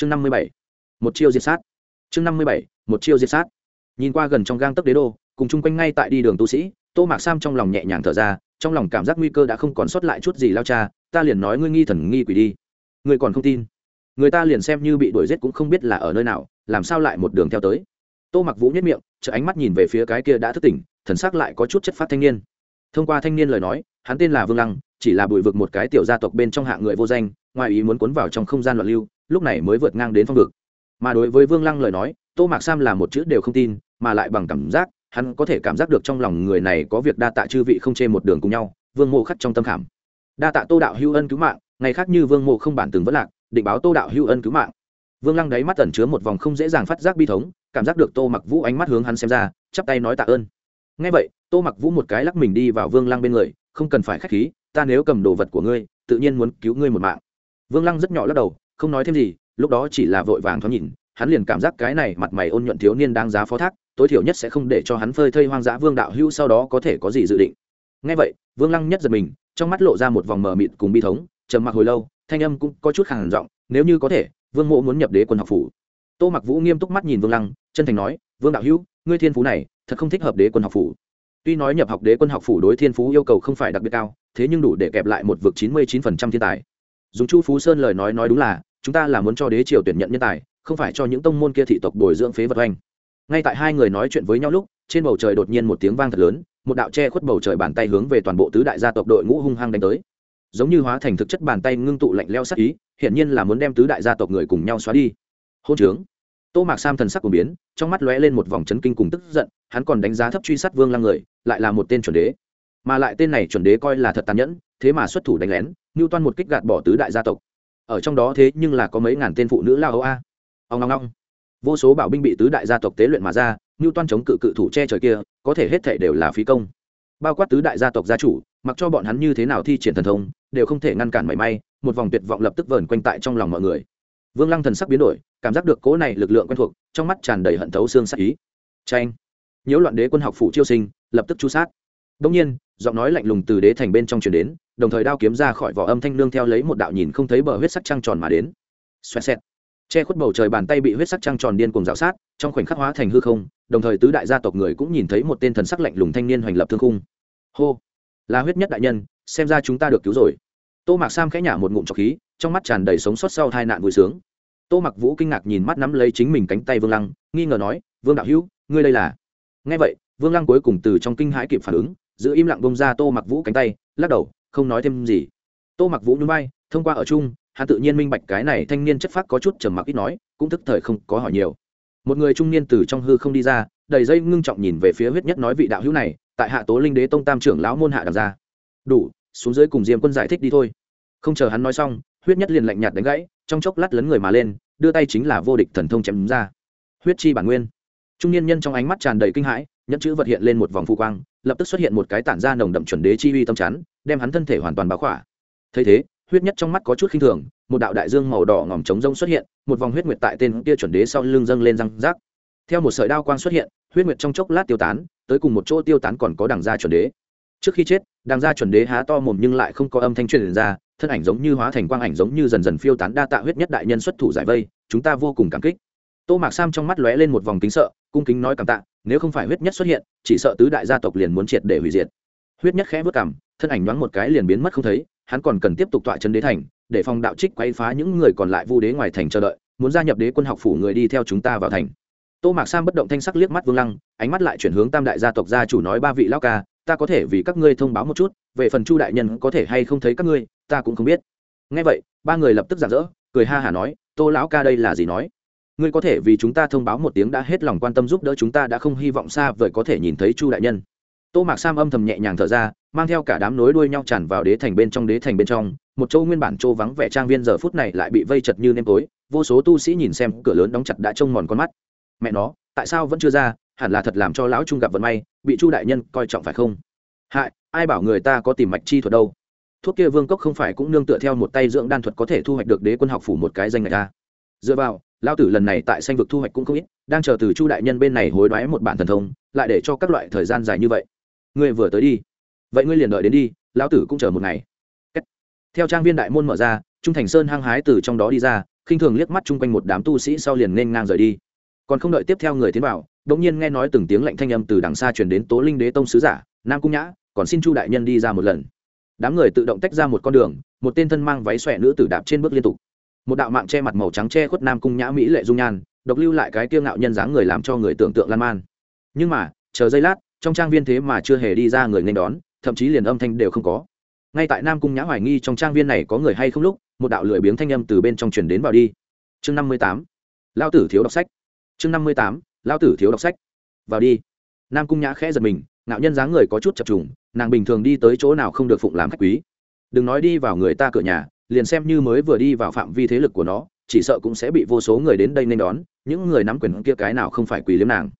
chương năm mươi bảy, một chiêu diệt sát. Chương năm mươi bảy, một chiêu diệt sát. Nhìn qua gần trong gang tấc đế đô, cùng chung quanh ngay tại đi đường tu sĩ, tô mạc sam trong lòng nhẹ nhàng thở ra, trong lòng cảm giác nguy cơ đã không còn sót lại chút gì lao cha, ta liền nói ngươi nghi thần nghi quỷ đi. Ngươi còn không tin. Người ta liền xem như bị đuổi giết cũng không biết là ở nơi nào, làm sao lại một đường theo tới. Tô mặc vũ nhất miệng chợ ánh mắt nhìn về phía cái kia đã thức tỉnh, thần sắc lại có chút chất phát thanh niên. Thông qua thanh niên lời nói, hắn tên là vương lăng, chỉ là bụi vực một cái tiểu gia tộc bên trong hạng người vô danh, ngoài ý muốn cuốn vào trong không gian loạn lưu lúc này mới vượt ngang đến phong vực. Mà đối với vương lăng lời nói, tô mạc sam là một chữ đều không tin, mà lại bằng cảm giác, hắn có thể cảm giác được trong lòng người này có việc đa tạ chư vị không chê một đường cùng nhau, vương mộ khắc trong tâm khảm. Đa tạ tô đạo hữu ân cứu mạng, ngày khác như vương mộ không bản từng vất lạc, định báo tô đạo hữu ân cứu mạng. Vương lăng đáy mắt tẩn chứa một vòng không dễ dàng phát giác bi thống, cảm giác được tô mặc vũ ánh mắt hướng hắn xem ra, chắp tay nói tạ ơn. Ngay vậy, tô mặc vũ một cái lắc mình đi vào vương lăng bên người, không cần phải k h á c h khí, ta nếu cầm đồ vật của ngươi, tự nhiên muốn cứu ngươi một mạng. Vương lăng rất nhỏ lắc đầu không nói thêm gì, lúc đó chỉ là vội vàng thoáng nhìn, hắn liền cảm giác cái này mặt mày ôn nhuận thiếu niên đang giá phó thác, tối thiểu nhất sẽ không để cho hắn phơi thây hoang dã vương đạo hưu sau đó có thể có gì dự định. Ngay vậy, vương lăng nhất giật mình, trong mắt lộ ra một vòng mờ mịt cùng bi thống, trầm mặc hồi lâu, thanh âm cũng có chút khàn giọng, nếu như có thể, vương mộ muốn nhập đế quân học phủ. Tô mặc vũ nghiêm túc mắt nhìn vương lăng, chân thành nói, vương đạo hữu, ngươi thiên phú này, thật không thích hợp đế quân học phủ. Tuy nói nhập học đế quân học phủ đối thiên phú yêu cầu không phải đặc biệt cao, thế nhưng đủ để kẹp lại một vực chín mươi chín phần trăm thiên tài dùng chu phú sơn lời nói nói đúng là, chúng ta là muốn cho đế triều tuyển nhận nhân tài, không phải cho những tông môn kia thị tộc bồi dưỡng phế vật oanh. Ngay tại hai người nói chuyện với nhau lúc, trên bầu trời đột nhiên một tiếng vang thật lớn, một đạo che khuất bầu trời bàn tay hướng về toàn bộ tứ đại gia tộc đội ngũ hung hăng đánh tới. Giống như hóa thành thực chất bàn tay ngưng tụ lạnh leo sắc ý, hiển nhiên là muốn đem tứ đại gia tộc người cùng nhau xóa đi. Hôn trướng. Tô mạc sam thần sắc của biến, trong mắt lóe lên một vòng chấn kinh cùng tức giận, hắn còn đánh giá thấp truy sát vương lăng người, lại là một tên chuẩn đế mà lại tên này chuẩn đế coi là thật tàn nhẫn, thế mà xuất thủ đánh lén ngưu toan một kích gạt bỏ tứ đại gia tộc. Ở trong đó thế nhưng là có mấy ngàn tên phụ nữ lao âu a. Ông ngong ngong vô số bảo binh bị tứ đại gia tộc tế luyện mà ra ngưu toan chống cự cự thủ che trời kia, có thể hết thể đều là phí công. Bao quát tứ đại gia tộc gia chủ, mặc cho bọn hắn như thế nào thi triển thần thông, đều không thể ngăn cản mảy may, một vòng tuyệt vọng lập tức vờn quanh tại trong lòng mọi người. Vương lăng thần sắc biến đổi, cảm giác được cố này lực lượng quen thuộc, trong mắt tràn đầy hận thấu xương sắc ý. Tranh nhiễu loạn đế quân học phủ chiêu sinh, lập tức chu sát. Đông nhiên giọng nói lạnh lùng từ đế thành bên trong truyền đến, đồng thời đao kiếm ra khỏi vỏ âm thanh nương theo lấy một đạo nhìn không thấy bờ huyết sắc trăng tròn mà đến. Xoẹt xẹt. Che khuất bầu trời bàn tay bị huyết sắc trăng tròn điên cùng rạo sát, trong khoảnh khắc hóa thành hư không, đồng thời tứ đại gia tộc người cũng nhìn thấy một tên thần sắc lạnh lùng thanh niên hoành lập thương khung. Hô. Là huyết nhất đại nhân, xem ra chúng ta được cứu rồi. Tô mạc sam khẽ nhả một ngụm trọc khí, trong mắt tràn đầy sống sót sau tai nạn vui sướng. Tô mặc vũ kinh ngạc nhìn mắt nắm lấy chính mình cánh tay vương lăng, nghi ngờ nói, vương đạo hữu, ngươi đây là? Nghe vậy, vương lăng cuối cùng từ trong kinh hãi kịp phản ứng giữ im lặng bông ra tô mặc vũ cánh tay, lắc đầu, không nói thêm gì. Tô mặc vũ núi bay thông qua ở chung, hắn tự nhiên minh bạch cái này thanh niên chất phác có chút trầm mặc ít nói, cũng thức thời không có hỏi nhiều. Một người trung niên từ trong hư không đi ra, đầy dây ngưng trọng nhìn về phía huyết nhất nói vị đạo hữu này, tại hạ tố linh đế tông tam trưởng lão môn hạ đằng ra. Đủ, xuống dưới cùng diêm quân giải thích đi thôi. Không chờ hắn nói xong, huyết nhất liền lạnh nhạt đánh gãy, trong chốc lát lấn người mà lên, đưa tay chính là vô địch thần thông chém ra. Huyết chi bản nguyên. Trung niên nhân trong ánh mắt tràn đầy kinh hãi, nhẫn chữ vật hiện lên một vòng phù quang lập tức xuất hiện một cái tản ra nồng đậm chuẩn đế chi uy tâm chắn, đem hắn thân thể hoàn toàn báo khỏa. Thấy thế, huyết nhất trong mắt có chút khinh thường, một đạo đại dương màu đỏ ngòm trống rông xuất hiện, một vòng huyết nguyệt tại tên kia chuẩn đế sau lưng dâng lên răng rác. Theo một sợi đao quang xuất hiện, huyết nguyệt trong chốc lát tiêu tán, tới cùng một chỗ tiêu tán còn có đằng gia chuẩn đế. Trước khi chết, đằng gia chuẩn đế há to mồm nhưng lại không có âm thanh truyền ra, thân ảnh giống như hóa thành quang ảnh giống như dần dần phiêu tán đa tạ huyết nhất đại nhân xuất thủ giải vây, chúng ta vô cùng cảm kích. Tô mạc sam trong mắt lóe lên một vòng kính sợ cung kính nói cảm tạ, nếu không phải huyết nhất xuất hiện, chỉ sợ tứ đại gia tộc liền muốn triệt để hủy diệt. Huyết nhất khẽ vất cảm thân ảnh đoán một cái liền biến mất không thấy, hắn còn cần tiếp tục tọa chân đế thành, để phòng đạo trích quay phá những người còn lại vu đế ngoài thành chờ đợi, muốn gia nhập đế quân học phủ người đi theo chúng ta vào thành. Tô mạc sam bất động thanh sắc liếc mắt vương lăng, ánh mắt lại chuyển hướng tam đại gia tộc gia chủ nói ba vị lao ca, ta có thể vì các ngươi thông báo một chút, về phần chu đại nhân có thể hay không thấy các ngươi, ta cũng không biết. Ngay vậy, ba người lập tức giả dỡ cười ha hả nói, tô lão ca đây là gì nói? Ngươi có thể vì chúng ta thông báo một tiếng đã hết lòng quan tâm giúp đỡ chúng ta đã không hy vọng xa vời có thể nhìn thấy chu đại nhân. Tô mạc sam âm thầm nhẹ nhàng thở ra, mang theo cả đám nối đuôi nhau tràn vào đế thành bên trong, đế thành bên trong. Một châu nguyên bản châu vắng vẻ trang viên giờ phút này lại bị vây chật như nêm tối. Vô số tu sĩ nhìn xem, cửa lớn đóng chặt đã trông mòn con mắt. Mẹ nó, tại sao vẫn chưa ra? Hẳn là thật làm cho lão trung gặp vận may, bị chu đại nhân coi trọng phải không? Hại, ai bảo người ta có tìm mạch chi thuật đâu? Thuốc kia vương cốc không phải cũng nương tựa theo một tay dưỡng đan thuật có thể thu hoạch được đế quân học phủ một cái danh ngạch ra dựa vào lao tử lần này tại sanh vực thu hoạch cũng không ít, đang chờ từ chu đại nhân bên này hối đoái một bản thần thông, lại để cho các loại thời gian dài như vậy. Ngươi vừa tới đi. Vậy ngươi liền đợi đến đi, lão tử cũng chờ một ngày. Theo trang viên đại môn mở ra, trung thành sơn hăng hái từ trong đó đi ra, khinh thường liếc mắt chung quanh một đám tu sĩ sau liền nên ngang rời đi. Còn không đợi tiếp theo người tiến vào, đột nhiên nghe nói từng tiếng lạnh thanh âm từ đằng xa truyền đến tố linh đế tông sứ giả, nam cung nhã, còn xin chu đại nhân đi ra một lần. Đám người tự động tách ra một con đường, một tên thân mang váy xòe nữ tử đạp trên bước liên tục một đạo mạng che mặt màu trắng che khuất nam cung nhã mỹ lệ dung nhan, độc lưu lại cái tiêu ngạo nhân dáng người làm cho người tưởng tượng lan man. Nhưng mà, chờ giây lát, trong trang viên thế mà chưa hề đi ra người nên đón, thậm chí liền âm thanh đều không có. Ngay tại nam cung nhã hoài nghi trong trang viên này có người hay không lúc, một đạo lười biếng thanh âm từ bên trong truyền đến vào đi. Chương năm mươi tám lao tử thiếu đọc sách. Chương năm mươi tám lao tử thiếu đọc sách. Vào đi. Nam cung nhã khẽ giật mình, ngạo nhân dáng người có chút chập trùng, nàng bình thường đi tới chỗ nào không được phụng làm khách quý. Đừng nói đi vào người ta cửa nhà liền xem như mới vừa đi vào phạm vi thế lực của nó, chỉ sợ cũng sẽ bị vô số người đến đây nên đón, những người nắm quyền kia cái nào không phải quỳ liếm nàng.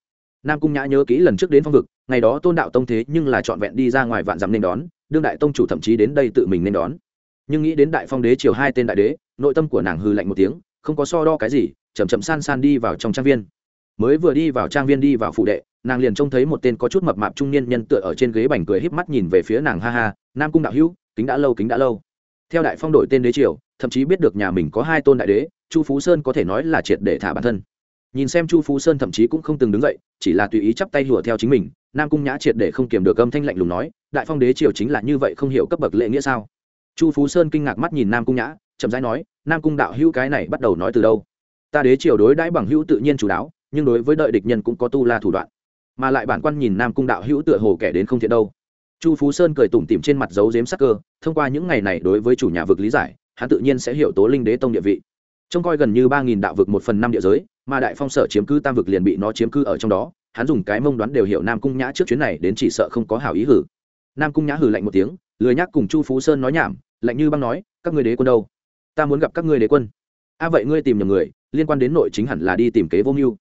Nam cung nhã nhớ kỹ lần trước đến phong vực, ngày đó tôn đạo tông thế nhưng là trọn vẹn đi ra ngoài vạn dặm nên đón, đương đại tông chủ thậm chí đến đây tự mình nên đón. Nhưng nghĩ đến đại phong đế triều hai tên đại đế, nội tâm của nàng hư lạnh một tiếng, không có so đo cái gì, chậm chậm san san đi vào trong trang viên. Mới vừa đi vào trang viên đi vào phụ đệ, nàng liền trông thấy một tên có chút mập mạp trung niên nhân tựa ở trên ghế bành cười híp mắt nhìn về phía nàng, ha ha, nam cung đạo hữu, kính đã lâu, kính đã lâu theo đại phong đổi tên đế triều, thậm chí biết được nhà mình có hai tôn đại đế, chu phú sơn có thể nói là triệt để thả bản thân. Nhìn xem chu phú sơn thậm chí cũng không từng đứng dậy, chỉ là tùy ý chắp tay lùa theo chính mình, nam cung nhã triệt để không kiềm được âm thanh lạnh lùng nói, đại phong đế triều chính là như vậy không hiểu cấp bậc lệ nghĩa sao? Chu phú sơn kinh ngạc mắt nhìn nam cung nhã, chậm rãi nói, nam cung đạo hữu cái này bắt đầu nói từ đâu? Ta đế triều đối đãi bằng hữu tự nhiên chủ đáo, nhưng đối với đợi địch nhân cũng có tu la thủ đoạn. Mà lại bản quan nhìn nam cung đạo hữu tựa hồ kẻ đến không thiện đâu chu phú sơn cười tủm tỉm trên mặt dấu dếm sắc cơ, thông qua những ngày này đối với chủ nhà vực lý giải, hắn tự nhiên sẽ hiểu tố linh đế tông địa vị. Trông coi gần như ba nghìn đạo vực một phần năm địa giới, mà đại phong sở chiếm cư tam vực liền bị nó chiếm cư ở trong đó, hắn dùng cái mông đoán đều hiểu nam cung nhã trước chuyến này đến chỉ sợ không có hảo ý hử. Nam cung nhã hử lạnh một tiếng, lười nhắc cùng chu phú sơn nói nhảm, lạnh như băng nói, các ngươi đế quân đâu? Ta muốn gặp các ngươi đế quân. A, vậy ngươi tìm nhầm người, liên quan đến nội chính hẳn là đi tìm kế vô mưu.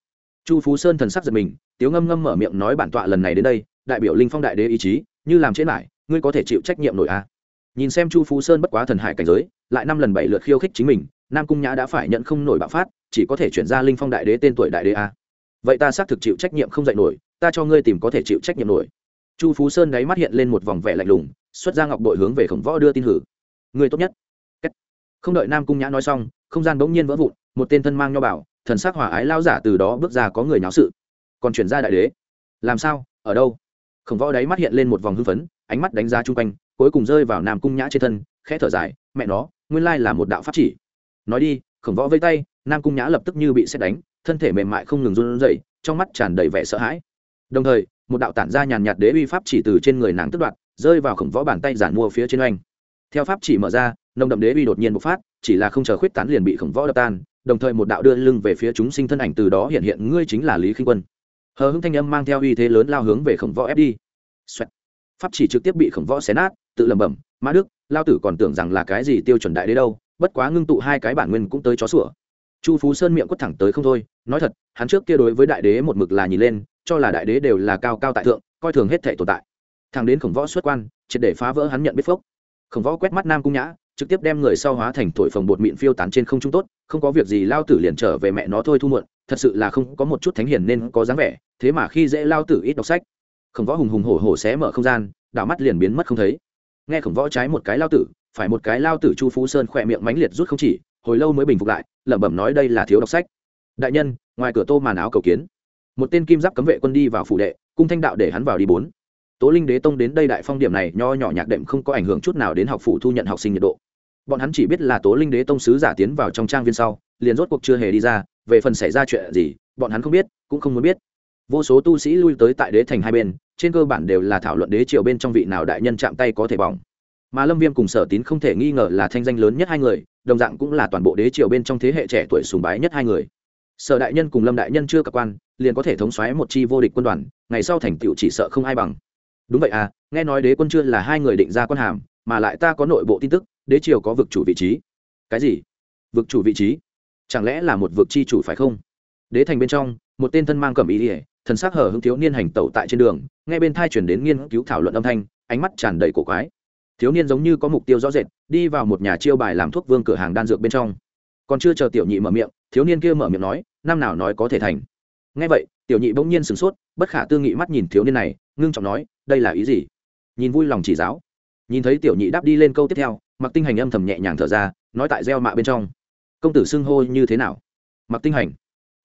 Chu phú sơn thần sắc giật mình, tiếu ngâm ngâm mở miệng nói bản tọa lần này đến đây, đại biểu linh phong đại đế ý chí như làm trên lại, ngươi có thể chịu trách nhiệm nổi a nhìn xem chu phú sơn bất quá thần hải cảnh giới, lại năm lần bảy lượt khiêu khích chính mình, nam cung nhã đã phải nhận không nổi bạo phát, chỉ có thể chuyển ra linh phong đại đế tên tuổi đại đế a. Vậy ta xác thực chịu trách nhiệm không dạy nổi, ta cho ngươi tìm có thể chịu trách nhiệm nổi. Chu phú sơn đáy mắt hiện lên một vòng vẻ lạnh lùng, xuất ra ngọc đội hướng về khổng võ đưa tin hử. Người tốt nhất. Không đợi nam cung nhã nói xong, không gian bỗng nhiên vỡ vụn, một tên thân mang nho bảo, thần sắc hỏa ái lao giả từ đó bước ra có người nháo sự. Còn chuyển ra đại đế. Làm sao? Ở đâu? Khổng võ đáy mắt hiện lên một vòng hưng phấn, ánh mắt đánh giá chung quanh, cuối cùng rơi vào nam cung nhã trên thân, khẽ thở dài, mẹ nó, nguyên lai là một đạo pháp chỉ. Nói đi, khổng võ vây tay, nam cung nhã lập tức như bị xét đánh, thân thể mềm mại không ngừng run rẩy, trong mắt tràn đầy vẻ sợ hãi. Đồng thời, một đạo tản ra nhàn nhạt đế uy pháp chỉ từ trên người nàng tức đoạt, rơi vào khổng võ bàn tay giản mua phía trên oanh. Theo pháp chỉ mở ra, nồng đậm đế uy đột nhiên bộc phát, chỉ là không chờ khuyết tán liền bị khổng võ đập tan, đồng thời một đạo đưa lưng về phía chúng sinh thân ảnh từ đó hiện hiện, ngươi chính là lý khinh quân hờ hững thanh âm mang theo uy thế lớn lao hướng về khổng võ ép đi. Xoẹt. pháp chỉ trực tiếp bị khổng võ xé nát, tự lẩm bẩm, mã đức, lao tử còn tưởng rằng là cái gì tiêu chuẩn đại đế đâu, bất quá ngưng tụ hai cái bản nguyên cũng tới chó sủa. Chu phú sơn miệng quất thẳng tới không thôi, nói thật, hắn trước kia đối với đại đế một mực là nhìn lên, cho là đại đế đều là cao cao tại thượng, coi thường hết thể tồn tại. Thằng đến khổng võ xuất quan, triệt để phá vỡ hắn nhận biết phốc. Khổng võ quét mắt nam cung nhã, trực tiếp đem người sau hóa thành thổi phồng bột mịn phiêu tán trên không trung tốt, không có việc gì, lao tử liền trở về mẹ nó thôi thu muộn thật sự là không có một chút thánh hiền nên có dáng vẻ, thế mà khi dễ lao tử ít đọc sách. Khổng võ hùng hùng hổ hổ xé mở không gian, đảo mắt liền biến mất không thấy. Nghe khổng võ trái một cái lao tử, phải một cái lao tử chu phú sơn khỏe miệng mánh liệt rút không chỉ, hồi lâu mới bình phục lại, lẩm bẩm nói đây là thiếu đọc sách. Đại nhân, ngoài cửa tô màn áo cầu kiến. Một tên kim giáp cấm vệ quân đi vào phủ đệ, cung thanh đạo để hắn vào đi bốn. Tố linh đế tông đến đây đại phong điểm này nho nhỏ nhạc đệm không có ảnh hưởng chút nào đến học phủ thu nhận học sinh nhiệt độ. Bọn hắn chỉ biết là tố linh đế tông sứ giả tiến vào trong trang viên sau, liền rốt cuộc chưa hề đi ra về phần xảy ra chuyện gì, bọn hắn không biết, cũng không muốn biết. Vô số tu sĩ lui tới tại đế thành hai bên, trên cơ bản đều là thảo luận đế triều bên trong vị nào đại nhân chạm tay có thể bỏng. Mà lâm viêm cùng sở tín không thể nghi ngờ là thanh danh lớn nhất hai người, đồng dạng cũng là toàn bộ đế triều bên trong thế hệ trẻ tuổi sùng bái nhất hai người. Sở đại nhân cùng lâm đại nhân chưa cập quan, liền có thể thống xoáy một chi vô địch quân đoàn, ngày sau thành tựu chỉ sợ không ai bằng. Đúng vậy à nghe nói đế quân chưa là hai người định ra quân hàm, mà lại ta có nội bộ tin tức, đế triều có vực chủ vị trí. Cái gì? Vực chủ vị trí? Chẳng lẽ là một vực chi chủ phải không? Đế thành bên trong, một tên thân mang cầm ý ỉa thần sắc hở hứng thiếu niên hành tẩu tại trên đường, nghe bên thai chuyển đến nghiên cứu thảo luận âm thanh, ánh mắt tràn đầy cổ quái. Thiếu niên giống như có mục tiêu rõ rệt, đi vào một nhà chiêu bài làm thuốc vương cửa hàng đan dược bên trong. Còn chưa chờ tiểu nhị mở miệng, thiếu niên kia mở miệng nói, năm nào nói có thể thành? Ngay vậy, tiểu nhị bỗng nhiên sửng sốt, bất khả tư nghị mắt nhìn thiếu niên này, ngưng trọng nói, đây là ý gì? Nhìn vui lòng chỉ giáo. Nhìn thấy tiểu nhị đáp đi lên câu tiếp theo mặc tinh hành âm thầm nhẹ nhàng thở ra, nói tại gieo mạ bên trong công tử xưng hô như thế nào? Mặc tinh hành.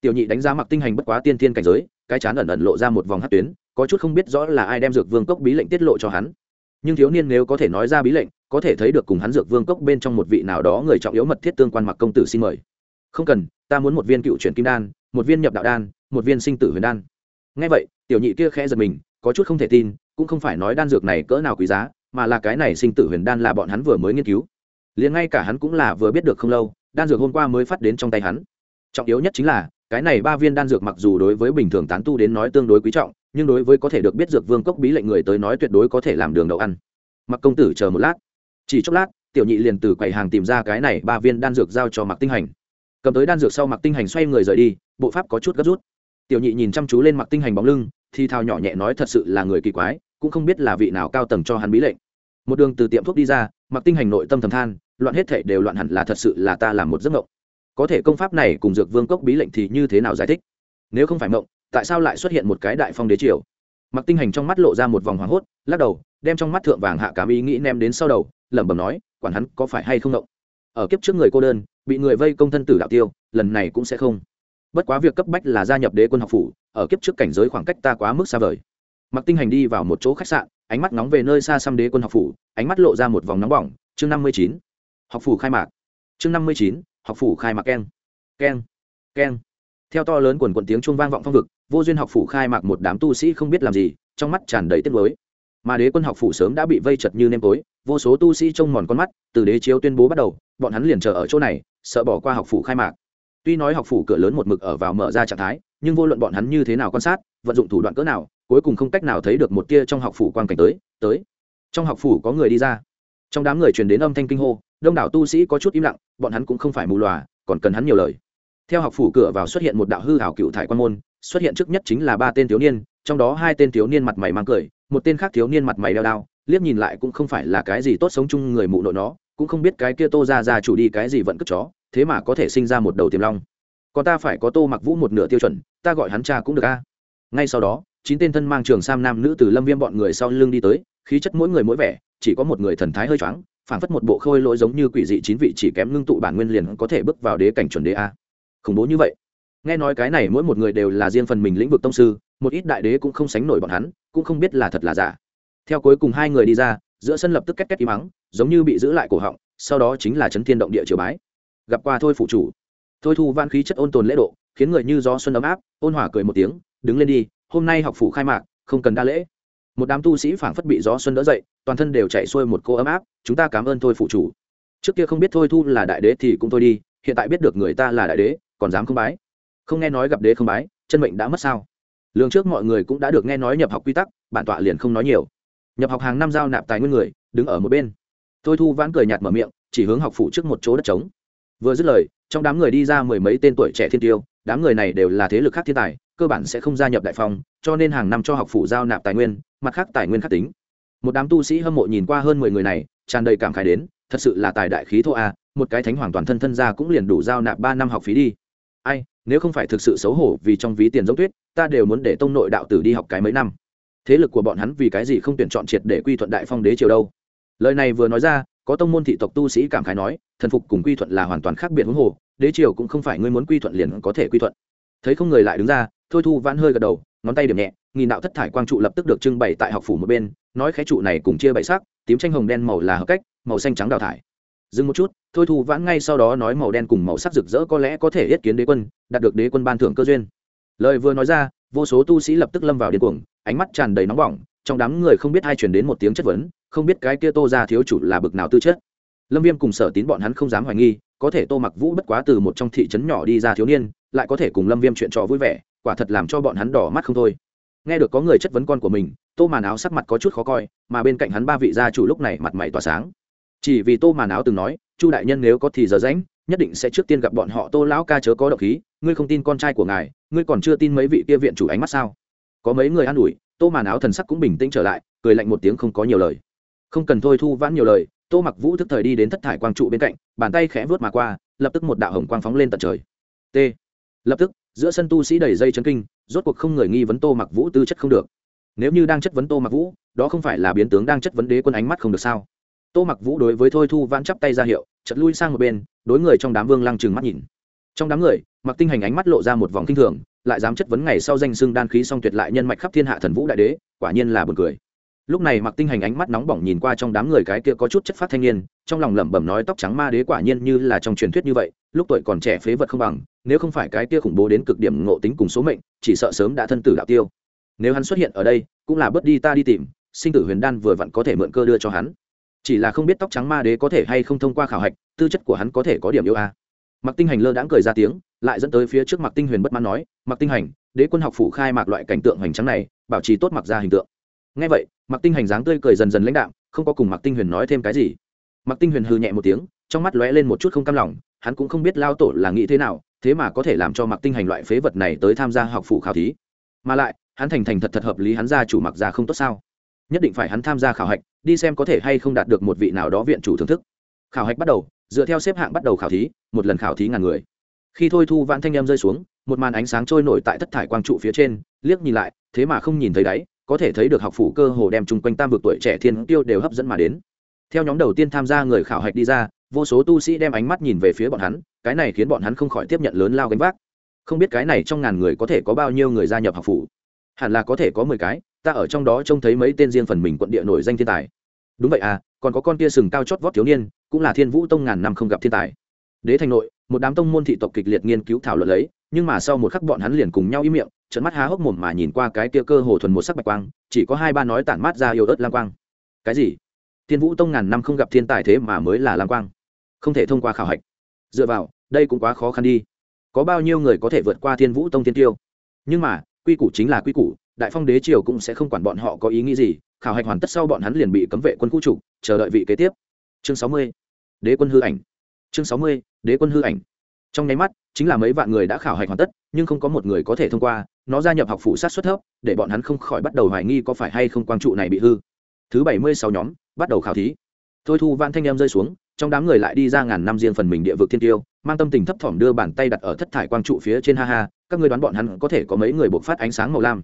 Tiểu nhị đánh giá mặc tinh hành bất quá tiên thiên cảnh giới, cái chán ẩn ẩn lộ ra một vòng hát tuyến, có chút không biết rõ là ai đem dược vương cốc bí lệnh tiết lộ cho hắn. Nhưng thiếu niên nếu có thể nói ra bí lệnh, có thể thấy được cùng hắn dược vương cốc bên trong một vị nào đó người trọng yếu mật thiết tương quan mặc công tử xin mời. Không cần, ta muốn một viên cựu chuyển kim đan, một viên nhập đạo đan, một viên sinh tử huyền đan. Ngay vậy, tiểu nhị kia khẽ giật mình, có chút không thể tin, cũng không phải nói đan dược này cỡ nào quý giá, mà là cái này sinh tử huyền đan là bọn hắn vừa mới nghiên cứu. Liền ngay cả hắn cũng là vừa biết được không lâu đan dược hôm qua mới phát đến trong tay hắn. Trọng yếu nhất chính là, cái này ba viên đan dược mặc dù đối với bình thường tán tu đến nói tương đối quý trọng, nhưng đối với có thể được biết dược vương cốc bí lệnh người tới nói tuyệt đối có thể làm đường đậu ăn. Mặc công tử chờ một lát. Chỉ chốc lát, tiểu nhị liền từ quầy hàng tìm ra cái này ba viên đan dược giao cho mặc tinh hành. Cầm tới đan dược sau mặc tinh hành xoay người rời đi, bộ pháp có chút gấp rút. Tiểu nhị nhìn chăm chú lên mặc tinh hành bóng lưng, thì thao nhỏ nhẹ nói thật sự là người kỳ quái, cũng không biết là vị nào cao tầng cho hắn bí lệnh một đường từ tiệm thuốc đi ra, mặc tinh hành nội tâm thầm than, loạn hết thể đều loạn hẳn là thật sự là ta làm một giấc mộng. Có thể công pháp này cùng dược vương cốc bí lệnh thì như thế nào giải thích? Nếu không phải mộng, tại sao lại xuất hiện một cái đại phong đế triều? Mặc tinh hành trong mắt lộ ra một vòng hoảng hốt, lắc đầu, đem trong mắt thượng vàng hạ cám ý nghĩ nem đến sau đầu, lẩm bẩm nói, quản hắn có phải hay không mộng? Ở kiếp trước người cô đơn, bị người vây công thân tử đạo tiêu, lần này cũng sẽ không. Bất quá việc cấp bách là gia nhập đế quân học phủ, ở kiếp trước cảnh giới khoảng cách ta quá mức xa vời. Mặc tinh hành đi vào một chỗ khách sạn ánh mắt nóng về nơi xa xăm đế quân học phủ, ánh mắt lộ ra một vòng nóng bỏng. Chương năm mươi chín, học phủ khai mạc. Chương năm mươi chín, học phủ khai mạc keng. Keng keng. Theo to lớn quần quần tiếng chuông vang vọng phong vực, vô duyên học phủ khai mạc một đám tu sĩ không biết làm gì, trong mắt tràn đầy tiếc mới mà đế quân học phủ sớm đã bị vây chật như nêm tối, vô số tu sĩ trông mòn con mắt, từ đế chiếu tuyên bố bắt đầu, bọn hắn liền chờ ở chỗ này, sợ bỏ qua học phủ khai mạc. Tuy nói học phủ cửa lớn một mực ở vào mở ra trạng thái nhưng vô luận bọn hắn như thế nào quan sát, vận dụng thủ đoạn cỡ nào, cuối cùng không cách nào thấy được một tia trong học phủ quan cảnh tới tới. Trong học phủ có người đi ra. Trong đám người truyền đến âm thanh kinh hô, đông đảo tu sĩ có chút im lặng, bọn hắn cũng không phải mù lòa, còn cần hắn nhiều lời. Theo học phủ cửa vào xuất hiện một đạo hư hảo cựu thải quan môn, xuất hiện trước nhất chính là ba tên thiếu niên, trong đó hai tên thiếu niên mặt mày mang cười, một tên khác thiếu niên mặt mày đeo đao liếc nhìn lại cũng không phải là cái gì tốt sống chung người mụ nội nó, cũng không biết cái kia tô ra ra chủ đi cái gì vẫn cất chó, thế mà có thể sinh ra một đầu tiềm long còn ta phải có tô mặc vũ một nửa tiêu chuẩn, ta gọi hắn cha cũng được a. Ngay sau đó, chín tên thân mang trường sam nam nữ từ lâm viêm bọn người sau lưng đi tới, khí chất mỗi người mỗi vẻ, chỉ có một người thần thái hơi choáng, phảng phất một bộ khôi lỗi giống như quỷ dị chín vị chỉ kém ngưng tụ bản nguyên liền có thể bước vào đế cảnh chuẩn đế a. Khủng bố như vậy. Nghe nói cái này mỗi một người đều là riêng phần mình lĩnh vực tông sư, một ít đại đế cũng không sánh nổi bọn hắn, cũng không biết là thật là giả. Theo cuối cùng hai người đi ra, giữa sân lập tức két két im mắng giống như bị giữ lại cổ họng, sau đó chính là chấn thiên động địa triều bái. Gặp qua thôi phụ chủ thôi thu van khí chất ôn tồn lễ độ, khiến người như gió xuân ấm áp, ôn hòa cười một tiếng, đứng lên đi, hôm nay học phủ khai mạc, không cần đa lễ. Một đám tu sĩ phảng phất bị gió xuân đỡ dậy, toàn thân đều chạy xuôi một cô ấm áp, chúng ta cảm ơn thôi phụ chủ. Trước kia không biết thôi thu là đại đế thì cũng thôi đi, hiện tại biết được người ta là đại đế, còn dám không bái? Không nghe nói gặp đế không bái, chân mệnh đã mất sao? Lương trước mọi người cũng đã được nghe nói nhập học quy tắc, bản tọa liền không nói nhiều. Nhập học hàng năm giao nạp tài nguyên người, đứng ở một bên. Thôi thu vãn cười nhạt mở miệng, chỉ hướng học phủ trước một chỗ đất trống. Vừa dứt lời trong đám người đi ra mười mấy tên tuổi trẻ thiên tiêu, đám người này đều là thế lực khác thiên tài, cơ bản sẽ không gia nhập đại phong, cho nên hàng năm cho học phủ giao nạp tài nguyên, mặt khác tài nguyên khắc tính. Một đám tu sĩ hâm mộ nhìn qua hơn mười người này, tràn đầy cảm khải đến, thật sự là tài đại khí thô a, một cái thánh hoàng toàn thân thân ra cũng liền đủ giao nạp ba năm học phí đi. Ai, nếu không phải thực sự xấu hổ vì trong ví tiền giống tuyết, ta đều muốn để tông nội đạo tử đi học cái mấy năm. Thế lực của bọn hắn vì cái gì không tuyển chọn triệt để quy thuận đại phong đế triều đâu? Lời này vừa nói ra có tông môn thị tộc tu sĩ cảm khái nói, thần phục cùng quy thuận là hoàn toàn khác biệt huống hồ, đế triều cũng không phải ngươi muốn quy thuận liền có thể quy thuận. Thấy không người lại đứng ra, thôi thu vãn hơi gật đầu, ngón tay điểm nhẹ, nghìn đạo thất thải quang trụ lập tức được trưng bày tại học phủ một bên, nói khái trụ này cùng chia bảy sắc, tím tranh hồng đen màu là hợp cách, màu xanh trắng đào thải. Dừng một chút, thôi thu vãn ngay sau đó nói màu đen cùng màu sắc rực rỡ có lẽ có thể yết kiến đế quân, đạt được đế quân ban thưởng cơ duyên. Lời vừa nói ra, vô số tu sĩ lập tức lâm vào điên cuồng, ánh mắt tràn đầy nóng bỏng trong đám người không biết ai chuyển đến một tiếng chất vấn, không biết cái kia tô ra thiếu chủ là bực nào tư chất. Lâm viêm cùng sở tín bọn hắn không dám hoài nghi, có thể tô mặc vũ bất quá từ một trong thị trấn nhỏ đi ra thiếu niên, lại có thể cùng lâm viêm chuyện trò vui vẻ, quả thật làm cho bọn hắn đỏ mắt không thôi. Nghe được có người chất vấn con của mình, tô màn áo sắc mặt có chút khó coi, mà bên cạnh hắn ba vị gia chủ lúc này mặt mày tỏa sáng. Chỉ vì tô màn áo từng nói, chu đại nhân nếu có thì giờ rãnh nhất định sẽ trước tiên gặp bọn họ, tô lão ca chớ có độc khí, ngươi không tin con trai của ngài, ngươi còn chưa tin mấy vị kia viện chủ ánh mắt sao? Có mấy người an ủi tô màn áo thần sắc cũng bình tĩnh trở lại, cười lạnh một tiếng không có nhiều lời. Không cần thôi thu vãn nhiều lời, tô mặc vũ thức thời đi đến thất thải quang trụ bên cạnh, bàn tay khẽ vớt mà qua, lập tức một đạo hồng quang phóng lên tận trời. T. Lập tức, giữa sân tu sĩ đầy dây chấn kinh, rốt cuộc không người nghi vấn tô mặc vũ tư chất không được. Nếu như đang chất vấn tô mặc vũ, đó không phải là biến tướng đang chất vấn đế quân ánh mắt không được sao? Tô mặc vũ đối với thôi thu vãn chắp tay ra hiệu chật lui sang một bên, đối người trong đám vương lăng trừng mắt nhìn. Trong đám người, mặc tinh hành ánh mắt lộ ra một vòng kinh thường lại dám chất vấn ngày sau danh xưng đan khí song tuyệt lại nhân mạch khắp thiên hạ thần vũ đại đế, quả nhiên là buồn cười. Lúc này mặc tinh hành ánh mắt nóng bỏng nhìn qua trong đám người cái kia có chút chất phát thanh niên, trong lòng lẩm bẩm nói tóc trắng ma đế quả nhiên như là trong truyền thuyết như vậy, lúc tuổi còn trẻ phế vật không bằng, nếu không phải cái kia khủng bố đến cực điểm ngộ tính cùng số mệnh, chỉ sợ sớm đã thân tử đạo tiêu. Nếu hắn xuất hiện ở đây, cũng là bớt đi ta đi tìm, sinh tử huyền đan vừa vặn có thể mượn cơ đưa cho hắn. Chỉ là không biết tóc trắng ma đế có thể hay không thông qua khảo hạch, tư chất của hắn có thể có điểm yêu a. À. mặc tinh hành lơ đãng cười ra tiếng lại dẫn tới phía trước mặc tinh huyền bất mãn nói mặc tinh hành, đế quân học phủ khai mạc loại cảnh tượng hoành tráng này, bảo trì tốt mặc ra hình tượng. Ngay vậy mặc tinh hành dáng tươi cười dần dần lãnh đạo không có cùng mặc tinh huyền nói thêm cái gì. Mặc tinh huyền hư nhẹ một tiếng, trong mắt lóe lên một chút không cam lòng, hắn cũng không biết lao tổ là nghĩ thế nào, thế mà có thể làm cho mặc tinh hành loại phế vật này tới tham gia học phủ khảo thí. Mà lại, hắn thành thành thật thật hợp lý hắn ra chủ mặc ra không tốt sao? Nhất định phải hắn tham gia khảo hạch, đi xem có thể hay không đạt được một vị nào đó viện chủ thưởng thức. Khảo hạch bắt đầu, dựa theo xếp hạng bắt đầu khảo thí, một lần khảo thí ngàn người khi thôi thu vãn thanh em rơi xuống, một màn ánh sáng trôi nổi tại thất thải quang trụ phía trên, liếc nhìn lại, thế mà không nhìn thấy đáy, có thể thấy được học phủ cơ hồ đem chung quanh tam vực tuổi trẻ thiên tiêu đều hấp dẫn mà đến. Theo nhóm đầu tiên tham gia người khảo hạch đi ra, vô số tu sĩ đem ánh mắt nhìn về phía bọn hắn, cái này khiến bọn hắn không khỏi tiếp nhận lớn lao gánh vác. Không biết cái này trong ngàn người có thể có bao nhiêu người gia nhập học phủ? Hẳn là có thể có mười cái, ta ở trong đó trông thấy mấy tên riêng phần mình quận địa nổi danh thiên tài. Đúng vậy à còn có con kia sừng cao chót vót thiếu niên, cũng là thiên vũ tông ngàn năm không gặp thiên tài đế thành nội, một đám tông môn thị tộc kịch liệt nghiên cứu thảo luận lấy, nhưng mà sau một khắc bọn hắn liền cùng nhau im miệng trận mắt há hốc mồm mà nhìn qua cái kia cơ hồ thuần một sắc bạch quang, chỉ có hai ba nói tản mát ra yêu ớt lam quang. Cái gì? Thiên vũ tông ngàn năm không gặp thiên tài thế mà mới là lam quang. Không thể thông qua khảo hạch. Dựa vào, đây cũng quá khó khăn đi. Có bao nhiêu người có thể vượt qua thiên vũ tông tiên tiêu? Nhưng mà, quy củ chính là quy củ, đại phong đế triều cũng sẽ không quản bọn họ có ý nghĩ gì, khảo hạch hoàn tất sau bọn hắn liền bị cấm vệ quân khu trục chờ đợi vị kế tiếp. Chương sáu mươi. Đế quân hư ảnh chương sáu mươi, đế quân hư ảnh. Trong nháy mắt, chính là mấy vạn người đã khảo hạch hoàn tất, nhưng không có một người có thể thông qua, nó gia nhập học phủ sát xuất thấp, để bọn hắn không khỏi bắt đầu hoài nghi có phải hay không quang trụ này bị hư. Thứ bảy mươi sáu nhóm, bắt đầu khảo thí. Thôi thu vạn thanh em rơi xuống, trong đám người lại đi ra ngàn năm riêng phần mình địa vực thiên tiêu, mang tâm tình thấp thỏm đưa bàn tay đặt ở thất thải quang trụ phía trên ha ha, các người đoán bọn hắn có thể có mấy người buộc phát ánh sáng màu lam.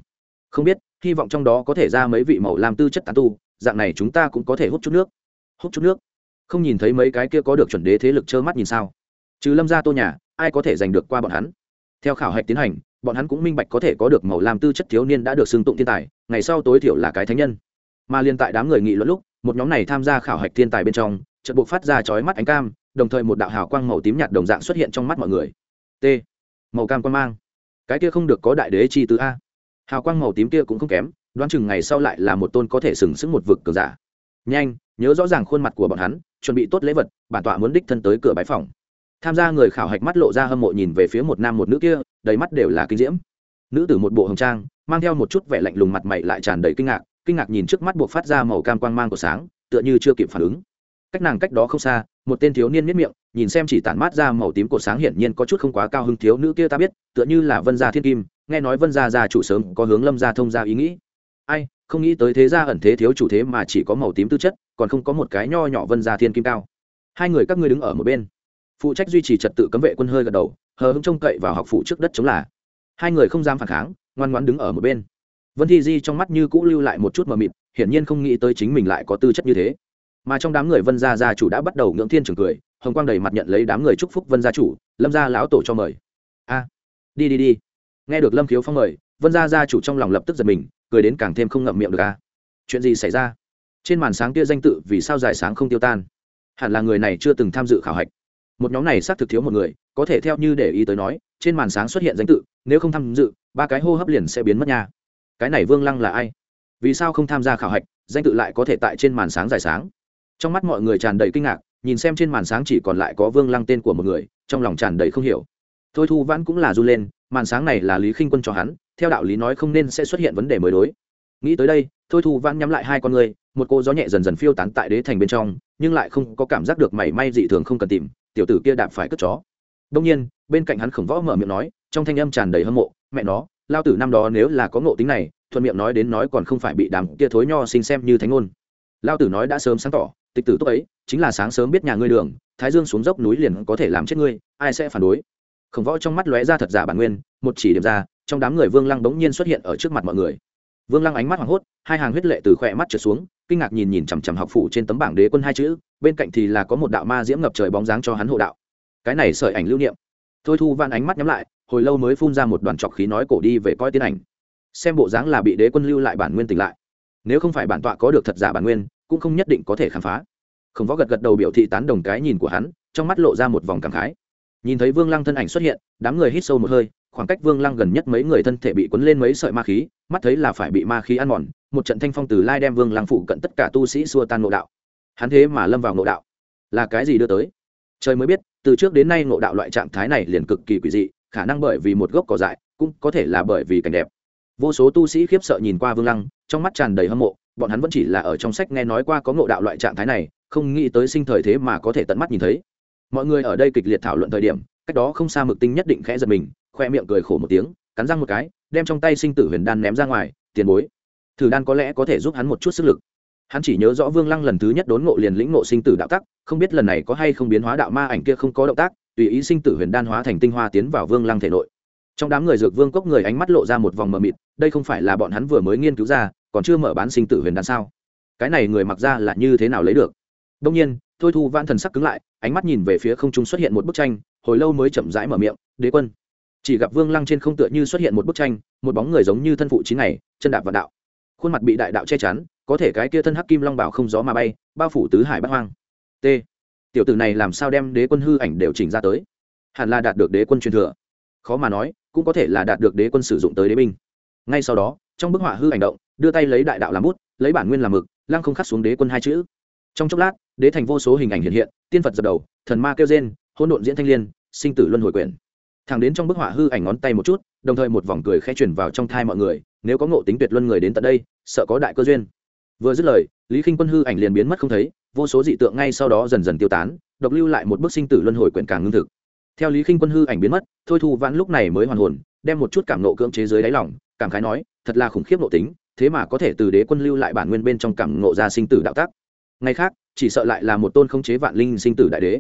Không biết, hy vọng trong đó có thể ra mấy vị màu lam tư chất tán tu, dạng này chúng ta cũng có thể hút chút nước. Hút chút nước không nhìn thấy mấy cái kia có được chuẩn đế thế lực trơ mắt nhìn sao? Trừ lâm gia tô nhà, ai có thể giành được qua bọn hắn? Theo khảo hạch tiến hành, bọn hắn cũng minh bạch có thể có được màu làm tư chất thiếu niên đã được xưng tụng thiên tài, ngày sau tối thiểu là cái thánh nhân. Mà liên tại đám người nghị luận lúc, một nhóm này tham gia khảo hạch thiên tài bên trong trận buộc phát ra chói mắt ánh cam, đồng thời một đạo hào quang màu tím nhạt đồng dạng xuất hiện trong mắt mọi người. T. Màu cam quan mang. Cái kia không được có đại đế chi tứ a. Hào quang màu tím kia cũng không kém, đoán chừng ngày sau lại là một tôn có thể sừng sững một vực cờ giả. Nhanh, nhớ rõ ràng khuôn mặt của bọn hắn chuẩn bị tốt lễ vật, bản tọa muốn đích thân tới cửa bái phòng. Tham gia người khảo hạch mắt lộ ra hâm mộ nhìn về phía một nam một nữ kia, đầy mắt đều là kinh diễm. Nữ tử một bộ hồng trang, mang theo một chút vẻ lạnh lùng mặt mày lại tràn đầy kinh ngạc kinh ngạc nhìn trước mắt buộc phát ra màu cam quang mang của sáng, tựa như chưa kịp phản ứng. Cách nàng cách đó không xa, một tên thiếu niên miết miệng, nhìn xem chỉ tản mát ra màu tím của sáng hiển nhiên có chút không quá cao hứng thiếu nữ kia ta biết, tựa như là vân gia thiên kim, nghe nói vân gia gia chủ sớm có hướng lâm gia thông gia ý nghĩ. Ai, không nghĩ tới thế gia ẩn thế thiếu chủ thế mà chỉ có màu tím tư chất còn không có một cái nho nhỏ vân gia thiên kim cao. Hai người các ngươi đứng ở một bên. Phụ trách duy trì trật tự cấm vệ quân hơi gật đầu, hờ hững trông cậy vào học phụ trước đất chống là. Hai người không dám phản kháng, ngoan ngoãn đứng ở một bên. Vân thi di trong mắt như cũ lưu lại một chút mờ mịt, hiển nhiên không nghĩ tới chính mình lại có tư chất như thế. Mà trong đám người vân gia gia chủ đã bắt đầu ngưỡng thiên trường cười, hồng quang đầy mặt nhận lấy đám người chúc phúc vân gia chủ, lâm gia lão tổ cho mời. A, đi đi đi. Nghe được lâm khiếu phong mời, vân gia gia chủ trong lòng lập tức giật mình, cười đến càng thêm không ngậm miệng được a. Chuyện gì xảy ra? Trên màn sáng kia danh tự vì sao dài sáng không tiêu tan. Hẳn là người này chưa từng tham dự khảo hạch. Một nhóm này xác thực thiếu một người, có thể theo như để ý tới nói, trên màn sáng xuất hiện danh tự, nếu không tham dự, ba cái hô hấp liền sẽ biến mất nha. Cái này vương lăng là ai? Vì sao không tham gia khảo hạch, danh tự lại có thể tại trên màn sáng dài sáng? Trong mắt mọi người tràn đầy kinh ngạc, nhìn xem trên màn sáng chỉ còn lại có vương lăng tên của một người, trong lòng tràn đầy không hiểu. Thôi thu vãn cũng là r u lên, màn sáng này là lý khinh quân cho hắn, theo đạo lý nói không nên sẽ xuất hiện vấn đề mới đối. Nghĩ tới đây, thôi thu vãn nhắm lại hai con người một cô gió nhẹ dần dần phiêu tán tại đế thành bên trong, nhưng lại không có cảm giác được mảy may dị thường không cần tìm, tiểu tử kia đạp phải cất chó. Đông nhiên, bên cạnh hắn khổng võ mở miệng nói, trong thanh âm tràn đầy hâm mộ, mẹ nó, lao tử năm đó nếu là có ngộ tính này, thuận miệng nói đến nói còn không phải bị đám kia thối nho sinh xem như thánh ngôn. Lao tử nói đã sớm sáng tỏ, tịch tử tốt ấy, chính là sáng sớm biết nhà ngươi đường, thái dương xuống dốc núi liền có thể làm chết ngươi, ai sẽ phản đối? Khổng võ trong mắt lóe ra thật giả bản nguyên, một chỉ điểm ra, trong đám người vương lăng bỗng nhiên xuất hiện ở trước mặt mọi người. Vương lăng ánh mắt hoảng hốt, hai hàng huyết lệ từ khỏe mắt trượt xuống kinh ngạc nhìn nhìn chằm chằm học phủ trên tấm bảng đế quân hai chữ, bên cạnh thì là có một đạo ma diễm ngập trời bóng dáng cho hắn hộ đạo. Cái này sợi ảnh lưu niệm. Thôi thu van ánh mắt nhắm lại, hồi lâu mới phun ra một đoàn trọc khí nói cổ đi về coi tiến ảnh. Xem bộ dáng là bị đế quân lưu lại bản nguyên tỉnh lại. Nếu không phải bản tọa có được thật giả bản nguyên, cũng không nhất định có thể khám phá. Khổng võ gật gật đầu biểu thị tán đồng cái nhìn của hắn, trong mắt lộ ra một vòng cảm khái. Nhìn thấy vương lăng thân ảnh xuất hiện, đám người hít sâu một hơi khoảng cách vương lăng gần nhất mấy người thân thể bị cuốn lên mấy sợi ma khí, mắt thấy là phải bị ma khí ăn mòn, một trận thanh phong từ lai đem vương lăng phụ cận tất cả tu sĩ xua tan ngộ đạo. Hắn thế mà lâm vào ngộ đạo. Là cái gì đưa tới? Trời mới biết, từ trước đến nay ngộ đạo loại trạng thái này liền cực kỳ quỷ dị, khả năng bởi vì một gốc cỏ dại, cũng có thể là bởi vì cảnh đẹp. Vô số tu sĩ khiếp sợ nhìn qua vương lăng, trong mắt tràn đầy hâm mộ, bọn hắn vẫn chỉ là ở trong sách nghe nói qua có ngộ đạo loại trạng thái này, không nghĩ tới sinh thời thế mà có thể tận mắt nhìn thấy. Mọi người ở đây kịch liệt thảo luận thời điểm, cách đó không xa mực tinh nhất định khẽ giật mình khoe miệng cười khổ một tiếng, cắn răng một cái, đem trong tay sinh tử huyền đan ném ra ngoài, tiền bối. Thử đan có lẽ có thể giúp hắn một chút sức lực. Hắn chỉ nhớ rõ vương lăng lần thứ nhất đốn ngộ liền lĩnh ngộ sinh tử đạo tắc, không biết lần này có hay không biến hóa đạo ma ảnh kia không có động tác, tùy ý sinh tử huyền đan hóa thành tinh hoa tiến vào vương lăng thể nội. Trong đám người dược vương cốc người ánh mắt lộ ra một vòng mờ mịt, đây không phải là bọn hắn vừa mới nghiên cứu ra, còn chưa mở bán sinh tử huyền đan sao? Cái này người mặc ra là như thế nào lấy được? Đông nhiên, thôi thu van thần sắc cứng lại, ánh mắt nhìn về phía không trung xuất hiện một bức tranh, hồi lâu mới chậm rãi mở miệng, đế quân chỉ gặp vương lăng trên không tựa như xuất hiện một bức tranh, một bóng người giống như thân phụ chín ngày, chân đạp vạn đạo. Khuôn mặt bị đại đạo che chắn, có thể cái kia thân hắc kim long bảo không gió mà bay, bao phủ tứ hải bắc hoang. T. Tiểu tử này làm sao đem đế quân hư ảnh đều chỉnh ra tới? Hẳn là đạt được đế quân truyền thừa. Khó mà nói, cũng có thể là đạt được đế quân sử dụng tới đế binh. Ngay sau đó, trong bức họa hư ảnh động, đưa tay lấy đại đạo làm bút, lấy bản nguyên làm mực, lăng không khắc xuống đế quân hai chữ. Trong chốc lát, đế thành vô số hình ảnh hiện hiện, tiên phật dập đầu, thần ma kêu rên, hỗn độn diễn thanh liên, sinh tử luân hồi quyển thẳng đến trong bức họa hư ảnh ngón tay một chút, đồng thời một vòng cười khẽ chuyển vào trong thai mọi người, nếu có ngộ tính tuyệt luân người đến tận đây, sợ có đại cơ duyên. Vừa dứt lời, lý k i n h quân hư ảnh liền biến mất không thấy, vô số dị tượng ngay sau đó dần dần tiêu tán, độc lưu lại một bức sinh tử luân hồi quyển càng ngưng thực. Theo lý k i n h quân hư ảnh biến mất, thôi thu vãn lúc này mới hoàn hồn, đem một chút cảm nộ cưỡng chế dưới đáy lỏng cảm khái nói, thật là khủng khiếp nộ tính, thế mà có thể từ đế quân lưu lại bản nguyên bên trong cảm nộ ra sinh tử đạo tác ngày khác, chỉ sợ lại là một tôn không chế vạn linh sinh tử đại đế.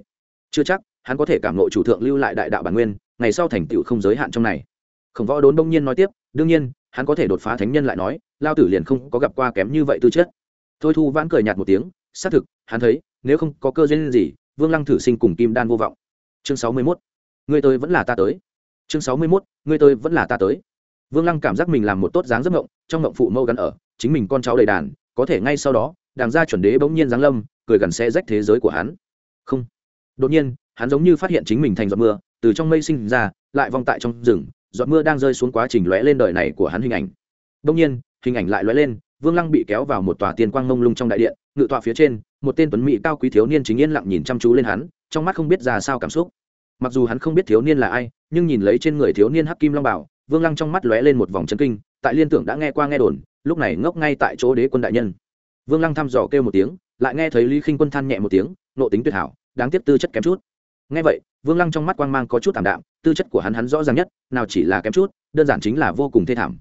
Chưa chắc, hắn có thể cảm nộ chủ thượng lưu lại đại đạo bản nguyên ngày sau thành tựu không giới hạn trong này. Khổng võ đốn đông nhiên nói tiếp, đương nhiên, hắn có thể đột phá thánh nhân lại nói, lao tử liền không có gặp qua kém như vậy tư chất. Thôi thu vãn cười nhạt một tiếng, xác thực, hắn thấy, nếu không có cơ duyên gì, vương lăng thử sinh cùng kim đan vô vọng. Chương sáu mươi mốt người tôi vẫn là ta tới. Chương sáu mươi mốt người tôi vẫn là ta tới. Vương lăng cảm giác mình làm một tốt dáng giấc mộng trong mộng phụ mâu gắn ở, chính mình con cháu đầy đàn, có thể ngay sau đó, đàng gia chuẩn đế bỗng nhiên giáng lâm, cười gần xe rách thế giới của hắn. Không. Đột nhiên, hắn giống như phát hiện chính mình thành giọt mưa từ trong mây sinh ra, lại vong tại trong rừng, giọt mưa đang rơi xuống quá trình lóe lên đời này của hắn hình ảnh. Đông nhiên, hình ảnh lại lóe lên, vương lăng bị kéo vào một tòa tiên quang mông lung trong đại điện, ngự tọa phía trên, một tên tuấn mỹ cao quý thiếu niên chính yên lặng nhìn chăm chú lên hắn, trong mắt không biết ra sao cảm xúc. Mặc dù hắn không biết thiếu niên là ai, nhưng nhìn lấy trên người thiếu niên hắc kim long bảo, vương lăng trong mắt lóe lên một vòng chân kinh, tại liên tưởng đã nghe qua nghe đồn, lúc này ngốc ngay tại chỗ đế quân đại nhân. Vương lăng thăm dò kêu một tiếng, lại nghe thấy lý khinh quân than nhẹ một tiếng, nộ tính tuyệt hảo, đáng tiếc tư chất kém chút. Nghe vậy vương lăng trong mắt quang mang có chút thảm đạm, tư chất của hắn hắn rõ ràng nhất, nào chỉ là kém chút, đơn giản chính là vô cùng thê thảm.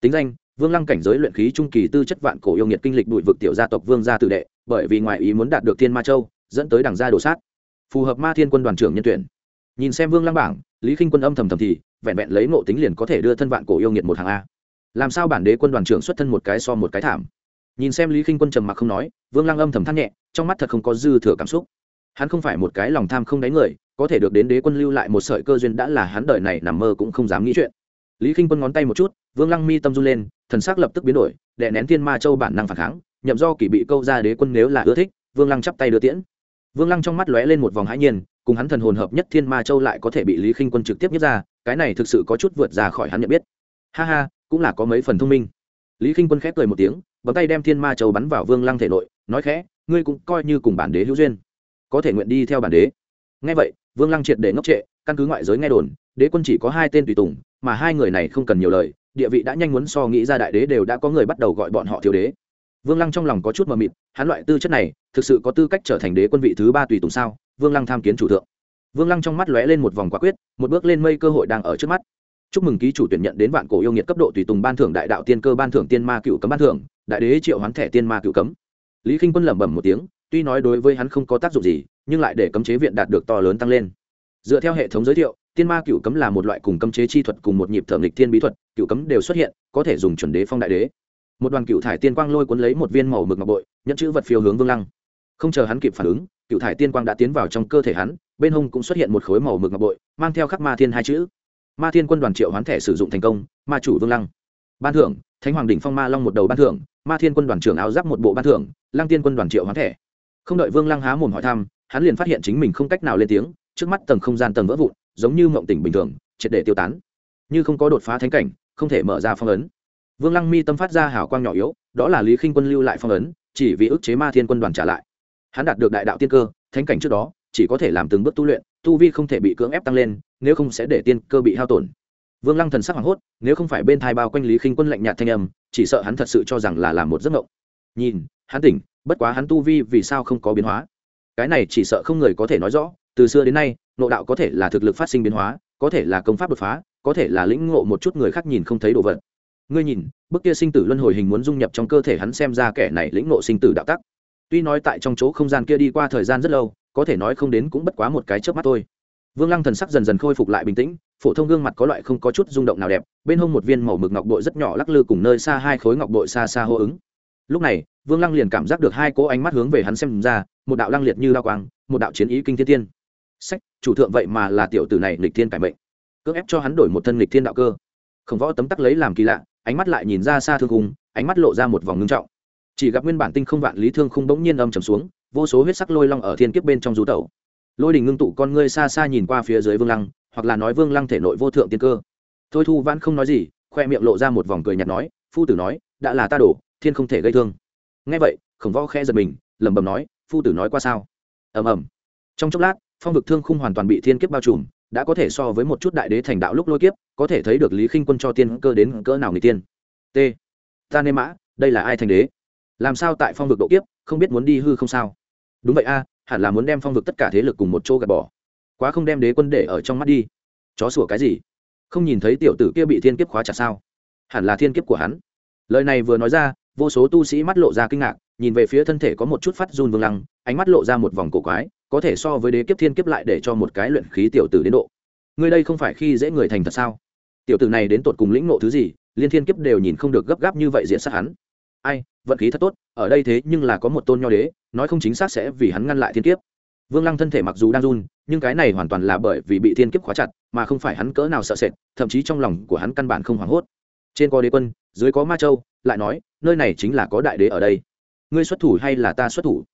Tính danh, vương lăng cảnh giới luyện khí trung kỳ tư chất vạn cổ yêu nghiệt kinh lịch đuổi vực tiểu gia tộc vương gia tử đệ, bởi vì ngoại ý muốn đạt được thiên ma châu, dẫn tới đảng gia đồ sát. Phù hợp ma thiên quân đoàn trưởng nhân tuyển. Nhìn xem vương lăng bảng, lý k i n h quân âm thầm thầm thì, vẹn vẹn lấy ngộ tính liền có thể đưa thân vạn cổ yêu nghiệt một hàng a. Làm sao bản đế quân đoàn trưởng xuất thân một cái so một cái thảm? Nhìn xem lý k i n h quân trầm mặc không nói, vương lăng âm thầm than nhẹ, trong mắt thật không có dư thừa cảm xúc hắn không phải một cái lòng tham không đáy người, có thể được đến đế quân lưu lại một sợi cơ duyên đã là hắn đời này nằm mơ cũng không dám nghĩ chuyện. Lý k i n h quân ngón tay một chút, vương lăng mi tâm run lên, thần sắc lập tức biến đổi đệ nén thiên ma châu bản năng phản kháng, nhậm do kỷ bị câu ra đế quân nếu là ưa thích, vương lăng chắp tay đưa tiễn. Vương lăng trong mắt lóe lên một vòng hãi nhiên, cùng hắn thần hồn hợp nhất thiên ma châu lại có thể bị lý khinh quân trực tiếp nhất ra, cái này thực sự có chút vượt ra khỏi hắn nhận biết. Ha ha, cũng là có mấy phần thông minh. Lý khinh quân khép cười một tiếng, bấm tay đem thiên ma châu bắn vào vương lăng thể nội, nói khẽ, ngươi cũng coi như cùng bản đế hữu duyên có thể nguyện đi theo bản đế. Ngay vậy, vương lăng triệt để ngốc trệ, căn cứ ngoại giới nghe đồn, đế quân chỉ có hai tên tùy tùng, mà hai người này không cần nhiều lời, địa vị đã nhanh muốn so nghĩ ra đại đế đều đã có người bắt đầu gọi bọn họ thiếu đế. Vương lăng trong lòng có chút mờ mịt, hắn loại tư chất này, thực sự có tư cách trở thành đế quân vị thứ ba tùy tùng sao? Vương lăng tham kiến chủ thượng. Vương lăng trong mắt lóe lên một vòng quả quyết, một bước lên mây cơ hội đang ở trước mắt. Chúc mừng ký chủ tuyển nhận đến vạn cổ yêu nghiệt cấp độ tùy tùng ban thưởng đại đạo tiên cơ ban thưởng tiên ma cựu cấm ban thưởng, đại đế triệu hoán thẻ tiên ma cựu cấm. Lý k i n h quân lẩm bẩm một tiếng tuy nói đối với hắn không có tác dụng gì, nhưng lại để cấm chế viện đạt được to lớn tăng lên. Dựa theo hệ thống giới thiệu, tiên ma cựu cấm là một loại cùng cấm chế chi thuật cùng một nhịp thẩm lịch thiên bí thuật, cựu cấm đều xuất hiện, có thể dùng chuẩn đế phong đại đế. Một đoàn cựu thải tiên quang lôi cuốn lấy một viên màu mực ngọc bội nhận chữ vật phiêu hướng vương lăng. Không chờ hắn kịp phản ứng, cựu thải tiên quang đã tiến vào trong cơ thể hắn, bên hông cũng xuất hiện một khối màu mực ngọc bội, mang theo khắc ma thiên hai chữ. Ma thiên quân đoàn triệu hoán thẻ sử dụng thành công, ma chủ vương lăng. Ban thưởng, thánh hoàng đỉnh phong ma long một đầu ban thưởng, ma thiên quân đoàn trưởng áo giáp một bộ ban thưởng, lăng tiên quân đoàn triệu hoán thẻ không đợi vương lăng há mồm hỏi thăm, hắn liền phát hiện chính mình không cách nào lên tiếng, trước mắt tầng không gian tầng vỡ vụn, giống như mộng tỉnh bình thường, triệt để tiêu tán. Như không có đột phá thánh cảnh, không thể mở ra phong ấn. Vương lăng mi tâm phát ra hảo quang nhỏ yếu, đó là lý khinh quân lưu lại phong ấn, chỉ vì ức chế ma thiên quân đoàn trả lại. Hắn đạt được đại đạo tiên cơ, thánh cảnh trước đó, chỉ có thể làm từng bước tu luyện, tu vi không thể bị cưỡng ép tăng lên, nếu không sẽ để tiên cơ bị hao tổn. Vương lăng thần sắc hoảng hốt, nếu không phải bên thai bao quanh lý khinh quân lạnh nhạt thanh âm, chỉ sợ hắn thật sự cho rằng là làm một giấc mộng. Nhìn hắn tỉnh, bất quá hắn tu vi vì sao không có biến hóa? Cái này chỉ sợ không người có thể nói rõ, từ xưa đến nay nộ đạo có thể là thực lực phát sinh biến hóa, có thể là công pháp đột phá, có thể là lĩnh ngộ một chút người khác nhìn không thấy đồ vật. Ngươi nhìn, bức kia sinh tử luân hồi hình muốn dung nhập trong cơ thể hắn xem ra kẻ này lĩnh ngộ sinh tử đạo tắc. Tuy nói tại trong chỗ không gian kia đi qua thời gian rất lâu, có thể nói không đến cũng bất quá một cái chớp mắt thôi. Vương lăng thần sắc dần dần khôi phục lại bình tĩnh, phổ thông gương mặt có loại không có chút rung động nào đẹp, bên hông một viên màu mực ngọc bội rất nhỏ lắc lư cùng nơi xa hai khối ngọc bội xa xa hô ứng. Lúc này vương lăng liền cảm giác được hai cỗ ánh mắt hướng về hắn xem ra, một đạo lăng liệt như lao quang, một đạo chiến ý kinh thiên tiên. Sách, chủ thượng vậy mà là tiểu tử này lịch thiên cải mệnh. Cưỡng ép cho hắn đổi một thân lịch thiên đạo cơ. Khổng võ tấm tắc lấy làm kỳ lạ, ánh mắt lại nhìn ra xa thương khung, ánh mắt lộ ra một vòng ngưng trọng. Chỉ gặp nguyên bản tinh không vạn lý thương khung bỗng nhiên âm trầm xuống, vô số huyết sắc lôi long ở thiên kiếp bên trong rú tẩu. Lôi đình ngưng tụ con ngươi xa xa nhìn qua phía dưới vương lăng, hoặc là nói vương lăng thể nội vô thượng tiên cơ. Thôi thu vãn không nói gì, khoe miệng lộ ra một vòng cười nhạt nói, phu tử nói, đã là ta đổ, thiên không thể gây thương ngay vậy, khổng võ khe giật mình, lẩm bẩm nói, phu tử nói qua sao? Ầm ầm. Trong chốc lát, phong vực thương khung hoàn toàn bị thiên kiếp bao trùm, đã có thể so với một chút đại đế thành đạo lúc lôi kiếp, có thể thấy được lý khinh quân cho tiên cơ đến cỡ nào người tiên. T. Ta nê mã, đây là ai thành đế? Làm sao tại phong vực độ kiếp, không biết muốn đi hư không sao? Đúng vậy a, hẳn là muốn đem phong vực tất cả thế lực cùng một chỗ gạt bỏ. Quá không đem đế quân để ở trong mắt đi. Chó sủa cái gì? Không nhìn thấy tiểu tử kia bị thiên kiếp khóa chặt sao? Hẳn là thiên kiếp của hắn. Lời này vừa nói ra vô số tu sĩ mắt lộ ra kinh ngạc, nhìn về phía thân thể có một chút phát run vương lăng, ánh mắt lộ ra một vòng cổ quái, có thể so với đế kiếp thiên kiếp lại để cho một cái luyện khí tiểu tử đến độ. Ngươi đây không phải khi dễ người thành thật sao? Tiểu tử này đến tột cùng lĩnh nộ thứ gì, liên thiên kiếp đều nhìn không được gấp gáp như vậy diễn sát hắn. Ai, vận khí thật tốt, ở đây thế nhưng là có một tôn nho đế, nói không chính xác sẽ vì hắn ngăn lại thiên kiếp. Vương lăng thân thể mặc dù đang run, nhưng cái này hoàn toàn là bởi vì bị thiên kiếp khóa chặt, mà không phải hắn cỡ nào sợ sệt, thậm chí trong lòng của hắn căn bản không hoảng hốt. Trên có đế quân, dưới có ma châu lại nói, nơi này chính là có đại đế ở đây. Ngươi xuất thủ hay là ta xuất thủ?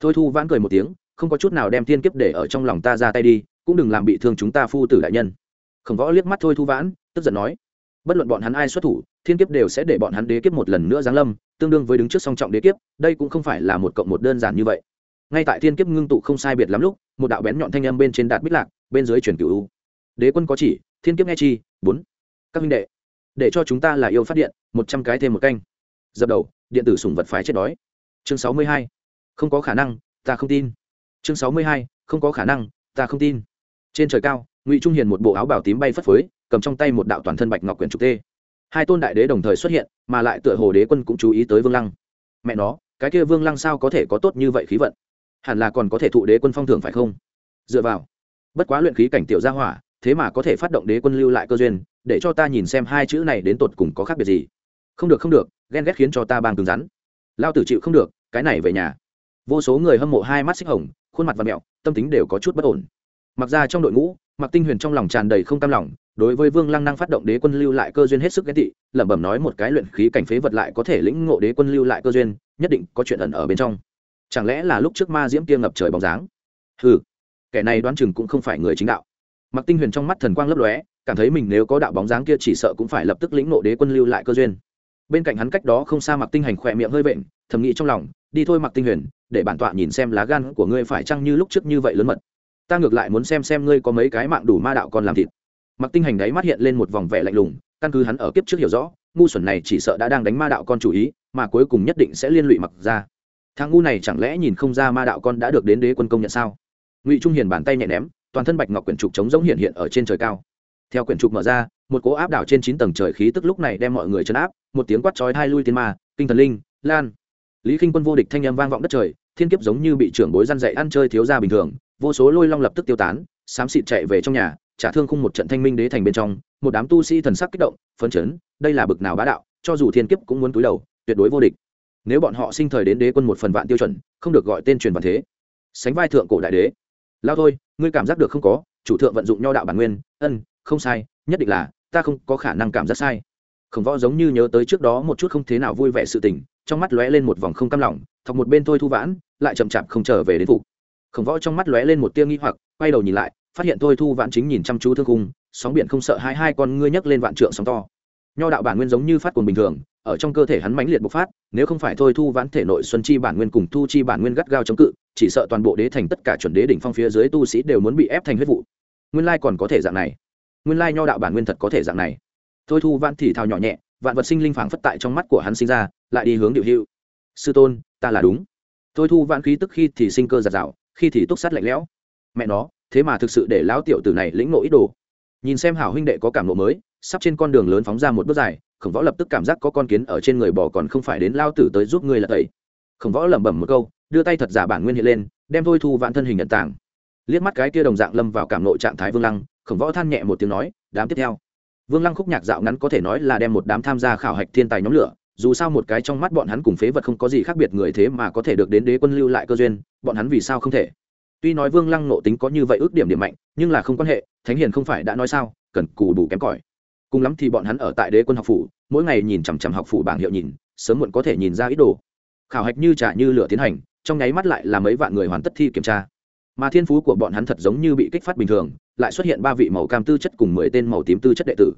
Thôi thu vãn cười một tiếng, không có chút nào đem thiên kiếp để ở trong lòng ta ra tay đi, cũng đừng làm bị thương chúng ta phu tử đại nhân. Khổng võ liếc mắt thôi thu vãn, tức giận nói, bất luận bọn hắn ai xuất thủ, thiên kiếp đều sẽ để bọn hắn đế kiếp một lần nữa giáng lâm, tương đương với đứng trước song trọng đế kiếp, đây cũng không phải là một cộng một đơn giản như vậy. Ngay tại thiên kiếp ngưng tụ không sai biệt lắm lúc, một đạo bén nhọn thanh âm bên trên đạt bích lạc, bên dưới chuyển cửu u. Đế quân có chỉ, thiên kiếp nghe chi, bốn. Các minh đệ để cho chúng ta là yêu phát điện, một trăm cái thêm một canh. Dập đầu, điện tử sùng vật phải chết đói. Chương sáu mươi hai. Không có khả năng, ta không tin. Chương sáu mươi hai, không có khả năng, ta không tin. Trên trời cao, ngụy trung hiền một bộ áo bào tím bay phất phới, cầm trong tay một đạo toàn thân bạch ngọc quyển trục tê. Hai tôn đại đế đồng thời xuất hiện, mà lại tựa hồ đế quân cũng chú ý tới vương lăng. Mẹ nó, cái kia vương lăng sao có thể có tốt như vậy khí vận? Hẳn là còn có thể thụ đế quân phong thưởng phải không? Dựa vào, bất quá luyện khí cảnh tiểu gia hỏa, thế mà có thể phát động đế quân lưu lại cơ duyên để cho ta nhìn xem hai chữ này đến tột cùng có khác biệt gì. Không được không được, ghen ghét khiến cho ta bang cứng rắn. Lao tử chịu không được, cái này về nhà. Vô số người hâm mộ hai mắt xích hồng, khuôn mặt và mẹo, tâm tính đều có chút bất ổn. Mặc ra trong đội ngũ mặc tinh huyền trong lòng tràn đầy không tam lòng, đối với vương lăng năng phát động đế quân lưu lại cơ duyên hết sức ghét tị, lẩm bẩm nói một cái luyện khí cảnh phế vật lại có thể lĩnh ngộ đế quân lưu lại cơ duyên, nhất định có chuyện ẩn ở bên trong. Chẳng lẽ là lúc trước ma diễm kia ngập trời bóng dáng? Ừ kẻ này đoán chừng cũng không phải người chính đạo. Mặc tinh huyền trong mắt thần quang lấp lóe cảm thấy mình nếu có đạo bóng dáng kia chỉ sợ cũng phải lập tức lĩnh nộ đế quân lưu lại cơ duyên. Bên cạnh hắn cách đó không xa mặc tinh hành khỏe miệng hơi vện, thầm nghĩ trong lòng, đi thôi mặc tinh huyền, để bản tọa nhìn xem lá gan của ngươi phải chăng như lúc trước như vậy lớn mật. Ta ngược lại muốn xem xem ngươi có mấy cái mạng đủ ma đạo còn làm thịt. Mặc tinh hành đáy mắt hiện lên một vòng vẻ lạnh lùng, căn cứ hắn ở kiếp trước hiểu rõ, ngu xuẩn này chỉ sợ đã đang đánh ma đạo con chủ ý, mà cuối cùng nhất định sẽ liên lụy mặc ra thằng ngu này chẳng lẽ nhìn không ra ma đạo con đã được đến đế quân công nhận sao? Ngụy trung hiền bàn tay nhẹ ném, toàn thân bạch ngọc quyển trục chống giống hiện hiện ở trên trời cao theo quyển trục mở ra, một cỗ áp đảo trên chín tầng trời khí tức lúc này đem mọi người chấn áp, một tiếng quát chói hai lui tiên ma, kinh thần linh, lan. Lý k i n h quân vô địch thanh â m vang vọng đất trời, thiên kiếp giống như bị trưởng bối răn dậy ăn chơi thiếu ra bình thường, vô số lôi long lập tức tiêu tán, xám xịt chạy về trong nhà, trả thương khung một trận thanh minh đế thành bên trong, một đám tu sĩ thần sắc kích động, phấn chấn, đây là bực nào bá đạo, cho dù thiên kiếp cũng muốn túi đầu, tuyệt đối vô địch. Nếu bọn họ sinh thời đến đế quân một phần vạn tiêu chuẩn, không được gọi tên truyền vạn thế. Sánh vai thượng cổ đại đế. Lao thôi, ngươi cảm giác được không có, chủ thượng vận dụng nho đạo bản nguyên, ân không sai, nhất định là, ta không có khả năng cảm giác sai. Khổng võ giống như nhớ tới trước đó một chút không thế nào vui vẻ sự tình, trong mắt lóe lên một vòng không cam lòng, thọc một bên thôi thu vãn, lại chậm chạp không trở về đến vụ khổng võ trong mắt lóe lên một tia nghi hoặc, quay đầu nhìn lại, phát hiện thôi thu vãn chính nhìn chăm chú thương khung, sóng biển không sợ hai hai con ngươi nhấc lên vạn trượng sóng to. Nho đạo bản nguyên giống như phát cuồng bình thường, ở trong cơ thể hắn mãnh liệt bộc phát, nếu không phải thôi thu vãn thể nội xuân chi bản nguyên cùng thu chi bản nguyên gắt gao chống cự, chỉ sợ toàn bộ đế thành tất cả chuẩn đế đỉnh phong phía dưới tu sĩ đều muốn bị ép thành huyết vụ. Nguyên lai còn có thể dạng này nguyên lai nho đạo bản nguyên thật có thể dạng này. Thôi thu vãn thì thào nhỏ nhẹ, vạn vật sinh linh phảng phất tại trong mắt của hắn sinh ra, lại đi hướng điệu hữu. Sư tôn, ta là đúng. Thôi thu vãn khí tức khi thì sinh cơ giạt rào, khi thì túc sát lạnh lẽo. Mẹ nó, thế mà thực sự để lão tiểu tử này lĩnh nộ ít đồ. Nhìn xem hảo huynh đệ có cảm nộ mới, sắp trên con đường lớn phóng ra một bước dài, khổng võ lập tức cảm giác có con kiến ở trên người bò còn không phải đến lao tử tới giúp người là tẩy. Khổng võ lẩm bẩm một câu, đưa tay thật giả bản nguyên hiện lên, đem thôi thu vạn thân hình nhận tảng liếc mắt cái kia đồng dạng lâm vào cảm nộ trạng thái vương lăng khổng võ than nhẹ một tiếng nói, đám tiếp theo. Vương lăng khúc nhạc dạo ngắn có thể nói là đem một đám tham gia khảo hạch thiên tài nhóm lửa, dù sao một cái trong mắt bọn hắn cùng phế vật không có gì khác biệt người thế mà có thể được đến đế quân lưu lại cơ duyên, bọn hắn vì sao không thể? Tuy nói vương lăng nộ tính có như vậy ước điểm điểm mạnh, nhưng là không quan hệ, thánh hiền không phải đã nói sao, cần cù đủ kém cỏi. Cùng lắm thì bọn hắn ở tại đế quân học phủ, mỗi ngày nhìn chằm chằm học phủ bảng hiệu nhìn, sớm muộn có thể nhìn ra ít đồ. Khảo hạch như trả như lửa tiến hành, trong nháy mắt lại là mấy vạn người hoàn tất thi kiểm tra. Mà thiên phú của bọn hắn thật giống như bị kích phát bình thường lại xuất hiện ba vị màu cam tư chất cùng mười tên màu tím tư chất đệ tử.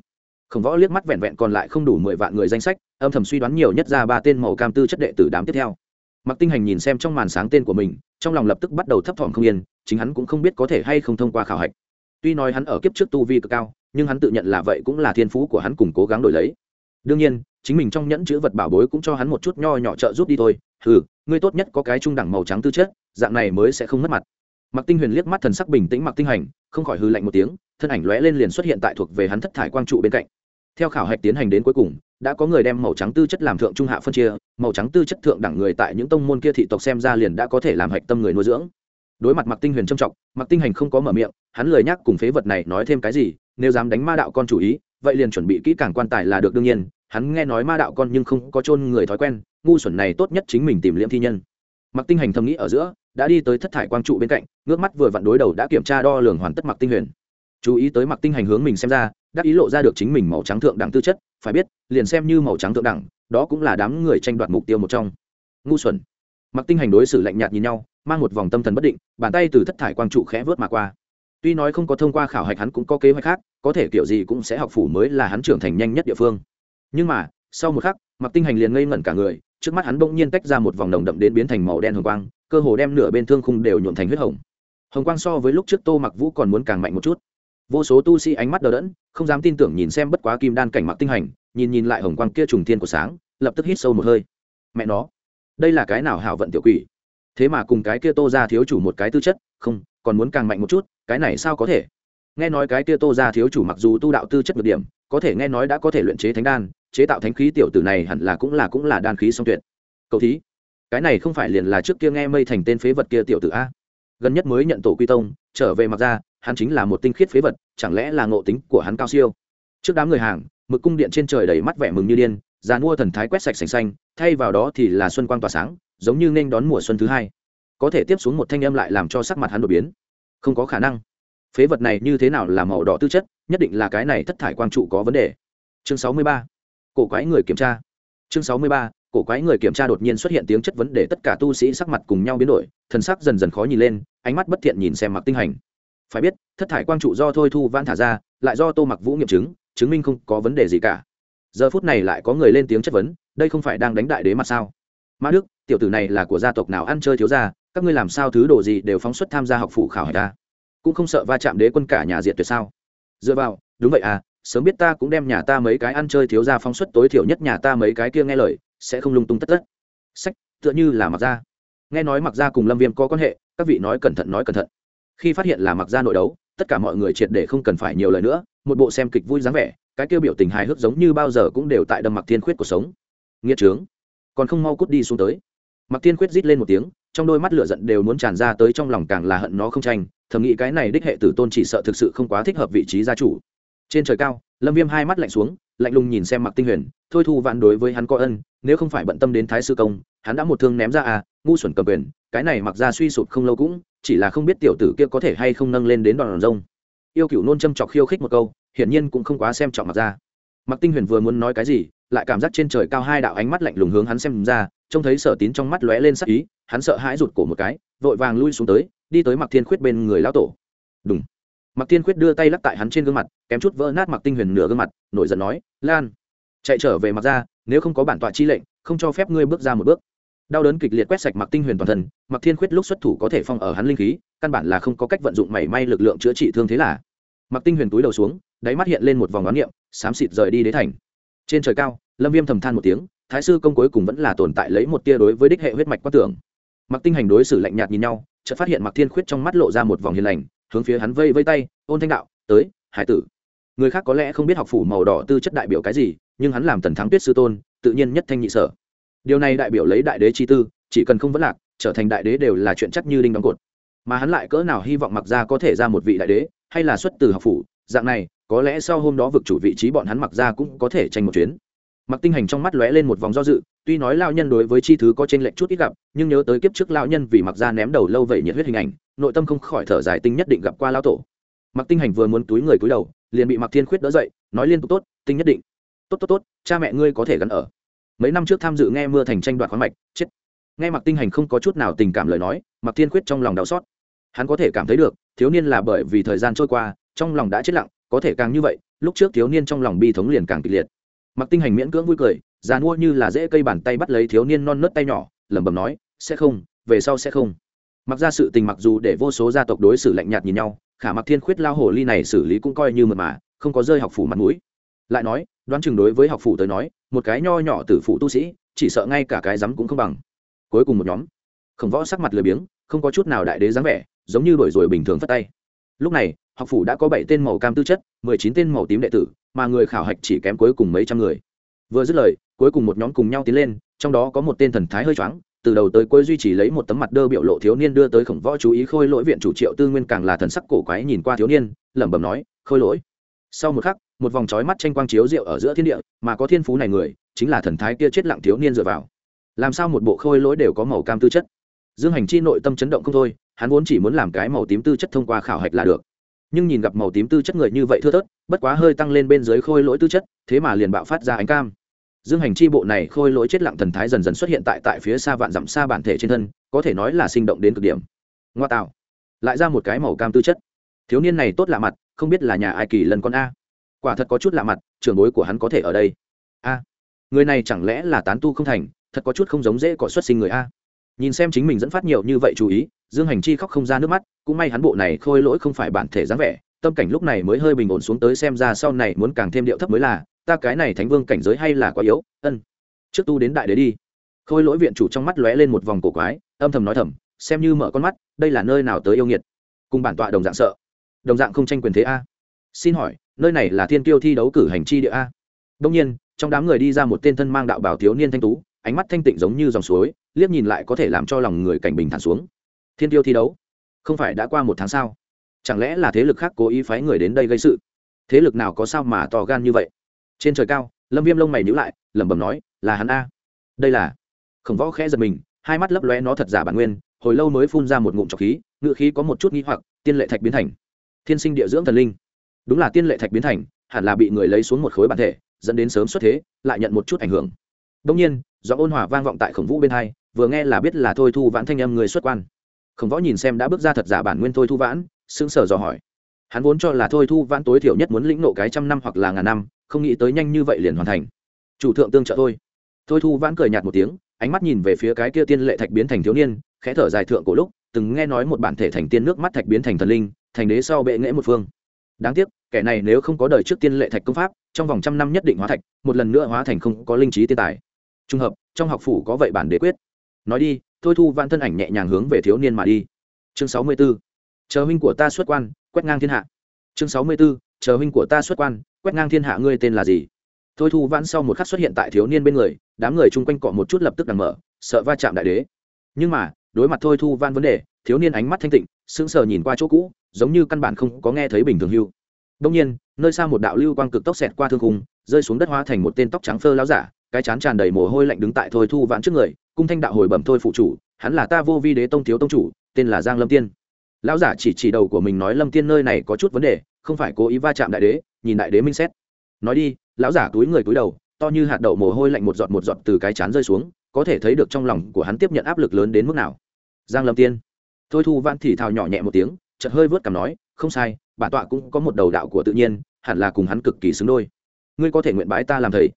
Khổng võ liếc mắt vẹn vẹn còn lại không đủ mười vạn người danh sách, âm thầm suy đoán nhiều nhất ra ba tên màu cam tư chất đệ tử đám tiếp theo. Mặc tinh hành nhìn xem trong màn sáng tên của mình, trong lòng lập tức bắt đầu thấp thỏm không yên, chính hắn cũng không biết có thể hay không thông qua khảo hạch. Tuy nói hắn ở kiếp trước tu vi cực cao, nhưng hắn tự nhận là vậy cũng là thiên phú của hắn cùng cố gắng đổi lấy. Đương nhiên, chính mình trong nhẫn chữ vật bảo bối cũng cho hắn một chút nho nhỏ trợ giúp đi thôi. Ừ ngươi tốt nhất có cái trung đẳng màu trắng tư chất, dạng này mới sẽ không mất mặt. Mặc tinh huyền liếc mắt thần sắc bình tĩnh mặc tinh hành không khỏi hư lạnh một tiếng, thân ảnh lóe lên liền xuất hiện tại thuộc về hắn thất thải quang trụ bên cạnh. Theo khảo hạch tiến hành đến cuối cùng, đã có người đem màu trắng tư chất làm thượng trung hạ phân chia, màu trắng tư chất thượng đẳng người tại những tông môn kia thị tộc xem ra liền đã có thể làm hạch tâm người nuôi dưỡng. Đối mặt mặc tinh huyền trâm trọng mặc tinh hành không có mở miệng, hắn lời nhắc cùng phế vật này nói thêm cái gì, nếu dám đánh ma đạo con chủ ý, vậy liền chuẩn bị kỹ càng quan tài là được đương nhiên, hắn nghe nói ma đạo con nhưng không có chôn người thói quen, ngu xuẩn này tốt nhất chính mình tìm liễm thi nhân. Mặc tinh hành thầm nghĩ ở giữa đã đi tới thất thải quang trụ bên cạnh, ngước mắt vừa vặn đối đầu đã kiểm tra đo lường hoàn tất mặc tinh huyền. Chú ý tới mặc tinh hành hướng mình xem ra đắc ý lộ ra được chính mình màu trắng thượng đẳng tư chất, phải biết, liền xem như màu trắng thượng đẳng, đó cũng là đám người tranh đoạt mục tiêu một trong. Ngu xuẩn. Mặc tinh hành đối xử lạnh nhạt nhìn nhau, mang một vòng tâm thần bất định, bàn tay từ thất thải quang trụ khẽ vớt mà qua. Tuy nói không có thông qua khảo hạch hắn cũng có kế hoạch khác, có thể kiểu gì cũng sẽ học phủ mới là hắn trưởng thành nhanh nhất địa phương. Nhưng mà, sau một khắc mặc tinh hành liền ngây ngẩn cả người, trước mắt hắn bỗng nhiên tách ra một vòng đồng đậm đến biến thành màu đen hồng quang cơ hồ đem nửa bên thương khung đều nhuộm thành huyết hồng. Hồng quang so với lúc trước tô mặc vũ còn muốn càng mạnh một chút. Vô số tu sĩ ánh mắt đờ đẫn, không dám tin tưởng nhìn xem bất quá kim đan cảnh mặc tinh hành, nhìn nhìn lại hồng quang kia trùng thiên của sáng, lập tức hít sâu một hơi. Mẹ nó, đây là cái nào hảo vận tiểu quỷ? Thế mà cùng cái kia tô ra thiếu chủ một cái tư chất, không, còn muốn càng mạnh một chút, cái này sao có thể? Nghe nói cái kia tô ra thiếu chủ mặc dù tu đạo tư chất được điểm, có thể nghe nói đã có thể luyện chế thánh đan, chế tạo thánh khí tiểu tử này hẳn là cũng là cũng là đan khí song tuyệt. Cầu thí cái này không phải liền là trước kia nghe mây thành tên phế vật kia tiểu tử a? Gần nhất mới nhận tổ quy tông, trở về mặc ra, hắn chính là một tinh khiết phế vật, chẳng lẽ là ngộ tính của hắn cao siêu? Trước đám người hàng, mực cung điện trên trời đầy mắt vẻ mừng như điên, già mua thần thái quét sạch sành xanh, thay vào đó thì là xuân quang tỏa sáng, giống như nên đón mùa xuân thứ hai. Có thể tiếp xuống một thanh âm lại làm cho sắc mặt hắn đột biến. Không có khả năng. Phế vật này như thế nào là màu đỏ tư chất, nhất định là cái này thất thải quang trụ có vấn đề. Chương sáu mươi ba. Cổ quái người kiểm tra. Chương sáu mươi ba cổ quái người kiểm tra đột nhiên xuất hiện tiếng chất vấn để tất cả tu sĩ sắc mặt cùng nhau biến đổi, thần sắc dần dần khó nhìn lên, ánh mắt bất thiện nhìn xem mặc tinh hành. Phải biết, thất thải quang trụ do thôi thu van thả ra, lại do tô mặc vũ nghiệm chứng chứng minh không có vấn đề gì cả. Giờ phút này lại có người lên tiếng chất vấn, đây không phải đang đánh đại đế mặt sao? Ma đức, tiểu tử này là của gia tộc nào ăn chơi thiếu gia, các ngươi làm sao thứ đồ gì đều phóng xuất tham gia học phủ khảo hải ta? Cũng không sợ va chạm đế quân cả nhà diệt tuyệt sao? Dựa vào, đúng vậy à sớm biết ta cũng đem nhà ta mấy cái ăn chơi thiếu gia phóng xuất tối thiểu nhất nhà ta mấy cái kia nghe lời sẽ không lung tung tất tất. Sách, tựa như là mặc gia. Nghe nói mặc gia cùng lâm viêm có quan hệ, các vị nói cẩn thận nói cẩn thận. Khi phát hiện là mặc gia nội đấu, tất cả mọi người triệt để không cần phải nhiều lời nữa, một bộ xem kịch vui dáng vẻ, cái kêu biểu tình hài hước giống như bao giờ cũng đều tại đâm mặc thiên khuyết cuộc sống. Nghĩa trướng. Còn không mau cút đi xuống tới. Mặc thiên khuyết rít lên một tiếng, trong đôi mắt lửa giận đều muốn tràn ra tới trong lòng càng là hận nó không tranh, thầm nghĩ cái này đích hệ tử tôn chỉ sợ thực sự không quá thích hợp vị trí gia chủ. Trên trời cao, lâm viêm hai mắt lạnh xuống lạnh lùng nhìn xem mặc tinh huyền, thôi thu vạn đối với hắn có ân, nếu không phải bận tâm đến thái sư công, hắn đã một thương ném ra à ngu xuẩn cầm quyền, cái này mặc ra suy sụp không lâu cũng, chỉ là không biết tiểu tử kia có thể hay không nâng lên đến đòn rông yêu cựu nôn châm chọc khiêu khích một câu, hiển nhiên cũng không quá xem trọng mặc ra mặc tinh huyền vừa muốn nói cái gì, lại cảm giác trên trời cao hai đạo ánh mắt lạnh lùng hướng hắn xem ra, trông thấy sở tín trong mắt lóe lên sắc ý, hắn sợ hãi rụt cổ một cái, vội vàng lui xuống tới, đi tới mặc thiên khuyết bên người lão tổ. Đúng mặc thiên khuyết đưa tay lắc tại hắn trên gương mặt, kém chút vỡ nát mặc tinh huyền nửa gương mặt, nổi giận nói, lan, chạy trở về mặc ra nếu không có bản tọa chi lệnh, không cho phép ngươi bước ra một bước. Đau đớn kịch liệt quét sạch mặc tinh huyền toàn thân mặc thiên khuyết lúc xuất thủ có thể phong ở hắn linh khí, căn bản là không có cách vận dụng mảy may lực lượng chữa trị thương thế là. Mặc tinh huyền túi đầu xuống, đáy mắt hiện lên một vòng đoán niệm, xám xịt rời đi đế thành. Trên trời cao, lâm viêm thầm than một tiếng, thái sư công cuối cùng vẫn là tồn tại lấy một tia đối với đích hệ huyết mạch quan tưởng. Mặc tinh hành đối xử lạnh nhạt nhìn nhau, chợt phát hiện mặc thiên khuyết trong mắt lộ ra một vòng hiền lành hướng phía hắn vây vây tay, ôn thanh đạo, tới, hải tử. Người khác có lẽ không biết học phủ màu đỏ tư chất đại biểu cái gì, nhưng hắn làm tần thắng tuyết sư tôn, tự nhiên nhất thanh nhị sở. Điều này đại biểu lấy đại đế chi tư, chỉ cần không vấn lạc, trở thành đại đế đều là chuyện chắc như đinh đóng cột. Mà hắn lại cỡ nào hy vọng mặc ra có thể ra một vị đại đế, hay là xuất từ học phủ, dạng này, có lẽ sau hôm đó vực chủ vị trí bọn hắn mặc ra cũng có thể tranh một chuyến mặc tinh hành trong mắt lóe lên một vòng do dự, tuy nói lao nhân đối với chi thứ có t r ê n lệch chút ít gặp, nhưng nhớ tới kiếp trước lao nhân vì mặc ra ném đầu lâu vậy nhiệt huyết hình ảnh, nội tâm không khỏi thở dài tinh nhất định gặp qua lao tổ. Mặc tinh hành vừa muốn túi người cúi đầu, liền bị mặc thiên khuyết đỡ dậy, nói liên tục, tốt, tinh nhất định. Tốt tốt tốt, cha mẹ ngươi có thể gắn ở. Mấy năm trước tham dự nghe mưa thành tranh đoạt khoáng mạch, chết. Nghe mặc tinh hành không có chút nào tình cảm lời nói mặc thiên khuyết trong lòng đau xót. Hắn có thể cảm thấy được, thiếu niên là bởi vì thời gian trôi qua, trong lòng đã chết lặng, có thể càng như vậy, lúc trước thiếu niên trong lòng bi thống liền càng kịch liệt mặc tinh hành miễn cưỡng vui cười, già mua như là dễ cây bàn tay bắt lấy thiếu niên non nớt tay nhỏ, lẩm bẩm nói, sẽ không, về sau sẽ không. Mặc ra sự tình mặc dù để vô số gia tộc đối xử lạnh nhạt nhìn nhau, khả mặc thiên khuyết lao hồ ly này xử lý cũng coi như mật mà, không có rơi học phủ mặt mũi. Lại nói, đoán chừng đối với học phủ tới nói, một cái nho nhỏ từ phụ tu sĩ, chỉ sợ ngay cả cái rắm cũng không bằng. Cuối cùng một nhóm, khổng võ sắc mặt lười biếng, không có chút nào đại đế dáng vẻ, giống như đổi rồi bình thường phất tay. Lúc này học phủ đã có bảy tên màu cam tư chất, mười chín tên màu tím đệ tử, mà người khảo hạch chỉ kém cuối cùng mấy trăm người. Vừa dứt lời, cuối cùng một nhóm cùng nhau tiến lên, trong đó có một tên thần thái hơi choáng, từ đầu tới cuối duy trì lấy một tấm mặt đơ biểu lộ thiếu niên đưa tới khổng võ chú ý khôi lỗi viện chủ triệu tư nguyên càng là thần sắc cổ quái nhìn qua thiếu niên, lẩm bẩm nói, khôi lỗi. Sau một khắc, một vòng trói mắt tranh quang chiếu rượu ở giữa thiên địa, mà có thiên phú này người, chính là thần thái kia chết lặng thiếu niên dựa vào. Làm sao một bộ khôi lỗi đều có màu cam tư chất? Dương hành chi nội tâm chấn động không thôi, hắn vốn chỉ muốn làm cái màu tím tư chất thông qua khảo hạch là được nhưng nhìn gặp màu tím tư chất người như vậy thưa thớt, bất quá hơi tăng lên bên dưới khôi lỗi tư chất, thế mà liền bạo phát ra ánh cam. Dương hành chi bộ này khôi lỗi chết lặng thần thái dần dần xuất hiện tại tại phía xa vạn dặm xa bản thể trên thân, có thể nói là sinh động đến cực điểm. Ngoa tạo, lại ra một cái màu cam tư chất. Thiếu niên này tốt lạ mặt, không biết là nhà ai kỳ lần con a. Quả thật có chút lạ mặt trường bối của hắn có thể ở đây. A, người này chẳng lẽ là tán tu không thành, thật có chút không giống dễ có xuất sinh người a nhìn xem chính mình dẫn phát nhiều như vậy chú ý, dương hành chi khóc không ra nước mắt, cũng may hắn bộ này khôi lỗi không phải bản thể dáng vẻ, tâm cảnh lúc này mới hơi bình ổn xuống tới xem ra sau này muốn càng thêm điệu thấp mới là, ta cái này thánh vương cảnh giới hay là quá yếu, ân. Trước tu đến đại đế đi. Khôi lỗi viện chủ trong mắt lóe lên một vòng cổ quái, âm thầm nói thầm, xem như mở con mắt, đây là nơi nào tới yêu nghiệt. Cùng bản tọa đồng dạng sợ. Đồng dạng không tranh quyền thế a. Xin hỏi, nơi này là thiên tiêu thi đấu cử hành chi địa a? Đông nhiên, trong đám người đi ra một tên thân mang đạo bảo thiếu niên thanh tú, ánh mắt thanh tịnh giống như dòng suối liếc nhìn lại có thể làm cho lòng người cảnh bình thản xuống. Thiên tiêu thi đấu, không phải đã qua một tháng sao? Chẳng lẽ là thế lực khác cố ý phái người đến đây gây sự? Thế lực nào có sao mà to gan như vậy? Trên trời cao, lâm viêm lông mày nhữ lại, lẩm bẩm nói, là hắn a. Đây là, khổng võ khẽ giật mình, hai mắt lấp lóe nó thật giả bản nguyên, hồi lâu mới phun ra một ngụm trọc khí ngự khí có một chút nghi hoặc, tiên lệ thạch biến thành. Thiên sinh địa dưỡng thần linh. Đúng là tiên lệ thạch biến thành, hẳn là bị người lấy xuống một khối bản thể, dẫn đến sớm xuất thế, lại nhận một chút ảnh hưởng. Đông nhiên do ôn hòa vang vọng tại khổng vũ bên hai, vừa nghe là biết là thôi thu vãn thanh âm người xuất quan. Khổng võ nhìn xem đã bước ra thật giả bản nguyên thôi thu vãn, sững sờ dò hỏi. Hắn vốn cho là thôi thu vãn tối thiểu nhất muốn lĩnh nộ cái trăm năm hoặc là ngàn năm, không nghĩ tới nhanh như vậy liền hoàn thành. Chủ thượng tương trợ thôi. Thôi thu vãn cười nhạt một tiếng, ánh mắt nhìn về phía cái kia tiên lệ thạch biến thành thiếu niên, khẽ thở dài thượng cổ lúc, từng nghe nói một bản thể thành tiên nước mắt thạch biến thành thần linh, thành đế sau bệ nghễ một phương. Đáng tiếc, kẻ này nếu không có đời trước tiên lệ thạch công pháp, trong vòng trăm năm nhất định hóa thạch, một lần nữa hóa thành không có linh trí tiên tài trùng hợp, trong học phủ có vậy bản đế quyết. Nói đi, thôi thu vãn thân ảnh nhẹ nhàng hướng về thiếu niên mà đi. Chương sáu mươi b ố chờ huynh của ta xuất quan, quét ngang thiên hạ. Chương sáu mươi b ố chờ huynh của ta xuất quan, quét ngang thiên hạ ngươi tên là gì? Thôi thu vãn sau một khắc xuất hiện tại thiếu niên bên người, đám người chung quanh cọ một chút lập tức đằng mở, sợ va chạm đại đế. Nhưng mà, đối mặt thôi thu vãn vấn đề, thiếu niên ánh mắt thanh tịnh, sững sờ nhìn qua chỗ cũ, giống như căn bản không có nghe thấy bình thường hưu. Đông nhiên, nơi xa một đạo lưu quang cực tốc xẹt qua thương cung rơi xuống đất hóa thành một tên tóc trắng phơ láo giả cái chán tràn đầy mồ hôi lạnh đứng tại thôi thu vãn trước người, cung thanh đạo hồi bẩm thôi phụ chủ, hắn là ta vô vi đế tông thiếu tông chủ, tên là giang lâm tiên. Lão giả chỉ chỉ đầu của mình nói lâm tiên nơi này có chút vấn đề, không phải cố ý va chạm đại đế, nhìn đại đế minh xét. Nói đi, lão giả túi người túi đầu, to như hạt đậu mồ hôi lạnh một giọt một giọt từ cái chán rơi xuống, có thể thấy được trong lòng của hắn tiếp nhận áp lực lớn đến mức nào. Giang lâm tiên. Thôi thu vãn thì thào nhỏ nhẹ một tiếng, chợt hơi vớt cằm nói, không sai, bản tọa cũng có một đầu đạo của tự nhiên, hẳn là cùng hắn cực kỳ xứng đôi. Ngươi có thể nguyện bái ta làm thầy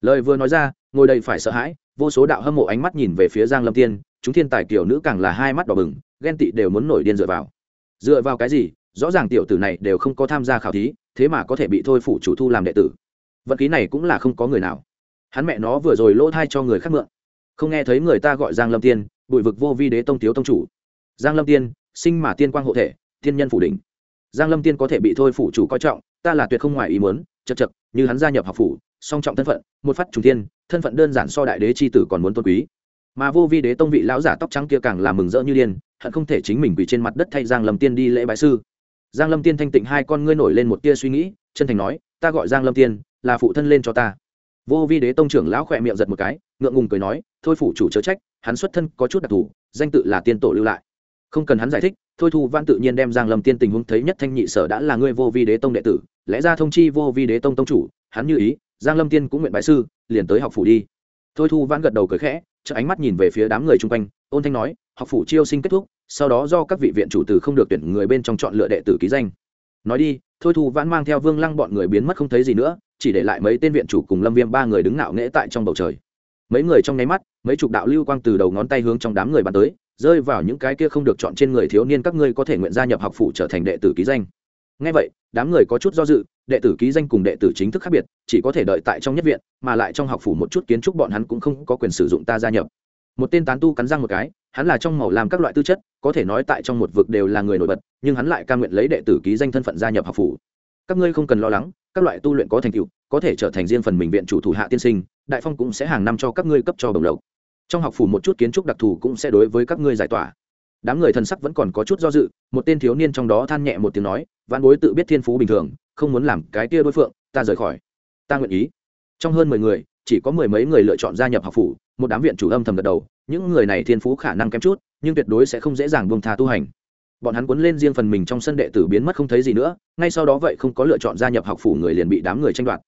lời vừa nói ra, ngồi đây phải sợ hãi, vô số đạo hâm mộ ánh mắt nhìn về phía giang lâm tiên, chúng thiên tài kiểu nữ càng là hai mắt đỏ bừng, ghen tị đều muốn nổi điên dựa vào. Dựa vào cái gì? Rõ ràng tiểu tử này đều không có tham gia khảo thí, thế mà có thể bị thôi phủ chủ thu làm đệ tử. Vận khí này cũng là không có người nào. Hắn mẹ nó vừa rồi lỗ thai cho người khác mượn. Không nghe thấy người ta gọi giang lâm tiên, bụi vực vô vi đế tông tiếu tông chủ. Giang lâm tiên, sinh mà tiên quang hộ thể tiên nhân phủ đỉnh. Giang lâm tiên có thể bị thôi phủ chủ coi trọng, ta là tuyệt không ngoài ý muốn chật chật như hắn gia nhập học phủ song trọng thân phận, một phát trùng tiên thân phận đơn giản so đại đế c h i tử còn muốn tôn quý. Mà vô vi đế tông vị lão giả tóc trắng kia càng làm mừng rỡ như điên, hận không thể chính mình quỳ trên mặt đất thay giang lâm tiên đi lễ bái sư. Giang lâm tiên thanh tịnh hai con ngươi nổi lên một tia suy nghĩ, chân thành nói, ta gọi giang lâm tiên, là phụ thân lên cho ta. Vô vi đế tông trưởng lão khỏe miệng giật một cái, ngượng ngùng cười nói, thôi phủ chủ chớ trách, hắn xuất thân có chút đặc thù, danh tự là tiên tổ lưu lại. Không cần hắn giải thích, thôi thu văn tự nhiên đem giang lâm tiên tình huống thấy nhất thanh nhị sở đã là ngươi vô vi đế tông đệ tử, lẽ ra thông chi vô vi đế tông tông chủ, hắn như ý giang lâm tiên cũng nguyện bái sư, liền tới học phủ đi. Thôi thu vãn gật đầu cười khẽ chợ ánh mắt nhìn về phía đám người chung quanh, ôn thanh nói, học phủ chiêu sinh kết thúc, sau đó do các vị viện chủ từ không được tuyển người bên trong chọn lựa đệ tử ký danh. Nói đi, thôi thu vãn mang theo vương lăng bọn người biến mất không thấy gì nữa, chỉ để lại mấy tên viện chủ cùng lâm viêm ba người đứng ngạo nghễ tại trong bầu trời. Mấy người trong nháy mắt, mấy chục đạo lưu quang từ đầu ngón tay hướng trong đám người bàn tới, rơi vào những cái kia không được chọn trên người thiếu niên các ngươi có thể nguyện gia nhập học phủ trở thành đệ tử ký danh. Ngay vậy đám người có chút do dự, đệ tử ký danh cùng đệ tử chính thức khác biệt, chỉ có thể đợi tại trong nhất viện, mà lại trong học phủ một chút kiến trúc bọn hắn cũng không có quyền sử dụng ta gia nhập. Một tên tán tu cắn răng một cái, hắn là trong màu làm các loại tư chất, có thể nói tại trong một vực đều là người nổi bật, nhưng hắn lại ca nguyện lấy đệ tử ký danh thân phận gia nhập học phủ. Các ngươi không cần lo lắng, các loại tu luyện có thành tựu, có thể trở thành riêng phần mình viện chủ thủ hạ tiên sinh, đại phong cũng sẽ hàng năm cho các ngươi cấp cho bồng lộc. Trong học phủ một chút kiến trúc đặc thù cũng sẽ đối với các ngươi giải tỏa. Đám người thần sắc vẫn còn có chút do dự, một tên thiếu niên trong đó than nhẹ một tiếng nói văn bối tự biết thiên phú bình thường, không muốn làm cái tia đối phượng, ta rời khỏi. Ta nguyện ý. Trong hơn mười người, chỉ có mười mấy người lựa chọn gia nhập học phủ, một đám viện chủ âm thầm gật đầu, những người này thiên phú khả năng kém chút, nhưng tuyệt đối sẽ không dễ dàng buông tha tu hành. Bọn hắn cuốn lên riêng phần mình trong sân đệ tử biến mất không thấy gì nữa, ngay sau đó vậy không có lựa chọn gia nhập học phủ người liền bị đám người tranh đoạt.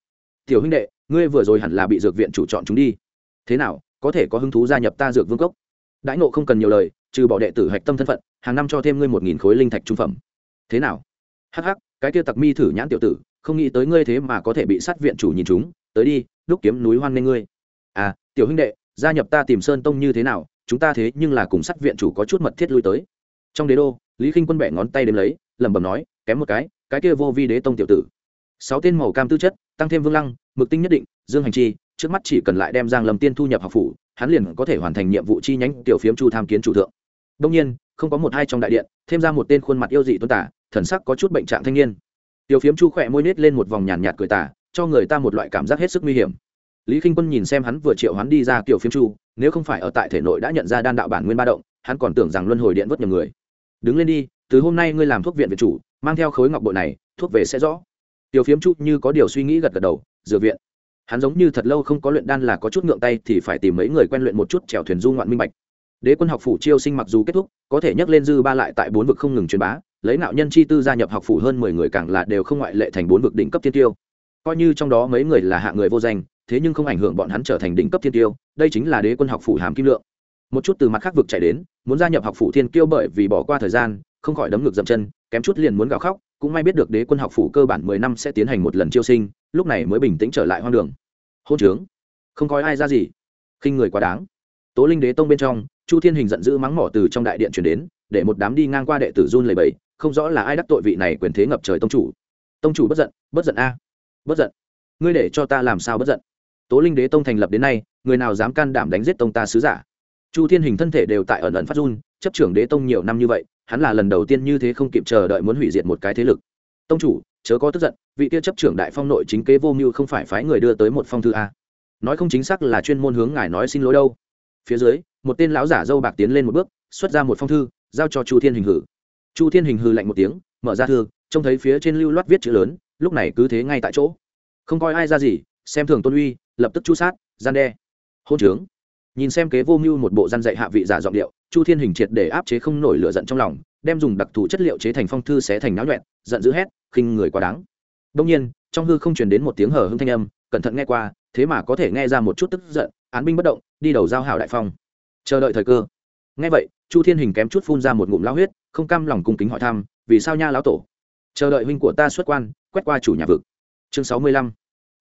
Tiểu huynh đệ, ngươi vừa rồi hẳn là bị dược viện chủ chọn chúng đi. Thế nào, có thể có hứng thú gia nhập ta dược vương cốc? Đãi ngộ không cần nhiều lời, trừ bỏ đệ tử hạch tâm thân phận, hàng năm cho thêm ngươi một nghìn khối linh thạch trung phẩm. Thế nào hắc hắc, cái kia tặc mi thử nhãn tiểu tử, không nghĩ tới ngươi thế mà có thể bị sát viện chủ nhìn chúng. Tới đi lúc kiếm núi hoan nghê ngươi. À tiểu huynh đệ, gia nhập ta tìm sơn tông như thế nào? Chúng ta thế nhưng là cùng sát viện chủ có chút mật thiết lui tới. Trong đế đô, lý k i n h quân bẻ ngón tay đếm lấy, lẩm bẩm nói, kém một cái cái kia vô vi đế tông tiểu tử. Sáu tên màu cam tư chất, tăng thêm vương lăng, mực tinh nhất định, dương hành chi, trước mắt chỉ cần lại đem giang lầm tiên thu nhập học phủ, hắn liền có thể hoàn thành nhiệm vụ chi nhánh tiểu phiếm chu tham kiến chủ thượng. Đông nhiên, không có một hai trong đại điện, thêm ra một tên khuôn mặt yêu dị tuân tả thần sắc có chút bệnh trạng thanh niên. Tiểu phiếm chu khỏe môi nết lên một vòng nhàn nhạt cười tả cho người ta một loại cảm giác hết sức nguy hiểm. Lý k i n h quân nhìn xem hắn vừa triệu hắn đi ra tiểu phiếm chu, nếu không phải ở tại thể nội đã nhận ra đan đạo bản nguyên ba động, hắn còn tưởng rằng luân hồi điện vớt nhầm người. Đứng lên đi, từ hôm nay ngươi làm thuốc viện việt chủ, mang theo khối ngọc bội này, thuốc về sẽ rõ. Tiểu phiếm chu như có điều suy nghĩ gật gật đầu dựa viện. Hắn giống như thật lâu không có luyện đan là có chút ngượng tay thì phải tìm mấy người quen luyện một chút trèo thuyền du ngoạn minh bạch. Đế quân học phủ chiêu sinh mặc dù kết thúc, có thể nhắc lên dư ba lại tại bốn vực không ngừng truyền bá lấy nạo nhân chi tư gia nhập học phủ hơn mười người càng là đều không ngoại lệ thành bốn vực đỉnh cấp thiên tiêu. Coi như trong đó mấy người là hạ người vô danh, thế nhưng không ảnh hưởng bọn hắn trở thành đỉnh cấp thiên tiêu, đây chính là đế quân học phủ hàm kim lượng. Một chút từ mặt khác vực chạy đến, muốn gia nhập học phủ thiên kiêu bởi vì bỏ qua thời gian, không khỏi đấm ngược dậm chân, kém chút liền muốn gào khóc, cũng may biết được đế quân học phủ cơ bản mười năm sẽ tiến hành một lần chiêu sinh, lúc này mới bình tĩnh trở lại hoang đường. Hôn trướng. Không coi ai ra gì. Khinh người quá đáng. Tố linh đế tông bên trong, chu thiên hình giận dữ mắng mỏ từ trong đại điện chuyển đến, để một đám đi ngang qua đệ tử run lầy bầy không rõ là ai đắc tội vị này quyền thế ngập trời tông chủ. Tông chủ bất giận bất giận a, bất giận. Ngươi để cho ta làm sao bất giận? Tố linh đế tông thành lập đến nay, người nào dám can đảm đánh giết tông ta sứ giả? Chu thiên hình thân thể đều tại ẩn ẩn phát run, chấp trưởng đế tông nhiều năm như vậy, hắn là lần đầu tiên như thế không kịp chờ đợi muốn hủy diệt một cái thế lực. Tông chủ, chớ có tức giận, vị kia chấp trưởng đại phong nội chính kế vô mưu không phải phái người đưa tới một phong thư a. Nói không chính xác là chuyên môn hướng ngài nói xin lỗi đâu. Phía dưới, một tên lão giả dâu bạc tiến lên một bước, xuất ra một phong thư, giao cho chu thiên hình hử chu thiên hình hư lạnh một tiếng, mở ra thư, trông thấy phía trên lưu loát viết chữ lớn, lúc này cứ thế ngay tại chỗ. Không coi ai ra gì, xem thường tôn uy, lập tức chu sát, gian đe. Hôn trướng. Nhìn xem kế vô mưu một bộ gian dạy hạ vị giả giọng điệu, chu thiên hình triệt để áp chế không nổi lửa giận trong lòng, đem dùng đặc thù chất liệu chế thành phong thư xé thành náo nhuẹn, giận dữ hét, khinh người quá đáng. Đông nhiên, trong hư không truyền đến một tiếng hở hưng thanh âm, cẩn thận nghe qua, thế mà có thể nghe ra một chút tức giận, án binh bất động, đi đầu giao hảo đại phong. Chờ đợi thời cơ. Nghe vậy chu thiên hình kém chút phun ra một ngụm lao huyết, không cam lòng cung kính hỏi thăm, vì sao nha lão tổ? Chờ đợi huynh của ta xuất quan, quét qua chủ nhà vực. Chương sáu mươi lăm,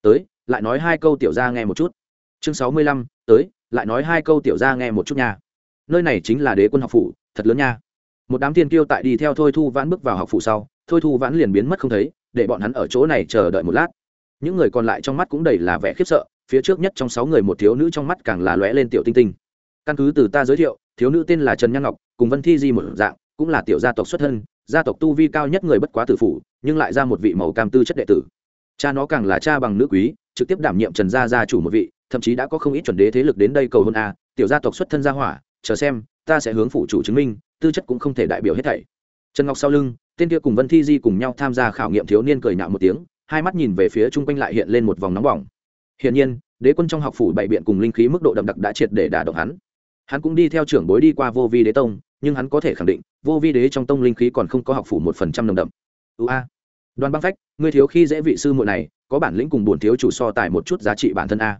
tới, lại nói hai câu tiểu ra nghe một chút. Chương sáu mươi lăm, tới, lại nói hai câu tiểu ra nghe một chút nha. Nơi này chính là đế quân học phủ, thật lớn nha. Một đám tiên kiêu tại đi theo thôi thu vãn bước vào học phủ sau, thôi thu vãn liền biến mất không thấy, để bọn hắn ở chỗ này chờ đợi một lát. Những người còn lại trong mắt cũng đầy là vẻ khiếp sợ, phía trước nhất trong sáu người một thiếu nữ trong mắt càng là lóe lên tiểu tinh tinh căn cứ từ ta giới thiệu, thiếu nữ tên là trần nhan ngọc, cùng vân thi di một dạng, cũng là tiểu gia tộc xuất thân, gia tộc tu vi cao nhất người bất quá tử phủ, nhưng lại ra một vị màu cam tư chất đệ tử. Cha nó càng là cha bằng nữ quý, trực tiếp đảm nhiệm trần gia gia chủ một vị, thậm chí đã có không ít chuẩn đế thế lực đến đây cầu hôn a, tiểu gia tộc xuất thân gia hỏa, chờ xem, ta sẽ hướng phụ chủ chứng minh, tư chất cũng không thể đại biểu hết thảy. Trần ngọc sau lưng, tên kia cùng vân thi di cùng nhau tham gia khảo nghiệm thiếu niên cười nhạo một tiếng, hai mắt nhìn về phía chung quanh lại hiện lên một vòng nóng bỏng. Hiển nhiên, đế quân trong học phủ bảy biện cùng linh khí mức độ đậm đặc đã triệt để đả động hắn hắn cũng đi theo trưởng bối đi qua vô vi đế tông, nhưng hắn có thể khẳng định, vô vi đế trong tông linh khí còn không có học phủ một phần trăm nồng đậm. Ưu a. Đoàn băng phách, ngươi thiếu khi dễ vị sư muội này, có bản lĩnh cùng bổn thiếu chủ so tài một chút giá trị bản thân a.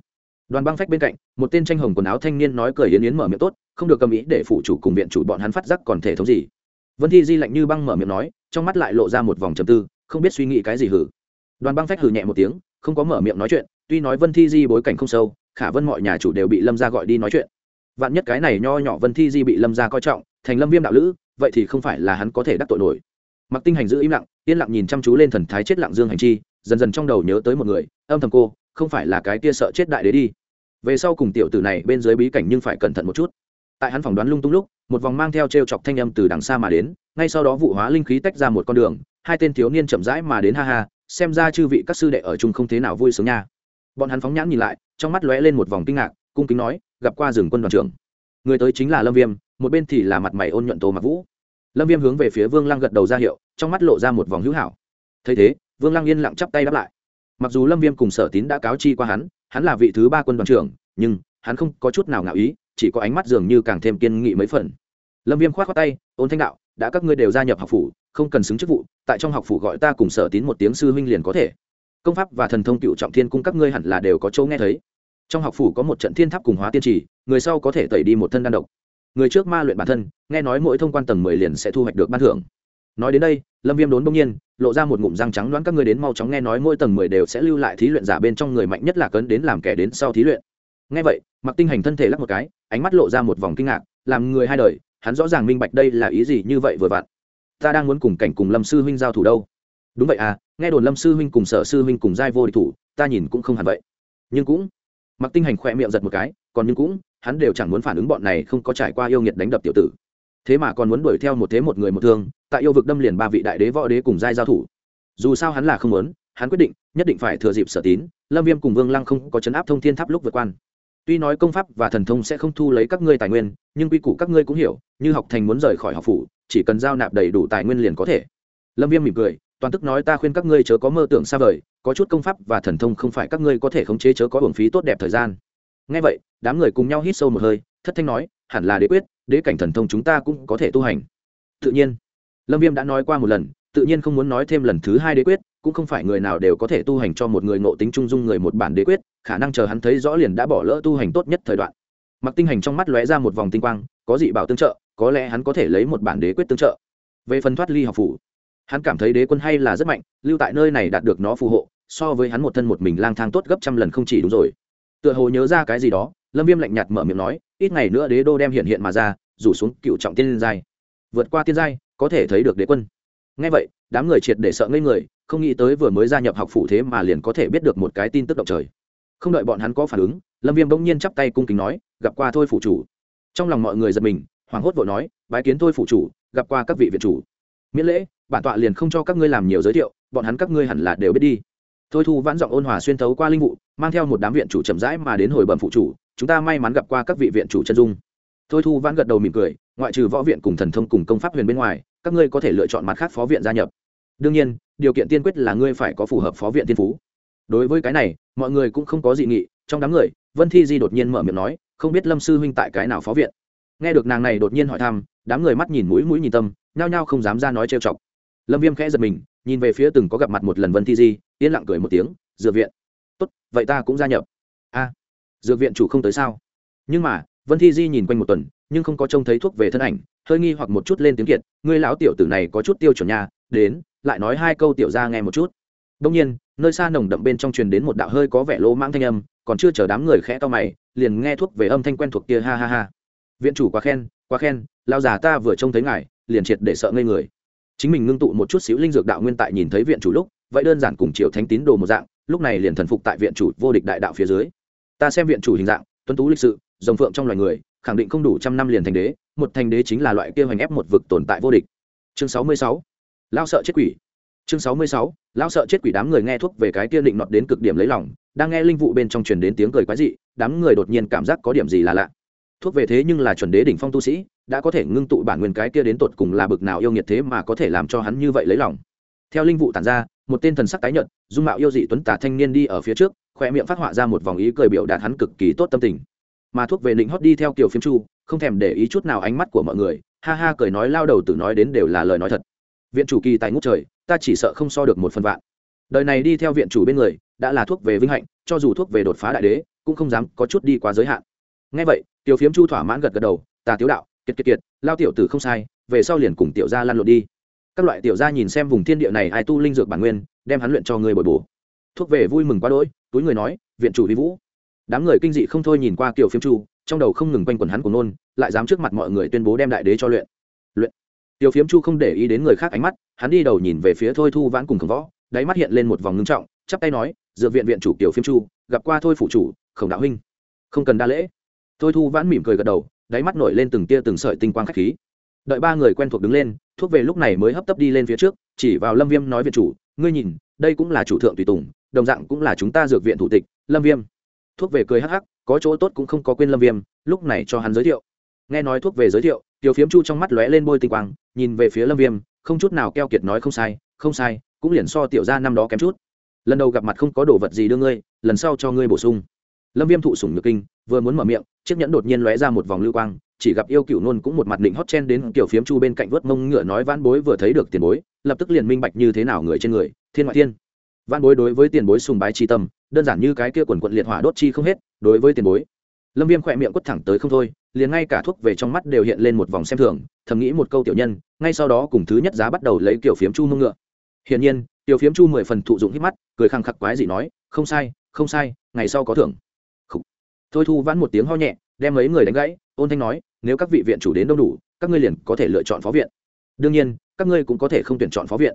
Đoàn băng phách bên cạnh, một tên tranh hồng quần áo thanh niên nói cười yến yến mở miệng tốt, không được cầm ý để phụ chủ cùng viện chủ bọn hắn phát giác còn thể thống gì. Vân thi di lạnh như băng mở miệng nói, trong mắt lại lộ ra một vòng trầm tư, không biết suy nghĩ cái gì hử. Đoàn băng phách hử nhẹ một tiếng, không có mở miệng nói chuyện, tuy nói vân thi di bối cảnh không sâu, khả vân mọi nhà chủ đều bị lâm gia gọi đi nói chuyện vạn nhất cái này nho nhỏ vân thi di bị lâm gia coi trọng, thành lâm viêm đạo lữ, vậy thì không phải là hắn có thể đắc tội nổi. Mặc tinh hành giữ im lặng, yên lặng nhìn chăm chú lên thần thái chết lặng dương hành chi, dần dần trong đầu nhớ tới một người, âm thầm cô, không phải là cái kia sợ chết đại đế đi. Về sau cùng tiểu tử này bên dưới bí cảnh nhưng phải cẩn thận một chút. Tại hắn phỏng đoán lung tung lúc, một vòng mang theo t r e o chọc thanh âm từ đằng xa mà đến, ngay sau đó vụ hóa linh khí tách ra một con đường, hai tên thiếu niên chậm rãi mà đến ha ha, xem ra chư vị các sư đệ ở chung không thế nào vui sướng nha. Bọn hắn phóng nhãn nhìn lại, trong mắt lóe lên một vòng kinh ngạc cung kính nói, gặp qua rừng quân đoàn trưởng. Người tới chính là lâm viêm, một bên thì là mặt mày ôn nhuận tô mặc vũ. Lâm viêm hướng về phía vương lăng gật đầu ra hiệu, trong mắt lộ ra một vòng hữu hảo. Thấy thế, vương lăng yên lặng chắp tay đáp lại. Mặc dù lâm viêm cùng sở tín đã cáo chi qua hắn hắn là vị thứ ba quân đoàn trưởng, nhưng hắn không có chút nào ngạo ý, chỉ có ánh mắt dường như càng thêm kiên nghị mấy phần. Lâm viêm k h o á t k tay, ôn thanh đạo, đã các ngươi đều gia nhập học phủ, không cần xứng chức vụ, tại trong học phủ gọi ta cùng sở tín một tiếng sư huynh liền có thể. Công pháp và thần thông cựu trọng thiên cung các ngươi hẳn là đều có chỗ nghe thấy trong học phủ có một trận thiên tháp cùng hóa tiên trì, người sau có thể tẩy đi một thân đan độc. Người trước ma luyện bản thân, nghe nói mỗi thông quan tầng mười liền sẽ thu hoạch được ban thưởng. Nói đến đây, lâm viêm đốn bỗng nhiên, lộ ra một ngụm răng trắng đoán các người đến mau chóng nghe nói mỗi tầng mười đều sẽ lưu lại thí luyện giả bên trong người mạnh nhất là cấn đến làm kẻ đến sau thí luyện. Nghe vậy mặc tinh hành thân thể lắc một cái, ánh mắt lộ ra một vòng kinh ngạc, làm người hai đời, hắn rõ ràng minh bạch đây là ý gì như vậy vừa vặn. Ta đang muốn cùng cảnh cùng lâm sư huynh giao thủ đâu. Đúng vậy à nghe đồn lâm sư huynh cùng sở sư huynh cùng giai vô địch thủ, ta nhìn cũng không hẳn vậy. Nhưng cũng mặc tinh hành khỏe miệng giật một cái, còn nhưng cũng, hắn đều chẳng muốn phản ứng bọn này không có trải qua yêu nghiệt đánh đập tiểu tử. Thế mà còn muốn đuổi theo một thế một người một thương, tại yêu vực đâm liền ba vị đại đế võ đế cùng giai giao thủ. Dù sao hắn là không muốn, hắn quyết định, nhất định phải thừa dịp sở tín, lâm viêm cùng vương lăng không có chấn áp thông thiên tháp lúc vượt quan. Tuy nói công pháp và thần thông sẽ không thu lấy các ngươi tài nguyên, nhưng quy củ các ngươi cũng hiểu, như học thành muốn rời khỏi học phủ, chỉ cần giao nạp đầy đủ tài nguyên liền có thể. Lâm viêm mỉm cười toàn tức nói ta khuyên các ngươi chớ có mơ tưởng xa vời, có chút công pháp và thần thông không phải các ngươi có thể khống chế chớ có hưởng phí tốt đẹp thời gian. Ngay vậy, đám người cùng nhau hít sâu một hơi, thất thanh nói, hẳn là đế quyết, đế cảnh thần thông chúng ta cũng có thể tu hành. Tự nhiên. Lâm viêm đã nói qua một lần, tự nhiên không muốn nói thêm lần thứ hai đế quyết, cũng không phải người nào đều có thể tu hành cho một người ngộ tính trung dung người một bản đế quyết, khả năng chờ hắn thấy rõ liền đã bỏ lỡ tu hành tốt nhất thời đoạn. Mặc tinh hành trong mắt lóe ra một vòng tinh quang, có dị bảo tương trợ, có lẽ hắn có thể lấy một bản đế quyết tương trợ. Về phần thoát ly học phủ hắn cảm thấy đế quân hay là rất mạnh, lưu tại nơi này đạt được nó phù hộ, so với hắn một thân một mình lang thang tốt gấp trăm lần không chỉ đúng rồi. Tựa hồ nhớ ra cái gì đó, lâm viêm lạnh nhạt mở miệng nói, ít ngày nữa đế đô đem hiện hiện mà ra, rủ xuống cựu trọng tiên giai. Vượt qua tiên giai, có thể thấy được đế quân. Ngay vậy, đám người triệt để sợ ngây người, không nghĩ tới vừa mới gia nhập học phủ thế mà liền có thể biết được một cái tin tức động trời. Không đợi bọn hắn có phản ứng, lâm viêm bỗng nhiên chắp tay cung kính nói, gặp qua thôi phủ chủ. Trong lòng mọi người giật mình, hoảng hốt vội nói, bái kiến thôi phủ chủ, gặp qua các vị viện chủ miễn lễ, bản tọa liền không cho các ngươi làm nhiều giới thiệu, bọn hắn các ngươi hẳn là đều biết đi. Thôi thu vãn giọng ôn hòa xuyên thấu qua linh vụ, mang theo một đám viện chủ chậm rãi mà đến hồi bẩm phụ chủ, chúng ta may mắn gặp qua các vị viện chủ chân dung. Thôi thu vãn gật đầu mỉm cười, ngoại trừ võ viện cùng thần thông cùng công pháp huyền bên ngoài, các ngươi có thể lựa chọn mặt khác phó viện gia nhập. Đương nhiên, điều kiện tiên quyết là ngươi phải có phù hợp phó viện tiên phú. Đối với cái này, mọi người cũng không có dị nghị, trong đám người, vân thi di đột nhiên mở miệng nói, không biết lâm sư huynh tại cái nào phó viện. Nghe được nàng này đột nhiên hỏi thăm đám người mắt nhìn mũi mũi nhìn tâm, nhao nhao không dám ra nói trêu chọc. Lâm viêm khẽ giật mình, nhìn về phía từng có gặp mặt một lần vân thi di, yên lặng cười một tiếng, dược viện. Tốt, vậy ta cũng gia nhập. A, dược viện chủ không tới sao? Nhưng mà, vân thi di nhìn quanh một tuần, nhưng không có trông thấy thuốc về thân ảnh, hơi nghi hoặc một chút lên tiếng kiệt, ngươi lão tiểu tử này có chút tiêu chuẩn nhà đến, lại nói hai câu tiểu ra nghe một chút. Đông nhiên, nơi xa nồng đậm bên trong truyền đến một đạo hơi có vẻ lỗ mãng thanh âm, còn chưa chờ đám người khẽ to mày, liền nghe thuốc về âm thanh quen thuộc kia, ha ha ha viện chủ quá khen quá khen lao già ta vừa trông thấy ngài, liền triệt để sợ ngây người. Chính mình ngưng tụ một chút xíu linh dược đạo nguyên tại nhìn thấy viện chủ lúc, vậy đơn giản cùng triều thánh tín đồ một dạng, lúc này liền thần phục tại viện chủ vô địch đại đạo phía dưới. Ta xem viện chủ hình dạng tuân tú lịch sự dòng phượng trong loài người, khẳng định không đủ trăm năm liền thành đế, một thành đế chính là loại kia hoành ép một vực tồn tại vô địch. Chương sáu mươi sáu lao sợ chết quỷ. Chương sáu mươi sáu lao sợ chết quỷ đám người nghe thuốc về cái kia định nọt đến cực điểm lấy lòng, đang nghe linh vụ bên trong truyền đến tiếng cười quái dị, đám người đột nhiên cảm giác có điểm gì là lạ thuốc về thế nhưng là chuẩn đế đỉnh phong tu sĩ, đã có thể ngưng tụ bản nguyên cái kia đến tột cùng là bực nào yêu nghiệt thế mà có thể làm cho hắn như vậy lấy lòng. Theo linh vụ tản ra, một tên thần sắc tái nhợt, dung mạo yêu dị tuấn tả thanh niên đi ở phía trước, khoe miệng phát họa ra một vòng ý cười biểu đạt hắn cực kỳ tốt tâm tình. Mà thuốc về định hót đi theo kiểu phiếm chu, không thèm để ý chút nào ánh mắt của mọi người, ha ha cười nói lao đầu tự nói đến đều là lời nói thật. Viện chủ kỳ tại ngút trời, ta chỉ sợ không so được một phần vạn. Đời này đi theo viện chủ bên người, đã là thuốc về vinh hạnh, cho dù thuốc về đột phá đại đế, cũng không dám có chút đi quá giới hạn ngay vậy, tiểu phiếm chu thỏa mãn gật gật đầu ta tiếu đạo, kiệt kiệt kiệt, lao tiểu tử không sai, về sau liền cùng tiểu gia lăn lộn đi. Các loại tiểu gia nhìn xem vùng thiên địa này ai tu linh dược bản nguyên, đem hắn luyện cho người bồi bổ. Thuốc về vui mừng quá đỗi, túi người nói, viện chủ vi vũ. Đám người kinh dị không thôi nhìn qua tiểu phiếm chu, trong đầu không ngừng quanh quẩn hắn của nôn lại dám trước mặt mọi người tuyên bố đem đại đế cho luyện. Luyện. Tiểu phiếm chu không để ý đến người khác ánh mắt, hắn đi đầu nhìn về phía thôi thu vãn cùng khổng võ, đáy mắt hiện lên một vòng ngưng trọng, chắp tay nói dựa viện viện chủ tiểu phiếm chu, gặp qua thôi phụ chủ, khổng đạo huynh. Không cần đa lễ thôi thu vãn mỉm cười gật đầu, đáy mắt nổi lên từng tia từng sợi tinh quang khách khí. Đợi ba người quen thuộc đứng lên, thuốc về lúc này mới hấp tấp đi lên phía trước, chỉ vào lâm viêm nói viện chủ, ngươi nhìn, đây cũng là chủ thượng tùy tùng, đồng dạng cũng là chúng ta dược viện thủ tịch, lâm viêm. Thuốc về cười hắc hắc, có chỗ tốt cũng không có quên lâm viêm, lúc này cho hắn giới thiệu. Nghe nói thuốc về giới thiệu, tiểu phiếm chu trong mắt lóe lên bôi tinh quang, nhìn về phía lâm viêm, không chút nào keo kiệt nói không sai không sai, cũng liền so tiểu ra năm đó kém chút. Lần đầu gặp mặt không có đồ vật gì đưa ngươi, lần sau cho ngươi bổ sung lâm viêm thụ sủng nhược kinh, vừa muốn mở miệng, chiếc nhẫn đột nhiên lóe ra một vòng lưu quang, chỉ gặp yêu cựu nôn cũng một mặt định hót chen đến kiểu phiếm chu bên cạnh vớt mông ngựa nói van bối vừa thấy được tiền bối, lập tức liền minh bạch như thế nào người trên người, thiên ngoại thiên. Van bối đối với tiền bối sùng bái chi tâm, đơn giản như cái kia quần quận liệt hỏa đốt chi không hết, đối với tiền bối. Lâm viêm khỏe miệng quất thẳng tới không thôi, liền ngay cả thuốc về trong mắt đều hiện lên một vòng xem thường, thầm nghĩ một câu tiểu nhân, ngay sau đó cùng thứ nhất giá bắt đầu lấy kiểu phiếm chu mông ngựa. Hiển nhiên tiểu phiếm chu mười phần thụ dụng hít mắt, cười khăng khắc quái gì nói, không sai không sai, ngày sau có thưởng thôi thu vãn một tiếng ho nhẹ, đem mấy người đánh gãy, ôn thanh nói, nếu các vị viện chủ đến đông đủ, các ngươi liền có thể lựa chọn phó viện. Đương nhiên, các ngươi cũng có thể không tuyển chọn phó viện.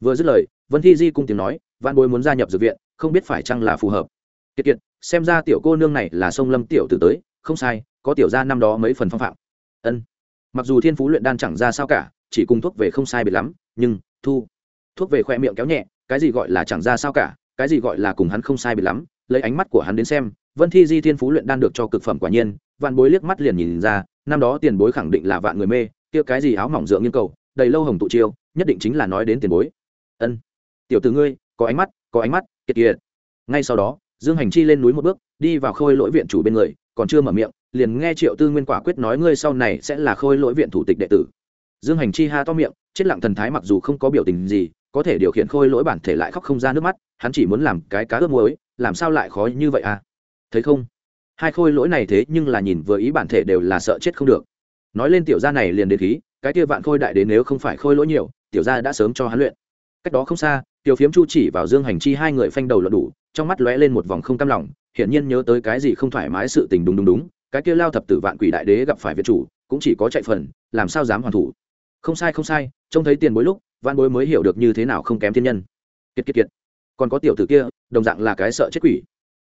Vừa dứt lời, vân thi di cung tiếng nói văn bối muốn gia nhập dược viện, không biết phải chăng là phù hợp. Kiệt kiệt, xem ra tiểu cô nương này là sông lâm tiểu tử tới, không sai, có tiểu ra năm đó mấy phần phong phạm. Ân. Mặc dù thiên phú luyện đan chẳng ra sao cả, chỉ cung thuốc về không sai biệt lắm, nhưng, thu, thuốc về khoe miệng kéo nhẹ, cái gì gọi là chẳng ra sao cả, cái gì gọi là cùng hắn không sai biệt lắm lấy ánh mắt của hắn đến xem, vân thi di thiên phú luyện đan được cho cực phẩm quả nhiên, vạn bối liếc mắt liền nhìn ra, năm đó tiền bối khẳng định là vạn người mê, kia cái gì áo mỏng dựa nghiên cầu, đầy lâu hồng tụ chiêu, nhất định chính là nói đến tiền bối. Ân. Tiểu t ngươi, có ánh mắt, có ánh mắt, kiệt kiệt. Ngay sau đó, dương hành chi lên núi một bước, đi vào khôi lỗi viện chủ bên người, còn chưa mở miệng, liền nghe triệu tư nguyên quả quyết nói ngươi sau này sẽ là khôi lỗi viện thủ tịch đệ tử. Dương hành chi ha to miệng, chết lặng thần thái mặc dù không có biểu tình gì có thể điều khiển khôi lỗi bản thể lại khóc không ra nước mắt, hắn chỉ muốn làm cái cá ướp muối, làm sao lại khó như vậy à? Thấy không? Hai khôi lỗi này thế nhưng là nhìn vừa ý bản thể đều là sợ chết không được. Nói lên tiểu gia này liền đến khí, cái kia vạn khôi đại đến nếu không phải khôi lỗi nhiều, tiểu gia đã sớm cho hắn luyện. Cách đó không xa, tiểu phiếm chu chỉ vào dương hành chi hai người phanh đầu lật đủ, trong mắt lóe lên một vòng không cam lòng, hiển nhiên nhớ tới cái gì không thoải mái sự tình đúng đúng đúng, cái kia lao thập tử vạn quỷ đại đế gặp phải việt chủ, cũng chỉ có chạy phần, làm sao dám hoàn thủ. Không sai không sai, trông thấy tiền bối lúc văn bối mới hiểu được như thế nào không kém thiên nhân. Kiệt kiệt kiệt. Còn có tiểu tử kia, đồng dạng là cái sợ chết quỷ.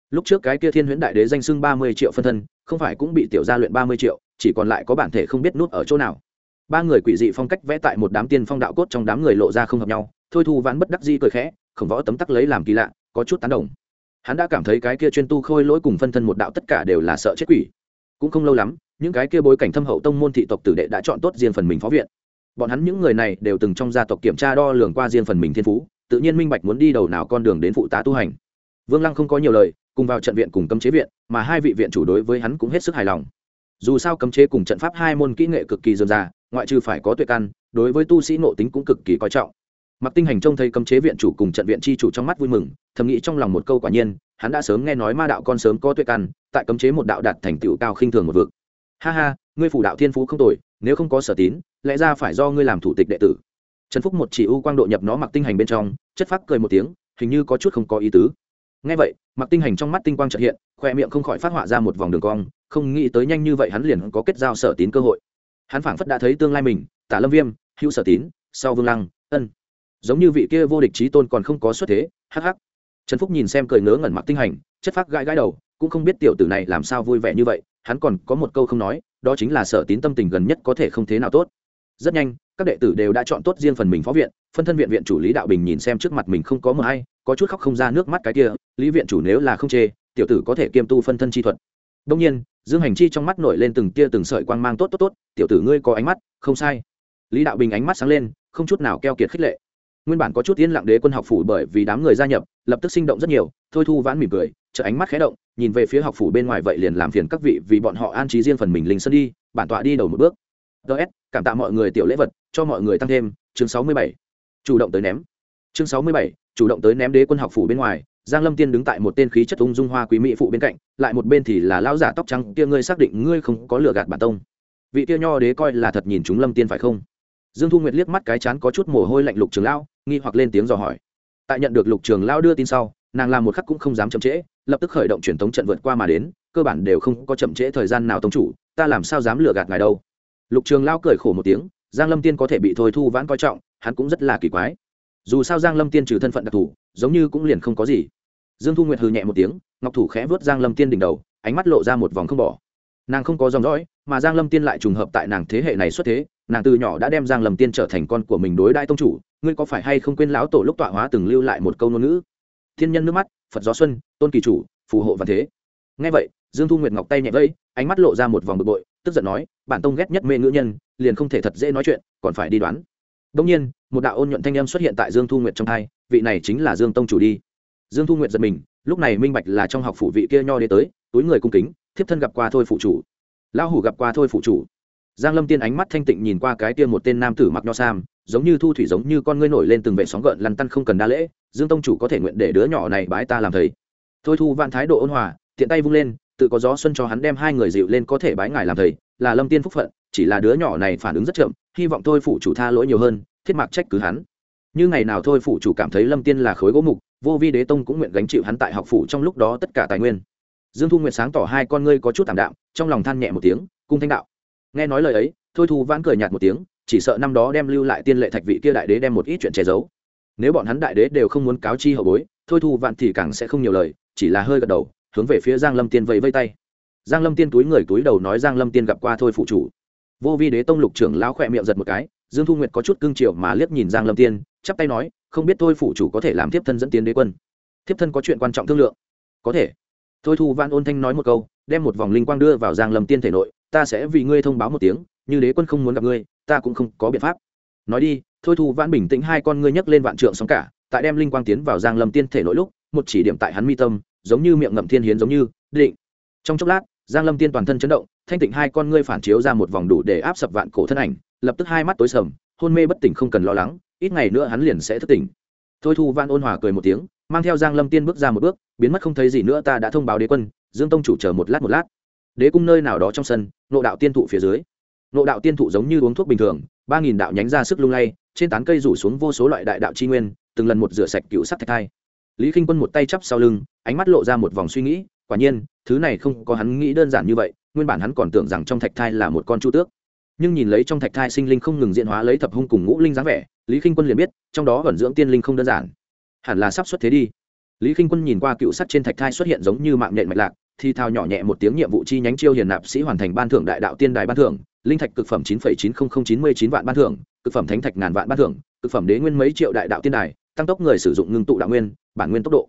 Lúc trước cái kia thiên huyễn đại đế danh sưng ba mươi triệu phân thân, không phải cũng bị tiểu gia luyện ba mươi triệu, chỉ còn lại có bản thể không biết nút ở chỗ nào. Ba người quỷ dị phong cách vẽ tại một đám tiên phong đạo cốt trong đám người lộ ra không hợp nhau, thôi thu vãn bất đắc di cười khẽ, khổng võ tấm tắc lấy làm kỳ lạ, có chút tán đồng. Hắn đã cảm thấy cái kia chuyên tu khôi lỗi cùng phân thân một đạo tất cả đều là sợ chết quỷ. Cũng không lâu lắm, những cái kia bối cảnh thâm hậu tông môn thị tộc tử đệ đã chọn tốt riêng phần mình phó viện bọn hắn những người này đều từng trong gia tộc kiểm tra đo lường qua riêng phần mình thiên phú, tự nhiên minh bạch muốn đi đầu nào con đường đến phụ tá tu hành. Vương lăng không có nhiều lời, cùng vào trận viện cùng cấm chế viện, mà hai vị viện chủ đối với hắn cũng hết sức hài lòng. Dù sao cấm chế cùng trận pháp hai môn kỹ nghệ cực kỳ dườm già ngoại trừ phải có tuệ căn, đối với tu sĩ nộ tính cũng cực kỳ coi trọng. Mặc tinh hành trông thấy cấm chế viện chủ cùng trận viện chi chủ trong mắt vui mừng, thầm nghĩ trong lòng một câu quả nhiên, hắn đã sớm nghe nói ma đạo con sớm có tuệ căn, tại cấm chế một đạo đạt thành tựu cao khinh thường một vực. Ha ha, ngươi phủ đạo thiên phú không tồi nếu không có sở tín, lẽ ra phải do ngươi làm thủ tịch đệ tử. Trần phúc một chỉ U quang độ nhập nó mặc tinh hành bên trong, chất phác cười một tiếng, hình như có chút không có ý tứ. Ngay vậy, mặc tinh hành trong mắt tinh quang trợ hiện khoe miệng không khỏi phát họa ra một vòng đường cong, không nghĩ tới nhanh như vậy hắn liền có kết giao sở tín cơ hội. Hắn phảng phất đã thấy tương lai mình, tả lâm viêm, hữu sở tín, sau vương lăng, ân. Giống như vị kia vô địch trí tôn còn không có xuất thế hh trần phúc nhìn xem cười ngớ ngẩn mặc tinh hành, chất phác gãi gãi đầu, cũng không biết tiểu tử này làm sao vui vẻ như vậy, hắn còn có một câu không nói đó chính là sở tín tâm tình gần nhất có thể không thế nào tốt. Rất nhanh, các đệ tử đều đã chọn tốt riêng phần mình phó viện, phân thân viện viện chủ lý đạo bình nhìn xem trước mặt mình không có mờ hay, có chút khóc không ra nước mắt cái kia, lý viện chủ nếu là không chê, tiểu tử có thể kiêm tu phân thân chi thuật. Đông nhiên, dương hành chi trong mắt nổi lên từng tia từng sợi quang mang tốt tốt tốt, tiểu tử ngươi có ánh mắt, không sai. Lý đạo bình ánh mắt sáng lên, không chút nào keo kiệt khích lệ nguyên bản có chút yên lặng đế quân học phủ bởi vì đám người gia nhập, lập tức sinh động rất nhiều, thôi thu vãn mỉm cười chợ ánh mắt khé động, nhìn về phía học phủ bên ngoài vậy liền làm phiền các vị vì bọn họ an trí riêng phần mình linh sân đi, bản tọa đi đầu một bước. Ts cảm tạ mọi người tiểu lễ vật, cho mọi người tăng thêm, chương sáu mươi bảy. Chủ động tới ném. Chương sáu mươi bảy, chủ động tới ném đế quân học phủ bên ngoài, giang lâm tiên đứng tại một tên khí chất ung dung hoa quý mỹ phụ bên cạnh, lại một bên thì là lão giả tóc trắng, kia ngươi xác định ngươi không có lừa gạt bản tông? Vị kia nho đế coi là thật nhìn chúng lâm tiên phải không? Dương thu nguyệt liếc mắt cái chán có chút mồ hôi lạnh lục trường lão nghi hoặc lên tiếng dò hỏi. Tại nhận được lục trường lao đưa tin sau, nàng làm một khắc cũng không dám chậm trễ, lập tức khởi động truyền thống trận vượt qua mà đến, cơ bản đều không có chậm trễ thời gian nào tông chủ, ta làm sao dám lừa gạt ngài đâu. Lục trường lao cười khổ một tiếng, giang lâm tiên có thể bị thôi thu vãn coi trọng, hắn cũng rất là kỳ quái. Dù sao giang lâm tiên trừ thân phận đặc thù, giống như cũng liền không có gì. Dương thu nguyệt hừ nhẹ một tiếng, ngọc thủ khẽ vớt giang lâm tiên đỉnh đầu, ánh mắt lộ ra một vòng không bỏ. Nàng không có dòng dõi mà giang lâm tiên lại trùng hợp tại nàng thế hệ này xuất thế, nàng từ nhỏ đã đem giang lâm tiên trở thành con của mình đối đại tông chủ, ngươi có phải hay không quên lão tổ lúc tọa hóa từng lưu lại một câu ngôn ngữ? Thiên nhân nước mắt, phật gió xuân, tôn kỳ chủ, phù hộ và thế. Ngay vậy, dương thu nguyệt ngọc tay nhẹ vây ánh mắt lộ ra một vòng bực bội, tức giận nói, bản tông ghét nhất mê ngữ nhân, liền không thể thật dễ nói chuyện, còn phải đi đoán. Đông nhiên, một đạo ôn nhuận thanh âm xuất hiện tại dương thu nguyệt trong thai, vị này chính là dương tông chủ đi. Dương thu nguyệt giật mình, lúc này minh bạch là trong học phủ vị kia nho đế tới, túi người cung kính, thiếp thân gặp qua thôi phụ chủ lão hủ gặp qua thôi phụ chủ. Giang lâm tiên ánh mắt thanh tịnh nhìn qua cái tiên một tên nam tử mặc nho sam, giống như thu thủy giống như con ngươi nổi lên từng vệ sóng gợn lăn tăn không cần đa lễ, dương tông chủ có thể nguyện để đứa nhỏ này bái ta làm thầy. Thôi thu vạn thái độ ôn hòa, tiện tay vung lên, tự có gió xuân cho hắn đem hai người dịu lên có thể bái ngài làm thầy, là lâm tiên phúc phận, chỉ là đứa nhỏ này phản ứng rất chậm, hy vọng thôi phụ chủ tha lỗi nhiều hơn, thiết mặc trách cứ hắn. Như ngày nào thôi phụ chủ cảm thấy lâm tiên là khối gỗ mục, vô vi đế tông cũng nguyện gánh chịu hắn tại học phủ trong lúc đó tất cả tài nguyên dương thu nguyệt sáng tỏ hai con ngươi có chút tảm đạm, trong lòng than nhẹ một tiếng, cung thanh đạo. Nghe nói lời ấy, thôi thu vãn cười nhạt một tiếng, chỉ sợ năm đó đem lưu lại tiên lệ thạch vị kia đại đế đem một ít chuyện che giấu. Nếu bọn hắn đại đế đều không muốn cáo chi hậu bối, thôi thu vạn thì càng sẽ không nhiều lời, chỉ là hơi gật đầu, hướng về phía giang lâm tiên vẫy vây tay. Giang lâm tiên túi người túi đầu nói giang lâm tiên gặp qua thôi phụ chủ. Vô vi đế tông lục trưởng lão khỏe miệng giật một cái, dương thu nguyệt có chút cương triều mà liếc nhìn giang lâm tiên, chắp tay nói, không biết thôi phụ chủ có thể làm tiếp thân dẫn tiến đế quân. Tiếp thân có chuyện quan trọng thương lượng. Có thể thôi thu văn ôn thanh nói một câu, đem một vòng linh quang đưa vào giang lâm tiên thể nội, ta sẽ vì ngươi thông báo một tiếng, như đế quân không muốn gặp ngươi, ta cũng không có biện pháp. Nói đi, thôi thu văn bình tĩnh hai con ngươi nhấc lên vạn trượng sóng cả, tại đem linh quang tiến vào giang lâm tiên thể nội lúc, một chỉ điểm tại hắn mi tâm, giống như miệng ngậm thiên hiến giống như, định. Trong chốc lát, giang lâm tiên toàn thân chấn động, thanh tịnh hai con ngươi phản chiếu ra một vòng đủ để áp sập vạn cổ thân ảnh, lập tức hai mắt tối sầm, hôn mê bất tỉnh không cần lo lắng, ít ngày nữa hắn liền sẽ thức tỉnh. Thôi thu văn ôn hòa cười một tiếng mang theo giang lâm tiên bước ra một bước, biến mất không thấy gì nữa, ta đã thông báo đế quân, dương tông chủ chờ một lát một lát. Đế cung nơi nào đó trong sân nộ đạo tiên thụ phía dưới. Nộ đạo tiên thụ giống như uống thuốc bình thường, ba nghìn đạo nhánh ra sức lung lay, trên tán cây rủ xuống vô số loại đại đạo chi nguyên, từng lần một rửa sạch cựu sắc thạch thai. Lý k i n h quân một tay chắp sau lưng, ánh mắt lộ ra một vòng suy nghĩ, quả nhiên, thứ này không có hắn nghĩ đơn giản như vậy, nguyên bản hắn còn tưởng rằng trong thạch thai là một con chu tước. Nhưng nhìn lấy trong thạch thai sinh linh không ngừng diễn hóa lấy thập hung cùng ngũ linh dáng vẻ, lý k i n h quân liền biết, trong đó vẩn dưỡng tiên linh không đơn giản hẳn là sắp xuất thế đi. Lý k i n h quân nhìn qua cựu sắt trên thạch thai xuất hiện giống như mạng nhện mạch lạc, thì thao nhỏ nhẹ một tiếng nhiệm vụ chi nhánh chiêu hiền nạp sĩ hoàn thành ban thưởng đại đạo tiên đài ban thưởng, linh thạch cực phẩm chín chín không không chín mươi chín vạn ban thưởng, cực phẩm thánh thạch ngàn vạn ban thưởng, cực phẩm đế nguyên mấy triệu đại đạo tiên đài, tăng tốc người sử dụng ngưng tụ đạo nguyên, bản nguyên tốc độ.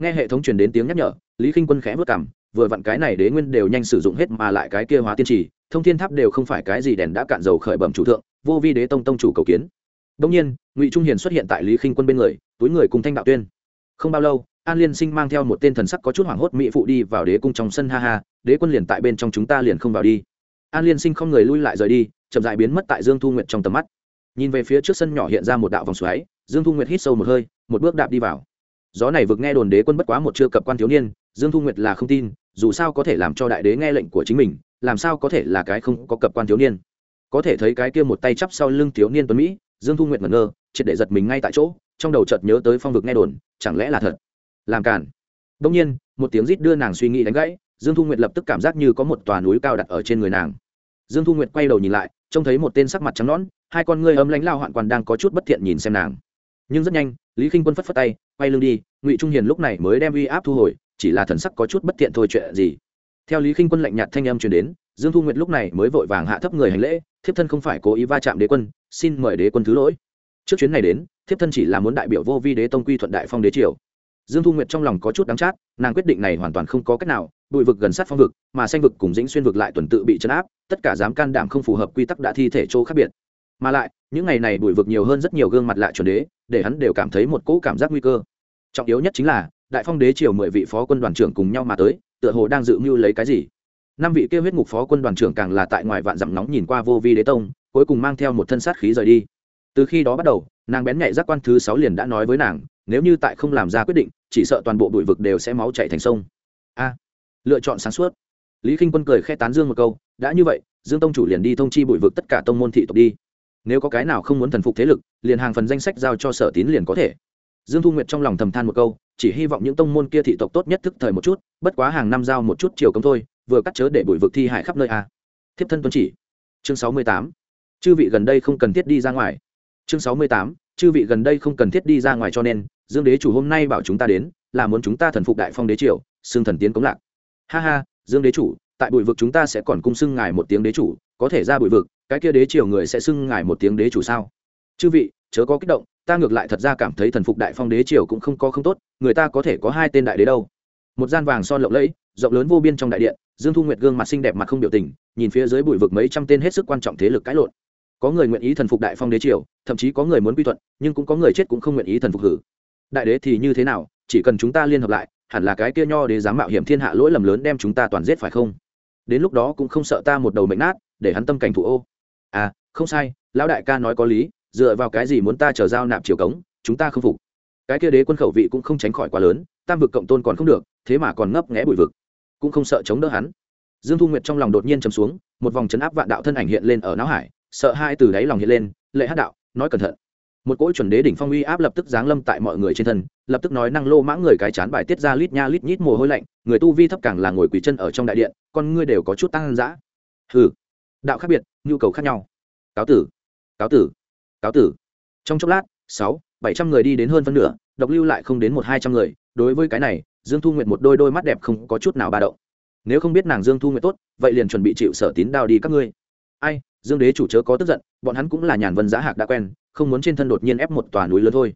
Nghe hệ thống truyền đến tiếng nhắc nhở, lý k i n h quân khẽ vất cảm vừa vặn cái này đế nguyên đều nhanh sử dụng hết mà lại cái kia hóa tiên trì, thông thiên tháp đều không phải cái gì đèn đã cạn dầu khởi bẩm chủ thượng, vô vi đế tông tông chủ cầu kiến đông nhiên, ngụy trung hiền xuất hiện tại lý k i n h quân bên người, túi người cùng thanh đạo tuyên. Không bao lâu, an liên sinh mang theo một tên thần sắc có chút hoảng hốt mỹ phụ đi vào đế cung trong sân, ha ha, đế quân liền tại bên trong chúng ta liền không vào đi. An liên sinh không người lui lại rời đi, chậm dại biến mất tại dương thu nguyệt trong tầm mắt. Nhìn về phía trước sân nhỏ hiện ra một đạo vòng xoáy, dương thu nguyệt hít sâu một hơi, một bước đạp đi vào. Gió này vực nghe đồn đế quân bất quá một chưa cập quan thiếu niên, dương thu nguyệt là không tin, dù sao có thể làm cho đại đế nghe lệnh của chính mình, làm sao có thể là cái không có cập quan thiếu niên. Có thể thấy cái kia một tay chắp sau lưng thiếu niên tuấn mỹ dương thu nguyệt ngẩn ngơ, triệt để giật mình ngay tại chỗ, trong đầu chợt nhớ tới phong vực nghe đồn, chẳng lẽ là thật? Làm cản đông nhiên, một tiếng rít đưa nàng suy nghĩ đánh gãy, dương thu nguyệt lập tức cảm giác như có một tòa núi cao đặt ở trên người nàng. Dương thu nguyệt quay đầu nhìn lại, trông thấy một tên sắc mặt trắng nõn, hai con ngươi ấm lánh lao hoạn quan đang có chút bất thiện nhìn xem nàng. Nhưng rất nhanh, lý k i n h quân phất phất tay, quay lưng đi, ngụy trung hiền lúc này mới đem uy áp thu hồi, chỉ là thần sắc có chút bất thiện thôi chuyện gì. Theo lý k i n h quân lạnh nhạt thanh âm truyền đến, dương thu nguyệt lúc này mới vội vàng hạ thấp người hành lễ, thiếp thân không phải cố ý va chạm đế quân xin mời đế quân thứ lỗi. Trước chuyến này đến, thiếp thân chỉ là muốn đại biểu vô vi đế tông quy thuận đại phong đế triều. Dương thu nguyệt trong lòng có chút đắng chát, nàng quyết định này hoàn toàn không có cách nào, bụi vực gần sát phong vực, mà xanh vực cùng dĩnh xuyên vực lại tuần tự bị chấn áp, tất cả dám can đảm không phù hợp quy tắc đã thi thể chỗ khác biệt. Mà lại, những ngày này bụi vực nhiều hơn rất nhiều gương mặt lạ chuẩn đế, để hắn đều cảm thấy một cỗ cảm giác nguy cơ. Trọng yếu nhất chính là, đại phong đế triều mười vị phó quân đoàn trưởng cùng nhau mà tới, tựa hồ đang dự mưu lấy cái gì? Năm vị kêu huyết ngục phó quân đoàn trưởng càng là tại ngoài vạn dặm nóng nhìn qua vô vi đế tông cuối cùng mang theo một thân sát khí rời đi. Từ khi đó bắt đầu, nàng bén nhạy giác quan thứ sáu liền đã nói với nàng, nếu như tại không làm ra quyết định, chỉ sợ toàn bộ bụi vực đều sẽ máu chạy thành sông. A, lựa chọn sáng suốt. Lý k i n h quân cười khe tán dương một câu, đã như vậy, dương tông chủ liền đi thông chi bụi vực tất cả tông môn thị tộc đi. Nếu có cái nào không muốn thần phục thế lực, liền hàng phần danh sách giao cho sở tín liền có thể. Dương thu nguyệt trong lòng thầm than một câu, chỉ hy vọng những tông môn kia thị tộc tốt nhất thức thời một chút, bất quá hàng năm giao một chút chiều cấm thôi, vừa cắt chớ để bụi vực thi hại khắp nơi a. Thiếp thân tuân chỉ. Chương sáu mươi tám chư vị gần đây không cần thiết đi ra ngoài. Chương sáu mươi tám, chư vị gần đây không cần thiết đi ra ngoài cho nên, dương đế chủ hôm nay bảo chúng ta đến, là muốn chúng ta thần phục đại phong đế triều, xưng thần tiến cống lạc. Ha ha, dương đế chủ, tại bụi vực chúng ta sẽ còn cung xưng ngài một tiếng đế chủ, có thể ra bụi vực, cái kia đế triều người sẽ xưng ngài một tiếng đế chủ sao? Chư vị, chớ có kích động, ta ngược lại thật ra cảm thấy thần phục đại phong đế triều cũng không có không tốt, người ta có thể có hai tên đại đế đâu. Một gian vàng son lộng lẫy, rộng lớn vô biên trong đại điện, dương thu nguyệt gương mặt xinh đẹp mặt không biểu tình, nhìn phía dưới bụi vực mấy trăm tên hết sức quan trọng thế lực cãi lộn có người nguyện ý thần phục đại phong đế triều, thậm chí có người muốn quy thuận, nhưng cũng có người chết cũng không nguyện ý thần phục hử. Đại đế thì như thế nào, chỉ cần chúng ta liên hợp lại, hẳn là cái kia nho đế dám mạo hiểm thiên hạ lỗi lầm lớn đem chúng ta toàn giết phải không? Đến lúc đó cũng không sợ ta một đầu mệnh nát, để hắn tâm cảnh thủ ô. À không sai, lão đại ca nói có lý, dựa vào cái gì muốn ta trở giao nạp triều cống, chúng ta không phục. Cái kia đế quân khẩu vị cũng không tránh khỏi quá lớn, tam vực cộng tôn còn không được, thế mà còn ngấp nghẽ bụi vực. Cũng không sợ chống đỡ hắn. Dương thu nguyệt trong lòng đột nhiên chấm xuống, một vòng chấn áp vạn đạo thân ảnh hiện lên ở não hải sợ hai từ đáy lòng hiện lên, lệ hát đạo, nói cẩn thận. Một cỗ chuẩn đế đỉnh phong uy áp lập tức giáng lâm tại mọi người trên thân, lập tức nói năng lô mã người cái chán bài tiết ra lít nha lít nhít mồ hôi lạnh, người tu vi thấp càng là ngồi quỳ chân ở trong đại điện, con ngươi đều có chút tăng dã. Hừ, đạo khác biệt, nhu cầu khác nhau. Cáo tử cáo tử cáo tử. Trong chốc lát, sáu, bảy trăm người đi đến hơn phân nửa, độc lưu lại không đến một hai trăm người, đối với cái này, dương thu nguyện một đôi đôi mắt đẹp không có chút nào ba động. Nếu không biết nàng dương thu nguyện tốt, vậy liền chuẩn bị chịu sở tín đao đi các ngươi. Ai dương đế chủ chớ có tức giận, bọn hắn cũng là nhàn vân giá hạc đã quen, không muốn trên thân đột nhiên ép một tòa núi lớn thôi.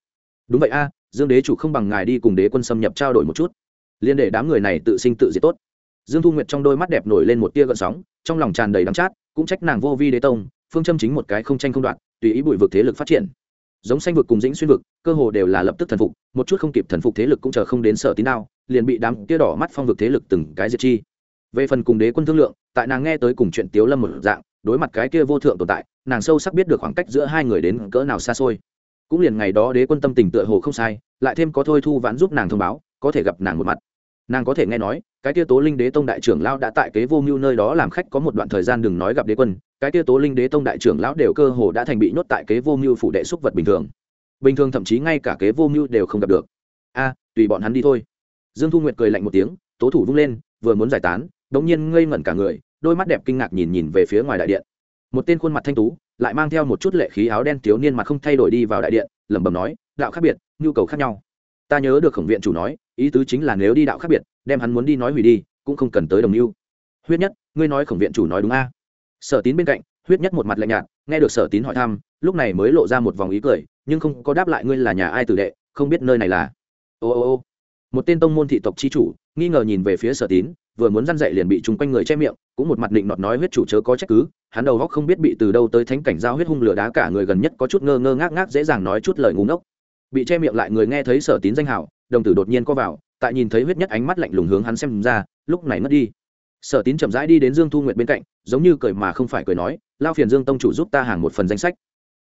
Đúng vậy a, dương đế chủ không bằng ngài đi cùng đế quân xâm nhập trao đổi một chút. Liên để đám người này tự sinh tự diệt tốt. Dương thu nguyệt trong đôi mắt đẹp nổi lên một tia gợn sóng, trong lòng tràn đầy đắng chát, cũng trách nàng vô vi đế tông, phương châm chính một cái không tranh không đoạn tùy ý bụi vực thế lực phát triển. Giống xanh vực cùng dĩnh xuyên vực, cơ hồ đều là lập tức thần phục, một chút không kịp thần phục thế lực cũng chờ không đến sở tín nào liền bị đám tia đỏ mắt phong vực thế lực từng cái diệt chi. Về phần cùng đế quân thương lượng, tại nàng nghe tới cùng chuyện tiếu lâm một dạng đối mặt cái kia vô thượng tồn tại, nàng sâu sắc biết được khoảng cách giữa hai người đến cỡ nào xa xôi. Cũng liền ngày đó đế quân tâm tình tựa hồ không sai, lại thêm có thôi thu vãn giúp nàng thông báo, có thể gặp nàng một mặt. Nàng có thể nghe nói, cái tia tố linh đế tông đại trưởng lão đã tại kế vô mưu nơi đó làm khách có một đoạn thời gian đừng nói gặp đế quân, cái tia tố linh đế tông đại trưởng lão đều cơ hồ đã thành bị nhốt tại kế vô mưu phủ đệ xúc vật bình thường. Bình thường thậm chí ngay cả kế vô mưu đều không gặp được. A, tùy bọn hắn đi thôi. Dương thu nguyệt cười lạnh một tiếng, tố thủ vung lên, vừa muốn giải tán đống nhiên ngây ngẩn cả người đôi mắt đẹp kinh ngạc nhìn nhìn về phía ngoài đại điện. Một tên khuôn mặt thanh tú, lại mang theo một chút lệ khí áo đen thiếu niên mặt không thay đổi đi vào đại điện, lẩm bẩm nói, đạo khác biệt, nhu cầu khác nhau. Ta nhớ được khổng viện chủ nói, ý tứ chính là nếu đi đạo khác biệt, đem hắn muốn đi nói hủy đi, cũng không cần tới đồng mưu. Huyết nhất, ngươi nói khổng viện chủ nói đúng a? Sở tín bên cạnh, huyết nhất một mặt lạnh nhạt, nghe được sở tín hỏi thăm, lúc này mới lộ ra một vòng ý cười, nhưng không có đáp lại ngươi là nhà ai tử đệ, không biết nơi này là. Ô ô ô. Một tên tông môn thị tộc chi chủ, nghi ngờ nhìn về phía sở tín vừa muốn răn dậy liền bị chúng quanh người che miệng, cũng một mặt định nọt nói huyết chủ chớ có trách cứ, hắn đầu góc không biết bị từ đâu tới thánh cảnh giao huyết hung lửa đá cả người gần nhất có chút ngơ ngơ ngác ngác dễ dàng nói chút lời ngu ngốc. Bị che miệng lại người nghe thấy sở tín danh hảo đồng tử đột nhiên co vào, tại nhìn thấy huyết nhất ánh mắt lạnh lùng hướng hắn xem ra, lúc này mất đi. Sở tín chậm rãi đi đến dương thu nguyệt bên cạnh, giống như cười mà không phải cười nói, lao phiền dương tông chủ giúp ta hàng một phần danh sách.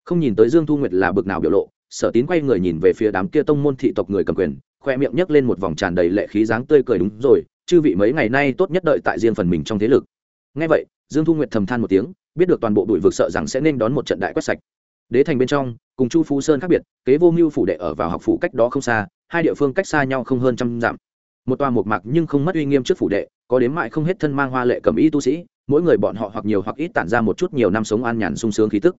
Không nhìn tới dương thu nguyệt là bực nào biểu lộ, sở tín quay người nhìn về phía đám kia tông môn thị tộc người cầm quyền, khoe miệng nhấc lên một vòng tràn đầy lệ khí dáng tươi cười đúng rồi chư vị mấy ngày nay tốt nhất đợi tại riêng phần mình trong thế lực. Ngay vậy, dương thu nguyệt thầm than một tiếng, biết được toàn bộ bụi vực sợ rằng sẽ nên đón một trận đại quét sạch. Đế thành bên trong, cùng chu phú sơn khác biệt, kế vô mưu phủ đệ ở vào học phủ cách đó không xa, hai địa phương cách xa nhau không hơn trăm dặm. Một tòa một mạc nhưng không mất uy nghiêm trước phủ đệ, có đến mại không hết thân mang hoa lệ cầm y tu sĩ, mỗi người bọn họ hoặc nhiều hoặc ít tản ra một chút nhiều năm sống an nhàn sung sướng khí tức.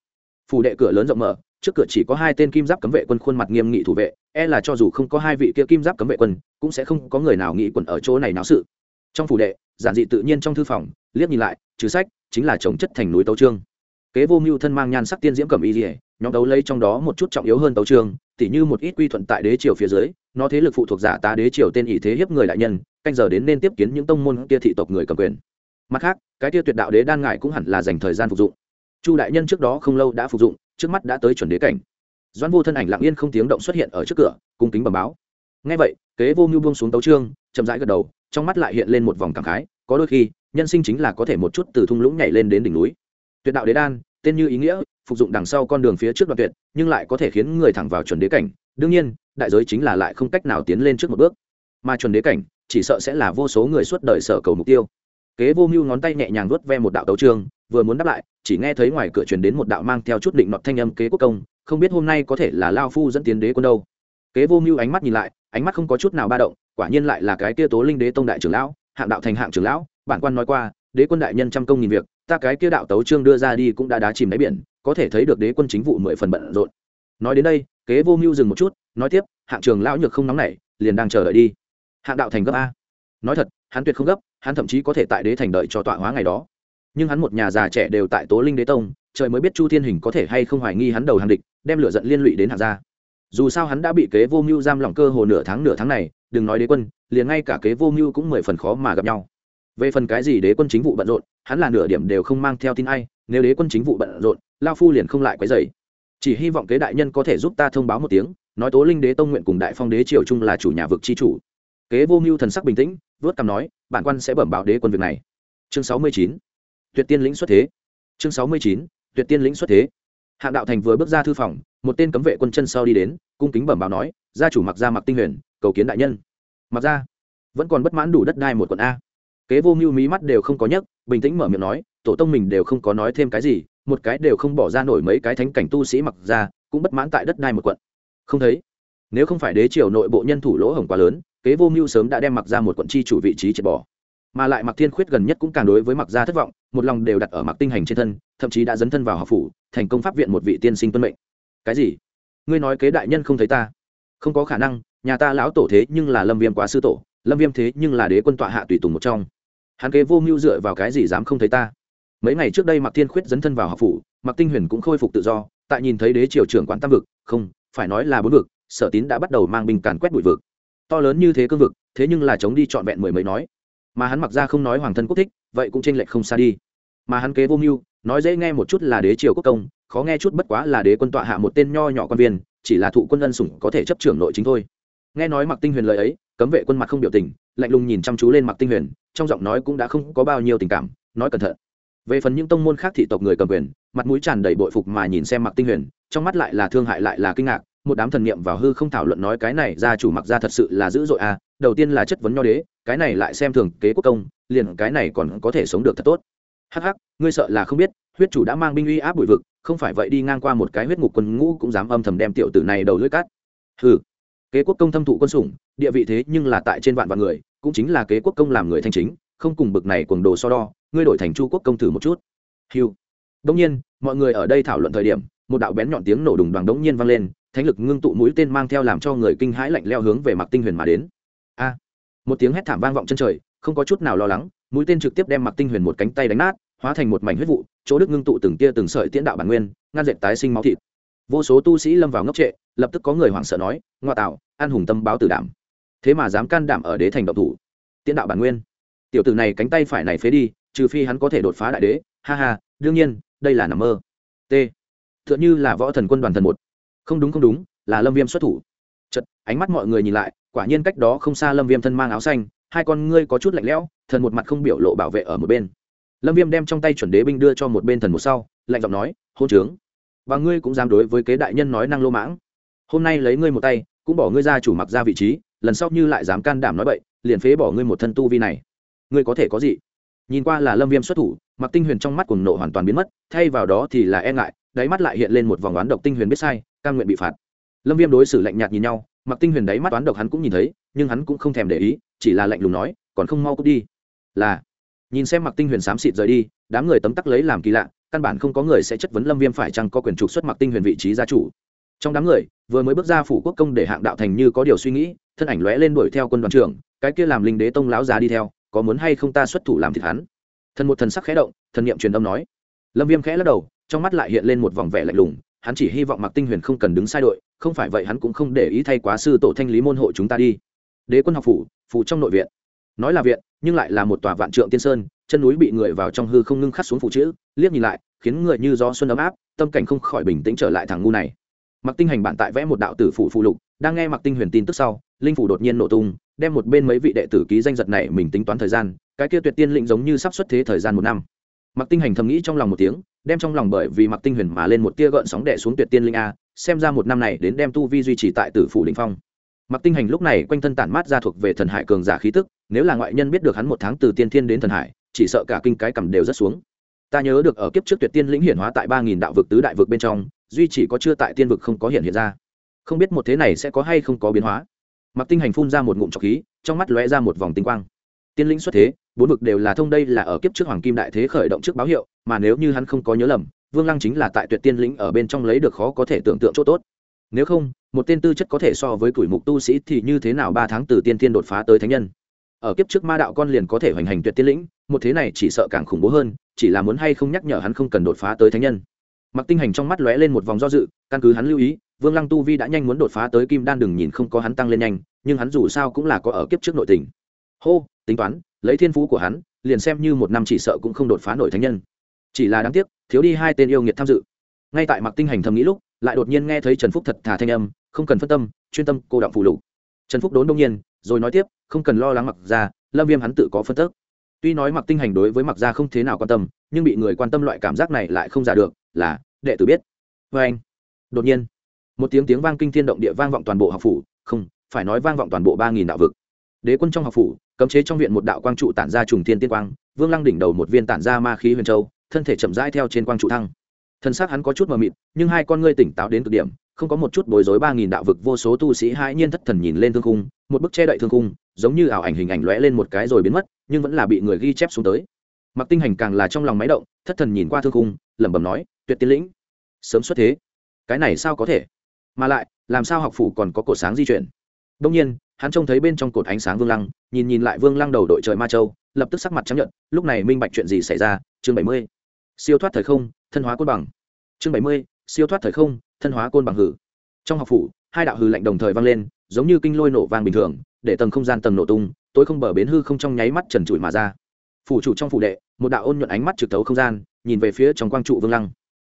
Phủ đệ cửa lớn rộng mở trước cửa chỉ có hai tên kim giáp cấm vệ quân khuôn mặt nghiêm nghị thủ vệ e là cho dù không có hai vị kia kim giáp cấm vệ quân, cũng sẽ không có người nào nghĩ quần ở chỗ này náo sự. Trong phủ đệ, giản dị tự nhiên trong thư phòng, liếc nhìn lại, trừ sách, chính là chống chất thành núi tấu trương kế vô mưu thân mang nhan sắc tiên diễm cầm y dỉa nhóm đấu lấy trong đó một chút trọng yếu hơn tấu trương tỉ như một ít quy thuận tại đế triều phía dưới, nó thế lực phụ thuộc giả tá đế triều tên ỷ thế hiếp người đại nhân, canh giờ đến nên tiếp kiến những tông môn kia thị tộc người cầm quyền. Mặt khác, cái kia tuyệt đạo đế đan ngại cũng hẳn là dành thời gian phục dụng. Chu đại nhân trước đó không lâu đã phục dụng trước mắt đã tới chuẩn đế cảnh. Doãn vô thân ảnh lặng yên không tiếng động xuất hiện ở trước cửa, cung kính bẩm báo. Ngay vậy, kế vô mưu buông xuống tấu trương chậm rãi gật đầu, trong mắt lại hiện lên một vòng cảm khái, có đôi khi, nhân sinh chính là có thể một chút từ thung lũng nhảy lên đến đỉnh núi. Tuyệt đạo đế đan, tên như ý nghĩa, phục dụng đằng sau con đường phía trước đoạn tuyệt, nhưng lại có thể khiến người thẳng vào chuẩn đế cảnh. Đương nhiên, đại giới chính là lại không cách nào tiến lên trước một bước. Mà chuẩn đế cảnh, chỉ sợ sẽ là vô số người suốt đời sở cầu mục tiêu. Kế vô mưu ngón tay nhẹ nhàng vuốt ve một đạo tấu trương vừa muốn đáp lại, chỉ nghe thấy ngoài cửa truyền đến một đạo mang theo chút định nọt thanh âm kế quốc công, không biết hôm nay có thể là lao phu dẫn tiến đế quân đâu. Kế vô mưu ánh mắt nhìn lại, ánh mắt không có chút nào ba động, quả nhiên lại là cái kia tố linh đế tông đại trưởng lão, hạng đạo thành hạng trưởng lão, bản quan nói qua, đế quân đại nhân trăm công nghìn việc, ta cái kia đạo tấu trương đưa ra đi cũng đã đá chìm đáy biển, có thể thấy được đế quân chính vụ mười phần bận rộn. Nói đến đây, kế vô mưu dừng một chút, nói tiếp, hạng trường lão nhược không nóng nảy, liền đang chờ đợi đi. Hạng đạo thành gấp a. Nói thật, hắn tuyệt không gấp, hắn thậm chí có thể tại đế thành đợi cho tọa hóa ngày đó nhưng hắn một nhà già trẻ đều tại tố linh đế tông, trời mới biết chu thiên hình có thể hay không hoài nghi hắn đầu hàng địch, đem lửa giận liên lụy đến hạng gia. Dù sao hắn đã bị kế vô mưu giam lỏng cơ hồ nửa tháng nửa tháng này, đừng nói đế quân, liền ngay cả kế vô mưu cũng mười phần khó mà gặp nhau. Về phần cái gì đế quân chính vụ bận rộn, hắn là nửa điểm đều không mang theo tin ai, nếu đế quân chính vụ bận rộn, lao phu liền không lại quấy dày chỉ hy vọng kế đại nhân có thể giúp ta thông báo một tiếng, nói tố linh đế tông nguyện cùng đại phong đế triều trung là chủ nhà vực c h i chủ. Kế vô mưu thần sắc bình tĩnh, vớt cằm nói, bản quan sẽ bẩm báo đế quân việc này. Chương sáu mươi chín tuyệt tiên lĩnh xuất thế. Chương sáu mươi chín, tuyệt tiên lĩnh xuất thế. Hạng đạo thành vừa bước ra thư phòng, một tên cấm vệ quân chân sau đi đến, cung kính bẩm báo nói, gia chủ mặc ra mặc tinh huyền, cầu kiến đại nhân. Mặc ra vẫn còn bất mãn đủ đất đai một quận a. Kế vô mưu mí mắt đều không có nhấc, bình tĩnh mở miệng nói, tổ tông mình đều không có nói thêm cái gì, một cái đều không bỏ ra nổi mấy cái thánh cảnh tu sĩ mặc ra cũng bất mãn tại đất đai một quận. Không thấy. Nếu không phải đế triều nội bộ nhân thủ lỗ hổng quá lớn, kế vô mưu sớm đã đem mặc ra một quận chi chủ vị trí triệt bỏ. Mà lại mặc thiên khuyết gần nhất cũng càng đối với mặc gia thất vọng một lòng đều đặt ở mặc tinh hành trên thân, thậm chí đã dấn thân vào học phủ, thành công pháp viện một vị tiên sinh tuân mệnh. Cái gì? Ngươi nói kế đại nhân không thấy ta? Không có khả năng, nhà ta lão tổ thế nhưng là lâm viêm quá sư tổ, lâm viêm thế nhưng là đế quân tọa hạ tùy tùng một trong. Hắn kế vô mưu dựa vào cái gì dám không thấy ta? Mấy ngày trước đây mặc thiên khuyết dấn thân vào học phủ mặc tinh huyền cũng khôi phục tự do, tại nhìn thấy đế triều trưởng quán tam vực, không, phải nói là bốn vực, sở tín đã bắt đầu mang binh càn quét bụi vực. To lớn như thế cương vực, thế nhưng là chống đi trọn vẹn mười mấy nói. Mà hắn mặc ra không nói hoàng thân quốc thích, vậy cũng tranh lệch không xa đi mà hắn kế vô mưu, nói dễ nghe một chút là đế triều quốc công, khó nghe chút bất quá là đế quân tọa hạ một tên nho nhỏ quan viên, chỉ là thụ quân ân sủng có thể chấp trưởng nội chính thôi. Nghe nói mặc tinh huyền lời ấy, cấm vệ quân mặt không biểu tình, lạnh lùng nhìn chăm chú lên mặc tinh huyền, trong giọng nói cũng đã không có bao nhiêu tình cảm, nói cẩn thận. Về phần những tông môn khác thị tộc người cầm quyền, mặt mũi tràn đầy bội phục mà nhìn xem mặc tinh huyền, trong mắt lại là thương hại lại là kinh ngạc, một đám thần niệm vào hư không thảo luận nói cái này gia chủ mặc ra thật sự là dữ dội à đầu tiên là chất vấn nho đế, cái này lại xem thường kế quốc công, liền cái này còn có thể sống được thật tốt hắc hắc, ngươi sợ là không biết, huyết chủ đã mang binh uy áp bụi vực, không phải vậy đi ngang qua một cái huyết ngục quân ngũ cũng dám âm thầm đem tiểu tử này đầu lưỡi cắt. Hừ. Kế quốc công thâm thụ quân sủng, địa vị thế nhưng là tại trên vạn vạn người, cũng chính là kế quốc công làm người thanh chính, không cùng bực này cuồng đồ so đo, ngươi đổi thành chu quốc công thử một chút. Hiu đông nhiên, mọi người ở đây thảo luận thời điểm, một đạo bén nhọn tiếng nổ đùng đoàn đống nhiên vang lên, thánh lực ngưng tụ mũi tên mang theo làm cho người kinh hãi lạnh leo hướng về mặc tinh huyền mà đến. A. Một tiếng hét thảm vang vọng chân trời không có chút nào lo lắng, mũi tên trực tiếp đem mặc tinh huyền một cánh tay đánh nát, hóa thành một mảnh huyết vụ, chỗ đức ngưng tụ từng tia từng sợi tiễn đạo bản nguyên, ngăn dệt tái sinh máu thịt. Vô số tu sĩ lâm vào ngốc trệ, lập tức có người hoảng sợ nói, ngoa tạo, an hùng tâm báo tử đảm. Thế mà dám can đảm ở đế thành động thủ. Tiễn đạo bản nguyên. Tiểu tử này cánh tay phải này phế đi, trừ phi hắn có thể đột phá đại đế. Ha ha, đương nhiên, đây là nằm mơ. T. T h ư ợ n là võ thần quân đoàn thần một. Không đúng không đúng, là lâm viêm xuất thủ. Chật ánh mắt mọi người nhìn lại, quả nhiên cách đó không xa lâm viêm thân mang áo xanh hai con ngươi có chút lạnh lẽo, thần một mặt không biểu lộ bảo vệ ở một bên. Lâm viêm đem trong tay chuẩn đế binh đưa cho một bên thần một sau, lạnh giọng nói, hôn trướng. Và ngươi cũng dám đối với kế đại nhân nói năng lô mãng. Hôm nay lấy ngươi một tay, cũng bỏ ngươi ra chủ mặc ra vị trí, lần sau như lại dám can đảm nói bậy, liền phế bỏ ngươi một thân tu vi này. Ngươi có thể có gì? Nhìn qua là lâm viêm xuất thủ mặc tinh huyền trong mắt cuồng nộ hoàn toàn biến mất, thay vào đó thì là e ngại, đáy mắt lại hiện lên một vòng oán độc tinh huyền biết sai căn nguyện bị phạt. Lâm viêm đối xử lạnh nhạt nhìn nhau mặc tinh huyền đáy mắt oán độc hắn cũng nhìn thấy nhưng hắn cũng không thèm để ý, chỉ là lạnh lùng nói, còn không mau cút đi. Là, nhìn xem mặc tinh huyền xám xịt rời đi, đám người tấm tắc lấy làm kỳ lạ, căn bản không có người sẽ chất vấn lâm viêm phải chăng có quyền trục xuất mặc tinh huyền vị trí gia chủ. Trong đám người, vừa mới bước ra phủ quốc công để hạng đạo thành như có điều suy nghĩ, thân ảnh lóe lên đuổi theo quân đoàn trưởng, cái kia làm linh đế tông lão già đi theo, có muốn hay không ta xuất thủ làm thịt hắn? Thần một thần sắc khẽ động, thần niệm truyền âm nói. Lâm viêm khẽ lắc đầu, trong mắt lại hiện lên một vòng vẻ lạnh lùng, hắn chỉ hy vọng mặc tinh huyền không cần đứng sai đội, không phải vậy hắn cũng không để ý thay quá sư tổ thanh lý môn hộ chúng ta đi đế quân học phủ phủ trong nội viện. Nói là viện, nhưng lại là một tòa vạn trượng tiên sơn, chân núi bị người vào trong hư không ngưng khắc xuống phủ chữ, liếc nhìn lại, khiến người như gió xuân ấm áp, tâm cảnh không khỏi bình tĩnh trở lại thằng ngu này. Mặc tinh hành bạn tại vẽ một đạo tử phủ phụ lục, đang nghe mặc tinh huyền tin tức sau, linh phủ đột nhiên nổ tung, đem một bên mấy vị đệ tử ký danh giật này mình tính toán thời gian, cái kia tuyệt tiên lĩnh giống như sắp xuất thế thời gian một năm. Mặc tinh hành thầm nghĩ trong lòng một tiếng, đem trong lòng bởi vì mặc tinh huyền mà lên một tia gợn sóng đệ xuống tuyệt tiên linh a, xem ra một năm này đến đem tu vi duy trì tại tử phủ đình phong mặc tinh hành lúc này quanh thân tản mát ra thuộc về thần hải cường giả khí tức, nếu là ngoại nhân biết được hắn một tháng từ tiên thiên đến thần hải, chỉ sợ cả kinh cái cầm đều rất xuống. Ta nhớ được ở kiếp trước tuyệt tiên lĩnh hiển hóa tại ba nghìn đạo vực tứ đại vực bên trong, duy chỉ có chưa tại tiên vực không có hiện hiện ra. Không biết một thế này sẽ có hay không có biến hóa. Mặc tinh hành phun ra một ngụm trọc khí, trong mắt lóe ra một vòng tinh quang. Tiên lĩnh xuất thế, bốn vực đều là thông đây là ở kiếp trước hoàng kim đại thế khởi động trước báo hiệu, mà nếu như hắn không có nhớ lầm, vương lăng chính là tại tuyệt tiên lĩnh ở bên trong lấy được khó có thể tưởng tượng chỗ tốt. Nếu không một tên tư chất có thể so với tuổi mục tu sĩ thì như thế nào ba tháng từ tiên tiên đột phá tới thánh nhân? Ở kiếp trước ma đạo con liền có thể hoành hành tuyệt tiên lĩnh, một thế này chỉ sợ càng khủng bố hơn, chỉ là muốn hay không nhắc nhở hắn không cần đột phá tới thánh nhân. Mặc tinh hành trong mắt lóe lên một vòng do dự, căn cứ hắn lưu ý, vương lăng tu vi đã nhanh muốn đột phá tới kim đan đừng nhìn không có hắn tăng lên nhanh, nhưng hắn dù sao cũng là có ở kiếp trước nội tình. Hô, tính toán, lấy thiên phú của hắn, liền xem như một năm chỉ sợ cũng không đột phá nổi thánh nhân. Chỉ là đáng tiếc, thiếu đi hai tên yêu nghiệt tham dự. Ngay tại mặc tinh hành thầm nghĩ lúc lại đột nhiên nghe thấy trần phúc thật thà thanh âm, không cần phân tâm, chuyên tâm cô động phụ lục. Trần phúc đốn đông nhiên, rồi nói tiếp, không cần lo lắng mặc ra lâm viêm hắn tự có phân tức tuy nói mặc tinh hành đối với mặc ra không thế nào quan tâm, nhưng bị người quan tâm loại cảm giác này lại không giả được, là đệ tử biết. Vê anh, đột nhiên, một tiếng tiếng vang kinh thiên động địa vang vọng toàn bộ học phủ, không, phải nói vang vọng toàn bộ ba nghìn đạo vực. Đế quân trong học phủ, cấm chế trong viện một đạo quang trụ tản ra trùng thiên tiên quang, vương lăng đỉnh đầu một viên tản ra ma khí huyền châu, thân thể chậm rãi theo trên quang trụ thăng thân xác hắn có chút mờ mịt, nhưng hai con ngươi tỉnh táo đến cực điểm, không có một chút bối rối ba nghìn đạo vực vô số tu sĩ hãi nhiên thất thần nhìn lên thương khung, một bức che đậy thương khung, giống như ảo ảnh hình ảnh lóe lên một cái rồi biến mất, nhưng vẫn là bị người ghi chép xuống tới. Mặc tinh hành càng là trong lòng máy động, thất thần nhìn qua thương khung, lẩm bẩm nói, tuyệt tiến lĩnh, sớm xuất thế. Cái này sao có thể? Mà lại, làm sao học phủ còn có cột sáng di chuyển? Đông nhiên, hắn trông thấy bên trong cột ánh sáng vương lăng, nhìn nhìn lại vương lăng đầu đội trời ma châu, lập tức sắc mặt chấp nhận lúc này minh bạch chuyện gì xảy ra? Chương bảy mươi siêu thoát thời không, thân hóa côn bằng. Chương bảy mươi, siêu thoát thời không, thân hóa côn bằng hử. Trong học phủ, hai đạo hư lạnh đồng thời vang lên, giống như kinh lôi nổ vang bình thường, để tầng không gian tầng nổ tung, tối không bờ bến hư không trong nháy mắt trần trụi mà ra. Phủ chủ trong phủ đệ, một đạo ôn nhuận ánh mắt trực thấu không gian, nhìn về phía trong quang trụ vương lăng.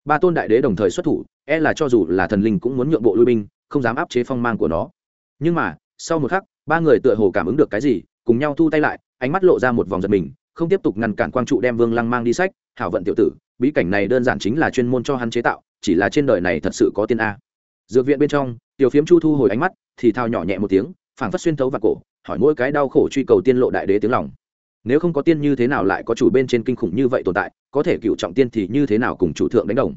Ba tôn đại đế đồng thời xuất thủ e là cho dù là thần linh cũng muốn nhượng bộ lui binh, không dám áp chế phong mang của nó. Nhưng mà, sau một khắc, ba người tựa hồ cảm ứng được cái gì, cùng nhau thu tay lại, ánh mắt lộ ra một vòng giật mình không tiếp tục ngăn cản quang trụ đem vương lăng mang đi sách, hảo vận tiểu tử, bí cảnh này đơn giản chính là chuyên môn cho hắn chế tạo, chỉ là trên đời này thật sự có tiên a. Dược viện bên trong, tiểu phiếm chu thu hồi ánh mắt, thì thao nhỏ nhẹ một tiếng, phảng phất xuyên thấu vào cổ, hỏi mỗi cái đau khổ truy cầu tiên lộ đại đế tiếng lòng. Nếu không có tiên như thế nào lại có chủ bên trên kinh khủng như vậy tồn tại, có thể cựu trọng tiên thì như thế nào cùng chủ thượng đánh đồng?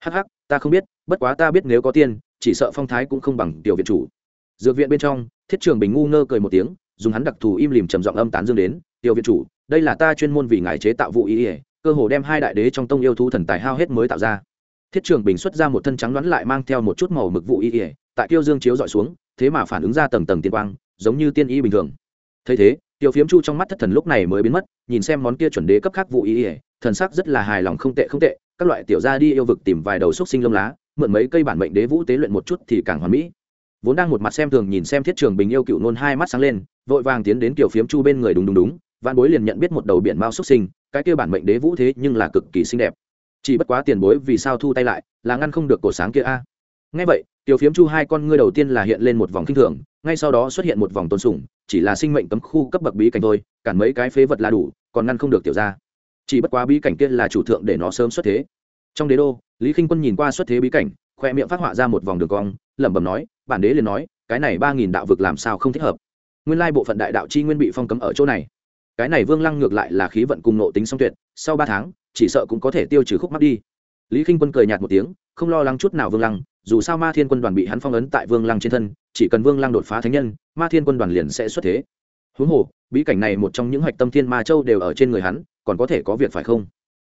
Hắc hắc, ta không biết, bất quá ta biết nếu có tiên, chỉ sợ phong thái cũng không bằng tiểu viện chủ. Dược viện bên trong, thiết trường bình ngu ngơ cười một tiếng, dùng hắn đặc thù im lìm trầm giọng âm tán dương đến, tiểu viện chủ đây là ta chuyên môn vì ngài chế tạo vụ ý ỉa, cơ hồ đem hai đại đế trong tông yêu thú thần tài hao hết mới tạo ra. Thiết trường bình xuất ra một thân trắng đoán lại mang theo một chút màu mực vụ y ỉa, tại tiêu dương chiếu dọi xuống, thế mà phản ứng ra tầng tầng tiên quang, giống như tiên y bình thường. Thấy thế tiểu phiếm chu trong mắt thất thần lúc này mới biến mất, nhìn xem món kia chuẩn đế cấp khác vụ y ỉa, thần sắc rất là hài lòng không tệ không tệ, các loại tiểu gia đi yêu vực tìm vài đầu xúc sinh lông lá, mượn mấy cây bản mệnh đế vũ tế luyện một chút thì càng hoàn mỹ. Vốn đang một mặt xem thường nhìn xem thiết trường bình yêu cựu nôn hai mắt sáng lên, vội vàng tiến đến tiểu phiếm chu bên người đúng đúng đúng văn bối liền nhận biết một đầu biển mao xuất sinh, cái kia bản mệnh đế vũ thế nhưng là cực kỳ xinh đẹp. Chỉ bất quá tiền bối vì sao thu tay lại, là ngăn không được cổ sáng kia a. Ngay vậy, tiểu phiếm chu hai con ngươi đầu tiên là hiện lên một vòng kinh thường, ngay sau đó xuất hiện một vòng tôn sủng chỉ là sinh mệnh cấm khu cấp bậc bí cảnh thôi, cản mấy cái phế vật là đủ, còn ngăn không được tiểu ra chỉ bất quá bí cảnh kia là chủ thượng để nó sớm xuất thế. Trong đế đô, lý k i n h quân nhìn qua xuất thế bí cảnh, khoe miệng phát họa ra một vòng đường cong, lẩm bẩm nói, bản đế liền nói, cái này ba nghìn đạo vực làm sao không thích hợp? Nguyên lai bộ phận đại đạo chi nguyên bị phong cấm ở chỗ này cái này vương lăng ngược lại là khí vận cùng nộ tính song tuyệt, sau ba tháng, chỉ sợ cũng có thể tiêu trừ khúc mắt đi. Lý k i n h quân cười nhạt một tiếng, không lo lắng chút nào vương lăng, dù sao ma thiên quân đoàn bị hắn phong ấn tại vương lăng trên thân, chỉ cần vương lăng đột phá thánh nhân, ma thiên quân đoàn liền sẽ xuất thế. Huống hồ, bí cảnh này một trong những hạch tâm thiên ma châu đều ở trên người hắn, còn có thể có việc phải không?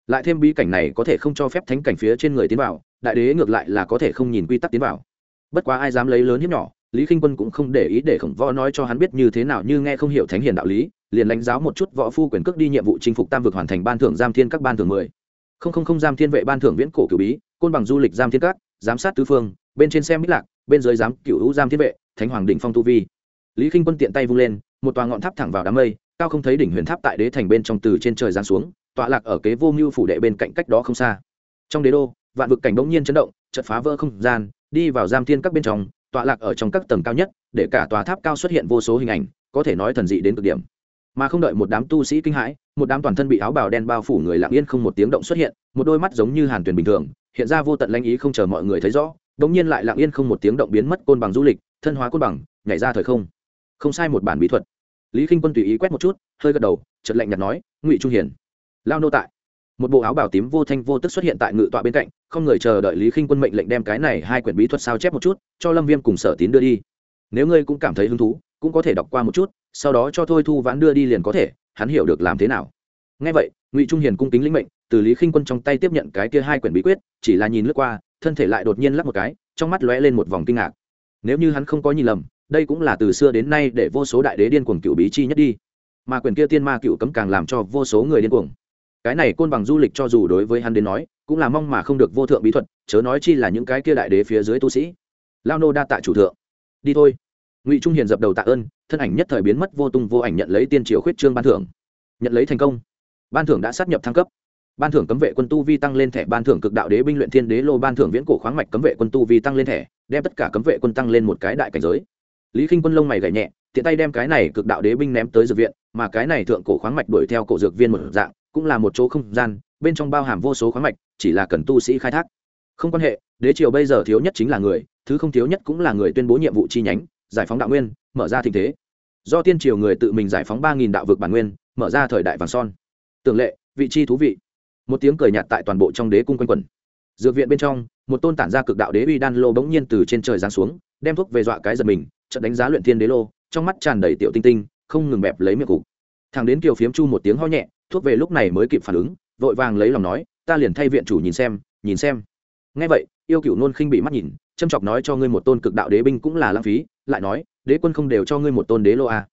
Lại thêm bí cảnh này có thể không cho phép thánh cảnh phía trên người tiến vào, đại đế ngược lại là có thể không nhìn quy tắc tiến vào. Bất quá ai dám lấy lớn hiếp nhỏ, lý k i n h quân cũng không để ý để khổng võ nói cho hắn biết như thế nào như nghe không hiểu thánh hiền đạo lý liền lãnh giáo một chút võ phu quyền cước đi nhiệm vụ chinh phục tam vực hoàn thành ban thưởng giam thiên các ban thưởng mười. Không không không, giam thiên vệ ban thưởng viễn cổ cửu bí, côn bằng du lịch giam thiên các, giám sát tứ phương, bên trên xem bích lạc, bên dưới giám cửu hữu giam thiên vệ, thánh hoàng đỉnh phong tu vi. Lý k i n h quân tiện tay vung lên, một tòa ngọn tháp thẳng vào đám mây, cao không thấy đỉnh huyền tháp tại đế thành bên trong từ trên trời giáng xuống, tọa lạc ở kế vô mưu phủ đệ bên cạnh cách đó không xa. Trong đế đô, vạn vực cảnh bỗng nhiên chấn động chật phá vỡ không gian, đi vào giam thiên các bên trong, tọa lạc ở trong các tầng cao nhất, để cả tòa tháp cao xuất hiện vô số hình ảnh, có thể nói thần dị đến cực điểm mà không đợi một đám tu sĩ kinh hãi, một đám toàn thân bị áo bào đen bao phủ người lặng yên không một tiếng động xuất hiện, một đôi mắt giống như hàn tuyền bình thường, hiện ra vô tận lanh ý không chờ mọi người thấy rõ, đống nhiên lại lặng yên không một tiếng động biến mất côn bằng du lịch, thân hóa côn bằng, nhảy ra thời không. Không sai một bản bí thuật. Lý k i n h quân tùy ý quét một chút, hơi gật đầu chật lạnh nhạt nói, ngụy trung hiển, lao nô tại. Một bộ áo bào tím vô thanh vô tức xuất hiện tại ngự tọa bên cạnh, không người chờ đợi lý khinh quân mệnh lệnh đem cái này hai quyển bí thuật sao chép một chút, cho lâm viêm cùng sở tín đưa đi. Nếu ngươi cũng cảm thấy hứng thú, cũng có thể đọc qua một chút sau đó cho thôi thu vãn đưa đi liền có thể, hắn hiểu được làm thế nào. Ngay vậy, ngụy trung hiền cung kính lĩnh mệnh, từ lý khinh quân trong tay tiếp nhận cái kia hai quyển bí quyết, chỉ là nhìn lướt qua, thân thể lại đột nhiên lắp một cái, trong mắt lóe lên một vòng kinh ngạc. Nếu như hắn không có nhìn lầm, đây cũng là từ xưa đến nay để vô số đại đế điên cuồng cựu bí chi nhất đi. Mà quyển kia tiên ma cựu cấm càng làm cho vô số người điên cuồng. Cái này côn bằng du lịch cho dù đối với hắn đến nói, cũng là mong mà không được vô thượng bí thuật, chớ nói chi là những cái kia đại đế phía dưới tu sĩ. Lao nô đa tạ chủ thượng. Đi thôi. Ngụy trung hiền dập đầu tạ ơn thân ảnh nhất thời biến mất, vô tung vô ảnh nhận lấy tiên triều khuyết trương ban thưởng. Nhận lấy thành công. Ban thưởng đã sát nhập thăng cấp. Ban thưởng cấm vệ quân tu vi tăng lên thẻ, ban thưởng cực đạo đế binh luyện thiên đế lô, ban thưởng viễn cổ khoáng mạch cấm vệ quân tu vi tăng lên thẻ, đem tất cả cấm vệ quân tăng lên một cái đại cảnh giới. Lý k i n h quân lông mày gảy nhẹ, tiện tay đem cái này cực đạo đế binh ném tới dược viện, mà cái này thượng cổ khoáng mạch đuổi theo cổ dược viên một dạng, cũng là một chỗ không gian, bên trong bao hàm vô số khoáng mạch, chỉ là cần tu sĩ khai thác. Không quan hệ, đế triều bây giờ thiếu nhất chính là người, thứ không thiếu nhất cũng là người tuyên bố nhiệm vụ chi nhánh, giải phóng đạo nguyên, mở ra tình thế do tiên triều người tự mình giải phóng ba nghìn đạo vực bản nguyên, mở ra thời đại vàng son. Tường lệ, vị chi thú vị. Một tiếng cười nhạt tại toàn bộ trong đế cung quanh quẩn. Dược viện bên trong, một tôn tản ra cực đạo đế uy đan lô bỗng nhiên từ trên trời giáng xuống, đem thuốc về dọa cái giật mình trận đánh giá luyện thiên đế lô, trong mắt tràn đầy tiểu tinh tinh, không ngừng bẹp lấy miệng cục. Thằng đến kiều phiếm chu một tiếng ho nhẹ, thuốc về lúc này mới kịp phản ứng, vội vàng lấy lòng nói, ta liền thay viện chủ nhìn xem nhìn xem. Ngay vậy, yêu cựu nôn khinh bị mắt nhìn, châm chọc nói cho ngươi một tôn cực đạo đế binh cũng là lãng phí, lại nói đế quân không đều cho ngươi một tôn đế lô à.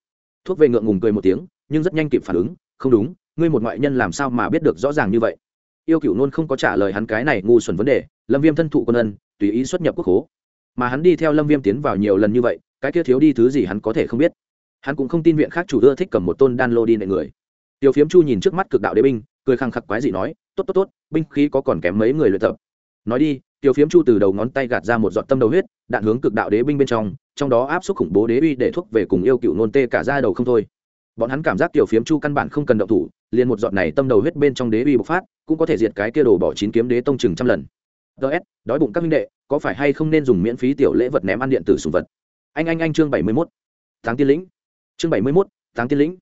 thuốc về ngượng ngùng cười một tiếng, nhưng rất nhanh kịp phản ứng, không đúng, ngươi một ngoại nhân làm sao mà biết được rõ ràng như vậy. Yêu cựu nôn không có trả lời hắn cái này ngu xuẩn vấn đề, lâm viêm thân thụ quân ân, tùy ý xuất nhập quốc hố. Mà hắn đi theo lâm viêm tiến vào nhiều lần như vậy, cái kia thiếu đi thứ gì hắn có thể không biết. Hắn cũng không tin viện khác chủ ưa thích cầm một tôn đan lô đi nệ người. Tiểu phiếm chu nhìn trước mắt cực đạo đế binh, cười khăng khắc quái dị nói, tốt tốt tốt, binh khí có còn kém mấy người luyện tập. Nói đi tiểu phiếm chu từ đầu ngón tay gạt ra một giọt tâm đầu huyết, đạn hướng cực đạo đế binh bên trong trong đó áp suất khủng bố đế uy để thuốc về cùng yêu cựu nôn tê cả ra đầu không thôi. Bọn hắn cảm giác tiểu phiếm chu căn bản không cần động thủ, liền một giọt này tâm đầu huyết bên trong đế uy bộc phát, cũng có thể diệt cái kia đồ bỏ chín kiếm đế tông chừng trăm lần. Ts đói bụng các minh đệ, có phải hay không nên dùng miễn phí tiểu lễ vật ném ăn điện tử sùng vật? Anh anh anh, chương bảy mươi mốt. Tháng tiên lĩnh. Chương bảy mươi mốt tháng tiên lĩnh.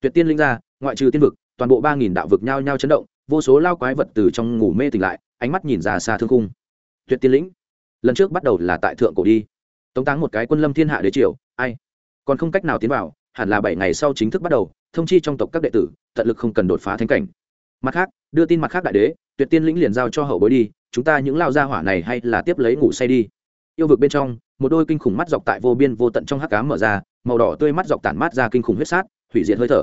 Tuyệt tiên linh ra, ngoại trừ tiên vực, toàn bộ ba nghìn đạo vực nhao nhao chấn động, vô số lao quái vật từ trong ngủ mê tỉnh lại, ánh mắt nhìn ra xa thương cung tuyệt tiên lĩnh. Lần trước bắt đầu là tại thượng cổ đi. Tống táng một cái quân lâm thiên hạ đế triều, ai? Còn không cách nào tiến vào, hẳn là bảy ngày sau chính thức bắt đầu, thông chi trong tộc các đệ tử, tận lực không cần đột phá thánh cảnh. Mặt khác, đưa tin mặt khác đại đế, tuyệt tiên lĩnh liền giao cho hậu bối đi, chúng ta những lao gia hỏa này hay là tiếp lấy ngủ say đi. Yêu vực bên trong, một đôi kinh khủng mắt dọc tại vô biên vô tận trong hắc cá mở ra, màu đỏ tươi mắt dọc tản mát ra kinh khủng huyết sát, hủy diệt hơi thở.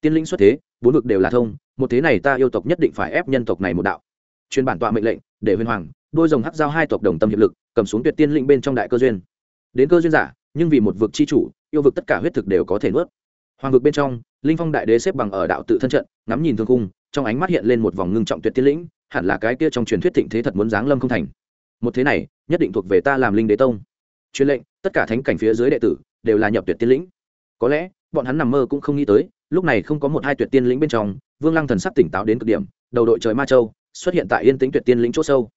Tiên linh xuất thế, bốn vực đều là thông, một thế này ta yêu tộc nhất định phải ép nhân tộc này một đạo. Chuyên bản tọa mệnh lệnh, để huyền hoàng đôi rồng hắc giao hai tộc đồng tâm hiệp lực, cầm xuống tuyệt tiên lĩnh bên trong đại cơ duyên. Đến cơ duyên giả, nhưng vì một vực chi chủ, yêu vực tất cả huyết thực đều có thể nuốt. Hoàng vực bên trong, linh phong đại đế xếp bằng ở đạo tự thân trận, ngắm nhìn thương cung trong ánh mắt hiện lên một vòng ngưng trọng tuyệt tiên lĩnh, hẳn là cái kia trong truyền thuyết thịnh thế thật muốn giáng lâm không thành. Một thế này, nhất định thuộc về ta làm linh đế tông. Truyền lệnh, tất cả thánh cảnh phía dưới đệ tử đều là nhập tuyệt tiên lĩnh. Có lẽ, bọn hắn nằm mơ cũng không nghĩ tới, lúc này không có một hai tuyệt tiên lĩnh bên trong, vương lăng thần sắc tỉnh táo đến cực điểm, đầu đội trời ma châu, xuất hiện tại yên tĩnh tuyệt tiên lĩnh c h ỗ sâu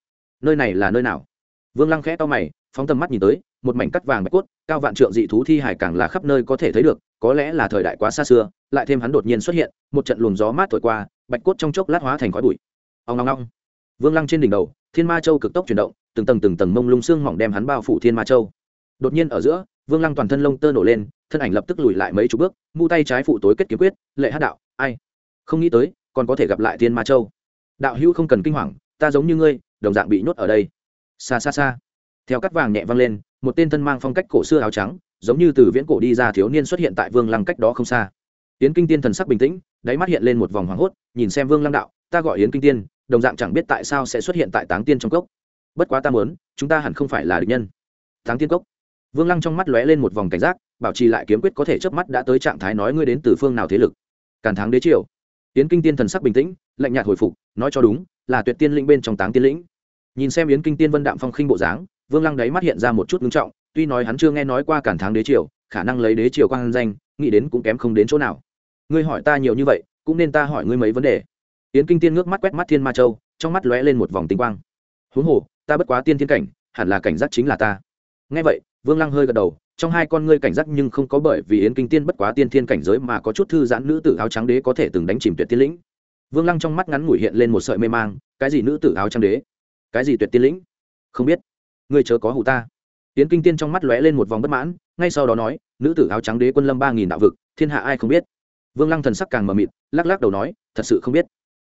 nơi này là nơi nào? Vương lăng khẽ to mày, phóng tầm mắt nhìn tới, một mảnh cắt vàng bạch cốt, cao vạn trượng dị thú thi hải càng là khắp nơi có thể thấy được, có lẽ là thời đại quá xa xưa, lại thêm hắn đột nhiên xuất hiện, một trận luồng gió mát thổi qua, bạch cốt trong chốc lát hóa thành khói bụi. Ông ngong ngong vương lăng trên đỉnh đầu, thiên ma châu cực tốc chuyển động, từng tầng từng tầng mông lung xương mỏng đem hắn bao phủ thiên ma châu. Đột nhiên ở giữa, vương lăng toàn thân lông tơ nổ lên, thân ảnh lập tức lùi lại mấy chục bước, mu tay trái phụ tối kết kiếm quyết, lệ hát đạo, ai? Không nghĩ tới, còn có thể gặp lại thiên ma châu. Đạo hữu không cần kinh hoàng, ta giống như ngươi đồng dạng bị nhốt ở đây. Xa xa xa. Theo cắt vàng nhẹ vang lên, một tên thân mang phong cách cổ xưa áo trắng, giống như từ viễn cổ đi ra thiếu niên xuất hiện tại vương lăng cách đó không xa. Yến kinh tiên thần sắc bình tĩnh, đáy mắt hiện lên một vòng hoảng hốt, nhìn xem vương lăng đạo, ta gọi yến kinh tiên, đồng dạng chẳng biết tại sao sẽ xuất hiện tại táng tiên trong cốc. Bất quá ta muốn, chúng ta hẳn không phải là địch nhân. Táng tiên cốc? Vương lăng trong mắt lóe lên một vòng cảnh giác, bảo trì lại kiếm quyết có thể chớp mắt đã tới trạng thái nói ngươi đến từ phương nào thế lực. Càn Thắng đế triều yến kinh tiên thần sắc bình tĩnh, lạnh nhạt hồi phục, nói cho đúng, là tuyệt tiên linh bên trong táng tiên lĩnh. Nhìn xem yến kinh tiên vân đạm phong khinh bộ dáng, vương lăng đáy mắt hiện ra một chút ngưng trọng, tuy nói hắn chưa nghe nói qua cản tháng đế triều, khả năng lấy đế triều quang danh, nghĩ đến cũng kém không đến chỗ nào. Ngươi hỏi ta nhiều như vậy, cũng nên ta hỏi ngươi mấy vấn đề. Yến kinh tiên ngước mắt quét mắt thiên ma châu, trong mắt lóe lên một vòng tinh quang. Huống hồ, ta bất quá tiên thiên cảnh, hẳn là cảnh giác chính là ta. Nghe vậy, vương lăng hơi gật đầu trong hai con ngươi cảnh giác nhưng không có bởi vì yến kinh tiên bất quá tiên thiên cảnh giới mà có chút thư giãn nữ tử áo trắng đế có thể từng đánh chìm tuyệt tiên lĩnh. Vương lăng trong mắt ngắn ngủi hiện lên một sợi mê mang, cái gì nữ tử áo trắng đế? Cái gì tuyệt tiên lĩnh? Không biết. Ngươi chớ có hụ ta. Yến kinh tiên trong mắt lóe lên một vòng bất mãn, ngay sau đó nói, nữ tử áo trắng đế quân lâm ba nghìn đạo vực, thiên hạ ai không biết? Vương lăng thần sắc càng mờ mịt, lắc lắc đầu nói, thật sự không biết.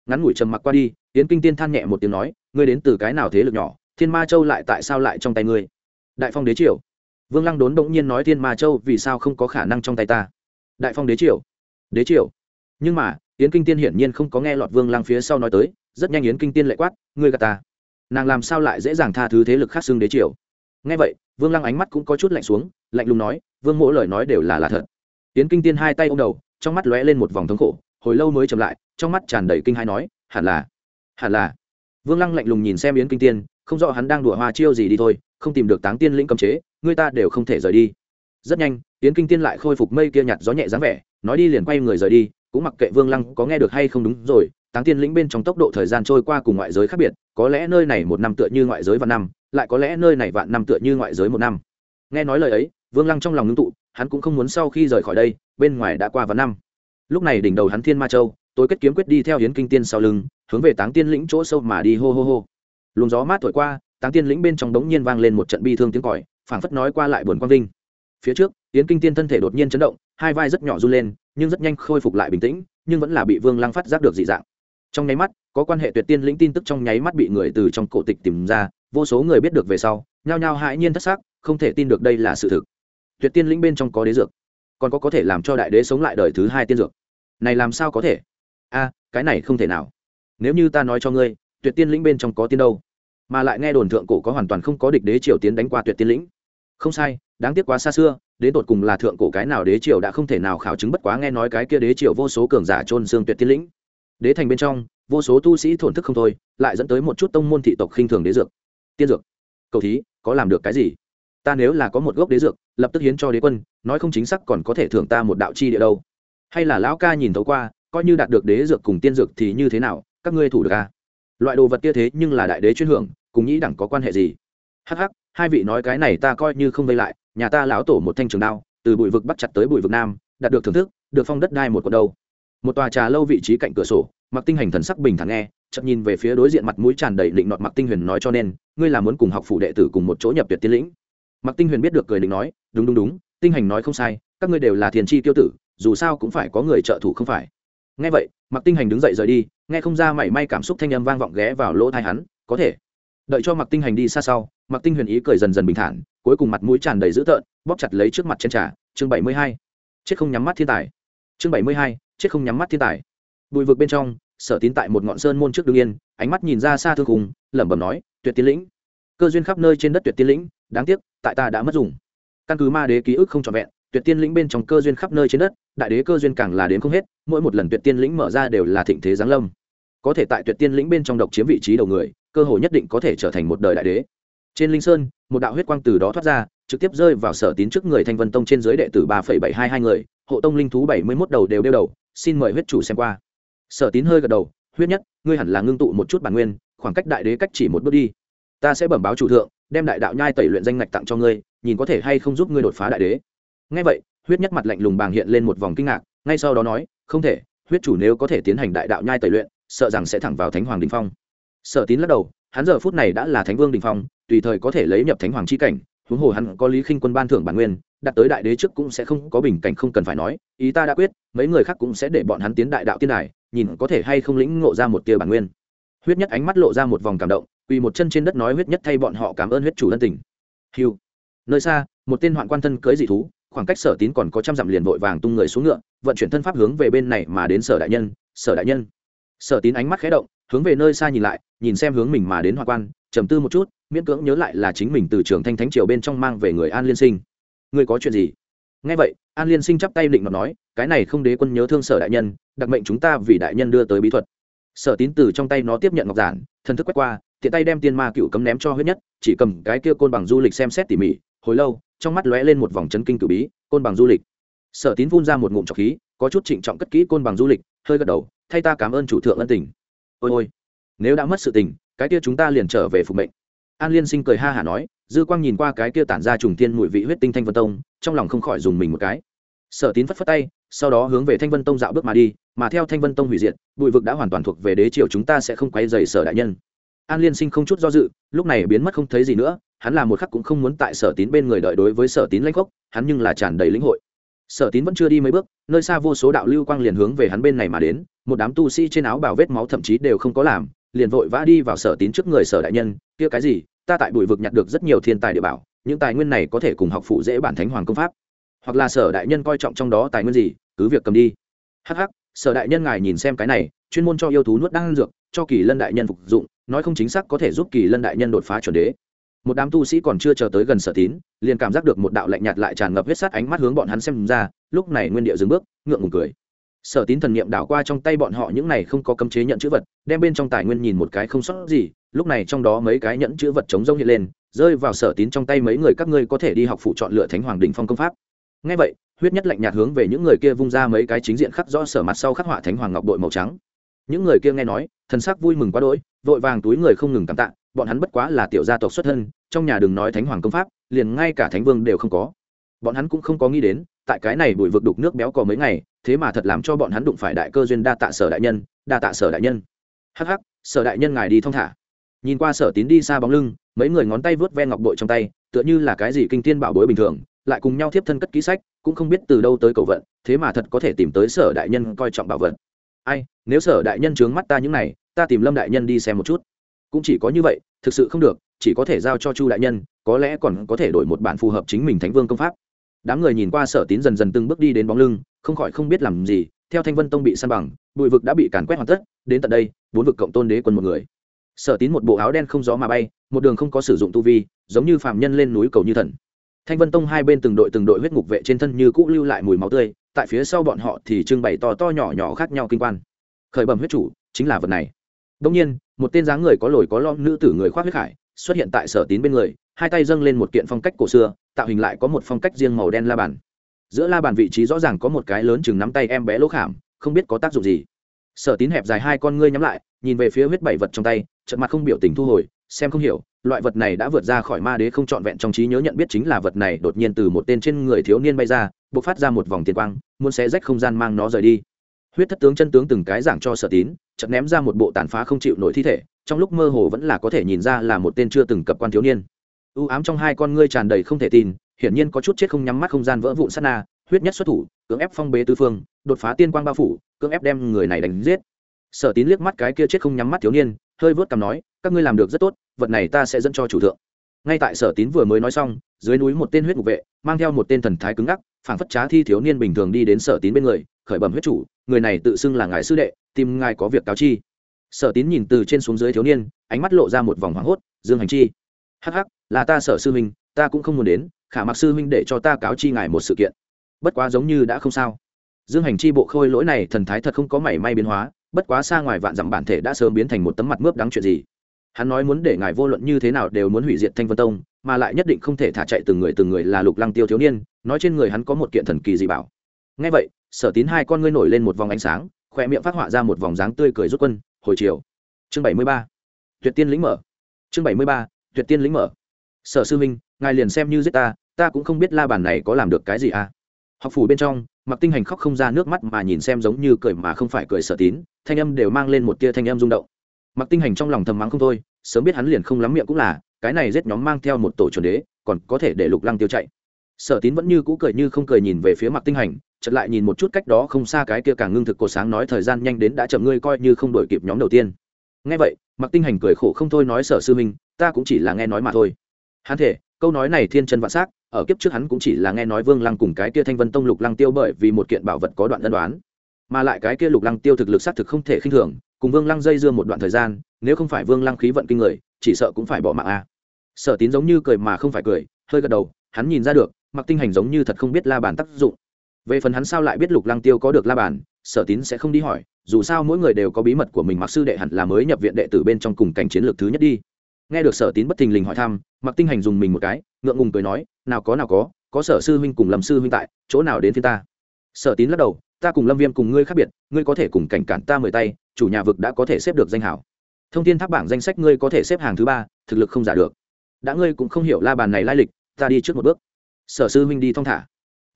Ngắn ngủi trầm mặc qua đi, yến kinh tiên than nhẹ một tiếng nói, ngươi đến từ cái nào thế lực nhỏ, thiên ma châu lại tại sao lại trong tay ngươi? Đại phong đế triều vương lăng đốn đống nhiên nói thiên ma châu, vì sao không có khả năng trong tay ta? Đại phong đế triều. Đế triều. Nhưng mà, yến kinh tiên hiển nhiên không có nghe lọt vương lăng phía sau nói tới, rất nhanh yến kinh tiên lại quát, ngươi gà ta. Nàng làm sao lại dễ dàng tha thứ thế lực khác xưng đế triều? Nghe vậy, vương lăng ánh mắt cũng có chút lạnh xuống, lạnh lùng nói, vương mỗi lời nói đều là là thật. Yến kinh tiên hai tay ô m đầu, trong mắt lóe lên một vòng thống khổ, hồi lâu mới chậm lại, trong mắt tràn đầy kinh hai nói, hẳn là hẳn là. Vương lăng lạnh lùng nhìn xem yến kinh tiên không rõ hắn đang đùa hoa chiêu gì đi thôi, không tìm được táng tiên lĩnh cầm chế, người ta đều không thể rời đi. Rất nhanh, yến kinh tiên lại khôi phục mây kia nhặt gió nhẹ dáng vẻ, nói đi liền quay người rời đi, cũng mặc kệ vương lăng có nghe được hay không đúng rồi, táng tiên lĩnh bên trong tốc độ thời gian trôi qua cùng ngoại giới khác biệt, có lẽ nơi này một năm tựa như ngoại giới vạn năm, lại có lẽ nơi này vạn năm tựa như ngoại giới một năm. Nghe nói lời ấy, vương lăng trong lòng ngưng tụ, hắn cũng không muốn sau khi rời khỏi đây, bên ngoài đã qua vạn năm. Lúc này đỉnh đầu hắn thiên ma châu, tôi kết kiếm quyết đi theo hiến kinh tiên sau lưng, hướng về táng tiên lĩnh chỗ sâu mà đi, hô hô hô luồng gió mát thổi qua, táng tiên lĩnh bên trong đống nhiên vang lên một trận bi thương tiếng còi, phảng phất nói qua lại buồn quang vinh. Phía trước, yến kinh tiên thân thể đột nhiên chấn động, hai vai rất nhỏ run lên, nhưng rất nhanh khôi phục lại bình tĩnh, nhưng vẫn là bị vương lăng phát giác được dị dạng. Trong nháy mắt, có quan hệ tuyệt tiên lĩnh tin tức trong nháy mắt bị người từ trong cổ tịch tìm ra, vô số người biết được về sau, nhao nhao hãi nhiên thất xác không thể tin được đây là sự thực. Tuyệt tiên lĩnh bên trong có đế dược, còn có có thể làm cho đại đế sống lại đời thứ hai tiên dược. Này làm sao có thể? A, cái này không thể nào. Nếu như ta nói cho ngươi tuyệt tiên lĩnh bên trong có tiên đâu. Mà lại nghe đồn thượng cổ có hoàn toàn không có địch đế triều tiến đánh qua tuyệt tiên lĩnh. Không sai, đáng tiếc quá xa xưa, đến tột cùng là thượng cổ cái nào đế triều đã không thể nào khảo chứng bất quá nghe nói cái kia đế triều vô số cường giả trôn xương tuyệt tiên lĩnh. Đế thành bên trong, vô số tu sĩ thổn thức không thôi, lại dẫn tới một chút tông môn thị tộc khinh thường đế dược. Tiên dược. Cầu thí, có làm được cái gì? Ta nếu là có một gốc đế dược, lập tức hiến cho đế quân, nói không chính xác còn có thể thưởng ta một đạo chi địa đâu. Hay là lão ca nhìn thấu qua, coi như đạt được đế dược cùng tiên dược thì như thế nào, các ngươi thủ được à? Loại đồ vật kia thế nhưng là đại đế chuyên hưởng, cùng nhĩ đẳng có quan hệ gì? Hắc hắc, hai vị nói cái này ta coi như không vây lại, nhà ta lão tổ một thanh trường đao, từ bụi vực bắt chặt tới bụi vực nam, đạt được thưởng thức, được phong đất đai một quận đâu một tòa trà lâu vị trí cạnh cửa sổ mặc tinh hành thần sắc bình thản nghe chậm nhìn về phía đối diện mặt mũi tràn đầy định nọt mặc tinh huyền nói cho nên, ngươi là muốn cùng học phủ đệ tử cùng một chỗ nhập tuyệt tiên lĩnh. Mặc tinh huyền biết được cười định nói, đúng đúng đúng, tinh hành nói không sai, các ngươi đều là thiền chi tiêu tử, dù sao cũng phải có người trợ thủ không phải nghe vậy mặc tinh hành đứng dậy rời đi, nghe không ra mảy may cảm xúc thanh âm vang vọng ghé vào lỗ thai hắn, có thể. Đợi cho mặc tinh hành đi xa sau mặc tinh huyền ý cười dần dần bình thản, cuối cùng mặt mũi tràn đầy dữ tợn, bóp chặt lấy trước mặt chân trà. Chương bảy mươi hai. Chết không nhắm mắt thiên tài. Chương bảy mươi hai. Chết không nhắm mắt thiên tài. Bùi vực bên trong, sở tín tại một ngọn sơn môn trước đương yên, ánh mắt nhìn ra xa thương cùng lẩm bẩm nói, tuyệt tiến lĩnh. Cơ duyên khắp nơi trên đất tuyệt tiến lĩnh, đáng tiếc, tại ta đã mất dùng. Căn cứ ma đế ký ức không trọn vẹn tuyệt tiên lĩnh bên trong cơ duyên khắp nơi trên đất, đại đế cơ duyên càng là đến không hết, mỗi một lần tuyệt tiên lĩnh mở ra đều là thịnh thế giáng lâm. Có thể tại tuyệt tiên lĩnh bên trong độc chiếm vị trí đầu người, cơ hội nhất định có thể trở thành một đời đại đế. Trên linh sơn, một đạo huyết quang từ đó thoát ra, trực tiếp rơi vào sở tín trước người thanh vân tông trên dưới đệ tử ba phẩy bảy hai hai người, hộ tông linh thú bảy mươi mốt đầu đều đeo đầu, xin mời huyết chủ xem qua. Sở tín hơi gật đầu, huyết nhất, ngươi hẳn là ngưng tụ một chút bản nguyên, khoảng cách đại đế cách chỉ một bước đi. Ta sẽ bẩm báo chủ thượng, đem đại đạo nhai tẩy luyện danh ngạch tặng cho ngươi, nhìn có thể hay không giúp ngươi đột phá đại đế ngay vậy, huyết nhất mặt lạnh lùng bàng hiện lên một vòng kinh ngạc, ngay sau đó nói, không thể, huyết chủ nếu có thể tiến hành đại đạo nhai tẩy luyện, sợ rằng sẽ thẳng vào thánh hoàng đình phong. Sở tín lắc đầu, hắn giờ phút này đã là thánh vương đình phong, tùy thời có thể lấy nhập thánh hoàng c h i cảnh, huống hồ hắn có lý khinh quân ban thưởng bản nguyên đặt tới đại đế trước cũng sẽ không có bình cảnh không cần phải nói, ý ta đã quyết, mấy người khác cũng sẽ để bọn hắn tiến đại đạo tiên đài, nhìn có thể hay không lĩnh ngộ ra một tia bản nguyên. Huyết nhất ánh mắt lộ ra một vòng cảm động, quỳ một chân trên đất nói huyết nhất thay bọn họ cảm ơn huyết chủ ân tình. Hiu nơi xa, một tên hoạn quan thân cưới dị thú khoảng cách sở tín còn có trăm dặm liền vội vàng tung người xuống ngựa, vận chuyển thân pháp hướng về bên này mà đến sở đại nhân, sở đại nhân. Sở tín ánh mắt khé động, hướng về nơi xa nhìn lại, nhìn xem hướng mình mà đến hoa quan, trầm tư một chút, miễn cưỡng nhớ lại là chính mình từ trường thanh thánh triều bên trong mang về người an liên sinh. Người có chuyện gì? Nghe vậy, an liên sinh chắp tay định mà nói, cái này không đế quân nhớ thương sở đại nhân, đặc mệnh chúng ta vì đại nhân đưa tới bí thuật. Sở tín từ trong tay nó tiếp nhận ngọc giản thân thức quét qua, tiện tay đem tiên ma cựu cấm ném cho huyết nhất, chỉ cầm cái kia côn bằng du lịch xem xét tỉ mỉ hồi lâu, trong mắt lóe lên một vòng chấn kinh cử bí, côn bằng du lịch. Sở tín phun ra một ngụm trọc khí, có chút trịnh trọng cất kỹ côn bằng du lịch, hơi gật đầu, thay ta cảm ơn chủ thượng ân tình. Ôi ôi, nếu đã mất sự tình, cái kia chúng ta liền trở về phục mệnh. An liên sinh cười ha hả nói, dư quang nhìn qua cái kia tản ra trùng tiên mùi vị huyết tinh thanh vân tông, trong lòng không khỏi dùng mình một cái. Sở tín phất phất tay, sau đó hướng về thanh vân tông dạo bước mà đi, mà theo thanh vân tông hủy diệt, bụi vực đã hoàn toàn thuộc về đế triều chúng ta sẽ không quay dày sở đại nhân an liên sinh không chút do dự, lúc này biến mất không thấy gì nữa, hắn là một khắc cũng không muốn tại sở tín bên người đợi đối với sở tín lãnh khốc, hắn nhưng là tràn đầy lĩnh hội. Sở tín vẫn chưa đi mấy bước, nơi xa vô số đạo lưu quang liền hướng về hắn bên này mà đến, một đám tu sĩ trên áo bào vết máu thậm chí đều không có làm, liền vội vã đi vào sở tín trước người sở đại nhân, kia cái gì? Ta tại bụi vực nhặt được rất nhiều thiên tài địa bảo, những tài nguyên này có thể cùng học phụ dễ bản thánh hoàng công pháp. Hoặc là sở đại nhân coi trọng trong đó tài nguyên gì, cứ việc cầm đi. Hh sở đại nhân ngài nhìn xem cái này, chuyên môn cho yêu thú nuốt đan dược, cho kỳ lân đại nhân phục dụng nói không chính xác có thể giúp kỳ lân đại nhân đột phá chuẩn đế. Một đám tu sĩ còn chưa chờ tới gần sở tín, liền cảm giác được một đạo lạnh nhạt lại tràn ngập huyết sắt ánh mắt hướng bọn hắn xem ra, lúc này nguyên địa dừng bước, ngượng ngùng cười. Sở tín thần niệm đảo qua trong tay bọn họ những này không có cấm chế nhận chữ vật, đem bên trong tài nguyên nhìn một cái không sót gì, lúc này trong đó mấy cái nhẫn chữ vật chống rông hiện lên, rơi vào sở tín trong tay mấy người các ngươi có thể đi học phụ chọn lựa thánh hoàng đình phong công pháp. Ngay vậy, huyết nhất lạnh nhạt hướng về những người kia vung ra mấy cái chính diện khắc rõ sở mặt sau khắc họa thánh hoàng ngọc đội màu trắng. Những người kia nghe nói, thần sắc vui mừng quá đỗi vội vàng túi người không ngừng cảm tạ, bọn hắn bất quá là tiểu gia tộc xuất thân, trong nhà đừng nói thánh hoàng công pháp, liền ngay cả thánh vương đều không có. Bọn hắn cũng không có nghĩ đến, tại cái này bụi vực đục nước béo có mấy ngày, thế mà thật làm cho bọn hắn đụng phải đại cơ duyên đa tạ sở đại nhân, đa tạ sở đại nhân. Hắc hắc, sở đại nhân ngài đi thong thả. Nhìn qua sở tín đi xa bóng lưng, mấy người ngón tay vớt ve ngọc bội trong tay, tựa như là cái gì kinh tiên bảo bối bình thường, lại cùng nhau tiếp thân cất ký sách, cũng không biết từ đâu tới cầu vận, thế mà thật có thể tìm tới sở đại nhân coi trọng bảo vật. Ai, nếu sở đại nhân trướng mắt ta những này ta tìm lâm đại nhân đi xem một chút. Cũng chỉ có như vậy, thực sự không được, chỉ có thể giao cho chu đại nhân, có lẽ còn có thể đổi một bản phù hợp chính mình thánh vương công pháp. Đám người nhìn qua sở tín dần dần từng bước đi đến bóng lưng, không khỏi không biết làm gì, theo thanh vân tông bị săn bằng, bụi vực đã bị càn quét hoàn tất, đến tận đây, bốn vực cộng tôn đế quân một người. Sở tín một bộ áo đen không gió mà bay, một đường không có sử dụng tu vi, giống như phạm nhân lên núi cầu như thần. Thanh vân tông hai bên từng đội từng đội huyết ngục vệ trên thân như cũ lưu lại mùi máu tươi, tại phía sau bọn họ thì trưng bày to to nhỏ nhỏ khác nhau kinh quan. Khởi bẩm huyết chủ, chính là vật này đông nhiên, một tên dáng người có lồi có lõm nữ tử người khoác huyết khải xuất hiện tại sở tín bên người, hai tay dâng lên một kiện phong cách cổ xưa, tạo hình lại có một phong cách riêng màu đen la bàn. Giữa la bàn vị trí rõ ràng có một cái lớn chừng nắm tay em bé lỗ khảm, không biết có tác dụng gì. Sở tín hẹp dài hai con ngươi nhắm lại, nhìn về phía huyết bảy vật trong tay trận mặt không biểu tình thu hồi, xem không hiểu, loại vật này đã vượt ra khỏi ma đế không trọn vẹn trong trí nhớ nhận biết chính là vật này đột nhiên từ một tên trên người thiếu niên bay ra, bộc phát ra một vòng tiền quang, muốn xé rách không gian mang nó rời đi huyết thất tướng chân tướng từng cái giảng cho sở tín, chợt ném ra một bộ tàn phá không chịu nổi thi thể, trong lúc mơ hồ vẫn là có thể nhìn ra là một tên chưa từng cập quan thiếu niên. U ám trong hai con ngươi tràn đầy không thể tin, hiển nhiên có chút chết không nhắm mắt không gian vỡ vụn sát na, huyết nhất xuất thủ, cưỡng ép phong bế tư phương, đột phá tiên quang bao phủ, cưỡng ép đem người này đánh giết. Sở tín liếc mắt cái kia chết không nhắm mắt thiếu niên, hơi vớt cằm nói, các ngươi làm được rất tốt, vật này ta sẽ dẫn cho chủ thượng ngay tại sở tín vừa mới nói xong, dưới núi một tên huyết ngục vệ, mang theo một tên thần thái cứng ngắc, phảng phất trá thi thiếu niên bình thường đi đến sở tín bên người, khởi bẩm huyết chủ, người này tự xưng là ngài sư đệ, tìm ngài có việc cáo chi. Sở tín nhìn từ trên xuống dưới thiếu niên, ánh mắt lộ ra một vòng hoảng hốt, dương hành chi. Hắc hắc, là ta sở sư huynh ta cũng không muốn đến, khả mặc sư huynh để cho ta cáo chi ngài một sự kiện. Bất quá giống như đã không sao. Dương hành chi bộ khôi lỗi này thần thái thật không có mảy may biến hóa, bất quá xa ngoài vạn dặm bản thể đã sớm biến thành một tấm mặt mướp đáng chuyện gì hắn nói muốn để ngài vô luận như thế nào đều muốn hủy diệt thanh vân tông, mà lại nhất định không thể thả chạy từng người từng người là lục lăng tiêu thiếu niên, nói trên người hắn có một kiện thần kỳ dị bảo. Ngay vậy, sở tín hai con ngươi nổi lên một vòng ánh sáng khỏe miệng phát họa ra một vòng dáng tươi cười rút quân, hồi chiều. Chương bảy mươi ba. Tuyệt tiên lĩnh mở. Chương bảy mươi ba, tuyệt tiên lĩnh mở. Sở sư minh, ngài liền xem như giết ta ta cũng không biết la bàn này có làm được cái gì à? Học phủ bên trong mặc tinh hành khóc không ra nước mắt mà nhìn xem giống như cười mà không phải cười sở tín, thanh âm đều mang lên một tia thanh âm rung động mặc tinh hành trong lòng thầm mắng không thôi, sớm biết hắn liền không lắm miệng cũng là, cái này giết nhóm mang theo một tổ chuẩn đế, còn có thể để lục lăng tiêu chạy. Sở tín vẫn như cũ cười như không cười nhìn về phía mặc tinh hành chật lại nhìn một chút cách đó không xa cái kia càng ngưng thực cột sáng nói thời gian nhanh đến đã chậm, ngươi coi như không đổi kịp nhóm đầu tiên. Nghe vậy, mặc tinh hành cười khổ không thôi nói, sở sư minh ta cũng chỉ là nghe nói mà thôi. Hắn thể câu nói này thiên chân vạn s á c ở kiếp trước hắn cũng chỉ là nghe nói vương lăng cùng cái kia thanh vân tông lục lăng tiêu bởi vì một kiện bảo vật có đoạn ân đoán, mà lại cái kia lục lăng tiêu thực lực xác thực không thể khinh thường cùng vương lăng dây dưa một đoạn thời gian, nếu không phải vương lăng khí vận kinh người, chỉ sợ cũng phải bỏ mạng a. À. sở tín giống như cười mà không phải cười, hơi gật đầu, hắn nhìn ra được mặc tinh hành giống như thật không biết la bàn tác dụng. Về phần hắn sao lại biết lục lăng tiêu có được la bàn, sở tín sẽ không đi hỏi, dù sao mỗi người đều có bí mật của mình mặc sư đệ hẳn là mới nhập viện đệ tử bên trong cùng cảnh chiến lược thứ nhất đi. Nghe được sở tín bất thình lình hỏi thăm mặc tinh hành dùng mình một cái, ngượng ngùng cười nói, nào có nào có có sở sư huynh cùng lâm sư huynh tại, chỗ nào đến thiên ta? Sở tín lắc đầu, ta cùng lâm viêm cùng ngươi khác biệt ngươi có thể cùng cảnh cản ta mười tay, chủ nhà vực đã có thể xếp được danh hảo. Thông tin tháp bảng danh sách ngươi có thể xếp hàng thứ ba, thực lực không giả được. Đã ngươi cũng không hiểu la bàn này lai lịch, ta đi trước một bước. Sở sư huynh đi thong thả.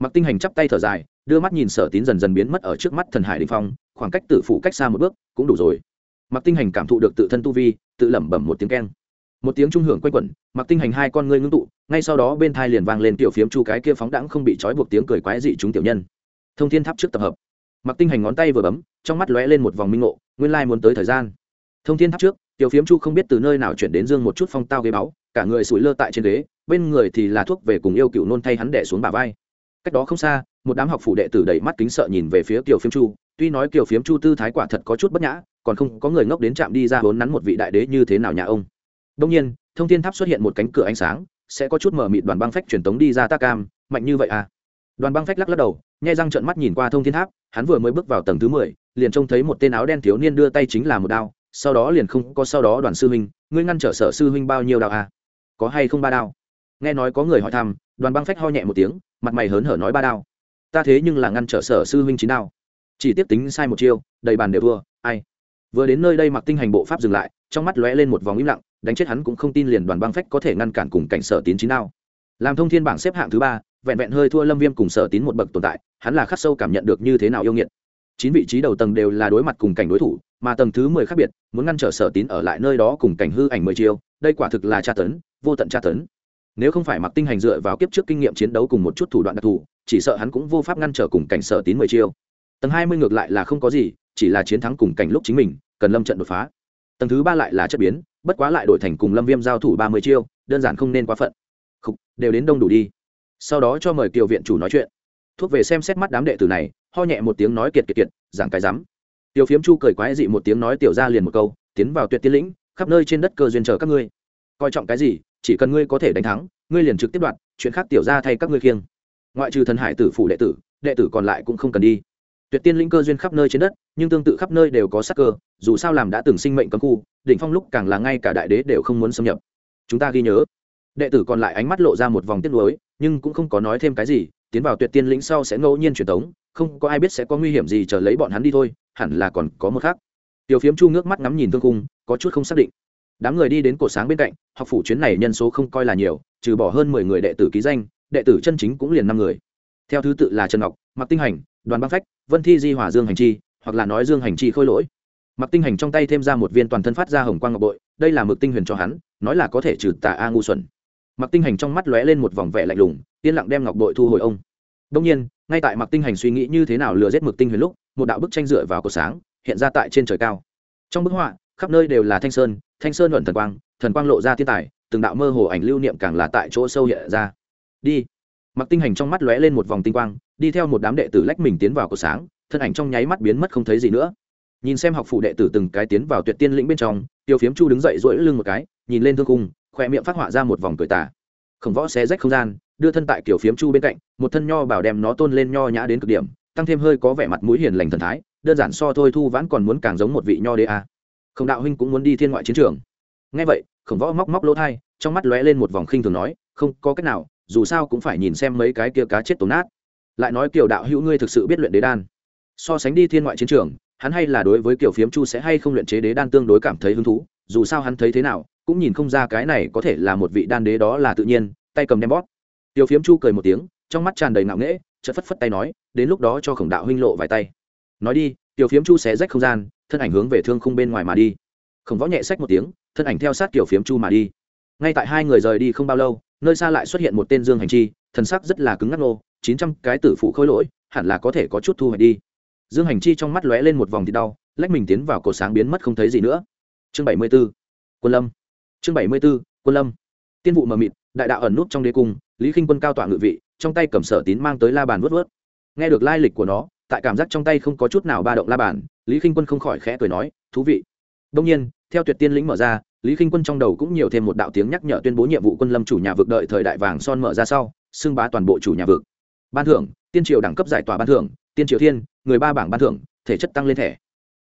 Mặc tinh hành chắp tay thở dài, đưa mắt nhìn sở tín dần dần biến mất ở trước mắt thần hải đình phong, khoảng cách tử phụ cách xa một bước, cũng đủ rồi. Mặc tinh hành cảm thụ được tự thân tu vi, tự lẩm bẩm một tiếng keng. Một tiếng trung hưởng quanh quẩn, mặc tinh hành hai con ngươi ngưng tụ, ngay sau đó bên thai liền vang lên tiểu phiếm chu cái kia phóng đãng không bị trói buộc tiếng cười quái dị chúng tiểu nhân. Thông thiên tháp trước tập hợp mặc tinh hành ngón tay vừa bấm, trong mắt lóe lên một vòng minh ngộ, nguyên lai muốn tới thời gian. Thông thiên tháp trước, tiểu phiếm chu không biết từ nơi nào chuyển đến dương một chút phong tao ghế báu, cả người sủi lơ tại trên ghế, bên người thì là thuốc về cùng yêu cựu nôn thay hắn đẻ xuống bà vai. Cách đó không xa, một đám học phủ đệ tử đầy mắt kính sợ nhìn về phía Tiểu phiếm chu, tuy nói Tiểu phiếm chu tư thái quả thật có chút bất nhã, còn không có người ngốc đến chạm đi ra vốn nắn một vị đại đế như thế nào nhà ông. Đông nhiên, thông thiên tháp xuất hiện một cánh cửa ánh sáng, sẽ có chút mở mịt đoàn băng phách truyền tống đi ra ta cam, mạnh như vậy à? Đoàn băng phách lắc lắc đầu, nhai răng trợn mắt nhìn qua thông thiên tháp, hắn vừa mới bước vào tầng thứ mười, liền trông thấy một tên áo đen thiếu niên đưa tay chính là một đao, sau đó liền không có sau đó đoàn sư huynh, ngươi ngăn trở sở sư huynh bao nhiêu đao à? Có hay không ba đao? Nghe nói có người hỏi thăm, đoàn băng phách ho nhẹ một tiếng, mặt mày hớn hở nói ba đao. Ta thế nhưng là ngăn trở sở sư huynh chín đao. Chỉ tiếp tính sai một chiêu, đầy bàn đều thua, ai? Vừa đến nơi đây mặc tinh hành bộ pháp dừng lại, trong mắt lóe lên một vòng im lặng, đánh chết hắn cũng không tin liền đoàn băng phách có thể ngăn cản cùng cảnh sở tiến chín đao. Làm thông thiên bảng xếp hạng thứ ba vẹn vẹn hơi thua lâm viêm cùng sở tín một bậc tồn tại, hắn là khắc sâu cảm nhận được như thế nào yêu nghiệt. Chín vị trí đầu tầng đều là đối mặt cùng cảnh đối thủ, mà tầng thứ mười khác biệt, muốn ngăn trở sở tín ở lại nơi đó cùng cảnh hư ảnh mười chiêu, đây quả thực là tra tấn, vô tận tra tấn. Nếu không phải mặc tinh hành dựa vào kiếp trước kinh nghiệm chiến đấu cùng một chút thủ đoạn đặc thù, chỉ sợ hắn cũng vô pháp ngăn trở cùng cảnh sở tín mười chiêu. Tầng hai mươi ngược lại là không có gì, chỉ là chiến thắng cùng cảnh lúc chính mình, cần lâm trận đột phá. Tầng thứ ba lại là chất biến, bất quá lại đổi thành cùng lâm viêm giao thủ ba mươi chiêu, đơn giản không nên quá phận. Khục, đều đến đông đủ đi sau đó cho mời kiều viện chủ nói chuyện. Thuốc về xem xét mắt đám đệ tử này, ho nhẹ một tiếng nói kiệt kiệt kiệt, giảng cái rắm. Tiểu phiếm chu cười quái dị một tiếng nói tiểu ra liền một câu, tiến vào tuyệt tiên lĩnh, khắp nơi trên đất cơ duyên chờ các ngươi. Coi trọng cái gì, chỉ cần ngươi có thể đánh thắng, ngươi liền trực tiếp đoạt, chuyện khác tiểu ra thay các ngươi khiêng. Ngoại trừ thần hải tử phủ đệ tử đệ tử còn lại cũng không cần đi. Tuyệt tiên linh cơ duyên khắp nơi trên đất, nhưng tương tự khắp nơi đều có sắc cơ, dù sao làm đã từng sinh mệnh cấm khu, đỉnh phong lúc càng là ngay cả đại đế đều không muốn xâm nhập. Chúng ta ghi nhớ đệ tử còn lại ánh mắt lộ ra một vòng tiếc nuối, nhưng cũng không có nói thêm cái gì, tiến vào tuyệt tiên lĩnh sau sẽ ngẫu nhiên truyền tống, không có ai biết sẽ có nguy hiểm gì chờ lấy bọn hắn đi thôi, hẳn là còn có một khác. Tiểu phiếm chu ngước mắt ngắm nhìn thương cung có chút không xác định. Đám người đi đến cổ sáng bên cạnh, học phủ chuyến này nhân số không coi là nhiều, trừ bỏ hơn mười người đệ tử ký danh, đệ tử chân chính cũng liền năm người. Theo thứ tự là trần ngọc mặc tinh hành, đoàn băng phách, vân thi di hỏa dương hành chi, hoặc là nói dương hành chi khôi lỗi. Mặc tinh hành trong tay thêm ra một viên toàn thân phát ra hồng quang ngọc bội, đây là mực tinh huyền cho hắn, nói là có thể trừ tà a ngu xuẩn mặc tinh hành trong mắt lóe lên một vòng vẻ lạnh lùng, yên lặng đem ngọc bội thu hồi ông. Đông nhiên, ngay tại mặc tinh hành suy nghĩ như thế nào lừa giết mực tinh huyền lúc, một đạo bức tranh dựa vào cổ sáng, hiện ra tại trên trời cao. Trong bức họa, khắp nơi đều là thanh sơn thanh sơn luận thần quang thần quang lộ ra thiên tài, từng đạo mơ hồ ảnh lưu niệm càng là tại chỗ sâu hiện ra. Đi. Mặc tinh hành trong mắt lóe lên một vòng tinh quang, đi theo một đám đệ tử lách mình tiến vào cổ sáng, thân ảnh trong nháy mắt biến mất không thấy gì nữa. Nhìn xem học phụ đệ tử từng cái tiến vào tuyệt tiên lĩnh bên trong, tiêu phiếm chu đứng dậy rỗi lưng một cái, nhìn lên thương cung khoe miệng phát họa ra một vòng cười tà, khổng võ xé rách không gian đưa thân tại kiểu phiếm chu bên cạnh một thân nho bảo đem nó tôn lên nho nhã đến cực điểm tăng thêm hơi có vẻ mặt mũi hiền lành thần thái đơn giản so thôi thu vãn còn muốn càng giống một vị nho đê a. À. khổng đạo huynh cũng muốn đi thiên ngoại chiến trường. Ngay vậy khổng võ móc móc lỗ thai trong mắt lóe lên một vòng khinh thường nói không có cách nào dù sao cũng phải nhìn xem mấy cái kia cá chết tổn nát. Lại nói kiểu đạo hữu ngươi thực sự biết luyện đế đan. So sánh đi thiên ngoại chiến trường hắn hay là đối với kiểu phiếm chu sẽ hay không luyện chế đế đan tương đối cảm thấy hứng thú dù sao hắn thấy thế nào cũng nhìn không ra cái này có thể là một vị đan đế đó là tự nhiên, tay cầm đem bóp. Tiểu phiếm chu cười một tiếng, trong mắt tràn đầy ngạo nghễ, chợt phất phất tay nói, đến lúc đó cho khổng đạo huynh lộ vài tay. Nói đi tiểu phiếm chu xé rách không gian, thân ảnh hướng về thương khung bên ngoài mà đi. Khổng võ nhẹ sách một tiếng, thân ảnh theo sát tiểu phiếm chu mà đi. Ngay tại hai người rời đi không bao lâu, nơi xa lại xuất hiện một tên dương hành chi, thần sắc rất là cứng ngắc nô, chín trăm cái tử phụ khôi lỗi, hẳn là có thể có chút thu hoạch đi. Dương hành chi trong mắt lóe lên một vòng thì đau, lách mình tiến vào cổ sáng biến mất không thấy gì nữa. Chương bảy mươi b ố quân lâm chương bảy mươi b ố quân lâm. Tiên vụ mờ mịt, đại đạo ẩn nút trong đế cung, lý k i n h quân cao tỏa ngự vị, trong tay cầm sở tín mang tới la bàn vớt vớt. Nghe được lai lịch của nó, tại cảm giác trong tay không có chút nào ba động la bàn, lý k i n h quân không khỏi khẽ cười nói, thú vị. Đông nhiên, theo tuyệt tiên lĩnh mở ra, lý k i n h quân trong đầu cũng nhiều thêm một đạo tiếng nhắc nhở tuyên bố nhiệm vụ quân lâm chủ nhà vực đợi thời đại vàng son mở ra sau, xưng bá toàn bộ chủ nhà vực. Ban thưởng, tiên triều đẳng cấp giải tỏa ban thưởng, tiên triều thiên, người ba bảng ban thưởng, thể chất tăng lên thẻ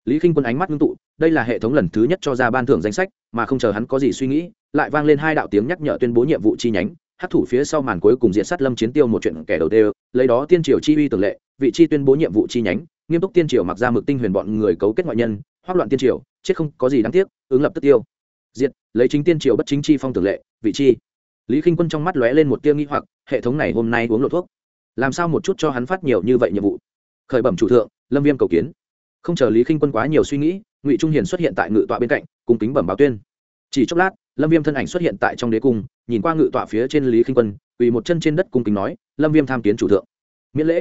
lý k i n h quân ánh mắt ngưng tụ, đây là hệ thống lần thứ nhất cho ra ban thưởng danh sách, mà không chờ hắn có gì suy nghĩ, lại vang lên hai đạo tiếng nhắc nhở tuyên bố nhiệm vụ chi nhánh. Hát thủ phía sau màn cuối cùng diện sát lâm chiến tiêu một chuyện kẻ đầu tiên lấy đó tiên triều chi uy tường lệ, vị chi tuyên bố nhiệm vụ chi nhánh, nghiêm túc tiên triều mặc ra mực tinh huyền bọn người cấu kết ngoại nhân, hoác loạn tiên triều, chết không có gì đáng tiếc, ứng lập tức tiêu. Diệt, lấy chính tiên triều bất chính chi phong tường lệ, vị chi. Lý k i n h quân trong mắt lóe lên một tia nghi hoặc, hệ thống này hôm nay uống lộ thuốc. Làm sao một chút cho hắn phát nhiều như vậy nhiệm vụ? Khởi bẩm chủ thượng, lâm viêm cầu kiến không chờ lý k i n h quân quá nhiều suy nghĩ ngụy trung hiền xuất hiện tại ngự tọa bên cạnh cùng kính bẩm báo tuyên chỉ chốc lát lâm viêm thân ảnh xuất hiện tại trong đế cung nhìn qua ngự tọa phía trên lý k i n h quân ủy một chân trên đất cung kính nói lâm viêm tham kiến chủ thượng miễn lễ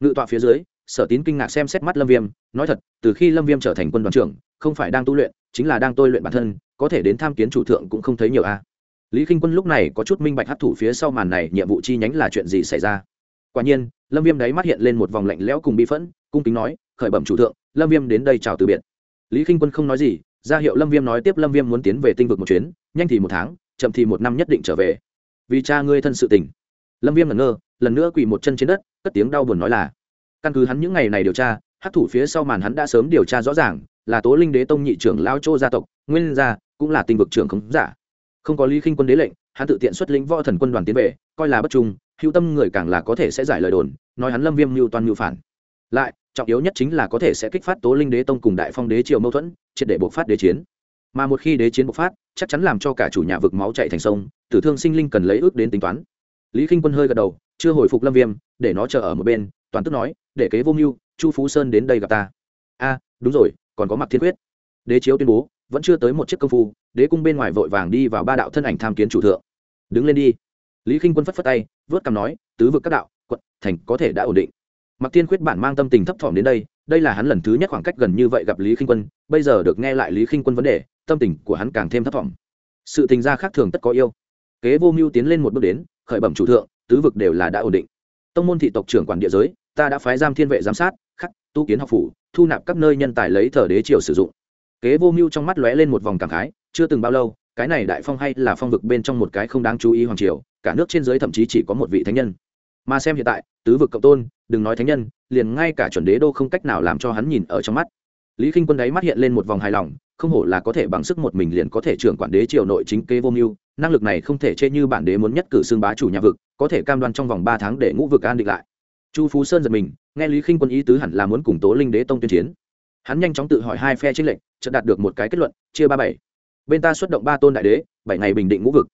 ngự tọa phía dưới sở tín kinh ngạc xem xét mắt lâm viêm nói thật từ khi lâm viêm trở thành quân đoàn trưởng không phải đang tu luyện chính là đang tôi luyện bản thân có thể đến tham kiến chủ thượng cũng không thấy nhiều a lý k i n h quân lúc này có chút minh bạch hấp thụ phía sau màn này nhiệm vụ chi nhánh là chuyện gì xảy ra quả nhiên lâm viêm đáy mắt hiện lên một vòng lạnh lẽo cùng bi phẫn cung kính nói khởi bẩm chủ thượng lâm viêm đến đây chào từ biệt. Lý k i n h quân không nói gì, ra hiệu lâm viêm nói tiếp lâm viêm muốn tiến về tinh vực một chuyến, nhanh thì một tháng, chậm thì một năm nhất định trở về. Vì cha ngươi thân sự tình. Lâm viêm ngẩn ngơ, lần nữa quỳ một chân trên đất, cất tiếng đau buồn nói là, căn cứ hắn những ngày này điều tra hát thủ phía sau màn hắn đã sớm điều tra rõ ràng, là tố linh đế tông nhị trưởng lao châu gia tộc, nguyên gia, cũng là tinh vực trưởng khống giả. Không có lý khinh quân đế lệnh, hắn tự tiện xuất lĩnh võ thần quân đoàn tiến về, coi là bất trung, hữu tâm người càng là có thể sẽ giải lời đồn, nói hắn lâm viêm mưu toàn mưu phản. Lại trọng yếu nhất chính là có thể sẽ kích phát tố linh đế tông cùng đại phong đế triều mâu thuẫn, triệt để bộc phát đế chiến. Mà một khi đế chiến bộc phát, chắc chắn làm cho cả chủ nhà vực máu chạy thành sông, tử thương sinh linh cần lấy ước đến tính toán. Lý k i n h quân hơi gật đầu, chưa hồi phục lâm viêm, để nó chờ ở một bên, toàn tức nói, để kế vô mưu, chu phú sơn đến đây gặp ta. A, đúng rồi, còn có mặc thiên quyết. Đế chiếu tuyên bố, vẫn chưa tới một chiếc công phu, đế cung bên ngoài vội vàng đi vào ba đạo thân ảnh tham kiến chủ thượng. Đứng lên đi. Lý k i n h quân phất phất tay, vớt cằm nói, tứ vực các đạo, quận, thành có thể đã ổn định mặc tiên quyết bản mang tâm tình thấp thỏm đến đây đây là hắn lần thứ nhất khoảng cách gần như vậy gặp lý Khinh quân, bây giờ được nghe lại lý Khinh quân vấn đề, tâm tình của hắn càng thêm thấp thỏm. Sự tình gia khác thường tất có yêu. Kế vô mưu tiến lên một bước đến, khởi bẩm chủ thượng, tứ vực đều là đã ổn định. Tông môn thị tộc trưởng quản địa giới, ta đã phái giam thiên vệ giám sát, khắc, tu kiến học phủ, thu nạp các nơi nhân tài lấy thờ đế triều sử dụng. Kế vô mưu trong mắt lóe lên một vòng cảm khái, chưa từng bao lâu, cái này đại phong hay là phong vực bên trong một cái không đáng chú ý hoàng triều, cả nước trên dưới thậm chí chỉ có một vị thánh nhân. Mà xem hiện tại, tứ vực cộng tôn đừng nói thánh nhân, liền ngay cả chuẩn đế đô không cách nào làm cho hắn nhìn ở trong mắt. Lý k i n h quân đáy mắt hiện lên một vòng hài lòng, không hổ là có thể bằng sức một mình liền có thể trưởng quản đế triều nội chính kế vô mưu, năng lực này không thể chê như bản đế muốn nhất cử xương bá chủ nhà vực, có thể cam đoan trong vòng ba tháng để ngũ vực an định lại. Chu phú sơn giật mình, nghe lý k i n h quân ý tứ hẳn là muốn cùng tố linh đế tông tuyên chiến. Hắn nhanh chóng tự hỏi hai phe tranh lệnh chợt đạt được một cái kết luận, chia ba bảy. Bên ta xuất động ba tôn đại đế, bảy ngày bình định ngũ vực.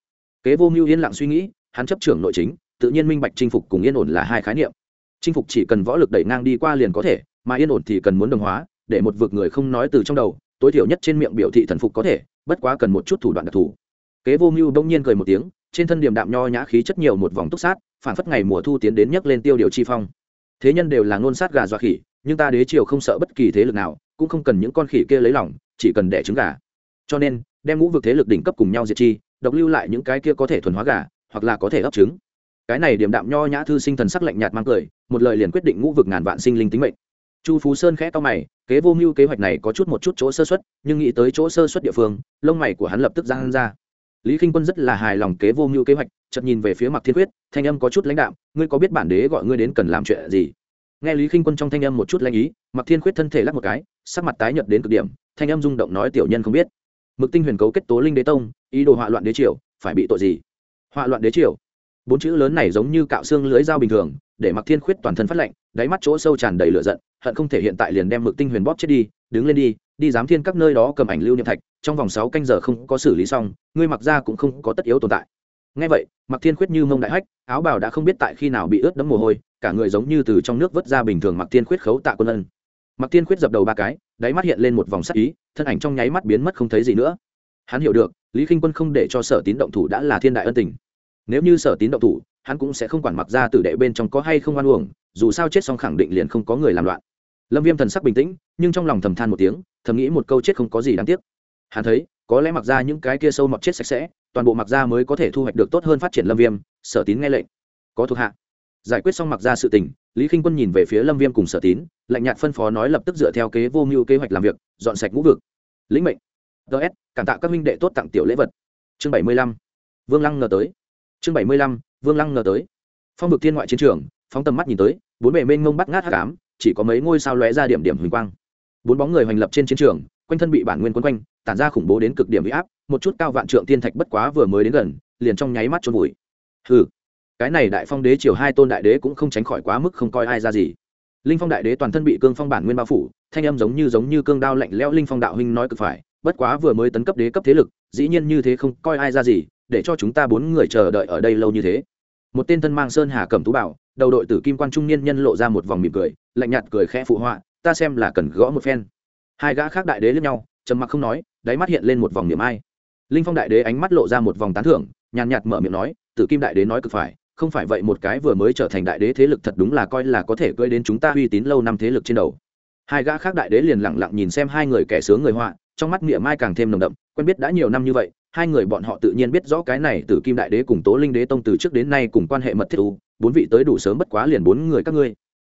Kế vô mưu yên lặng suy nghĩ, hắn chấp trưởng nội chính, tự nhiên minh bạch chinh phục cùng yên ổn là hai khái niệm chinh phục chỉ cần võ lực đẩy ngang đi qua liền có thể, mà yên ổn thì cần muốn đồng hóa, để một vực người không nói từ trong đầu, tối thiểu nhất trên miệng biểu thị thần phục có thể, bất quá cần một chút thủ đoạn đặc thù. Kế vô mưu bỗng nhiên cười một tiếng, trên thân điểm đạm nho nhã khí chất nhiều một vòng túc sát, phản phất ngày mùa thu tiến đến nhấc lên tiêu điều chi phong. Thế nhân đều là ngôn sát gà dọa khỉ, nhưng ta đế triều không sợ bất kỳ thế lực nào, cũng không cần những con khỉ kia lấy lòng, chỉ cần đẻ trứng gà. Cho nên, đem ngũ vực thế lực đỉnh cấp cùng nhau diệt chi, độc lưu lại những cái kia có thể thuần hóa gà, hoặc là có thể ấp trứng. Cái này điểm đạm nho nhã thư sinh thần sắc lạnh nhạt mang cười một lời liền quyết định ngũ vực ngàn vạn sinh linh tính mệnh. Chu phú sơn khẽ to mày, kế vô mưu kế hoạch này có chút một chút chỗ sơ xuất nhưng nghĩ tới chỗ sơ xuất địa phương, lông mày của hắn lập tức giang ra. Lý k i n h quân rất là hài lòng kế vô mưu kế hoạch chậm nhìn về phía mặt thiên quyết, thanh âm có chút lãnh đạm, ngươi có biết bản đế gọi ngươi đến cần làm chuyện gì? Nghe lý k i n h quân trong thanh âm một chút lãnh ý mặc thiên quyết thân thể lắc một cái, sắc mặt tái nhợt đến cực điểm, thanh âm rung động nói tiểu nhân không biết. Mực tinh huyền cấu kết tố linh đế tông, ý đồ họa loạn đế triều, phải bị tội gì? Họa loạn đế triều? Bốn chữ lớn này giống như cạo xương lưới dao bình thường, để mặc thiên khuyết toàn thân phát lạnh, đáy mắt chỗ sâu tràn đầy lửa giận, hận không thể hiện tại liền đem mực tinh huyền bóp chết đi, đứng lên đi đi giám thiên các nơi đó cầm ảnh lưu niệm thạch, trong vòng sáu canh giờ không có xử lý xong, ngươi mặc ra cũng không có tất yếu tồn tại. Ngay vậy mặc thiên khuyết như mông đại hách, áo bào đã không biết tại khi nào bị ướt đẫm mồ hôi, cả người giống như từ trong nước vớt ra bình thường mặc thiên khuyết khấu tạ quân ân. Mặc thiên khuyết dập đầu ba cái, đáy mắt hiện lên một vòng sắc ý, thân ảnh trong nháy mắt biến mất không thấy gì nữa. Hắn hiểu được, lý k i n h quân không để cho sở tín động thủ đã là thiên đại ân tình nếu như sở tín động thủ, hắn cũng sẽ không quản mặc ra tử đệ bên trong có hay không oan uổng, dù sao chết xong khẳng định liền không có người làm loạn. Lâm viêm thần sắc bình tĩnh, nhưng trong lòng thầm than một tiếng, thầm nghĩ một câu chết không có gì đáng tiếc. Hắn thấy, có lẽ mặc ra những cái kia sâu mọt chết sạch sẽ, toàn bộ mặc ra mới có thể thu hoạch được tốt hơn phát triển lâm viêm, sở tín nghe lệnh. Có thuộc hạ. Giải quyết xong mặc ra sự tình, lý k i n h quân nhìn về phía lâm viêm cùng sở tín, lạnh nhạt phân phó nói lập tức dựa theo kế vô mưu kế hoạch làm việc, dọn sạch ngũ vực. Lĩnh mệnh. Ts cảm tạ các minh đệ tốt tặng tiểu lễ vật. Chương bảy mươi lăm. Vương lăng ngờ tới chương bảy mươi lăm, vương lăng ngờ tới. Phong vực thiên ngoại chiến trường, phóng tầm mắt nhìn tới, bốn bề mênh mông bắt ngát hát cám chỉ có mấy ngôi sao lóe ra điểm điểm huỳnh quang. Bốn bóng người hoành lập trên chiến trường, quanh thân bị bản nguyên quấn quanh, tản ra khủng bố đến cực điểm bị áp, một chút cao vạn trượng tiên thạch bất quá vừa mới đến gần, liền trong nháy mắt trôn vùi. Hừ, cái này đại phong đế triều hai tôn đại đế cũng không tránh khỏi quá mức không coi ai ra gì. Linh phong đại đế toàn thân bị cương phong bản nguyên bao phủ, thanh âm giống như giống như cương đao lạnh lẽo linh phong đạo huynh nói cực phải, bất quá vừa mới tấn cấp đế cấp thế lực, dĩ nhiên như thế không coi ai ra gì để cho chúng ta bốn người chờ đợi ở đây lâu như thế. Một tên thân mang sơn hà cẩm tú bảo, đầu đội tử kim quan trung niên nhân lộ ra một vòng mỉm cười, lạnh nhạt cười khẽ phụ họa, ta xem là cần gõ một phen. Hai gã khác đại đế lẫn nhau, trầm mặc không nói, đáy mắt hiện lên một vòng niềm ai. Linh phong đại đế ánh mắt lộ ra một vòng tán thưởng, nhàn nhạt mở miệng nói, tử kim đại đế nói cực phải, không phải vậy một cái vừa mới trở thành đại đế thế lực thật đúng là coi là có thể cưỡi đến chúng ta uy tín lâu năm thế lực trên đầu. Hai gã khác đại đế liền lặng lặng nhìn xem hai người kẻ sướng người họa, trong mắt niệm mai càng thêm nồng đậm, quen biết đã nhiều năm như vậy hai người bọn họ tự nhiên biết rõ cái này từ kim đại đế cùng tố linh đế tông từ trước đến nay cùng quan hệ mật thiết u bốn vị tới đủ sớm bất quá liền bốn người các ngươi.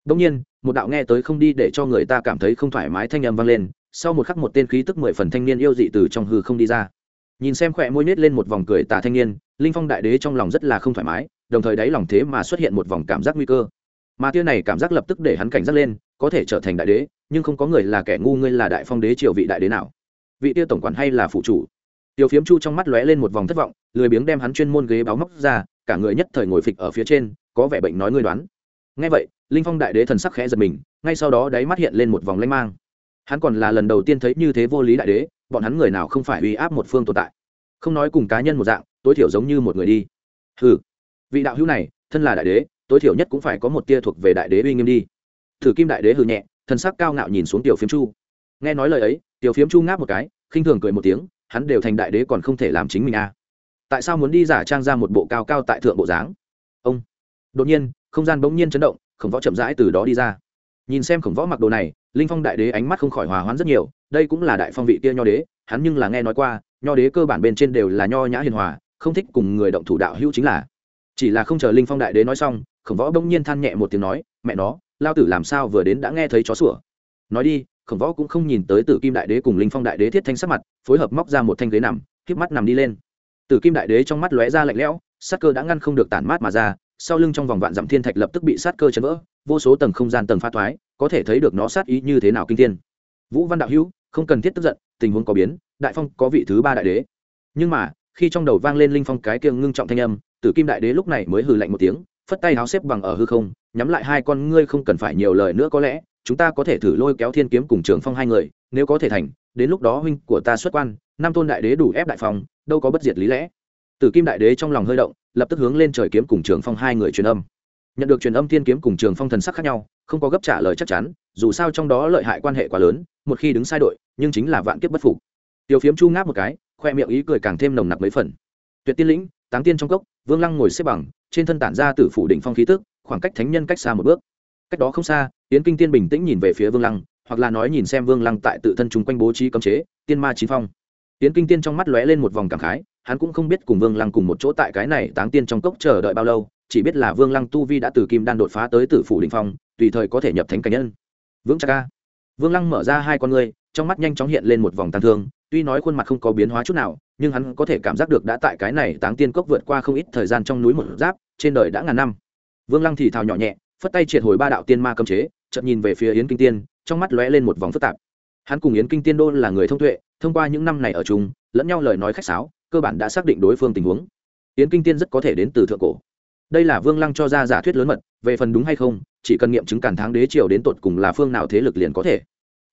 Đông nhiên, một đạo nghe tới không đi để cho người ta cảm thấy không thoải mái thanh âm vang lên, sau một khắc một tên khí tức mười phần thanh niên yêu dị từ trong hư không đi ra. Nhìn xem khỏe môi nết lên một vòng cười tà thanh niên, linh phong đại đế trong lòng rất là không thoải mái, đồng thời đáy lòng thế mà xuất hiện một vòng cảm giác nguy cơ. Mà tia này cảm giác lập tức để hắn cảnh giác lên, có thể trở thành đại đế, nhưng không có người là kẻ ngu, ngươi là đại phong đế triều vị đại đế nào? Vị tia tổng quản hay là phụ chủ? Tiểu phiếm chu trong mắt lóe lên một vòng thất vọng, lười biếng đem hắn chuyên môn ghế báo móc ra, cả người nhất thời ngồi phịch ở phía trên, có vẻ bệnh nói ngươi đoán. Ngay vậy, linh phong đại đế thần sắc khẽ giật mình, ngay sau đó đáy mắt hiện lên một vòng lanh mang. Hắn còn là lần đầu tiên thấy như thế vô lý đại đế, bọn hắn người nào không phải uy áp một phương tồn tại. Không nói cùng cá nhân một dạng, tối thiểu giống như một người đi. Ừ vị đạo hữu này, thân là đại đế, tối thiểu nhất cũng phải có một tia thuộc về đại đế uy nghiêm đi. Thử kim đại đế hừ nhẹ, thần sắc cao ngạo nhìn xuống tiểu phiếm chu. Nghe nói lời ấy, tiểu phiếm chu ngáp một cái, khinh thường cười một tiếng hắn đều thành đại đế còn không thể làm chính mình à. tại sao muốn đi giả trang ra một bộ cao cao tại thượng bộ dáng? Ông. Đột nhiên, không gian bỗng nhiên chấn động, khổng võ chậm rãi từ đó đi ra. Nhìn xem khổng võ mặc đồ này, linh phong đại đế ánh mắt không khỏi hòa hoãn rất nhiều, đây cũng là đại phong vị kia nho đế, hắn nhưng là nghe nói qua, nho đế cơ bản bên trên đều là nho nhã hiền hòa, không thích cùng người động thủ đạo hữu chính là. Chỉ là không chờ linh phong đại đế nói xong, khổng võ bỗng nhiên than nhẹ một tiếng nói, mẹ nó, lao tử làm sao vừa đến đã nghe thấy chó sủa? Nói đi khổng võ cũng không nhìn tới tử kim đại đế cùng linh phong đại đế thiết thanh sắc mặt, phối hợp móc ra một thanh ghế nằm k mắt nằm đi lên. Tử kim đại đế trong mắt lóe ra lạnh lẽo, sát cơ đã ngăn không được tản mát mà ra, sau lưng trong vòng vạn dặm thiên thạch lập tức bị sát cơ chấn vỡ, vô số tầng không gian tầng pha thoái, có thể thấy được nó sát ý như thế nào kinh thiên. Vũ văn đạo hữu, không cần thiết tức giận, tình huống có biến, đại phong có vị thứ ba đại đế. Nhưng mà, khi trong đầu vang lên linh phong cái kiêng ngưng trọng thanh âm, tử kim đại đế lúc này mới hừ lạnh một tiếng, phất tay áo xếp bằng ở hư không, nhắm lại hai con ngươi không cần phải nhiều lời nữa có lẽ chúng ta có thể thử lôi kéo thiên kiếm cùng trường phong hai người, nếu có thể thành, đến lúc đó huynh của ta xuất quan nam tôn đại đế đủ ép đại phong, đâu có bất diệt lý lẽ. Tử kim đại đế trong lòng hơi động, lập tức hướng lên trời kiếm cùng trường phong hai người truyền âm. Nhận được truyền âm thiên kiếm cùng trường phong thần sắc khác nhau, không có gấp trả lời chắc chắn, dù sao trong đó lợi hại quan hệ quá lớn, một khi đứng sai đội, nhưng chính là vạn kiếp bất phục. Tiểu phiếm chu ngáp một cái, khoe miệng ý cười càng thêm nồng nặc mấy phần. Tuyệt tiên lĩnh, táng tiên trong cốc, vương lăng ngồi xếp bằng, trên thân tản ra từ phủ đỉnh phong khí tức, khoảng cách thánh nhân cách xa một bước cách đó không xa tiến kinh tiên bình tĩnh nhìn về phía vương lăng, hoặc là nói nhìn xem vương lăng tại tự thân chúng quanh bố trí cấm chế, tiên ma chín phong. Tiến kinh tiên trong mắt lóe lên một vòng cảm khái, hắn cũng không biết cùng vương lăng cùng một chỗ tại cái này táng tiên trong cốc chờ đợi bao lâu, chỉ biết là vương lăng tu vi đã từ kim đan đột phá tới tử phủ đỉnh phong, tùy thời có thể nhập thánh cảnh nhân. Vững chắc ca vương lăng mở ra hai con ngươi, trong mắt nhanh chóng hiện lên một vòng tàn thương, tuy nói khuôn mặt không có biến hóa chút nào, nhưng hắn có thể cảm giác được đã tại cái này táng tiên cốc vượt qua không ít thời gian trong núi một giáp, trên đời đã ngàn năm. Vương lăng thì thào nhỏ nhẹ phất tay triệt hồi ba đạo tiên ma cấm chế, chợt nhìn về phía yến kinh tiên, trong mắt lóe lên một vòng phức tạp. Hắn cùng yến kinh tiên đô là người thông tuệ, thông qua những năm này ở chung, lẫn nhau lời nói khách sáo, cơ bản đã xác định đối phương tình huống. Yến kinh tiên rất có thể đến từ thượng cổ. Đây là vương lăng cho ra giả thuyết lớn mật, về phần đúng hay không, chỉ cần nghiệm chứng cản tháng đế triều đến tột cùng là phương nào thế lực liền có thể.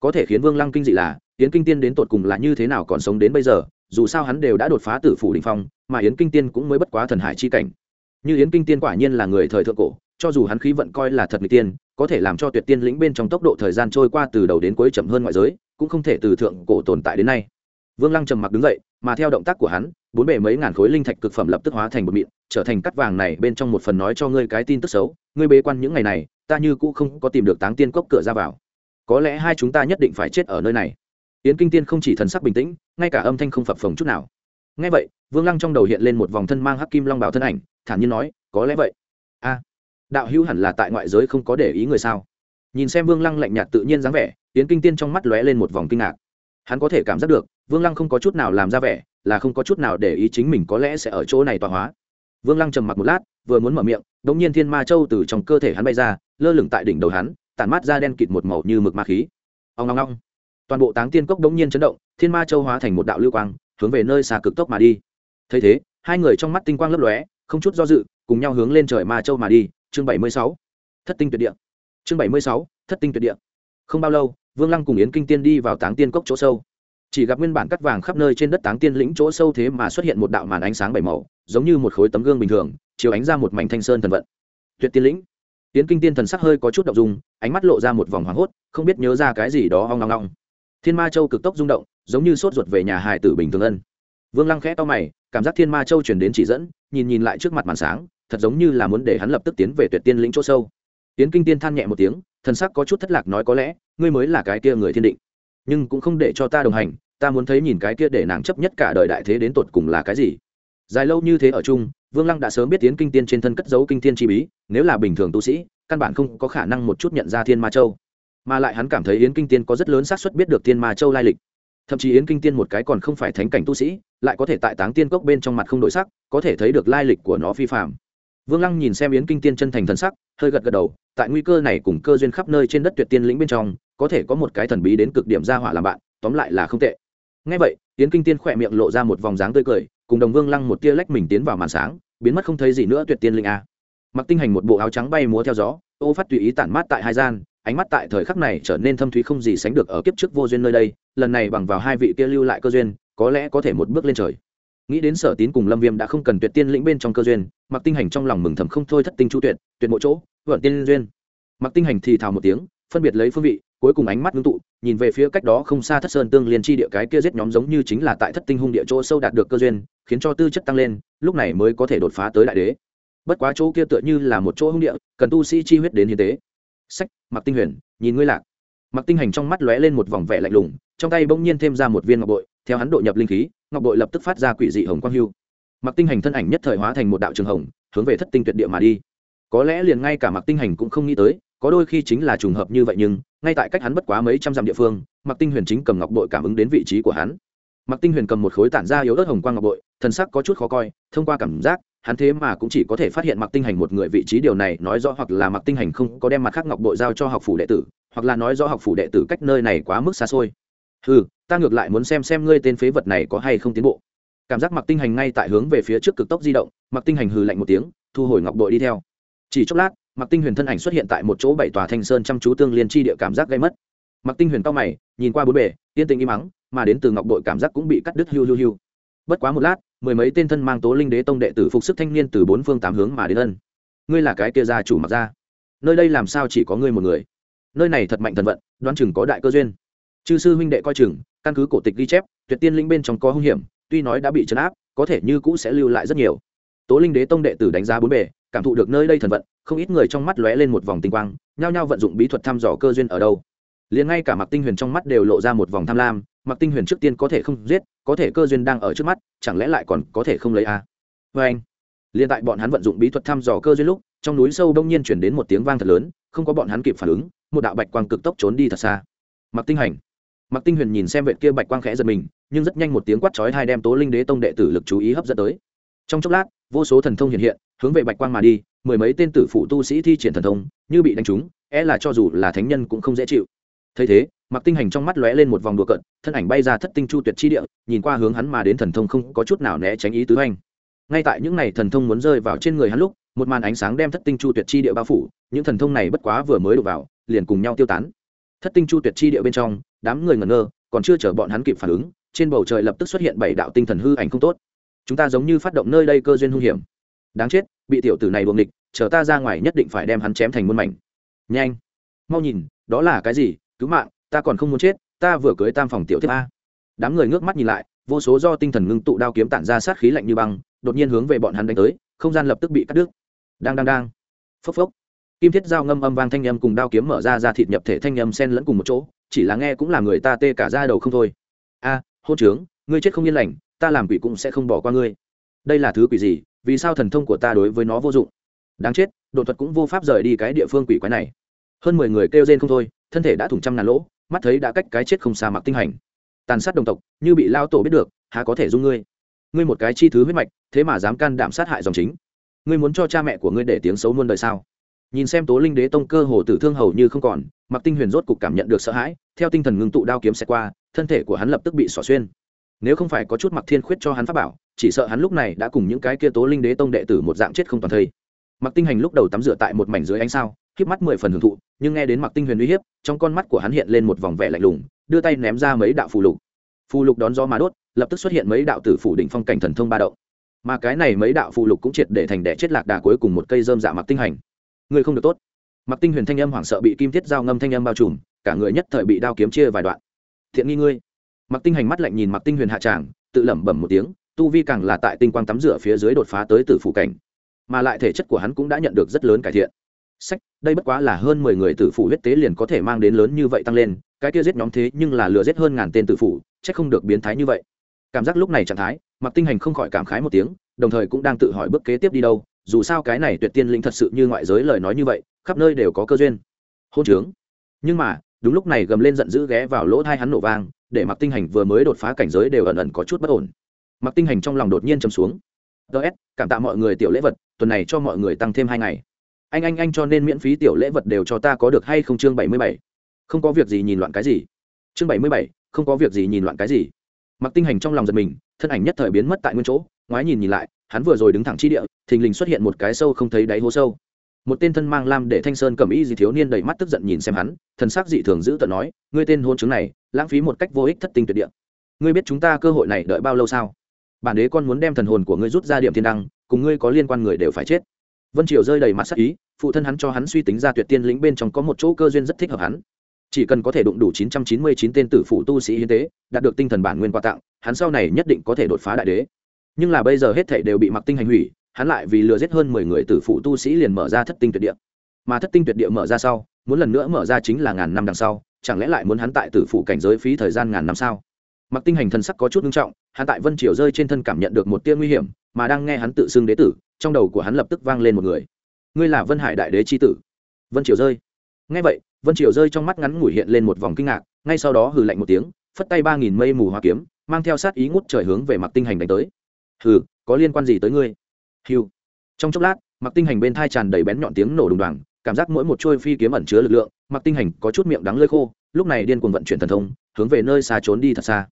Có thể khiến vương lăng kinh dị là, yến kinh tiên đến tột cùng là như thế nào còn sống đến bây giờ, dù sao hắn đều đã đột phá tử phủ đình phong, mà yến kinh tiên cũng mới bất quá thần hải chi cảnh. Như yến kinh tiên quả nhiên là người thời thượng cổ cho dù hắn khí vận coi là thật người tiên, có thể làm cho tuyệt tiên lĩnh bên trong tốc độ thời gian trôi qua từ đầu đến cuối chậm hơn ngoại giới, cũng không thể từ thượng cổ tồn tại đến nay. Vương lăng trầm mặc đứng dậy, mà theo động tác của hắn, bốn bề mấy ngàn khối linh thạch cực phẩm lập tức hóa thành một mịn, trở thành cắt vàng này bên trong một phần nói cho ngươi cái tin tức xấu, ngươi bế quan những ngày này, ta như cũ không có tìm được táng tiên cốc cửa ra vào. Có lẽ hai chúng ta nhất định phải chết ở nơi này. Yến kinh tiên không chỉ thần sắc bình tĩnh, ngay cả âm thanh không phập phồng chút nào. Ngay vậy, vương lăng trong đầu hiện lên một vòng thân mang hắc kim long bảo thân ảnh, thản nhiên nói, có lẽ vậy. A đạo hữu hẳn là tại ngoại giới không có để ý người sao? Nhìn xem vương lăng lạnh nhạt tự nhiên dáng vẻ tiến kinh tiên trong mắt lóe lên một vòng kinh ngạc. Hắn có thể cảm giác được, vương lăng không có chút nào làm ra vẻ, là không có chút nào để ý chính mình có lẽ sẽ ở chỗ này tọa hóa. Vương lăng trầm mặc một lát, vừa muốn mở miệng đ ỗ n g nhiên thiên ma châu từ trong cơ thể hắn bay ra, lơ lửng tại đỉnh đầu hắn, tản mát ra đen kịt một màu như mực ma khí. Ông ngong ngong toàn bộ táng tiên cốc đ ỗ n g nhiên chấn động, thiên ma châu hóa thành một đạo lưu quang, hướng về nơi xa cực tốc mà đi. Thấy thế, hai người trong mắt tinh quang lấp lóe, không chút do dự, cùng nhau hướng lên trời ma châu mà đi chương bảy mươi sáu, thất tinh tuyệt địa. chương bảy mươi sáu, thất tinh tuyệt địa. không bao lâu, vương lăng cùng yến kinh tiên đi vào táng tiên cốc chỗ sâu. chỉ gặp nguyên bản cắt vàng khắp nơi trên đất táng tiên lĩnh chỗ sâu thế mà xuất hiện một đạo màn ánh sáng bảy màu, giống như một khối tấm gương bình thường, chiếu ánh ra một mảnh thanh sơn thần vận. tuyệt tiên lĩnh. Yến kinh tiên thần sắc hơi có chút động dung, ánh mắt lộ ra một vòng hoảng hốt, không biết nhớ ra cái gì đó hoang long long thiên ma châu cực tốc rung động, giống như sốt ruột về nhà hài tử bình thường ân. vương lăng khẽ to mày, cảm giác thiên ma châu chuyển đến chỉ dẫn, nhìn nhìn lại trước mặt màn sáng thật giống như là muốn để hắn lập tức tiến về tuyệt tiên lĩnh chỗ sâu. Tiến kinh tiên than nhẹ một tiếng, thần sắc có chút thất lạc nói có lẽ, ngươi mới là cái kia người thiên định. Nhưng cũng không để cho ta đồng hành, ta muốn thấy nhìn cái kia để nàng chấp nhất cả đời đại thế đến tột cùng là cái gì. Dài lâu như thế ở chung, vương lăng đã sớm biết tiến kinh tiên trên thân cất giấu kinh tiên chi bí, nếu là bình thường tu sĩ, căn bản không có khả năng một chút nhận ra thiên ma châu. Mà lại hắn cảm thấy yến kinh tiên có rất lớn xác suất biết được thiên ma châu lai lịch. Thậm chí yến kinh tiên một cái còn không phải thánh cảnh tu sĩ, lại có thể tại táng tiên cốc bên trong mặt không đổi sắc, có thể thấy được lai lịch của nó phi phạm vương lăng nhìn xem yến kinh tiên chân thành thần sắc, hơi gật gật đầu, tại nguy cơ này cùng cơ duyên khắp nơi trên đất tuyệt tiên lĩnh bên trong, có thể có một cái thần bí đến cực điểm ra hỏa làm bạn, tóm lại là không tệ. Nghe vậy, Yến kinh tiên khỏe miệng lộ ra một vòng dáng tươi cười, cùng đồng vương lăng một tia lách mình tiến vào màn sáng, biến mất không thấy gì nữa tuyệt tiên linh a. Mặc tinh hành một bộ áo trắng bay múa theo gió, ô phát tùy ý tản mát tại hai gian, ánh mắt tại thời khắc này trở nên thâm thúy không gì sánh được ở kiếp trước vô duyên nơi đây, lần này bằng vào hai vị kia lưu lại cơ duyên, có lẽ có thể một bước lên trời nghĩ đến sở tín cùng lâm viêm đã không cần tuyệt tiên lĩnh bên trong cơ duyên mặc tinh hành trong lòng mừng thầm không thôi thất tinh chu tuyệt tuyệt mỗi chỗ vợn tiên duyên. Mặc tinh hành thì thào một tiếng, phân biệt lấy phương vị, cuối cùng ánh mắt ngưng tụ, nhìn về phía cách đó không xa thất sơn tương liên chi địa cái kia giết nhóm giống như chính là tại thất tinh hung địa chỗ sâu đạt được cơ duyên, khiến cho tư chất tăng lên, lúc này mới có thể đột phá tới đại đế. Bất quá chỗ kia tựa như là một chỗ hung địa, cần tu sĩ chi huyết đến hiến tế. Sách mặc tinh huyền, nhìn ngươi lạc. Mặc tinh hành trong mắt lóe lên một vòng vẻ lạnh lùng, trong tay bỗng nhiên thêm ra một viên ngọc bội, theo hắn độ nhập linh khí ngọc bội lập tức phát ra quỷ dị hồng quang hưu. Mặc tinh hành thân ảnh nhất thời hóa thành một đạo trường hồng, hướng về thất tinh tuyệt địa mà đi. Có lẽ liền ngay cả mặc tinh hành cũng không nghĩ tới, có đôi khi chính là trùng hợp như vậy nhưng, ngay tại cách hắn bất quá mấy trăm dặm địa phương mặc tinh huyền chính cầm ngọc bội cảm ứng đến vị trí của hắn. Mặc tinh huyền cầm một khối tản ra yếu ớt hồng quang ngọc bội, thần sắc có chút khó coi, thông qua cảm giác, hắn thế mà cũng chỉ có thể phát hiện mặc tinh hành một người vị trí điều này, nói rõ hoặc là mặc tinh hành không có đem mặt khác ngọc bội giao cho học phủ đệ tử, hoặc là nói rõ học phủ đệ tử cách nơi này quá mức xa xôi ừ ta ngược lại muốn xem xem ngươi tên phế vật này có hay không tiến bộ. Cảm giác mặc tinh hành ngay tại hướng về phía trước cực tốc di động mặc tinh hành hừ lạnh một tiếng, thu hồi ngọc bội đi theo. Chỉ chốc lát mặc tinh huyền thân ảnh xuất hiện tại một chỗ bảy tòa thanh sơn chăm chú tương liên chi địa cảm giác gây mất. Mặc tinh huyền cao mày, nhìn qua bốn bề tiên tình im mắng mà đến từ ngọc bội cảm giác cũng bị cắt đứt hiu hiu hiu. Bất quá một lát, mười mấy tên thân mang tố linh đế tông đệ tử phục sức thanh niên từ bốn phương tám hướng mà đến ân. Ngươi là cái kia gia chủ mặc ra nơi đây làm sao chỉ có ngươi một người? Nơi này thật mạnh thần vận, đoán chừng có đại cơ duyên chư sư huynh đệ coi chừng, căn cứ cổ tịch ghi chép, tuyệt tiên linh bên trong có hung hiểm, tuy nói đã bị chấn áp, có thể như cũ sẽ lưu lại rất nhiều. Tố linh đế tông đệ tử đánh giá bốn bề, cảm thụ được nơi đây thần vận, không ít người trong mắt lóe lên một vòng tinh quang, nhao nhao vận dụng bí thuật thăm dò cơ duyên ở đâu. Liền ngay cả mặc tinh huyền trong mắt đều lộ ra một vòng tham lam mặc tinh huyền trước tiên có thể không giết, có thể cơ duyên đang ở trước mắt, chẳng lẽ lại còn có thể không lấy a à? vê anh, liền tại bọn hắn vận dụng bí thuật thăm dò cơ duyên lúc, trong núi sâu đông nhiên chuyển đến một tiếng vang thật lớn, không có bọn hắn kịp phản ứng, một đạo bạch quang cực tốc trốn đi thật xa. Mặc tinh hành mặc tinh huyền nhìn xem vệ kia bạch quang khẽ giật mình, nhưng rất nhanh một tiếng quát chói hai đem tố linh đế tông đệ tử lực chú ý hấp dẫn tới. Trong chốc lát, vô số thần thông hiện hiện, hướng về bạch quang mà đi, mười mấy tên tử phụ tu sĩ thi triển thần thông, như bị đánh trúng e là cho dù là thánh nhân cũng không dễ chịu. Thấy thế mặc tinh hành trong mắt lóe lên một vòng đùa cận thân ảnh bay ra thất tinh chu tuyệt chi địa, nhìn qua hướng hắn mà đến thần thông không có chút nào né tránh ý tứ hành ngay tại những này thần thông muốn rơi vào trên người hắn lúc, một màn ánh sáng đem thất tinh chu tuyệt chi địa bao phủ, những thần thông này bất quá vừa mới đổ vào, liền cùng nhau tiêu tán. Thất tinh chu tuyệt chi địa bên trong đám người ngẩn ngơ, còn chưa chờ bọn hắn kịp phản ứng, trên bầu trời lập tức xuất hiện bảy đạo tinh thần hư ảnh không tốt. Chúng ta giống như phát động nơi đây cơ duyên hung hiểm. Đáng chết, bị tiểu tử này buồng địch chờ ta ra ngoài nhất định phải đem hắn chém thành muôn mảnh. Nhanh, mau nhìn, đó là cái gì? Cứu mạng, ta còn không muốn chết, ta vừa cưới tam phòng tiểu tiếp a. Đám người ngước mắt nhìn lại, vô số do tinh thần ngưng tụ đao kiếm tản ra sát khí lạnh như băng, đột nhiên hướng về bọn hắn đánh tới, không gian lập tức bị cắt đứt. Đang đang đang. Phốc phốc. Kim thiết dao ngâm âm vang thanh âm cùng đao kiếm mở ra ra thịt nhập thể thanh âm xen lẫn cùng một chỗ chỉ là nghe cũng là người ta tê cả ra đầu không thôi. A, hôn trướng, ngươi chết không yên lành, ta làm quỷ cũng sẽ không bỏ qua ngươi. Đây là thứ quỷ gì, vì sao thần thông của ta đối với nó vô dụng? Đáng chết độ thuật cũng vô pháp rời đi cái địa phương quỷ quái này. Hơn mười người kêu rên không thôi, thân thể đã thủng trăm ngàn lỗ, mắt thấy đã cách cái chết không xa mặc tinh hành. Tàn sát đồng tộc, như bị lao tổ biết được, há có thể dung ngươi? Ngươi một cái chi thứ huyết mạch, thế mà dám can đảm sát hại dòng chính. Ngươi muốn cho cha mẹ của ngươi để tiếng xấu muôn đời sao? Nhìn xem tố linh đế tông cơ hồ tử thương hầu như không còn mặc tinh huyền rốt cục cảm nhận được sợ hãi, theo tinh thần ngưng tụ đao kiếm xe qua, thân thể của hắn lập tức bị xỏ xuyên. Nếu không phải có chút mặc thiên khuyết cho hắn pháp bảo, chỉ sợ hắn lúc này đã cùng những cái kia tố linh đế tông đệ tử một dạng chết không toàn thây. Mặc tinh hành lúc đầu tắm rửa tại một mảnh dưới ánh sao khiếp mắt mười phần hưởng thụ, nhưng nghe đến mặc tinh huyền uy hiếp, trong con mắt của hắn hiện lên một vòng vẻ lạnh lùng, đưa tay ném ra mấy đạo phù lục. Phù lục đón gió mà đốt, lập tức xuất hiện mấy đạo tử phủ đỉnh phong cảnh thần thông ba động. Mà cái này mấy đạo phù lục cũng triệt để thành đẻ chết lạc đà cuối cùng một cây dơm dạ mặc tinh hành. Ngươi không được tốt. Mặc tinh huyền thanh âm hoảng sợ bị kim thiết dao ngâm thanh âm bao trùm, cả người nhất thời bị đao kiếm chia vài đoạn. Thiện nghi ngươi. Mặc tinh hành mắt lạnh nhìn mặc tinh huyền hạ tràng, tự lẩm bẩm một tiếng, tu vi càng là tại tinh quang tắm rửa phía dưới đột phá tới tử phủ cảnh. Mà lại thể chất của hắn cũng đã nhận được rất lớn cải thiện. Sách, đây bất quá là hơn mười người tử phủ huyết tế liền có thể mang đến lớn như vậy tăng lên, cái kia giết nhóm thế nhưng là lừa giết hơn ngàn tên tử phủ, chắc không được biến thái như vậy. Cảm giác lúc này trạng thái, mặc tinh hành không khỏi cảm khái một tiếng, đồng thời cũng đang tự hỏi bước kế tiếp đi đâu dù sao cái này tuyệt tiên linh thật sự như ngoại giới lời nói như vậy, khắp nơi đều có cơ duyên. Hôn trướng. Nhưng mà, đúng lúc này gầm lên giận dữ ghé vào lỗ thai hắn nổ vang, để mặc tinh hành vừa mới đột phá cảnh giới đều ẩn ẩn có chút bất ổn. Mặc tinh hành trong lòng đột nhiên chầm xuống. Ts cảm tạ mọi người tiểu lễ vật, tuần này cho mọi người tăng thêm hai ngày. Anh anh anh cho nên miễn phí tiểu lễ vật đều cho ta có được hay không? Chương bảy mươi bảy. Không có việc gì nhìn loạn cái gì. Chương bảy mươi bảy. Không có việc gì nhìn loạn cái gì. Mặc tinh hành trong lòng giật mình, thân ảnh nhất thời biến mất tại nguyên chỗ, ngoái nhìn nhìn lại hắn vừa rồi đứng thẳng chi địa, thình lình xuất hiện một cái sâu không thấy đáy hố sâu. Một tên thân mang lam để thanh sơn cầm ý gì thiếu niên đầy mắt tức giận nhìn xem hắn, thần sắc dị thường giữ tận nói, ngươi tên hôn chứng này, lãng phí một cách vô ích thất tinh tuyệt địa. Ngươi biết chúng ta cơ hội này đợi bao lâu sao? Bản đế con muốn đem thần hồn của ngươi rút ra điểm thiên đăng, cùng ngươi có liên quan người đều phải chết. Vân triều rơi đầy mặt sắc ý, phụ thân hắn cho hắn suy tính ra tuyệt tiên lĩnh bên trong có một chỗ cơ duyên rất thích hợp hắn. Chỉ cần có thể đụng đủ 999 tên tử phụ tu sĩ hiến tế, đạt được tinh thần bản nguyên quà tặng, hắn sau này nhất định có thể đột phá đại đế nhưng là bây giờ hết thảy đều bị mặc tinh hành hủy, hắn lại vì lừa giết hơn 10 người tử phụ tu sĩ liền mở ra thất tinh tuyệt địa. Mà thất tinh tuyệt địa mở ra sau, muốn lần nữa mở ra chính là ngàn năm đằng sau, chẳng lẽ lại muốn hắn tại tử phụ cảnh giới phí thời gian ngàn năm sao? Mặc tinh hành thần sắc có chút nghiêm trọng, hắn tại vân triều rơi trên thân cảm nhận được một tia nguy hiểm, mà đang nghe hắn tự xưng đế tử, trong đầu của hắn lập tức vang lên một người. Ngươi là vân hải đại đế chi tử. Vân triều rơi. Nghe vậy, vân triều rơi trong mắt ngắn ngủi hiện lên một vòng kinh ngạc, ngay sau đó hừ lạnh một tiếng, phất tay ba nghìn mây mù hoa kiếm, mang theo sát ý ngút trời hướng về mặc tinh hành đánh tới hừ, có liên quan gì tới ngươi? Hiu trong chốc lát mặc tinh hành bên thai tràn đầy bén nhọn tiếng nổ đùng đoàng, cảm giác mỗi một trôi phi kiếm ẩn chứa lực lượng mặc tinh hành có chút miệng đắng lơi khô, lúc này điên cuồng vận chuyển thần thông, hướng về nơi xa trốn đi thật xa.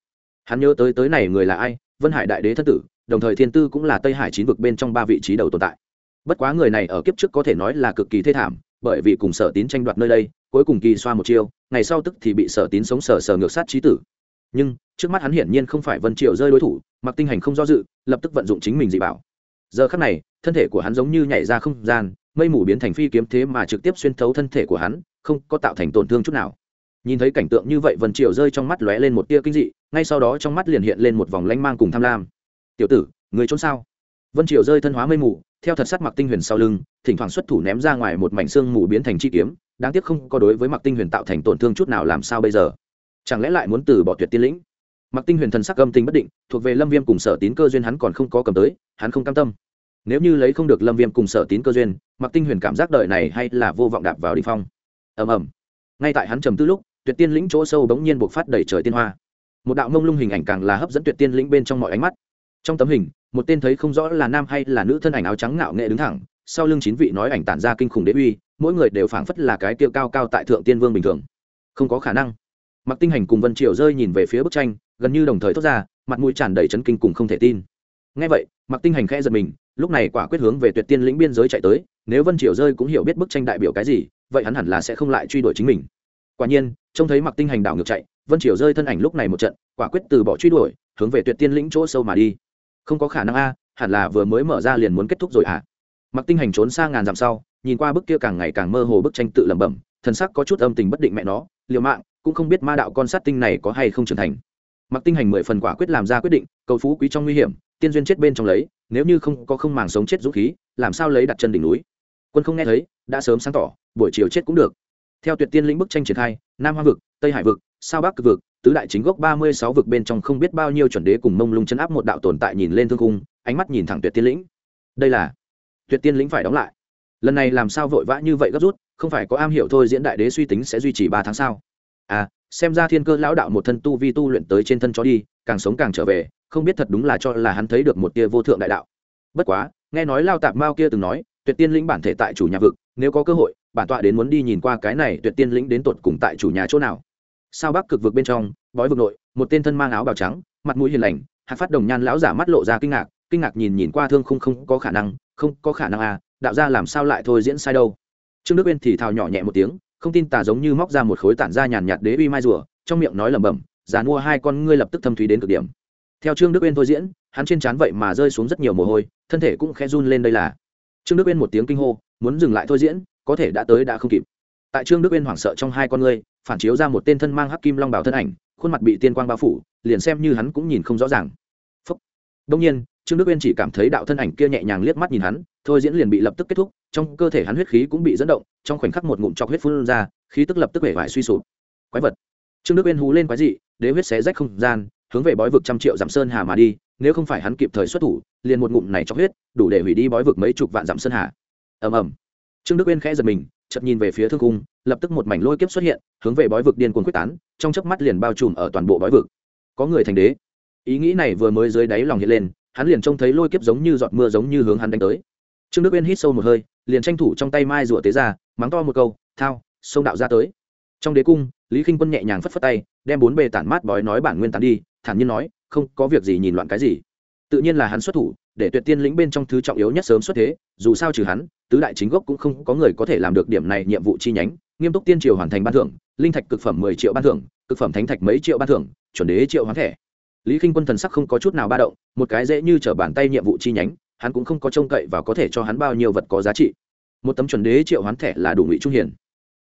Hắn nhớ tới tới này người là ai? Vân hải đại đế thất tử, đồng thời thiên tư cũng là tây hải chín vực bên trong ba vị trí đầu tồn tại. Bất quá người này ở kiếp trước có thể nói là cực kỳ thê thảm, bởi vì cùng sở tín tranh đoạt nơi đây, cuối cùng kỳ xoa một chiêu, ngày sau tức thì bị sở tín sống sở sở ngược sát trí tử nhưng trước mắt hắn hiển nhiên không phải vân triệu rơi đối thủ mặc tinh hành không do dự lập tức vận dụng chính mình dị bảo giờ khắc này thân thể của hắn giống như nhảy ra không gian mây mù biến thành phi kiếm thế mà trực tiếp xuyên thấu thân thể của hắn không có tạo thành tổn thương chút nào nhìn thấy cảnh tượng như vậy vân Triệu rơi trong mắt lóe lên một tia kinh dị ngay sau đó trong mắt liền hiện lên một vòng lanh mang cùng tham lam tiểu tử người trốn sao vân Triệu rơi thân hóa mây mù theo thật sắt mặc tinh huyền sau lưng thỉnh thoảng xuất thủ ném ra ngoài một mảnh xương mù biến thành chi kiếm đáng tiếc không có đối với mặc tinh huyền tạo thành tổn thương chút nào làm sao bây giờ chẳng lẽ lại muốn từ bỏ tuyệt tiên lĩnh? Mặc tinh huyền thần sắc âm tình bất định, thuộc về lâm viêm cùng sở tín cơ duyên hắn còn không có cầm tới, hắn không cam tâm. Nếu như lấy không được lâm viêm cùng sở tín cơ duyên, mặc tinh huyền cảm giác đợi này hay là vô vọng đạp vào đ phong. Ầm ầm. Ngay tại hắn trầm tư lúc, tuyệt tiên lĩnh chỗ sâu bỗng nhiên buộc phát đầy trời tiên hoa. Một đạo mông lung hình ảnh càng là hấp dẫn tuyệt tiên lĩnh bên trong mọi ánh mắt. Trong tấm hình, một tên thấy không rõ là nam hay là nữ thân ảnh áo trắng ngạo nghệ đứng thẳng, sau lưng chín vị nói ảnh tản ra kinh khủng đế uy, mỗi người đều phảng phất là cái tiêu cao cao tại thượng tiên vương bình thường. Không có khả năng mặc tinh hành cùng vân triều rơi nhìn về phía bức tranh, gần như đồng thời thốt ra, mặt mũi tràn đầy chấn kinh cùng không thể tin. Ngay vậy mặc tinh hành khẽ giật mình, lúc này quả quyết hướng về tuyệt tiên lĩnh biên giới chạy tới, nếu vân triều rơi cũng hiểu biết bức tranh đại biểu cái gì, vậy hắn hẳn là sẽ không lại truy đuổi chính mình. Quả nhiên, trông thấy mặc tinh hành đảo ngược chạy, vân triều rơi thân ảnh lúc này một trận, quả quyết từ bỏ truy đuổi, hướng về tuyệt tiên lĩnh chỗ sâu mà đi. Không có khả năng a, hẳn là vừa mới mở ra liền muốn kết thúc rồi à mặc tinh hành trốn xa ngàn dặm sau, nhìn qua bức kia càng ngày càng mơ hồ bức tranh tự lẩm bẩm, thần sắc có chút âm tình bất định mẹ nó, liều mạng cũng không biết ma đạo con sát tinh này có hay không trưởng thành. Mặc tinh hành mười phần quả quyết làm ra quyết định, cầu phú quý trong nguy hiểm, tiên duyên chết bên trong lấy, nếu như không có không màng sống chết dũng khí, làm sao lấy đặt chân đỉnh núi? Quân không nghe thấy, đã sớm sáng tỏ, buổi chiều chết cũng được. Theo tuyệt tiên lĩnh bức tranh triển khai, nam hoa vực, tây hải vực, sao bắc cực vực, tứ đại chính gốc ba mươi sáu vực bên trong không biết bao nhiêu chuẩn đế cùng mông lung chấn áp một đạo tồn tại nhìn lên thương cung ánh mắt nhìn thẳng tuyệt tiên lĩnh. Đây là tuyệt tiên lĩnh phải đóng lại. Lần này làm sao vội vã như vậy gấp rút, không phải có am hiểu thôi diễn đại đế suy tính sẽ duy trì ba tháng sau à xem ra thiên cơ lão đạo một thân tu vi tu luyện tới trên thân chó đi, càng sống càng trở về, không biết thật đúng là cho là hắn thấy được một tia vô thượng đại đạo. Bất quá, nghe nói lao tạp mao kia từng nói, tuyệt tiên lĩnh bản thể tại chủ nhà vực, nếu có cơ hội, bản tọa đến muốn đi nhìn qua cái này tuyệt tiên lĩnh đến tột cùng tại chủ nhà chỗ nào. Sao bắc cực vực bên trong, bói vực nội, một tên thân mang áo bào trắng, mặt mũi hiền lành, hạt phát đồng nhan lão giả mắt lộ ra kinh ngạc kinh ngạc nhìn nhìn qua thương không không có khả năng, không có khả năng à đạo ra làm sao lại thôi diễn sai đâu. Trương đức uyên thì thào nhỏ nhẹ một tiếng không tin tà giống như móc ra một khối tản ra nhàn nhạt đế uy mai rùa, trong miệng nói lẩm bẩm giàn mua hai con ngươi lập tức thâm thúy đến cực điểm. Theo trương đức uyên thôi diễn, hắn trên trán vậy mà rơi xuống rất nhiều mồ hôi, thân thể cũng khẽ run lên đây là. Trương đức uyên một tiếng kinh hô, muốn dừng lại thôi diễn, có thể đã tới đã không kịp. Tại trương đức uyên hoảng sợ trong hai con ngươi, phản chiếu ra một tên thân mang hắc kim long bảo thân ảnh, khuôn mặt bị tiên quang bao phủ, liền xem như hắn cũng nhìn không rõ ràng. Phúc. đông nhiên trương đức uyên chỉ cảm thấy đạo thân ảnh kia nhẹ nhàng liếc mắt nhìn hắn, thôi diễn liền bị lập tức kết thúc, trong cơ thể hắn huyết khí cũng bị dẫn động, trong khoảnh khắc một ngụm chọc huyết phun ra, khí tức lập tức vẻ vải suy sụp. Quái vật. Trương đức uyên hú lên quái dị, đế huyết xé rách không gian, hướng về bói vực trăm triệu dặm sơn hà mà đi, nếu không phải hắn kịp thời xuất thủ, liền một ngụm này chọc huyết, đủ để hủy đi bói vực mấy chục vạn dặm sơn hà. Ầm ầm. Trương đức uyên khẽ giật mình, chợt nhìn về phía thương cung, lập tức một mảnh lôi kiếp xuất hiện, hướng về bói vực điên cuồng quyết tán, trong chớp mắt liền bao trùm ở toàn bộ bói vực. Có người thành đế. Ý nghĩ này vừa mới dưới đáy lòng hiện lên hắn liền trông thấy lôi kiếp giống như giọt mưa giống như hướng hắn đánh tới. Trương đức uyên hít sâu một hơi, liền tranh thủ trong tay mai rủa tế ra, mắng to một câu, thao, sông đạo ra tới. Trong đế cung, lý k quân nhẹ nhàng phất phất tay, đem bốn bề tản mát bói nói bản nguyên tán đi, thản nhiên nói, không, có việc gì nhìn loạn cái gì. Tự nhiên là hắn xuất thủ, để tuyệt tiên lĩnh bên trong thứ trọng yếu nhất sớm xuất thế, dù sao trừ hắn, tứ đại chính gốc cũng không có người có thể làm được điểm này nhiệm vụ chi nhánh. Nghiêm túc tiên triều hoàn thành ban thưởng, linh thạch cực phẩm mười triệu ban thưởng, cực phẩm thánh thạch mấy triệu ban thưởng, chuẩn đế triệu hoán thẻ lý k quân thần sắc không có chút nào ba động, một cái dễ như t r ở bàn tay nhiệm vụ chi nhánh, hắn cũng không có trông cậy và có thể cho hắn bao nhiêu vật có giá trị. Một tấm chuẩn đế triệu hoán thẻ là đủ ngụy trung hiền.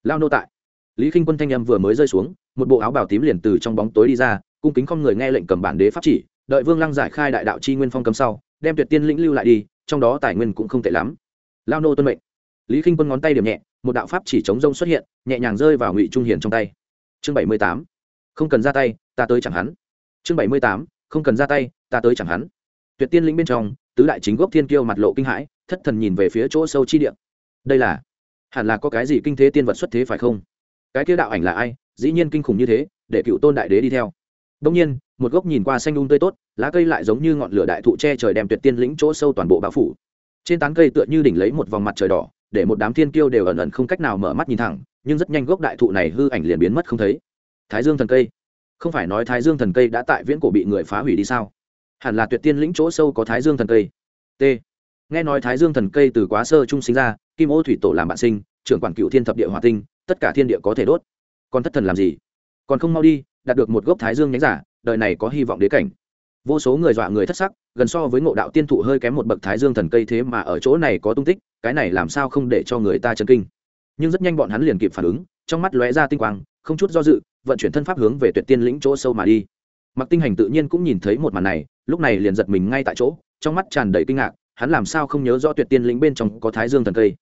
Lao nô tại. Lý k quân thanh â m vừa mới rơi xuống, một bộ áo bào tím liền từ trong bóng tối đi ra, cung kính không người nghe lệnh cầm bản đế pháp chỉ, đợi vương lăng giải khai đại đạo chi nguyên phong cấm sau, đem tuyệt tiên lĩnh lưu lại đi, trong đó tài nguyên cũng không tệ lắm. Lao nô tuân mệnh. Lý k quân ngón tay điểm nhẹ, một đạo pháp chỉ chống rông xuất hiện, nhẹ nhàng rơi vào ngụy trung hiền trong tay. Chương bảy mươi tám. Không cần ra tay, ta tới chẳng hắn chương bảy mươi tám, không cần ra tay, ta tới chẳng hắn. Tuyệt tiên lĩnh bên trong, tứ đại chính gốc thiên kiêu mặt lộ kinh hãi, thất thần nhìn về phía chỗ sâu chi địa. Đây là, hẳn là có cái gì kinh thế tiên vật xuất thế phải không? Cái kia đạo ảnh là ai? Dĩ nhiên kinh khủng như thế, để cựu tôn đại đế đi theo. Đông nhiên, một gốc nhìn qua xanh đun um tươi tốt, lá cây lại giống như ngọn lửa đại thụ che trời đem tuyệt tiên lĩnh chỗ sâu toàn bộ bao phủ. Trên tán cây tựa như đỉnh lấy một vòng mặt trời đỏ, để một đám thiên kiêu đều ẩn ẩn không cách nào mở mắt nhìn thẳng, nhưng rất nhanh gốc đại thụ này hư ảnh liền biến mất không thấy. Thái dương thần cây không phải nói thái dương thần cây đã tại viễn cổ bị người phá hủy đi sao? Hẳn là tuyệt tiên lĩnh chỗ sâu có thái dương thần cây. T. Nghe nói thái dương thần cây từ quá sơ trung sinh ra, kim ô thủy tổ làm bạn sinh, trưởng quản cựu thiên thập địa hòa tinh, tất cả thiên địa có thể đốt. Còn thất thần làm gì? Còn không mau đi, đạt được một gốc thái dương nhánh giả, đời này có hy vọng đế cảnh. Vô số người dọa người thất sắc, gần so với ngộ đạo tiên thụ hơi kém một bậc thái dương thần cây thế mà ở chỗ này có tung tích, cái này làm sao không để cho người ta chấn kinh? Nhưng rất nhanh bọn hắn liền kịp phản ứng, trong mắt lóe ra tinh quang không chút do dự, vận chuyển thân pháp hướng về tuyệt tiên lĩnh chỗ sâu mà đi. Mặc tinh hành tự nhiên cũng nhìn thấy một màn này, lúc này liền giật mình ngay tại chỗ, trong mắt tràn đầy kinh ngạc, hắn làm sao không nhớ rõ tuyệt tiên lĩnh bên trong có thái dương thần cây?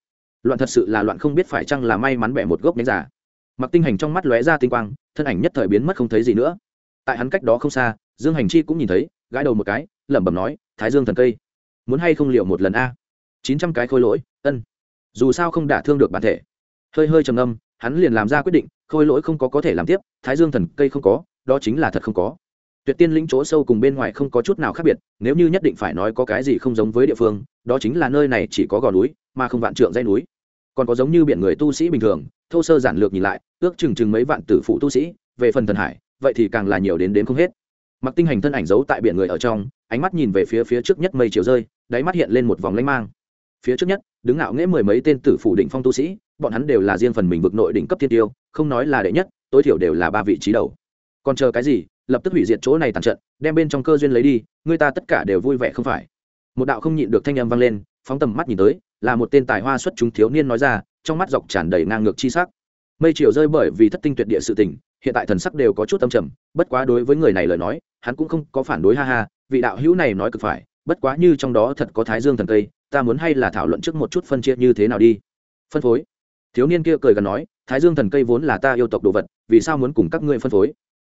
Loạn thật sự là loạn không biết phải chăng là may mắn bẻ một gốc nhánh giả. Mặc tinh hành trong mắt lóe ra tinh quang, thân ảnh nhất thời biến mất không thấy gì nữa. Tại hắn cách đó không xa, dương hành chi cũng nhìn thấy, gãi đầu một cái, lẩm bẩm nói, thái dương thần cây, muốn hay không liệu một lần a? Chín trăm cái khôi lỗi, ân. Dù sao không đả thương được bản thể. Hơi hơi trầm âm hắn liền làm ra quyết định khôi lỗi không có có thể làm tiếp, thái dương thần cây không có, đó chính là thật không có. Tuyệt tiên lĩnh chỗ sâu cùng bên ngoài không có chút nào khác biệt, nếu như nhất định phải nói có cái gì không giống với địa phương, đó chính là nơi này chỉ có gò núi, mà không vạn trượng dây núi. Còn có giống như biển người tu sĩ bình thường, thô sơ giản lược nhìn lại, ước chừng chừng mấy vạn tử phụ tu sĩ, về phần thần hải, vậy thì càng là nhiều đến đến không hết. Mặc tinh hành thân ảnh giấu tại biển người ở trong, ánh mắt nhìn về phía phía trước nhất mây chiều rơi, đáy mắt hiện lên một vòng lanh mang. Phía trước nhất, đứng ngạo nghễ mười mấy tên tử phủ định phong tu sĩ, bọn hắn đều là riêng phần mình vực nội đỉnh cấp thiên tiêu không nói là đệ nhất tối thiểu đều là ba vị trí đầu. Còn chờ cái gì lập tức hủy diệt chỗ này tàn trận đem bên trong cơ duyên lấy đi người ta tất cả đều vui vẻ không phải. Một đạo không nhịn được thanh âm vang lên phóng tầm mắt nhìn tới là một tên tài hoa xuất chúng thiếu niên nói ra trong mắt dọc tràn đầy ngang ngược chi sắc. Mây chiều rơi bởi vì thất tinh tuyệt địa sự tình hiện tại thần sắc đều có chút tâm trầm bất quá đối với người này lời nói hắn cũng không có phản đối ha ha vị đạo hữu này nói cực phải bất quá như trong đó thật có thái dương thần tây, ta muốn hay là thảo luận trước một chút phân chia như thế nào đi. Phân phối thiếu niên kia cười gần nói, thái dương thần cây vốn là ta yêu tộc đồ vật, vì sao muốn cùng các ngươi phân phối?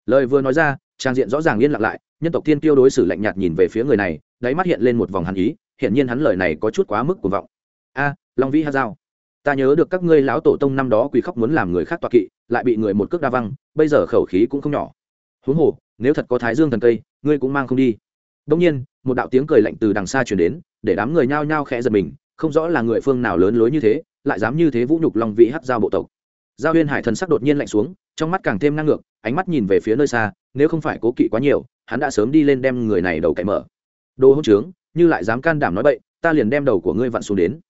Lời vừa nói ra, trang diện rõ ràng yên lặng lại, nhân tộc tiên tiêu đối xử lạnh nhạt nhìn về phía người này, đáy mắt hiện lên một vòng hàn ý hiện nhiên hắn lời này có chút quá mức cuồng vọng. A, long vĩ hát giao, ta nhớ được các ngươi lão tổ tông năm đó quỳ khóc muốn làm người khác toạc kỵ, lại bị người một cước đa văng, bây giờ khẩu khí cũng không nhỏ. Huống hồ, nếu thật có thái dương thần cây, ngươi cũng mang không đi. Đông nhiên, một đạo tiếng cười lạnh từ đằng xa chuyển đến, để đám người nhao nhao khẽ giật mình, không rõ là người phương nào lớn lối như thế lại dám như thế vũ nhục long vị hát giao bộ tộc. Giao huyên hải thần sắc đột nhiên lạnh xuống, trong mắt càng thêm năng ngược, ánh mắt nhìn về phía nơi xa, nếu không phải cố kỵ quá nhiều, hắn đã sớm đi lên đem người này đầu cậy mở. Đồ hỗn trướng, như lại dám can đảm nói bậy, ta liền đem đầu của ngươi vặn xuống đến.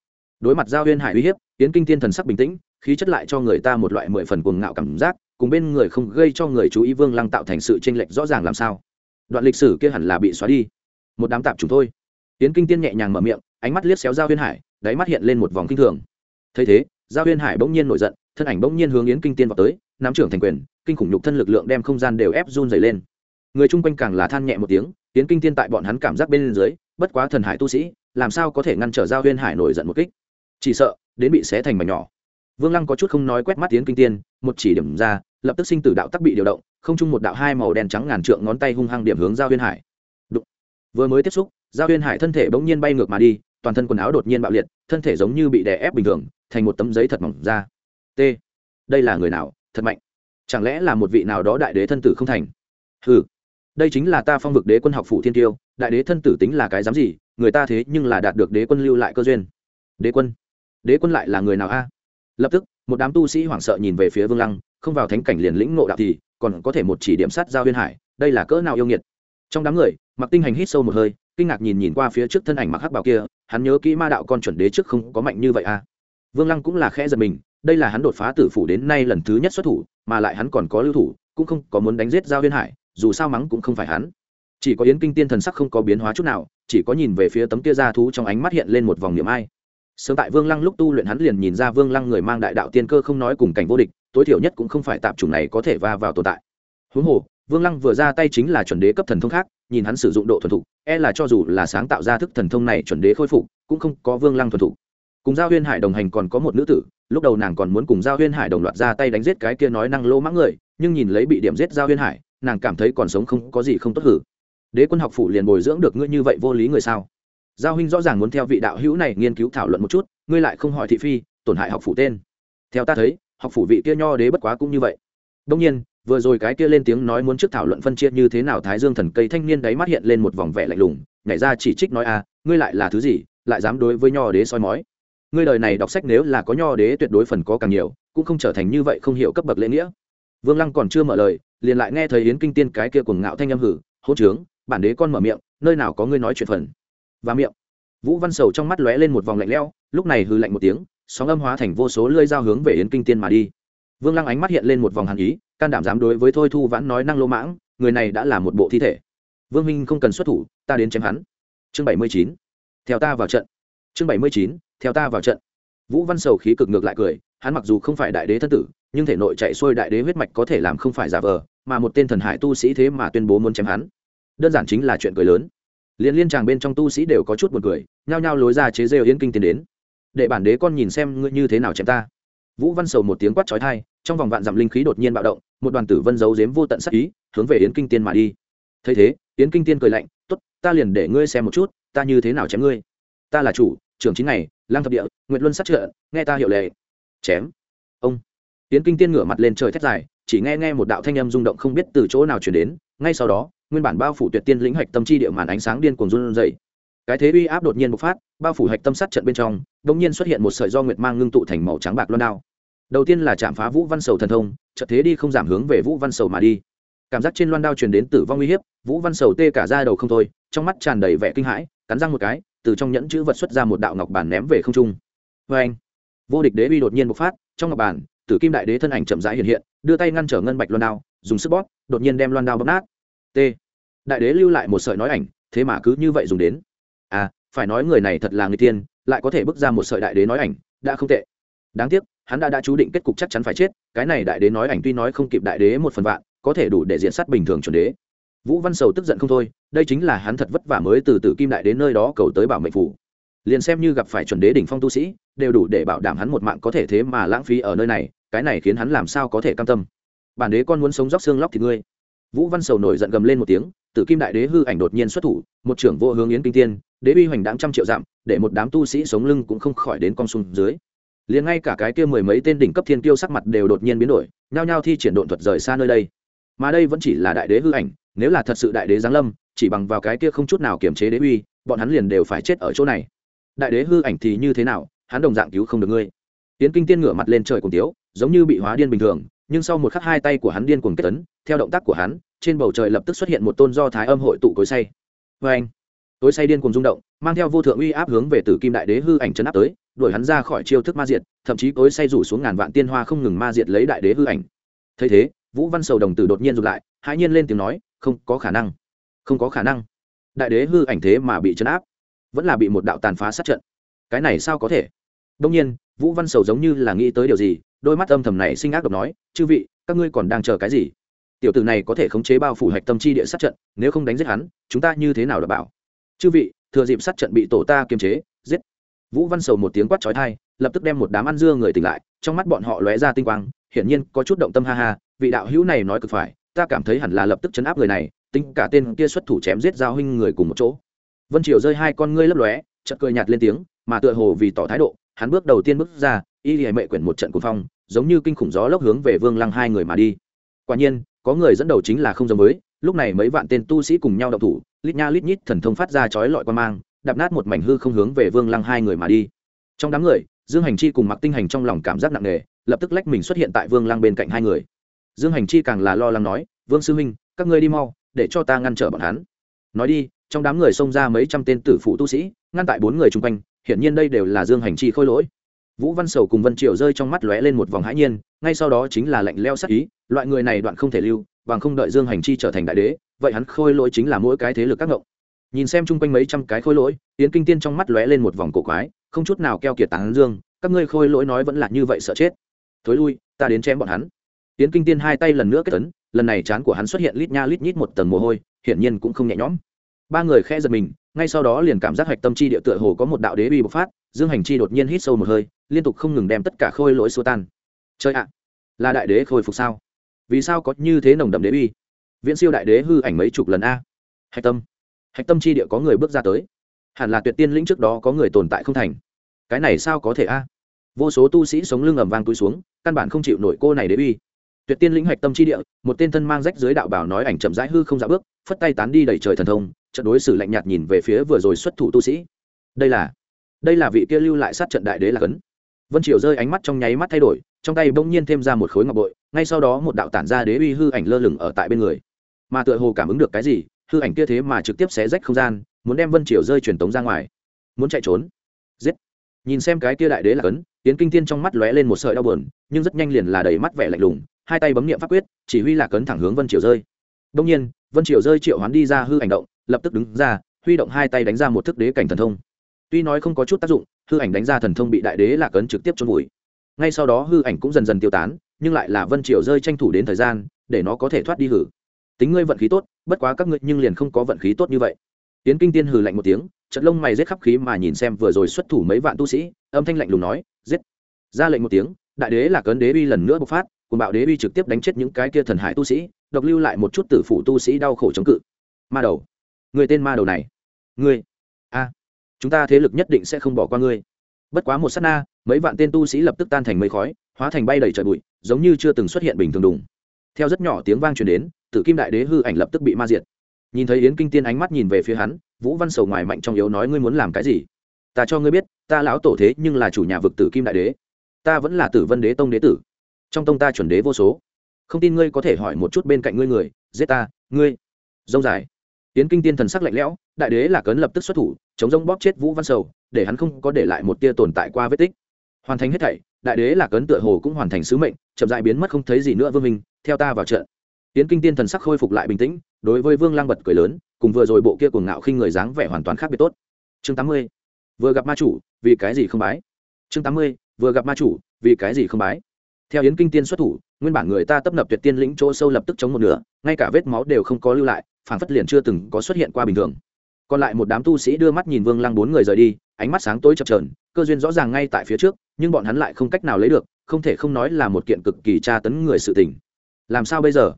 Đối mặt giao huyên hải uy hiếp tiến kinh tiên thần sắc bình tĩnh, khí chất lại cho người ta một loại mười phần cuồng ngạo cảm giác, cùng bên người không gây cho người chú ý vương lăng tạo thành sự tranh lệch rõ ràng làm sao. Đoạn lịch sử kia hẳn là bị xóa đi. Một đám tạp chúng thôi. Tiến kinh tiên nhẹ nhàng mở miệng, ánh mắt liếc xéo giao huyên hải, đáy mắt hiện lên một vòng kinh thường thấy thế, giao huyên hải bỗng nhiên nổi giận, thân ảnh bỗng nhiên hướng yến kinh tiên vào tới, nắm trưởng thành quyền, kinh khủng nhục thân lực lượng đem không gian đều ép run dày lên. Người chung quanh càng là than nhẹ một tiếng, yến kinh tiên tại bọn hắn cảm giác bên dưới, bất quá thần hải tu sĩ, làm sao có thể ngăn trở giao huyên hải nổi giận một kích? Chỉ sợ, đến bị xé thành mảnh nhỏ. Vương lăng có chút không nói quét mắt yến kinh tiên, một chỉ điểm ra, lập tức sinh tử đạo tắc bị điều động, không chung một đạo hai màu đen trắng ngàn trượng ngón tay hung hăng điểm hướng giao huyên hải. Đụng. vừa mới tiếp xúc, giao huyên hải thân thể bỗng nhiên bay ngược mà đi toàn thân quần áo đột nhiên bạo liệt, thân thể giống như bị đè ép bình thường, thành một tấm giấy thật mỏng ra. T. Đây là người nào? Thật mạnh. Chẳng lẽ là một vị nào đó đại đế thân tử không thành? Ừ đây chính là ta phong vực đế quân học phủ thiên tiêu, đại đế thân tử tính là cái dám gì, người ta thế nhưng là đạt được đế quân lưu lại cơ duyên. Đế quân. Đế quân lại là người nào a? Lập tức, một đám tu sĩ hoảng sợ nhìn về phía vương lăng, không vào thánh cảnh liền lĩnh ngộ đạo thì, còn có thể một chỉ điểm sát giao huyên hải, đây là cỡ nào yêu nghiệt? Trong đám người mặc tinh hành hít sâu một hơi kinh ngạc nhìn nhìn qua phía trước thân ảnh mặc hắc bào kia, hắn nhớ kỹ ma đạo con chuẩn đế trước không có mạnh như vậy à. Vương lăng cũng là khẽ giật mình, đây là hắn đột phá tử phủ đến nay lần thứ nhất xuất thủ, mà lại hắn còn có lưu thủ, cũng không có muốn đánh giết giao huyên hải, dù sao mắng cũng không phải hắn. Chỉ có yến kinh tiên thần sắc không có biến hóa chút nào, chỉ có nhìn về phía tấm kia ra thú trong ánh mắt hiện lên một vòng niệm ai. Sớm tại vương lăng lúc tu luyện hắn liền nhìn ra vương lăng người mang đại đạo tiên cơ không nói cùng cảnh vô địch, tối thiểu nhất cũng không phải tạp chủng này có thể va vào tồn tại. Huống hồ vương lăng vừa ra tay chính là chuẩn đế cấp thần thông khác, nhìn hắn sử dụng độ thuần thục e là cho dù là sáng tạo ra thức thần thông này chuẩn đế khôi phục, cũng không có vương lăng thuần thục. Cùng giao huyên hải đồng hành còn có một nữ tử, lúc đầu nàng còn muốn cùng giao huyên hải đồng loạt ra tay đánh giết cái kia nói năng lỗ mãng người, nhưng nhìn lấy bị điểm giết giao huyên hải, nàng cảm thấy còn sống không có gì không tốt hử. Đế quân học phủ liền bồi dưỡng được ngươi như vậy vô lý người sao? Giao huynh rõ ràng muốn theo vị đạo hữu này nghiên cứu thảo luận một chút, ngươi lại không hỏi thị phi, tổn hại học phủ tên. Theo ta thấy, học phủ vị kia nho đế bất quá cũng như vậy. Đông nhiên vừa rồi cái kia lên tiếng nói muốn trước thảo luận phân chia như thế nào thái dương thần cây thanh niên đấy mắt hiện lên một vòng vẻ lạnh lùng, nhảy ra chỉ trích nói a ngươi lại là thứ gì, lại dám đối với nho đế soi mói? Ngươi đời này đọc sách nếu là có nho đế tuyệt đối phần có càng nhiều, cũng không trở thành như vậy không hiểu cấp bậc lễ nghĩa. Vương lăng còn chưa mở lời, liền lại nghe thấy yến kinh tiên cái kia cuồng ngạo thanh âm hử hỗ trướng, bản đế con mở miệng, nơi nào có ngươi nói chuyện phần? Và miệng. Vũ văn sầu trong mắt lóe lên một vòng lạnh lẽo, lúc này hư lạnh một tiếng, sóng âm hóa thành vô số lưỡi dao hướng về yến kinh tiên mà đi. Vương lăng ánh mắt hiện lên một vòng hàn ý can đảm dám đối với thôi thu vãn nói năng lô mãng, người này đã là một bộ thi thể. Vương minh không cần xuất thủ, ta đến chém hắn. Chương bảy mươi chín. Theo ta vào trận. Chương bảy mươi chín, theo ta vào trận. Vũ văn sầu khí cực ngược lại cười, hắn mặc dù không phải đại đế thân tử, nhưng thể nội chạy xuôi đại đế huyết mạch có thể làm không phải giả vờ, mà một tên thần hải tu sĩ thế mà tuyên bố muốn chém hắn. Đơn giản chính là chuyện cười lớn. Liên liên tràng bên trong tu sĩ đều có chút buồn cười, nhao nhao lối ra chế rêu yến kinh tiến đến. Để bản đế con nhìn xem ngươi như thế nào chém ta. Vũ văn sầu một tiếng quát trói thai trong vòng vạn dặm linh khí đột nhiên bạo động một đoàn tử vân giấu giếm vô tận sắc ý, hướng về yến kinh tiên mà đi. Thấy thế, yến kinh tiên cười lạnh t ố t ta liền để ngươi xem một chút, ta như thế nào chém ngươi? Ta là chủ, trưởng chính này lang thập địa, nguyện luân sát trợ, nghe ta hiệu lệ. Chém? Ông. Yến kinh tiên ngửa mặt lên trời thét dài, chỉ nghe nghe một đạo thanh âm rung động không biết từ chỗ nào chuyển đến, ngay sau đó, nguyên bản bao phủ tuyệt tiên lĩnh hạch tâm chi địa màn ánh sáng điên cuồng run dày cái thế uy áp đột nhiên bộc phát, bao phủ hạch tâm sát trận bên trong đ ỗ n g nhiên xuất hiện một sợi do nguyệt mang ngưng tụ thành màu trắng bạc loan đao đầu tiên là chạm phá vũ văn sầu thần thông, chợt thế đi không giảm hướng về vũ văn sầu mà đi. Cảm giác trên loan đao truyền đến tử vong uy hiếp, vũ văn sầu tê cả ra đầu không thôi, trong mắt tràn đầy vẻ kinh hãi, cắn răng một cái, từ trong nhẫn chữ vật xuất ra một đạo ngọc bản ném về không trung. Vê anh, vô địch đế uy đột nhiên bộc phát, trong ngọc bản, tử kim đại đế thân ảnh chậm rãi hiện hiện, đưa tay ngăn trở ngân bạch loan đao, dùng sức bóp, đột nhiên đem loan đao bóp nát. T. Đại đế lưu lại một sợi nói ảnh, thế mà cứ như vậy dùng đến. À phải nói người này thật là người tiên, lại có thể bước ra một sợi đại đế nói ảnh, đã không tệ. Đáng tiếc hắn đã đã chú định kết cục chắc chắn phải chết, cái này đại đế nói ảnh tuy nói không kịp đại đế một phần vạn, có thể đủ để diện sát bình thường chuẩn đế. Vũ văn sầu tức giận không thôi, đây chính là hắn thật vất vả mới từ từ kim đại đến nơi đó cầu tới bảo mệnh phủ liền xem như gặp phải chuẩn đế đỉnh phong tu sĩ, đều đủ để bảo đảm hắn một mạng có thể thế mà lãng phí ở nơi này, cái này khiến hắn làm sao có thể cam tâm. Bản đế con muốn sống róc xương lóc thì ngươi. Vũ văn sầu nổi giận gầm lên một tiếng, tử kim đại đế hư ảnh đột nhiên xuất thủ, một trưởng vô hướng yến kinh tiên, đế uy hoành đáng trăm triệu dặm, để một đám tu sĩ sống lưng cũng không khỏi đến con sung dưới liền ngay cả cái kia mười mấy tên đỉnh cấp thiên kiêu sắc mặt đều đột nhiên biến đổi, nhao nhao thi triển độn thuật rời xa nơi đây. Mà đây vẫn chỉ là đại đế hư ảnh, nếu là thật sự đại đế giáng lâm, chỉ bằng vào cái kia không chút nào kiềm chế đế uy, bọn hắn liền đều phải chết ở chỗ này. Đại đế hư ảnh thì như thế nào, hắn đồng dạng cứu không được ngươi. Tiến kinh tiên ngửa mặt lên trời cùng tiếu, giống như bị hóa điên bình thường, nhưng sau một khắc hai tay của hắn điên cuồng kết tấn, theo động tác của hắn, trên bầu trời lập tức xuất hiện một tôn do thái âm hội tụ cối say. Vê anh tối say điên cuồng rung động, mang theo vô thượng uy áp hướng về tử kim đại đế hư ảnh chấn áp tới, đuổi hắn ra khỏi chiêu thức ma diệt, thậm chí tối say rủ xuống ngàn vạn tiên hoa không ngừng ma diệt lấy đại đế hư ảnh. Thấy thế, vũ văn sầu đồng tử đột nhiên rụt lại, hãi nhiên lên tiếng nói, không có khả năng, không có khả năng. Đại đế hư ảnh thế mà bị chấn áp, vẫn là bị một đạo tàn phá sát trận. Cái này sao có thể? Đông nhiên, vũ văn sầu giống như là nghĩ tới điều gì, đôi mắt âm thầm này sinh ác độc nói, chư vị, các ngươi còn đang chờ cái gì? Tiểu tử này có thể khống chế bao phủ hạch tâm chi địa sát trận, nếu không đánh giết hắn, chúng ta như thế nào đảm bảo? Chư vị, thừa dịp sát trận bị tổ ta kiềm chế, giết. Vũ văn sầu một tiếng quát trói thai lập tức đem một đám ăn dưa người tỉnh lại, trong mắt bọn họ lóe ra tinh quang, hiển nhiên có chút động tâm ha ha, vị đạo hữu này nói cực phải, ta cảm thấy hẳn là lập tức chấn áp người này, tính cả tên kia xuất thủ chém giết giao huynh người cùng một chỗ. Vân triều rơi hai con ngươi lấp lóe, chợt cười nhạt lên tiếng, mà tựa hồ vì tỏ thái độ, hắn bước đầu tiên bước ra, y lìa mệ quyển một trận cuồng phong, giống như kinh khủng gió lốc hướng về vương lăng hai người mà đi. Quả nhiên, có người dẫn đầu chính là không giống với lúc này mấy vạn tên tu sĩ cùng nhau động thủ, lít nha lít nhít thần thông phát ra chói lọi quan mang, đạp nát một mảnh hư không hướng về vương lăng hai người mà đi. Trong đám người, dương hành chi cùng mặc tinh hành trong lòng cảm giác nặng nề, lập tức lách mình xuất hiện tại vương lăng bên cạnh hai người. Dương hành chi càng là lo lắng nói, vương sư huynh, các ngươi đi mau, để cho ta ngăn trở bọn hắn. Nói đi, trong đám người xông ra mấy trăm tên tử phụ tu sĩ, ngăn tại bốn người chung quanh, hiển nhiên đây đều là dương hành chi khôi lỗi vũ văn sầu cùng vân triệu rơi trong mắt lóe lên một vòng hãi nhiên, ngay sau đó chính là lạnh leo sắc ý, loại người này đoạn không thể lưu, bằng không đợi dương hành chi trở thành đại đế, vậy hắn khôi lỗi chính là mỗi cái thế lực các ngộng. Nhìn xem chung quanh mấy trăm cái khôi lỗi, yến kinh tiên trong mắt lóe lên một vòng cổ quái, không chút nào keo kiệt tán dương, các ngươi khôi lỗi nói vẫn là như vậy sợ chết. Thối lui, ta đến chém bọn hắn. Yến kinh tiên hai tay lần nữa kết tấn lần này chán của hắn xuất hiện lít nha lít nhít một tầng mồ hôi, hiển nhiên cũng không nhẹ nhõm ba người khẽ giật mình, ngay sau đó liền cảm giác hạch tâm chi địa tựa hồ có một đạo đế bi bộc phát, dương hành chi đột nhiên hít sâu một hơi, liên tục không ngừng đem tất cả khôi lỗi xua tan. Chơi ạ, là đại đế khôi phục sao? Vì sao có như thế nồng đậm đế bi viễn siêu đại đế hư ảnh mấy chục lần a. Hạch tâm hạch tâm chi địa có người bước ra tới. Hẳn là tuyệt tiên lĩnh trước đó có người tồn tại không thành. Cái này sao có thể a? Vô số tu sĩ sống lưng ầm vang túi xuống, căn bản không chịu nổi cô này đế bi tuyệt tiên lĩnh hạch tâm chi địa, một tên thân mang rách dưới đạo bảo nói ảnh chậm rãi hư không dạ bước, phất tay tán đi đầy trời thần thông trận đối xử lạnh nhạt nhìn về phía vừa rồi xuất thủ tu sĩ. Đây là đây là vị kia lưu lại sát trận đại đế là cấn. Vân triều rơi ánh mắt trong nháy mắt thay đổi, trong tay bỗng nhiên thêm ra một khối ngọc bội, ngay sau đó một đạo tản ra đế uy hư ảnh lơ lửng ở tại bên người. Mà tựa hồ cảm ứng được cái gì, hư ảnh kia thế mà trực tiếp xé rách không gian, muốn đem vân triều rơi truyền tống ra ngoài. Muốn chạy trốn. Giết. Nhìn xem cái kia đại đế là cấn tiến kinh tiên trong mắt lóe lên một sợi đau buồn, nhưng rất nhanh liền là đầy mắt vẻ lạnh lùng, hai tay bấm niệm pháp quyết, chỉ huy là cấn thẳng hướng vân triều rơi. Đông nhiên, vân triều rơi triệu hoán đi ra hư ảnh động lập tức đứng ra, huy động hai tay đánh ra một thức đế cảnh thần thông. Tuy nói không có chút tác dụng, hư ảnh đánh ra thần thông bị đại đế lạc ấn trực tiếp trôn vùi. Ngay sau đó hư ảnh cũng dần dần tiêu tán, nhưng lại là vân triều rơi tranh thủ đến thời gian, để nó có thể thoát đi hử. Tính ngươi vận khí tốt, bất quá các ngươi nhưng liền không có vận khí tốt như vậy. Tiến kinh tiên hừ lạnh một tiếng trận lông mày giết khắp khí mà nhìn xem vừa rồi xuất thủ mấy vạn tu sĩ, âm thanh lạnh lùng nói, giết! Ra lệnh một tiếng, đại đế là cấn đế uy lần nữa bộc phát cùng bạo đế uy trực tiếp đánh chết những cái kia thần hải tu sĩ, độc lưu lại một chút tử phủ tu sĩ đau khổ chống cự. Ma đầu người tên ma đầu này. Ngươi. A. Chúng ta thế lực nhất định sẽ không bỏ qua ngươi. Bất quá một s á t na, mấy vạn tên tu sĩ lập tức tan thành mây khói, hóa thành bay đầy trời bụi, giống như chưa từng xuất hiện bình thường đùng. Theo rất nhỏ tiếng vang truyền đến, tử kim đại đế hư ảnh lập tức bị ma diệt. Nhìn thấy yến kinh tiên ánh mắt nhìn về phía hắn, vũ văn sầu ngoài mạnh trong yếu nói ngươi muốn làm cái gì? Ta cho ngươi biết, ta lão tổ thế nhưng là chủ nhà vực tử kim đại đế. Ta vẫn là tử vân đế tông đế tử. Trong tông ta chuẩn đế vô số. Không tin ngươi có thể hỏi một chút bên cạnh ngươi người, giết ta, ngươi. Dông dài tiến kinh tiên thần sắc lạnh lẽo, đại đế là cấn lập tức xuất thủ, chống rông bóp chết vũ văn sầu, để hắn không có để lại một tia tồn tại qua vết tích. Hoàn thành hết thảy, đại đế là cấn tựa hồ cũng hoàn thành sứ mệnh, chậm dại biến mất không thấy gì nữa vương minh, theo ta vào trận. Tiến kinh tiên thần sắc khôi phục lại bình tĩnh, đối với vương lang bật cười lớn, cùng vừa rồi bộ kia cuồng ngạo khinh người dáng vẻ hoàn toàn khác biệt tốt. Chương tám mươi, vừa gặp ma chủ, vì cái gì không bái? Chương tám mươi, vừa gặp ma chủ, vì cái gì không bái? Theo yến kinh tiên xuất thủ, nguyên bản người ta tấp nập tuyệt tiên lĩnh chỗ sâu lập tức chống một nửa, ngay cả vết máu đều không có lưu lại phản phất liền chưa từng có xuất hiện qua bình thường. Còn lại một đám tu sĩ đưa mắt nhìn vương lăng bốn người rời đi, ánh mắt sáng tối chập trờn cơ duyên rõ ràng ngay tại phía trước, nhưng bọn hắn lại không cách nào lấy được, không thể không nói là một kiện cực kỳ tra tấn người sự tình. Làm sao bây giờ?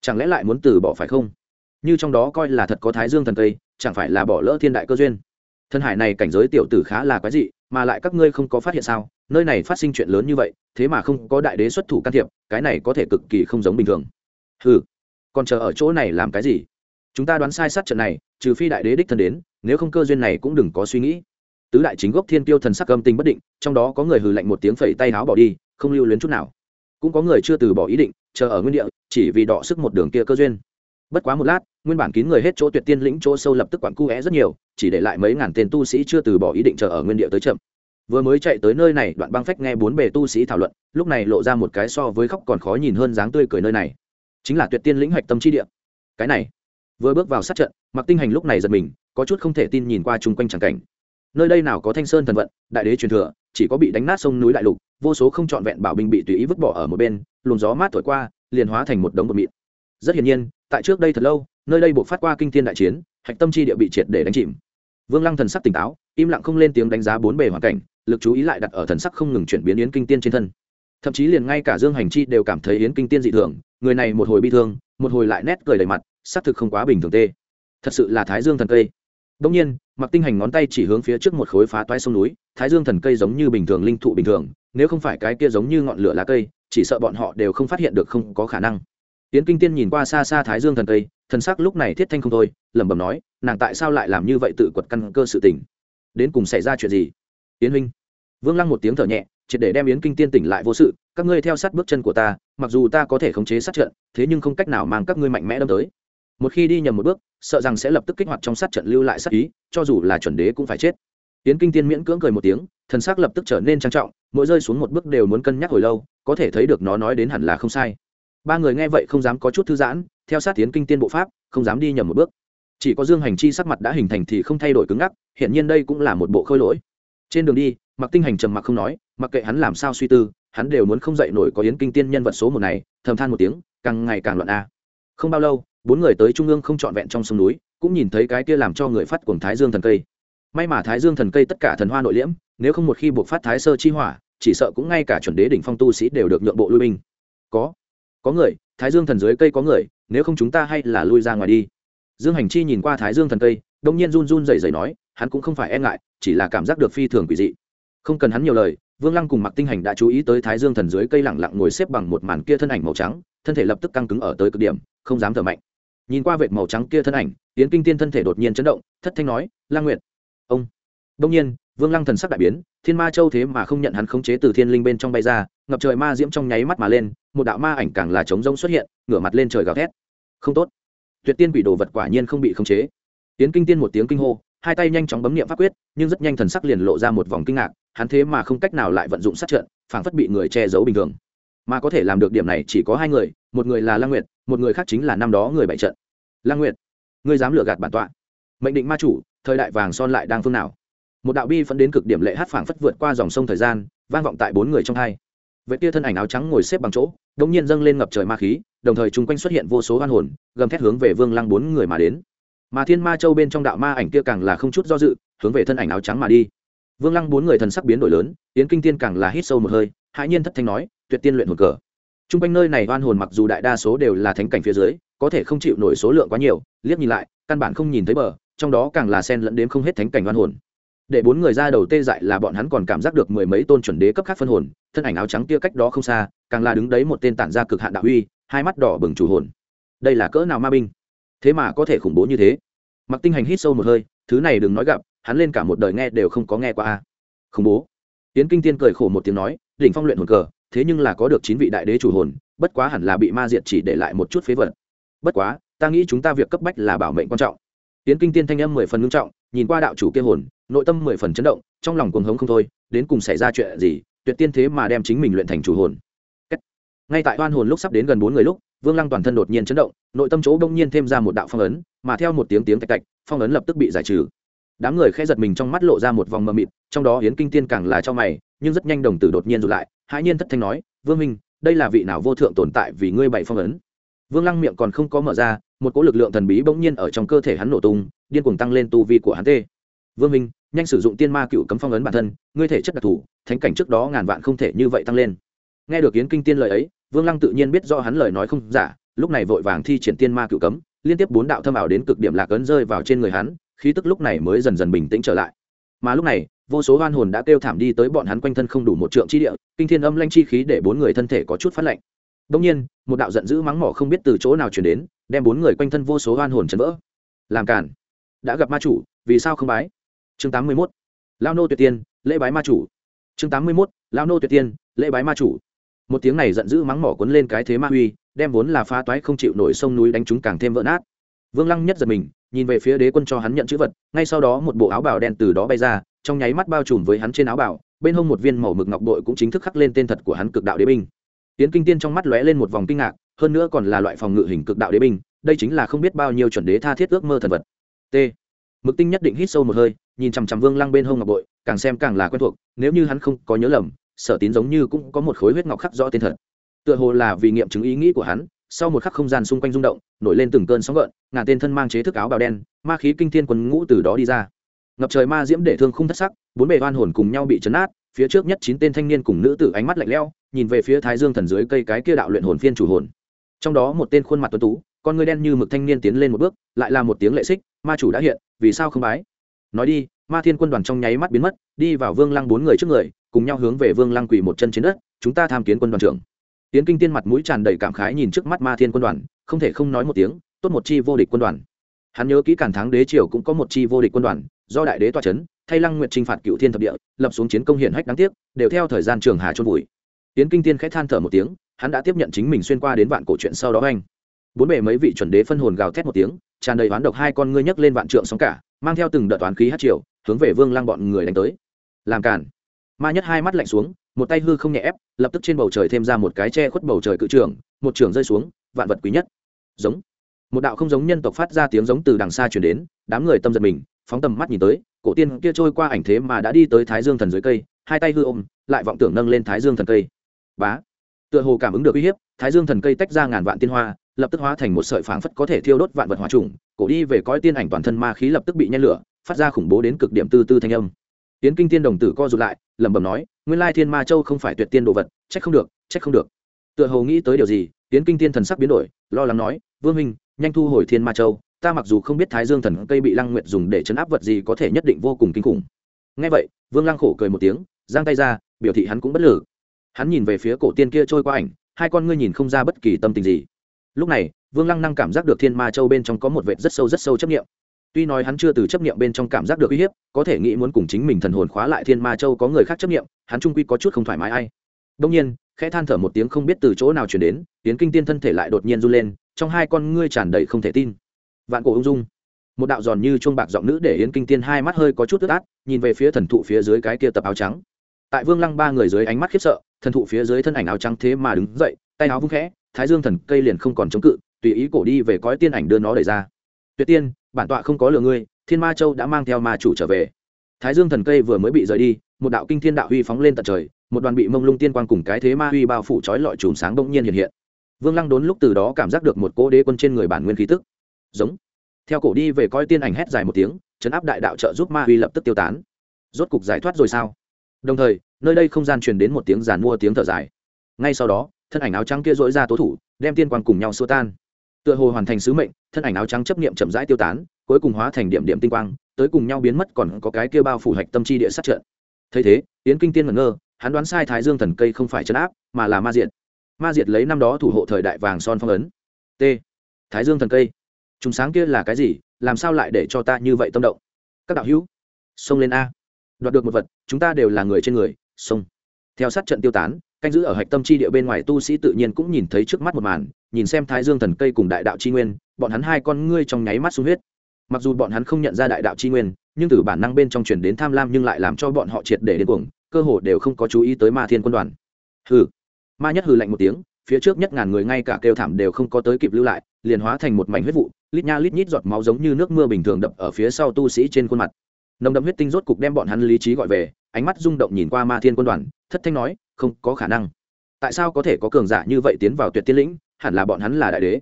Chẳng lẽ lại muốn từ bỏ phải không? Như trong đó coi là thật có thái dương thần tây, chẳng phải là bỏ lỡ thiên đại cơ duyên? Thân hải này cảnh giới tiểu tử khá là quái dị, mà lại các ngươi không có phát hiện sao? Nơi này phát sinh chuyện lớn như vậy, thế mà không có đại đế xuất thủ can thiệp, cái này có thể cực kỳ không giống bình thường. Ừ còn chờ ở chỗ này làm cái gì? Chúng ta đoán sai sát trận này, trừ phi đại đế đích thân đến, nếu không cơ duyên này cũng đừng có suy nghĩ. Tứ đại chính gốc thiên tiêu thần sắc âm tình bất định, trong đó có người hừ lạnh một tiếng phẩy tay áo bỏ đi, không lưu luyến chút nào. Cũng có người chưa từ bỏ ý định, chờ ở nguyên địa, chỉ vì đọ sức một đường kia cơ duyên. Bất quá một lát, nguyên bản kín người hết chỗ tuyệt tiên lĩnh chỗ sâu lập tức quặn cu é rất nhiều, chỉ để lại mấy ngàn tên tu sĩ chưa từ bỏ ý định chờ ở nguyên địa tới chậm. Vừa mới chạy tới nơi này, đoạn băng phách nghe bốn bề tu sĩ thảo luận, lúc này lộ ra một cái so với khóc còn khó nhìn hơn dáng tươi cười nơi này. Chính là tuyệt tiên lĩnh hoạch tâm chi địa. Cái này vừa bước vào sát trận mặc tinh hành lúc này giật mình, có chút không thể tin nhìn qua chung quanh tràng cảnh. Nơi đây nào có thanh sơn thần vận, đại đế truyền thừa, chỉ có bị đánh nát sông núi đại lục, vô số không trọn vẹn bảo binh bị tùy ý vứt bỏ ở một bên, luồng gió mát thổi qua, liền hóa thành một đống bột mịn. Rất hiển nhiên, tại trước đây thật lâu, nơi đây buộc phát qua kinh thiên đại chiến, hạch tâm chi địa bị triệt để đánh chìm. Vương lăng thần sắc tỉnh táo, im lặng không lên tiếng đánh giá bốn bề hoàn cảnh, lực chú ý lại đặt ở thần sắc không ngừng chuyển biến yến kinh tiên trên thân. Thậm chí liền ngay cả dương hành chi đều cảm thấy yến kinh tiên dị thường, người này một hồi bi thương, một hồi lại nét cười đầy mặt xác thực không quá bình thường tê. Thật sự là thái dương thần cây. Đông nhiên mặc tinh hành ngón tay chỉ hướng phía trước một khối phá toái sông núi, thái dương thần cây giống như bình thường linh thụ bình thường, nếu không phải cái kia giống như ngọn lửa lá cây, chỉ sợ bọn họ đều không phát hiện được không có khả năng. Tiến kinh tiên nhìn qua xa xa thái dương thần cây, thần sắc lúc này thiết thanh không thôi, lẩm bẩm nói, nàng tại sao lại làm như vậy tự quật căn cơ sự tình? Đến cùng xảy ra chuyện gì? Yến huynh. Vương lăng một tiếng thở nhẹ, triệt để đem yến kinh tiên tỉnh lại vô sự, các ngươi theo sát bước chân của ta, mặc dù ta có thể khống chế sát trận, thế nhưng không cách nào mang các ngươi mạnh mẽ đâm tới một khi đi nhầm một bước, sợ rằng sẽ lập tức kích hoạt trong sát trận lưu lại sát ý, cho dù là chuẩn đế cũng phải chết. Tiến kinh tiên miễn cưỡng cười một tiếng, thần sắc lập tức trở nên trang trọng, mỗi rơi xuống một bước đều muốn cân nhắc hồi lâu, có thể thấy được nó nói đến hẳn là không sai. Ba người nghe vậy không dám có chút thư giãn, theo sát tiến kinh tiên bộ pháp, không dám đi nhầm một bước. Chỉ có dương hành chi sắc mặt đã hình thành thì không thay đổi cứng ngắc hiện nhiên đây cũng là một bộ khôi lỗi. Trên đường đi mặc tinh hành trầm mặc không nói, mặc kệ hắn làm sao suy tư, hắn đều muốn không dậy nổi có yến kinh tiên nhân vật số một này, thầm than một tiếng, càng ngày càng loạn a. Không bao lâu bốn người tới trung ương không trọn vẹn trong sông núi, cũng nhìn thấy cái kia làm cho người phát cuồng thái dương thần cây. May mà thái dương thần cây tất cả thần hoa nội liễm, nếu không một khi buộc phát thái sơ chi hỏa, chỉ sợ cũng ngay cả chuẩn đế đỉnh phong tu sĩ đều được nhượng bộ lui binh. Có có người, thái dương thần dưới cây có người, nếu không chúng ta hay là lui ra ngoài đi. Dương hành chi nhìn qua thái dương thần cây, đông nhiên run run rẩy rẩy nói, hắn cũng không phải e ngại, chỉ là cảm giác được phi thường quỷ dị. Không cần hắn nhiều lời, vương lăng cùng mặc tinh hành đã chú ý tới thái dương thần dưới cây lẳng lặng ngồi xếp bằng một màn kia thân ảnh màu trắng, thân thể lập tức căng cứng ở tới cực điểm, không dám thở mạnh nhìn qua vệt màu trắng kia thân ảnh tiến kinh tiên thân thể đột nhiên chấn động, thất thanh nói, lang nguyệt. Ông. Đông nhiên, vương lăng thần sắc đại biến, thiên ma châu thế mà không nhận hắn khống chế từ thiên linh bên trong bay ra, ngập trời ma diễm trong nháy mắt mà lên, một đạo ma ảnh càng là trống rông xuất hiện, ngửa mặt lên trời gào thét. Không tốt. Tuyệt tiên quỷ đồ vật quả nhiên không bị khống chế. Tiến kinh tiên một tiếng kinh hô, hai tay nhanh chóng bấm niệm pháp quyết, nhưng rất nhanh thần sắc liền lộ ra một vòng kinh ngạc, hắn thế mà không cách nào lại vận dụng sát trận, phảng phất bị người che giấu bình thường mà có thể làm được điểm này chỉ có hai người, một người là lăng nguyệt, một người khác chính là năm đó người bại trận. Lăng nguyệt, ngươi dám lừa gạt bản tọa. Mệnh định ma chủ, thời đại vàng son lại đang phương nào? Một đạo bi phẫn đến cực điểm lệ hát phảng phất vượt qua dòng sông thời gian, vang vọng tại bốn người trong hai. Vệ tia thân ảnh áo trắng ngồi xếp bằng chỗ đông nhiên dâng lên ngập trời ma khí, đồng thời chung quanh xuất hiện vô số hoan hồn, gầm thét hướng về vương lăng bốn người mà đến. Mà thiên ma châu bên trong đạo ma ảnh kia càng là không chút do dự, hướng về thân ảnh áo trắng mà đi. Vương lăng bốn người thần sắc biến đổi lớn tiến kinh tiên càng là hít sâu một hơi, hãi nhiên thất thanh nói tuyệt tiên luyện hồn cờ. T r u n g quanh nơi này oan hồn mặc dù đại đa số đều là thánh cảnh phía dưới, có thể không chịu nổi số lượng quá nhiều, liếc nhìn lại, căn bản không nhìn thấy bờ, trong đó càng là sen lẫn đến không hết thánh cảnh oan hồn. Để bốn người ra đầu tê dại là bọn hắn còn cảm giác được mười mấy tôn chuẩn đế cấp khác phân hồn, thân ảnh áo trắng kia cách đó không xa, càng là đứng đấy một tên tản ra cực hạn đạo uy, hai mắt đỏ bừng chủ hồn. Đây là cỡ nào ma binh? Thế mà có thể khủng bố như thế. Mặc tinh hành hít sâu một hơi, thứ này đừng nói gặp, hắn lên cả một đời nghe đều không có nghe qua a. Khủng bố. Tiến kinh tiên cười khổ một tiếng nói, đỉnh phong luyện hồn cờ thế nhưng là có được chín vị đại đế chủ hồn, bất quá hẳn là bị ma diệt chỉ để lại một chút phế vật. Bất quá, ta nghĩ chúng ta việc cấp bách là bảo mệnh quan trọng. Tiến kinh tiên thanh âm mười phần ngưng trọng, nhìn qua đạo chủ kia hồn, nội tâm mười phần chấn động, trong lòng cuồng hống không thôi, đến cùng xảy ra chuyện gì, tuyệt tiên thế mà đem chính mình luyện thành chủ hồn. Ngay tại oan hồn lúc sắp đến gần bốn người lúc, vương lăng toàn thân đột nhiên chấn động, nội tâm chỗ đông nhiên thêm ra một đạo phong ấn, mà theo một tiếng tiếng tạch tạch, phong ấn lập tức bị giải trừ. Đám người khẽ giật mình trong mắt lộ ra một vòng mờ mịt, trong đó hiến kinh tiên càng là cho mày nhưng rất nhanh đồng tử đột nhiên rụt lại, hãi nhiên thất thanh nói, vương minh đây là vị nào vô thượng tồn tại vì ngươi bày phong ấn? Vương lăng miệng còn không có mở ra, một cỗ lực lượng thần bí bỗng nhiên ở trong cơ thể hắn nổ tung, điên cuồng tăng lên tu vi của hắn tê. Vương minh nhanh sử dụng tiên ma cựu cấm phong ấn bản thân, ngươi thể chất đặc thù, thánh cảnh trước đó ngàn vạn không thể như vậy tăng lên. Nghe được yến kinh tiên lời ấy, vương lăng tự nhiên biết do hắn lời nói không giả, lúc này vội vàng thi triển tiên ma cựu cấm, liên tiếp bốn đạo thâm ảo đến cực điểm lạc ấn rơi vào trên người hắn, khí tức lúc này mới dần dần bình tĩnh trở lại. Mà lúc này vô số oan hồn đã kêu thảm đi tới bọn hắn quanh thân không đủ một trượng chi địa, kinh thiên âm lanh chi khí để bốn người thân thể có chút phát lạnh. Đông nhiên, một đạo giận dữ mắng mỏ không biết từ chỗ nào chuyển đến, đem bốn người quanh thân vô số oan hồn chấn vỡ. Làm cản đã gặp ma chủ, vì sao không bái? Chương tám mươi mốt. Lao nô tuyệt tiên, lễ bái ma chủ. Chương tám mươi mốt. Lao nô tuyệt tiên, lễ bái ma chủ. Một tiếng này giận dữ mắng mỏ cuốn lên cái thế ma huy đem vốn là phá toái không chịu nổi sông núi đánh chúng càng thêm vỡ nát. Vương lăng nhất giật mình, nhìn về phía đế quân cho hắn nhận chữ vật, ngay sau đó một bộ áo bào đen từ đó bay ra trong nháy mắt bao trùm với hắn trên áo bào bên hông một viên màu mực ngọc bội cũng chính thức khắc lên tên thật của hắn cực đạo đế binh. Tiến kinh tiên trong mắt lóe lên một vòng kinh ngạc, hơn nữa còn là loại phòng ngự hình cực đạo đế binh, đây chính là không biết bao nhiêu chuẩn đế tha thiết ước mơ thần vật. T. Mực tinh nhất định hít sâu một hơi, nhìn chằm chằm vương lăng bên hông ngọc bội, càng xem càng là quen thuộc, nếu như hắn không có nhớ lầm, sở tín giống như cũng có một khối huyết ngọc khắc rõ tên thật. Tựa hồ là vì nghiệm chứng ý nghĩ của hắn, sau một khắc không gian xung quanh rung động, nổi lên từng cơn sóng gợn, ngàn tên thân mang chế thức áo bào đen, ma khí kinh thiên quần ngũ từ đó đi ra ngập trời ma diễm để thương không thất sắc, bốn bề oan hồn cùng nhau bị chấn át, phía trước nhất chín tên thanh niên cùng nữ tử ánh mắt lạnh lẽo, nhìn về phía thái dương thần dưới cây cái kia đạo luyện hồn phiên chủ hồn. Trong đó một tên khuôn mặt tuấn tú, con người đen như mực thanh niên tiến lên một bước, lại là một tiếng lệ xích, ma chủ đã hiện, vì sao không bái? Nói đi, ma thiên quân đoàn trong nháy mắt biến mất, đi vào vương lăng bốn người trước người, cùng nhau hướng về vương lăng quỳ một chân trên đất, chúng ta tham kiến quân đoàn trưởng. Tiến kinh tiên mặt mũi tràn đầy cảm khái nhìn trước mắt ma thiên quân đoàn, không thể không nói một tiếng, tốt một chi vô địch quân đoàn. Hắn nhớ kỹ cản thắng đế triều cũng có một chi vô địch quân đoàn do đại đế toa c h ấ n thay lăng nguyện t r i n h phạt cựu thiên thập địa, lập xuống chiến công hiển hách đáng tiếc, đều theo thời gian trường hà trôn vùi. Tiến kinh tiên k h ẽ than thở một tiếng, hắn đã tiếp nhận chính mình xuyên qua đến vạn cổ chuyện sau đó anh. Bốn bề mấy vị chuẩn đế phân hồn gào thét một tiếng, tràn đầy oán độc hai con ngươi nhấc lên vạn trượng sóng cả, mang theo từng đợt toán khí hát triều, hướng về vương lăng bọn người đánh tới. Làm cản ma nhất hai mắt lạnh xuống, một tay hư không nhẹ ép, lập tức trên bầu trời thêm ra một cái che khuất bầu trời cự trường, một trường rơi xuống, vạn vật quý nhất. Giống. Một đạo không giống nhân tộc phát ra tiếng giống từ đằng xa chuyển đến, đám người tâm giật mình phóng tầm mắt nhìn tới, cổ tiên kia trôi qua ảnh thế mà đã đi tới thái dương thần dưới cây, hai tay hư ôm, lại vọng tưởng nâng lên thái dương thần cây. Bá! Tựa hồ cảm ứng được uy hiếp, thái dương thần cây tách ra ngàn vạn tiên hoa, lập tức hóa thành một sợi phảng phất có thể thiêu đốt vạn vật hòa trùng, cổ đi về coi tiên ảnh toàn thân ma khí lập tức bị nhen lửa, phát ra khủng bố đến cực điểm tư tư thanh âm. Tiến kinh tiên đồng tử co rụt lại, lẩm bẩm nói, nguyên lai thiên ma châu không phải tuyệt tiên đồ vật, trách không được, trách không được. Tựa hồ nghĩ tới điều gì tiến kinh tiên thần sắc biến đổi, lo lắng nói, vương minh, nhanh thu hồi thiên ma châu ta mặc dù không biết thái dương thần cây bị lăng nguyệt dùng để chấn áp vật gì có thể nhất định vô cùng kinh khủng. Ngay vậy, vương lăng khổ cười một tiếng, giang tay ra, biểu thị hắn cũng bất lử. Hắn nhìn về phía cổ tiên kia trôi qua ảnh, hai con ngươi nhìn không ra bất kỳ tâm tình gì. Lúc này, vương lăng năng cảm giác được thiên ma châu bên trong có một vệt rất sâu rất sâu chấp nghiệm tuy nói hắn chưa từ chấp nghiệm bên trong cảm giác được uy hiếp, có thể nghĩ muốn cùng chính mình thần hồn khóa lại thiên ma châu có người khác chấp nghiệm hắn trung quy có chút không thoải mái ai. Đông nhiên, khẽ than thở một tiếng không biết từ chỗ nào chuyển đến tiến kinh tiên thân thể lại đột nhiên run lên, trong hai con ngươi tràn đầy không thể tin vạn cổ ung dung. Một đạo giòn như chuông bạc giọng nữ để yến kinh tiên hai mắt hơi có chút tức át, nhìn về phía thần thụ phía dưới cái kia tập áo trắng. Tại vương lăng ba người dưới ánh mắt khiếp sợ, thần thụ phía dưới thân ảnh áo trắng thế mà đứng dậy, tay áo vung khẽ, thái dương thần cây liền không còn chống cự, tùy ý cổ đi về cõi tiên ảnh đưa nó đẩy ra. Tuyệt tiên, bản tọa không có lừa ngươi, thiên ma châu đã mang theo ma chủ trở về. Thái dương thần cây vừa mới bị rời đi, một đạo kinh thiên đạo huy phóng lên tận trời, một đoàn bị mông lung tiên quang cùng cái thế ma huy bao phủ trói lọi chùm sáng bỗng nhiên hiện hiện. Vương lăng đốn lúc từ đó cảm giác được một cỗ đế quân trên người bản nguyên khí tức giống. Theo cổ đi về coi tiên ảnh hét dài một tiếng, chấn áp đại đạo trợ giúp ma huy lập tức tiêu tán. Rốt cục giải thoát rồi sao? Đồng thời, nơi đây không gian truyền đến một tiếng giàn mua tiếng thở dài. Ngay sau đó, thân ảnh áo trắng kia dỗi ra tố thủ, đem tiên quang cùng nhau xua tan. Tựa hồ hoàn thành sứ mệnh, thân ảnh áo trắng chấp niệm chậm rãi tiêu tán, cuối cùng hóa thành điểm điểm tinh quang, tới cùng nhau biến mất còn có cái kia bao phủ hạch tâm chi địa sát trận. Thấy thế tiến kinh tiên ngẩn ngơ, hắn đoán sai thái dương thần cây không phải chấn áp, mà là ma diệt. Ma diệt lấy năm đó thủ hộ thời đại vàng son phong ấn. T. Thái dương thần cây trùng sáng kia là cái gì? Làm sao lại để cho ta như vậy tâm động? Các đạo hữu, xông lên a. Đoạt được một vật, chúng ta đều là người trên người, xông. Theo sát trận tiêu tán, canh giữ ở hạch tâm chi địa bên ngoài tu sĩ tự nhiên cũng nhìn thấy trước mắt một màn, nhìn xem thái dương thần cây cùng đại đạo c nguyên, bọn hắn hai con ngươi trong nháy mắt sung huyết. Mặc dù bọn hắn không nhận ra đại đạo c nguyên, nhưng từ bản năng bên trong chuyển đến tham lam nhưng lại làm cho bọn họ triệt để đến cuồng, cơ hồ đều không có chú ý tới ma thiên quân đoàn. Hừ. Ma nhất hừ lạnh một tiếng phía trước nhất ngàn người ngay cả kêu thảm đều không có tới kịp lưu lại, liền hóa thành một mảnh huyết vụ, lít nha lít nhít giọt máu giống như nước mưa bình thường đập ở phía sau tu sĩ trên khuôn mặt. Nồng đậm huyết tinh rốt cục đem bọn hắn lý trí gọi về, ánh mắt rung động nhìn qua ma thiên quân đoàn, thất thanh nói, không có khả năng. Tại sao có thể có cường giả như vậy tiến vào tuyệt tiên lĩnh? Hẳn là bọn hắn là đại đế.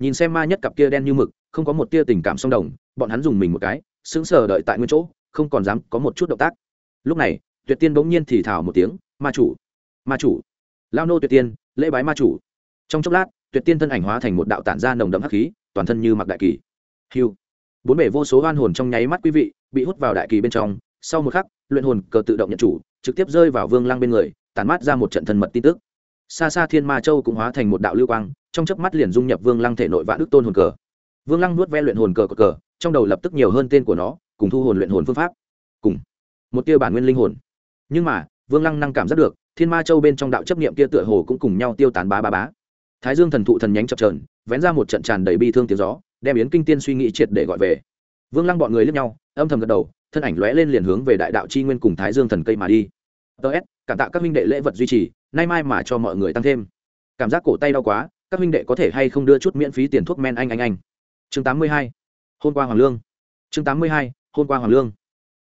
Nhìn xem ma nhất cặp kia đen như mực, không có một tia tình cảm song đồng, bọn hắn dùng mình một cái, sững sờ đợi tại nguyên chỗ, không còn dám có một chút động tác. Lúc này, tuyệt tiên bỗng nhiên thì thảo một tiếng, ma chủ ma chủ lao nô tuyệt tiên lễ bái ma chủ. Trong chốc lát tuyệt tiên thân ảnh hóa thành một đạo tản ra nồng đậm hắc khí toàn thân như mặc đại kỳ. Hiu bốn bể vô số oan hồn trong nháy mắt quý vị bị hút vào đại kỳ bên trong. Sau một khắc luyện hồn cờ tự động nhận chủ trực tiếp rơi vào vương lăng bên người tản mát ra một trận thân mật tin tức. Xa xa thiên ma châu cũng hóa thành một đạo lưu quang trong chớp mắt liền dung nhập vương lăng thể nội vạn đức tôn hồn cờ. Vương lăng nuốt ve luyện hồn cờ cờ, cờ trong đầu lập tức nhiều hơn tên của nó cùng thu hồn luyện hồn phương pháp. Cùng. Một tia bản nguyên linh hồn. Nhưng mà vương lăng năng cảm giác được thiên ma châu bên trong đạo chấp niệm kia tựa hồ cũng cùng nhau tiêu tán bá bá bá. Thái dương thần thụ thần nhánh chập trờn vén ra một trận tràn đầy bi thương tiếng gió, đem yến kinh tiên suy nghĩ triệt để gọi về. Vương lăng bọn người lướt nhau, âm thầm gật đầu, thân ảnh lóe lên liền hướng về đại đạo chi nguyên cùng thái dương thần cây mà đi. Tớ s, cảm tạ các minh đệ lễ vật duy trì, nay mai mà cho mọi người tăng thêm. Cảm giác cổ tay đau quá, các minh đệ có thể hay không đưa chút miễn phí tiền thuốc men anh anh anh. Chương 82. hôm qua hoàng lương. Chương 82. hôm qua hoàng lương.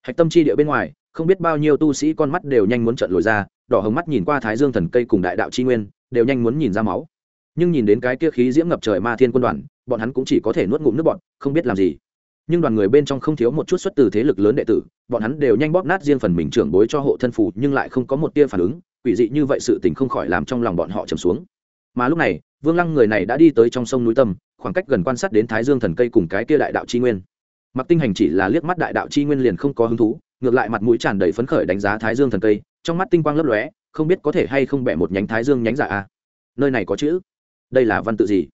Hạch tâm chi địa bên ngoài, không biết bao nhiêu tu sĩ con mắt đều nhanh muốn trận lồi ra đỏ hồng mắt nhìn qua thái dương thần cây cùng đại đạo chi nguyên, đều nhanh muốn nhìn ra máu. Nhưng nhìn đến cái kia khí diễm ngập trời ma thiên quân đoàn, bọn hắn cũng chỉ có thể nuốt ngụm nước bọn không biết làm gì. Nhưng đoàn người bên trong không thiếu một chút xuất từ thế lực lớn đệ tử, bọn hắn đều nhanh bóp nát riêng phần mình trưởng bối cho hộ thân phủ nhưng lại không có một tia phản ứng, quỷ dị như vậy sự tình không khỏi làm trong lòng bọn họ trầm xuống. Mà lúc này, vương lăng người này đã đi tới trong sông núi tâm, khoảng cách gần quan sát đến thái dương thần cây cùng cái kia đại đạo c nguyên. Mặc tinh hành chỉ là liếc mắt đại đạo c nguyên liền không có hứng thú, ngược lại mặt mũi tràn đầy phấn khởi đánh giá thái dương thần cây trong mắt tinh quang lấp lóe, không biết có thể hay không bẻ một nhánh thái dương nhánh giả a. Nơi này có chữ? Đây là văn tự gì?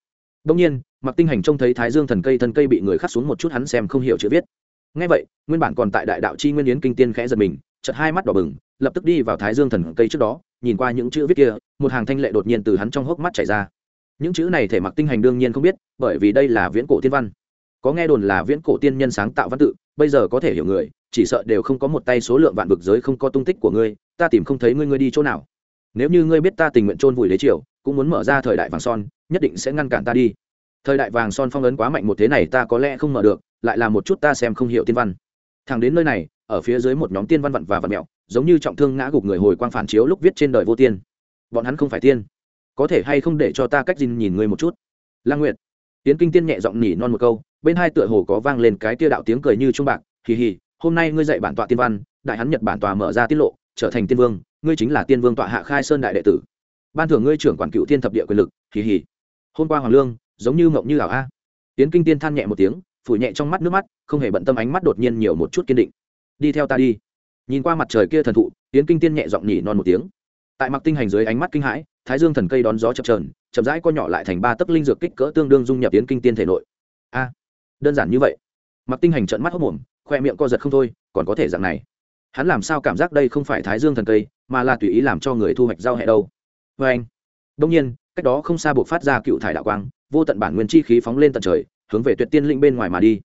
Đông nhiên mặc tinh hành trông thấy thái dương thần cây thân cây bị người khắc xuống một chút hắn xem không hiểu chữ viết. Ngay vậy, nguyên bản còn tại đại đạo chi nguyên yến kinh tiên khẽ giật mình chật hai mắt đỏ bừng, lập tức đi vào thái dương thần cây trước đó, nhìn qua những chữ viết kia, một hàng thanh lệ đột nhiên từ hắn trong hốc mắt chảy ra. Những chữ này thể mặc tinh hành đương nhiên không biết, bởi vì đây là viễn cổ tiên văn. Có nghe đồn là viễn cổ tiên nhân sáng tạo văn tự, bây giờ có thể hiểu người, chỉ sợ đều không có một tay số lượng vạn vực giới không có tung tích của ngươi ta tìm không thấy ngươi ngươi đi chỗ nào? Nếu như ngươi biết ta tình nguyện chôn vùi lấy triều, cũng muốn mở ra thời đại vàng son, nhất định sẽ ngăn cản ta đi. Thời đại vàng son phong ấn quá mạnh một thế này, ta có lẽ không mở được, lại là một chút ta xem không hiểu tiên văn. Thằng đến nơi này, ở phía dưới một nhóm tiên văn vặn và vặn mẹo, giống như trọng thương ngã gục người hồi quang phản chiếu lúc viết trên đời vô tiên. Bọn hắn không phải tiên. Có thể hay không để cho ta cách nhìn nhìn ngươi một chút? Lang nguyệt. Tiến kinh tiên nhẹ giọng nhỉ non một câu, bên hai tựa hồ có vang lên cái tia đạo tiếng cười như trung bạc. Hì hì, hôm nay ngươi dạy bản tọa tiên văn, đại hắn nhật bản tòa mở ra tiết lộ trở thành tiên vương, ngươi chính là tiên vương tọa hạ khai sơn đại đệ tử. Ban thưởng ngươi trưởng quản cựu thiên thập địa quyền lực kỳ hì. Hôm qua hoàng lương, giống như mộng như ảo a. Tiến kinh tiên than nhẹ một tiếng, phủi nhẹ trong mắt nước mắt, không hề bận tâm ánh mắt đột nhiên nhiều một chút kiên định. Đi theo ta đi. Nhìn qua mặt trời kia thần thụ, tiến kinh tiên nhẹ giọng nhỉ non một tiếng. Tại mặc tinh hành dưới ánh mắt kinh hãi, thái dương thần cây đón gió chập trờn chậm rãi co nhỏ lại thành ba tấc linh dược kích cỡ tương đương dung nhập tiến kinh tiên thể nội. A, đơn giản như vậy. Mặc tinh hành trận mắt hốc mồm, khoe miệng co giật không thôi, còn có thể dạng này hắn làm sao cảm giác đây không phải thái dương thần cây, mà là tùy ý làm cho người thu hoạch giao hẹ đâu? Vê anh đông nhiên, cách đó không xa buộc phát ra cựu thải đạo quang, vô tận bản nguyên chi khí phóng lên tận trời, hướng về tuyệt tiên lĩnh bên ngoài mà đi.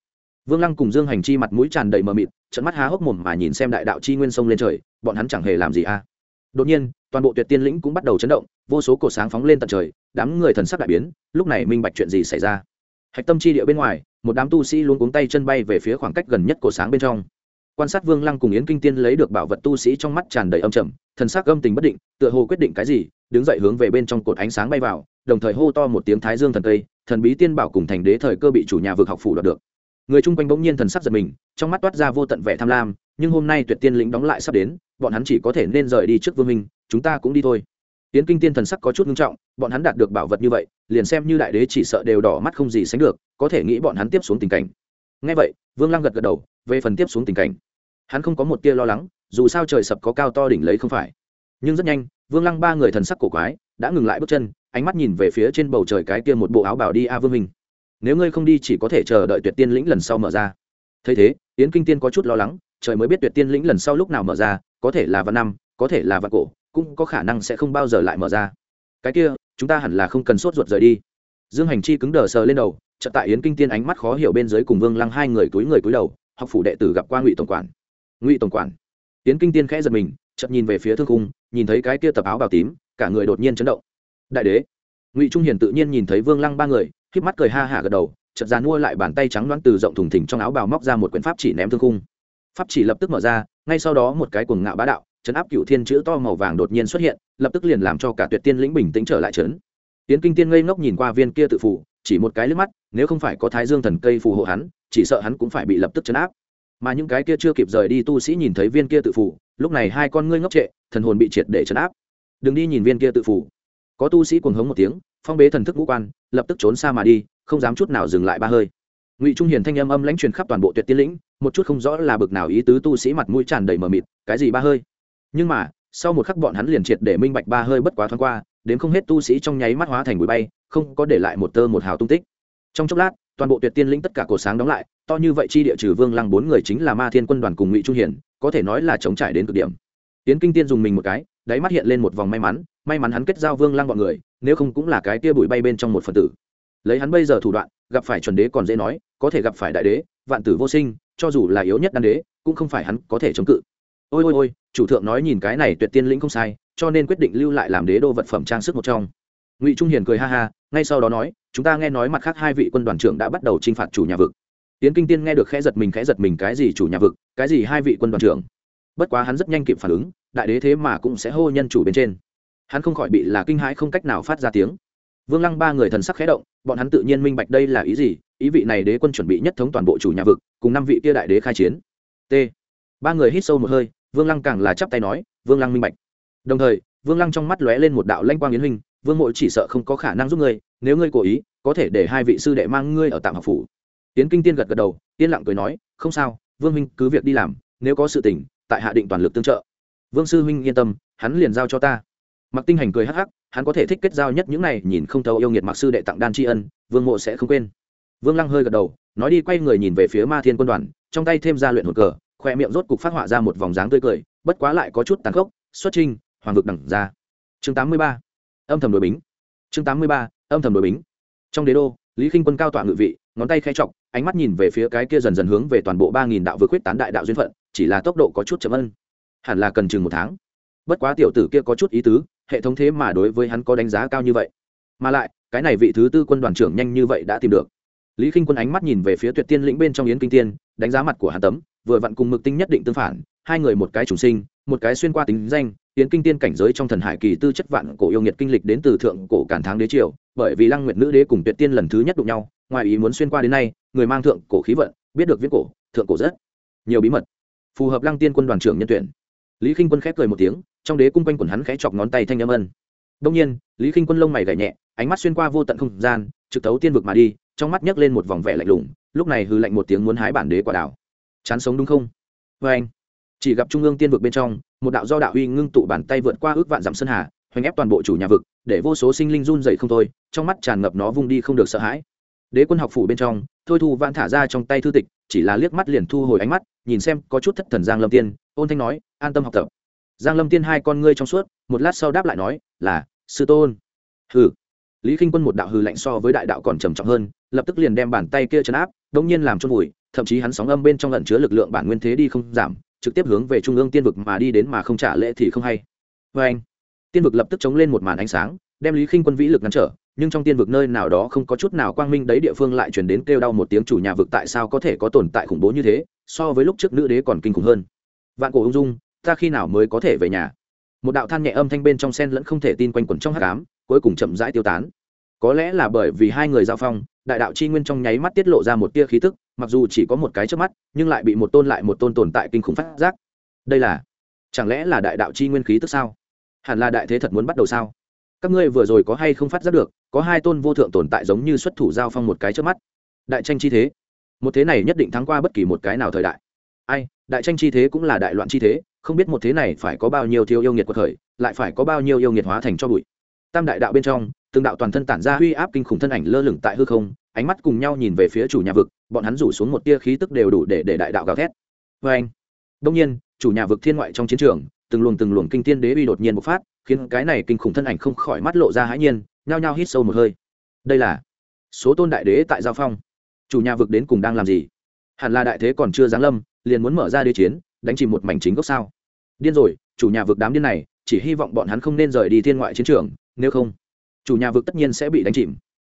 Vương lăng cùng dương hành chi mặt mũi tràn đầy mờ mịt trận mắt há hốc mồm mà nhìn xem đại đạo chi nguyên sông lên trời, bọn hắn chẳng hề làm gì à. đột nhiên, toàn bộ tuyệt tiên lĩnh cũng bắt đầu chấn động, vô số cột sáng phóng lên tận trời, đám người thần sắc đại biến, lúc này minh bạch chuyện gì xảy ra. Hạch tâm chi địa bên ngoài, một đám tu sĩ luôn cuống tay chân bay về phía khoảng cách gần nhất cột sáng bên trong quan sát vương lăng cùng yến kinh tiên lấy được bảo vật tu sĩ trong mắt tràn đầy âm trầm, thần sắc âm tình bất định, tựa hồ quyết định cái gì, đứng dậy hướng về bên trong cột ánh sáng bay vào, đồng thời hô to một tiếng thái dương thần tây, thần bí tiên bảo cùng thành đế thời cơ bị chủ nhà vực học phủ đoạt được. Người chung quanh bỗng nhiên thần sắc giật mình, trong mắt toát ra vô tận vẻ tham lam, nhưng hôm nay tuyệt tiên lĩnh đóng lại sắp đến, bọn hắn chỉ có thể nên rời đi trước vương minh, chúng ta cũng đi thôi. Tiến kinh tiên thần sắc có chút nghiêm trọng, bọn hắn đạt được bảo vật như vậy, liền xem như đại đế chỉ sợ đều đỏ mắt không gì sánh được, có thể nghĩ bọn hắn tiếp xuống tình cảnh. Ngay vậy, vương lăng gật gật đầu về phần tiếp xuống tình cảnh. Hắn không có một tia lo lắng, dù sao trời sập có cao to đỉnh lấy không phải. Nhưng rất nhanh, vương lăng ba người thần sắc cổ quái, đã ngừng lại bước chân, ánh mắt nhìn về phía trên bầu trời cái kia một bộ áo bảo đi a vương minh. Nếu ngươi không đi chỉ có thể chờ đợi tuyệt tiên lĩnh lần sau mở ra. Thấy thế, yến kinh tiên có chút lo lắng, trời mới biết tuyệt tiên lĩnh lần sau lúc nào mở ra, có thể là vạn năm, có thể là vạn cổ, cũng có khả năng sẽ không bao giờ lại mở ra. Cái kia, chúng ta hẳn là không cần sốt ruột rời đi. Dương hành chi cứng đờ sờ lên đầu, chợt tại yến kinh tiên ánh mắt khó hiểu bên dưới cùng vương lăng hai người túi người túi đầu học phủ đệ tử gặp qua ngụy tổng quản. Ngụy tổng quản. Tiến kinh tiên khẽ giật mình, chợt nhìn về phía thương cung nhìn thấy cái kia tập áo bào tím, cả người đột nhiên chấn động. Đại đế. Ngụy trung hiền tự nhiên nhìn thấy vương lăng ba người k mắt cười ha hả gật đầu, chợt dàn mua lại bàn tay trắng đoán từ rộng thùng thình trong áo bào móc ra một quyển pháp chỉ ném thương cung pháp chỉ lập tức mở ra, ngay sau đó một cái cuồng ngạo bá đạo, chấn áp cựu thiên chữ to màu vàng đột nhiên xuất hiện, lập tức liền làm cho cả tuyệt tiên lĩnh bình tĩnh trở lại trấn. Tiến kinh tiên ngây ngốc nhìn qua viên kia tự phủ chỉ một cái lướt mắt, nếu không phải có thái dương thần cây phù hộ hắn chỉ sợ hắn cũng phải bị lập tức chấn áp. Mà những cái kia chưa kịp rời đi tu sĩ nhìn thấy viên kia tự phủ lúc này hai con ngươi ngốc trệ, thần hồn bị triệt để chấn áp. Đừng đi nhìn viên kia tự phủ có tu sĩ cuồng hống một tiếng, phong bế thần thức ngũ quan, lập tức trốn xa mà đi, không dám chút nào dừng lại ba hơi. Ngụy trung hiền thanh âm âm lãnh truyền khắp toàn bộ tuyệt tiên lĩnh, một chút không rõ là bực nào ý tứ tu sĩ mặt mũi tràn đầy mờ mịt, cái gì ba hơi? Nhưng mà, sau một khắc bọn hắn liền triệt để minh bạch ba hơi bất quá thoáng qua, đến không hết tu sĩ trong nháy mắt hóa thành bụi bay, không có để lại một tơ một hào tung tích. Trong chốc lát toàn bộ tuyệt tiên lĩnh tất cả cổ sáng đóng lại, to như vậy chi địa trừ vương lăng bốn người chính là ma thiên quân đoàn cùng ngụy trung hiển, có thể nói là chống trải đến cực điểm. Tiến kinh tiên dùng mình một cái, đáy mắt hiện lên một vòng may mắn may mắn hắn kết giao vương lăng bọn người, nếu không cũng là cái tia bụi bay bên trong một phần tử. Lấy hắn bây giờ thủ đoạn, gặp phải chuẩn đế còn dễ nói, có thể gặp phải đại đế, vạn tử vô sinh, cho dù là yếu nhất đan đế, cũng không phải hắn có thể chống cự. Ôi ôi ôi, chủ thượng nói nhìn cái này tuyệt tiên lĩnh không sai, cho nên quyết định lưu lại làm đế đô vật phẩm trang sức một trong ngụy trung hiền cười ha ha ngay sau đó nói chúng ta nghe nói mặt khác hai vị quân đoàn trưởng đã bắt đầu t r i n h phạt chủ nhà vực tiến kinh tiên nghe được khẽ giật mình khẽ giật mình cái gì chủ nhà vực cái gì hai vị quân đoàn trưởng bất quá hắn rất nhanh kịp phản ứng đại đế thế mà cũng sẽ hô nhân chủ bên trên hắn không khỏi bị là kinh hãi không cách nào phát ra tiếng vương lăng ba người thần sắc khẽ động bọn hắn tự nhiên minh bạch đây là ý gì ý vị này đế quân chuẩn bị nhất thống toàn bộ chủ nhà vực cùng năm vị kia đại đế khai chiến t ba người hít sâu một hơi vương lăng càng là chắp tay nói vương lăng minh bạch đồng thời vương lăng trong mắt lóe lên một đạo lanh quang yến huynh vương mộ chỉ sợ không có khả năng giúp ngươi nếu ngươi cố ý có thể để hai vị sư đệ mang ngươi ở tạm học phủ. Tiến kinh tiên gật gật đầu yên lặng cười nói không sao vương huynh cứ việc đi làm nếu có sự tình, tại hạ định toàn lực tương trợ. Vương sư huynh yên tâm hắn liền giao cho ta. Mặc tinh hành cười hắc hắc hắn có thể thích kết giao nhất những này nhìn không thấu yêu nghiệt mặc sư đệ tặng đan tri ân vương mộ sẽ không quên. Vương lăng hơi gật đầu nói đi quay người nhìn về phía ma thiên quân đoàn trong tay thêm ra luyện hồn cờ khoe miệng rốt cục phát họa ra một vòng dáng tươi cười bất quá lại có chút tàn khốc xuất trinh hoàng vực đẳng ra. Chương tám mươi ba âm thầm đội bính. Chương tám mươi ba, âm thầm đội bính. Trong đế đô, lý k i n h quân cao tọa ngự vị, ngón tay khai c ánh mắt nhìn về phía cái kia dần dần hướng về toàn bộ ba nghìn đạo vừa quyết tán đại đạo duyên phận, chỉ là tốc độ có chút chậm ân hẳn là cần chừng một tháng. Bất quá tiểu tử kia có chút ý tứ, hệ thống thế mà đối với hắn có đánh giá cao như vậy. Mà lại, cái này vị thứ tư quân đoàn trưởng nhanh như vậy đã tìm được. Lý k i n h quân ánh mắt nhìn về phía tuyệt tiên lĩnh bên trong yến kinh tiên, đánh giá mặt của hắn tấm, vừa vặn cùng mực tinh nhất định tương phản, hai người một cái chủ sinh một cái xuyên qua tính danh, tiến kinh tiên cảnh giới trong thần hải kỳ tư chất vạn cổ yêu nghiệt kinh lịch đến từ thượng cổ cản tháng đế triều, bởi vì lăng nguyệt nữ đế cùng tuyệt tiên lần thứ nhất đụng nhau, ngoài ý muốn xuyên qua đến nay, người mang thượng cổ khí vận, biết được viết cổ, thượng cổ rất nhiều bí mật. Phù hợp lăng tiên quân đoàn trưởng nhân tuyển. Lý k quân khép cười một tiếng, trong đế cung quanh quần hắn khẽ chọc ngón tay thanh âm ân. Đông nhiên, lý k quân lông mày gảy nhẹ, ánh mắt xuyên qua vô tận không gian, trực tấu tiên vực mà đi, trong mắt nhấc lên một vòng vẻ lạnh lùng, lúc này hư lạnh một tiếng muốn hái bản đế quả đảo. Chán sống đúng không? Vê anh chỉ gặp trung ương tiên vực bên trong, một đạo do đạo uy ngưng tụ bàn tay vượt qua ước vạn dặm sơn hà, hoành ép toàn bộ chủ nhà vực, để vô số sinh linh run dậy không thôi, trong mắt tràn ngập nó vung đi không được sợ hãi. Đế quân học phủ bên trong, thôi thu vãn thả ra trong tay thư tịch, chỉ là liếc mắt liền thu hồi ánh mắt, nhìn xem có chút thất thần giang lâm tiên, ôn thanh nói, an tâm học tập. Giang lâm tiên hai con ngươi trong suốt, một lát sau đáp lại nói, là, sư tôn. Hừ. Lý k i n h quân một đạo hừ lạnh so với đại đạo còn trầm trọng hơn, lập tức liền đem bàn tay kia chấn áp đông nhiên làm cho vùi, thậm chí hắn sóng âm bên trong lẩn chứa lực lượng bản nguyên thế đi không giảm trực tiếp hướng về trung ương tiên vực mà đi đến mà không trả lễ thì không hay. Vê anh, tiên vực lập tức chống lên một màn ánh sáng, đem lý khinh quân vĩ lực ngăn trở, nhưng trong tiên vực nơi nào đó không có chút nào quang minh đấy địa phương lại chuyển đến kêu đau một tiếng chủ nhà vực tại sao có thể có tồn tại khủng bố như thế, so với lúc trước nữ đế còn kinh khủng hơn. Vạn cổ ung dung, ta khi nào mới có thể về nhà? Một đạo than nhẹ âm thanh bên trong sen lẫn không thể tin quanh quẩn trong hát cám cuối cùng chậm rãi tiêu tán. Có lẽ là bởi vì hai người giao phong, đại đạo chi nguyên trong nháy mắt tiết lộ ra một tia khí tức mặc dù chỉ có một cái trước mắt, nhưng lại bị một tôn lại một tôn tồn tại kinh khủng phát giác. Đây là, chẳng lẽ là đại đạo chi nguyên khí tức sao? Hẳn là đại thế thật muốn bắt đầu sao? Các ngươi vừa rồi có hay không phát giác được, có hai tôn vô thượng tồn tại giống như xuất thủ giao phong một cái trước mắt. Đại tranh chi thế. Một thế này nhất định thắng qua bất kỳ một cái nào thời đại. Ai, đại tranh chi thế cũng là đại loạn chi thế, không biết một thế này phải có bao nhiêu thiếu yêu nghiệt của thời, lại phải có bao nhiêu yêu nghiệt hóa thành cho bụi tam đại đạo bên trong, từng đạo toàn thân tản ra uy áp kinh khủng thân ảnh lơ lửng tại hư không, ánh mắt cùng nhau nhìn về phía chủ nhà vực, bọn hắn rủ xuống một tia khí tức đều đủ để để đại đạo gào thét. Vê anh đông nhiên, chủ nhà vực thiên ngoại trong chiến trường, từng luồng từng luồng kinh tiên đế uy đột nhiên bộc phát, khiến cái này kinh khủng thân ảnh không khỏi mắt lộ ra hãi nhiên, nhao nhao hít sâu một hơi. Đây là số tôn đại đế tại giao phong. Chủ nhà vực đến cùng đang làm gì? Hẳn là đại thế còn chưa giáng lâm, liền muốn mở ra đế chiến, đánh chìm một mảnh chính gốc sao? Điên rồi, chủ nhà vực đám điên này chỉ hy vọng bọn hắn không nên rời đi thiên ngoại chiến trường, nếu không, chủ nhà vực tất nhiên sẽ bị đánh chìm.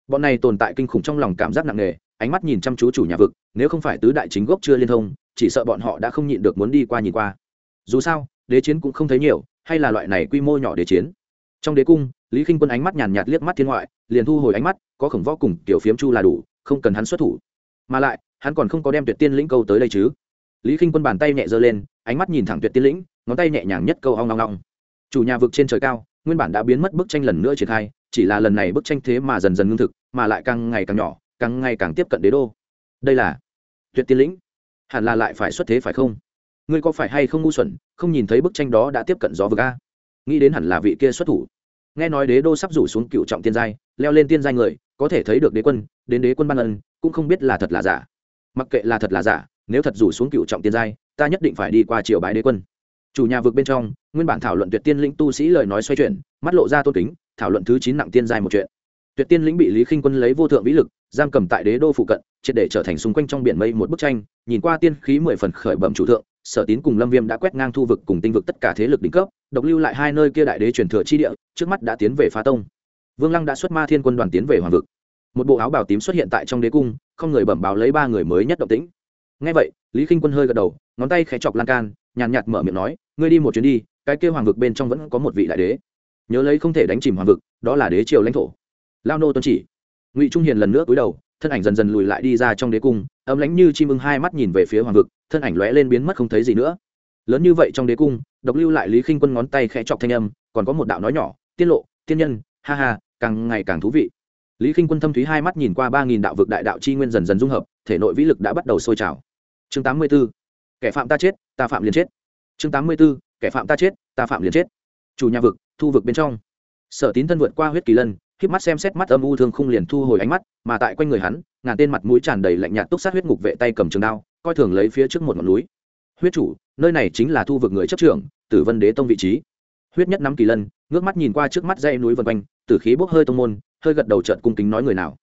Bọn này tồn tại kinh khủng trong lòng cảm giác nặng nề, ánh mắt nhìn chăm chú chủ nhà vực, nếu không phải tứ đại chính gốc chưa liên thông, chỉ sợ bọn họ đã không nhịn được muốn đi qua nhìn qua. Dù sao, đế chiến cũng không thấy nhiều, hay là loại này quy mô nhỏ đế chiến. Trong đế cung, lý k i n h quân ánh mắt nhàn nhạt liếc mắt thiên ngoại, liền thu hồi ánh mắt, có khổng võ cùng tiểu phiếm chu là đủ, không cần hắn xuất thủ. Mà lại, hắn còn không có đem tuyệt tiên lĩnh câu tới đây chứ. Lý k i n h quân bàn tay nhẹ giơ lên, ánh mắt nhìn thẳng tuyệt tiên lĩnh, ngón tay nhẹ nhàng nhất câu hong long long chủ nhà vực trên trời cao, nguyên bản đã biến mất bức tranh lần nữa triển khai, chỉ là lần này bức tranh thế mà dần dần ngưng thực, mà lại càng ngày càng nhỏ, càng ngày càng tiếp cận đế đô. Đây là tuyệt tiên lĩnh. Hẳn là lại phải xuất thế phải không? Ngươi có phải hay không ngu xuẩn, không nhìn thấy bức tranh đó đã tiếp cận gió vực a? Nghĩ đến hẳn là vị kia xuất thủ. Nghe nói đế đô sắp rủ xuống cựu trọng tiên giai, leo lên tiên giai người, có thể thấy được đế quân, đến đế quân ban ân, cũng không biết là thật là giả. Mặc kệ là thật là giả, nếu thật rủ xuống cựu trọng tiên giai, ta nhất định phải đi qua triều bái đế quân chủ nhà vực bên trong, nguyên bản thảo luận tuyệt tiên lĩnh tu sĩ lời nói xoay chuyển, mắt lộ ra tôn kính, thảo luận thứ chín nặng tiên giai một chuyện. Tuyệt tiên lĩnh bị lý khinh quân lấy vô thượng vĩ lực, giam cầm tại đế đô phụ cận, triệt để trở thành xung quanh trong biển mây một bức tranh, nhìn qua tiên khí mười phần khởi bẩm chủ thượng, sở tín cùng lâm viêm đã quét ngang thu vực cùng tinh vực tất cả thế lực đỉnh cấp, độc lưu lại hai nơi kia đại đế truyền thừa chi địa, trước mắt đã tiến về phá tông. Vương lăng đã xuất ma thiên quân đoàn tiến về hoàng vực. Một bộ áo bào tím xuất hiện tại trong đế cung, không người bẩm báo lấy ba người mới nhất động tĩnh. Ngay vậy, lý k i n h quân hơi gật đầu, ngón tay khẽ chọc lan can, nhàn nhạt mở miệng nói ngươi đi một chuyến đi, cái kêu hoàng vực bên trong vẫn có một vị đại đế. Nhớ lấy không thể đánh chìm hoàng vực, đó là đế triều lãnh thổ. Lao nô tuân chỉ. Ngụy trung hiền lần nữa cúi đầu, thân ảnh dần dần lùi lại đi ra trong đế cung, ấm lánh như chim ưng hai mắt nhìn về phía hoàng vực, thân ảnh lóe lên biến mất không thấy gì nữa. Lớn như vậy trong đế cung, độc lưu lại lý khinh quân ngón tay khẽ chọc thanh âm, còn có một đạo nói nhỏ tiết lộ, tiên nhân, ha ha, càng ngày càng thú vị. Lý khinh quân thâm thúy hai mắt nhìn qua ba nghìn đạo vực đại đạo chi nguyên dần dần dung hợp, thể nội vĩ lực đã bắt đầu sôi trào. Chương tám mươi b ố kẻ phạm ta chết, ta phạm liền chết chương tám mươi b ố kẻ phạm ta chết, ta phạm liền chết. Chủ nhà vực, thu vực bên trong. Sở tín thân vượt qua huyết kỳ lân khiếp mắt xem xét mắt âm u thương không liền thu hồi ánh mắt, mà tại quanh người hắn, ngàn tên mặt mũi tràn đầy lạnh nhạt túc sát huyết ngục vệ tay cầm trường đao, coi thường lấy phía trước một ngọn núi. Huyết chủ, nơi này chính là thu vực người chấp trưởng, tử vân đế tông vị trí. Huyết nhất năm kỳ lân, ngước mắt nhìn qua trước mắt dây núi vân quanh, tử khí bốc hơi tông môn, hơi gật đầu trợn cung kính nói người nào.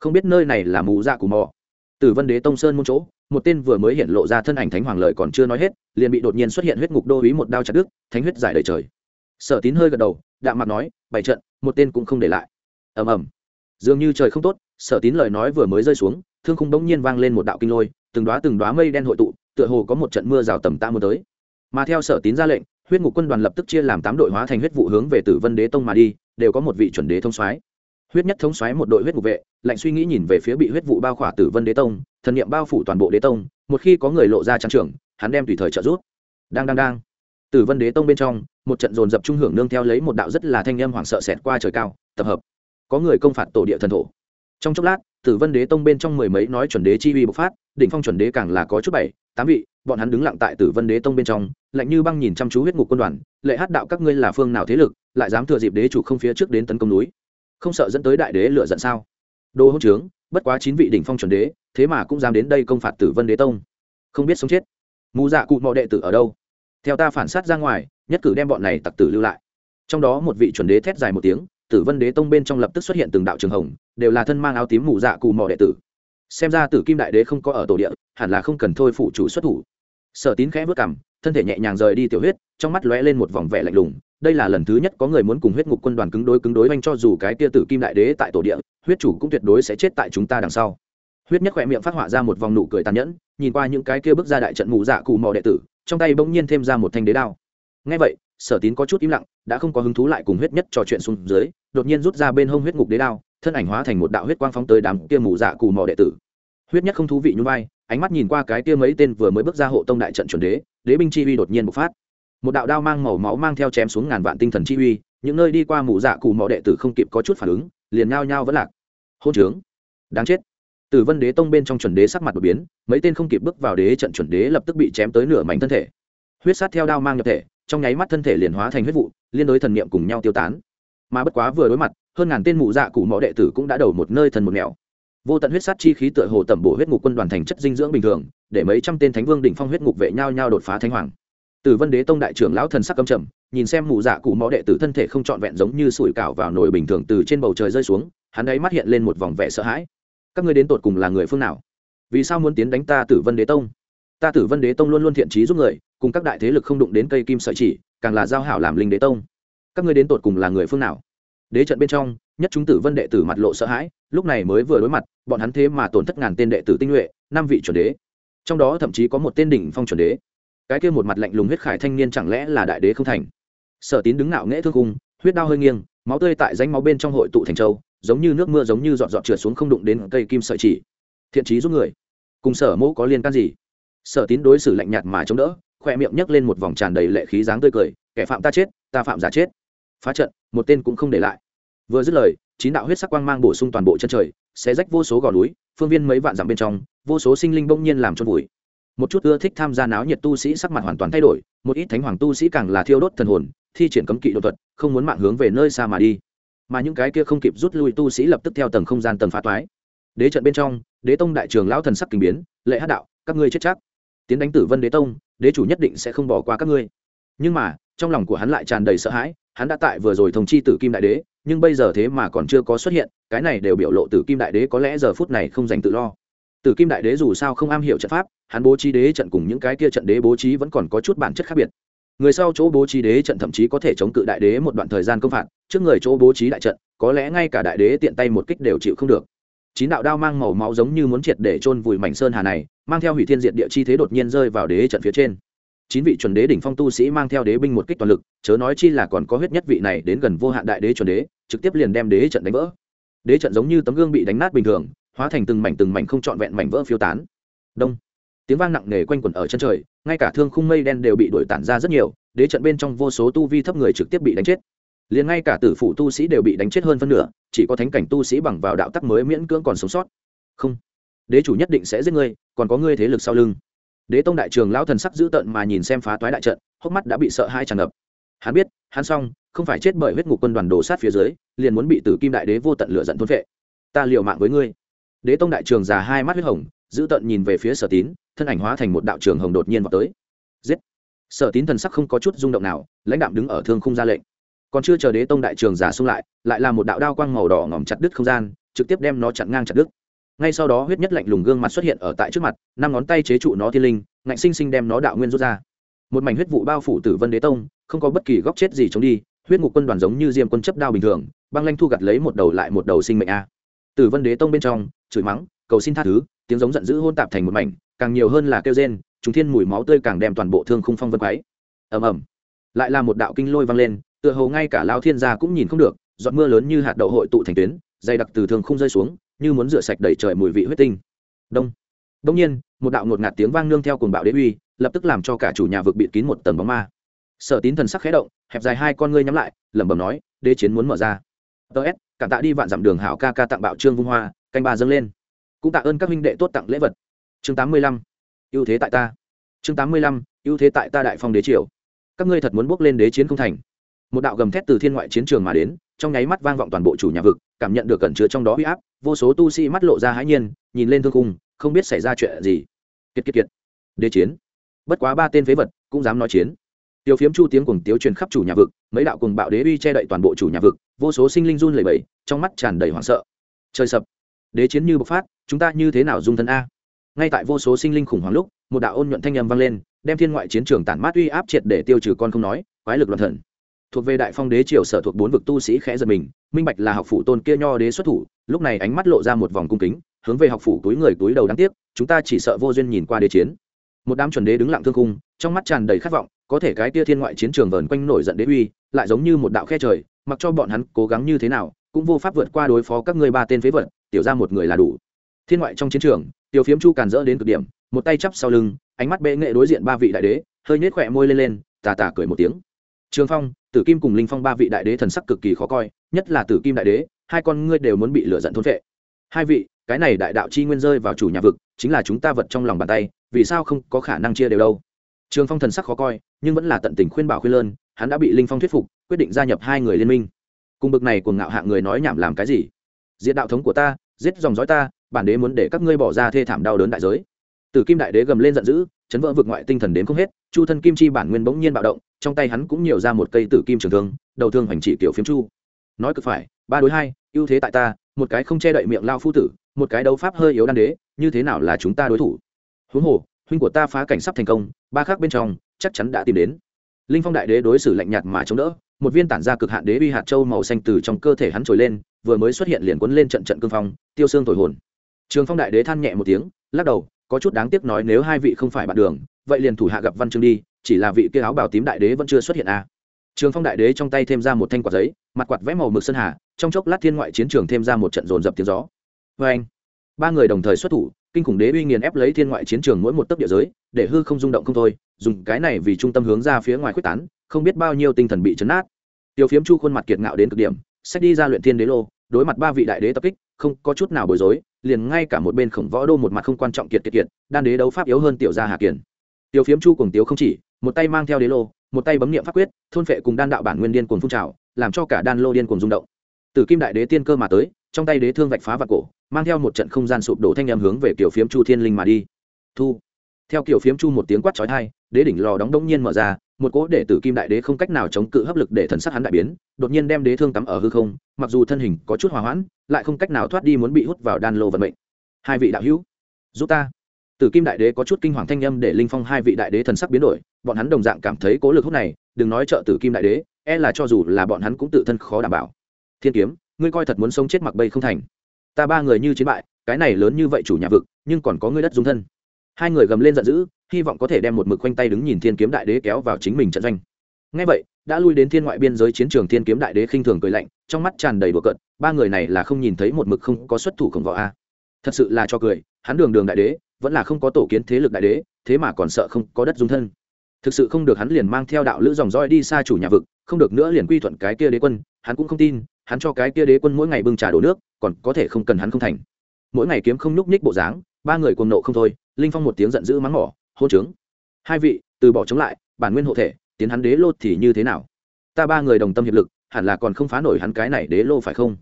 Không biết nơi này là mù dạ cù mò. Tử vân đế tông sơn môn chỗ một tên vừa mới hiện lộ ra thân ảnh thánh hoàng Lời còn chưa nói hết, liền bị đột nhiên xuất hiện huyết ngục đô uý một đao chặt đứt, thánh huyết giải đầy trời. Sở tín hơi gật đầu, đạm mặt nói, bảy trận, một tên cũng không để lại. Ầm ầm. Dường như trời không tốt, sở tín lời nói vừa mới rơi xuống, thương khung bỗng nhiên vang lên một đạo kinh lôi, từng đoá từng đoá mây đen hội tụ, tựa hồ có một trận mưa rào tầm ta muốn tới. Mà theo sở tín ra lệnh, huyết ngục quân đoàn lập tức chia làm tám đội hóa thành huyết vụ hướng về tử vân đế tông mà đi, đều có một vị chuẩn đế thông soái huyết nhất thống xoáy một đội huyết ngục vệ, lạnh suy nghĩ nhìn về phía bị huyết vụ bao khỏa tử vân đế tông, thần niệm bao phủ toàn bộ đế tông, một khi có người lộ ra trang trưởng, hắn đem tùy thời trợ giúp. Đang đang đang. Tử vân đế tông bên trong, một trận dồn dập trung hưởng nương theo lấy một đạo rất là thanh âm hoảng sợ xẹt qua trời cao, tập hợp. Có người công phạt tổ địa thần thổ. Trong chốc lát, tử vân đế tông bên trong mười mấy nói chuẩn đế chi uy bộc phát, đỉnh phong chuẩn đế càng là có chút bảy, tám vị, bọn hắn đứng lặng tại tử vân đế tông bên trong, lạnh như băng nhìn chăm chú huyết ngục quân đoàn, lệ hát đạo các ngươi là phương nào thế lực, lại dám thừa dịp đế chủ không phía trước đến tấn công núi không sợ dẫn tới đại đế lựa giận sao? Đồ hỗn trướng, bất quá chín vị đỉnh phong chuẩn đế, thế mà cũng dám đến đây công phạt tử vân đế tông. Không biết sống chết. Mù dạ cụ mọi đệ tử ở đâu? Theo ta phản sát ra ngoài, nhất cử đem bọn này tặc tử lưu lại. Trong đó một vị chuẩn đế thét dài một tiếng, tử vân đế tông bên trong lập tức xuất hiện từng đạo trường hồng, đều là thân mang áo tím mù dạ cụ mọi đệ tử. Xem ra tử kim đại đế không có ở tổ địa, hẳn là không cần thôi phụ chủ xuất thủ. Sở tín khẽ vớt cảm thân thể nhẹ nhàng rời đi tiểu huyết, trong mắt lóe lên một vòng vẻ lạnh lùng đây là lần thứ nhất có người muốn cùng huyết ngục quân đoàn cứng đối cứng đối oanh cho dù cái tia tử kim đại đế tại tổ địa, huyết chủ cũng tuyệt đối sẽ chết tại chúng ta đằng sau. Huyết nhất khỏe miệng phát họa ra một vòng nụ cười tàn nhẫn, nhìn qua những cái kia bước ra đại trận mù dạ cụ mò đệ tử, trong tay bỗng nhiên thêm ra một thanh đế đao. Ngay vậy, sở tín có chút im lặng, đã không có hứng thú lại cùng huyết nhất trò chuyện xuống dưới, đột nhiên rút ra bên hông huyết ngục đế đao, thân ảnh hóa thành một đạo huyết quang phóng tới đám kia mù dạ cụ mò đệ tử. Huyết nhất không thú vị như vai, ánh mắt nhìn qua cái kia mấy tên vừa mới bước ra hộ tông đại trận chuẩn đế đế binh chi uy đột nhiên bộc phát một đạo đao mang màu máu mang theo chém xuống ngàn vạn tinh thần chi uy, những nơi đi qua mù dạ cụ mò đệ tử không kịp có chút phản ứng, liền nhao nhao vẫn lạc. Hôn trướng. Đáng chết. Tử vân đế tông bên trong chuẩn đế sắc mặt đột biến, mấy tên không kịp bước vào đế trận chuẩn đế lập tức bị chém tới nửa mảnh thân thể. Huyết sát theo đao mang nhập thể, trong nháy mắt thân thể liền hóa thành huyết vụ, liên đối thần niệm cùng nhau tiêu tán. Mà bất quá vừa đối mặt, hơn ngàn tên mù dạ cụ mọ đệ tử cũng đã đầu một nơi thần một mèo vô tận huyết sát chi khí tựa hồ tẩm bổ huyết ngục quân đoàn thành chất dinh dưỡng bình thường, để mấy trăm tên thánh vương đỉnh phong huyết ngục vệ nhau nhau đột phá thánh hoàng. Tử vân đế tông đại trưởng lão thần sắc căm trầm, nhìn xem mù dạ cụ mõ đệ tử thân thể không trọn vẹn giống như sủi cảo vào nồi bình thường từ trên bầu trời rơi xuống, hắn ấy mắt hiện lên một vòng vẻ sợ hãi. Các ngươi đến tột cùng là người phương nào? Vì sao muốn tiến đánh ta tử vân đế tông? Ta tử vân đế tông luôn luôn thiện trí giúp người, cùng các đại thế lực không đụng đến cây kim sợi chỉ, càng là giao hảo làm linh đế tông. Các ngươi đến tột cùng là người phương nào? Đế trận bên trong, nhất chúng tử vân đệ tử mặt lộ sợ hãi, lúc này mới vừa đối mặt, bọn hắn thế mà tổn thất ngàn tên đệ tử tinh nhuệ, năm vị chuẩn đế. Trong đó thậm chí có một tên đỉnh phong chuẩn đế cái kia một mặt lạnh lùng huyết khải thanh niên chẳng lẽ là đại đế không thành? Sở tín đứng ngạo nghễ thương cung huyết đao hơi nghiêng, máu tươi tại danh máu bên trong hội tụ thành châu, giống như nước mưa giống như dọn dọn trượt xuống không đụng đến cây kim sợi chỉ. Thiện trí giúp người. Cùng sở mẫu có liên can gì? Sở tín đối xử lạnh nhạt mà chống đỡ khoe miệng nhấc lên một vòng tràn đầy lệ khí dáng tươi cười, kẻ phạm ta chết, ta phạm giả chết. Phá trận, một tên cũng không để lại. Vừa dứt lời, chín đạo huyết sắc quang mang bổ sung toàn bộ chân trời, xé rách vô số gò núi, phương viên mấy vạn dặm bên trong, vô số sinh linh bỗng nhiên làm trôn vùi một chút ưa thích tham gia náo nhiệt tu sĩ sắc mặt hoàn toàn thay đổi, một ít thánh hoàng tu sĩ càng là thiêu đốt thần hồn, thi triển cấm kỵ đột thuật, không muốn mạng hướng về nơi xa mà đi. Mà những cái kia không kịp rút lui tu sĩ lập tức theo tầng không gian tầng phá toái. Đế trận bên trong, đế tông đại trường lão thần sắc kinh biến, lệ hát đạo, các ngươi chết chắc. Tiến đánh tử vân đế tông, đế chủ nhất định sẽ không bỏ qua các ngươi. Nhưng mà, trong lòng của hắn lại tràn đầy sợ hãi, hắn đã tại vừa rồi thông chi tử kim đại đế, nhưng bây giờ thế mà còn chưa có xuất hiện, cái này đều biểu lộ tử kim đại đế có lẽ giờ phút này không dành tự lo tử kim đại đế dù sao không am hiểu trận pháp, hắn bố trí đế trận cùng những cái kia trận đế bố trí vẫn còn có chút bản chất khác biệt. Người sau chỗ bố trí đế trận thậm chí có thể chống cự đại đế một đoạn thời gian công phạt, trước người chỗ bố trí đại trận, có lẽ ngay cả đại đế tiện tay một kích đều chịu không được. Chín đạo đao mang màu máu giống như muốn triệt để chôn vùi mảnh sơn hà này, mang theo hủy thiên diện địa chi thế đột nhiên rơi vào đế trận phía trên. Chín vị chuẩn đế đỉnh phong tu sĩ mang theo đế binh một kích toàn lực, chớ nói chi là còn có huyết nhất vị này đến gần vô hạn đại đế chuẩn đế, trực tiếp liền đem đế trận đánh vỡ. Đế trận giống như tấm gương bị đánh nát bình thường hóa thành từng mảnh từng mảnh không trọn vẹn mảnh vỡ phiêu tán. Đông. Tiếng vang nặng nề quanh quẩn ở chân trời, ngay cả thương khung mây đen đều bị đổi tản ra rất nhiều, đế trận bên trong vô số tu vi thấp người trực tiếp bị đánh chết. Liền ngay cả tử phụ tu sĩ đều bị đánh chết hơn phân nửa, chỉ có thánh cảnh tu sĩ bằng vào đạo tắc mới miễn cưỡng còn sống sót. Không. Đế chủ nhất định sẽ giết ngươi, còn có ngươi thế lực sau lưng. Đế tông đại trường lão thần sắc dữ tợn mà nhìn xem phá toái đại trận, hốc mắt đã bị sợ hai tràn ngập. Hắn biết, hắn xong, không phải chết bởi huyết ngục quân đoàn đổ sát phía dưới, liền muốn bị tử kim đại đế vô tận lửa giận thôn vệ ta liều mạng với ngươi đế tông đại trường già hai mắt huyết hồng, giữ tận nhìn về phía sở tín, thân ảnh hóa thành một đạo trường hồng đột nhiên vào tới. Giết! Sở tín thần sắc không có chút rung động nào, lãnh đạm đứng ở thương khung ra lệnh. Còn chưa chờ đế tông đại trường giả xung lại lại là một đạo đao quang màu đỏ ngỏm chặt đứt không gian, trực tiếp đem nó chặn ngang chặt đứt. Ngay sau đó huyết nhất lạnh lùng gương mặt xuất hiện ở tại trước mặt, năm ngón tay chế trụ nó thiên linh, ngạnh sinh sinh đem nó đạo nguyên rút ra. Một mảnh huyết vụ bao phủ tử vân đế tông, không có bất kỳ góc chết gì chống đi, huyết ngục quân đoàn giống như diêm quân chấp đao bình thường, băng lanh thu gặt lấy một đầu lại một đầu sinh mệnh a tử vân đế tông bên trong, chửi mắng, cầu xin tha thứ, tiếng giống giận dữ hôn tạp thành một mảnh, càng nhiều hơn là kêu rên, trùng thiên mùi máu tươi càng đem toàn bộ thương khung phong vân quấy. ầm ầm. Lại là một đạo kinh lôi vang lên, tựa hồ ngay cả lao thiên gia cũng nhìn không được, giọt mưa lớn như hạt đậu hội tụ thành tuyến, dày đặc từ thương khung rơi xuống, như muốn rửa sạch đầy trời mùi vị huyết tinh. Đông. Đông nhiên, một đạo ngột ngạt tiếng vang nương theo cuồng bạo đế uy, lập tức làm cho cả chủ nhà vực bịt kín một tầng bóng ma. Sở tín thần sắc khẽ động, hẹp dài hai con ngươi nhắm lại, lẩm bẩm nói, đế chiến muốn mở ra. Ts cảm tạ đi vạn dặm đường hảo ca ca tặng bạo trương vung hoa, canh ba dâng lên. Cũng tạ ơn các minh đệ tốt tặng lễ vật. Chương tám mươi lăm, ưu thế tại ta. Chương tám mươi lăm, ưu thế tại ta đại phong đế triều. Các ngươi thật muốn bước lên đế chiến không thành. Một đạo gầm thét từ thiên ngoại chiến trường mà đến, trong nháy mắt vang vọng toàn bộ chủ nhà vực, cảm nhận được cẩn chứa trong đó huy áp, vô số tu sĩ mắt lộ ra hãi nhiên, nhìn lên thương cung không biết xảy ra chuyện gì. Kiệt kiệt kiệt. Đế chiến. Bất quá ba tên phế vật cũng dám nói chiến. Tiêu phiếm chu tiếng cùng tiếu truyền khắp chủ nhà vực mấy đạo cùng bạo đế uy che đậy toàn bộ chủ nhà vực, vô số sinh linh run lẩy bẩy, trong mắt tràn đầy hoảng sợ. Trời sập. Đế chiến như bộc phát, chúng ta như thế nào dung thân a? Ngay tại vô số sinh linh khủng hoảng lúc, một đạo ôn nhuận thanh âm vang lên, đem thiên ngoại chiến trường tản mát uy áp triệt để tiêu trừ con không nói, quái lực loạn thần. Thuộc về đại phong đế triều sở thuộc bốn vực tu sĩ khẽ giật mình, minh bạch là học phủ tôn kia nho đế xuất thủ, lúc này ánh mắt lộ ra một vòng cung kính, hướng về học phủ túi người túi đầu đáng tiếc, chúng ta chỉ sợ vô duyên nhìn qua đế chiến một đám chuẩn đế đứng lặng thương cung trong mắt tràn đầy khát vọng, có thể cái tia thiên ngoại chiến trường vờn quanh nổi giận đế uy, lại giống như một đạo khe trời, mặc cho bọn hắn cố gắng như thế nào, cũng vô pháp vượt qua đối phó các ngươi ba tên phế vật, tiểu ra một người là đủ. Thiên ngoại trong chiến trường, tiểu phiếm chu càn rỡ đến cực điểm, một tay chắp sau lưng, ánh mắt bệ nghệ đối diện ba vị đại đế, hơi nhếch khỏe môi lên lên, tà tà cười một tiếng. Trường phong, tử kim cùng linh phong ba vị đại đế thần sắc cực kỳ khó coi, nhất là tử kim đại đế, hai con ngươi đều muốn bị lửa giận thôn vệ hai vị, cái này đại đạo chi nguyên rơi vào chủ nhà vực, chính là chúng ta vật trong lòng bàn tay vì sao không có khả năng chia đều đâu? Trường phong thần sắc khó coi, nhưng vẫn là tận tình khuyên bảo khuyên lơn, hắn đã bị linh phong thuyết phục, quyết định gia nhập hai người liên minh. Cùng bực này của ngạo hạng người nói nhảm làm cái gì? Diện đạo thống của ta, giết dòng dõi ta, bản đế muốn để các ngươi bỏ ra thê thảm đau đớn đại giới. Tử kim đại đế gầm lên giận dữ, chấn vỡ vực ngoại tinh thần đến không hết, chu thân kim chi bản nguyên bỗng nhiên bạo động, trong tay hắn cũng nhiều ra một cây tử kim trường thương, đầu thương hoành trị kiểu phiếm chu. Nói cực phải, ba đối hai, ưu thế tại ta, một cái không che đậy miệng lao phu tử, một cái đấu pháp hơi yếu đan đế, như thế nào là chúng ta đối thủ? Huống hồ, huynh của ta phá cảnh sắp thành công, ba khác bên trong, chắc chắn đã tìm đến. Linh phong đại đế đối xử lạnh nhạt mà chống đỡ, một viên tản ra cực hạn đế uy hạt châu màu xanh từ trong cơ thể hắn trồi lên, vừa mới xuất hiện liền quấn lên trận trận cương phong, tiêu xương thổi hồn. Trường phong đại đế than nhẹ một tiếng, lắc đầu, có chút đáng tiếc nói nếu hai vị không phải bạn đường, vậy liền thủ hạ gặp văn chương đi, chỉ là vị kia áo bào tím đại đế vẫn chưa xuất hiện à. trường phong đại đế trong tay thêm ra một thanh quạt giấy, mặt quạt vẽ màu mực sơn hà, trong chốc lát thiên ngoại chiến trường thêm ra một trận dồn dập tiếng gió. Vê anh ba người đồng thời xuất thủ kinh khủng đế uy nghiền ép lấy thiên ngoại chiến trường mỗi một tấc địa giới, để hư không rung động không thôi, dùng cái này vì trung tâm hướng ra phía ngoài quyết tán, không biết bao nhiêu tinh thần bị chấn nát tiêu phiếm chu khuôn mặt kiệt ngạo đến cực điểm sách đi ra luyện thiên đế lô, đối mặt ba vị đại đế tập kích, không có chút nào bối rối, liền ngay cả một bên khổng võ đô một mặt không quan trọng kiệt kiệt kiệt, đan đế đấu pháp yếu hơn tiểu gia hà kiển. Tiêu phiếm chu cùng tiếu không chỉ, một tay mang theo đế lô, một tay bấm niệm pháp quyết, thôn phệ cùng đan đạo bản nguyên điên cuồng phun trào, làm cho cả đan lô điên cuồng rung động. Từ kim đại đế tiên cơ mà tới trong tay đế thương vạch phá vạt cổ, mang theo một trận không gian sụp đổ thanh em hướng về kiểu phiếm chu thiên linh mà đi. Thu. Theo kiểu phiếm chu một tiếng quát chói tai, đế đỉnh lò đóng đông nhiên mở ra, một cỗ để tử kim đại đế không cách nào chống cự hấp lực để thần sắc hắn đại biến, đột nhiên đem đế thương tắm ở hư không, mặc dù thân hình có chút hòa hoãn, lại không cách nào thoát đi muốn bị hút vào đan lô vận mệnh. Hai vị đạo hữu, giúp ta. Tử kim đại đế có chút kinh hoàng thanh âm để linh phong hai vị đại đế thần sắc biến đổi, bọn hắn đồng dạng cảm thấy cố lực hút này, đừng nói trợ tử kim đại đế e là cho dù là bọn hắn cũng tự thân khó đảm bảo. Thiên kiếm ngươi coi thật muốn sống chết mặc bây không thành. Ta ba người như chiến bại, cái này lớn như vậy chủ nhà vực, nhưng còn có ngươi đất dung thân. Hai người gầm lên giận dữ, hy vọng có thể đem một mực quanh tay đứng nhìn thiên kiếm đại đế kéo vào chính mình trận doanh. Ngay vậy, đã lui đến thiên ngoại biên giới chiến trường, thiên kiếm đại đế khinh thường cười lạnh, trong mắt tràn đầy đùa cợt, ba người này là không nhìn thấy một mực không có xuất thủ khổng võ a. Thật sự là cho cười, hắn đường đường đại đế, vẫn là không có tổ kiến thế lực đại đế, thế mà còn sợ không có đất dung thân. Thực sự không được hắn liền mang theo đạo lữ dòng roi đi xa chủ nhà vực, không được nữa liền quy thuận cái kia đế quân, hắn cũng không tin hắn cho cái kia đế quân mỗi ngày bưng trà đổ nước, còn có thể không cần hắn không thành. Mỗi ngày kiếm không nhúc nhích bộ dáng, ba người cuồng nộ không thôi, linh phong một tiếng giận dữ mắng mỏ, hôn trướng. Hai vị, từ bỏ chống lại, bản nguyên hộ thể, tiến hắn đế lô thì như thế nào? Ta ba người đồng tâm hiệp lực, hẳn là còn không phá nổi hắn cái này đế lô phải không?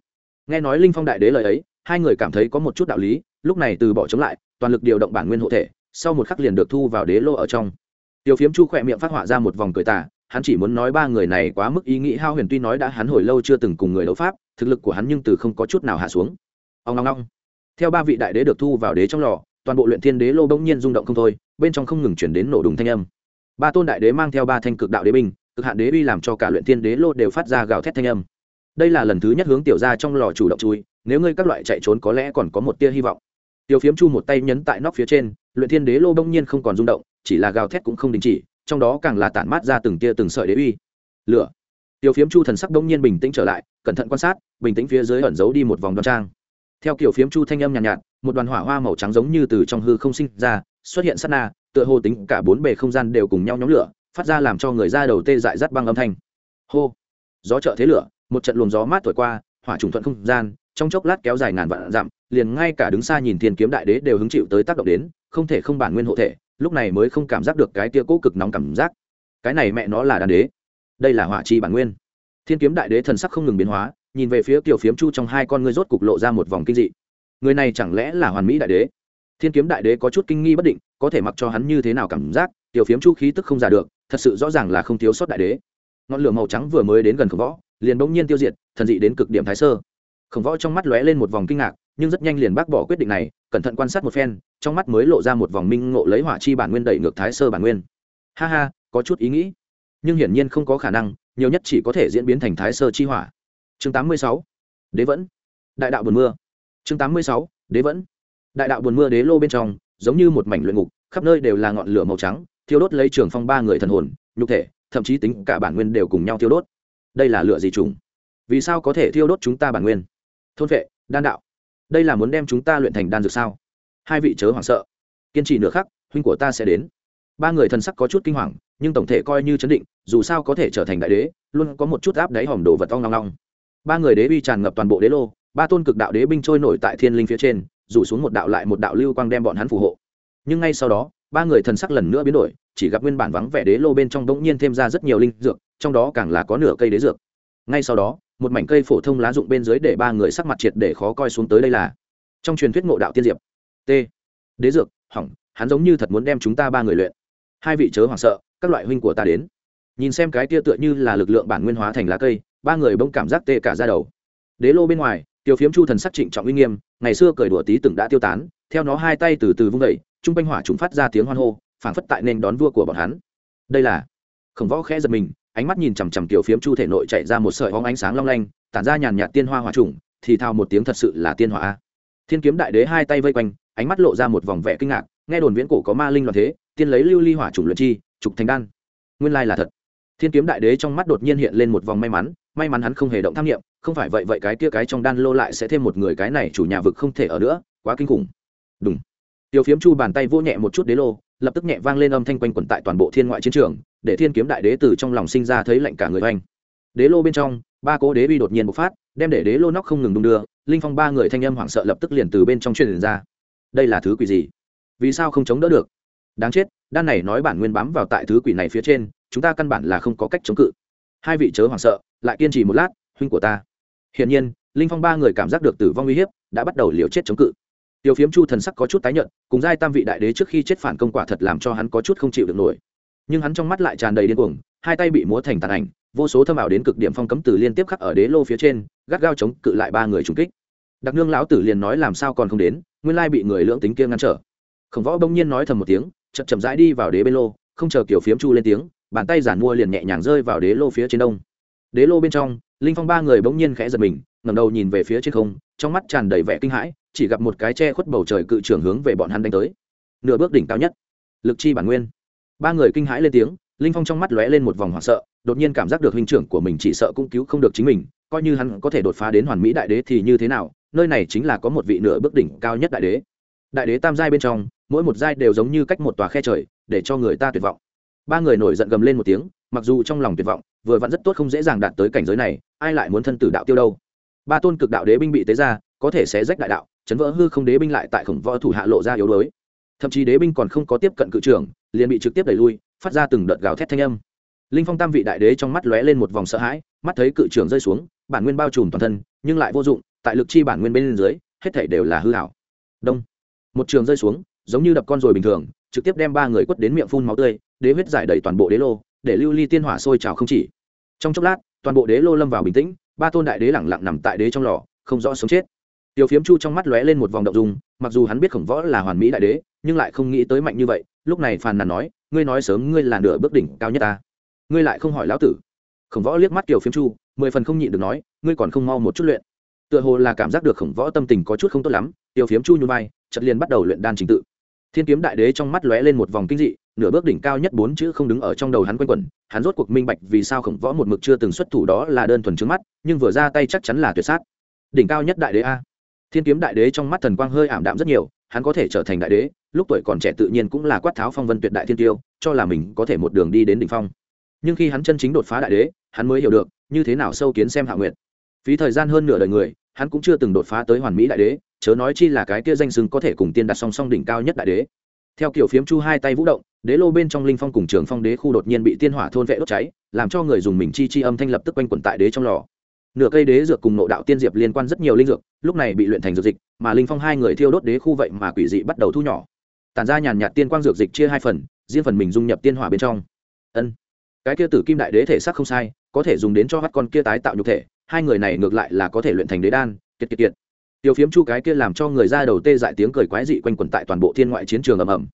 Nghe nói linh phong đại đế lời ấy, hai người cảm thấy có một chút đạo lý, lúc này từ bỏ chống lại, toàn lực điều động bản nguyên hộ thể, sau một khắc liền được thu vào đế lô ở trong. Tiểu phiếm chu khỏe miệng phát họa ra một vòng cười tà hắn chỉ muốn nói ba người này quá mức ý nghĩ hao huyền tuy nói đã hắn hồi lâu chưa từng cùng người đấu pháp, thực lực của hắn nhưng từ không có chút nào hạ xuống. Ông long long theo ba vị đại đế được thu vào đế trong lò, toàn bộ luyện thiên đế lô bỗng nhiên rung động không thôi, bên trong không ngừng chuyển đến nổ đùng thanh âm. Ba tôn đại đế mang theo ba thanh cực đạo đế binh, cực hạn đế uy làm cho cả luyện thiên đế lô đều phát ra gào thét thanh âm. Đây là lần thứ nhất hướng tiểu ra trong lò chủ động chui, nếu ngươi các loại chạy trốn có lẽ còn có một tia hy vọng. Tiểu phiếm chu một tay nhấn tại nóc phía trên, luyện thiên đế lô bỗng nhiên không còn rung động, chỉ là gào thét cũng không đình chỉ trong đó càng là tản mát ra từng tia từng sợi đế uy. Lửa. Tiểu phiếm chu thần sắc đông nhiên bình tĩnh trở lại cẩn thận quan sát bình tĩnh phía dưới ẩn giấu đi một vòng đoan trang. Theo kiểu phiếm chu thanh âm nhàn nhạt, nhạt một đoàn hỏa hoa màu trắng giống như từ trong hư không sinh ra xuất hiện sát na tựa hồ tính cả bốn bề không gian đều cùng nhau nhóm lửa phát ra làm cho người ra đầu tê dại rắt băng âm thanh. Hô. Gió trợ thế lửa một trận luồng gió mát thổi qua hỏa trùng thuận không gian trong chốc lát kéo dài ngàn vạn dặm liền ngay cả đứng xa nhìn thiên kiếm đại đế đều hứng chịu tới tác động đến không thể không bản nguyên hộ thể lúc này mới không cảm giác được cái tia cố cực nóng cảm giác. Cái này mẹ nó là đàn đế. Đây là hỏa chi bản nguyên. Thiên kiếm đại đế thần sắc không ngừng biến hóa, nhìn về phía tiểu phiếm chu trong hai con ngươi rốt cục lộ ra một vòng kinh dị. Người này chẳng lẽ là hoàn mỹ đại đế? Thiên kiếm đại đế có chút kinh nghi bất định, có thể mặc cho hắn như thế nào cảm giác tiểu phiếm chu khí tức không giả được, thật sự rõ ràng là không thiếu sót đại đế. Ngọn lửa màu trắng vừa mới đến gần khổng võ, liền bỗng nhiên tiêu diệt, thần dị đến cực điểm thái sơ. Khổng võ trong mắt lóe lên một vòng kinh ngạc nhưng rất nhanh liền bác bỏ quyết định này, cẩn thận quan sát một phen, trong mắt mới lộ ra một vòng minh ngộ lấy hỏa chi bản nguyên đẩy ngược thái sơ bản nguyên. Ha ha, có chút ý nghĩ. Nhưng hiển nhiên không có khả năng, nhiều nhất chỉ có thể diễn biến thành thái sơ chi hỏa. Chương 86. đế vẫn. Đại đạo buồn mưa. Chương 86. đế vẫn. Đại đạo buồn mưa đế lô bên trong, giống như một mảnh luyện ngục, khắp nơi đều là ngọn lửa màu trắng, thiêu đốt lấy trường phong ba người thần hồn, nhục thể, thậm chí tính cả bản nguyên đều cùng nhau thiêu đốt. Đây là lửa gì trùng? Vì sao có thể thiêu đốt chúng ta bản nguyên? Thôn vệ, đan đạo đây là muốn đem chúng ta luyện thành đan dược sao? Hai vị chớ hoảng sợ. Kiên trì nửa khắc, huynh của ta sẽ đến. Ba người thần sắc có chút kinh hoàng, nhưng tổng thể coi như chấn định, dù sao có thể trở thành đại đế, luôn có một chút áp đáy hòm đồ vật ong long long. Ba người đế uy tràn ngập toàn bộ đế lô, ba tôn cực đạo đế binh trôi nổi tại thiên linh phía trên, rủ xuống một đạo lại một đạo lưu quang đem bọn hắn phù hộ. Nhưng ngay sau đó, ba người thần sắc lần nữa biến đổi, chỉ gặp nguyên bản vắng vẻ đế lô bên trong bỗng nhiên thêm ra rất nhiều linh dược, trong đó càng là có nửa cây đế dược. Ngay sau đó một mảnh cây phổ thông lá rụng bên dưới để ba người sắc mặt triệt để khó coi xuống tới đây là trong truyền thuyết ngộ đạo tiên diệp. T. Đế dược, hỏng, hắn giống như thật muốn đem chúng ta ba người luyện. Hai vị chớ hoảng sợ, các loại huynh của ta đến. Nhìn xem cái tia tựa như là lực lượng bản nguyên hóa thành lá cây, ba người bỗng cảm giác tê cả ra đầu. Đế lô bên ngoài tiểu phiếm chu thần sắc trịnh trọng uy nghiêm, ngày xưa cởi đùa tí từng đã tiêu tán, theo nó hai tay từ từ vung vẩy trung quanh hỏa chúng phát ra tiếng hoan hô, phảng phất tại nền đón vua của bọn hắn. Đây là, khổng võ khẽ giật mình ánh mắt nhìn chằm chằm tiểu phiếm chu thể nội chạy ra một sợi hóng ánh sáng long lanh, tản ra nhàn nhạt tiên hoa hỏa trùng, thì thào một tiếng thật sự là tiên hoa. thiên kiếm đại đế hai tay vây quanh, ánh mắt lộ ra một vòng vẻ kinh ngạc, nghe đồn viễn cổ có ma linh loạn thế, tiên lấy lưu ly hỏa trùng luyện chi, trục thành đan. Nguyên lai là thật. Thiên kiếm đại đế trong mắt đột nhiên hiện lên một vòng may mắn may mắn hắn không hề động tham nghiệm không phải vậy vậy cái kia cái trong đan lô lại sẽ thêm một người cái này chủ nhà vực không thể ở nữa, quá kinh khủng. Đúng Tiểu phiếm chu bàn tay vô nhẹ một chút đế lô, lập tức nhẹ vang lên âm thanh quanh quẩn tại toàn bộ thiên ngoại chiến trường để thiên kiếm đại đế từ trong lòng sinh ra thấy lạnh cả người oanh. Đế lô bên trong, ba cố đế uy đột nhiên bộc phát, đem để đế lô nóc không ngừng đung đưa, linh phong ba người thanh âm hoảng sợ lập tức liền từ bên trong truyền ra. Đây là thứ quỷ gì? Vì sao không chống đỡ được? Đáng chết, đan này nói bản nguyên bám vào tại thứ quỷ này phía trên, chúng ta căn bản là không có cách chống cự. Hai vị chớ hoảng sợ, lại kiên trì một lát, huynh của ta. Hiển nhiên, linh phong ba người cảm giác được tử vong uy hiếp, đã bắt đầu liều chết chống cự. Tiêu phiếm chu thần sắc có chút tái nhợt, cùng giai tam vị đại đế trước khi chết phản công quả thật làm cho hắn có chút không chịu được nổi nhưng hắn trong mắt lại tràn đầy điên cuồng, hai tay bị múa thành tàn ảnh, vô số thâm ảo đến cực điểm phong cấm tử liên tiếp khắc ở đế lô phía trên, gắt gao chống cự lại ba người trùng kích. Đặc nương lão tử liền nói làm sao còn không đến, nguyên lai bị người lưỡng tính kia ngăn trở. Khổng võ bỗng nhiên nói thầm một tiếng, chậm chậm rãi đi vào đế bên lô, không chờ kiểu phiếm chu lên tiếng, bàn tay giản mua liền nhẹ nhàng rơi vào đế lô phía trên đông. Đế lô bên trong, linh phong ba người bỗng nhiên khẽ giật mình, ngẩng đầu nhìn về phía trên không, trong mắt tràn đầy vẻ kinh hãi, chỉ gặp một cái che khuất bầu trời cự trưởng hướng về bọn hắn đánh tới. Nửa bước đỉnh cao nhất. Lực chi bản nguyên ba người kinh hãi lên tiếng, linh phong trong mắt lóe lên một vòng hoảng sợ, đột nhiên cảm giác được huynh trưởng của mình chỉ sợ cũng cứu không được chính mình, coi như hắn có thể đột phá đến hoàn mỹ đại đế thì như thế nào, nơi này chính là có một vị nửa bước đỉnh cao nhất đại đế. Đại đế tam giai bên trong, mỗi một giai đều giống như cách một tòa khe trời, để cho người ta tuyệt vọng. Ba người nổi giận gầm lên một tiếng, mặc dù trong lòng tuyệt vọng, vừa vẫn rất tốt không dễ dàng đạt tới cảnh giới này, ai lại muốn thân tử đạo tiêu đâu. Ba tôn cực đạo đế binh bị tế ra, có thể sẽ rách đại đạo, chấn vỡ hư không đế binh lại tại khổng võ thủ hạ lộ ra yếu đuối. Thậm chí đế binh còn không có tiếp cận cự trưởng liền bị trực tiếp đẩy lui, phát ra từng đợt gào thét thanh âm. Linh phong tam vị đại đế trong mắt lóe lên một vòng sợ hãi, mắt thấy cự trưởng rơi xuống, bản nguyên bao trùm toàn thân, nhưng lại vô dụng, tại lực chi bản nguyên bên dưới, hết thể đều là hư hảo đông. Một trường rơi xuống, giống như đập con rồi bình thường, trực tiếp đem ba người quất đến miệng phun máu tươi, đế huyết giải đầy toàn bộ đế lô, để lưu ly tiên hỏa sôi trào không chỉ. Trong chốc lát, toàn bộ đế lô lâm vào bình tĩnh, ba tôn đại đế lẳng lặng nằm tại đế trong lò, không rõ sống chết tiểu phiếm chu trong mắt lóe lên một vòng động dung, mặc dù hắn biết khổng võ là hoàn mỹ đại đế, nhưng lại không nghĩ tới mạnh như vậy, lúc này phàn nàn nói, ngươi nói sớm ngươi là nửa bước đỉnh cao nhất ta. Ngươi lại không hỏi lão tử? Khổng võ liếc mắt tiểu phiếm chu, mười phần không nhịn được nói, ngươi còn không mau một chút luyện. Tựa hồ là cảm giác được khổng võ tâm tình có chút không tốt lắm tiểu phiếm chu nhún vai, chợt liền bắt đầu luyện đan trình tự. Thiên kiếm đại đế trong mắt lóe lên một vòng kinh dị, nửa bước đỉnh cao nhất bốn chữ không đứng ở trong đầu hắn quanh quẩn, hắn rốt cuộc minh bạch vì sao khổng võ một mực chưa từng xuất thủ đó là đơn thuần trước mắt, nhưng vừa ra tay chắc chắn là tuyệt sát. Đỉnh cao nhất đại đế a thiên kiếm đại đế trong mắt thần quang hơi ảm đạm rất nhiều, hắn có thể trở thành đại đế, lúc tuổi còn trẻ tự nhiên cũng là quát tháo phong vân tuyệt đại thiên tiêu, cho là mình có thể một đường đi đến đỉnh phong. Nhưng khi hắn chân chính đột phá đại đế, hắn mới hiểu được, như thế nào sâu kiến xem hạ nguyện phí thời gian hơn nửa đời người, hắn cũng chưa từng đột phá tới hoàn mỹ đại đế, chớ nói chi là cái kia danh xưng có thể cùng tiên đặt song song đỉnh cao nhất đại đế. Theo kiểu phiếm chu hai tay vũ động, đế lô bên trong linh phong cùng trường phong đế khu đột nhiên bị tiên hỏa thôn vệ đốt cháy, làm cho người dùng mình chi chi âm thanh lập tức quanh quẩn tại đế trong lò nửa cây đế dược cùng nộ đạo tiên diệp liên quan rất nhiều linh dược, lúc này bị luyện thành dược dịch, mà linh phong hai người thiêu đốt đế khu vậy mà quỷ dị bắt đầu thu nhỏ. Tản ra nhàn nhạt tiên quang dược dịch chia hai phần, riêng phần mình dung nhập tiên hỏa bên trong. Ân, cái kia tử kim đại đế thể xác không sai, có thể dùng đến cho hắt con kia tái tạo nhục thể, hai người này ngược lại là có thể luyện thành đế đan, kiệt kiệt kiệt. Tiêu phiếm chu cái kia làm cho người ra đầu tê dại tiếng cười quái dị quanh quẩn tại toàn bộ thiên ngoại chiến trường ầm ầm.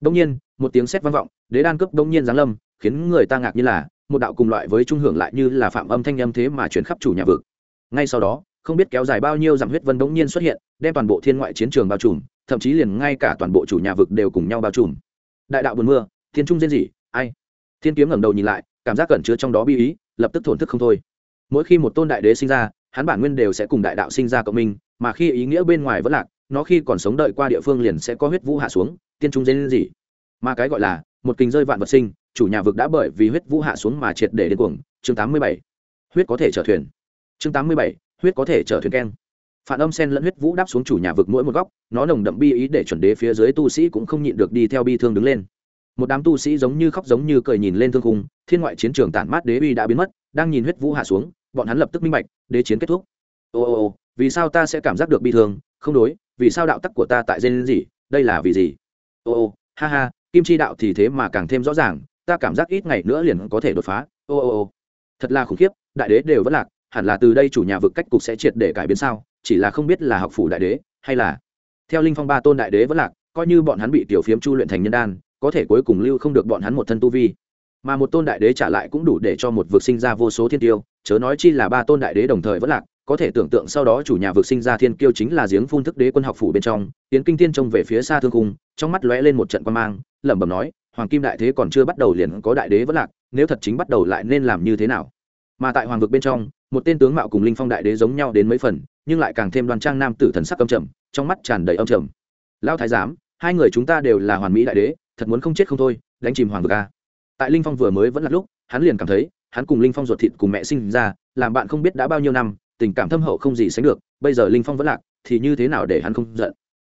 Đông nhiên, một tiếng sét vang vọng, đế đan cướp đông nhiên giáng lâm, khiến người ta ngạc như là một đạo cùng loại với trung hưởng lại như là phạm âm thanh âm thế mà chuyển khắp chủ nhà vực. Ngay sau đó, không biết kéo dài bao nhiêu dặm huyết vân đống nhiên xuất hiện, đem toàn bộ thiên ngoại chiến trường bao trùm, thậm chí liền ngay cả toàn bộ chủ nhà vực đều cùng nhau bao trùm. Đại đạo buồn mưa, thiên trung diên gì ai? Thiên kiếm ngẩng đầu nhìn lại, cảm giác cẩn chứa trong đó bi ý, lập tức thổn thức không thôi. Mỗi khi một tôn đại đế sinh ra, hắn bản nguyên đều sẽ cùng đại đạo sinh ra cộng minh, mà khi ý nghĩa bên ngoài vẫn lạc, nó khi còn sống đợi qua địa phương liền sẽ có huyết vũ hạ xuống tiên trung diên gì mà cái gọi là một kinh rơi vạn vật sinh chủ nhà vực đã bởi vì huyết vũ hạ xuống mà triệt để đến cuồng. Chương tám mươi bảy, huyết có thể chở thuyền. Chương tám mươi bảy, huyết có thể chở thuyền keng. Phản âm sen lẫn huyết vũ đáp xuống chủ nhà vực mỗi một góc, nó nồng đậm bi ý để chuẩn đế phía dưới tu sĩ cũng không nhịn được đi theo bi thương đứng lên. Một đám tu sĩ giống như khóc giống như cười nhìn lên thương khung, thiên ngoại chiến trường tản mát đế uy đã biến mất, đang nhìn huyết vũ hạ xuống, bọn hắn lập tức minh bạch, đế chiến kết thúc. Ô ô ô, vì sao ta sẽ cảm giác được bi thương? Không đối, vì sao đạo tắc của ta tại dên gì đây là vì gì? Ô ô, ha ha, kim chi đạo thì thế mà càng thêm rõ ràng ta cảm giác ít ngày nữa liền có thể đột phá. Ô ô ô. Thật là khủng khiếp, đại đế đều vẫn lạc, hẳn là từ đây chủ nhà vực cách cục sẽ triệt để cải biến sao? Chỉ là không biết là học phủ đại đế, hay là theo linh phong ba tôn đại đế vẫn lạc, coi như bọn hắn bị tiểu phiếm chu luyện thành nhân đan, có thể cuối cùng lưu không được bọn hắn một thân tu vi. Mà một tôn đại đế trả lại cũng đủ để cho một vực sinh ra vô số thiên tiêu, chớ nói chi là ba tôn đại đế đồng thời vẫn lạc, có thể tưởng tượng sau đó chủ nhà vực sinh ra thiên kiêu chính là giếng phun thức đế quân học phủ bên trong, tiến kinh tiên trông về phía xa thương cung, trong mắt lóe lên một trận quan mang, lẩm bẩm nói hoàng kim đại thế còn chưa bắt đầu liền có đại đế vẫn lạc, nếu thật chính bắt đầu lại nên làm như thế nào? Mà tại hoàng vực bên trong, một tên tướng mạo cùng linh phong đại đế giống nhau đến mấy phần, nhưng lại càng thêm đoan trang nam tử thần sắc âm trầm, trong mắt tràn đầy âm trầm. Lão thái giám, hai người chúng ta đều là hoàn mỹ đại đế, thật muốn không chết không thôi, đánh chìm hoàng vực a tại linh phong vừa mới vẫn là lúc, hắn liền cảm thấy, hắn cùng linh phong ruột thịt cùng mẹ sinh ra, làm bạn không biết đã bao nhiêu năm, tình cảm thâm hậu không gì sánh được, bây giờ linh phong vẫn lạc, thì như thế nào để hắn không giận?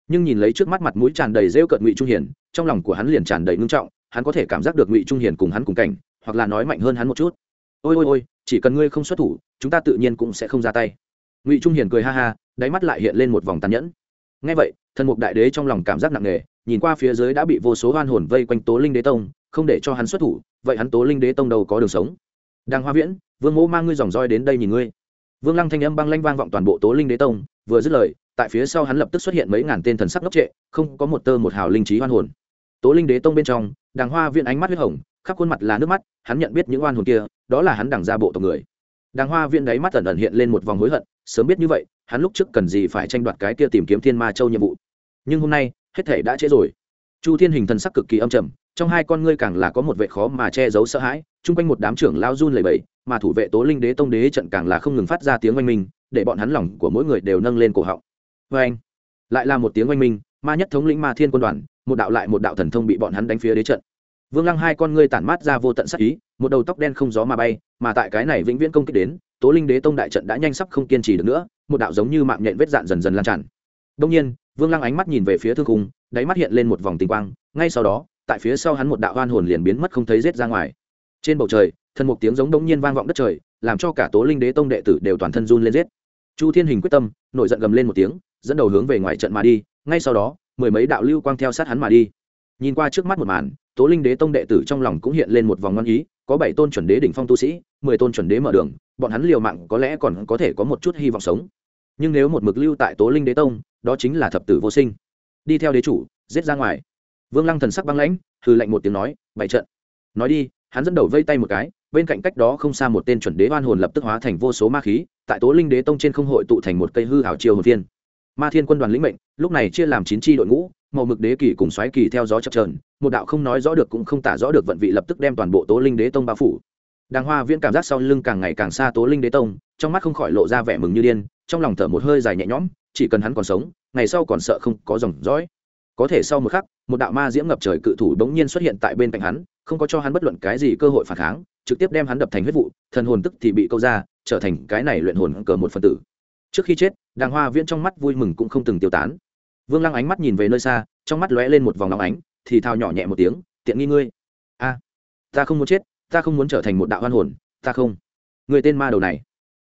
Nhưng nhìn lấy trước mắt mặt mũi tràn đầy rêu cợt ngụy trung hiền trong lòng của hắn liền tràn đầy ngưng trọng, hắn có thể cảm giác được ngụy trung hiền cùng hắn cùng cảnh, hoặc là nói mạnh hơn hắn một chút. Ôi ôi ôi, chỉ cần ngươi không xuất thủ, chúng ta tự nhiên cũng sẽ không ra tay. Ngụy trung hiền cười ha ha, đáy mắt lại hiện lên một vòng tàn nhẫn. Ngay vậy, thần mục đại đế trong lòng cảm giác nặng nề, nhìn qua phía dưới đã bị vô số hoan hồn vây quanh tố linh đế tông, không để cho hắn xuất thủ, vậy hắn tố linh đế tông đâu có đường sống? Đang hoa viễn, vương mẫu mang ngươi dòng roi đến đây nhìn ngươi. Vương lăng thanh âm băng lanh vang vọng toàn bộ tố linh đế tông, vừa dứt lời, tại phía sau hắn lập tức xuất hiện mấy ngàn tên thần sắc ngốc trệ, không có một tơ một hào linh trí hoan hồn tố linh đế tông bên trong, đàng hoa viễn ánh mắt huyết hồng, khắp khuôn mặt là nước mắt, hắn nhận biết những oan hồn kia, đó là hắn đằng ra bộ tộc người. Đàng hoa viễn đáy mắt ẩn ẩn hiện lên một vòng hối hận, sớm biết như vậy, hắn lúc trước cần gì phải tranh đoạt cái kia tìm kiếm thiên ma châu nhiệm vụ. Nhưng hôm nay, hết thể đã trễ rồi. Chu thiên hình thần sắc cực kỳ âm trầm, trong hai con ngươi càng là có một vệ khó mà che giấu sợ hãi, chung quanh một đám trưởng lao run lầy bẫy mà thủ vệ tố linh đế tông đế trận càng là không ngừng phát ra tiếng oanh minh, để bọn hắn lòng của mỗi người đều nâng lên cổ họng. Vê anh lại là một tiếng oanh minh, ma nhất thống lĩnh ma thiên quân đoàn một đạo lại một đạo thần thông bị bọn hắn đánh phía đế trận. Vương lăng hai con ngươi tản mát ra vô tận sắc ý, một đầu tóc đen không gió mà bay, mà tại cái này vĩnh viễn công kích đến, tố linh đế tông đại trận đã nhanh sắp không kiên trì được nữa, một đạo giống như mạng nhện vết dạn dần dần lan tràn. Đông nhiên, vương lăng ánh mắt nhìn về phía thương cung đáy mắt hiện lên một vòng tinh quang, ngay sau đó, tại phía sau hắn một đạo hoan hồn liền biến mất không thấy rết ra ngoài. Trên bầu trời, thần một tiếng giống đông nhiên vang vọng đất trời, làm cho cả tố linh đế tông đệ tử đều toàn thân run lên rết. Chu thiên hình quyết tâm, nổi giận gầm lên một tiếng, dẫn đầu hướng về ngoài trận mà đi, ngay sau đó mười mấy đạo lưu quang theo sát hắn mà đi. Nhìn qua trước mắt một màn, tố linh đế tông đệ tử trong lòng cũng hiện lên một vòng ngon ý, có bảy tôn chuẩn đế đỉnh phong tu sĩ, mười tôn chuẩn đế mở đường, bọn hắn liều mạng có lẽ còn có thể có một chút hy vọng sống. Nhưng nếu một mực lưu tại tố linh đế tông, đó chính là thập tử vô sinh. Đi theo đế chủ, giết ra ngoài. Vương lăng thần sắc băng lãnh, hừ lạnh một tiếng nói bảy trận. Nói đi, hắn dẫn đầu vây tay một cái, bên cạnh cách đó không xa một tên chuẩn đế oan hồn lập tức hóa thành vô số ma khí, tại tố linh đế tông trên không hội tụ thành một cây hư hảo chiêu hồn viên ma thiên quân đoàn lĩnh mệnh, lúc này chia làm chín tri đội ngũ, màu mực đế kỳ cùng xoáy kỳ theo gió chập trờn một đạo không nói rõ được cũng không tả rõ được vận vị lập tức đem toàn bộ tố linh đế tông bao phủ. Đàng hoa viễn cảm giác sau lưng càng ngày càng xa tố linh đế tông, trong mắt không khỏi lộ ra vẻ mừng như điên, trong lòng thở một hơi dài nhẹ nhõm, chỉ cần hắn còn sống, ngày sau còn sợ không có dòng dõi. Có thể sau một khắc, một đạo ma diễm ngập trời cự thủ bỗng nhiên xuất hiện tại bên cạnh hắn, không có cho hắn bất luận cái gì cơ hội phản kháng, trực tiếp đem hắn đập thành huyết vụ, thần hồn tức thì bị câu ra, trở thành cái này luyện hồn cờ một phần tử trước khi chết, đàng hoa viễn trong mắt vui mừng cũng không từng tiêu tán. Vương lăng ánh mắt nhìn về nơi xa, trong mắt lóe lên một vòng nóng ánh, thì thao nhỏ nhẹ một tiếng, tiện nghi ngươi. A, ta không muốn chết, ta không muốn trở thành một đạo hoan hồn, ta không. Người tên ma đầu này.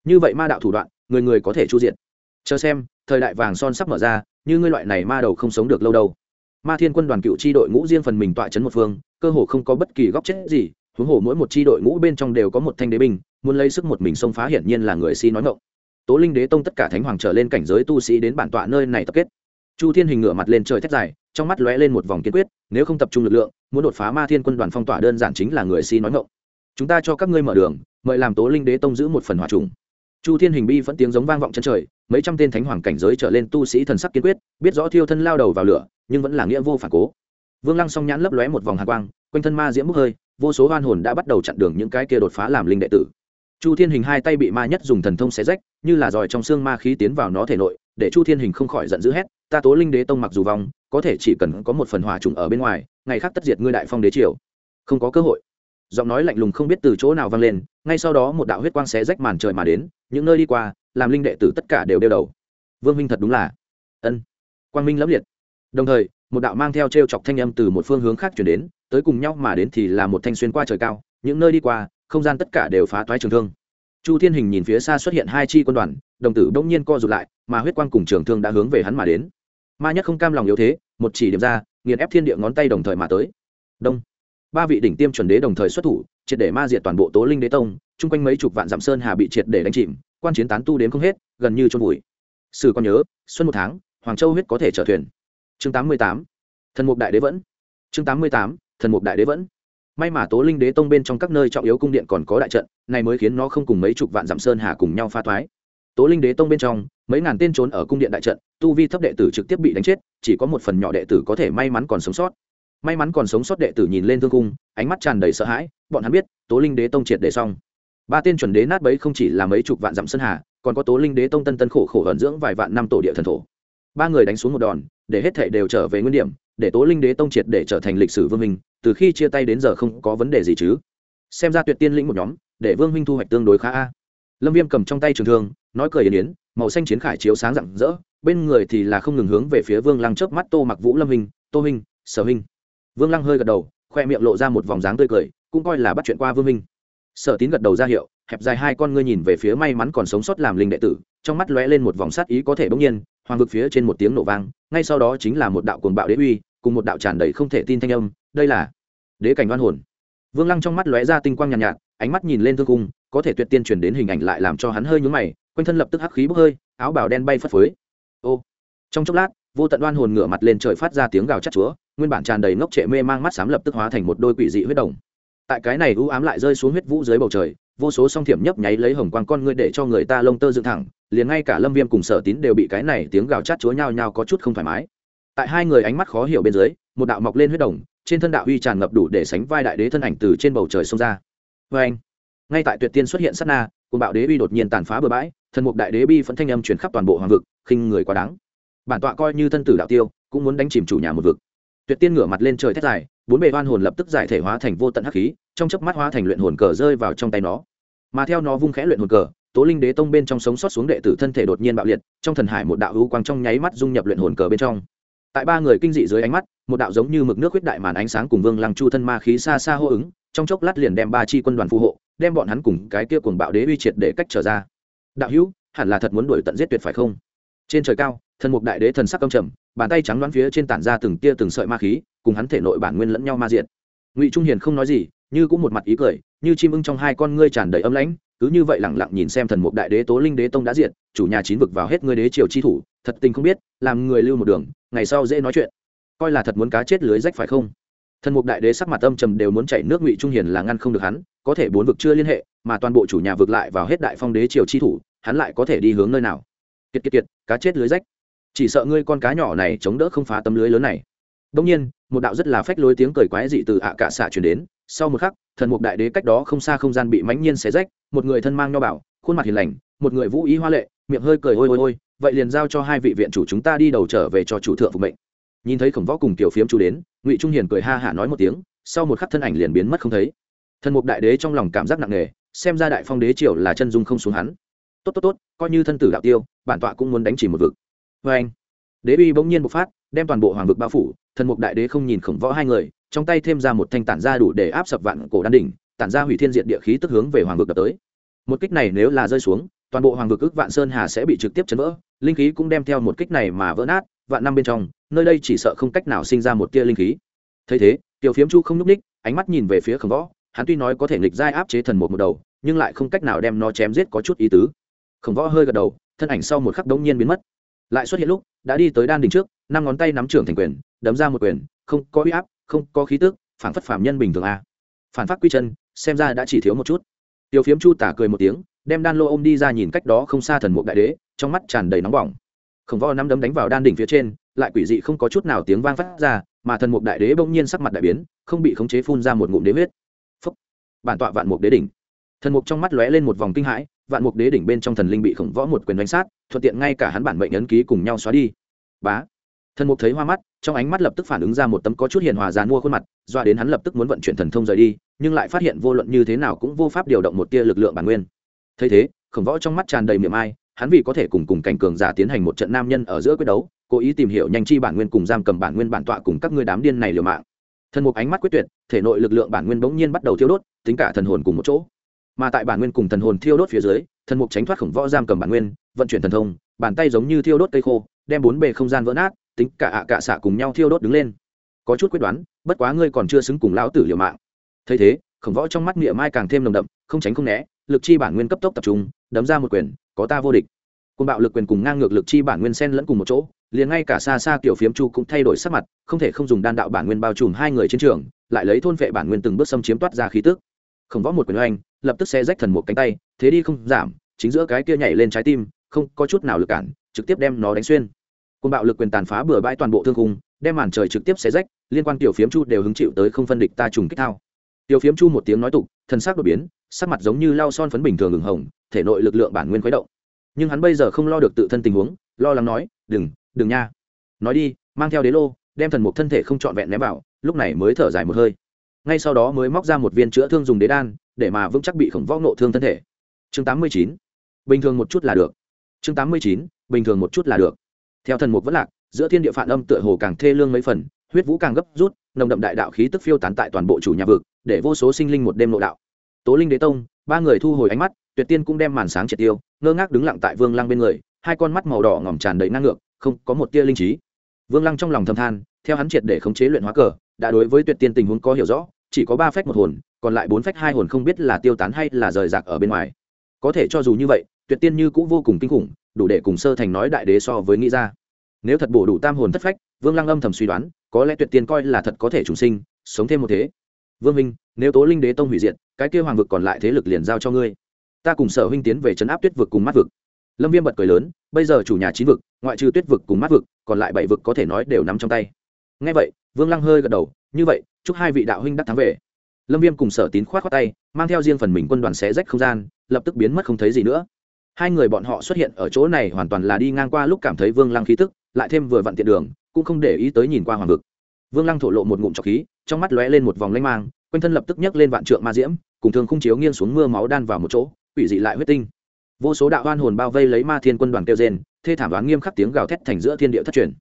Như vậy ma đạo thủ đoạn, người người có thể chu diện. Chờ xem, thời đại vàng son sắp mở ra, như ngươi loại này ma đầu không sống được lâu đâu. Ma thiên quân đoàn cựu tri đội ngũ riêng phần mình tọa chấn một phương, cơ hồ không có bất kỳ góc chết gì, huống hồ mỗi một tri đội ngũ bên trong đều có một thanh đế binh, muốn lấy sức một mình xông phá hiển nhiên là người si nói ngộng tố linh đế tông tất cả thánh hoàng trở lên cảnh giới tu sĩ đến bản tọa nơi này tập kết. Chu thiên hình ngửa mặt lên trời thét dài, trong mắt lóe lên một vòng kiên quyết, nếu không tập trung lực lượng, muốn đột phá ma thiên quân đoàn phong tỏa đơn giản chính là người si nói ngộng chúng ta cho các ngươi mở đường, mời làm tố linh đế tông giữ một phần hòa trùng. Chu thiên hình bi vẫn tiếng giống vang vọng chân trời, mấy trăm tên thánh hoàng cảnh giới trở lên tu sĩ thần sắc kiên quyết, biết rõ thiêu thân lao đầu vào lửa, nhưng vẫn là nghĩa vô phản cố. Vương lăng song nhãn lấp lóe một vòng hạ quang, quanh thân ma diễm bốc hơi, vô số hoan hồn đã bắt đầu chặn đường những cái kia đột phá làm linh đệ tử chu thiên hình hai tay bị ma nhất dùng thần thông xé rách, như là giỏi trong xương ma khí tiến vào nó thể nội, để chu thiên hình không khỏi giận dữ hét, ta tố linh đế tông mặc dù vong, có thể chỉ cần có một phần hòa trùng ở bên ngoài, ngày khác tất diệt ngươi đại phong đế triều. Không có cơ hội. Giọng nói lạnh lùng không biết từ chỗ nào vang lên, ngay sau đó một đạo huyết quang xé rách màn trời mà đến, những nơi đi qua, làm linh đệ tử tất cả đều đeo đầu. Vương minh thật đúng là ân. Quang minh lẫm liệt. Đồng thời, một đạo mang theo t r e o chọc thanh âm từ một phương hướng khác chuyển đến, tới cùng nhau mà đến thì là một thanh xuyên qua trời cao, những nơi đi qua không gian tất cả đều phá toái trường thương. Chu thiên hình nhìn phía xa xuất hiện hai chi quân đoàn, đồng tử đông nhiên co rụt lại, mà huyết quang cùng trường thương đã hướng về hắn mà đến. Ma nhất không cam lòng yếu thế, một chỉ điểm ra, nghiền ép thiên địa ngón tay đồng thời mà tới. Đông. Ba vị đỉnh tiêm chuẩn đế đồng thời xuất thủ, triệt để ma diệt toàn bộ tố linh đế tông, chung quanh mấy chục vạn dặm sơn hà bị triệt để đánh chìm, quan chiến tán tu đến không hết, gần như trôn vùi. Sử còn nhớ, xuân một tháng, hoàng châu huyết có thể trở thuyền. Chương tám mươi tám, thần mục đại đế vẫn. Chương tám mươi tám, thần mục đại đế vẫn may mà tố linh đế tông bên trong các nơi trọng yếu cung điện còn có đại trận, này mới khiến nó không cùng mấy chục vạn dặm sơn hà cùng nhau pha thoái. Tố linh đế tông bên trong, mấy ngàn tên trốn ở cung điện đại trận, tu vi thấp đệ tử trực tiếp bị đánh chết, chỉ có một phần nhỏ đệ tử có thể may mắn còn sống sót. May mắn còn sống sót đệ tử nhìn lên thương cung, ánh mắt tràn đầy sợ hãi, bọn hắn biết, tố linh đế tông triệt để xong. Ba tên chuẩn đế nát bấy không chỉ là mấy chục vạn dặm sơn hà, còn có tố linh đế tông tân tân khổ khổ hận dưỡng vài vạn năm tổ địa thần thổ. Ba người đánh xuống một đòn, để hết thể đều trở về nguyên điểm để tố linh đế tông triệt để trở thành lịch sử vương minh, từ khi chia tay đến giờ không có vấn đề gì chứ. Xem ra tuyệt tiên lĩnh một nhóm, để vương minh thu hoạch tương đối khá a. Lâm viêm cầm trong tay trường thương, nói cười yến yến, màu xanh chiến khải chiếu sáng rạng rỡ, bên người thì là không ngừng hướng về phía vương lăng chớp mắt tô mặc vũ lâm minh, tô minh, sở minh. Vương lăng hơi gật đầu, khoe miệng lộ ra một vòng dáng tươi cười, cũng coi là bắt chuyện qua vương minh. Sở tín gật đầu ra hiệu, hẹp dài hai con ngươi nhìn về phía may mắn còn sống sót làm linh đệ tử, trong mắt lóe lên một vòng sát ý có thể bỗng nhiên hoàng vực phía trên một tiếng nổ vang ngay sau đó chính là một đạo cuồng bạo đế uy cùng một đạo tràn đầy không thể tin thanh âm đây là đế cảnh đoan hồn. Vương lăng trong mắt lóe ra tinh quang nhàn nhạt, nhạt ánh mắt nhìn lên thương cung có thể tuyệt tiên truyền đến hình ảnh lại làm cho hắn hơi nhướng mày quanh thân lập tức hắc khí bốc hơi áo bào đen bay phất phới. Ô trong chốc lát vô tận đoan hồn ngửa mặt lên trời phát ra tiếng gào chắc chúa nguyên bản tràn đầy ngốc trệ mê mang mắt xám lập tức hóa thành một đôi quỷ dị huyết đồng. Tại cái này u ám lại rơi xuống huyết vũ dưới bầu trời vô số song thiểm nhấp nháy lấy hồng quang con ngươi để cho người ta lông tơ dựng thẳng, liền ngay cả lâm viêm cùng sở tín đều bị cái này tiếng gào chát chúa nhau nhau có chút không thoải mái. Tại hai người ánh mắt khó hiểu bên dưới, một đạo mọc lên huyết đồng, trên thân đạo uy tràn ngập đủ để sánh vai đại đế thân ảnh từ trên bầu trời xông ra. Vê anh, ngay tại tuyệt tiên xuất hiện sát na cùng bạo đế uy đột nhiên tàn phá bừa bãi, thần mục đại đế bi phẫn thanh âm truyền khắp toàn bộ hoàng vực, khinh người quá đáng. Bản tọa coi như thân tử đạo tiêu, cũng muốn đánh chìm chủ nhà một vực. Tuyệt tiên ngửa mặt lên trời thét dài bốn bề oan hồn lập tức giải thể hóa thành vô tận hắc khí, trong chớp mắt hóa thành luyện hồn cờ rơi vào trong tay nó. Mà theo nó vung khẽ luyện hồn cờ, tố linh đế tông bên trong sống sót xuống đệ tử thân thể đột nhiên bạo liệt, trong thần hải một đạo hữu quang trong nháy mắt dung nhập luyện hồn cờ bên trong. Tại ba người kinh dị dưới ánh mắt, một đạo giống như mực nước huyết đại màn ánh sáng cùng vương lăng chu thân ma khí xa xa hô ứng, trong chốc lát liền đem ba chi quân đoàn phù hộ, đem bọn hắn cùng cái kia cuồng bạo đế uy triệt để cách trở ra. Đạo hữu, hẳn là thật muốn đuổi tận giết tuyệt phải không? Trên trời cao, thần mục đại đế thần sắc công trầm, bàn tay trắng đoán phía trên tản ra từng tia từng sợi ma khí cùng hắn thể nội bản nguyên lẫn nhau ma diện ngụy trung hiền không nói gì, như cũng một mặt ý cười, như chim ưng trong hai con ngươi tràn đầy âm lãnh, cứ như vậy lẳng lặng nhìn xem thần mục đại đế tố linh đế tông đã diện chủ nhà chín vực vào hết ngươi đế triều chi thủ, thật tình không biết, làm người lưu một đường, ngày sau dễ nói chuyện. Coi là thật muốn cá chết lưới rách phải không? Thần mục đại đế sắc mặt âm trầm đều muốn chảy nước, ngụy trung hiền là ngăn không được hắn, có thể bốn vực chưa liên hệ, mà toàn bộ chủ nhà vực lại vào hết đại phong đế triều chi thủ, hắn lại có thể đi hướng nơi nào? Kiệt kiệt kiệt, cá chết lưới rách. Chỉ sợ ngươi con cá nhỏ này chống đỡ không phá tấm lưới lớn này đông nhiên, một đạo rất là phách lối tiếng cười quái dị từ ạ cả xạ truyền đến. Sau một khắc, thần mục đại đế cách đó không xa không gian bị mãnh nhiên xé rách, một người thân mang nho bảo, khuôn mặt hiền lành, một người vũ ý hoa lệ, miệng hơi cười ôi ôi ôi, vậy liền giao cho hai vị viện chủ chúng ta đi đầu trở về cho chủ thượng phục mệnh. Nhìn thấy khổng võ cùng tiểu phiếm chủ đến, ngụy trung hiền cười ha hả nói một tiếng, sau một khắc thân ảnh liền biến mất không thấy. Thần mục đại đế trong lòng cảm giác nặng nề, xem ra đại phong đế triều là chân dung không xuống hắn. Tốt tốt tốt, coi như thân tử đạo tiêu, bản tọa cũng muốn đánh chỉ một vực. Vê anh đế uy bỗng nhiên bộc phát đem toàn bộ hoàng vực bao phủ, thần mục đại đế không nhìn khổng võ hai người, trong tay thêm ra một thanh tản ra đủ để áp sập vạn cổ đan đỉnh, tản ra hủy thiên diện địa khí tức hướng về hoàng vực đập tới. Một kích này nếu là rơi xuống, toàn bộ hoàng vực ước vạn sơn hà sẽ bị trực tiếp chấn vỡ, linh khí cũng đem theo một kích này mà vỡ nát, vạn năm bên trong, nơi đây chỉ sợ không cách nào sinh ra một tia linh khí. Thấy thế, tiểu phiếm chu không nhúc ních ánh mắt nhìn về phía khổng võ, hắn tuy nói có thể nghịch giai áp chế thần một một đầu, nhưng lại không cách nào đem nó chém giết có chút ý tứ. Khổng võ hơi gật đầu, thân ảnh sau một khắc đống nhiên biến mất. Lại xuất hiện lúc, đã đi tới đan đỉnh trước năm ngón tay nắm trưởng thành quyền, đấm ra một quyền, không có uy áp, không có khí tức, phản phất phạm nhân bình thường a. Phản phát quy chân, xem ra đã chỉ thiếu một chút. Tiểu phiếm chu tả cười một tiếng, đem đan lô ôm đi ra nhìn cách đó không xa thần mục đại đế, trong mắt tràn đầy nóng bỏng. Khổng võ năm đấm đánh vào đan đỉnh phía trên, lại quỷ dị không có chút nào tiếng vang phát ra, mà thần mục đại đế bỗng nhiên sắc mặt đại biến, không bị khống chế phun ra một ngụm đế huyết. Phúc! Bản tọa vạn mục đế đỉnh. Thần mục trong mắt lóe lên một vòng kinh hãi, vạn mục đế đỉnh bên trong thần linh bị khổng võ một quyền đánh sát, thuận tiện ngay cả hắn bản mệnh ấn ký cùng nhau xóa đi. Bá! Thần mục thấy hoa mắt, trong ánh mắt lập tức phản ứng ra một tấm có chút hiền hòa dàn mua khuôn mặt doa đến hắn lập tức muốn vận chuyển thần thông rời đi, nhưng lại phát hiện vô luận như thế nào cũng vô pháp điều động một tia lực lượng bản nguyên. Thấy thế, khổng võ trong mắt tràn đầy miệng ai, hắn vì có thể cùng cùng cảnh cường giả tiến hành một trận nam nhân ở giữa quyết đấu, cố ý tìm hiểu nhanh chi bản nguyên cùng giam cầm bản nguyên bản tọa cùng các ngươi đám điên này liều mạng. Thần mục ánh mắt quyết tuyệt, thể nội lực lượng bản nguyên bỗng nhiên bắt đầu thiêu đốt, tính cả thần hồn cùng một chỗ. Mà tại bản nguyên cùng thần hồn thiêu đốt phía dưới, thần mục tránh thoát khổng võ giam cầm bản nguyên, vận chuyển thần thông, bàn tay giống như thiêu đốt cây khô, đem bốn bề không gian vỡ nát tính cả ạ cạ xạ cùng nhau thiêu đốt đứng lên. Có chút quyết đoán, bất quá ngươi còn chưa xứng cùng lão tử liều mạng. Thấy thế, khổng võ trong mắt niệm mai càng thêm nồng đậm, không tránh không né, lực chi bản nguyên cấp tốc tập trung, đấm ra một quyền, có ta vô địch. Côn bạo lực quyền cùng ngang ngược lực chi bản nguyên sen lẫn cùng một chỗ, liền ngay cả xa xa tiểu phiếm chu cũng thay đổi sắc mặt, không thể không dùng đan đạo bản nguyên bao trùm hai người chiến trường, lại lấy thôn vệ bản nguyên từng bước xâm chiếm toát ra khí tức. Khổng võ một quyền oanh, lập tức xe rách thần một cánh tay, thế đi không giảm, chính giữa cái kia nhảy lên trái tim, không có chút nào lực cản, trực tiếp đem nó đánh xuyên cùng bạo lực quyền tàn phá bừa bãi toàn bộ thương khung, đem màn trời trực tiếp xé rách, liên quan tiểu phiếm chu đều hứng chịu tới không phân địch ta trùng kích thao. Tiểu phiếm chu một tiếng nói tục, thần sắc đột biến, sắc mặt giống như lau son phấn bình thường ngừng hồng, thể nội lực lượng bản nguyên khuấy động. Nhưng hắn bây giờ không lo được tự thân tình huống, lo lắng nói, đừng đừng nha. Nói đi, mang theo đế lô, đem thần mục thân thể không trọn vẹn ném vào, lúc này mới thở dài một hơi. Ngay sau đó mới móc ra một viên chữa thương dùng đế đan, để mà vững chắc bị khổng võ nộ thương thân thể. Chương tám mươi chín. Bình thường một chút là được. Chương tám mươi chín. Bình thường một chút là được theo thần mục vẫn lạc, giữa thiên địa phản âm tựa hồ càng thê lương mấy phần, huyết vũ càng gấp rút, nồng đậm đại đạo khí tức phiêu tán tại toàn bộ chủ nhà vực, để vô số sinh linh một đêm nội đạo. Tố linh đế tông, ba người thu hồi ánh mắt, tuyệt tiên cũng đem màn sáng triệt tiêu, ngơ ngác đứng lặng tại vương lăng bên người, hai con mắt màu đỏ ngỏm tràn đầy năng ngược, không có một tia linh trí. Vương lăng trong lòng thâm than, theo hắn triệt để khống chế luyện hóa cờ, đã đối với tuyệt tiên tình huống có hiểu rõ, chỉ có ba phách một hồn, còn lại bốn phách hai hồn không biết là tiêu tán hay là rời rạc ở bên ngoài. Có thể cho dù như vậy, tuyệt tiên như cũng vô cùng kinh khủng đủ để cùng sơ thành nói đại đế so với nghĩ ra. Nếu thật bổ đủ tam hồn thất phách, vương lăng âm thầm suy đoán, có lẽ tuyệt tiên coi là thật có thể trùng sinh, sống thêm một thế. Vương minh, nếu tố linh đế tông hủy diệt, cái kêu hoàng vực còn lại thế lực liền giao cho ngươi. Ta cùng sở huynh tiến về chấn áp tuyết vực cùng mắt vực. Lâm viêm bật cười lớn, bây giờ chủ nhà chín vực, ngoại trừ tuyết vực cùng mắt vực, còn lại bảy vực có thể nói đều nằm trong tay. Ngay vậy, vương lăng hơi gật đầu, như vậy, chúc hai vị đạo huynh đắc thắng về. Lâm viêm cùng sở tín k h o á t khoác tay, mang theo riêng phần mình quân đoàn xé rách không gian, lập tức biến mất không thấy gì nữa hai người bọn họ xuất hiện ở chỗ này hoàn toàn là đi ngang qua lúc cảm thấy vương lăng khí tức, lại thêm vừa vặn tiện đường, cũng không để ý tới nhìn qua hoàng vực. Vương lăng thổ lộ một ngụm trọc khí, trong mắt lóe lên một vòng lanh mang, quanh thân lập tức nhấc lên vạn trượng ma diễm, cùng thường khung chiếu nghiêng xuống mưa máu đan vào một chỗ, quỷ dị lại huyết tinh. Vô số đạo oan hồn bao vây lấy ma thiên quân đoàn kêu rên, thê thảm đoán nghiêm khắc tiếng gào thét thành giữa thiên địa thất truyền.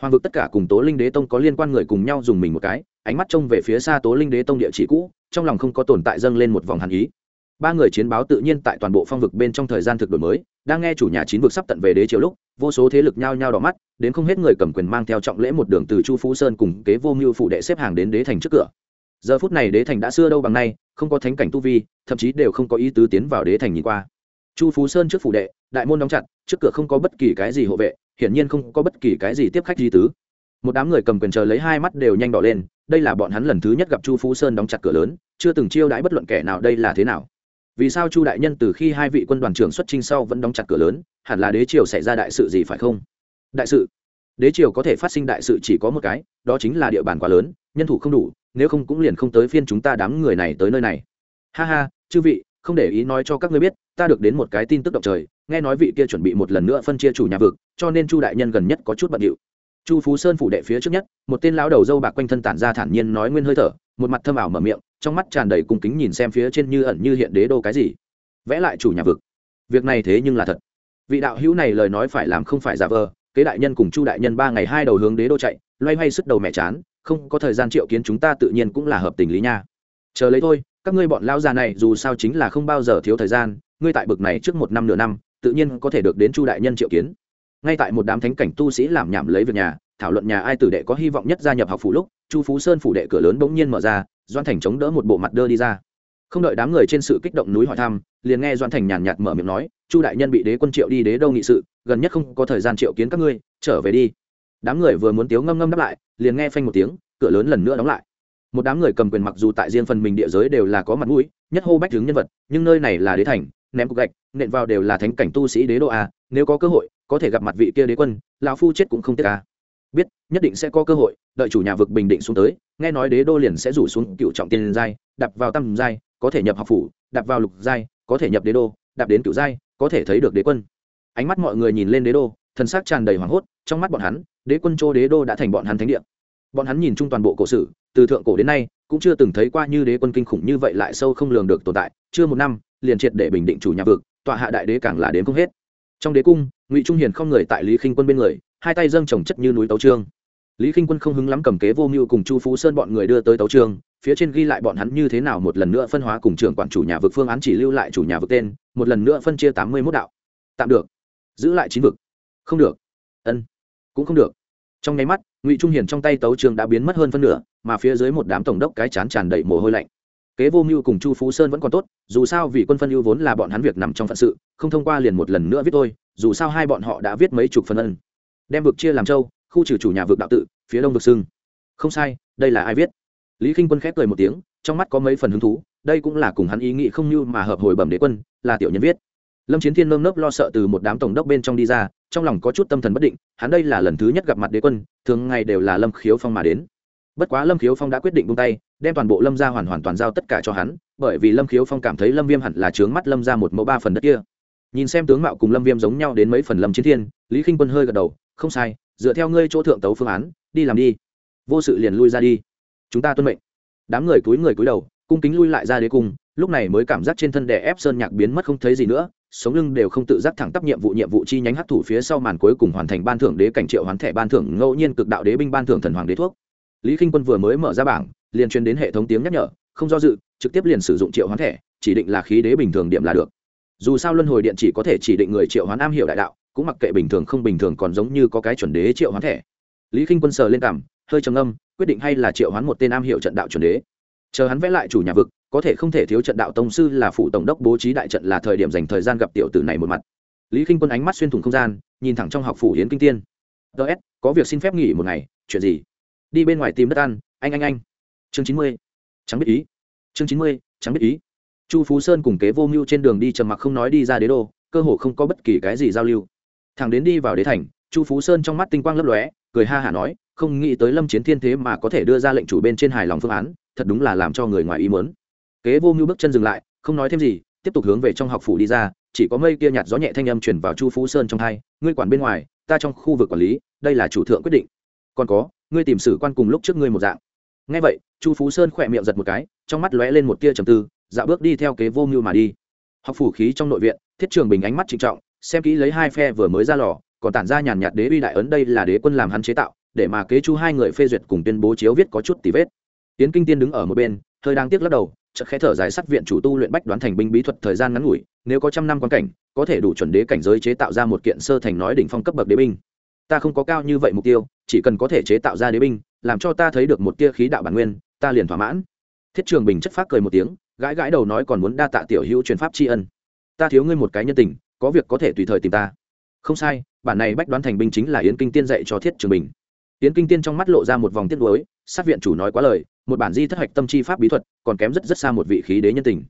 Hoàng vực tất cả cùng tố linh đế tông có liên quan người cùng nhau dùng mình một cái, ánh mắt trông về phía xa tố linh đế tông địa chỉ cũ, trong lòng không có tồn tại dâng lên một vòng hàn ý ba người chiến báo tự nhiên tại toàn bộ phong vực bên trong thời gian thực đổi mới, đang nghe chủ nhà chín vực sắp tận về đế triều lúc, vô số thế lực nhao nhao đỏ mắt, đến không hết người cầm quyền mang theo trọng lễ một đường từ chu phú sơn cùng kế vô mưu phụ đệ xếp hàng đến đế thành trước cửa. Giờ phút này đế thành đã xưa đâu bằng nay, không có thánh cảnh tu vi, thậm chí đều không có ý tứ tiến vào đế thành nhìn qua. Chu phú sơn trước phủ đệ, đại môn đóng chặt, trước cửa không có bất kỳ cái gì hộ vệ, hiển nhiên không có bất kỳ cái gì tiếp khách di tứ. Một đám người cầm quyền chờ lấy hai mắt đều nhanh đỏ lên, đây là bọn hắn lần thứ nhất gặp chu phú sơn đóng chặt cửa lớn, chưa từng chiêu đãi bất luận kẻ nào, đây là thế nào? Vì sao chu đại nhân từ khi hai vị quân đoàn trưởng xuất trinh sau vẫn đóng chặt cửa lớn, hẳn là đế triều xảy ra đại sự gì phải không? Đại sự? Đế triều có thể phát sinh đại sự chỉ có một cái, đó chính là địa bàn quá lớn, nhân thủ không đủ, nếu không cũng liền không tới phiên chúng ta đám người này tới nơi này. Ha ha, chư vị, không để ý nói cho các ngươi biết, ta được đến một cái tin tức động trời, nghe nói vị kia chuẩn bị một lần nữa phân chia chủ nhà vực, cho nên chu đại nhân gần nhất có chút bận điệu. Chu phú sơn phủ đệ phía trước nhất, một tên lão đầu dâu bạc quanh thân tản ra thản nhiên nói nguyên hơi thở, một mặt thâm ảo mở miệng trong mắt tràn đầy cung kính nhìn xem phía trên như ẩn như hiện đế đô cái gì. Vẽ lại chủ nhà vực. Việc này thế nhưng là thật. Vị đạo hữu này lời nói phải làm không phải giả vờ, kế đại nhân cùng chu đại nhân ba ngày hai đầu hướng đế đô chạy, loay hoay sức đầu mẹ chán, không có thời gian triệu kiến chúng ta tự nhiên cũng là hợp tình lý nha. Chờ lấy thôi, các ngươi bọn lao già này dù sao chính là không bao giờ thiếu thời gian, ngươi tại bực này trước một năm nửa năm, tự nhiên có thể được đến chu đại nhân triệu kiến. Ngay tại một đám thánh cảnh tu sĩ làm nhảm lấy việc nhà, thảo luận nhà ai tử đệ có hy vọng nhất gia nhập học phủ lúc, chu phú sơn phủ đệ cửa lớn bỗng nhiên mở ra doan thành chống đỡ một bộ mặt đơ đi ra. Không đợi đám người trên sự kích động núi hỏi thăm, liền nghe doan thành nhàn nhạt mở miệng nói, chu đại nhân bị đế quân triệu đi đế đâu nghị sự, gần nhất không có thời gian triệu kiến các ngươi, trở về đi. Đám người vừa muốn tiếu ngâm ngâm đáp lại, liền nghe phanh một tiếng, cửa lớn lần nữa đóng lại. Một đám người cầm quyền mặc dù tại riêng phần mình địa giới đều là có mặt mũi, nhất hô bách tướng nhân vật, nhưng nơi này là đế thành, ném cục gạch, nện vào đều là thánh cảnh tu sĩ đế đô a, nếu có cơ hội, có thể gặp mặt vị kia đế quân, lão phu chết cũng không tiếc a biết, nhất định sẽ có cơ hội, đợi chủ nhà vực bình định xuống tới, nghe nói đế đô liền sẽ rủ xuống cựu trọng tiên giai, đạp vào tam giai, có thể nhập học phủ, đạp vào lục giai, có thể nhập đế đô, đạp đến cựu giai, có thể thấy được đế quân. Ánh mắt mọi người nhìn lên đế đô, thần sắc tràn đầy hoảng hốt, trong mắt bọn hắn, đế quân châu đế đô đã thành bọn hắn thánh địa. Bọn hắn nhìn chung toàn bộ cổ sử, từ thượng cổ đến nay, cũng chưa từng thấy qua như đế quân kinh khủng như vậy lại sâu không lường được tồn tại, chưa một năm, liền triệt để bình định chủ nhà vực, tọa hạ đại đế càng là đến không hết. Trong đế cung, ngụy trung hiền không người tại lý khinh quân bên người hai tay dâng trồng chất như núi tấu trương. Lý khinh quân không hứng lắm cầm kế vô mưu cùng chu phú sơn bọn người đưa tới tấu trương, phía trên ghi lại bọn hắn như thế nào một lần nữa phân hóa cùng trưởng quản chủ nhà vực phương án chỉ lưu lại chủ nhà vực tên, một lần nữa phân chia tám mươi mốt đạo. Tạm được. Giữ lại chín vực. Không được. Ân. Cũng không được. Trong nháy mắt, ngụy trung hiền trong tay tấu trường đã biến mất hơn phân nửa, mà phía dưới một đám tổng đốc cái chán tràn đầy mồ hôi lạnh. Kế vô mưu cùng chu phú sơn vẫn còn tốt, dù sao vì quân phân ưu vốn là bọn hắn việc nằm trong phận sự, không thông qua liền một lần nữa viết thôi, dù sao hai bọn họ đã viết mấy chục phần ân đem vực chia làm châu, khu trừ chủ nhà vực đạo tự, phía đông vực xưng không sai, đây là ai viết? Lý k i n h quân khép cười một tiếng, trong mắt có mấy phần hứng thú, đây cũng là cùng hắn ý nghĩ không như mà hợp hồi bẩm đế quân, là tiểu nhân viết. Lâm chiến thiên nơm nớp lo sợ từ một đám tổng đốc bên trong đi ra, trong lòng có chút tâm thần bất định, hắn đây là lần thứ nhất gặp mặt đế quân, thường ngày đều là lâm khiếu phong mà đến. Bất quá lâm khiếu phong đã quyết định buông tay, đem toàn bộ lâm ra hoàn hoàn toàn giao tất cả cho hắn, bởi vì lâm khiếu phong cảm thấy lâm viêm hẳn là trướng mắt lâm ra một mẫu ba phần đất kia. Nhìn xem tướng mạo cùng lâm viêm giống nhau đến mấy phần lâm chiến thiên, lý k i n h quân hơi gật đầu không sai, dựa theo ngươi chỗ thượng tấu phương án, đi làm đi. Vô sự liền lui ra đi. Chúng ta tuân mệnh. Đám người túi người cúi đầu, cung kính lui lại ra đế cung, lúc này mới cảm giác trên thân đè ép sơn nhạc biến mất không thấy gì nữa, sống lưng đều không tự giác thẳng tắp nhiệm vụ nhiệm vụ chi nhánh hấp thủ phía sau màn cuối cùng hoàn thành ban thưởng đế cảnh triệu hoán thẻ ban thưởng ngẫu nhiên cực đạo đế binh ban thưởng thần hoàng đế thuốc. Lý k quân vừa mới mở ra bảng, liền truyền đến hệ thống tiếng nhắc nhở, không do dự, trực tiếp liền sử dụng triệu hoán thẻ, chỉ định là khí đế bình thường điểm là được. Dù sao luân hồi điện chỉ có thể chỉ định người triệu hoán am hiểu đại đạo cũng mặc kệ bình thường không bình thường còn giống như có cái chuẩn đế triệu hoán thẻ. Lý k quân sờ lên cảm, hơi trầm âm quyết định hay là triệu hoán một tên am hiệu trận đạo chuẩn đế. Chờ hắn vẽ lại chủ nhà vực, có thể không thể thiếu trận đạo tông sư là phụ tổng đốc bố trí đại trận là thời điểm dành thời gian gặp tiểu tử này một mặt. Lý k i n h quân ánh mắt xuyên thủng không gian, nhìn thẳng trong học phủ hiến kinh tiên. Ts có việc xin phép nghỉ một ngày, chuyện gì? Đi bên ngoài tìm đất ăn, anh anh anh. Chương chín mươi. Trắng biết ý. Chương chín mươi, trắng biết ý. Chu phú sơn cùng kế vô mưu trên đường đi trầm mặc không nói đi ra đế đô, cơ hồ không có bất kỳ cái gì giao lưu thằng đến đi vào đế thành, chu phú sơn trong mắt tinh quang lấp lóe, cười ha hả nói, không nghĩ tới lâm chiến thiên thế mà có thể đưa ra lệnh chủ bên trên hài lòng phương án, thật đúng là làm cho người ngoài ý mớn kế vô mưu bước chân dừng lại, không nói thêm gì, tiếp tục hướng về trong học phủ đi ra, chỉ có mây kia nhạt gió nhẹ thanh âm chuyển vào chu phú sơn trong hai, ngươi quản bên ngoài, ta trong khu vực quản lý, đây là chủ thượng quyết định. Còn có, ngươi tìm sử quan cùng lúc trước ngươi một dạng. Ngay vậy, chu phú sơn khỏe miệng giật một cái, trong mắt lóe lên một tia trầm tư, dạo bước đi theo kế vô mưu mà đi. Học phủ khí trong nội viện, thiết trường bình ánh mắt trịnh trọng xem kỹ lấy hai phe vừa mới ra lò, còn tản ra nhàn nhạt đế uy đại ấn đây là đế quân làm hắn chế tạo, để mà kế chu hai người phê duyệt cùng tuyên bố chiếu viết có chút tì vết. Tiến kinh tiên đứng ở một bên, hơi đang tiếc lắc đầu, chợt khẽ thở dài sắt viện chủ tu luyện bách đoán thành binh bí thuật thời gian ngắn ngủi, nếu có trăm năm quan cảnh, có thể đủ chuẩn đế cảnh giới chế tạo ra một kiện sơ thành nói đỉnh phong cấp bậc đế binh. Ta không có cao như vậy mục tiêu, chỉ cần có thể chế tạo ra đế binh, làm cho ta thấy được một tia khí đạo bản nguyên, ta liền thỏa mãn. Thiết trường bình chất phát cười một tiếng, gãi gãi đầu nói còn muốn đa tạ tiểu hữu truyền pháp tri ân. Ta thiếu ngươi một cái nhân tình có việc có thể tùy thời tìm ta. Không sai, bản này bách đoán thành binh chính là yến kinh tiên dạy cho thiết trường bình. Yến kinh tiên trong mắt lộ ra một vòng tiết đối sát viện chủ nói quá lời, một bản di thất hạch tâm chi pháp bí thuật, còn kém rất rất xa một vị khí đế nhân tình.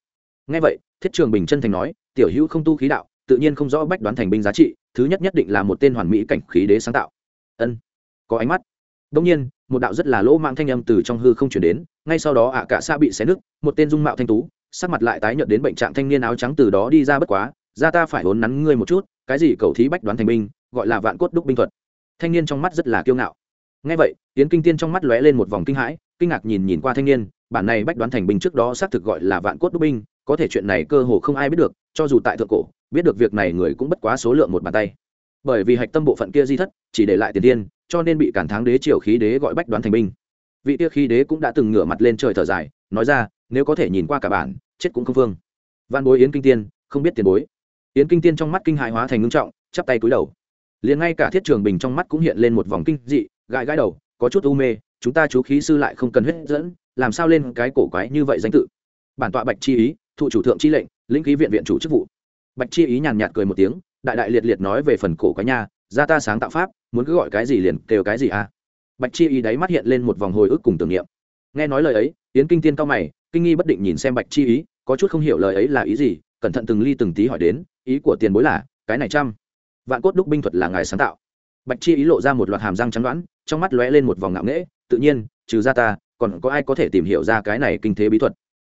Ngay vậy, thiết trường bình chân thành nói, tiểu hữu không tu khí đạo, tự nhiên không rõ bách đoán thành binh giá trị, thứ nhất nhất định là một tên hoàn mỹ cảnh khí đế sáng tạo. Ân, có ánh mắt. Đông nhiên, một đạo rất là lỗ mạng thanh âm từ trong hư không chuyển đến, ngay sau đó ạ cả xa bị xé nứt, một tên dung mạo thanh tú, sắc mặt lại tái nhợt đến bệnh trạng thanh niên áo trắng từ đó đi ra bất quá ra ta phải hốn nắn ngươi một chút, cái gì cầu thí bách đoán thành binh, gọi là vạn cốt đúc binh thuật. Thanh niên trong mắt rất là kiêu ngạo. Ngay vậy tiến kinh tiên trong mắt lóe lên một vòng kinh hãi, kinh ngạc nhìn nhìn qua thanh niên, bản này bách đoán thành binh trước đó xác thực gọi là vạn cốt đúc binh, có thể chuyện này cơ hồ không ai biết được, cho dù tại thượng cổ, biết được việc này người cũng bất quá số lượng một bàn tay. Bởi vì hạch tâm bộ phận kia di thất, chỉ để lại tiền tiên, cho nên bị cản tháng đế triều khí đế gọi bách đoán thành binh. Vị kia khí đế cũng đã từng ngửa mặt lên trời thở dài, nói ra, nếu có thể nhìn qua cả bản, chết cũng không phương văn bối yến kinh tiên, không biết tiền bối yến kinh tiên trong mắt kinh hại hóa thành ngưng trọng, chắp tay cúi đầu. Liền ngay cả thiết trường bình trong mắt cũng hiện lên một vòng kinh dị, gãi gãi đầu, có chút u mê, chúng ta chú khí sư lại không cần huyết dẫn, làm sao lên cái cổ quái như vậy danh tự? Bản tọa bạch chi ý, thụ chủ thượng chi lệnh, lĩnh khí viện viện chủ chức vụ. Bạch chi ý nhàn nhạt cười một tiếng, đại đại liệt liệt nói về phần cổ quái nha, ra ta sáng tạo pháp, muốn cứ gọi cái gì liền kêu cái gì à. Bạch chi ý đáy mắt hiện lên một vòng hồi ức cùng tưởng niệm. Nghe nói lời ấy, yến kinh tiên cao mày, kinh nghi bất định nhìn xem bạch chi ý, có chút không hiểu lời ấy là ý gì, cẩn thận từng ly từng tí hỏi đến ý của tiền bối là, cái này trăm. Vạn cốt đúc binh thuật là ngài sáng tạo. Bạch chi ý lộ ra một loạt hàm răng trắng đoán, trong mắt lóe lên một vòng ngạo nghễ, tự nhiên, trừ ra ta, còn có ai có thể tìm hiểu ra cái này kinh thế bí thuật?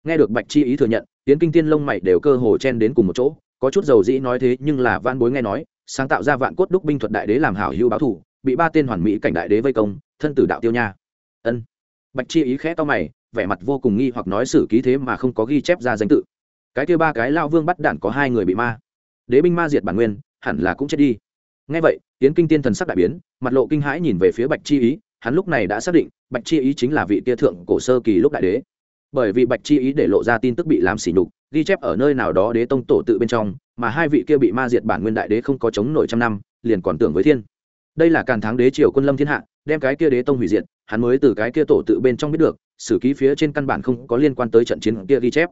Nghe được bạch chi ý thừa nhận tiến kinh tiên lông mày đều cơ hồ chen đến cùng một chỗ, có chút dầu dĩ nói thế, nhưng là van bối nghe nói, sáng tạo ra vạn cốt đúc binh thuật đại đế làm hảo hữu báo thủ, bị ba tên hoàn mỹ cảnh đại đế vây công, thân tử đạo tiêu nha. Ân. Bạch chi ý khẽ to mày, vẻ mặt vô cùng nghi hoặc nói sử ký thế mà không có ghi chép ra danh tự. Cái kia ba cái lao vương bắt đản có hai người bị ma đế binh ma diệt bản nguyên, hẳn là cũng chết đi. Ngay vậy tiến kinh tiên thần sắc đại biến, mặt lộ kinh hãi nhìn về phía bạch chi ý, hắn lúc này đã xác định, bạch chi ý chính là vị tia thượng cổ sơ kỳ lúc đại đế. Bởi vì bạch chi ý để lộ ra tin tức bị làm xỉ nhục, ghi chép ở nơi nào đó đế tông tổ tự bên trong, mà hai vị kia bị ma diệt bản nguyên đại đế không có chống nổi trăm năm, liền còn tưởng với thiên. Đây là càn thắng đế triều quân lâm thiên hạ, đem cái kia đế tông hủy diệt, hắn mới từ cái kia tổ tự bên trong biết được, sử ký phía trên căn bản không có liên quan tới trận chiến kia ghi chép.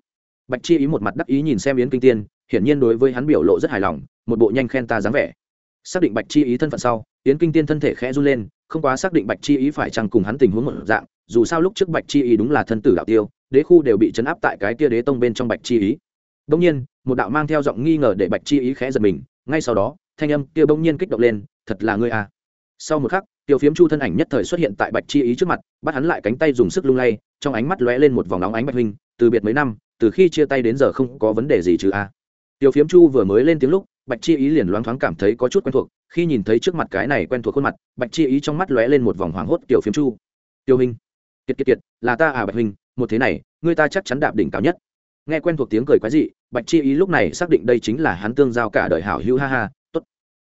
Bạch chi ý một mặt đắc ý nhìn xem yến kinh tiên hiển nhiên đối với hắn biểu lộ rất hài lòng, một bộ nhanh khen ta dáng vẻ. Xác định bạch chi ý thân phận sau, yến kinh tiên thân thể khẽ run lên, không quá xác định bạch chi ý phải chăng cùng hắn tình huống một dạng, dù sao lúc trước bạch chi ý đúng là thân tử đạo tiêu, đế khu đều bị chấn áp tại cái kia đế tông bên trong bạch chi ý. Đông nhiên, một đạo mang theo giọng nghi ngờ để bạch chi ý khẽ giật mình, ngay sau đó, thanh âm kia bỗng nhiên kích động lên, thật là ngươi à? Sau một khắc tiểu phiếm chu thân ảnh nhất thời xuất hiện tại bạch chi ý trước mặt, bắt hắn lại cánh tay dùng sức lung lay, trong ánh mắt lóe lên một vòng nóng ánh bạch huynh, từ biệt mấy năm, từ khi chia tay đến giờ không có vấn đề gì chứ a tiểu phiếm chu vừa mới lên tiếng lúc, bạch chi ý liền loáng thoáng cảm thấy có chút quen thuộc, khi nhìn thấy trước mặt cái này quen thuộc khuôn mặt, bạch chi ý trong mắt lóe lên một vòng hoảng hốt tiểu phiếm chu, tiêu hình kiệt kiệt kiệt, là ta à bạch huynh, một thế này, ngươi ta chắc chắn đạp đỉnh cao nhất. Nghe quen thuộc tiếng cười quái dị, bạch chi ý lúc này xác định đây chính là hắn tương giao cả đời hảo hữu, ha ha, tốt,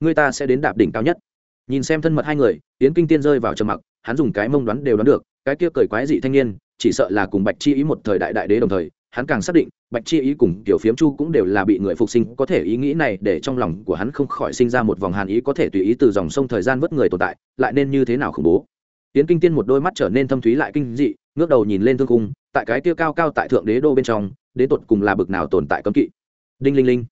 ngươi ta sẽ đến đạp đỉnh cao nhất. Nhìn xem thân mật hai người tiến kinh tiên rơi vào trầm mặc, hắn dùng cái mông đoán đều đoán được, cái kia cười quái dị thanh niên, chỉ sợ là cùng bạch chi ý một thời đại đại đế đồng thời hắn càng xác định, bạch chi ý cùng tiểu phiếm chu cũng đều là bị người phục sinh, có thể ý nghĩ này để trong lòng của hắn không khỏi sinh ra một vòng hàn ý, có thể tùy ý từ dòng sông thời gian vớt người tồn tại, lại nên như thế nào khủng bố. Tiến kinh tiên một đôi mắt trở nên thâm thúy lại kinh dị, ngước đầu nhìn lên thương cung, tại cái kia cao cao tại thượng đế đô bên trong, đế tột cùng là bực nào tồn tại cấm kỵ. Đinh linh linh.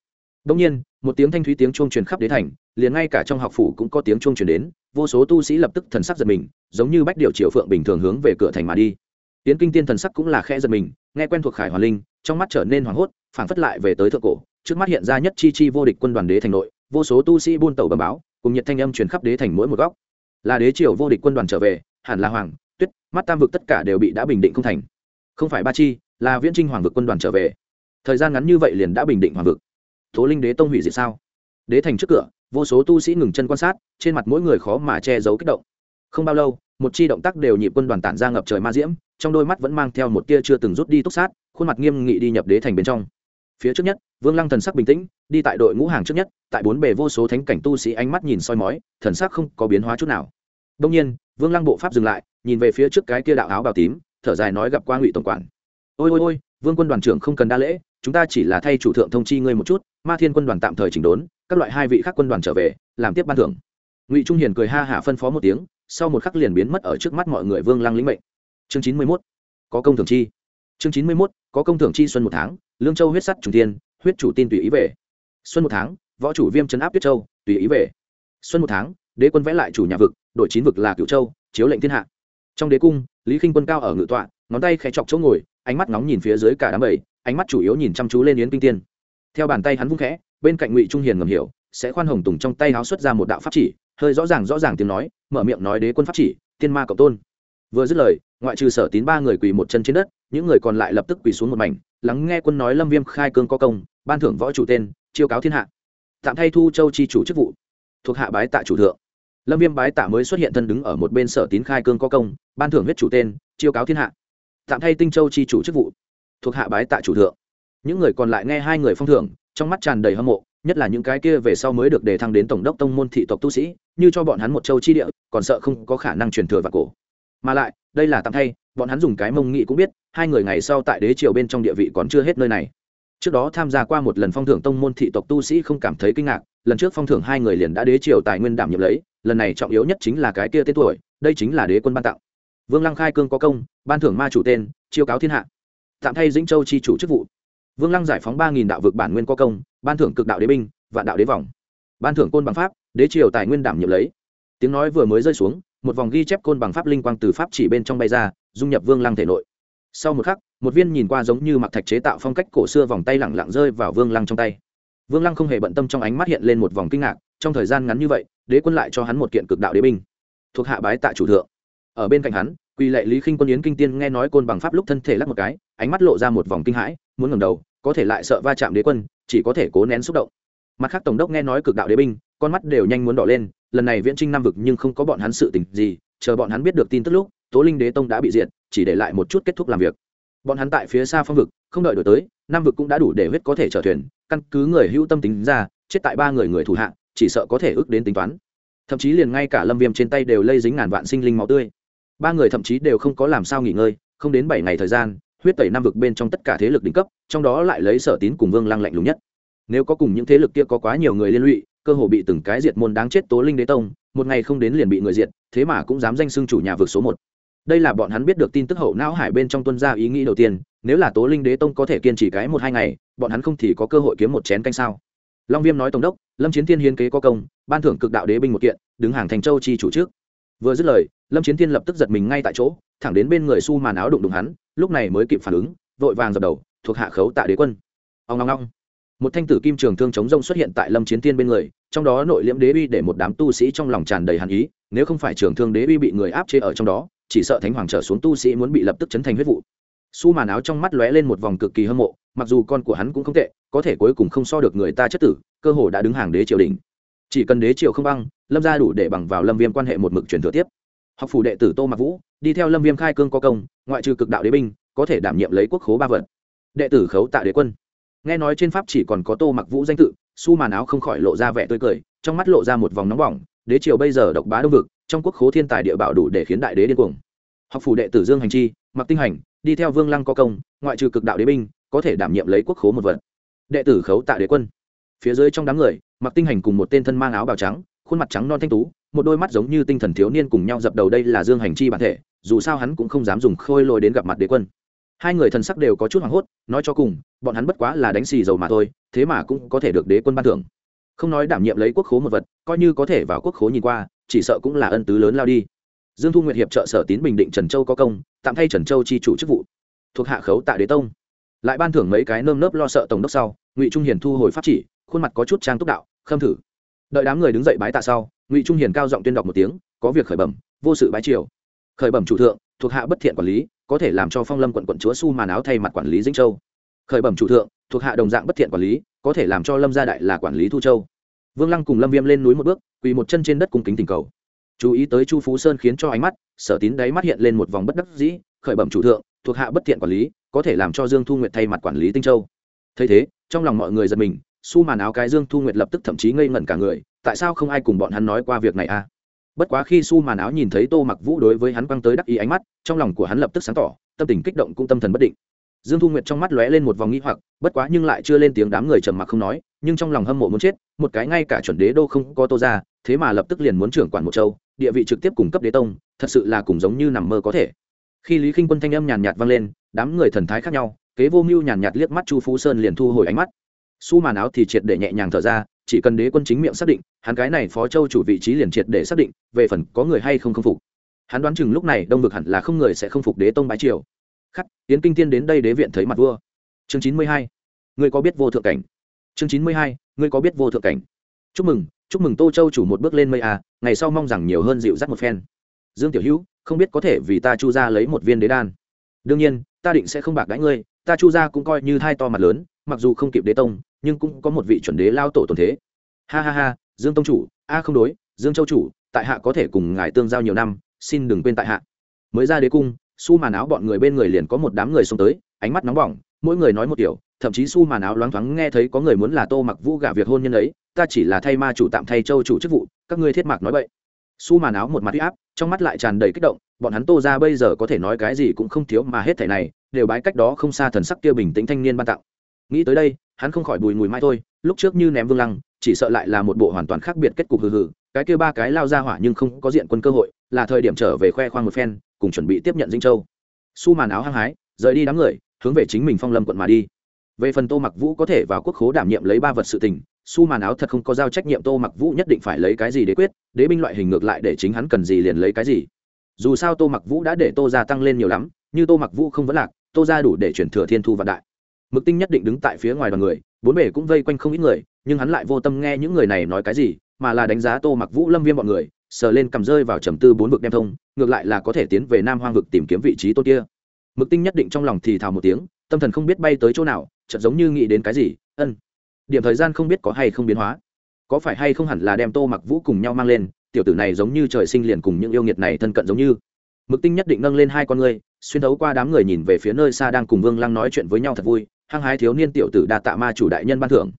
Đông nhiên, một tiếng thanh thúy tiếng chuông truyền khắp đế thành, liền ngay cả trong học phủ cũng có tiếng chuông truyền đến, vô số tu sĩ lập tức thần sắc giật mình, giống như bách điệu triều phượng bình thường hướng về cửa thành mà đi tiến kinh tiên thần sắc cũng là khẽ giật mình, nghe quen thuộc khải hoàn linh, trong mắt trở nên hoảng hốt, phảng phất lại về tới thượng cổ, trước mắt hiện ra nhất chi chi vô địch quân đoàn đế thành nội, vô số tu sĩ buôn tàu bầm báo, cùng nhiệt thanh âm truyền khắp đế thành mỗi một góc. Là đế triều vô địch quân đoàn trở về, hẳn là hoàng, tuyết, mắt tam vực tất cả đều bị đã bình định không thành. Không phải ba chi, là viễn trinh hoàng vực quân đoàn trở về. Thời gian ngắn như vậy liền đã bình định hoàng vực. Tố linh đế tông hủy diệt sao? Đế thành trước cửa, vô số tu sĩ ngừng chân quan sát, trên mặt mỗi người khó mà che giấu kích động. Không bao lâu, một chi động tác đều nhịp quân đoàn tản ra ngập trời ma diễm trong đôi mắt vẫn mang theo một tia chưa từng rút đi túc sát, khuôn mặt nghiêm nghị đi nhập đế thành bên trong. Phía trước nhất, vương lăng thần sắc bình tĩnh, đi tại đội ngũ hàng trước nhất, tại bốn bề vô số thánh cảnh tu sĩ ánh mắt nhìn soi mói, thần sắc không có biến hóa chút nào. Đông nhiên, vương lăng bộ pháp dừng lại, nhìn về phía trước cái kia đạo áo bào tím, thở dài nói gặp qua ngụy tổng quản. Ôi ôi ôi, vương quân đoàn trưởng không cần đa lễ, chúng ta chỉ là thay chủ thượng thông chi ngươi một chút, ma thiên quân đoàn tạm thời chỉnh đốn, các loại hai vị khác quân đoàn trở về, làm tiếp ban thưởng. Ngụy trung hiền cười ha hả phân phó một tiếng, sau một khắc liền biến mất ở trước mắt mọi người vương lăng lĩnh mệnh chương chín mươi mốt, có công thưởng chi. Chương chín mươi mốt, có công thưởng chi xuân một tháng, lương châu huyết sắt trùng tiên huyết chủ tin tùy ý về. Xuân một tháng, võ chủ viêm chấn áp tuyết châu, tùy ý về. Xuân một tháng, đế quân vẽ lại chủ nhà vực, đội chín vực là cựu châu, chiếu lệnh thiên hạ. Trong đế cung, lý k i n h quân cao ở ngự tọa, ngón tay khẽ chọc chỗ ngồi, ánh mắt nóng nhìn phía dưới cả đám bầy, ánh mắt chủ yếu nhìn chăm chú lên yến kinh tiên. Theo bàn tay hắn vung khẽ, bên cạnh ngụy trung hiền ngầm hiểu, sẽ khoan hồng tùng trong tay háo xuất ra một đạo pháp chỉ, hơi rõ ràng rõ ràng tiếng nói, mở miệng nói đế quân pháp chỉ, tiên ma cộng tôn vừa dứt lời, ngoại trừ sở tín ba người quỳ một chân trên đất, những người còn lại lập tức quỳ xuống một mảnh, lắng nghe quân nói lâm viêm khai cương có công, ban thưởng võ chủ tên, chiêu cáo thiên hạ. Tạm thay thu châu chi chủ chức vụ, thuộc hạ bái tạ chủ thượng. Lâm viêm bái tạ mới xuất hiện thân đứng ở một bên sở tín khai cương có công, ban thưởng huyết chủ tên, chiêu cáo thiên hạ. Tạm thay tinh châu chi chủ chức vụ, thuộc hạ bái tạ chủ thượng. Những người còn lại nghe hai người phong thưởng, trong mắt tràn đầy hâm mộ, nhất là những cái kia về sau mới được đề thăng đến tổng đốc tông môn thị tộc tu sĩ, như cho bọn hắn một châu chi địa, còn sợ không có khả năng truyền thừa và cổ mà lại, đây là tạm thay, bọn hắn dùng cái mông nghị cũng biết, hai người ngày sau tại đế triều bên trong địa vị còn chưa hết nơi này. Trước đó tham gia qua một lần phong thưởng tông môn thị tộc tu sĩ không cảm thấy kinh ngạc, lần trước phong thưởng hai người liền đã đế triều tài nguyên đảm nhiệm lấy, lần này trọng yếu nhất chính là cái kia tên tuổi, đây chính là đế quân ban tặng. Vương lăng khai cương có công, ban thưởng ma chủ tên, chiêu cáo thiên hạ. Tạm thay dĩnh châu chi chủ chức vụ. Vương lăng giải phóng ba nghìn đạo vực bản nguyên có công, ban thưởng cực đạo đế binh, vạn đạo đế vòng. Ban thưởng côn bằng pháp, đế triều tài nguyên đảm nhiệm lấy. Tiếng nói vừa mới rơi xuống một vòng ghi chép côn bằng pháp linh quang từ pháp chỉ bên trong bay ra, dung nhập vương lăng thể nội. Sau một khắc, một viên nhìn qua giống như mặc thạch chế tạo phong cách cổ xưa vòng tay lẳng lặng rơi vào vương lăng trong tay. Vương lăng không hề bận tâm trong ánh mắt hiện lên một vòng kinh ngạc, trong thời gian ngắn như vậy, đế quân lại cho hắn một kiện cực đạo đế binh. Thuộc hạ bái tạ chủ thượng. Ở bên cạnh hắn, quỳ lệ lý khinh quân yến kinh tiên nghe nói côn bằng pháp lúc thân thể lắc một cái, ánh mắt lộ ra một vòng kinh hãi, muốn ngẩng đầu, có thể lại sợ va chạm đế quân, chỉ có thể cố nén xúc động. Mặt khác tổng đốc nghe nói cực đạo đế binh, con mắt đều nhanh muốn đỏ lên lần này viễn trinh nam vực nhưng không có bọn hắn sự tình gì, chờ bọn hắn biết được tin tức lúc, tố linh đế tông đã bị diệt, chỉ để lại một chút kết thúc làm việc. Bọn hắn tại phía xa phong vực, không đợi đổi tới nam vực cũng đã đủ để huyết có thể trở thuyền, căn cứ người hữu tâm tính ra, chết tại ba người người thủ hạ chỉ sợ có thể ước đến tính toán. Thậm chí liền ngay cả lâm viêm trên tay đều lây dính ngàn vạn sinh linh máu tươi. Ba người thậm chí đều không có làm sao nghỉ ngơi, không đến bảy ngày thời gian, huyết tẩy nam vực bên trong tất cả thế lực đỉnh cấp, trong đó lại lấy sở tín cùng vương lăng lạnh lùng nhất. Nếu có cùng những thế lực kia có quá nhiều người liên lụy cơ hồ bị từng cái diệt môn đáng chết tố linh đế tông, một ngày không đến liền bị người diệt, thế mà cũng dám danh xưng chủ nhà vực số một. Đây là bọn hắn biết được tin tức hậu não hải bên trong tuân gia ý nghĩ đầu tiên, nếu là tố linh đế tông có thể kiên trì cái một hai ngày, bọn hắn không thì có cơ hội kiếm một chén canh sao? Long viêm nói tổng đốc, lâm chiến thiên hiến kế có công, ban thưởng cực đạo đế binh một kiện, đứng hàng thành châu chi chủ trước. Vừa dứt lời, lâm chiến thiên lập tức giật mình ngay tại chỗ, thẳng đến bên người su màn áo đụng đụng hắn, lúc này mới kịp phản ứng, vội vàng dập đầu, thuộc hạ khấu tạ đế quân. Ông ngong ngong một thanh tử kim trường thương chống rông xuất hiện tại lâm chiến thiên bên người trong đó nội liễm đế uy để một đám tu sĩ trong lòng tràn đầy hàn ý, nếu không phải trường thương đế uy bị người áp chế ở trong đó, chỉ sợ thánh hoàng trở xuống tu sĩ muốn bị lập tức chấn thành huyết vụ. Su màn áo trong mắt lóe lên một vòng cực kỳ hâm mộ, mặc dù con của hắn cũng không tệ, có thể cuối cùng không so được người ta chất tử, cơ hồ đã đứng hàng đế triều đình chỉ cần đế triều không băng, lâm ra đủ để bằng vào lâm viêm quan hệ một mực truyền thừa tiếp. Học phủ đệ tử tô mặc vũ, đi theo lâm viêm khai cương có công, ngoại trừ cực đạo đế binh, có thể đảm nhiệm lấy quốc khố ba vật đệ tử khấu tạ đế quân. Nghe nói trên pháp chỉ còn có tô mặc vũ danh tự su màn áo không khỏi lộ ra vẻ tươi cười, trong mắt lộ ra một vòng nóng bỏng, đế triều bây giờ độc bá đông vực, trong quốc khố thiên tài địa bảo đủ để khiến đại đế điên cuồng. Học phủ đệ tử dương hành chi, mặc tinh hành, đi theo vương lăng có công, ngoại trừ cực đạo đế binh, có thể đảm nhiệm lấy quốc khố một vật. Đệ tử khấu tạ đế quân. Phía dưới trong đám người, mặc tinh hành cùng một tên thân mang áo bào trắng, khuôn mặt trắng non thanh tú, một đôi mắt giống như tinh thần thiếu niên cùng nhau dập đầu đây là dương hành chi bản thể, dù sao hắn cũng không dám dùng khôi lôi đến gặp mặt đế quân hai người thần sắc đều có chút hoảng hốt, nói cho cùng, bọn hắn bất quá là đánh xì dầu mà thôi, thế mà cũng có thể được đế quân ban thưởng. Không nói đảm nhiệm lấy quốc khố một vật, coi như có thể vào quốc khố nhìn qua, chỉ sợ cũng là ân tứ lớn lao đi. Dương thu nguyệt hiệp trợ sở tín bình định trần châu có công, tạm thay trần châu chi chủ chức vụ. Thuộc hạ khấu tạ đế tông. Lại ban thưởng mấy cái nơm nớp lo sợ tổng đốc sau, ngụy trung hiền thu hồi pháp chỉ, khuôn mặt có chút trang túc đạo, khâm thử. Đợi đám người đứng dậy bái tạ sau, ngụy trung hiền cao giọng tuyên đọc một tiếng, có việc khởi bẩm, vô sự bái triều. Khởi bẩm chủ thượng, thuộc hạ bất thiện quản lý có thể làm cho phong lâm quận quận chúa su màn áo thay mặt quản lý dĩnh châu khởi bẩm chủ thượng thuộc hạ đồng dạng bất thiện quản lý có thể làm cho lâm gia đại là quản lý thu châu vương lăng cùng lâm viêm lên núi một bước quỳ một chân trên đất cung kính tình cầu chú ý tới chu phú sơn khiến cho ánh mắt sở tín đáy mắt hiện lên một vòng bất đắc dĩ khởi bẩm chủ thượng thuộc hạ bất thiện quản lý có thể làm cho dương thu nguyệt thay mặt quản lý tinh châu thấy thế trong lòng mọi người giật mình su màn áo cái dương thu nguyệt lập tức thậm chí ngây ngẩn cả người tại sao không ai cùng bọn hắn nói qua việc này à bất quá khi su màn áo nhìn thấy tô mặc vũ đối với hắn quăng tới đắc ý ánh mắt, trong lòng của hắn lập tức sáng tỏ, tâm tình kích động cũng tâm thần bất định. Dương thu nguyệt trong mắt lóe lên một vòng nghi hoặc, bất quá nhưng lại chưa lên tiếng đám người trầm mặc không nói, nhưng trong lòng hâm mộ muốn chết, một cái ngay cả chuẩn đế đô không có tô ra, thế mà lập tức liền muốn trưởng quản một châu, địa vị trực tiếp cung cấp đế tông, thật sự là cùng giống như nằm mơ có thể. Khi lý khinh quân thanh âm nhàn nhạt vang lên, đám người thần thái khác nhau, kế vô mưu nhàn nhạt liếc mắt chu phú sơn liền thu hồi ánh mắt. Su màn áo thì triệt để nhẹ nhàng thở ra chỉ cần đế quân chính miệng xác định, hắn cái này phó châu chủ vị trí liền triệt để xác định, về phần có người hay không không phục. Hắn đoán chừng lúc này đông vực hẳn là không người sẽ không phục đế tông bái triều. Khắc tiến kinh tiên đến đây đế viện thấy mặt vua. Chương chín mươi hai, ngươi có biết vô thượng cảnh? Chương chín mươi hai, ngươi có biết vô thượng cảnh? Chúc mừng chúc mừng tô châu chủ một bước lên mây à ngày sau mong rằng nhiều hơn dịu dắt một phen. Dương tiểu hữu, không biết có thể vì ta chu ra lấy một viên đế đan. Đương nhiên, ta định sẽ không bạc đãi ngươi, ta chu ra cũng coi như thai to mặt lớn, mặc dù không kịp đế tông nhưng cũng có một vị chuẩn đế lao tổ tồn thế. Ha ha ha, dương tông chủ, a không đối, dương châu chủ, tại hạ có thể cùng ngài tương giao nhiều năm, xin đừng quên tại hạ. Mới ra đế cung, su màn áo bọn người bên người liền có một đám người xông tới, ánh mắt nóng bỏng, mỗi người nói một điều, thậm chí su màn áo loáng thoáng nghe thấy có người muốn là tô mặc vũ gả việc hôn nhân ấy, ta chỉ là thay ma chủ tạm thay châu chủ chức vụ, các ngươi thiết mạc nói vậy su màn áo một mặt huy áp, trong mắt lại tràn đầy kích động, bọn hắn tô ra bây giờ có thể nói cái gì cũng không thiếu mà hết thẻ này, đều bái cách đó không xa thần sắc kia bình tĩnh thanh niên ban tặng nghĩ tới đây, hắn không khỏi bùi mùi mai thôi, lúc trước như ném vương lăng, chỉ sợ lại là một bộ hoàn toàn khác biệt kết cục hừ hừ, cái kia ba cái lao ra hỏa nhưng không có diện quân cơ hội, là thời điểm trở về khoe khoang một phen, cùng chuẩn bị tiếp nhận dinh châu. Su màn áo hăng hái, rời đi đám người, hướng về chính mình phong lâm quận mà đi. Về phần tô mặc vũ có thể vào quốc khố đảm nhiệm lấy ba vật sự tình, su màn áo thật không có giao trách nhiệm tô mặc vũ nhất định phải lấy cái gì để quyết, đế binh loại hình ngược lại để chính hắn cần gì liền lấy cái gì. Dù sao tô mặc vũ đã để tô gia tăng lên nhiều lắm, như tô mặc vũ không vấn lạc, tô gia đủ để chuyển thừa thiên thu vạn đại mực tinh nhất định đứng tại phía ngoài đoàn người, bốn bể cũng vây quanh không ít người, nhưng hắn lại vô tâm nghe những người này nói cái gì, mà là đánh giá tô mặc vũ lâm viêm bọn người, sờ lên cầm rơi vào trầm tư bốn vực đem thông, ngược lại là có thể tiến về nam hoang vực tìm kiếm vị trí tôn kia. Mực tinh nhất định trong lòng thì thào một tiếng, tâm thần không biết bay tới chỗ nào, chợt giống như nghĩ đến cái gì, ân, điểm thời gian không biết có hay không biến hóa. Có phải hay không hẳn là đem tô mặc vũ cùng nhau mang lên, tiểu tử này giống như trời sinh liền cùng những yêu nghiệt này thân cận giống như. Mực tinh nhất định nâng lên hai con ngươi, xuyên thấu qua đám người nhìn về phía nơi xa đang cùng vương lăng nói chuyện với nhau thật vui hăng hái thiếu niên tiểu tử đa tạ ma chủ đại nhân ban thưởng.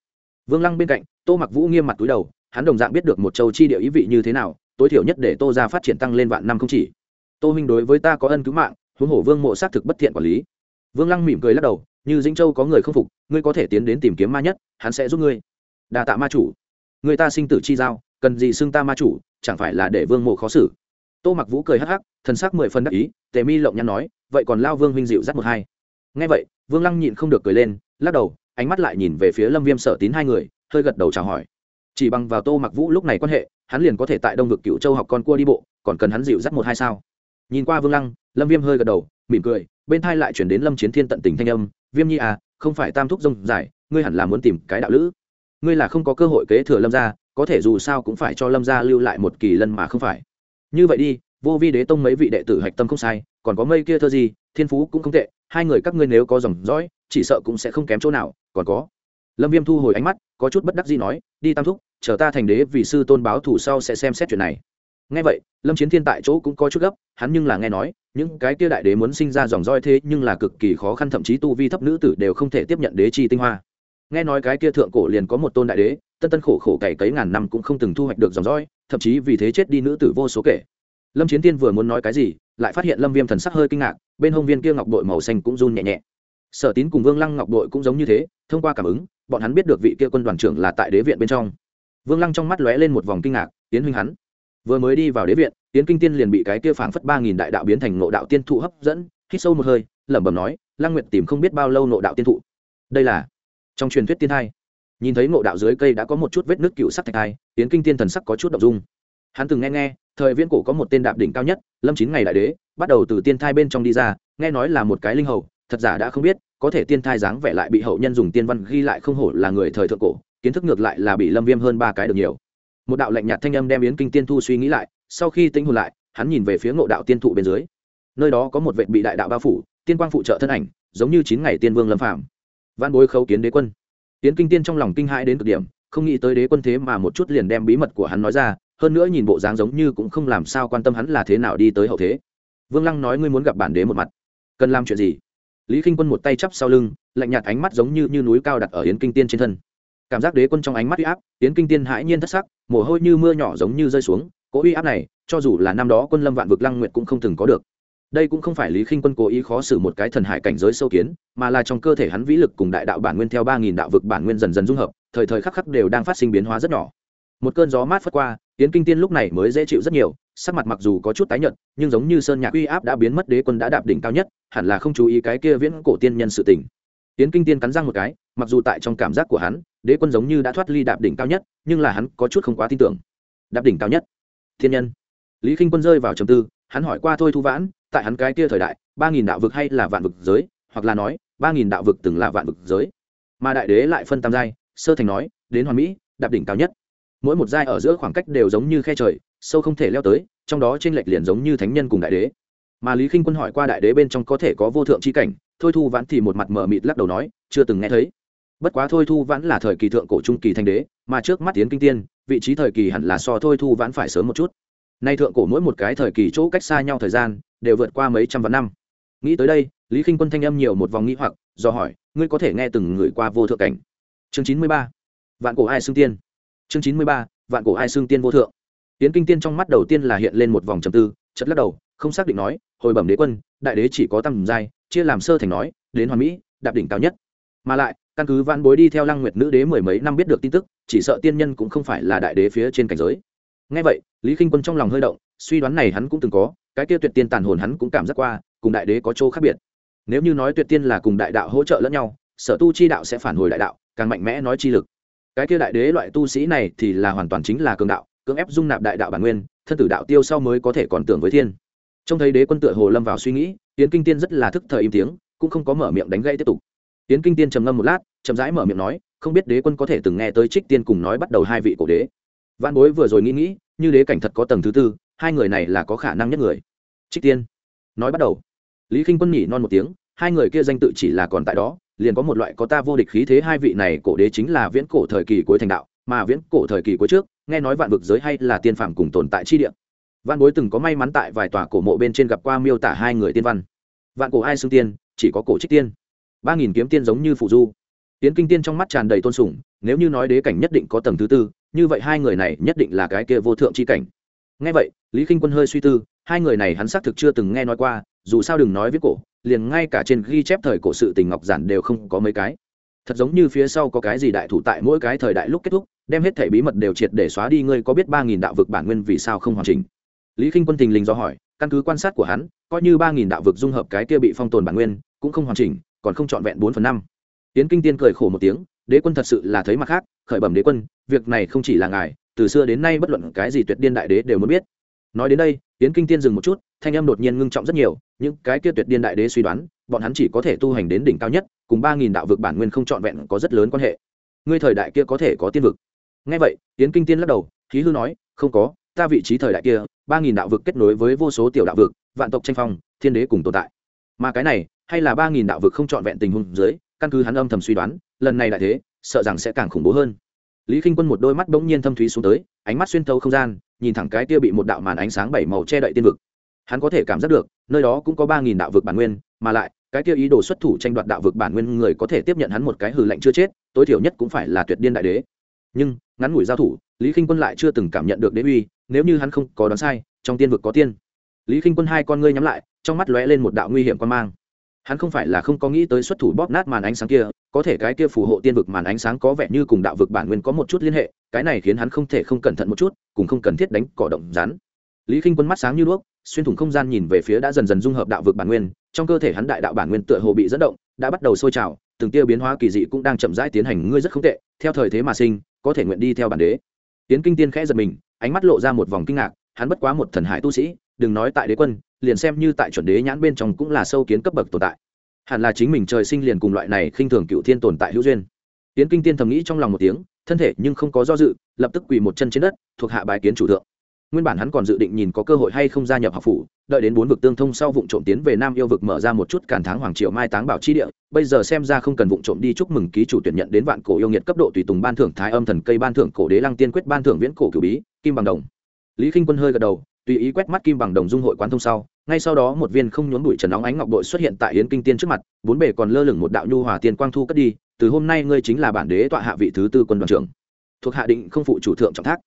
Vương lăng bên cạnh, tô mặc vũ nghiêm mặt túi đầu, hắn đồng dạng biết được một châu chi địa ý vị như thế nào, tối thiểu nhất để tô ra phát triển tăng lên vạn năm không chỉ. Tô huynh đối với ta có ân cứu mạng, huống hổ vương mộ xác thực bất thiện quản lý. Vương lăng mỉm cười lắc đầu, như dĩnh châu có người không phục, ngươi có thể tiến đến tìm kiếm ma nhất, hắn sẽ giúp ngươi. Đa tạ ma chủ. Người ta sinh tử chi giao, cần gì xưng ta ma chủ, chẳng phải là để vương mộ khó xử? Tô mặc vũ cười hắc hắc, thần sắc mười phân đắc ý, tề mi lộng nhăn nói, vậy còn lao vương huynh dịu dắt một hai ngay vậy vương lăng nhịn không được cười lên lắc đầu ánh mắt lại nhìn về phía lâm viêm sở tín hai người hơi gật đầu chào hỏi. Chỉ bằng vào tô mặc vũ lúc này quan hệ hắn liền có thể tại đông vực cựu châu học con cua đi bộ còn cần hắn dịu dắt một hai sao. Nhìn qua vương lăng lâm viêm hơi gật đầu mỉm cười bên thai lại chuyển đến lâm chiến thiên tận tình thanh âm viêm nhi à không phải tam thúc rông giải, ngươi hẳn là muốn tìm cái đạo lữ. Ngươi là không có cơ hội kế thừa lâm gia có thể dù sao cũng phải cho lâm gia lưu lại một kỳ lân mà không phải. Như vậy đi vô vi đế tông mấy vị đệ tử hạch tâm không sai còn có mây kia thơ gì thiên phú cũng không tệ hai người các ngươi nếu có dòng dõi, chỉ sợ cũng sẽ không kém chỗ nào, còn có. Lâm viêm thu hồi ánh mắt, có chút bất đắc gì nói, đi tam thúc, chờ ta thành đế vì sư tôn báo thủ sau sẽ xem xét chuyện này. Ngay vậy, lâm chiến thiên tại chỗ cũng có chút gấp, hắn nhưng là nghe nói, những cái kia đại đế muốn sinh ra dòng roi thế nhưng là cực kỳ khó khăn, thậm chí tu vi thấp nữ tử đều không thể tiếp nhận đế chi tinh hoa. Nghe nói cái kia thượng cổ liền có một tôn đại đế, tân tân khổ khổ cày cấy ngàn năm cũng không từng thu hoạch được dòng roi thậm chí vì thế chết đi nữ tử vô số kể. Lâm chiến tiên vừa muốn nói cái gì lại phát hiện lâm viêm thần sắc hơi kinh ngạc, bên hông viên kia ngọc bội màu xanh cũng run nhẹ nhẹ. Sở tín cùng vương lăng ngọc bội cũng giống như thế, thông qua cảm ứng, bọn hắn biết được vị kia quân đoàn trưởng là tại đế viện bên trong. Vương lăng trong mắt lóe lên một vòng kinh ngạc tiến huynh hắn, vừa mới đi vào đế viện tiến kinh tiên liền bị cái kia phảng phất ba nghìn đại đạo biến thành nộ đạo tiên thụ hấp dẫn, hít sâu một hơi, lẩm bẩm nói, lăng nguyệt tìm không biết bao lâu nộ đạo tiên thụ. Đây là trong truyền thuyết tiên hai. Nhìn thấy nộ đạo dưới cây đã có một chút vết nước cựu sắc thạch hai tiến kinh tiên thần sắc có chút đ ộ n g dung. Hắn từng nghe nghe thời viễn cổ có một tên đạp đỉnh cao nhất, lâm chín ngày đại đế, bắt đầu từ tiên thai bên trong đi ra, nghe nói là một cái linh hầu, thật giả đã không biết, có thể tiên thai dáng vẻ lại bị hậu nhân dùng tiên văn ghi lại không hổ là người thời thượng cổ, kiến thức ngược lại là bị lâm viêm hơn ba cái được nhiều. Một đạo lạnh nhạt thanh âm đem yến kinh tiên thu suy nghĩ lại, sau khi tính hồn lại, hắn nhìn về phía ngộ đạo tiên thụ bên dưới. Nơi đó có một vệ bị đại đạo bao phủ, tiên quang phụ trợ thân ảnh, giống như chín ngày tiên vương lâm phạm văn bối khấu kiến đế quân. Tiến kinh tiên trong lòng kinh hãi đến cực điểm, không nghĩ tới đế quân thế mà một chút liền đem bí mật của hắn nói ra hơn nữa nhìn bộ dáng giống như cũng không làm sao quan tâm hắn là thế nào đi tới hậu thế. Vương lăng nói ngươi muốn gặp bản đế một mặt cần làm chuyện gì? Lý k i n h quân một tay chắp sau lưng lạnh nhạt ánh mắt giống như, như núi cao đặt ở yến kinh tiên trên thân. Cảm giác đế quân trong ánh mắt uy áp yến kinh tiên hãi nhiên thất sắc mồ hôi như mưa nhỏ giống như rơi xuống cỗ uy áp này cho dù là năm đó quân lâm vạn vực lăng nguyệt cũng không từng có được. Đây cũng không phải lý khinh quân cố ý khó xử một cái thần hải cảnh giới sâu kiến mà là trong cơ thể hắn vĩ lực cùng đại đạo bản nguyên theo ba nghìn đạo vực bản nguyên dần dần dung hợp thời thời khắc khắc đều đang phát sinh biến hóa rất nhỏ. Một cơn gió mát phất qua tiến kinh tiên lúc này mới dễ chịu rất nhiều, sắc mặt mặc dù có chút tái nhợt, nhưng giống như sơn nhạc uy áp đã biến mất đế quân đã đạp đỉnh cao nhất, hẳn là không chú ý cái kia viễn cổ tiên nhân sự tình. Tiễn kinh tiên cắn răng một cái, mặc dù tại trong cảm giác của hắn, đế quân giống như đã thoát ly đạp đỉnh cao nhất, nhưng là hắn có chút không quá tin tưởng. Đạp đỉnh cao nhất? Thiên nhân. Lý Khinh quân rơi vào trầm tư, hắn hỏi qua thôi thu vãn, tại hắn cái kia thời đại, ba nghìn đạo vực hay là vạn vực giới, hoặc là nói, ba nghìn đạo vực từng là vạn vực giới. Mà đại đế lại phân tam giai, sơ thành nói, đến hoàn mỹ, đạp đỉnh cao nhất mỗi một giai ở giữa khoảng cách đều giống như khe trời, sâu không thể leo tới, trong đó t r ê n lệch liền giống như thánh nhân cùng đại đế. Mà lý k i n h quân hỏi qua đại đế bên trong có thể có vô thượng c h i cảnh, thôi thu vãn thì một mặt mờ mịt lắc đầu nói, chưa từng nghe thấy. Bất quá thôi thu vãn là thời kỳ thượng cổ trung kỳ thanh đế, mà trước mắt tiến kinh tiên, vị trí thời kỳ hẳn là so thôi thu vãn phải sớm một chút. Nay thượng cổ mỗi một cái thời kỳ chỗ cách xa nhau thời gian, đều vượt qua mấy trăm vạn năm. Nghĩ tới đây, lý k i n h quân thanh âm nhiều một vòng nghĩ hoặc, do hỏi, ngươi có thể nghe từng người qua vô thượng cảnh? Chương chín mươi ba, vạn cổ ai xưng tiên? Chương chín mươi ba, vạn cổ ai xương tiên vô thượng. Tiến kinh tiên trong mắt đầu tiên là hiện lên một vòng trầm tư chất lắc đầu, không xác định nói, hồi bẩm đế quân, đại đế chỉ có tầm giai, chia làm sơ thành nói, đến hoàn mỹ, đạp đỉnh cao nhất. Mà lại, căn cứ văn bối đi theo lăng nguyệt nữ đế mười mấy năm biết được tin tức, chỉ sợ tiên nhân cũng không phải là đại đế phía trên cảnh giới. Ngay vậy, lý k i n h quân trong lòng hơi động, suy đoán này hắn cũng từng có, cái kia tuyệt tiên tàn hồn hắn cũng cảm giác qua, cùng đại đế có chỗ khác biệt. Nếu như nói tuyệt tiên là cùng đại đạo hỗ trợ lẫn nhau, sở tu chi đạo sẽ phản hồi đại đạo, càng mạnh mẽ nói chi lực cái kia đại đế loại tu sĩ này thì là hoàn toàn chính là cường đạo, cưỡng ép dung nạp đại đạo bản nguyên, thân tử đạo tiêu sau mới có thể còn tưởng với thiên. Trông thấy đế quân tựa hồ lâm vào suy nghĩ tiến kinh tiên rất là thức thời im tiếng, cũng không có mở miệng đánh gây tiếp tục. Tiến kinh tiên trầm ngâm một lát, chậm rãi mở miệng nói, không biết đế quân có thể từng nghe tới trích tiên cùng nói bắt đầu hai vị cổ đế. Văn bối vừa rồi nghĩ nghĩ, như đế cảnh thật có tầng thứ tư, hai người này là có khả năng nhất người. Trích tiên, nói bắt đầu. Lý k i n h quân nhỉ non một tiếng hai người kia danh tự chỉ là còn tại đó, liền có một loại có ta vô địch khí thế hai vị này cổ đế chính là viễn cổ thời kỳ cuối thành đạo, mà viễn cổ thời kỳ cuối trước, nghe nói vạn vực giới hay là tiên phạm cùng tồn tại chi địa. Văn bối từng có may mắn tại vài tòa cổ mộ bên trên gặp qua miêu tả hai người tiên văn. Vạn cổ ai xưng tiên, chỉ có cổ trích tiên. Ba nghìn kiếm tiên giống như phụ du. Tiến kinh tiên trong mắt tràn đầy tôn sùng, nếu như nói đế cảnh nhất định có tầng thứ tư, như vậy hai người này nhất định là cái kia vô thượng c h i cảnh. Ngay vậy, lý k i n h quân hơi suy tư, hai người này hắn xác thực chưa từng nghe nói qua dù sao đừng nói viết cổ, liền ngay cả trên ghi chép thời cổ sự tình ngọc giản đều không có mấy cái. Thật giống như phía sau có cái gì đại thủ tại mỗi cái thời đại lúc kết thúc, đem hết thể bí mật đều triệt để xóa đi, ngươi có biết ba nghìn đạo vực bản nguyên vì sao không hoàn chỉnh? Lý k i n h quân tình lình do hỏi, căn cứ quan sát của hắn, coi như ba nghìn đạo vực dung hợp cái kia bị phong tồn bản nguyên, cũng không hoàn chỉnh, còn không trọn vẹn bốn phần năm. Tiến kinh tiên cười khổ một tiếng, đế quân thật sự là thấy mặt khác, khởi bẩm đế quân, việc này không chỉ là ngài, từ xưa đến nay bất luận cái gì tuyệt điên đại đế đều muốn biết. Nói đến đây tiến kinh tiên dừng một chút thanh âm đột nhiên ngưng trọng rất nhiều, những cái kia tuyệt điên đại đế suy đoán, bọn hắn chỉ có thể tu hành đến đỉnh cao nhất, cùng ba nghìn đạo vực bản nguyên không trọn vẹn có rất lớn quan hệ. Ngươi thời đại kia có thể có tiên vực. Ngay vậy tiến kinh tiên lắc đầu, khí hư nói, không có, ta vị trí thời đại kia, ba nghìn đạo vực kết nối với vô số tiểu đạo vực, vạn tộc tranh phong, thiên đế cùng tồn tại. Mà cái này, hay là ba nghìn đạo vực không trọn vẹn tình huống dưới, căn cứ hắn âm thầm suy đoán, lần này lại thế, sợ rằng sẽ càng khủng bố hơn. Lý k i n h quân một đôi mắt bỗng nhiên thâm thúy xuống tới, ánh mắt xuyên thấu không gian, nhìn thẳng cái kia bị một đạo màn ánh sáng bảy màu che đậy tiên vực hắn có thể cảm giác được, nơi đó cũng có ba nghìn đạo vực bản nguyên, mà lại, cái kia ý đồ xuất thủ tranh đoạt đạo vực bản nguyên người có thể tiếp nhận hắn một cái hừ lệnh chưa chết, tối thiểu nhất cũng phải là tuyệt điên đại đế. Nhưng, ngắn ngủi giao thủ, lý k i n h quân lại chưa từng cảm nhận được đế uy, nếu như hắn không có đoán sai, trong tiên vực có tiên. Lý k i n h quân hai con ngươi nhắm lại, trong mắt lóe lên một đạo nguy hiểm quan mang. Hắn không phải là không có nghĩ tới xuất thủ bóp nát màn ánh sáng kia, có thể cái kia phù hộ tiên vực màn ánh sáng có vẻ như cùng đạo vực bản nguyên có một chút liên hệ, cái này khiến hắn không thể không cẩn thận một chút cùng không cần thiết đánh cỏ động rắn lý k i n h quân mắt sáng như đuốc, xuyên thủng không gian nhìn về phía đã dần dần dung hợp đạo vực bản nguyên, trong cơ thể hắn đại đạo bản nguyên tựa hồ bị dẫn động, đã bắt đầu sôi trào, từng tiêu biến hóa kỳ dị cũng đang chậm rãi tiến hành, ngươi rất không tệ, theo thời thế mà sinh, có thể nguyện đi theo bản đế. Tiến kinh tiên khẽ giật mình, ánh mắt lộ ra một vòng kinh ngạc, hắn bất quá một thần hải tu sĩ, đừng nói tại đế quân, liền xem như tại chuẩn đế nhãn bên trong cũng là sâu kiến cấp bậc tồn tại. Hẳn là chính mình trời sinh liền cùng loại này khinh thường cựu thiên tồn tại hữu duyên. Tiến kinh tiên thầm nghĩ trong lòng một tiếng, thân thể nhưng không có do dự, lập tức quỳ một chân trên đất, thuộc hạ bài kiến chủ thượng nguyên bản hắn còn dự định nhìn có cơ hội hay không gia nhập học phủ, đợi đến bốn vực tương thông sau vụ trộm tiến về nam yêu vực mở ra một chút cản tháng hoàng triệu mai táng bảo chi địa, bây giờ xem ra không cần vụ trộm đi chúc mừng ký chủ tuyển nhận đến vạn cổ yêu nghiệt cấp độ tùy tùng ban thưởng thái âm thần cây ban thưởng cổ đế lăng tiên quyết ban thưởng viễn cổ cửu bí, kim bằng đồng. Lý k quân hơi gật đầu, tùy ý quét mắt kim bằng đồng dung hội quán thông sau, ngay sau đó một viên không nhốn bụi trần óng ánh ngọc đội xuất hiện tại yến kinh tiên trước mặt, bốn bề còn lơ lửng một đạo nhu hòa tiên quang thu cất đi, từ hôm nay ngươi chính là bản đế tọa hạ vị thứ tư quân đoàn trưởng, thuộc hạ định không phụ chủ thượng trọng thác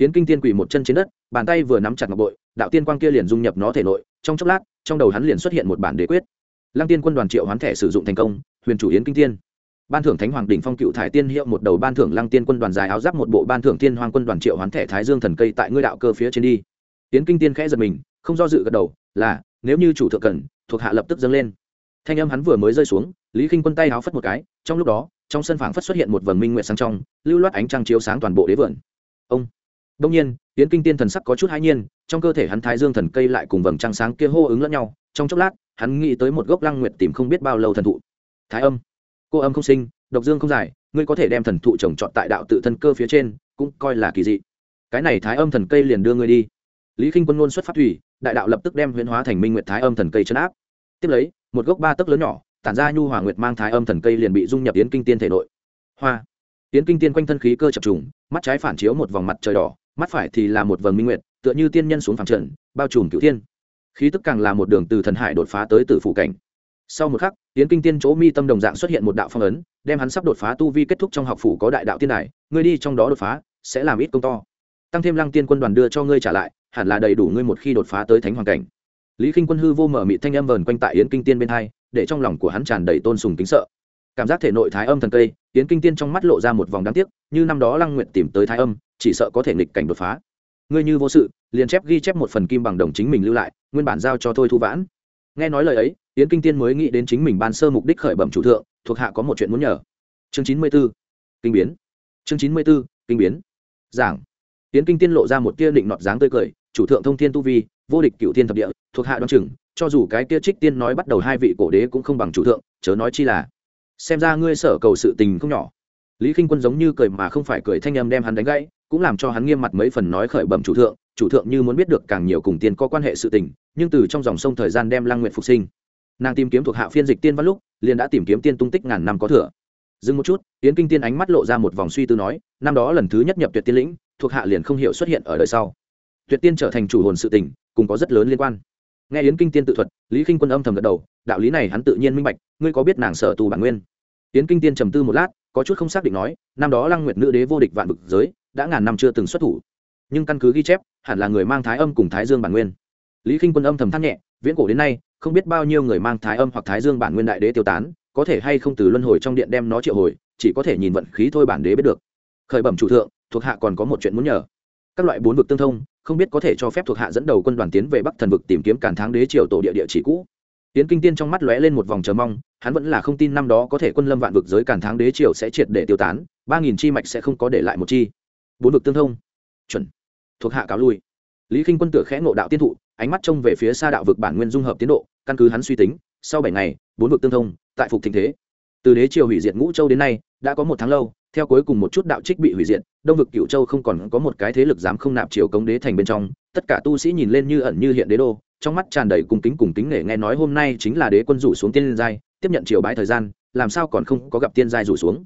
yến kinh tiên quỳ một chân trên đất, bàn tay vừa nắm chặt ngọc bội, đạo tiên quang kia liền dung nhập nó thể nội, trong chốc lát, trong đầu hắn liền xuất hiện một bản đế quyết. Lăng tiên quân đoàn triệu hoán thẻ sử dụng thành công, huyền chủ yến kinh tiên ban thưởng thánh hoàng đỉnh phong cựu thải tiên hiệu một đầu ban thưởng lăng tiên quân đoàn dài áo giáp một bộ ban thưởng thiên hoàng quân đoàn triệu hoán thẻ thái dương thần cây tại ngươi đạo cơ phía trên đi. Yến kinh tiên khẽ giật mình, không do dự gật đầu, là, nếu như chủ thượng cần, thuộc hạ lập tức dâng lên. Thanh âm hắn vừa mới rơi xuống, lý Khinh quân tay háo phất một cái, trong lúc đó, trong sân phảng phất xuất hiện một vầng minh nguyện sáng trong, lưu loát ánh trăng chiếu sáng toàn bộ đế vườn. Ông! Đông nhiên tiến kinh tiên thần sắc có chút hãi nhiên, trong cơ thể hắn thái dương thần cây lại cùng vầng trăng sáng kia hô ứng lẫn nhau, trong chốc lát, hắn nghĩ tới một gốc lăng nguyệt tìm không biết bao lâu thần thụ. Thái âm. Cô âm không sinh, độc dương không giải, ngươi có thể đem thần thụ trồng trọt tại đạo tự thân cơ phía trên, cũng coi là kỳ dị. Cái này thái âm thần cây liền đưa ngươi đi. Lý kinh quân luôn xuất phát thủy, đại đạo lập tức đem huyễn hóa thành minh nguyệt thái âm thần cây chấn áp. Tiếp lấy, một gốc ba tấc lớn nhỏ, tản ra nhu hòa nguyệt mang thái âm thần cây liền bị dung nhập yến kinh tiên thể nội. Hoa. Yến kinh tiên quanh thân khí cơ chập trùng, mắt trái phản chiếu một vòng mặt trời đỏ mắt phải thì là một vầng minh nguyệt, tựa như tiên nhân xuống phẳng trần, bao trùm cửu thiên. Khí tức càng là một đường từ thần hải đột phá tới tử phủ cảnh. Sau một khắc, yến kinh tiên chỗ mi tâm đồng dạng xuất hiện một đạo phong ấn, đem hắn sắp đột phá tu vi kết thúc trong học phủ có đại đạo tiên đài, ngươi đi trong đó đột phá, sẽ làm ít công to. Tăng thêm lăng tiên quân đoàn đưa cho ngươi trả lại, hẳn là đầy đủ ngươi một khi đột phá tới thánh hoàng cảnh. Lý k i n h quân hư vô mở mị thanh âm vờn quanh tại yến kinh tiên bên hai, để trong lòng của hắn tràn đầy tôn sùng kính sợ. Cảm giác thể nội thái âm thần cây, yến kinh tiên trong mắt lộ ra một vòng đáng tiếc, như năm đó lăng nguyện tìm tới thái âm chỉ sợ có thể nghịch cảnh đột phá. Ngươi như vô sự, liền chép ghi chép một phần kim bằng đồng chính mình lưu lại, nguyên bản giao cho thôi thu vãn. Nghe nói lời ấy, yến kinh tiên mới nghĩ đến chính mình ban sơ mục đích khởi bẩm chủ thượng, thuộc hạ có một chuyện muốn nhờ. Chương chín mươi b ố kinh biến. Chương chín mươi b ố kinh biến. Giảng. Yến kinh tiên lộ ra một tia định nọt dáng tươi cười, chủ thượng thông thiên tu vi, vô địch cựu thiên thập địa, thuộc hạ đoán chừng, cho dù cái kia trích tiên nói bắt đầu hai vị cổ đế cũng không bằng chủ thượng, chớ nói chi là, xem ra ngươi sở cầu sự tình không nhỏ. Lý k i n h quân giống như cười mà không phải cười thanh âm đem hắn đánh gãy cũng làm cho hắn nghiêm mặt mấy phần nói khởi bẩm chủ thượng chủ thượng như muốn biết được càng nhiều cùng tiên có quan hệ sự tình, nhưng từ trong dòng sông thời gian đem lang nguyện phục sinh. Nàng tìm kiếm thuộc hạ phiên dịch tiên văn lúc, liền đã tìm kiếm tiên tung tích ngàn năm có thừa. Dừng một chút tiến kinh tiên ánh mắt lộ ra một vòng suy tư nói, năm đó lần thứ nhất nhập tuyệt tiên lĩnh, thuộc hạ liền không hiểu xuất hiện ở đời sau. Tuyệt tiên trở thành chủ hồn sự tình, cùng có rất lớn liên quan. Nghe yến kinh tiên tự thuật, lý k i n h quân âm thầm gật đầu, đạo lý này hắn tự nhiên minh bạch, ngươi có biết nàng sở tù bản nguyên. Yến kinh tiên trầm tư một lát, có chút không xác định nói, năm đó lăng nguyệt nữ đế vô địch vạn vực giới đã ngàn năm chưa từng xuất thủ. Nhưng căn cứ ghi chép, hẳn là người mang thái âm cùng thái dương bản nguyên. Lý k i n h quân âm thầm thắt nhẹ, viễn cổ đến nay, không biết bao nhiêu người mang thái âm hoặc thái dương bản nguyên đại đế tiêu tán, có thể hay không từ luân hồi trong điện đem nó triệu hồi, chỉ có thể nhìn vận khí thôi bản đế biết được. Khởi bẩm chủ thượng, thuộc hạ còn có một chuyện muốn nhờ. Các loại bốn vực tương thông, không biết có thể cho phép thuộc hạ dẫn đầu quân đoàn tiến về bắc thần vực tìm kiếm cản tháng đế triều tổ địa địa chỉ cũ. Tiến kinh tiên trong mắt lóe lên một vòng chờ mong, hắn vẫn là không tin năm đó có thể quân lâm vạn vực giới cản tháng đế triều sẽ triệt để tiêu tán, ba nghìn chi mạch sẽ không có để lại một chi bốn vực tương thông. Chuẩn. Thuộc hạ cáo lui. Lý k i n h quân tựa khẽ ngộ đạo tiên thụ, ánh mắt trông về phía xa đạo vực bản nguyên dung hợp tiến độ, căn cứ hắn suy tính, sau bảy ngày, bốn vực tương thông, tại phục thịnh thế. Từ đế triều hủy diệt ngũ châu đến nay, đã có một tháng lâu, theo cuối cùng một chút đạo trích bị hủy diệt, đông vực cựu châu không còn có một cái thế lực dám không nạp triều cống đế thành bên trong, tất cả tu sĩ nhìn lên như ẩn như hiện đế đô, trong mắt tràn đầy cùng kính cùng kính nể nghe nói hôm nay chính là đế quân rủ xuống tiên giai, tiếp nhận triều bái thời gian, làm sao còn không có gặp tiên giai rủ xuống.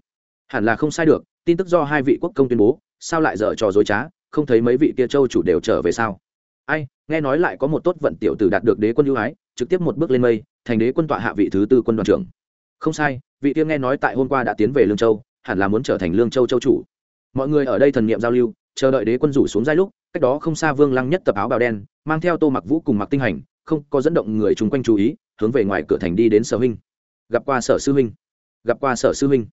Hẳn là không sai được, tin tức do hai vị quốc công tuyên bố sao lại dở trò dối trá, không thấy mấy vị kia châu chủ đều trở về sao? Ai, nghe nói lại có một tốt vận tiểu tử đạt được đế quân ưu ái, trực tiếp một bước lên mây, thành đế quân tọa hạ vị thứ tư quân đoàn trưởng. Không sai, vị kia nghe nói tại hôm qua đã tiến về lương châu, hẳn là muốn trở thành lương châu châu chủ. Mọi người ở đây thần niệm giao lưu, chờ đợi đế quân rủ xuống giai lúc, cách đó không xa vương lăng nhất tập áo bào đen, mang theo tô mặc vũ cùng mặc tinh hành, không có dẫn động người chung quanh chú ý, hướng về ngoài cửa thành đi đến sở huynh. Gặp qua sở sư huynh. Gặp qua sở sư huynh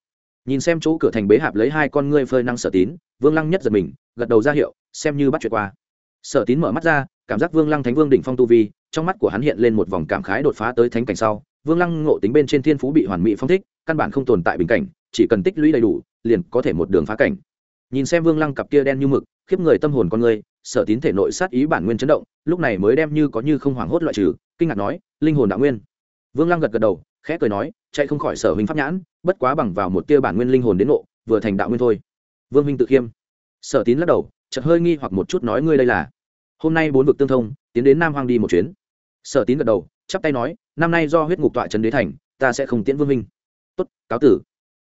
nhìn xem chỗ cửa thành bế hạp lấy hai con ngươi phơi năng sở tín, vương lăng nhất giật mình, gật đầu ra hiệu, xem như bắt chuyện qua. Sở tín mở mắt ra, cảm giác vương lăng thánh vương đỉnh phong tu vi, trong mắt của hắn hiện lên một vòng cảm khái đột phá tới thánh cảnh sau. Vương lăng ngộ tính bên trên thiên phú bị hoàn mỹ phong thích, căn bản không tồn tại bình cảnh, chỉ cần tích lũy đầy đủ, liền có thể một đường phá cảnh. Nhìn xem vương lăng cặp kia đen như mực, khiếp người tâm hồn con người, sở tín thể nội sát ý bản nguyên chấn động, lúc này mới đem như có như không hoảng hốt loại trừ, kinh ngạc nói, linh hồn đạo nguyên. Vương lăng gật gật đầu, khẽ cười nói chạy không khỏi sở huynh pháp nhãn, bất quá bằng vào một tia bản nguyên linh hồn đến nộ vừa thành đạo nguyên thôi. Vương huynh tự khiêm. Sở tín lắc đầu, chợt hơi nghi hoặc một chút nói ngươi đây là. Hôm nay bốn vực tương thông, tiến đến nam hoang đi một chuyến. Sở tín gật đầu, chắp tay nói, năm nay do huyết ngục tọa trấn đế thành, ta sẽ không tiễn vương huynh. Tốt, cáo tử.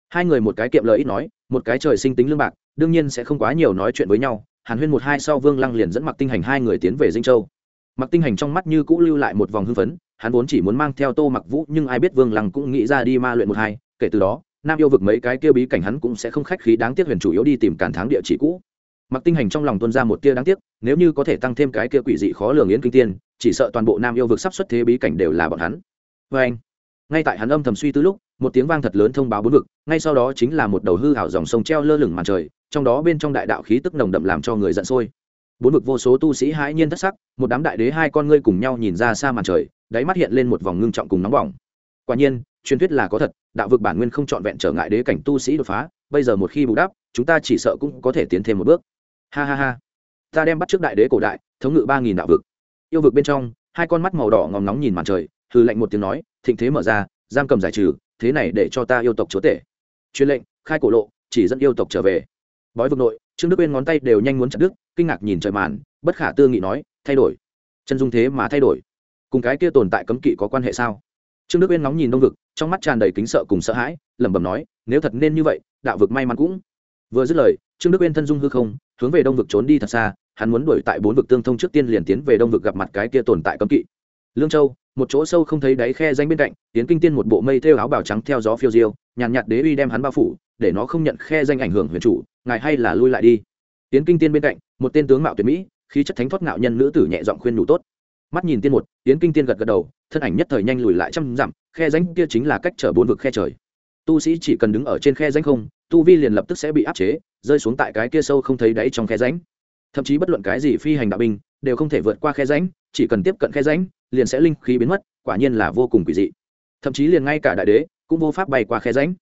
Hai người một cái kiệm lời ít nói, một cái trời sinh tính lương bạc, đương nhiên sẽ không quá nhiều nói chuyện với nhau. Hàn huyên một hai sau vương lăng liền dẫn mặc tinh hành hai người tiến về dinh châu. Mặc tinh hành trong mắt như cũ lưu lại một vòng hưng phấn hắn vốn chỉ muốn mang theo tô mặc vũ, nhưng ai biết vương lăng cũng nghĩ ra đi ma luyện một hai, kể từ đó, nam yêu vực mấy cái kia bí cảnh hắn cũng sẽ không khách khí, đáng tiếc huyền chủ yếu đi tìm cản tháng địa chỉ cũ. Mặc tinh hành trong lòng tuân ra một tia đáng tiếc, nếu như có thể tăng thêm cái kia quỷ dị khó lường yến kinh tiên, chỉ sợ toàn bộ nam yêu vực sắp xuất thế bí cảnh đều là bọn hắn. Vê anh, ngay tại hắn âm thầm suy tư lúc, một tiếng vang thật lớn thông báo bốn vực, ngay sau đó chính là một đầu hư hảo dòng sông treo lơ lửng màn trời, trong đó bên trong đại đạo khí tức nồng đậm làm cho người giận sôi bốn vực vô số tu sĩ hãi nhiên thất sắc, một đám đại đế hai con ngươi cùng nhau nhìn ra xa màn trời, đáy mắt hiện lên một vòng ngưng trọng cùng nóng bỏng. Quả nhiên, truyền thuyết là có thật, đạo vực bản nguyên không trọn vẹn trở ngại đế cảnh tu sĩ đột phá, bây giờ một khi bù đắp, chúng ta chỉ sợ cũng có thể tiến thêm một bước. Ha ha ha. Ta đem bắt trước đại đế cổ đại, thống ngự ba nghìn đạo vực. Yêu vực bên trong, hai con mắt màu đỏ ngòm nóng nhìn màn trời hư lệnh một tiếng nói, thịnh thế mở ra, giam cầm giải trừ, thế này để cho ta yêu tộc chúa tể. Truyền lệnh, khai cổ lộ, chỉ dẫn yêu tộc trở về. Bói vực nội trương đức bên ngón tay đều nhanh muốn chặt đứt, kinh ngạc nhìn trời màn, bất khả tư nghị nói, thay đổi. Chân dung thế mà thay đổi. Cùng cái kia tồn tại cấm kỵ có quan hệ sao? Trương đức uyên nóng nhìn đông vực, trong mắt tràn đầy kính sợ cùng sợ hãi, lẩm bẩm nói, nếu thật nên như vậy, đạo vực may mắn cũng. Vừa dứt lời, trương đức uyên thân dung hư không, hướng về đông vực trốn đi thật xa, hắn muốn đuổi tại bốn vực tương thông trước tiên liền tiến về đông vực gặp mặt cái kia tồn tại cấm kỵ. Lương châu, một chỗ sâu không thấy đáy khe danh bên cạnh tiến kinh tiên một bộ mây theo áo bào trắng theo gió phiêu diêu nhàn nhạt đế uy đem hắn bao phủ, để nó không nhận khe danh ảnh hưởng huyền chủ, ngài hay là lui lại đi. Tiến kinh tiên bên cạnh, một tên tướng mạo tuyệt mỹ, khí chất thánh thoát ngạo nhân nữ tử nhẹ giọng khuyên nhủ tốt. Mắt nhìn tiên một, tiến kinh tiên gật gật đầu, thân ảnh nhất thời nhanh lùi lại trăm dặm, khe danh kia chính là cách chở bốn vực khe trời. Tu sĩ chỉ cần đứng ở trên khe danh không, tu vi liền lập tức sẽ bị áp chế, rơi xuống tại cái kia sâu không thấy đáy trong khe ránh thậm chí bất luận cái gì phi hành đạo binh, đều không thể vượt qua khe ránh chỉ cần tiếp cận khe ránh liền sẽ linh khí biến mất, quả nhiên là vô cùng quỷ dị. Thậm chí liền ngay cả đại đế cũng vô pháp bay qua khe ránh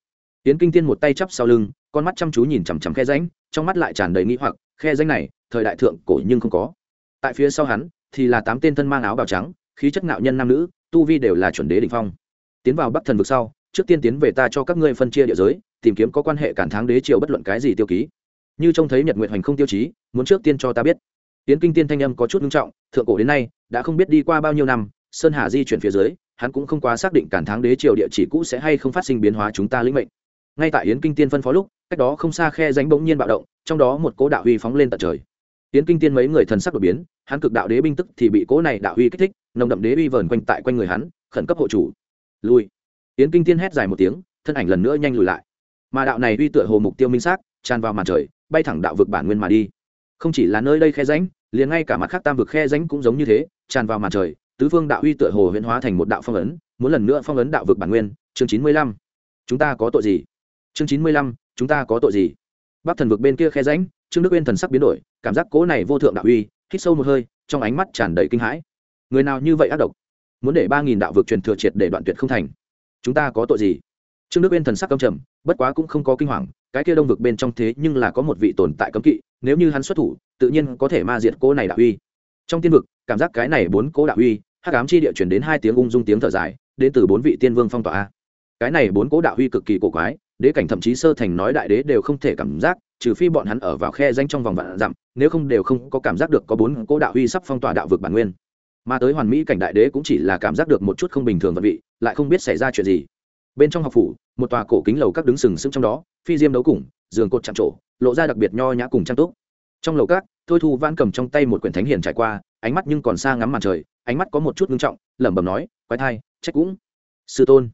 tiến kinh tiên một tay chắp sau lưng, con mắt chăm chú nhìn chằm chằm khe ránh trong mắt lại tràn đầy nghĩ hoặc, khe ránh này, thời đại thượng cổ nhưng không có. Tại phía sau hắn, thì là tám tên thân mang áo bào trắng, khí chất ngạo nhân nam nữ, tu vi đều là chuẩn đế đỉnh phong. Tiến vào bắc thần vực sau, trước tiên tiến về ta cho các ngươi phân chia địa giới, tìm kiếm có quan hệ cản tháng đế triều bất luận cái gì tiêu ký. Như trông thấy nhật nguyện hoành không tiêu chí, muốn trước tiên cho ta biết. Tiến kinh tiên thanh âm có chút nghiêm trọng, thượng cổ đến nay, đã không biết đi qua bao nhiêu năm, sơn hà di chuyển phía dưới hắn cũng không quá xác định cản tháng đế triều địa chỉ cũ sẽ hay không phát sinh biến hóa chúng ta lĩnh mệnh. Ngay tại yến kinh tiên phân phó lúc, cách đó không xa khe ránh bỗng nhiên bạo động, trong đó một cố đạo huy phóng lên tận trời. Yến kinh tiên mấy người thần sắc đột biến, hắn cực đạo đế binh tức thì bị cố này đạo huy kích thích, nồng đậm đế uy vờn quanh tại quanh người hắn, khẩn cấp hộ chủ. Lui. Yến kinh tiên hét dài một tiếng, thân ảnh lần nữa nhanh lùi lại. Mà đạo này uy tựa hồ mục tiêu minh xác, tràn vào màn trời, bay thẳng đạo vực bản nguyên mà đi. Không chỉ là nơi đây khe ránh liền ngay cả mặt khác tam vực khe ránh cũng giống như thế, tràn vào màn trời tứ phương đạo uy tựa hồ huyễn hóa thành một đạo phong ấn, muốn lần nữa phong ấn đạo vực bản nguyên, chương chín mươi lăm. Chúng ta có tội gì? Chương chín mươi lăm, chúng ta có tội gì? Bắc thần vực bên kia khe ránh trương đức uyên thần sắc biến đổi, cảm giác cố này vô thượng đạo uy hít sâu một hơi, trong ánh mắt tràn đầy kinh hãi. Người nào như vậy ác độc? Muốn để ba nghìn đạo vực truyền thừa triệt để đoạn tuyệt không thành. Chúng ta có tội gì? Trương đức uyên thần sắc căm trầm, bất quá cũng không có kinh hoàng, cái kia đông vực bên trong thế nhưng là có một vị tồn tại cấm kỵ, nếu như hắn xuất thủ, tự nhiên có thể ma diệt cô này đạo uy trong tiên vực, cảm giác cái này bốn cố đạo uy, hắc ám chi địa chuyển đến hai tiếng ung dung tiếng thở dài, đến từ bốn vị tiên vương phong tỏa a. Cái này bốn cố đạo uy cực kỳ cổ quái, đế cảnh thậm chí sơ thành nói đại đế đều không thể cảm giác, trừ phi bọn hắn ở vào khe danh trong vòng vạn dặm, nếu không đều không có cảm giác được có bốn cố đạo uy sắp phong tỏa đạo vực bản nguyên. Mà tới hoàn mỹ cảnh đại đế cũng chỉ là cảm giác được một chút không bình thường vật vị, lại không biết xảy ra chuyện gì. Bên trong học phủ, một tòa cổ kính lầu các đứng sừng sững trong đó, phi diêm đấu củng giường cột chạm trổ, lộ ra đặc biệt nho nhã cùng trang túc trong lầu các, thôi thu vãn cầm trong tay một quyển thánh hiền trải qua, ánh mắt nhưng còn xa ngắm màn trời, ánh mắt có một chút ngưng trọng, lẩm bẩm nói, quái thai, trách cũng. Sư tôn.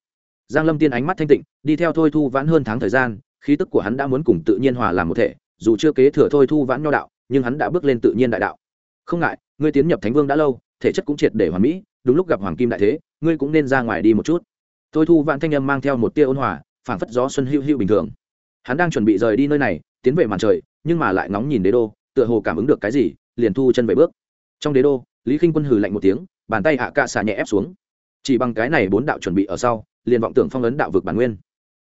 Giang lâm tiên ánh mắt thanh tịnh, đi theo thôi thu vãn hơn tháng thời gian, khí tức của hắn đã muốn cùng tự nhiên hòa làm một thể, dù chưa kế thừa thôi thu vãn nho đạo, nhưng hắn đã bước lên tự nhiên đại đạo. Không ngại, ngươi tiến nhập thánh vương đã lâu, thể chất cũng triệt để hoàn mỹ, đúng lúc gặp hoàng kim đại thế, ngươi cũng nên ra ngoài đi một chút. Thôi thu vãn thanh âm mang theo một tia ôn hòa, phảng phất gió xuân hữu hữu bình thường. Hắn đang chuẩn bị rời đi nơi này, tiến về màn trời nhưng mà lại ngóng nhìn đế đô, tựa hồ cảm ứng được cái gì, liền thu chân về bước. Trong đế đô, lý k i n h quân hừ lạnh một tiếng, bàn tay hạ cạ xà nhẹ ép xuống. Chỉ bằng cái này bốn đạo chuẩn bị ở sau, liền vọng tưởng phong ấn đạo vực bản nguyên.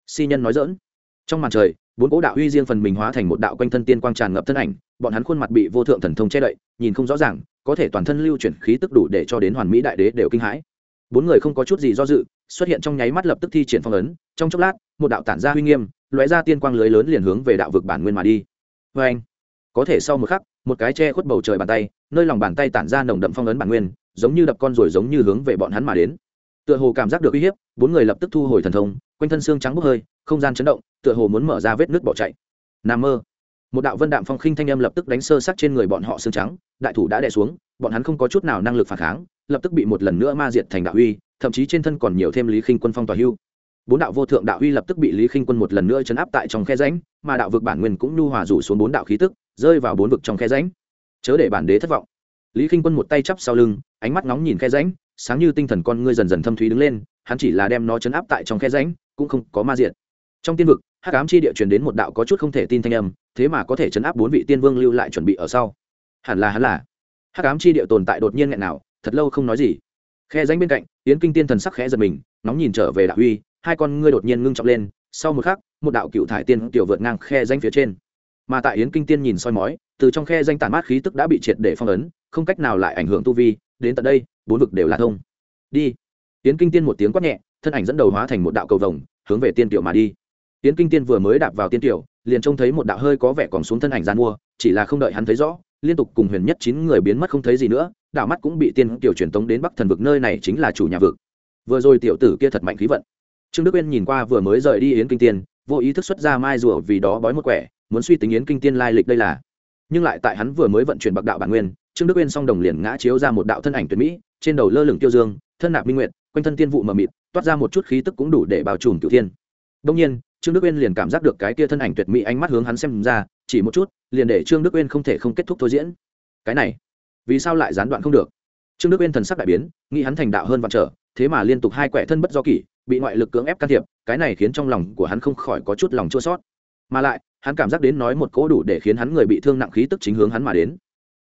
Si nhân nói dỡn trong màn trời, bốn cố đạo uy riêng phần mình hóa thành một đạo quanh thân tiên quang tràn ngập thân ảnh, bọn hắn khuôn mặt bị vô thượng thần thông che đậy, nhìn không rõ ràng, có thể toàn thân lưu chuyển khí tức đủ để cho đến hoàn mỹ đại đế đều kinh hãi. Bốn người không có chút gì do dự, xuất hiện trong nháy mắt lập tức thi triển phong ấn, trong chốc lát, một đạo tản ra uy nghiêm, lóe ra tiên quang lưới lớn liền hướng về đạo vực bản nguyên mà đi vê anh. Có thể sau một khắc, một cái che khuất bầu trời bàn tay, nơi lòng bàn tay tản ra nồng đậm phong ấn bản nguyên, giống như đập con rồi giống như hướng về bọn hắn mà đến. Tựa hồ cảm giác được uy hiếp, bốn người lập tức thu hồi thần thông, quanh thân xương trắng bốc hơi, không gian chấn động, tựa hồ muốn mở ra vết nước bỏ chạy. N mơ. Một đạo vân đạm phong khinh thanh âm lập tức đánh sơ sắc trên người bọn họ xương trắng, đại thủ đã đè xuống, bọn hắn không có chút nào năng lực phản kháng, lập tức bị một lần nữa ma diệt thành đạo uy, thậm chí trên thân còn nhiều thêm lý khinh quân phong tòa hưu bốn đạo vô thượng đạo uy lập tức bị lý khinh quân một lần nữa chấn áp tại trong khe ránh mà đạo vực bản nguyên cũng nhu hòa rủ xuống bốn đạo khí tức, rơi vào bốn vực trong khe ránh chớ để bản đế thất vọng. Lý khinh quân một tay chắp sau lưng, ánh mắt nóng nhìn khe ránh sáng như tinh thần con ngươi dần dần thâm thúy đứng lên, hắn chỉ là đem nó chấn áp tại trong khe ránh cũng không có ma diện trong tiên vực, hắc ám chi địa truyền đến một đạo có chút không thể tin thanh âm, thế mà có thể chấn áp bốn vị tiên vương lưu lại chuẩn bị ở sau. Hẳn là hắn là. Hắc ám chi địa tồn tại đột nhiên nghẹn nào, thật lâu không nói gì. Khe ránh bên cạnh, yến kinh tiên thần sắc khẽ giật mình, nóng nhìn trở về đạo uy hai con ngươi đột nhiên ngưng trọng lên, sau một khắc, một đạo cựu thải tiên tiểu vượt ngang khe danh phía trên. Mà tại yến kinh tiên nhìn soi mói, từ trong khe danh tản mát khí tức đã bị triệt để phong ấn, không cách nào lại ảnh hưởng tu vi, đến tận đây, bốn vực đều là thông. Đi. Yến kinh tiên một tiếng quát nhẹ, thân ảnh dẫn đầu hóa thành một đạo cầu vồng, hướng về tiên tiểu mà đi. Yến kinh tiên vừa mới đạp vào tiên tiểu, liền trông thấy một đạo hơi có vẻ còn xuống thân ảnh gian mua, chỉ là không đợi hắn thấy rõ, liên tục cùng huyền nhất chín người biến mất không thấy gì nữa, đạo mắt cũng bị tiên tiểu truyền tống đến bắc thần vực, nơi này chính là chủ nhà vực. Vừa rồi tiểu tử kia thật mạnh khí vận trương đức uyên nhìn qua vừa mới rời đi yến kinh tiên, vô ý thức xuất ra mai rùa vì đó bói một quẻ, muốn suy tính yến kinh tiên lai lịch đây là. Nhưng lại tại hắn vừa mới vận chuyển bậc đạo bản nguyên, trương đức uyên song đồng liền ngã chiếu ra một đạo thân ảnh tuyệt mỹ, trên đầu lơ lửng tiêu dương, thân nạp minh nguyện quanh thân tiên vụ mờ mịt, toát ra một chút khí tức cũng đủ để bao trùm cửu thiên. Đông nhiên, trương đức uyên liền cảm giác được cái kia thân ảnh tuyệt mỹ ánh mắt hướng hắn xem ra, chỉ một chút, liền để trương đức uyên không thể không kết thúc thôi diễn. Cái này, vì sao lại gián đoạn không được? Trương đức uyên thần sắc đại biến, nghĩ hắn thành đạo hơn vạn trở, thế mà liên tục hai quẻ thân bất do kỷ bị ngoại lực cưỡng ép can thiệp, cái này khiến trong lòng của hắn không khỏi có chút lòng chua sót mà lại, hắn cảm giác đến nói một cỗ đủ để khiến hắn người bị thương nặng khí tức chính hướng hắn mà đến.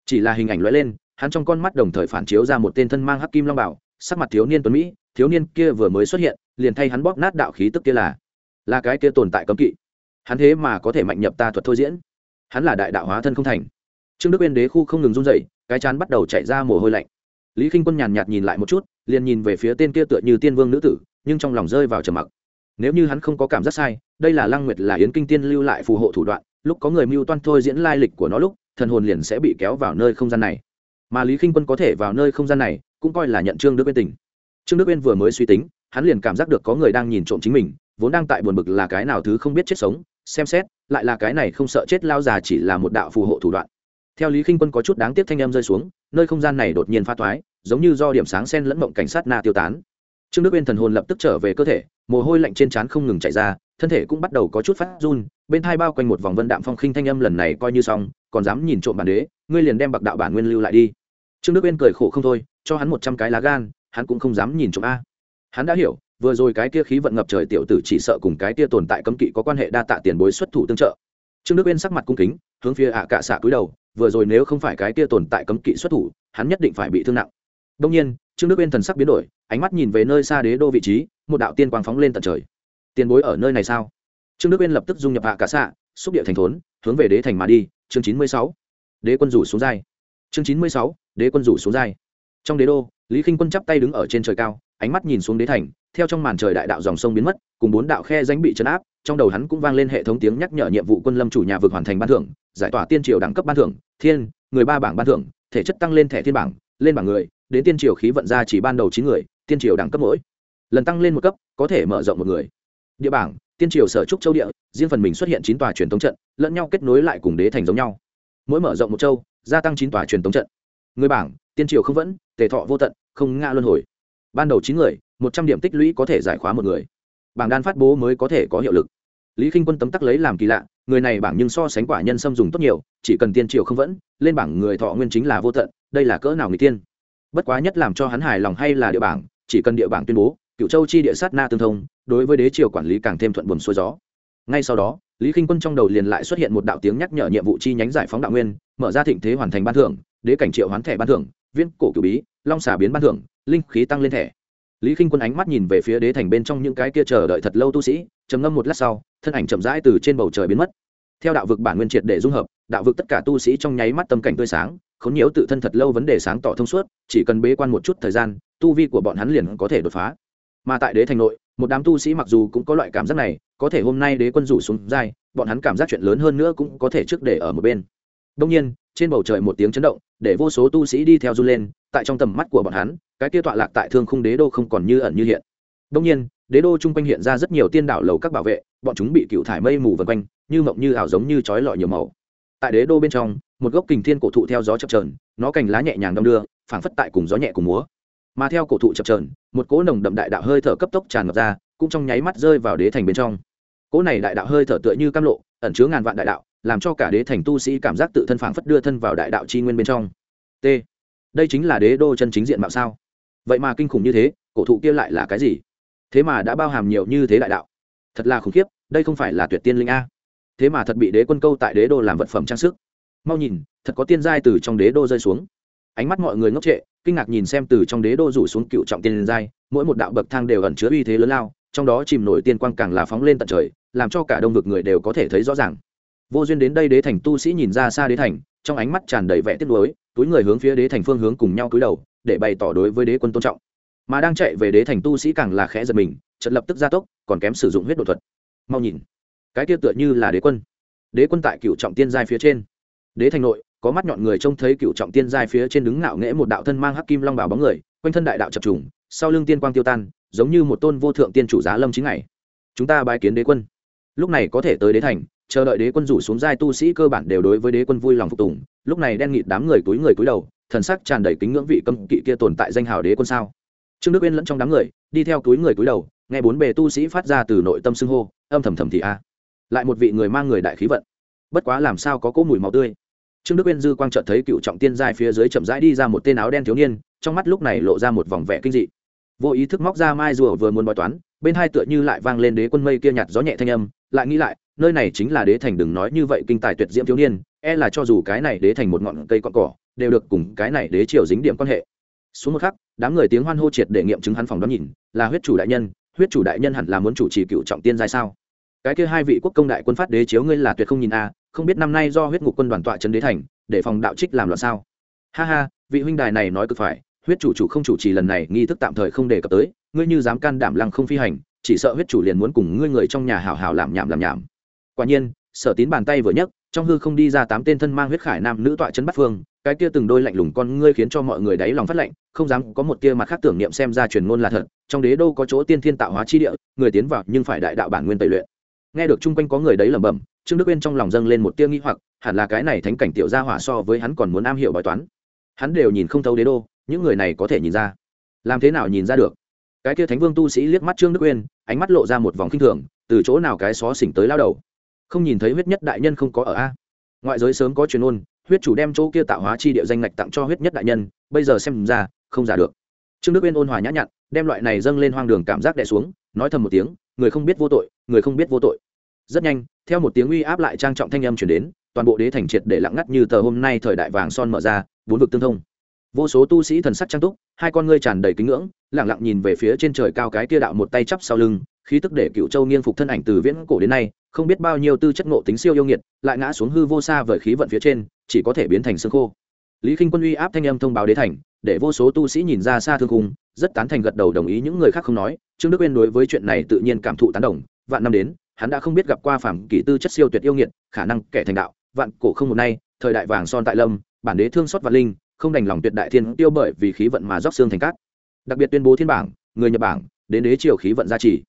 Chỉ là hình ảnh lóe lên, hắn trong con mắt đồng thời phản chiếu ra một tên thân mang hắc kim long bảo, sắc mặt thiếu niên tuấn mỹ, thiếu niên kia vừa mới xuất hiện, liền thay hắn bóp nát đạo khí tức kia là là cái kia tồn tại cấm kỵ. Hắn thế mà có thể mạnh nhập ta thuật thôi diễn. Hắn là đại đạo hóa thân không thành. Trương đức uyên đế khu không ngừng run dậy cái chán bắt đầu chạy ra mồ hôi lạnh. Lý k i n h quân nhàn nhạt nhìn lại một chút, liền nhìn về phía tên kia tựa như tiên vương nữ tử nhưng trong lòng rơi vào trầm mặc. Nếu như hắn không có cảm giác sai, đây là lăng nguyệt là yến kinh tiên lưu lại phù hộ thủ đoạn, lúc có người mưu toan thôi diễn lai lịch của nó lúc, thần hồn liền sẽ bị kéo vào nơi không gian này. Mà lý k i n h quân có thể vào nơi không gian này, cũng coi là nhận trương đức uyên tỉnh. trương đức uyên vừa mới suy tính, hắn liền cảm giác được có người đang nhìn trộm chính mình, vốn đang tại buồn bực là cái nào thứ không biết chết sống, xem xét, lại là cái này không sợ chết lao già chỉ là một đạo phù hộ thủ đoạn. Theo lý k i n h quân có chút đáng tiếc thanh em rơi xuống, nơi không gian này đột nhiên pha toái giống như do điểm sáng sen lẫn mộng cảnh sát na tiêu tán trương đức uyên thần hồn lập tức trở về cơ thể, mồ hôi lạnh trên trán không ngừng chạy ra, thân thể cũng bắt đầu có chút phát run, bên thai bao quanh một vòng vân đạm phong khinh thanh âm lần này coi như xong, còn dám nhìn trộm bản đế, ngươi liền đem bạc đạo bản nguyên lưu lại đi. Trương đức uyên cười khổ không thôi, cho hắn một trăm cái lá gan, hắn cũng không dám nhìn trộm a. Hắn đã hiểu, vừa rồi cái kia khí vận ngập trời tiểu tử chỉ sợ cùng cái kia tồn tại cấm kỵ có quan hệ đa tạ tiền bối xuất thủ tương trợ. Trương đức uyên sắc mặt cung kính, hướng phía ạ cạ xạ cúi đầu, vừa rồi nếu không phải cái kia tồn tại cấm kỵ xuất thủ, hắn nhất định phải bị thương nặng đông nhiên, trương đức uyên thần sắc biến đổi, ánh mắt nhìn về nơi xa đế đô vị trí, một đạo tiên quang phóng lên tận trời. Tiền bối ở nơi này sao? Trương đức uyên lập tức dung nhập hạ cả xạ, xúc địa thành thốn, hướng về đế thành mà đi, chương chín mươi sáu. Đế quân rủ xuống giai. Chương chín mươi sáu, đế quân rủ xuống giai. Trong đế đô, lý Khinh quân chắp tay đứng ở trên trời cao, ánh mắt nhìn xuống đế thành, theo trong màn trời đại đạo dòng sông biến mất, cùng bốn đạo khe danh bị chấn áp, trong đầu hắn cũng vang lên hệ thống tiếng nhắc nhở nhiệm vụ quân lâm chủ nhà vực hoàn thành ban thưởng, giải tỏa tiên triều đẳng cấp ban thưởng, thiên, người ba bảng ban thưởng, thể chất tăng lên thẻ thiên bảng, lên bảng người đến tiên triều khí vận ra chỉ ban đầu chín người, tiên triều đẳng cấp mỗi. Lần tăng lên một cấp, có thể mở rộng một người. Địa bảng, tiên triều sở trúc châu địa, riêng phần mình xuất hiện chín tòa truyền thống trận, lẫn nhau kết nối lại cùng đế thành giống nhau. Mỗi mở rộng một châu, gia tăng chín tòa truyền thống trận. Người bảng, tiên triều không vẫn, tề thọ vô tận, không ngã luân hồi. Ban đầu chín người, một trăm điểm tích lũy có thể giải khóa một người. Bảng đan phát bố mới có thể có hiệu lực. Lý k i n h quân tấm tắc lấy làm kỳ lạ, người này bảng nhưng so sánh quả nhân xâm dùng tốt nhiều, chỉ cần tiên triều không vẫn, lên bảng người thọ nguyên chính là vô tận, đây là cỡ nào người tiên? Bất quá nhất làm cho hắn hài lòng hay là địa bảng, chỉ cần địa bảng tuyên bố cựu châu chi địa sát na tương thông, đối với đế triều quản lý càng thêm thuận buồm xuôi gió. Ngay sau đó, lý k i n h quân trong đầu liền lại xuất hiện một đạo tiếng nhắc nhở nhiệm vụ chi nhánh giải phóng đạo nguyên, mở ra thịnh thế hoàn thành ban thưởng, đế cảnh triệu hoán thẻ ban thưởng viên cổ cửu bí, long xà biến ban thưởng, linh khí tăng lên thẻ. Lý k i n h quân ánh mắt nhìn về phía đế thành bên trong những cái kia chờ đợi thật lâu tu sĩ, trầm ngâm một lát sau, thân ảnh chậm rãi từ trên bầu trời biến mất theo đạo vực bản nguyên triệt để dung hợp, đạo vực tất cả tu sĩ trong nháy mắt tâm cảnh tươi sáng k h ố n nhiễu tự thân thật lâu vấn đề sáng tỏ thông suốt, chỉ cần bế quan một chút thời gian, tu vi của bọn hắn liền có thể đột phá. Mà tại đế thành nội, một đám tu sĩ mặc dù cũng có loại cảm giác này, có thể hôm nay đế quân rủ xuống dai bọn hắn cảm giác chuyện lớn hơn nữa cũng có thể trước để ở một bên. Đông nhiên, trên bầu trời một tiếng chấn động, để vô số tu sĩ đi theo run lên, tại trong tầm mắt của bọn hắn, cái kia tọa lạc tại thương khung đế đô không còn như ẩn như hiện. Đông nhiên, đế đô chung quanh hiện ra rất nhiều tiên đảo lầu các bảo vệ, bọn chúng bị cựu thải mây mù vần quanh như mộng như ảo giống như chói lọi nhiều màu. Tại đế đô bên trong, một gốc kình thiên cổ thụ theo gió chập trờn nó cành lá nhẹ nhàng đong đưa, phảng phất tại cùng gió nhẹ cùng múa. Mà theo cổ thụ chập trờn một cỗ nồng đậm đại đạo hơi thở cấp tốc tràn ngập ra, cũng trong nháy mắt rơi vào đế thành bên trong. Cỗ này đại đạo hơi thở tựa như cam lộ, ẩn chứa ngàn vạn đại đạo, làm cho cả đế thành tu sĩ cảm giác tự thân phảng phất đưa thân vào đại đạo chi nguyên bên trong. T. Đây chính là đế đô chân chính diện mạo sao? Vậy mà kinh khủng như thế, cổ thụ kia lại là cái gì? Thế mà đã bao hàm nhiều như thế đại đạo. Thật là khủng khiếp, đây không phải là tuyệt tiên linh a thế mà thật bị đế quân câu tại đế đô làm vật phẩm trang sức. Mau nhìn, thật có tiên giai từ trong đế đô rơi xuống. Ánh mắt mọi người ngốc trệ, kinh ngạc nhìn xem từ trong đế đô rủ xuống cựu trọng tiên giai, mỗi một đạo bậc thang đều ẩn chứa uy thế lớn lao, trong đó chìm nổi tiên quang càng là phóng lên tận trời, làm cho cả đông vực người đều có thể thấy rõ ràng. Vô duyên đến đây đế thành tu sĩ nhìn ra xa đế thành, trong ánh mắt tràn đầy vẻ tiếc nuối, túi người hướng phía đế thành phương hướng cùng nhau cúi đầu, để bày tỏ đối với đế quân tôn trọng. Mà đang chạy về đế thành tu sĩ càng là khẽ giật mình trận lập tức gia tốc, còn kém sử dụng huyết đột thuật. Mau nhìn cái kia tựa như là đế quân. Đế quân tại cựu trọng tiên giai phía trên. Đế thành nội, có mắt nhọn người trông thấy cựu trọng tiên giai phía trên đứng ngạo nghễ một đạo thân mang hắc kim long bảo bóng người, quanh thân đại đạo chập trùng, sau lưng tiên quang tiêu tan, giống như một tôn vô thượng tiên chủ giá lâm chính ngày. Chúng ta bài kiến đế quân. Lúc này có thể tới đế thành, chờ đợi đế quân rủ xuống giai tu sĩ cơ bản đều đối với đế quân vui lòng phục tùng, lúc này đen nghịt đám người túi người túi đầu, thần sắc tràn đầy kính ngưỡng vị cấm kỵ kia tồn tại danh hào đế quân sao. Trương đức uyên lẫn trong đám người, đi theo túi người túi đầu, nghe bốn bề tu sĩ phát ra từ nội tâm xưng hô, âm thầm thầm thì a lại một vị người mang người đại khí vận. Bất quá làm sao có cỗ mùi máu tươi. Trương đức uyên dư quang trợt thấy cựu trọng tiên giai phía dưới chậm rãi đi ra một tên áo đen thiếu niên, trong mắt lúc này lộ ra một vòng vẻ kinh dị. Vô ý thức móc ra mai rùa vừa muốn bói toán, bên hai tựa như lại vang lên đế quân mây kia nhạt gió nhẹ thanh âm, lại nghĩ lại, nơi này chính là đế thành đừng nói như vậy kinh tài tuyệt diễm thiếu niên e là cho dù cái này đế thành một ngọn cây cọn cỏ, đều được cùng cái này đế triều dính điểm quan hệ. Xuống một khắc, đám người tiếng hoan hô triệt để nghiệm chứng hắn phòng đoán nhìn, là huyết chủ đại nhân, huyết chủ đại nhân hẳn là muốn chủ trì cựu trọng tiên giai sao? Cái kia hai vị quốc công đại quân phát đế chiếu ngươi là tuyệt không nhìn a, không biết năm nay do huyết ngục quân đoàn tọa trấn đế thành, để phòng đạo trích làm loạn sao? Ha ha, vị huynh đài này nói cực phải, huyết chủ chủ không chủ trì lần này, nghi thức tạm thời không đề cập tới, ngươi như dám can đảm lăng không phi hành, chỉ sợ huyết chủ liền muốn cùng ngươi người trong nhà hào hào làm nhảm làm nhảm. Quả nhiên, sở tín bàn tay vừa nhấc, trong hư không đi ra tám tên thân mang huyết khải nam nữ tọa trấn bắt phương, cái kia từng đôi lạnh lùng con ngươi khiến cho mọi người đáy lòng phát lạnh, không dám có một tia mặt khác tưởng niệm xem ra truyền ngôn là thật, trong đế đô có chỗ tiên thiên tạo hóa chi địa, người tiến vào nhưng phải đại đạo bản nguyên tẩy luyện nghe được chung quanh có người đấy lẩm bẩm, trương đức uyên trong lòng dâng lên một tia nghi hoặc, hẳn là cái này thánh cảnh tiểu gia hỏa so với hắn còn muốn am hiểu bài toán. Hắn đều nhìn không thấu đế đô, những người này có thể nhìn ra. Làm thế nào nhìn ra được? Cái kia thánh vương tu sĩ liếc mắt trương đức uyên, ánh mắt lộ ra một vòng kinh thường, từ chỗ nào cái xó xỉnh tới lao đầu? Không nhìn thấy huyết nhất đại nhân không có ở a? Ngoại giới sớm có truyền ôn, huyết chủ đem chỗ kia tạo hóa chi địa danh ngạch tặng cho huyết nhất đại nhân, bây giờ xem ra, không giả được. Trương đức uyên ôn hòa nhã nhặn, đem loại này dâng lên hoang đường cảm giác đè xuống, nói thầm một tiếng người không biết vô tội, người không biết vô tội. Rất nhanh, theo một tiếng uy áp lại trang trọng thanh âm chuyển đến, toàn bộ đế thành triệt để lặng ngắt như tờ hôm nay thời đại vàng son mở ra, bốn vực tương thông. Vô số tu sĩ thần sắc trang túc, hai con ngươi tràn đầy kính ngưỡng lẳng lặng nhìn về phía trên trời cao cái kia đạo một tay chắp sau lưng, khí tức để cựu châu nghiêng phục thân ảnh từ viễn cổ đến nay, không biết bao nhiêu tư chất ngộ tính siêu yêu nghiệt, lại ngã xuống hư vô xa vời khí vận phía trên, chỉ có thể biến thành xương khô. Lý k i n h quân uy áp thanh âm thông báo đế thành, để vô số tu sĩ nhìn ra xa thương cung rất tán thành gật đầu đồng ý những người khác không nói, trương đức uyên đối với chuyện này tự nhiên cảm thụ tán đồng, vạn năm đến, hắn đã không biết gặp qua phàm kỷ tư chất siêu tuyệt yêu nghiệt, khả năng kẻ thành đạo, vạn cổ không một nay, thời đại vàng son tại lâm, bản đế thương xót vạn linh, không đành lòng tuyệt đại thiên tiêu bởi vì khí vận mà róc xương thành cát. Đặc biệt tuyên bố thiên bảng, người nhập bảng đến đế triều khí vận gia trì.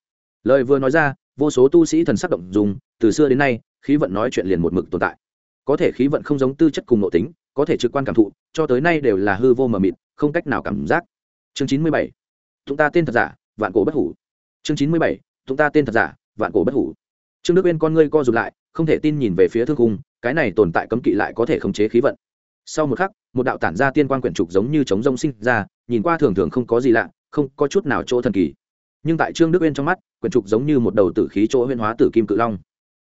Lời vừa nói ra, vô số tu sĩ thần sắc động dùng từ xưa đến nay, khí vận nói chuyện liền một mực tồn tại. Có thể khí vận không giống tư chất cùng nội tính, có thể trực quan cảm thụ, cho tới nay đều là hư vô mờ mịt, không cách nào cảm giác chương chín mươi bảy. Chúng ta tên thật giả, vạn cổ bất hủ. Chương chín mươi bảy. Chúng ta tên thật giả, vạn cổ bất hủ. Trương đức uyên con ngươi co rụt lại, không thể tin nhìn về phía thương cung cái này tồn tại cấm kỵ lại có thể khống chế khí vận. Sau một khắc, một đạo tản ra tiên quan quyển trục giống như trống rông sinh ra, nhìn qua thường thường không có gì lạ, không có chút nào chỗ thần kỳ. Nhưng tại trương đức uyên trong mắt, quyển trục giống như một đầu tử khí chỗ huyên hóa tử kim cự long.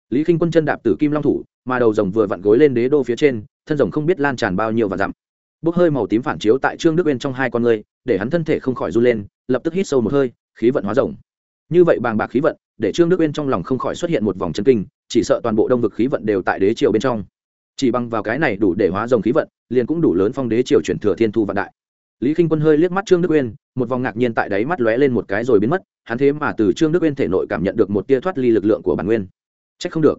Lý k i n h quân chân đạp tử kim long thủ, mà đầu rồng vừa vặn gối lên đế đô phía trên, thân rồng không biết lan tràn bao nhiêu và dặm bốc hơi màu tím phản chiếu tại trương đức uyên trong hai con người để hắn thân thể không khỏi run lên, lập tức hít sâu một hơi, khí vận hóa rồng như vậy bàng bạc khí vận, để trương đức uyên trong lòng không khỏi xuất hiện một vòng chân kinh, chỉ sợ toàn bộ đông vực khí vận đều tại đế triều bên trong. Chỉ bằng vào cái này đủ để hóa rồng khí vận, liền cũng đủ lớn phong đế triều chuyển thừa thiên thu vạn đại. Lý k i n h quân hơi liếc mắt trương đức uyên, một vòng ngạc nhiên tại đáy mắt lóe lên một cái rồi biến mất, hắn thế mà từ trương đức uyên thể nội cảm nhận được một tia thoát ly lực lượng của bản nguyên. C h ắ c không được.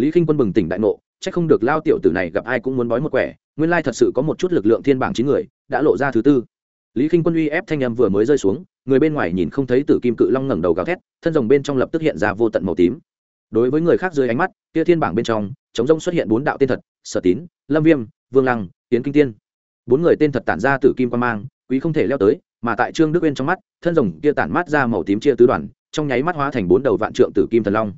Lý k i n h quân bừng tỉnh đại ngộ c h ắ c không được lao tiểu tử này gặp ai cũng muốn bói một quẻ nguyên lai thật sự có một chút lực lượng thiên bảng chín người, đã lộ ra thứ tư. Lý k i n h quân uy ép thanh âm vừa mới rơi xuống, người bên ngoài nhìn không thấy tử kim cự long ngẩng đầu gào thét, thân rồng bên trong lập tức hiện ra vô tận màu tím. Đối với người khác dưới ánh mắt tia thiên bảng bên trong, chống rông xuất hiện bốn đạo tên thật, sở tín, lâm viêm, vương lăng tiến kinh tiên. Bốn người tên thật tản ra tử kim quan mang, quý không thể leo tới, mà tại trương đức uyên trong mắt, thân rồng kia tản mát ra màu tím chia tứ đoàn, trong nháy mắt hóa thành bốn đầu vạn trượng tử kim thần long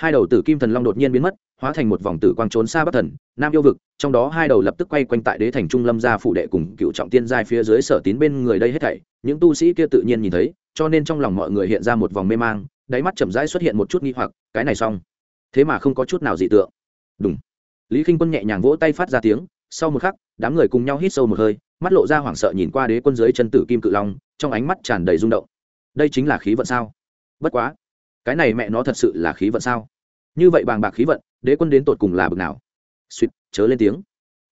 hai đầu tử kim thần long đột nhiên biến mất, hóa thành một vòng tử quang trốn xa bắc thần, nam yêu vực, trong đó hai đầu lập tức quay quanh tại đế thành trung lâm gia phủ đệ cùng cựu trọng tiên giai phía dưới sở tín bên người đây hết thảy. Những tu sĩ kia tự nhiên nhìn thấy, cho nên trong lòng mọi người hiện ra một vòng mê mang, đáy mắt chậm rãi xuất hiện một chút nghi hoặc, cái này xong. Thế mà không có chút nào dị tượng. Đúng lý k i n h quân nhẹ nhàng vỗ tay phát ra tiếng, sau một khắc, đám người cùng nhau hít sâu một hơi, mắt lộ ra hoảng sợ nhìn qua đế quân dưới chân tử kim cự long, trong ánh mắt tràn đầy rung động. Đây chính là khí vận sao? Bất quá cái này mẹ nó thật sự là khí vận sao? Như vậy bàng bạc khí vận, đế quân đến tột cùng là bực nào? Suýt, chớ lên tiếng.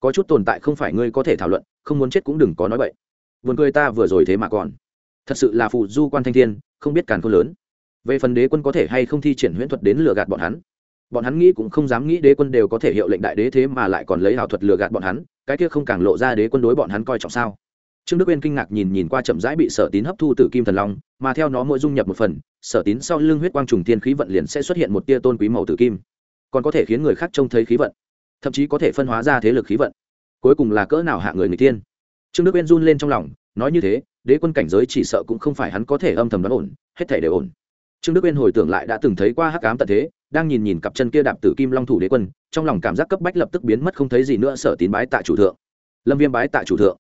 Có chút tồn tại không phải ngươi có thể thảo luận, không muốn chết cũng đừng có nói vậy vườn cười ta vừa rồi thế mà còn. Thật sự là phụ du quan thanh thiên, không biết càn khôn lớn. Về phần đế quân có thể hay không thi triển huyễn thuật đến lừa gạt bọn hắn? Bọn hắn nghĩ cũng không dám nghĩ đế quân đều có thể hiệu lệnh đại đế thế mà lại còn lấy ảo thuật lừa gạt bọn hắn, cái kia không càng lộ ra đế quân đối bọn hắn coi trọng sao? Trương đức uyên kinh ngạc nhìn nhìn qua chậm rãi bị sở tín hấp thu từ kim thần long, mà theo nó mỗi dung nhập một phần, sở tín sau lưng huyết quang trùng tiên khí vận liền sẽ xuất hiện một tia tôn quý màu tử kim. Còn có thể khiến người khác trông thấy khí vận, thậm chí có thể phân hóa ra thế lực khí vận. Cuối cùng là cỡ nào hạ người người tiên trương đức uyên run lên trong lòng, nói như thế, đế quân cảnh giới chỉ sợ cũng không phải hắn có thể âm thầm đoán ổn, hết thể đều ổn. Trương đức uyên hồi tưởng lại đã từng thấy qua hắc ám tận thế, đang nhìn nhìn cặp chân kia đạp tử kim long thủ đế quân, trong lòng cảm giác cấp bách lập tức biến mất không thấy gì nữa, sở tín bái tạ chủ thượng. Lâm viêm bái tạ chủ thượng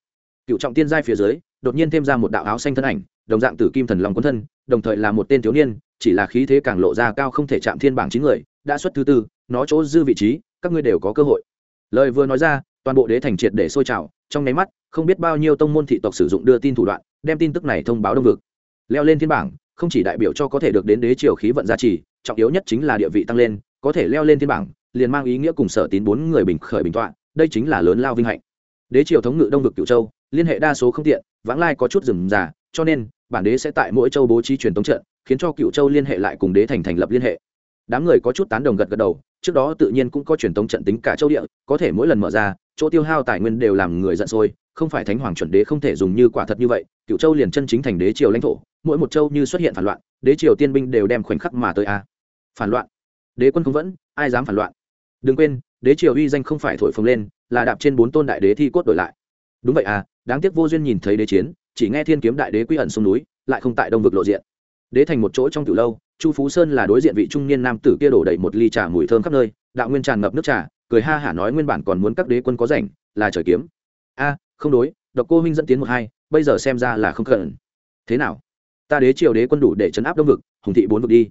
cựu trọng tiên giai phía dưới, đột nhiên thêm ra một đạo áo xanh thân ảnh, đồng dạng tử kim thần long quân thân, đồng thời là một tên thiếu niên, chỉ là khí thế càng lộ ra cao không thể chạm thiên bảng chín người, đã xuất thứ tư, nó chỗ dư vị trí, các ngươi đều có cơ hội. Lời vừa nói ra, toàn bộ đế thành triệt để sôi trào, trong nháy mắt, không biết bao nhiêu tông môn thị tộc sử dụng đưa tin thủ đoạn, đem tin tức này thông báo đông vực. Leo lên thiên bảng, không chỉ đại biểu cho có thể được đến đế triều khí vận gia trì, trọng yếu nhất chính là địa vị tăng lên, có thể leo lên thiên bảng, liền mang ý nghĩa cùng sở tín bốn người bình khởi bình tọa, đây chính là lớn lao vinh hạnh. Đế triều thống ngự đông vực cựu châu liên hệ đa số không tiện, vãng lai có chút rừng già, cho nên, bản đế sẽ tại mỗi châu bố trí truyền tống trận, khiến cho cựu châu liên hệ lại cùng đế thành thành lập liên hệ. Đám người có chút tán đồng gật gật đầu, trước đó tự nhiên cũng có truyền tống trận tính cả châu địa, có thể mỗi lần mở ra, chỗ tiêu hao tài nguyên đều làm người giận sôi, không phải thánh hoàng chuẩn đế không thể dùng như quả thật như vậy, cựu châu liền chân chính thành đế triều lãnh thổ, mỗi một châu như xuất hiện phản loạn, đế triều tiên binh đều đem khoảnh khắc mà tới a. Phản loạn. Đế quân không vẫn, ai dám phản loạn? Đừng quên, đế triều uy danh không phải thổi phồng lên, là đạp trên bốn tôn đại đế thi cốt đổi lại. Đúng vậy à đáng tiếc vô duyên nhìn thấy đế chiến, chỉ nghe thiên kiếm đại đế quy ẩn sông núi, lại không tại đông vực lộ diện. Đế thành một chỗ trong từ lâu, chu phú sơn là đối diện vị trung niên nam tử kia đổ đầy một ly trà mùi thơm khắp nơi, đạo nguyên tràn ngập nước trà, cười ha hả nói nguyên bản còn muốn các đế quân có rảnh, là trời kiếm. A, không đối, độc cô huynh dẫn tiến một hai, bây giờ xem ra là không cần. Thế nào? Ta đế triều đế quân đủ để chấn áp đông vực, hùng thị bốn vực đi.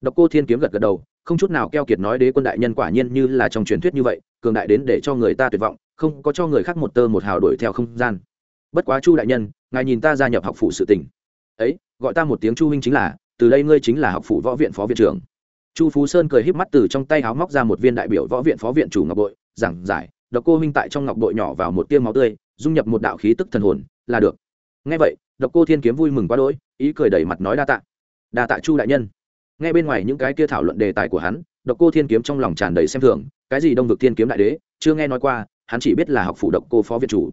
Độc cô thiên kiếm gật gật đầu, không chút nào keo kiệt nói đế quân đại nhân quả nhiên như là trong truyền thuyết như vậy, cường đại đến để cho người ta tuyệt vọng, không có cho người khác một tơ một hào đuổi theo không gian bất quá chu đại nhân, ngài nhìn ta gia nhập học phủ sự tỉnh ấy, gọi ta một tiếng chu huynh chính là, từ đây ngươi chính là học phủ võ viện phó viện trưởng. Chu phú sơn cười híp mắt từ trong tay áo móc ra một viên đại biểu võ viện phó viện chủ ngọc bội, giảng giải, độc cô huynh tại trong ngọc bội nhỏ vào một tiêu máu tươi, dung nhập một đạo khí tức thần hồn, là được. Ngay vậy, độc cô thiên kiếm vui mừng quá đỗi, ý cười đẩy mặt nói đa tạ. Đa tạ chu đại nhân. Ngay bên ngoài những cái kia thảo luận đề tài của hắn, độc cô thiên kiếm trong lòng tràn đầy xem thường, cái gì đông vực thiên kiếm đại đế, chưa nghe nói qua, hắn chỉ biết là học phủ độc cô phó viện chủ.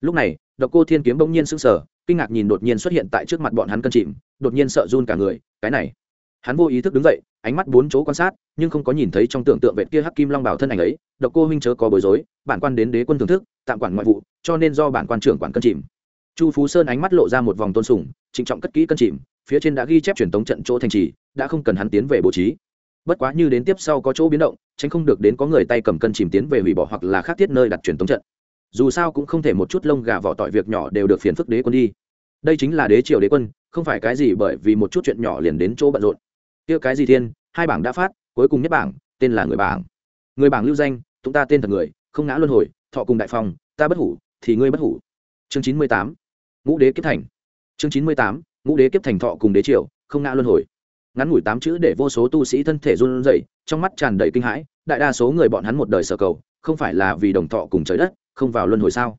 Lúc này độc cô thiên kiếm bỗng nhiên sững sờ, kinh ngạc nhìn đột nhiên xuất hiện tại trước mặt bọn hắn cân chìm, đột nhiên sợ run cả người, cái này. Hắn vô ý thức đứng dậy, ánh mắt bốn chỗ quan sát, nhưng không có nhìn thấy trong tưởng tượng vệt kia hắc kim long bảo thân ảnh ấy. Độc cô huynh chớ có bối rối, bản quan đến đế quân thưởng thức, tạm quản ngoại vụ, cho nên do bản quan trưởng quản cân chìm. Chu phú sơn ánh mắt lộ ra một vòng tôn sùng, trịnh trọng cất kỹ cân chìm, phía trên đã ghi chép truyền tống trận chỗ thành trì, đã không cần hắn tiến về bố trí. Bất quá như đến tiếp sau có chỗ biến động, tránh không được đến có người tay cầm cân chìm tiến về hủy bỏ hoặc là khác tiết nơi đặt truyền tống trận dù sao cũng không thể một chút lông gà vỏ tỏi việc nhỏ đều được phiền phức đế quân đi. Đây chính là đế triều đế quân, không phải cái gì bởi vì một chút chuyện nhỏ liền đến chỗ bận rộn. Kia cái gì thiên, hai bảng đã phát, cuối cùng nhất bảng, tên là người bảng. Người bảng lưu danh, chúng ta tên thật người, không ngã luân hồi, thọ cùng đại phong, ta bất hủ, thì ngươi bất hủ. Chương chín mươi tám, ngũ đế kiếp thành. Chương chín mươi tám, ngũ đế kiếp thành thọ cùng đế triều, không ngã luân hồi. Ngắn ngủi tám chữ để vô số tu sĩ thân thể run rẩy, trong mắt tràn đầy kinh hãi, đại đa số người bọn hắn một đời sở cầu, không phải là vì đồng thọ cùng trời đất không vào luân hồi sao?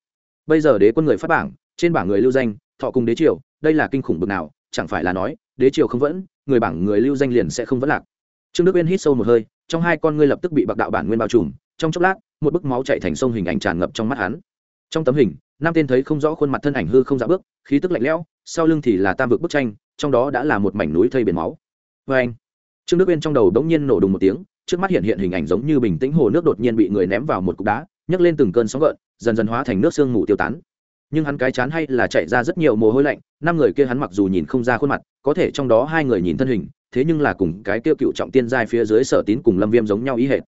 Bây giờ đế quân người phát bảng, trên bảng người lưu danh, thọ cùng đế triều, đây là kinh khủng bực nào, chẳng phải là nói, đế triều không vẫn, người bảng người lưu danh liền sẽ không vẫn lạc. Trương đức uyên hít sâu một hơi, trong hai con ngươi lập tức bị bạc đạo bản nguyên bao trùm, trong chốc lát, một bức máu chạy thành sông hình ảnh tràn ngập trong mắt hắn. Trong tấm hình, nam tên thấy không rõ khuôn mặt thân ảnh hư không dạ bước, khí tức lạnh lẽo, sau lưng thì là tam vực bức tranh, trong đó đã là một mảnh núi thây biển máu. Vê anh, trương đức uyên trong đầu đống nhiên nổ đùng một tiếng, trước mắt hiện hiện hình ảnh giống như bình tĩnh hồ nước đột nhiên bị người ném vào một cục đá, nhấc lên từng cơn sóng gợn dần dần hóa thành nước sương mù tiêu tán. Nhưng hắn cái chán hay là chạy ra rất nhiều mồ hôi lạnh, năm người kia hắn mặc dù nhìn không ra khuôn mặt, có thể trong đó hai người nhìn thân hình, thế nhưng là cùng cái tiêu cựu trọng tiên giai phía dưới sở tín cùng lâm viêm giống nhau ý hệt.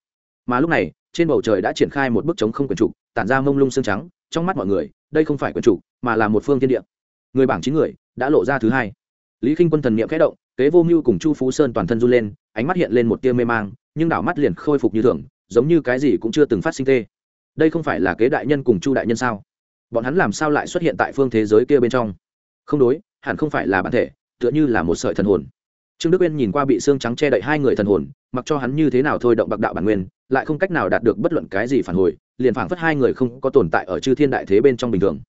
Mà lúc này, trên bầu trời đã triển khai một bức trống không quyển trục, tản ra mông lung xương trắng, trong mắt mọi người, đây không phải quyển trục, mà là một phương thiên địa. Người bảng chín người, đã lộ ra thứ hai. Lý k i n h quân thần n i ệ m khẽ động, kế vô mưu cùng chu phú sơn toàn thân run lên, ánh mắt hiện lên một tia mê mang, nhưng đảo mắt liền khôi phục như thường, giống như cái gì cũng chưa từng phát sinh tê đây không phải là kế đại nhân cùng chu đại nhân sao? Bọn hắn làm sao lại xuất hiện tại phương thế giới kia bên trong? Không đối, hẳn không phải là bản thể, tựa như là một sợi thần hồn. Trương đức uyên nhìn qua bị xương trắng che đậy hai người thần hồn, mặc cho hắn như thế nào thôi động bạc đạo bản nguyên, lại không cách nào đạt được bất luận cái gì phản hồi, liền phảng phất hai người không có tồn tại ở chư thiên đại thế bên trong bình thường.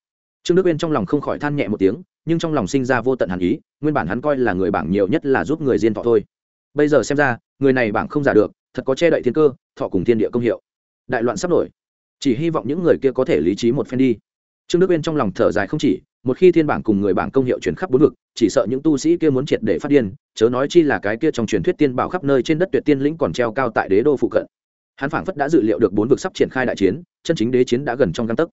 Trương đức uyên trong lòng không khỏi than nhẹ một tiếng, nhưng trong lòng sinh ra vô tận hàn ý, nguyên bản hắn coi là người bảng nhiều nhất là giúp người diên thọ thôi. Bây giờ xem ra, người này bảng không giả được, thật có che đậy thiên cơ, thọ cùng thiên địa công hiệu. Đại loạn sắp nổi chỉ hy vọng những người kia có thể lý trí một phen đi. Trương đức uyên trong lòng thở dài không chỉ, một khi thiên bảng cùng người bảng công hiệu chuyển khắp bốn vực, chỉ sợ những tu sĩ kia muốn triệt để phát điên, chớ nói chi là cái kia trong truyền thuyết tiên bảo khắp nơi trên đất tuyệt tiên lĩnh còn treo cao tại đế đô phụ cận. Hắn phảng phất đã dự liệu được bốn vực sắp triển khai đại chiến, chân chính đế chiến đã gần trong găng tấc.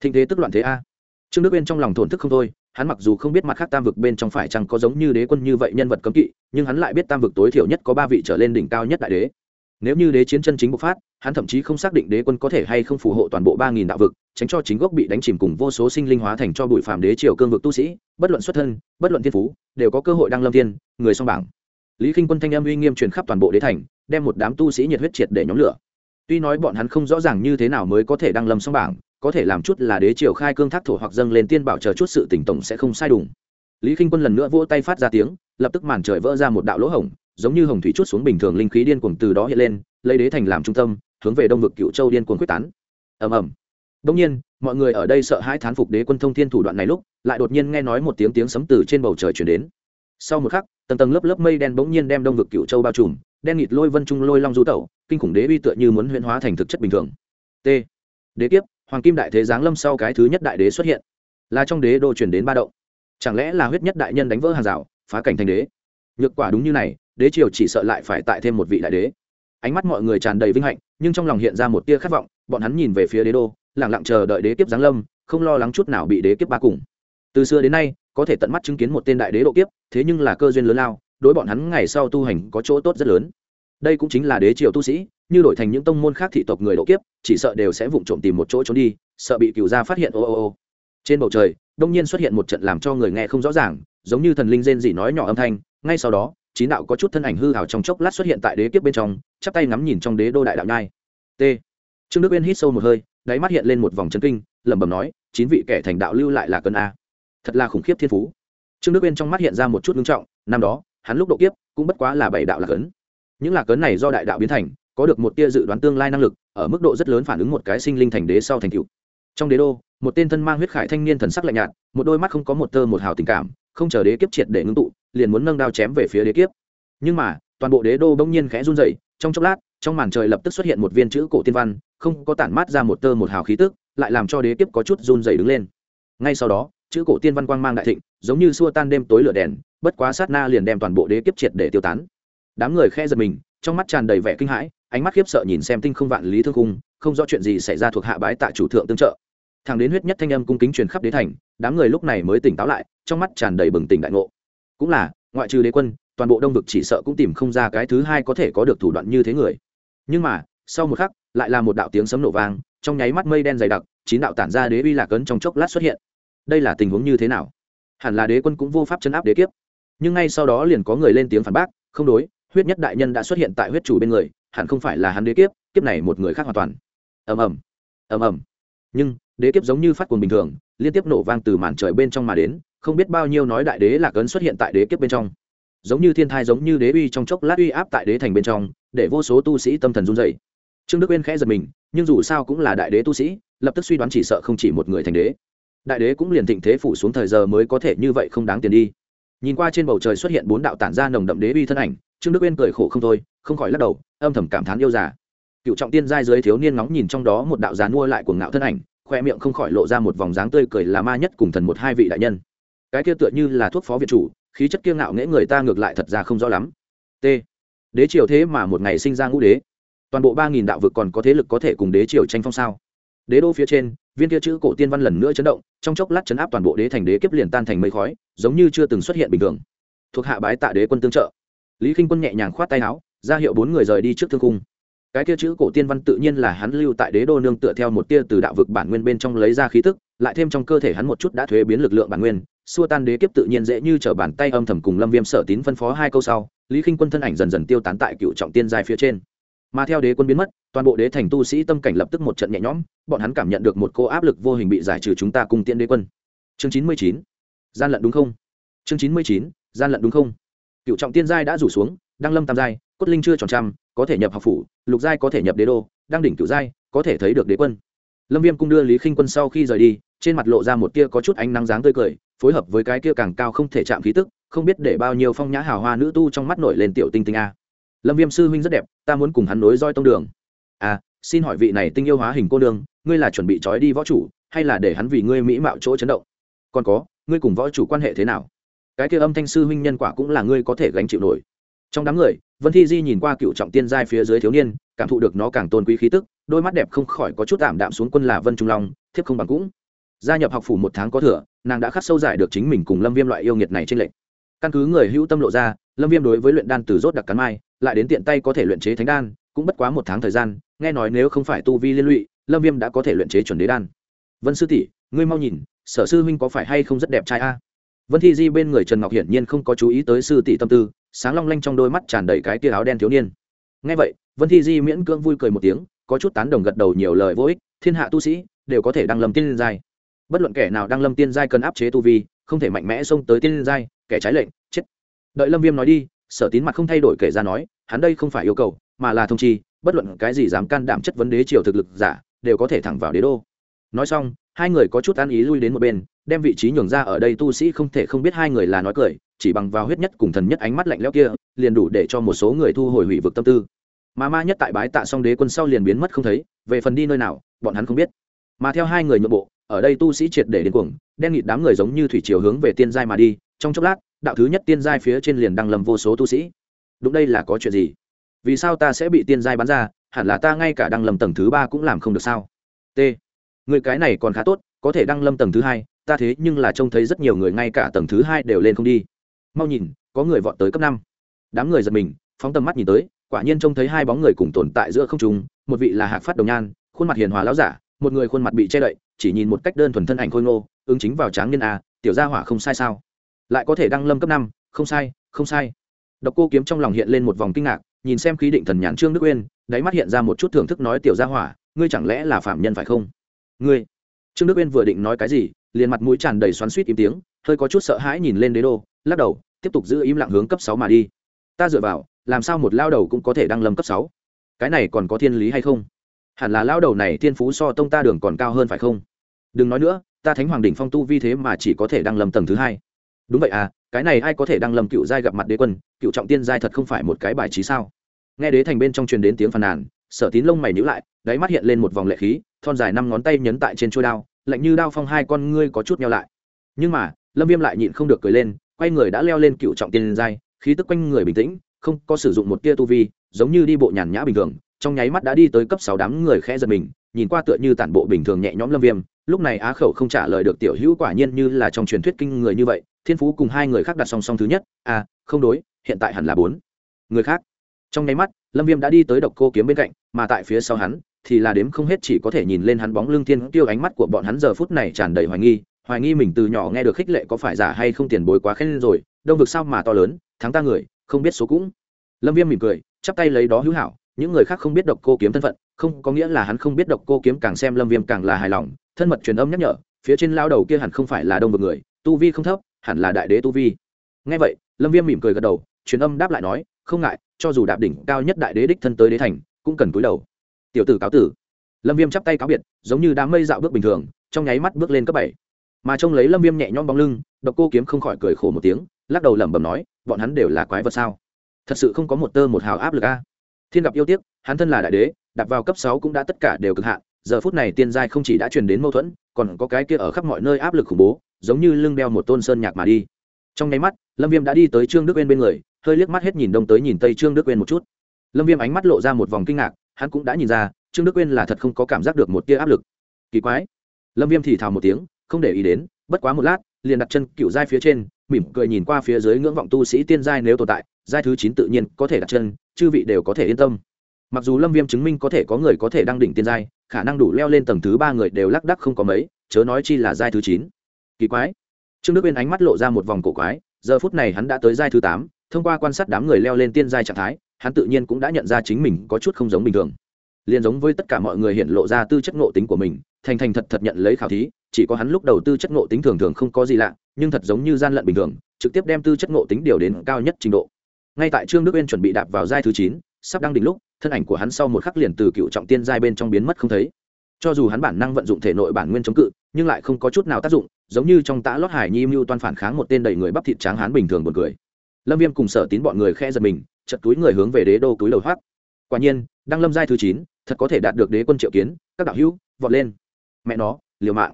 Thịnh thế tức loạn thế a. Trương đức uyên trong lòng thổn thức không thôi, hắn mặc dù không biết mặt khác tam vực bên trong phải chăng có giống như đế quân như vậy nhân vật cấm kỵ, nhưng hắn lại biết tam vực tối thiểu nhất có ba vị trở lên đỉnh cao nhất đại đế nếu như đế chiến chân chính bộc phát, hắn thậm chí không xác định đế quân có thể hay không phù hộ toàn bộ ba nghìn đạo vực, tránh cho chính gốc bị đánh chìm cùng vô số sinh linh hóa thành cho bụi phàm đế triều cương vực tu sĩ, bất luận xuất thân, bất luận thiên phú, đều có cơ hội đăng lâm thiên, người song bảng. Lý k i n h quân thanh âm uy nghiêm truyền khắp toàn bộ đế thành, đem một đám tu sĩ nhiệt huyết triệt để nhóm lửa. Tuy nói bọn hắn không rõ ràng như thế nào mới có thể đăng lâm song bảng, có thể làm chút là đế triều khai cương thác thổ hoặc dâng lên tiên bảo chờ chút sự tỉnh tổng sẽ không sai đủng lý k i n h quân lần nữa vỗ tay phát ra tiếng, lập tức màn trời vỡ ra một đạo lỗ hổng giống như hồng thủy chút xuống bình thường linh khí điên cuồng từ đó hiện lên, lấy đế thành làm trung tâm, hướng về đông vực cựu châu điên cuồng quyết tán. Ầm ầm. Đông nhiên, mọi người ở đây sợ hãi thán phục đế quân thông thiên thủ đoạn này lúc, lại đột nhiên nghe nói một tiếng tiếng sấm từ trên bầu trời chuyển đến. Sau một khắc, tầng tầng lớp lớp mây đen bỗng nhiên đem đông vực cựu châu bao trùm, đen nghịt lôi vân trung lôi long du tẩu, kinh khủng đế uy tựa như muốn huyễn hóa thành thực chất bình thường. T. Đế kiếp, hoàng kim đại thế giáng lâm sau cái thứ nhất đại đế xuất hiện. Là trong đế đô chuyển đến ba động. Chẳng lẽ là huyết nhất đại nhân đánh vỡ hàng rào, phá cảnh thành đế? Nhược quả đúng như này đế triều chỉ sợ lại phải tại thêm một vị đại đế. Ánh mắt mọi người tràn đầy vinh hạnh, nhưng trong lòng hiện ra một tia khát vọng, bọn hắn nhìn về phía đế đô lẳng lặng chờ đợi đế kiếp giáng lâm, không lo lắng chút nào bị đế kiếp ba cùng. Từ xưa đến nay, có thể tận mắt chứng kiến một tên đại đế độ kiếp, thế nhưng là cơ duyên lớn lao, đối bọn hắn ngày sau tu hành có chỗ tốt rất lớn. Đây cũng chính là đế triều tu sĩ, như đổi thành những tông môn khác thị tộc người độ kiếp, chỉ sợ đều sẽ vụng trộm tìm một chỗ trốn đi, sợ bị cựu gia phát hiện, ô ô ô. Trên bầu trời, đông nhiên xuất hiện một trận làm cho người nghe không rõ ràng, giống như thần linh rên gì nói nhỏ âm thanh, ngay sau đó chín đạo có chút thân ảnh hư hào trong chốc lát xuất hiện tại đế kiếp bên trong, chắp tay ngắm nhìn trong đế đô đại đạo nhai. T. Trương đức uyên hít sâu một hơi, đáy mắt hiện lên một vòng chân kinh, lẩm bẩm nói, chín vị kẻ thành đạo lưu lại là cân a. Thật là khủng khiếp thiên phú. Trương đức uyên trong mắt hiện ra một chút ngưng trọng, năm đó, hắn lúc độ kiếp, cũng bất quá là bảy đạo lạc ấn những lạc ấn này do đại đạo biến thành, có được một tia dự đoán tương lai năng lực, ở mức độ rất lớn phản ứng một cái sinh linh thành đế sau thành cựu trong đế đô, một tên thân mang huyết khải thanh niên thần sắc lạnh nhạt, một đôi mắt không có một tơ một hào tình cảm, không chờ đế kiếp triệt để ngưng tụ liền muốn nâng đao chém về phía đế kiếp. Nhưng mà, toàn bộ đế đô bỗng nhiên khẽ run rẩy, trong chốc lát, trong màn trời lập tức xuất hiện một viên chữ cổ tiên văn, không có tản mát ra một tơ một hào khí tức, lại làm cho đế kiếp có chút run rẩy đứng lên. Ngay sau đó, chữ cổ tiên văn quang mang đại thịnh, giống như xua tan đêm tối lửa đèn, bất quá sát na liền đem toàn bộ đế kiếp triệt để tiêu tán. Đám người khe giật mình, trong mắt tràn đầy vẻ kinh hãi, ánh mắt khiếp sợ nhìn xem tinh không vạn lý thương cung, không rõ chuyện gì xảy ra thuộc hạ bái tại chủ thượng tương trợ. Thằng đến huyết nhất thanh âm cung kính truyền khắp đế thành, đám người lúc này mới tỉnh táo lại, trong mắt tràn đầy bừng tỉnh đại ngộ cũng là, ngoại trừ đế quân, toàn bộ đông vực chỉ sợ cũng tìm không ra cái thứ hai có thể có được thủ đoạn như thế người. Nhưng mà, sau một khắc, lại là một đạo tiếng sấm nổ vang, trong nháy mắt mây đen dày đặc, chín đạo tản ra đế uy lạc ấn trong chốc lát xuất hiện. Đây là tình huống như thế nào? Hẳn là đế quân cũng vô pháp chấn áp đế kiếp. Nhưng ngay sau đó liền có người lên tiếng phản bác, không đối, huyết nhất đại nhân đã xuất hiện tại huyết chủ bên người, hẳn không phải là hắn đế kiếp kiếp này một người khác hoàn toàn. Ầm ầm ầm ầm. Nhưng, đế kiếp giống như phát cuồng bình thường, liên tiếp nổ vang từ màn trời bên trong mà đến không biết bao nhiêu nói đại đế lạc ấn xuất hiện tại đế kiếp bên trong. Giống như thiên thai giống như đế uy trong chốc lát uy áp tại đế thành bên trong, để vô số tu sĩ tâm thần run dày trương đức uyên khẽ giật mình, nhưng dù sao cũng là đại đế tu sĩ, lập tức suy đoán chỉ sợ không chỉ một người thành đế. Đại đế cũng liền thịnh thế phủ xuống thời giờ mới có thể như vậy không đáng tiền đi. Nhìn qua trên bầu trời xuất hiện bốn đạo tản ra nồng đậm đế uy thân ảnh, trương đức uyên cười khổ không thôi, không khỏi lắc đầu, âm thầm cảm thán yêu già. Cựu trọng tiên giai dưới thiếu niên ngóng nhìn trong đó một đạo gián mua lại của ngạo thân ảnh, khoe miệng không khỏi lộ ra một vòng dáng tươi cười là ma nhất cùng thần một hai vị đại nhân cái kia tựa như là thuốc phó việt chủ, khí chất kiêng ngạo nghễ người ta ngược lại thật ra không rõ lắm. T. Đế triều thế mà một ngày sinh ra ngũ đế. Toàn bộ ba nghìn đạo vực còn có thế lực có thể cùng đế triều tranh phong sao? Đế đô phía trên, viên kia chữ cổ tiên văn lần nữa chấn động, trong chốc lát chấn áp toàn bộ đế thành đế kiếp liền tan thành mây khói, giống như chưa từng xuất hiện bình thường. Thuộc hạ bái tạ đế quân tương trợ. Lý k i n h quân nhẹ nhàng khoát tay áo, ra hiệu bốn người rời đi trước thương cung. Cái kia chữ cổ tiên văn tự nhiên là hắn lưu tại đế đô nương tựa theo một tia từ đạo vực bản nguyên bên trong lấy ra khí tức, lại thêm trong cơ thể hắn một chút đã thuế biến lực lượng bản nguyên xua tan đế kiếp tự nhiên dễ như t r ở bàn tay âm thầm cùng lâm viêm sở tín phân phó hai câu sau, lý k i n h quân thân ảnh dần dần tiêu tán tại cựu trọng tiên giai phía trên. Mà theo đế quân biến mất, toàn bộ đế thành tu sĩ tâm cảnh lập tức một trận nhẹ nhõm, bọn hắn cảm nhận được một cô áp lực vô hình bị giải trừ chúng ta cùng tiên đế quân. Chương chín mươi chín, gian lận đúng không? Chương chín mươi chín, gian lận đúng không? Cựu trọng tiên giai đã rủ xuống, đăng lâm tam giai, cốt linh chưa tròn trăm, có thể nhập học phủ, lục giai có thể nhập đế đô đang đỉnh cựu giai, có thể thấy được đế quân. Lâm viêm cung đưa lý khinh quân sau khi rời đi, trên mặt lộ ra một tia có chút ánh nắng dáng tươi cười phối hợp với cái kia càng cao không thể chạm khí tức, không biết để bao nhiêu phong nhã hào hoa nữ tu trong mắt nổi lên tiểu tinh tinh a. Lâm viêm sư huynh rất đẹp, ta muốn cùng hắn nối roi tông đường. À xin hỏi vị này tinh yêu hóa hình cô đường ngươi là chuẩn bị trói đi võ chủ, hay là để hắn vì ngươi mỹ mạo chỗ chấn động? Còn có, ngươi cùng võ chủ quan hệ thế nào? Cái kia âm thanh sư huynh nhân quả cũng là ngươi có thể gánh chịu nổi. Trong đám người, vân thi di nhìn qua cựu trọng tiên giai phía dưới thiếu niên, cảm thụ được nó càng tôn quý khí tức, đôi mắt đẹp không khỏi có chút tạm đạm xuống quân là vân trung long, thiếp không bằng cũng gia nhập học phủ một tháng có thừa, nàng đã khắc sâu giải được chính mình cùng lâm viêm loại yêu nghiệt này trên lệnh. Căn cứ người hữu tâm lộ ra, lâm viêm đối với luyện đan từ rốt đặc cắn mai, lại đến tiện tay có thể luyện chế thánh đan, cũng bất quá một tháng thời gian, nghe nói nếu không phải tu vi liên lụy, lâm viêm đã có thể luyện chế chuẩn đế đan. Vân sư tỷ, ngươi mau nhìn, sở sư huynh có phải hay không rất đẹp trai a? Vân thi di bên người trần ngọc hiển nhiên không có chú ý tới sư tỷ tâm tư, sáng long lanh trong đôi mắt tràn đầy cái tia áo đen thiếu niên. Ngay vậy, vân thi di miễn cưỡng vui cười một tiếng, có chút tán đồng gật đầu nhiều lời vô ích, thiên hạ tu sĩ, đều có thể đăng lâm tiên giai bất luận kẻ nào đang lâm tiên giai cần áp chế tu vi, không thể mạnh mẽ xông tới tiên giai, kẻ trái lệnh, chết. Đợi lâm viêm nói đi, sở tín mặt không thay đổi kể ra nói, hắn đây không phải yêu cầu, mà là thông chi, bất luận cái gì dám can đảm chất vấn đế triều thực lực giả, đều có thể thẳng vào đế đô. Nói xong, hai người có chút ăn ý lui đến một bên, đem vị trí nhường ra ở đây tu sĩ không thể không biết hai người là nói cười, chỉ bằng vào huyết nhất cùng thần nhất ánh mắt lạnh lẽo kia, liền đủ để cho một số người thu hồi hủy vực tâm tư. Mà ma nhất tại bái tạ xong đế quân sau liền biến mất không thấy, về phần đi nơi nào, bọn hắn không biết. Mà theo hai người nhượng bộ ở đây tu sĩ triệt để đến cuồng, đen nghịt đám người giống như thủy chiều hướng về tiên giai mà đi. Trong chốc lát, đạo thứ nhất tiên giai phía trên liền đăng lầm vô số tu sĩ. Đúng đây là có chuyện gì? Vì sao ta sẽ bị tiên giai bắn ra? Hẳn là ta ngay cả đăng lầm tầng thứ ba cũng làm không được sao? T. Người cái này còn khá tốt, có thể đăng lâm tầng thứ hai, ta thế nhưng là trông thấy rất nhiều người ngay cả tầng thứ hai đều lên không đi. Mau nhìn, có người vọt tới cấp năm. Đám người giật mình, phóng tầm mắt nhìn tới, quả nhiên trông thấy hai bóng người cùng tồn tại giữa không trung, một vị là hạc phát đồng nhan, khuôn mặt hiền hòa láo giả, một người khuôn mặt bị che đậy chỉ nhìn một cách đơn thuần thân ảnh khôi ngô, ứng chính vào tráng nhân a, tiểu gia hỏa không sai sao? Lại có thể đăng lâm cấp năm, không sai không sai. Độc cô kiếm trong lòng hiện lên một vòng kinh ngạc, nhìn xem khí định thần nhàn trương đức uyên, đáy mắt hiện ra một chút thưởng thức nói tiểu gia hỏa, ngươi chẳng lẽ là phạm nhân phải không? Ngươi. Trương đức uyên vừa định nói cái gì, liền mặt mũi tràn đầy xoắn suýt im tiếng, hơi có chút sợ hãi nhìn lên đế đô, lắc đầu, tiếp tục giữ im lặng hướng cấp sáu mà đi. Ta dựa vào, làm sao một lao đầu cũng có thể đăng lâm cấp sáu? Cái này còn có thiên lý hay không? Hẳn là lao đầu này thiên phú so tông ta đường còn cao hơn phải không? Đừng nói nữa, ta thánh hoàng đỉnh phong tu vi thế mà chỉ có thể đăng lâm tầng thứ hai. Đúng vậy à cái này ai có thể đăng lâm cựu giai gặp mặt đế quân? Cựu trọng tiên giai thật không phải một cái bài trí sao? Nghe đế thành bên trong truyền đến tiếng phàn nàn, sở tín lông mày nhữ lại, đáy mắt hiện lên một vòng lệ khí, thon dài năm ngón tay nhấn tại trên chuôi đao, lạnh như đao phong hai con ngươi có chút nhau lại. Nhưng mà, lâm viêm lại nhịn không được cười lên, quay người đã leo lên cựu trọng tiên giai, khí tức quanh người bình tĩnh, không có sử dụng một tia tu vi, giống như đi bộ nhàn nhã bình thường trong nháy mắt đã đi tới cấp sáu đám người khẽ giật mình, nhìn qua tựa như tản bộ bình thường nhẹ nhõm lâm viêm. Lúc này á khẩu không trả lời được tiểu hữu quả nhiên như là trong truyền thuyết kinh người như vậy, thiên phú cùng hai người khác đặt song song thứ nhất. À không đối, hiện tại hẳn là bốn người khác. Trong nháy mắt, lâm viêm đã đi tới độc cô kiếm bên cạnh, mà tại phía sau hắn thì là đếm không hết chỉ có thể nhìn lên hắn bóng lưng thiên tiêu ánh mắt của bọn hắn giờ phút này tràn đầy hoài nghi. Hoài nghi mình từ nhỏ nghe được khích lệ có phải giả hay không tiền bối quá khen rồi đông vực sao mà to lớn, thắng ta người, không biết số cũng. Lâm viêm mỉm cười, chắp tay lấy đó hữu hảo những người khác không biết độc cô kiếm thân phận, không có nghĩa là hắn không biết độc cô kiếm càng xem lâm viêm càng là hài lòng. Thân mật truyền âm nhắc nhở, phía trên lao đầu kia hẳn không phải là đông vực người, tu vi không thấp, hẳn là đại đế tu vi. Ngay vậy, lâm viêm mỉm cười gật đầu, truyền âm đáp lại nói, không ngại, cho dù đạp đỉnh cao nhất đại đế đích thân tới đế thành, cũng cần cúi đầu. Tiểu tử cáo tử. Lâm viêm chắp tay cáo biệt, giống như đám mây dạo bước bình thường, trong nháy mắt bước lên cấp bảy. Mà trông lấy lâm viêm nhẹ nhõm bóng lưng, độc cô kiếm không khỏi cười khổ một tiếng, lắc đầu lẩm bẩm nói, bọn hắn đều là quái vật sao? Thật sự không có một tơ một hào áp lực a thiên gặp yêu tiếc, hắn thân là đại đế đặt vào cấp sáu cũng đã tất cả đều cực hạn, giờ phút này tiên giai không chỉ đã truyền đến mâu thuẫn, còn có cái kia ở khắp mọi nơi áp lực khủng bố, giống như lưng đeo một tôn sơn nhạc mà đi. Trong nháy mắt, lâm viêm đã đi tới trương đức uyên bên người, hơi liếc mắt hết nhìn đông tới nhìn tây trương đức uyên một chút. Lâm viêm ánh mắt lộ ra một vòng kinh ngạc, hắn cũng đã nhìn ra, trương đức uyên là thật không có cảm giác được một tia áp lực. Kỳ quái. Lâm viêm thì thào một tiếng, không để ý đến, bất quá một lát, liền đặt chân cựu giai phía trên, mỉm cười nhìn qua phía dưới ngưỡng vọng tu sĩ tiên giai nếu tồn tại, giai thứ chín tự nhiên có thể đặt chân chư vị đều có thể yên tâm. Mặc dù lâm viêm chứng minh có thể có người có thể đăng đỉnh tiên giai, khả năng đủ leo lên tầng thứ ba người đều lắc đắc không có mấy, chớ nói chi là giai thứ chín. Kỳ quái. Trương đức uyên ánh mắt lộ ra một vòng cổ quái, giờ phút này hắn đã tới giai thứ tám, thông qua quan sát đám người leo lên tiên giai trạng thái, hắn tự nhiên cũng đã nhận ra chính mình có chút không giống bình thường. Liền giống với tất cả mọi người hiện lộ ra tư chất ngộ tính của mình, thành thành thật thật nhận lấy khảo thí, chỉ có hắn lúc đầu tư chất ngộ tính thường thường không có gì lạ, nhưng thật giống như gian lận bình thường, trực tiếp đem tư chất ngộ tính điều đến cao nhất trình độ ngay tại trương đức uyên chuẩn bị đạp vào giai thứ chín, sắp đăng đỉnh lúc, thân ảnh của hắn sau một khắc liền từ cựu trọng tiên giai bên trong biến mất không thấy. Cho dù hắn bản năng vận dụng thể nội bản nguyên chống cự, nhưng lại không có chút nào tác dụng, giống như trong tã lót hải nhi mưu toan phản kháng một tên đầy người bắp thịt tráng hán bình thường buồn cười. Lâm viêm cùng sở tín bọn người khe giật mình chật túi người hướng về đế đô túi đầu thoát quả nhiên đăng lâm giai thứ chín, thật có thể đạt được đế quân triệu kiến, các đạo hữu, vọt lên. Mẹ nó, liều mạng.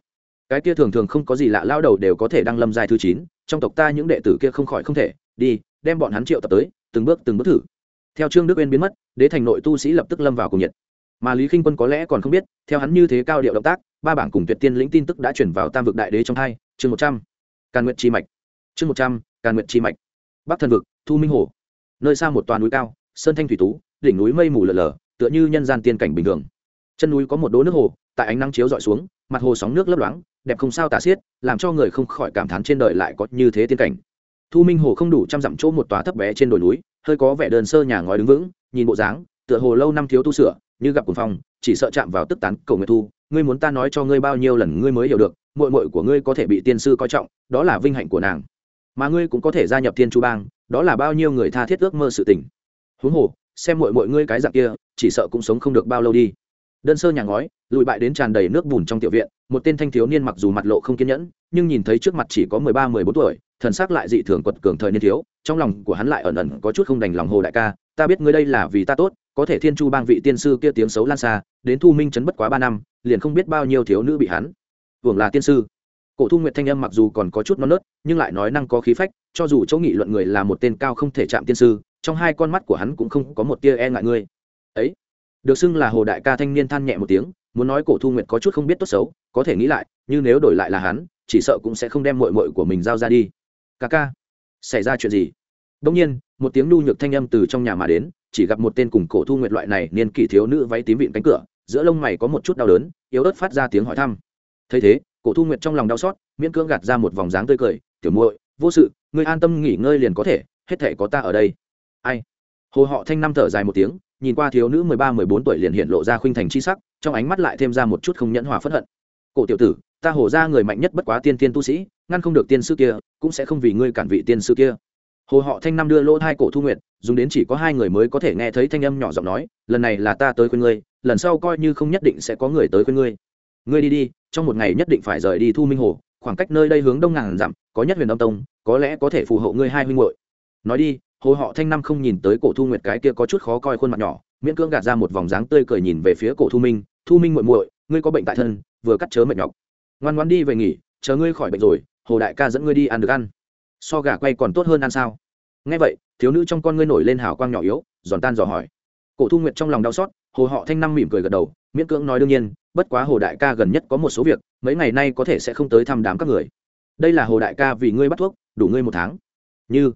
Cái kia thường thường không có gì lạ lao đầu đều có thể đăng lâm giai thứ chín, trong tộc ta những đệ tử kia không khỏi không thể, đi đem bọn hắn triệu tập tới, từng bước từng bước thử. Theo trương đức uyên biến mất, đế thành nội tu sĩ lập tức lâm vào cùng nhiệt. Mà lý k quân có lẽ còn không biết, theo hắn như thế cao điệu động tác, ba bảng cùng tuyệt tiên lĩnh tin tức đã chuyển vào tam vực đại đế trong hai, chương một trăm. Càn nguyện chi mạch. Chương một trăm, càn nguyện chi mạch. Bắc thần vực, thu minh hồ. Nơi xa một toàn núi cao, sơn thanh thủy tú, đỉnh núi mây mù lở lở tựa như nhân gian tiên cảnh bình thường. Chân núi có một đố nước hồ, tại ánh nắng chiếu dọi xuống, mặt hồ sóng nước lấp loáng, đẹp không sao tả xiết, làm cho người không khỏi cảm thán trên đời lại có như thế tiên cảnh thu minh hồ không đủ trăm dặm chỗ một tòa thấp bé trên đồi núi, hơi có vẻ đơn sơ nhà ngói đứng vững, nhìn bộ dáng, tựa hồ lâu năm thiếu tu sửa, như gặp cuồng phong, chỉ sợ chạm vào tức tán cầu nguyệt thu. Ngươi muốn ta nói cho ngươi bao nhiêu lần ngươi mới hiểu được, muội muội của ngươi có thể bị tiên sư coi trọng, đó là vinh hạnh của nàng. Mà ngươi cũng có thể gia nhập thiên chu bang, đó là bao nhiêu người tha thiết ước mơ sự tình. Huống hồ, xem muội muội ngươi cái dạng kia, chỉ sợ cũng sống không được bao lâu đi. Đơn sơ nhà ngói, lùi bại đến tràn đầy nước bùn trong tiểu viện, một tên thanh thiếu niên mặc dù mặt lộ không kiên nhẫn, nhưng nhìn thấy trước mặt chỉ có mười ba, mười bốn tuổi thần sắc lại dị thường quật cường thời niên thiếu, trong lòng của hắn lại ẩn ẩn có chút không đành lòng hồ đại ca, ta biết ngươi đây là vì ta tốt, có thể thiên chu bang vị tiên sư kia tiếng xấu lan xa, đến thu minh chấn bất quá ba năm, liền không biết bao nhiêu thiếu nữ bị hắn hưởng là tiên sư. Cổ thu nguyệt thanh âm mặc dù còn có chút non nớt, nhưng lại nói năng có khí phách, cho dù chỗ nghị luận người là một tên cao không thể chạm tiên sư, trong hai con mắt của hắn cũng không có một tia e ngại ngươi. Ấy, được xưng là hồ đại ca thanh niên than nhẹ một tiếng, muốn nói cổ thu nguyệt có chút không biết tốt xấu, có thể nghĩ lại, như nếu đổi lại là hắn, chỉ sợ cũng sẽ không đem mội mội của mình giao ra đi ca ca, xảy ra chuyện gì? Đông nhiên, một tiếng nhu nhược thanh âm từ trong nhà mà đến, chỉ gặp một tên cùng cổ thu nguyệt loại này niên kỷ thiếu nữ váy tím vịn cánh cửa, giữa lông mày có một chút đau đớn, yếu ớt phát ra tiếng hỏi thăm. Thấy thế, cổ thu nguyệt trong lòng đau xót, miễn cưỡng gạt ra một vòng dáng tươi cười, tiểu muội, vô sự, ngươi an tâm nghỉ ngơi liền có thể, hết thể có ta ở đây. Ai? Hồ họ thanh năm thở dài một tiếng, nhìn qua thiếu nữ mười ba, mười bốn tuổi liền hiện lộ ra khuynh thành chi sắc, trong ánh mắt lại thêm ra một chút không nhẫn hòa phất hận. Cổ tiểu tử ta hổ ra người mạnh nhất bất quá tiên tiên tu sĩ, ngăn không được tiên sư kia, cũng sẽ không vì ngươi cản vị tiên sư kia. Hồ họ thanh năm đưa lỗ hai cổ thu nguyệt, dùng đến chỉ có hai người mới có thể nghe thấy thanh âm nhỏ giọng nói, lần này là ta tới khuyên ngươi, lần sau coi như không nhất định sẽ có người tới khuyên ngươi. Ngươi đi đi, trong một ngày nhất định phải rời đi thu minh hồ, khoảng cách nơi đây hướng đông ngàn dặm, có nhất huyền âm tông, có lẽ có thể phù hộ ngươi hai huynh hội nói đi, hồ họ thanh năm không nhìn tới cổ thu nguyệt cái kia có chút khó coi khuôn mặt nhỏ, miễn cưỡng gạt ra một vòng dáng tươi cười nhìn về phía cổ thu minh. Thu minh muội muội, ngươi có bệnh tại thân, vừa cắt chớ mệt nhọc ngoan ngoan đi về nghỉ, chờ ngươi khỏi bệnh rồi, hồ đại ca dẫn ngươi đi ăn được ăn. So gà quay còn tốt hơn ăn sao? Nghe vậy, thiếu nữ trong con ngươi nổi lên hào quang nhỏ yếu, giòn tan dò hỏi. Cổ thu nguyệt trong lòng đau xót, hồ họ thanh năm mỉm cười gật đầu, miễn cưỡng nói đương nhiên, bất quá hồ đại ca gần nhất có một số việc, mấy ngày nay có thể sẽ không tới thăm đám các người. Đây là hồ đại ca vì ngươi bắt thuốc, đủ ngươi một tháng. Như,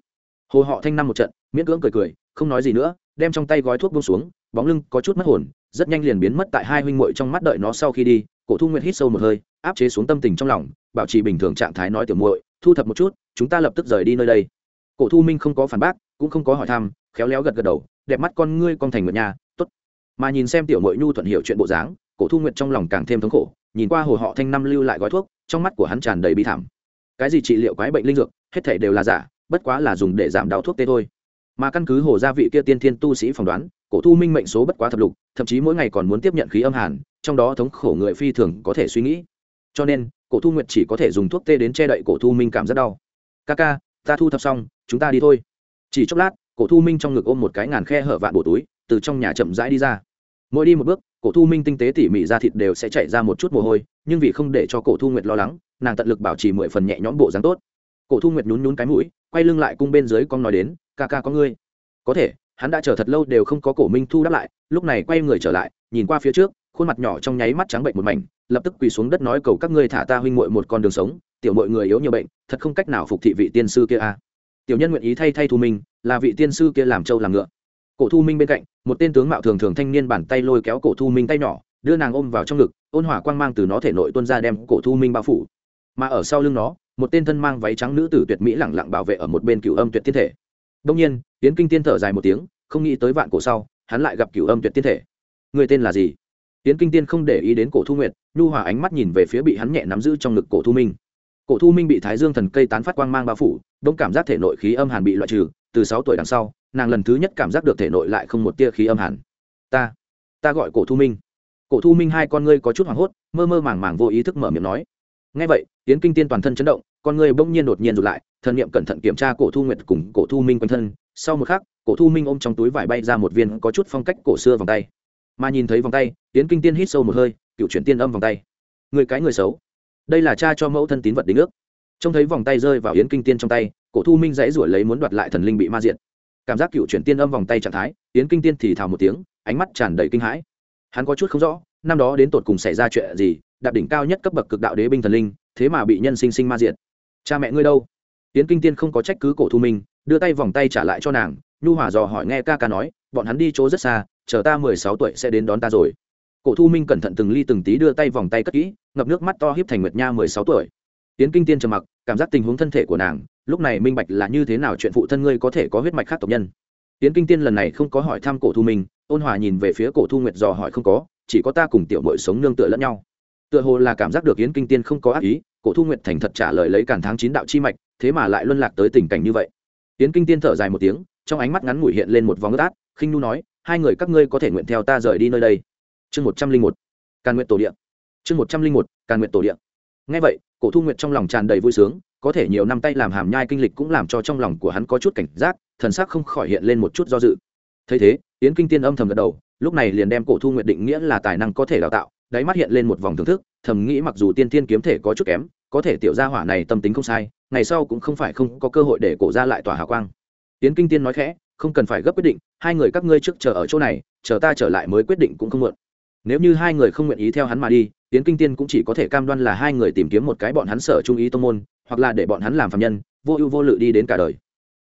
hồ họ thanh năm một trận, miễn cưỡng cười cười, không nói gì nữa, đem trong tay gói thuốc bông xuống, bóng lưng có chút mất hồn, rất nhanh liền biến mất tại hai huynh muội trong mắt đợi nó sau khi đi cổ thu nguyệt hít sâu một hơi, áp chế xuống tâm tình trong lòng, bảo trì bình thường trạng thái nói tiểu muội, thu thập một chút, chúng ta lập tức rời đi nơi đây. Cổ thu minh không có phản bác, cũng không có hỏi thăm, khéo léo gật gật đầu, đẹp mắt con ngươi con thành nguyệt nhà tốt. Mà nhìn xem tiểu muội nhu thuận hiểu chuyện bộ dáng, cổ thu nguyệt trong lòng càng thêm thống khổ, nhìn qua hồ họ thanh năm lưu lại gói thuốc, trong mắt của hắn tràn đầy bi thảm. Cái gì trị liệu quái bệnh linh dược, hết thể đều là giả, bất quá là dùng để giảm đau thuốc tê thôi. Mà căn cứ hồ gia vị kia tiên thiên tu sĩ phỏng đoán, cổ thu minh mệnh số bất quá thập lục, thậm chí mỗi ngày còn muốn tiếp nhận khí âm hàn trong đó thống khổ người phi thường có thể suy nghĩ. Cho nên, cổ thu nguyệt chỉ có thể dùng thuốc tê đến che đậy cổ thu minh cảm rất đau. Ca ca, ta thu thập xong, chúng ta đi thôi. Chỉ chốc lát, cổ thu minh trong ngực ôm một cái ngàn khe hở vạn bổ túi, từ trong nhà chậm rãi đi ra. Mỗi đi một bước, cổ thu minh tinh tế tỉ mỉ ra thịt đều sẽ chảy ra một chút mồ hôi, nhưng vì không để cho cổ thu nguyệt lo lắng, nàng tận lực bảo trì mười phần nhẹ nhõm bộ dáng tốt. Cổ thu nguyệt nhún nhún cái mũi, quay lưng lại cung bên dưới con nói đến, ca ca có ngươi. Có thể, hắn đã chờ thật lâu đều không có cổ minh thu đáp lại, lúc này quay người trở lại, nhìn qua phía trước khuôn mặt nhỏ trong nháy mắt trắng bệnh một mảnh, lập tức quỳ xuống đất nói cầu các ngươi thả ta huynh muội một con đường sống, tiểu mọi người yếu nhiều bệnh, thật không cách nào phục thị vị tiên sư kia a. Tiểu nhân nguyện ý thay thay thu minh, là vị tiên sư kia làm trâu làm ngựa. Cổ thu minh bên cạnh, một tên tướng mạo thường thường thanh niên bàn tay lôi kéo cổ thu minh tay nhỏ, đưa nàng ôm vào trong ngực, ôn hỏa quang mang từ nó thể nội tuôn ra đem cổ thu minh bao phủ. Mà ở sau lưng nó, một tên thân mang váy trắng nữ tử tuyệt mỹ lẳng lặng bảo vệ ở một bên cửu âm tuyệt tiên thể. Đông nhiên tiến kinh tiên thở dài một tiếng, không nghĩ tới vạn cổ sau, hắn lại gặp cửu âm tuyệt tiên thể. Người tên là gì? Tiến kinh tiên không để ý đến cổ thu nguyệt, nhu hòa ánh mắt nhìn về phía bị hắn nhẹ nắm giữ trong ngực cổ thu minh. Cổ thu minh bị thái dương thần cây tán phát quang mang bao phủ, đông cảm giác thể nội khí âm hàn bị loại trừ, từ sáu tuổi đằng sau, nàng lần thứ nhất cảm giác được thể nội lại không một tia khí âm hàn. Ta ta gọi cổ thu minh. Cổ thu minh hai con ngươi có chút hoảng hốt, mơ mơ màng màng vô ý thức mở miệng nói. Ngay vậy, tiến kinh tiên toàn thân chấn động, con ngươi bỗng nhiên đột nhiên rụt lại, thần niệm cẩn thận kiểm tra cổ thu nguyệt cùng cổ thu minh quanh thân. Sau một khắc, cổ thu minh ôm trong túi vải bay ra một viên có chút phong cách cổ xưa vòng tay mà nhìn thấy vòng tay tiến kinh tiên hít sâu một hơi, cựu chuyển tiên âm vòng tay. Người cái người xấu. Đây là cha cho mẫu thân tín vật đính ước. Trông thấy vòng tay rơi vào yến kinh tiên trong tay, cổ thu minh dãy ruổi lấy muốn đoạt lại thần linh bị ma diện. Cảm giác cựu chuyển tiên âm vòng tay trạng thái, yến kinh tiên thì thào một tiếng, ánh mắt tràn đầy kinh hãi. Hắn có chút không rõ, năm đó đến tột cùng xảy ra chuyện gì, đạp đỉnh cao nhất cấp bậc cực đạo đế binh thần linh, thế mà bị nhân sinh sinh ma diện cha mẹ ngươi đâu? Yến kinh tiên không có trách cứ cổ thu minh, đưa tay vòng tay trả lại cho nàng, nhu hỏa dò hỏi nghe ca ca nói, bọn hắn đi chỗ rất xa chờ ta mười sáu tuổi sẽ đến đón ta rồi. Cổ thu minh cẩn thận từng ly từng tí đưa tay vòng tay cất kỹ, ngập nước mắt to hiếp thành nguyệt nha mười sáu tuổi. Tiến kinh tiên trầm mặc, cảm giác tình huống thân thể của nàng, lúc này minh bạch là như thế nào chuyện phụ thân ngươi có thể có huyết mạch khác tộc nhân. Tiến kinh tiên lần này không có hỏi thăm cổ thu minh, ôn hòa nhìn về phía cổ thu nguyệt dò hỏi không có, chỉ có ta cùng tiểu mội sống nương tựa lẫn nhau. Tựa hồ là cảm giác được yến kinh tiên không có ác ý, cổ thu nguyệt thành thật trả lời lấy cản tháng chín đạo chi mạch, thế mà lại luân lạc tới tình cảnh như vậy. Yến kinh tiên thở dài một tiếng, trong ánh mắt ngắn ngủi hiện lên một vòng ướt át, khinh nu nói hai người các ngươi có thể nguyện theo ta rời đi nơi đây. Chương một trăm linh một, càn nguyện tổ điện chương một trăm linh một, càn nguyện tổ điện ngay vậy, cổ thu nguyện trong lòng tràn đầy vui sướng, có thể nhiều năm tay làm hàm nhai kinh lịch cũng làm cho trong lòng của hắn có chút cảnh giác, thần sắc không khỏi hiện lên một chút do dự. Thấy thế, yến kinh tiên âm thầm gật đầu, lúc này liền đem cổ thu nguyện định nghĩa là tài năng có thể đào tạo, đáy mắt hiện lên một vòng thưởng thức, thầm nghĩ mặc dù tiên tiên kiếm thể có chút kém, có thể tiểu gia hỏa này tâm tính không sai, ngày sau cũng không phải không có cơ hội để cổ ra lại tỏa hào quang. Yến kinh tiên nói khẽ không cần phải gấp quyết định, hai người các ngươi trước chờ ở chỗ này, chờ ta trở lại mới quyết định cũng không muộn. Nếu như hai người không nguyện ý theo hắn mà đi tiến kinh tiên cũng chỉ có thể cam đoan là hai người tìm kiếm một cái bọn hắn sở trung ý tô môn, hoặc là để bọn hắn làm phạm nhân, vô ưu vô lự đi đến cả đời.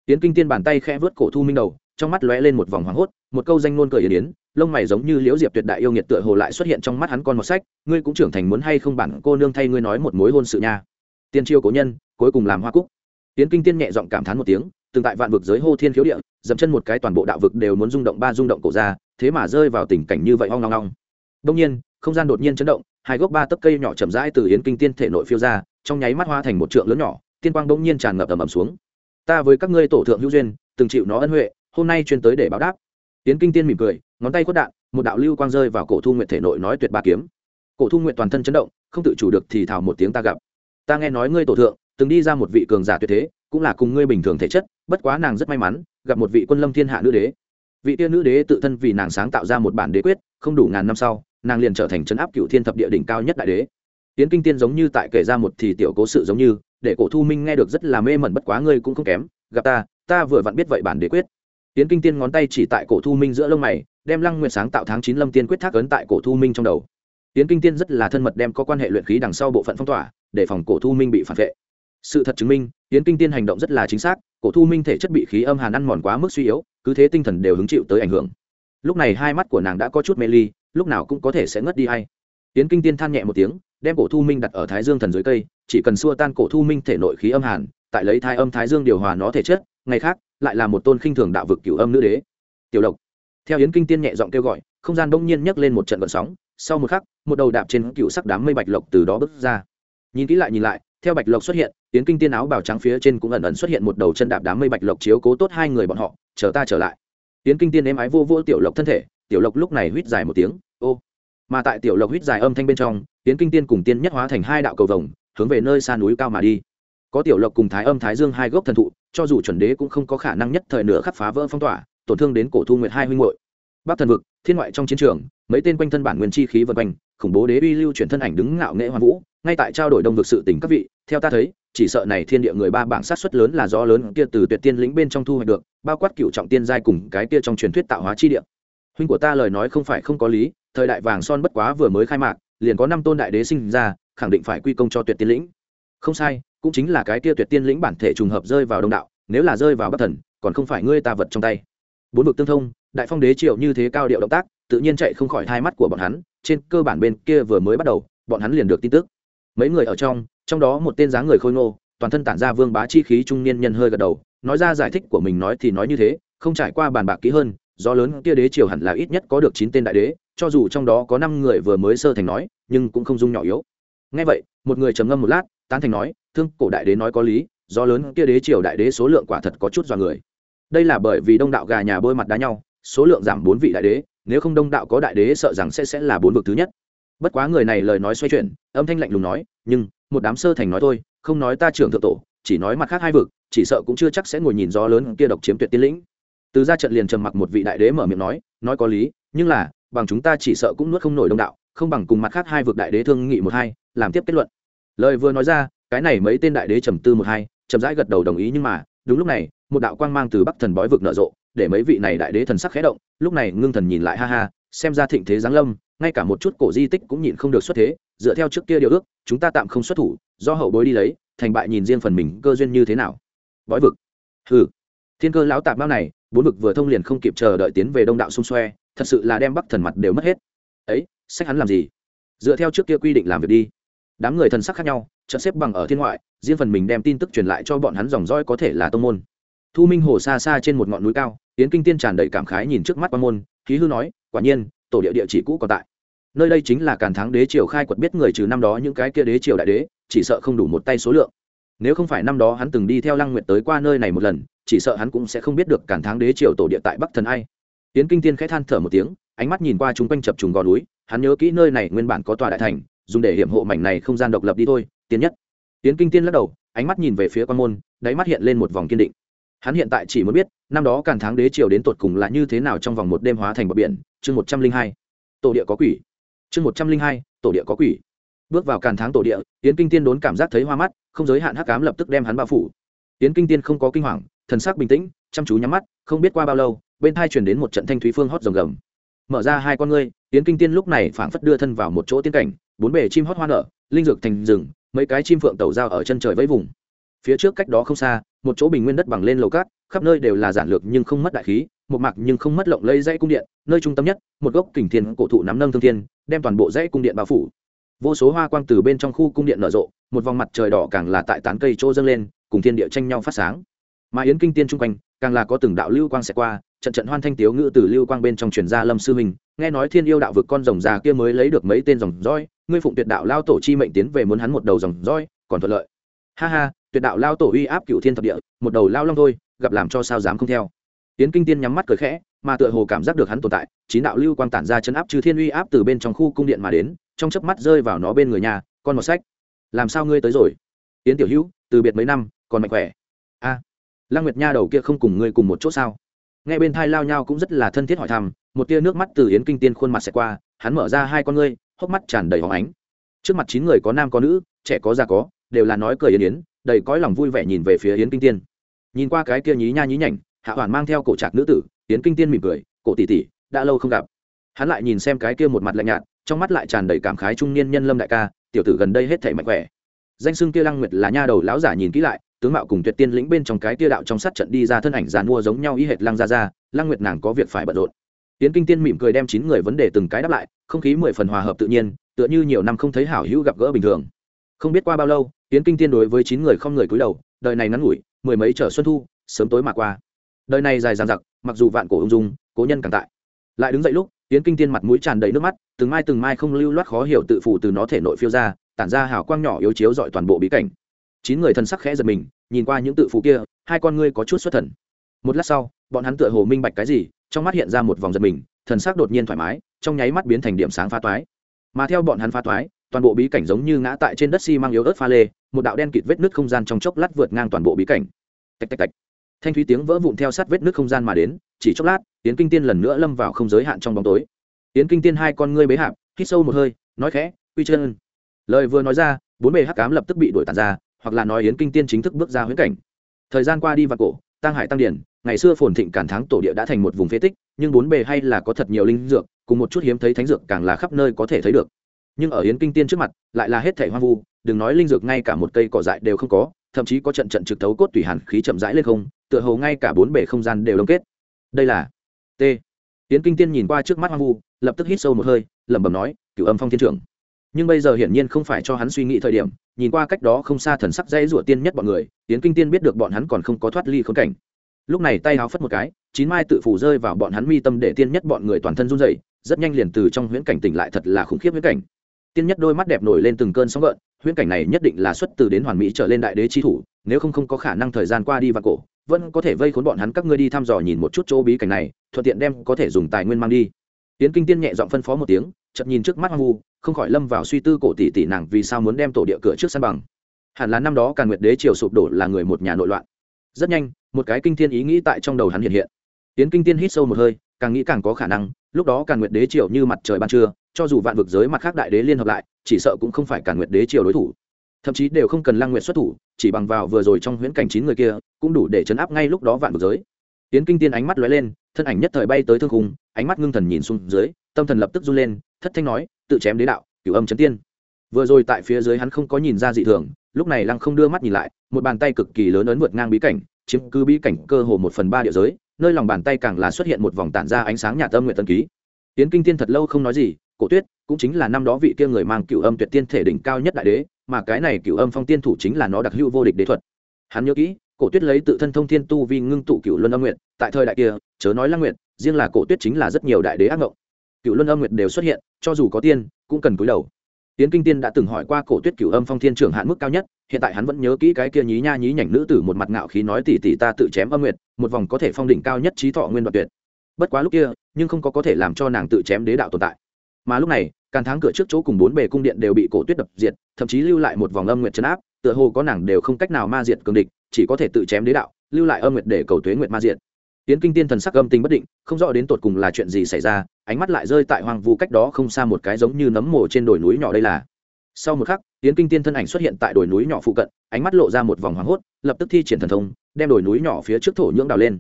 Tiến kinh tiên bàn tay khẽ vớt cổ thu minh đầu, trong mắt lóe lên một vòng hoảng hốt, một câu danh ngôn cười yến yến, lông mày giống như liễu diệp tuyệt đại yêu nghiệt tựa hồ lại xuất hiện trong mắt hắn con một sách, ngươi cũng trưởng thành muốn hay không bản cô nương thay ngươi nói một mối hôn sự nha. Tiên chiêu cố nhân, cuối cùng làm hoa cúc. Tiến kinh tiên nhẹ giọng cảm thán một tiếng từng tại vạn vực giới hô thiên khiếu địa, dậm chân một cái toàn bộ đạo vực đều muốn rung động ba rung động cổ ra, thế mà rơi vào tình cảnh như vậy hoang long long đông nhiên, không gian đột nhiên chấn động, hai gốc ba tấc cây nhỏ chậm rãi từ yến kinh tiên thể nội phiêu ra, trong nháy mắt hoa thành một trượng lớn nhỏ, tiên quang bỗng nhiên tràn ngập ầm ầm xuống. Ta với các ngươi tổ thượng hữu duyên, từng chịu nó ân huệ, hôm nay chuyên tới để báo đáp. Yến kinh tiên mỉm cười, ngón tay quất đạn, một đạo lưu quang rơi vào cổ thu nguyện thể nội nói tuyệt ba kiếm. Cổ thu nguyện toàn thân chấn động, không tự chủ được thì thào một tiếng ta gặp. Ta nghe nói ngươi tổ thượng, từng đi ra một vị cường giả tuyệt thế cũng là cùng ngươi bình thường thể chất, bất quá nàng rất may mắn, gặp một vị quân lâm thiên hạ nữ đế. Vị tiên nữ đế tự thân vì nàng sáng tạo ra một bản đế quyết, không đủ ngàn năm sau, nàng liền trở thành trấn áp cựu thiên thập địa đỉnh cao nhất đại đế. Tiến kinh tiên giống như tại kể ra một thì tiểu cố sự giống như, để cổ thu minh nghe được rất là mê mẩn bất quá ngươi cũng không kém, gặp ta ta vừa vặn biết vậy bản đế quyết. Tiến kinh tiên ngón tay chỉ tại cổ thu minh giữa lông mày, đem lăng nguyện sáng tạo tháng chín lâm tiên quyết thác ấn tại cổ thu minh trong đầu. Tiến kinh tiên rất là thân mật đem có quan hệ luyện khí đằng sau bộ phận phong tỏa, để phòng cổ thu minh bị phản vệ sự thật chứng minh, yến kinh tiên hành động rất là chính xác, cổ thu minh thể chất bị khí âm hàn ăn mòn quá mức suy yếu, cứ thế tinh thần đều hứng chịu tới ảnh hưởng. Lúc này hai mắt của nàng đã có chút mê ly, lúc nào cũng có thể sẽ ngất đi hay. Yến kinh tiên than nhẹ một tiếng, đem cổ thu minh đặt ở thái dương thần dưới cây, chỉ cần xua tan cổ thu minh thể nội khí âm hàn, tại lấy thai âm thái dương điều hòa nó thể chất, ngày khác, lại là một tôn khinh thường đạo vực cửu âm nữ đế. Tiểu độc. theo yến kinh tiên nhẹ giọng kêu gọi, không gian bỗng nhiên nhấc lên một trận vận sóng, sau một khắc, một đầu đạp trên cựu sắc đám mây bạch lộc từ đó bước ra. Nhìn kỹ lại nhìn lại, theo bạch lộc xuất hiện tiến kinh tiên áo bào trắng phía trên cũng ẩn ẩn xuất hiện một đầu chân đạp đám mây bạch lộc chiếu cố tốt hai người bọn họ, chờ ta trở lại. Tiến kinh tiên êm ái vô vô tiểu lộc thân thể, tiểu lộc lúc này huýt dài một tiếng, ô! Mà tại tiểu lộc huýt dài âm thanh bên trong tiến kinh tiên cùng tiên nhất hóa thành hai đạo cầu vồng, hướng về nơi xa núi cao mà đi. Có tiểu lộc cùng thái âm thái dương hai gốc thần thụ, cho dù chuẩn đế cũng không có khả năng nhất thời nửa khắc phá vỡ phong tỏa, tổn thương đến cổ thu nguyệt hai huynh hội bắc thần vực, thiên ngoại trong chiến trường, mấy tên quanh thân bản nguyên chi khí vân quanh, khủng bố đế uy lưu chuyển thân ảnh đứng ngạo nghệ hoàn vũ, ngay tại trao đổi đông vực sự tình các vị, theo ta thấy chỉ sợ này thiên địa người ba bảng sát xuất lớn là do lớn kia từ tuyệt tiên lĩnh bên trong thu hoạch được, bao quát cựu trọng tiên giai cùng cái kia trong truyền thuyết tạo hóa chi địa. Huynh của ta lời nói không phải không có lý, thời đại vàng son bất quá vừa mới khai mạc, liền có năm tôn đại đế sinh ra, khẳng định phải quy công cho tuyệt tiên lĩnh. Không sai, cũng chính là cái kia tuyệt tiên lĩnh bản thể trùng hợp rơi vào đông đạo, nếu là rơi vào bất thần, còn không phải ngươi ta vật trong tay. Bốn vực tương thông, đại phong đế triệu như thế cao điệu động tác, tự nhiên chạy không khỏi hai mắt của bọn hắn, trên cơ bản bên kia vừa mới bắt đầu, bọn hắn liền được tin tức mấy người ở trong trong đó một tên dáng người khôi ngô, toàn thân tản ra vương bá chi khí trung niên nhân hơi gật đầu, nói ra giải thích của mình nói thì nói như thế, không trải qua bàn bạc kỹ hơn do lớn kia đế triều hẳn là ít nhất có được chín tên đại đế, cho dù trong đó có năm người vừa mới sơ thành nói, nhưng cũng không dung nhỏ yếu. Ngay vậy, một người trầm ngâm một lát, tán thành nói, thương cổ đại đế nói có lý do lớn kia đế triều đại đế số lượng quả thật có chút do người. Đây là bởi vì đông đạo gà nhà bôi mặt đá nhau, số lượng giảm bốn vị đại đế, nếu không đông đạo có đại đế sợ rằng sẽ sẽ là bốn vực thứ nhất bất quá người này lời nói xoay chuyển, âm thanh lạnh lùng nói, nhưng, một đám sơ thành nói thôi, không nói ta trưởng thượng tổ, chỉ nói mặt khác hai vực, chỉ sợ cũng chưa chắc sẽ ngồi nhìn gió lớn kia độc chiếm tuyệt tiên lĩnh. Từ ra trận liền trầm mặc một vị đại đế mở miệng nói nói có lý, nhưng là, bằng chúng ta chỉ sợ cũng nuốt không nổi đông đạo, không bằng cùng mặt khác hai vực đại đế thương nghị một hai, làm tiếp kết luận. Lời vừa nói ra, cái này mấy tên đại đế trầm tư một hai, chậm rãi gật đầu đồng ý nhưng mà, đúng lúc này, một đạo quang mang từ bắc thần bói vực nở rộ, để mấy vị này đại đế thần sắc khẽ động, lúc này ngưng thần nhìn lại, ha ha, xem ra thịnh thế giáng lâm ngay cả một chút cổ di tích cũng nhịn không được xuất thế, dựa theo trước kia điều ước, chúng ta tạm không xuất thủ, do hậu bối đi lấy, thành bại nhìn riêng phần mình cơ duyên như thế nào. Bói vực. Hừ. Thiên cơ lão tạp bao này, bốn vực vừa thông liền không kịp chờ đợi tiến về đông đạo xung xoe, thật sự là đem bắc thần mặt đều mất hết. Ấy, sách hắn làm gì? Dựa theo trước kia quy định làm việc đi. Đám người thần sắc khác nhau, chợt xếp bằng ở thiên ngoại, riêng phần mình đem tin tức truyền lại cho bọn hắn dòng roi có thể là tông môn. Thu minh hồ xa xa trên một ngọn núi cao tiến kinh tiên tràn đầy cảm khái nhìn trước mắt quan môn, khí hư nói, quả nhiên tổ địa địa chỉ cũ còn tại. Nơi đây chính là càn thắng đế triều khai quật biết người trừ năm đó những cái kia đế triều đại đế, chỉ sợ không đủ một tay số lượng. Nếu không phải năm đó hắn từng đi theo lăng nguyệt tới qua nơi này một lần, chỉ sợ hắn cũng sẽ không biết được càn thắng đế triều tổ địa tại bắc thần ai. Tiến kinh tiên khẽ than thở một tiếng, ánh mắt nhìn qua chúng quanh chập trùng gò núi, hắn nhớ kỹ nơi này nguyên bản có tòa đại thành, dùng để hiểm hộ mảnh này không gian độc lập đi thôi tiến nhất. Tiến kinh tiên lắc đầu, ánh mắt nhìn về phía quan môn, đáy mắt hiện lên một vòng kiên định hắn hiện tại chỉ muốn biết, năm đó càn tháng đế triều đến tột cùng là như thế nào trong vòng một đêm hóa thành bờ biển, chương một trăm linh hai, tổ địa có quỷ. Chương một trăm linh hai, tổ địa có quỷ. Bước vào càn tháng tổ địa tiến kinh tiên đốn cảm giác thấy hoa mắt, không giới hạn hắc cám lập tức đem hắn bao phủ. Tiến kinh tiên không có kinh hoàng, thần sắc bình tĩnh, chăm chú nhắm mắt, không biết qua bao lâu, bên thai chuyển đến một trận thanh thúy phương hót rồng gầm. Mở ra hai con ngươi tiến kinh tiên lúc này phảng phất đưa thân vào một chỗ tiên cảnh, bốn bề chim hót hoa nở, linh dược thành rừng, mấy cái chim phượng tẩu dao ở chân trời với vùng. Phía trước cách đó không xa một chỗ bình nguyên đất bằng lên lầu cát, khắp nơi đều là giản lược nhưng không mất đại khí, một mạc nhưng không mất lộng lây dãy cung điện, nơi trung tâm nhất, một gốc kình thiên cổ thụ nắm nâng thương thiên, đem toàn bộ dãy cung điện bao phủ. Vô số hoa quang từ bên trong khu cung điện nở rộ, một vòng mặt trời đỏ càng là tại tán cây chỗ dâng lên, cùng thiên địa tranh nhau phát sáng. Mà yến kinh tiên chung quanh, càng là có từng đạo lưu quang sẽ qua, trận trận hoan thanh tiếu ngữ từ lưu quang bên trong truyền ra lâm sư huynh, nghe nói thiên yêu đạo vực con rồng già kia mới lấy được mấy tên dòng roi, ngươi phụng tuyệt đạo lao tổ chi mệnh tiến về muốn hắn một đầu dòng roi, còn thuận lợi. Ha ha tuyệt đạo lao tổ uy áp cựu thiên thập địa một đầu lao long thôi gặp làm cho sao dám không theo. Tiến kinh tiên nhắm mắt cười khẽ mà tựa hồ cảm giác được hắn tồn tại chín đạo lưu quang tản ra chấn áp trừ thiên uy áp từ bên trong khu cung điện mà đến trong chớp mắt rơi vào nó bên người nhà con một sách. Làm sao ngươi tới rồi? Tiến tiểu hữu từ biệt mấy năm còn mạnh khỏe? A à, lăng nguyệt nha đầu kia không cùng ngươi cùng một chỗ sao? Nghe bên thai lao nhau cũng rất là thân thiết hỏi thăm một tia nước mắt từ yến kinh tiên khuôn mặt xẹt qua hắn mở ra hai con ngươi hốc mắt tràn đầy hóng ánh. Trước mặt chín người có nam có nữ trẻ có già có đều là nói cười yến yến đầy cõi lòng vui vẻ nhìn về phía yến kinh tiên. Nhìn qua cái kia nhí nha nhí nhảnh, hạ hoàn mang theo cổ trạc nữ tử, yến kinh tiên mỉm cười, cổ tỷ tỷ, đã lâu không gặp. Hắn lại nhìn xem cái kia một mặt lạnh nhạt, trong mắt lại tràn đầy cảm khái trung niên nhân lâm đại ca, tiểu tử gần đây hết thể mạnh khỏe. Danh xưng kia lăng nguyệt là nha đầu lão giả nhìn kỹ lại, tướng mạo cùng tuyệt tiên lĩnh bên trong cái kia đạo trong sát trận đi ra thân ảnh giàn mua giống nhau y hệt lăng ra ra lăng nguyệt nàng có việc phải bận rộn. Tiến kinh tiên mỉm cười đem chín người vấn đề từng cái đáp lại, không khí mười phần hòa hợp tự nhiên, tựa như nhiều năm không thấy hảo hữu gặp gỡ bình thường. Không biết qua bao lâu yến kinh tiên đối với chín người không người cúi đầu, đời này ngắn ngủi, mười mấy trở xuân thu, sớm tối mà qua. Đời này dài dằng dặc, mặc dù vạn cổ ung dung, cố nhân càng tại. Lại đứng dậy lúc, yến kinh tiên mặt mũi tràn đầy nước mắt, từng mai từng mai không lưu loát khó hiểu tự phủ từ nó thể nội phiêu ra, tản ra hào quang nhỏ yếu chiếu dọi toàn bộ bí cảnh. Chín người thân sắc khẽ giật mình, nhìn qua những tự phủ kia, hai con ngươi có chút xuất thần. Một lát sau, bọn hắn tựa hồ minh bạch cái gì, trong mắt hiện ra một vòng giật mình, thần sắc đột nhiên thoải mái, trong nháy mắt biến thành điểm sáng pha toái. Mà theo bọn hắn pha toái toàn bộ bí cảnh giống như ngã tại trên đất xi、si、măng yếu ớt pha lê, một đạo đen kịt vết nước không gian trong chốc lát vượt ngang toàn bộ bí cảnh. Tạch tạch tạch. Thanh thúy tiếng vỡ vụn theo sát vết nước không gian mà đến, chỉ chốc lát tiến kinh tiên lần nữa lâm vào không giới hạn trong bóng tối. Tiến kinh tiên hai con ngươi bế hạp, hít sâu một hơi, nói khẽ, quy chân. Lời vừa nói ra, bốn bề hắc cám lập tức bị đuổi tàn ra, hoặc là nói yến kinh tiên chính thức bước ra huyễn cảnh. Thời gian qua đi và cổ tăng hải tăng điển, ngày xưa phồn thịnh cản thắng tổ địa đã thành một vùng phế tích, nhưng bốn bề hay là có thật nhiều linh dược, cùng một chút hiếm thấy thánh dược càng là khắp nơi có thể thấy được nhưng ở yến kinh tiên trước mặt lại là hết thể hoang vu, đừng nói linh dược ngay cả một cây cỏ dại đều không có, thậm chí có trận trận trực thấu cốt tùy hàn khí chậm rãi lên không, tựa hồ ngay cả bốn bề không gian đều đông kết. Đây là t. Yến kinh tiên nhìn qua trước mắt hoang vu, lập tức hít sâu một hơi, lẩm bẩm nói, cửu âm phong thiên trưởng. Nhưng bây giờ hiển nhiên không phải cho hắn suy nghĩ thời điểm, nhìn qua cách đó không xa thần sắc dây rủa tiên nhất bọn người tiến kinh tiên biết được bọn hắn còn không có thoát ly khốn cảnh. Lúc này tay háo phất một cái, chín mai tự phủ rơi vào bọn hắn mi tâm để tiên nhất bọn người toàn thân run dậy rất nhanh liền từ trong huyễn cảnh tỉnh lại thật là khủng khiếp huyễn cảnh tiên nhất đôi mắt đẹp nổi lên từng cơn sóng gợn, huyễn cảnh này nhất định là xuất từ đến hoàn mỹ trở lên đại đế chi thủ, nếu không không có khả năng thời gian qua đi và cổ, vẫn có thể vây khốn bọn hắn các ngươi đi thăm dò nhìn một chút chỗ bí cảnh này, thuận tiện đem có thể dùng tài nguyên mang đi. Tiến kinh tiên nhẹ giọng phân phó một tiếng, chợt nhìn trước mắt hoang vu, không khỏi lâm vào suy tư cổ tỷ tỷ nàng vì sao muốn đem tổ địa cửa trước sân bằng. Hẳn là năm đó càn nguyệt đế triều sụp đổ là người một nhà nội loạn. Rất nhanh, một cái kinh thiên ý nghĩ tại trong đầu hắn hiện hiện. Tiến kinh tiên hít sâu một hơi, càng nghĩ càng có khả năng, lúc đó càn nguyệt đế triều như mặt trời ban trưa cho dù vạn vực giới mặt khác đại đế liên hợp lại, chỉ sợ cũng không phải cản nguyệt đế triều đối thủ. Thậm chí đều không cần lăng nguyện xuất thủ, chỉ bằng vào vừa rồi trong huyễn cảnh chín người kia, cũng đủ để chấn áp ngay lúc đó vạn vực giới. Tiến kinh tiên ánh mắt lóe lên, thân ảnh nhất thời bay tới thương khung, ánh mắt ngưng thần nhìn xuống dưới, tâm thần lập tức run lên, thất thanh nói, tự chém đế đạo, cửu âm chấn tiên. Vừa rồi tại phía dưới hắn không có nhìn ra dị thường, lúc này lăng không đưa mắt nhìn lại, một bàn tay cực kỳ lớn ấn vượt ngang bí cảnh, chiếm cứ bí cảnh cơ hồ một phần ba địa giới, nơi lòng bàn tay càng là xuất hiện một vòng tản ra ánh sáng nhà tâm nguyện tân ký. Tiến kinh tiên thật lâu không nói gì cổ tuyết cũng chính là năm đó vị kia người mang cửu âm tuyệt tiên thể đỉnh cao nhất đại đế, mà cái này cửu âm phong tiên thủ chính là nó đặc hữu vô địch đế thuật. Hắn nhớ kỹ, cổ tuyết lấy tự thân thông thiên tu vi ngưng tụ cửu luân âm nguyện tại thời đại kia, chớ nói lăng nguyện riêng là cổ tuyết chính là rất nhiều đại đế ác ngộng. Cựu luân âm nguyệt đều xuất hiện, cho dù có tiên, cũng cần cúi đầu. Tiến kinh tiên đã từng hỏi qua cổ tuyết cửu âm phong thiên trưởng hạn mức cao nhất, hiện tại hắn vẫn nhớ kỹ cái kia nhí nha nhí nhảnh nữ tử một mặt ngạo khí nói tỉ tỉ ta tự chém âm nguyệt, một vòng có thể phong đỉnh cao nhất trí thọ nguyên đoạt tuyệt. Bất quá lúc kia, nhưng không có có thể làm cho nàng tự chém đế đạo tồn tại mà lúc này càn tháng cửa trước chỗ cùng bốn bề cung điện đều bị cổ tuyết đập diệt, thậm chí lưu lại một vòng âm nguyệt chấn áp, tựa hồ có nàng đều không cách nào ma diệt cường địch, chỉ có thể tự chém đế đạo, lưu lại âm nguyệt để cầu tuế nguyệt ma diệt. Tiến kinh tiên thần sắc âm tình bất định, không rõ đến tột cùng là chuyện gì xảy ra, ánh mắt lại rơi tại hoang vu cách đó không xa một cái giống như nấm mồ trên đồi núi nhỏ đây là. Sau một khắc tiến kinh tiên thân ảnh xuất hiện tại đồi núi nhỏ phụ cận, ánh mắt lộ ra một vòng hoảng hốt, lập tức thi triển thần thông, đem đồi núi nhỏ phía trước thổ nhưỡng đào lên.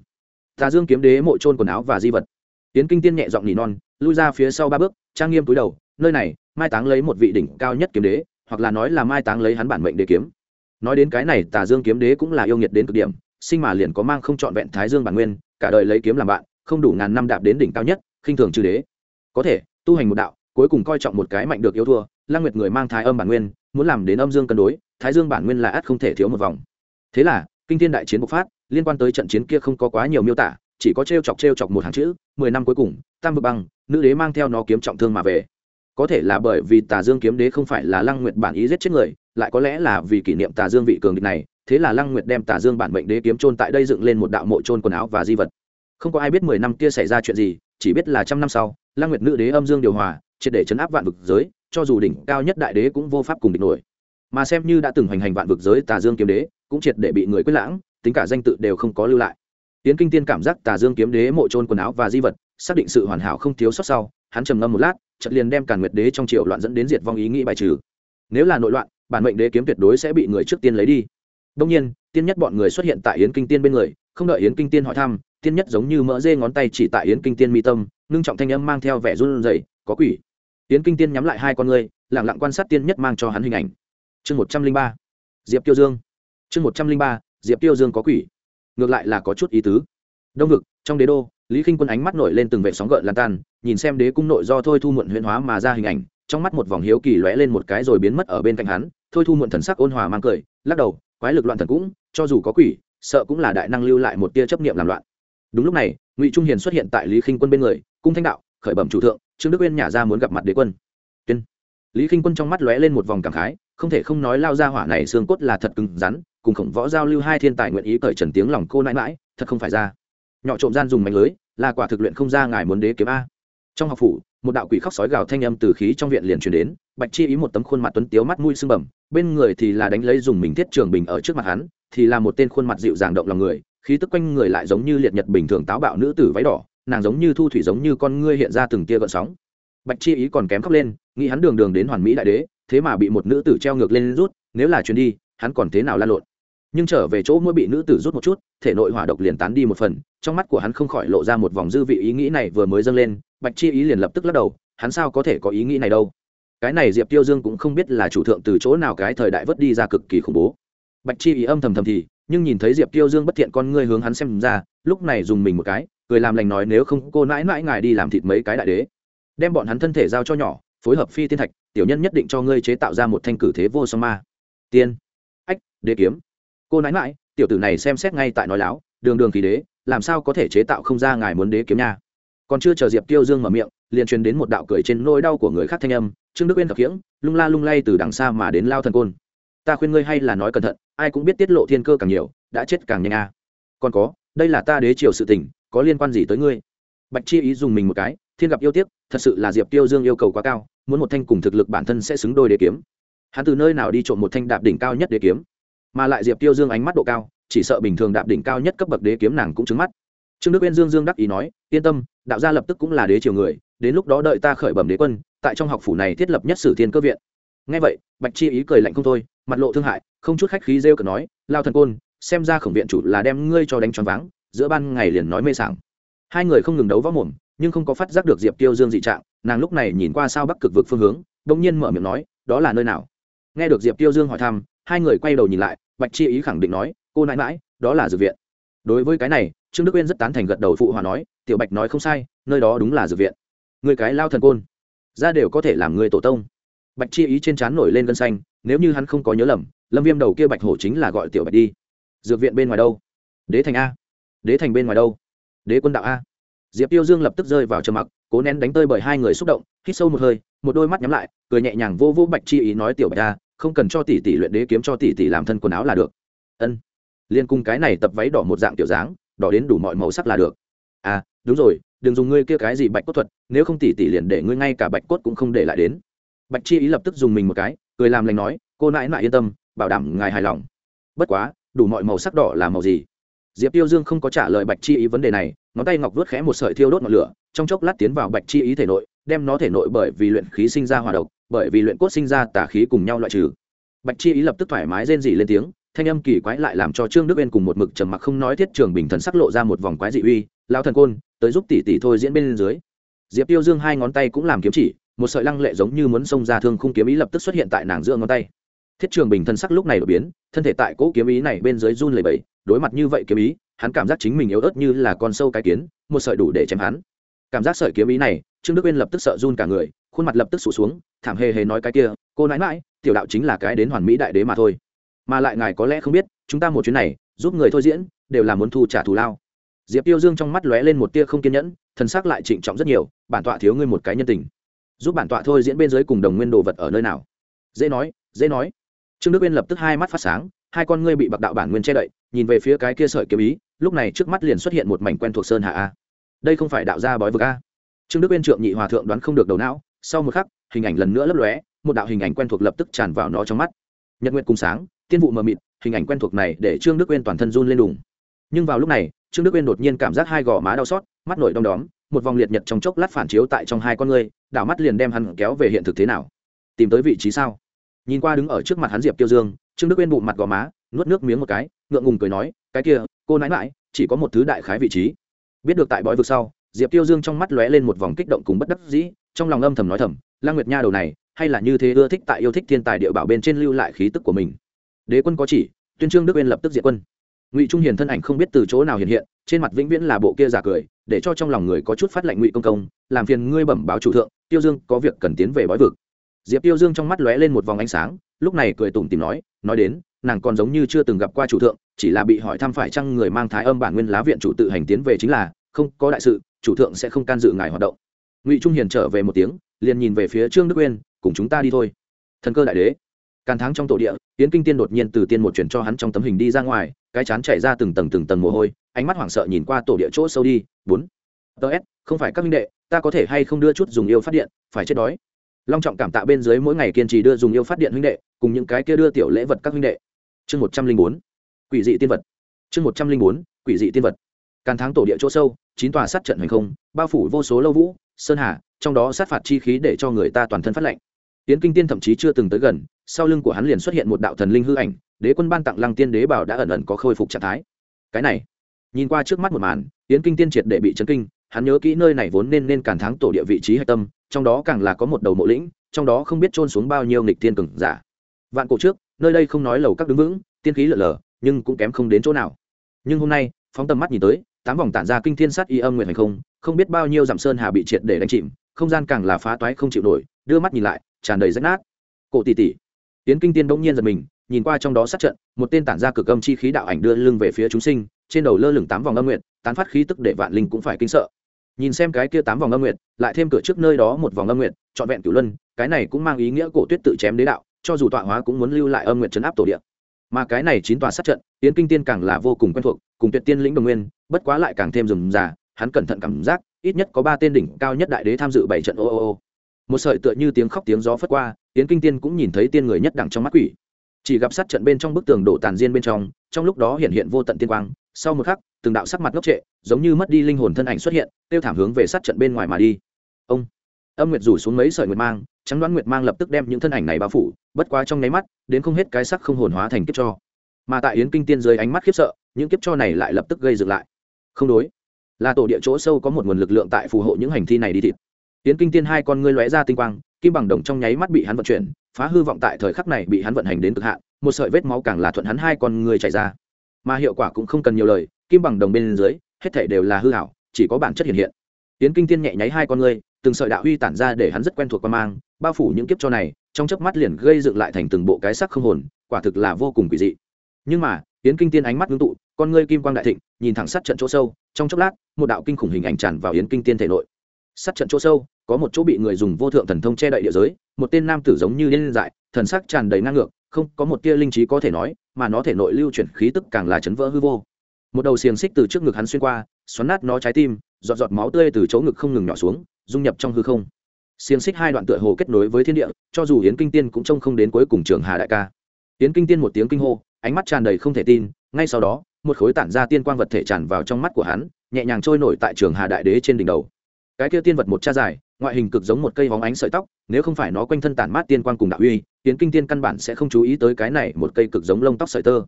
Tà dương kiếm đế mộ trôn quần áo và di vật. Tiến kinh tiên nhẹ giọng nỉ non, lui ra phía sau ba bước trang nghiêm túi đầu, nơi này, mai táng lấy một vị đỉnh cao nhất kiếm đế, hoặc là nói là mai táng lấy hắn bản mệnh đế kiếm. Nói đến cái này, tà dương kiếm đế cũng là yêu nghiệt đến cực điểm, sinh mà liền có mang không trọn vẹn thái dương bản nguyên, cả đời lấy kiếm làm bạn, không đủ ngàn năm đạp đến đỉnh cao nhất, khinh thường chư đế. Có thể, tu hành một đạo, cuối cùng coi trọng một cái mạnh được yêu thua lang nguyệt người mang thái âm bản nguyên, muốn làm đến âm dương cân đối, thái dương bản nguyên là ắt không thể thiếu một vòng. Thế là, kinh thiên đại chiến bộc phát, liên quan tới trận chiến kia không có quá nhiều miêu tả, chỉ có t chọc t chọc một hàng chữ, mười năm cuối cùng, tam vực băng nữ đế mang theo nó kiếm trọng thương mà về. Có thể là bởi vì tà dương kiếm đế không phải là lăng nguyệt bản ý giết chết người, lại có lẽ là vì kỷ niệm tà dương vị cường địch này, thế là lăng nguyệt đem tà dương bản mệnh đế kiếm trôn tại đây dựng lên một đạo mộ trôn quần áo và di vật. Không có ai biết mười năm kia xảy ra chuyện gì, chỉ biết là trăm năm sau, lăng nguyệt nữ đế âm dương điều hòa, triệt để chấn áp vạn vực giới, cho dù đỉnh cao nhất đại đế cũng vô pháp cùng địch nổi. Mà xem như đã từng hoành hành vạn vực giới tà dương kiếm đế, cũng triệt để bị người quyết lãng, tính cả danh tự đều không có lưu lại. Tiến kinh tiên cảm giác tà dương kiếm đế mộ trôn quần áo và di vật xác định sự hoàn hảo không thiếu sót sau hắn trầm ngâm một lát chợt liền đem càn nguyệt đế trong triệu loạn dẫn đến diệt vong ý nghĩ bài trừ. Nếu là nội loạn bản mệnh đế kiếm tuyệt đối sẽ bị người trước tiên lấy đi. Đông nhiên tiên nhất bọn người xuất hiện tại yến kinh tiên bên người không đợi yến kinh tiên hỏi thăm tiên nhất giống như mỡ dê ngón tay chỉ tại yến kinh tiên mi tâm ngưng trọng thanh âm mang theo vẻ run rẩy có quỷ. Yến kinh tiên nhắm lại hai con người, lẳng lặng quan sát tiên nhất mang cho hắn hình ảnh. Chương một trăm linh ba diệp tiêu dương. Chương một trăm linh ba diệp tiêu dương có quỷ. Ngược lại là có chút ý tứ. Đông vực trong đế đô lý k i n h quân ánh mắt nổi lên từng vệ sóng gợn lan tan, nhìn xem đế cung nội do thôi thu muộn huyễn hóa mà ra hình ảnh, trong mắt một vòng hiếu kỳ lóe lên một cái rồi biến mất ở bên cạnh hắn. Thôi thu muộn thần sắc ôn hòa mang cười, lắc đầu, quái lực loạn thần cũng, cho dù có quỷ, sợ cũng là đại năng lưu lại một tia chấp niệm làm loạn. Đúng lúc này, ngụy trung hiền xuất hiện tại lý khinh quân bên người, cung thanh đạo, khởi bẩm chủ thượng, trương đức uyên nhả ra muốn gặp mặt đế quân. Tuyên. Lý h quân trong mắt lóe lên một vòng cảm khái, không thể không nói lao ra hỏa này xương cốt là thật cứng rắn, cùng khổng võ giao lưu hai thiên tài nguyện ý cởi trần tiếng lòng cô nãi mãi, thật không phải ra nhỏ trộm gian dùng mạnh lưới, là quả thực luyện không ra ngài muốn đế kiếm a. Trong học phủ, một đạo quỷ khóc sói gào thanh âm từ khí trong viện liền truyền đến, bạch chi ý một tấm khuôn mặt tuấn tiếu mắt mũi sưng bẩm bên người thì là đánh lấy dùng mình thiết trường bình ở trước mặt hắn, thì là một tên khuôn mặt dịu dàng động lòng người, khí tức quanh người lại giống như liệt nhật bình thường táo bạo nữ tử váy đỏ, nàng giống như thu thủy giống như con ngươi hiện ra từng tia gợn sóng. Bạch chi ý còn kém khóc lên, nghĩ hắn đường đường đến hoàn mỹ đại đế, thế mà bị một nữ tử treo ngược lên rút, nếu là chuyến đi, hắn còn thế nào lan lộn nhưng trở về chỗ mỗi bị nữ tử rút một chút, thể nội hỏa độc liền tán đi một phần, trong mắt của hắn không khỏi lộ ra một vòng dư vị ý nghĩ này vừa mới dâng lên, bạch chi ý liền lập tức lắc đầu, hắn sao có thể có ý nghĩ này đâu? Cái này diệp tiêu dương cũng không biết là chủ thượng từ chỗ nào cái thời đại vớt đi ra cực kỳ khủng bố. Bạch chi ý âm thầm thầm thì, nhưng nhìn thấy diệp tiêu dương bất thiện con ngươi hướng hắn xem ra, lúc này dùng mình một cái, cười làm lành nói nếu không cô mãi mãi ngài đi làm thịt mấy cái đại đế. Đem bọn hắn thân thể giao cho nhỏ, phối hợp phi tiên thạch, tiểu nhân nhất định cho ngươi chế tạo ra một thanh cử thế vô song ma. Tiên. Ách, đế kiếm cô nãi mãi tiểu tử này xem xét ngay tại nói láo, đường đường kỳ đế, làm sao có thể chế tạo không ra ngài muốn đế kiếm nha? Còn chưa chờ diệp tiêu dương mở miệng, liền truyền đến một đạo cười trên nỗi đau của người khác thanh âm, trương đức uyên thập khiễng, lung la lung lay từ đằng xa mà đến lao thần côn. Ta khuyên ngươi hay là nói cẩn thận, ai cũng biết tiết lộ thiên cơ càng nhiều, đã chết càng nhanh a. Còn có, đây là ta đế triều sự tình, có liên quan gì tới ngươi? Bạch chi ý dùng mình một cái, thiên gặp yêu tiếc, thật sự là diệp tiêu dương yêu cầu quá cao, muốn một thanh cùng thực lực bản thân sẽ xứng đôi đế kiếm. Hắn từ nơi nào đi trộm một thanh đạp đỉnh cao nhất đế kiếm? Mà lại diệp tiêu dương ánh mắt độ cao, chỉ sợ bình thường đạp đỉnh cao nhất cấp bậc đế kiếm nàng cũng trứng mắt. Trương đức uyên dương dương đắc ý nói, yên tâm, đạo gia lập tức cũng là đế triều người, đến lúc đó đợi ta khởi bẩm đế quân, tại trong học phủ này thiết lập nhất sử thiên cơ viện. Ngay vậy, bạch chi ý cười lạnh không thôi, mặt lộ thương hại, không chút khách khí rêu cờ nói, lao thần côn, xem ra khổng viện chủ là đem ngươi cho đánh choáng váng, giữa ban ngày liền nói mê sảng. Hai người không ngừng đấu võ mồm, nhưng không có phát giác được diệp tiêu dương dị trạng, nàng lúc này nhìn qua sao bắc cực vực phương hướng, bỗng nhiên mở miệng nói, đó là nơi nào? Nghe được diệp tiêu dương hỏi thăm hai người quay đầu nhìn lại, bạch chi ý khẳng định nói, cô nãi mãi đó là dược viện. Đối với cái này, trương đức uyên rất tán thành gật đầu phụ hòa nói, tiểu bạch nói không sai, nơi đó đúng là dược viện. Người cái lao thần côn, ra đều có thể làm người tổ tông. Bạch chi ý trên trán nổi lên gân xanh, nếu như hắn không có nhớ lầm, lâm viêm đầu kia bạch hổ chính là gọi tiểu bạch đi. Dược viện bên ngoài đâu? Đế thành a. Đế thành bên ngoài đâu? Đế quân đạo a. Diệp tiêu dương lập tức rơi vào trầm mặc, cố nén đánh tơi bởi hai người xúc động, hít sâu một hơi, một đôi mắt nhắm lại, cười nhẹ nhàng vô vô bạch chi ý nói, tiểu bạch a không cần cho tỷ tỷ luyện đế kiếm cho tỷ tỷ làm thân quần áo là được. Ân. Liên cung cái này tập váy đỏ một dạng tiểu dáng, đỏ đến đủ mọi màu sắc là được. À đúng rồi, đừng dùng ngươi kia cái gì bạch cốt thuật, nếu không tỷ tỷ liền để ngươi ngay cả bạch cốt cũng không để lại đến. Bạch chi ý lập tức dùng mình một cái, cười làm lành nói, cô nãi nãi yên tâm, bảo đảm ngài hài lòng. Bất quá, đủ mọi màu sắc đỏ là màu gì? Diệp tiêu dương không có trả lời bạch chi ý vấn đề này, ngón tay ngọc vớt khẽ một sợi thiêu đốt ngọn lửa, trong chốc lát tiến vào bạch chi ý thể nội, đem nó thể nội bởi vì luyện khí sinh ra hòa độc bởi vì luyện cốt sinh ra tà khí cùng nhau loại trừ. Bạch chi ý lập tức thoải mái rên rỉ lên tiếng, thanh âm kỳ quái lại làm cho trương đức bên cùng một mực trầm mặc không nói thiết trường bình thần sắc lộ ra một vòng quái dị uy lao thần côn, tới giúp tỷ tỷ thôi diễn bên dưới. Diệp tiêu dương hai ngón tay cũng làm kiếm chỉ, một sợi lăng lệ giống như muốn xông ra thương khung kiếm ý lập tức xuất hiện tại nàng giữa ngón tay. Thiết trường bình thần sắc lúc này đột biến, thân thể tại cỗ kiếm ý này bên dưới run lẩy bẩy, đối mặt như vậy kiếm ý, hắn cảm giác chính mình yếu ớt như là con sâu cái kiến, một sợi đủ để chém hắn. Cảm giác sợi kiếm ý này, trương đức uyên lập tức sợ run cả người khuôn mặt lập tức sụt xuống, thảm hề hề nói cái kia, cô nãi mãi, tiểu đạo chính là cái đến hoàn mỹ đại đế mà thôi. Mà lại ngài có lẽ không biết, chúng ta một chuyến này, giúp người thôi diễn, đều là muốn thu trả thù lao. Diệp tiêu dương trong mắt lóe lên một tia không kiên nhẫn, thần sắc lại trịnh trọng rất nhiều, bản tọa thiếu ngươi một cái nhân tình. Giúp bản tọa thôi diễn bên dưới cùng đồng nguyên đồ vật ở nơi nào? Dễ nói dễ nói. Trương đức uyên lập tức hai mắt phát sáng, hai con ngươi bị bạc đạo bản nguyên che đậy, nhìn về phía cái kia sợi kiếm ý, lúc này trước mắt liền xuất hiện một mảnh quen thuộc sơn hạ a. Đây không phải đạo gia bói vực a. Trương đức uyên trượng nhị hòa thượng đoán không được đầu não sau một khắc, hình ảnh lần nữa lấp lóe, một đạo hình ảnh quen thuộc lập tức tràn vào nó trong mắt. Nhật nguyện cùng sáng, tiên vụ mờ mịt, hình ảnh quen thuộc này để trương đức uyên toàn thân run lên đùng. Nhưng vào lúc này, trương đức uyên đột nhiên cảm giác hai gò má đau xót, mắt nổi đom đóm, một vòng liệt nhật trong chốc lát phản chiếu tại trong hai con ngươi, đảo mắt liền đem hắn kéo về hiện thực thế nào. Tìm tới vị trí sao? Nhìn qua đứng ở trước mặt hắn diệp tiêu dương, trương đức uyên bụng mặt gò má, nuốt nước miếng một cái, ngượng ngùng cười nói, cái kia, cô nãi mãi chỉ có một thứ đại khái vị trí. Biết được tại bói vực sau, diệp tiêu dương trong mắt lóe lên một vòng kích động cùng bất đắc dĩ trong lòng âm thầm nói thầm lang nguyệt nha đầu này, hay là như thế ưa thích tại yêu thích thiên tài địa bảo bên trên lưu lại khí tức của mình. Đế quân có chỉ, tuyên trương đức uyên lập tức diệt quân. Ngụy trung hiền thân ảnh không biết từ chỗ nào hiện hiện, trên mặt vĩnh viễn là bộ kia giả cười, để cho trong lòng người có chút phát lệnh ngụy công công, làm phiền ngươi bẩm báo chủ thượng, tiêu dương có việc cần tiến về bói vực. Diệp tiêu dương trong mắt lóe lên một vòng ánh sáng, lúc này cười tủm tìm nói nói đến, nàng còn giống như chưa từng gặp qua chủ thượng, chỉ là bị hỏi thăm phải chăng người mang thái âm bản nguyên lá viện chủ tự hành tiến về chính là, không có đại sự, chủ thượng sẽ không can dự ngài hoạt động ngụy trung hiền trở về một tiếng, liền nhìn về phía trương đức uyên, cùng chúng ta đi thôi. Thần cơ đại đế. Càn tháng trong tổ địa tiến kinh tiên đột nhiên từ tiên một chuyển cho hắn trong tấm hình đi ra ngoài, cái chán chảy ra từng tầng từng tầng mồ hôi, ánh mắt hoảng sợ nhìn qua tổ địa chỗ sâu đi, bốn. Ts không phải các minh đệ, ta có thể hay không đưa chút dùng yêu phát điện, phải chết đói. Long trọng cảm tạ bên dưới mỗi ngày kiên trì đưa dùng yêu phát điện huynh đệ, cùng những cái kia đưa tiểu lễ vật các huynh đệ. Chương một trăm linh bốn, quỷ dị tiên vật. Chương một trăm linh bốn, quỷ dị tiên vật. Càn tháng tổ địa chỗ sâu, chín tòa sát trận hành không, bao phủ vô số lâu vũ sơn hà, trong đó sát phạt chi khí để cho người ta toàn thân phát lệnh tiến kinh tiên thậm chí chưa từng tới gần, sau lưng của hắn liền xuất hiện một đạo thần linh hư ảnh, đế quân ban tặng lăng tiên đế bảo đã ẩn ẩn có khôi phục trạng thái. Cái này, nhìn qua trước mắt một màn, tiến kinh tiên triệt để bị chấn kinh, hắn nhớ kỹ nơi này vốn nên nên càn thắng tổ địa vị trí hạch tâm, trong đó càng là có một đầu mộ lĩnh, trong đó không biết trôn xuống bao nhiêu nghịch tiên cường giả. Vạn cổ trước, nơi đây không nói lầu các đứng vững, tiên khí lở lở nhưng cũng kém không đến chỗ nào. Nhưng hôm nay, phóng tầm mắt nhìn tới tám vòng tản ra kinh thiên sát y âm nguyện hành không không biết bao nhiêu dặm sơn hà bị triệt để đánh chìm, không gian càng là phá toái không chịu nổi, đưa mắt nhìn lại, tràn đầy rách nát. Cổ tỷ tỷ tiến kinh tiên bỗng nhiên giật mình, nhìn qua trong đó sát trận, một tên tản ra cực âm chi khí đạo ảnh đưa lưng về phía chúng sinh, trên đầu lơ lửng tám vòng âm nguyện, tán phát khí tức để vạn linh cũng phải kinh sợ. Nhìn xem cái kia tám vòng âm nguyện, lại thêm cửa trước nơi đó một vòng âm nguyện, trọn vẹn cửu luân, cái này cũng mang ý nghĩa cổ tuyết tự chém đế đạo, cho dù tọa hóa cũng muốn lưu lại âm nguyện chấn áp tổ địa. Mà cái này chín tòa sát trận tiến kinh tiên càng là vô cùng quen thuộc, cùng tuyệt tiên lĩnh đồng nguyên bất quá lại càng thêm rườm rà, hắn cẩn thận cảm giác, ít nhất có ba tên đỉnh cao nhất đại đế tham dự bảy trận ô ô ô. Một sợi tựa như tiếng khóc tiếng gió phất qua tiến kinh tiên cũng nhìn thấy tiên người nhất đẳng trong mắt quỷ. Chỉ gặp sát trận bên trong bức tường đổ tàn diên bên trong trong lúc đó hiện hiện vô tận tiên quang, sau một khắc, từng đạo sắc mặt ngốc trệ, giống như mất đi linh hồn thân ảnh xuất hiện, tiêu thảm hướng về sát trận bên ngoài mà đi. Ông, âm nguyệt rủ xuống mấy sợi nguyệt mang, trắng đoán nguyệt mang lập tức đem những thân ảnh này bao phủ, bất quá trong nháy mắt, đến không hết cái sắc không hồn hóa thành kiếp cho. Mà tại yến kinh tiên dưới ánh mắt khiếp sợ, những kiếp cho này lại lập tức gây dựng lại không đối. Là tổ địa chỗ sâu có một nguồn lực lượng tại phù hộ những hành thi này đi thịt. Tiến kinh tiên hai con ngươi lóe ra tinh quang, kim bằng đồng trong nháy mắt bị hắn vận chuyển, phá hư vọng tại thời khắc này bị hắn vận hành đến cực hạn, một sợi vết máu càng là thuận hắn hai con ngươi chảy ra. Mà hiệu quả cũng không cần nhiều lời, kim bằng đồng bên dưới, hết thể đều là hư hảo, chỉ có bản chất hiện hiện. Tiến kinh tiên nhẹ nháy hai con ngươi, từng sợi đạo huy tản ra để hắn rất quen thuộc qua mang, bao phủ những kiếp cho này, trong chớp mắt liền gây dựng lại thành từng bộ cái sắc không hồn, quả thực là vô cùng quỷ dị. Nhưng mà, tiến kinh tiên ánh mắt ngưng tụ con ngươi kim quang đại thịnh, nhìn thẳng sát trận chỗ sâu, trong chốc lát, một đạo kinh khủng hình ảnh tràn vào yến kinh tiên thể nội. Sát trận chỗ sâu, có một chỗ bị người dùng vô thượng thần thông che đậy địa giới, một tên nam tử giống như liên dại, thần sắc tràn đầy ngang ngược, không có một tia linh trí có thể nói, mà nó thể nội lưu chuyển khí tức càng là chấn vỡ hư vô. Một đầu xiềng xích từ trước ngực hắn xuyên qua, xoắn nát nó trái tim, giọt giọt máu tươi từ chỗ ngực không ngừng nhỏ xuống, dung nhập trong hư không. Xiềng xích hai đoạn tựa hồ kết nối với thiên địa, cho dù yến kinh tiên cũng trông không đến cuối cùng trường hà đại ca. Yến kinh tiên một tiếng kinh hô, ánh mắt tràn đầy không thể tin, ngay sau đó một khối tản ra tiên quang vật thể tràn vào trong mắt của hắn, nhẹ nhàng trôi nổi tại trường hà đại đế trên đỉnh đầu. Cái kia tiên vật một cha dài, ngoại hình cực giống một cây vóng ánh sợi tóc, nếu không phải nó quanh thân tản mát tiên quang cùng đạo uy, yến kinh tiên căn bản sẽ không chú ý tới cái này một cây cực giống lông tóc sợi tơ.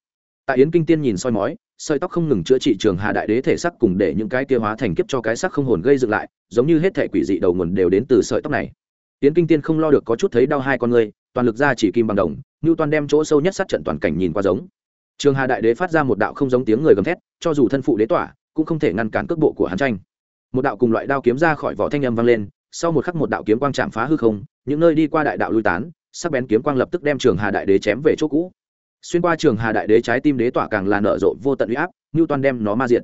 Tại yến kinh tiên nhìn soi mói, sợi tóc không ngừng chữa trị trường hà đại đế thể sắc cùng để những cái kia hóa thành kiếp cho cái sắc không hồn gây dựng lại, giống như hết thể quỷ dị đầu nguồn đều đến từ sợi tóc này. Yến kinh tiên không lo được có chút thấy đau hai con người, toàn lực ra chỉ kim bằng đồng như toàn đem chỗ sâu nhất sát trận toàn cảnh nhìn qua giống trường hà đại đế phát ra một đạo không giống tiếng người gầm thét, cho dù thân phụ đế tỏa, cũng không thể ngăn cản cước bộ của hắn tranh. Một đạo cùng loại đao kiếm ra khỏi vỏ thanh âm vang lên, sau một khắc một đạo kiếm quang chạm phá hư không, những nơi đi qua đại đạo lui tán, sắc bén kiếm quang lập tức đem trường hà đại đế chém về chỗ cũ. Xuyên qua trường hà đại đế trái tim đế tỏa càng là nở rộ vô tận uy áp như toàn đem nó ma diệt.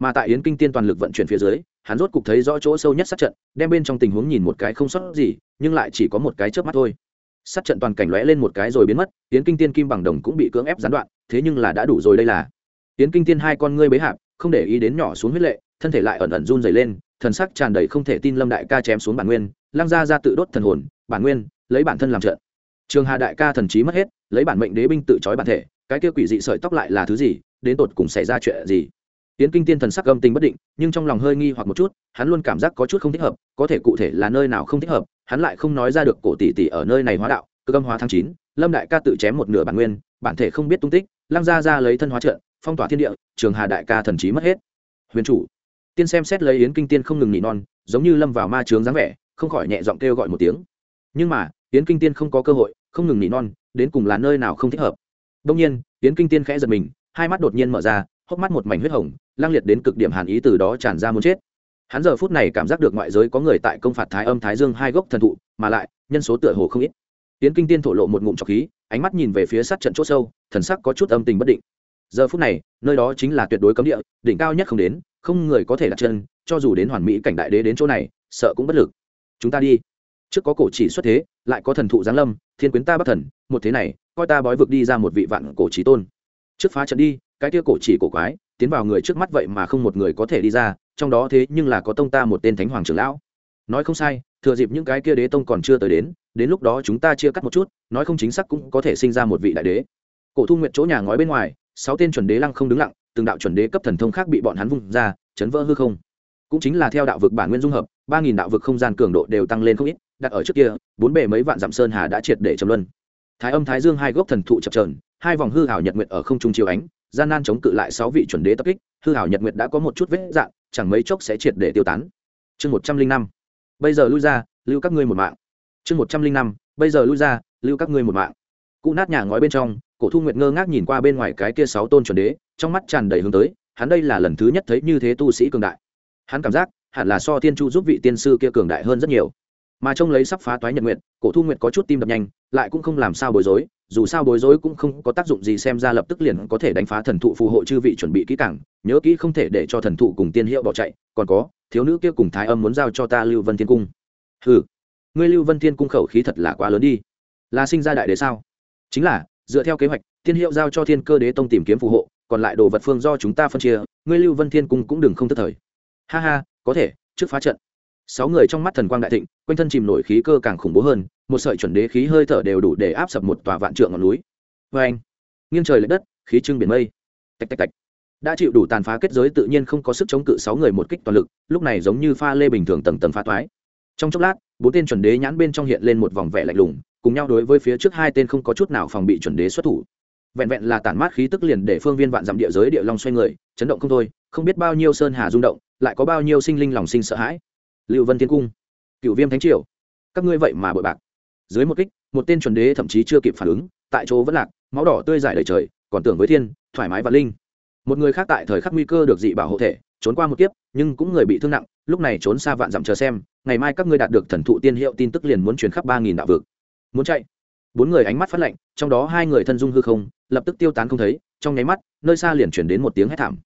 Mà tại yến kinh tiên toàn lực vận chuyển phía dưới, hắn rốt cục thấy rõ chỗ sâu nhất sát trận, đem bên trong tình huống nhìn một cái không sót gì, nhưng lại chỉ có một cái chớp mắt thôi. Sát trận toàn cảnh lóe lên một cái rồi biến mất, yến kinh tiên kim bằng đồng cũng bị cưỡng ép gián đoạn thế nhưng là đã đủ rồi đây là. Tiến kinh tiên hai con ngươi bế hạp, không để ý đến nhỏ xuống huyết lệ, thân thể lại ẩn ẩn run dày lên, thần sắc tràn đầy không thể tin lâm đại ca chém xuống bản nguyên, lăng ra ra tự đốt thần hồn, bản nguyên, lấy bản thân làm trận. Trường hà đại ca thần trí mất hết, lấy bản mệnh đế binh tự trói bản thể, cái kia quỷ dị sợi tóc lại là thứ gì, đến tột cùng xảy ra chuyện gì? Tiến kinh tiên thần sắc âm tình bất định, nhưng trong lòng hơi nghi hoặc một chút, hắn luôn cảm giác có chút không thích hợp, có thể cụ thể là nơi nào không thích hợp, hắn lại không nói ra được cổ tỷ tỷ ở nơi này hóa đạo, cơ âm hóa tháng chín, lâm đại ca tự chém một nửa bản nguyên, bản thể không biết tung tích lăng ra ra lấy thân hóa trận, phong tỏa thiên địa, trường hà đại ca thần trí mất hết. Huyền chủ, tiên xem xét lấy yến kinh tiên không ngừng nỉ non, giống như lâm vào ma trướng dáng vẻ, không khỏi nhẹ giọng kêu gọi một tiếng. Nhưng mà, yến kinh tiên không có cơ hội, không ngừng nỉ non, đến cùng là nơi nào không thích hợp. Đông nhiên, yến kinh tiên khẽ giật mình, hai mắt đột nhiên mở ra, hốc mắt một mảnh huyết hồng, lang liệt đến cực điểm hàn ý từ đó tràn ra muốn chết. Hắn giờ phút này cảm giác được ngoại giới có người tại công phạt thái âm thái dương hai gốc thần thụ, mà lại, nhân số tựa hồ không ít tiến kinh tiên thổ lộ một ngụm trọc khí, ánh mắt nhìn về phía sát trận c h ỗ sâu, thần sắc có chút âm tình bất định. Giờ phút này, nơi đó chính là tuyệt đối cấm địa, đỉnh cao nhất không đến, không người có thể đặt chân, cho dù đến hoàn mỹ cảnh đại đế đến chỗ này, sợ cũng bất lực. Chúng ta đi. Trước có cổ chỉ xuất thế, lại có thần thụ giáng lâm, thiên quyến ta bất thần, một thế này, coi ta bói vực đi ra một vị vạn cổ trí tôn. Trước phá trận đi, cái kia cổ chỉ cổ quái, tiến vào người trước mắt vậy mà không một người có thể đi ra, trong đó thế nhưng là có tông ta một tên thánh hoàng trưởng lão. Nói không sai, thừa dịp những cái kia đế tông còn chưa tới đến đến lúc đó chúng ta chia cắt một chút, nói không chính xác cũng có thể sinh ra một vị đại đế. Cổ thu nguyện chỗ nhà ngói bên ngoài, sáu tên chuẩn đế lăng không đứng lặng, từng đạo chuẩn đế cấp thần thông khác bị bọn hắn vung ra, chấn vỡ hư không. Cũng chính là theo đạo vực bản nguyên dung hợp, ba nghìn đạo vực không gian cường độ đều tăng lên không ít, đặt ở trước kia, bốn bề mấy vạn dặm sơn hà đã triệt để trầm luân. Thái âm thái dương hai gốc thần thụ chập trờn hai vòng hư hảo nhật nguyệt ở không trung chiếu ánh, gian nan chống cự lại sáu vị chuẩn đế tập kích, hư hảo nhật nguyệt đã có một chút vết dạng, chẳng mấy chốc sẽ triệt để tiêu tán. Chương một trăm linh năm. Bây giờ lui ra, lưu các ngươi một mạng chương một trăm linh năm, bây giờ lui ra, lưu các ngươi một mạng. Cụ nát nhà ngói bên trong, cổ thu nguyệt ngơ ngác nhìn qua bên ngoài cái kia sáu tôn chuẩn đế, trong mắt tràn đầy hướng tới, hắn đây là lần thứ nhất thấy như thế tu sĩ cường đại. Hắn cảm giác, hẳn là so Thiên chu giúp vị tiên sư kia cường đại hơn rất nhiều. Mà trông lấy sắp phá toái nhật nguyện cổ thu Nguyệt có chút tim đập nhanh, lại cũng không làm sao bối rối, dù sao bối rối cũng không có tác dụng gì xem ra lập tức liền có thể đánh phá thần thụ phù hộ chư vị chuẩn bị kỹ càng, nhớ kỹ không thể để cho thần thụ cùng tiên hiệu bỏ chạy, còn có, thiếu nữ kia cùng thái âm muốn giao cho ta lưu vân thiên cung. Ừ ngươi lưu vân thiên cung khẩu khí thật là quá lớn đi. Là sinh ra đại đế sao? Chính là, dựa theo kế hoạch, Thiên hiệu giao cho thiên cơ đế tông tìm kiếm phù hộ, còn lại đồ vật phương do chúng ta phân chia, ngươi lưu vân thiên cung cũng đừng không thất thời. Ha ha, có thể, trước phá trận. Sáu người trong mắt thần quang đại thịnh, quanh thân chìm nổi khí cơ càng khủng bố hơn, một sợi chuẩn đế khí hơi thở đều đủ để áp sập một tòa vạn trượng ngọn núi. Vê anh, nghiêng trời l ệ đất, khí trưng biển mây. Tạch tạch tạch. Đã chịu đủ tàn phá kết giới tự nhiên không có sức chống cự sáu người một kích toàn lực, lúc này giống như pha lê bình thường tầng tầng phá toái trong chốc lát bốn tên chuẩn đế nhãn bên trong hiện lên một vòng vẻ lạnh lùng, cùng nhau đối với phía trước hai tên không có chút nào phòng bị chuẩn đế xuất thủ. Vẹn vẹn là tản mát khí tức liền để phương viên vạn dặm địa giới địa long xoay người, chấn động không thôi, không biết bao nhiêu sơn hà rung động, lại có bao nhiêu sinh linh lòng sinh sợ hãi. Lưu vân thiên cung cựu viêm thánh triều, các ngươi vậy mà bội bạc. Dưới một kích, một tên chuẩn đế thậm chí chưa kịp phản ứng, tại chỗ vẫn lạc, máu đỏ tươi dài đầy trời, còn tưởng với thiên, thoải mái và linh. Một người khác tại thời khắc nguy cơ được dị bảo hộ thể trốn qua một kiếp, nhưng cũng người bị thương nặng, lúc này trốn xa vạn dặm chờ xem, ngày mai các ngươi đạt được thần thụ tiên hiệu tin tức liền muốn chuyển khắp ba nghìn đạo vực. Muốn chạy. Bốn người ánh mắt phát lạnh, trong đó hai người thân dung hư không, lập tức tiêu tán không thấy, trong nháy mắt, nơi xa liền chuyển đến một tiếng hét thảm.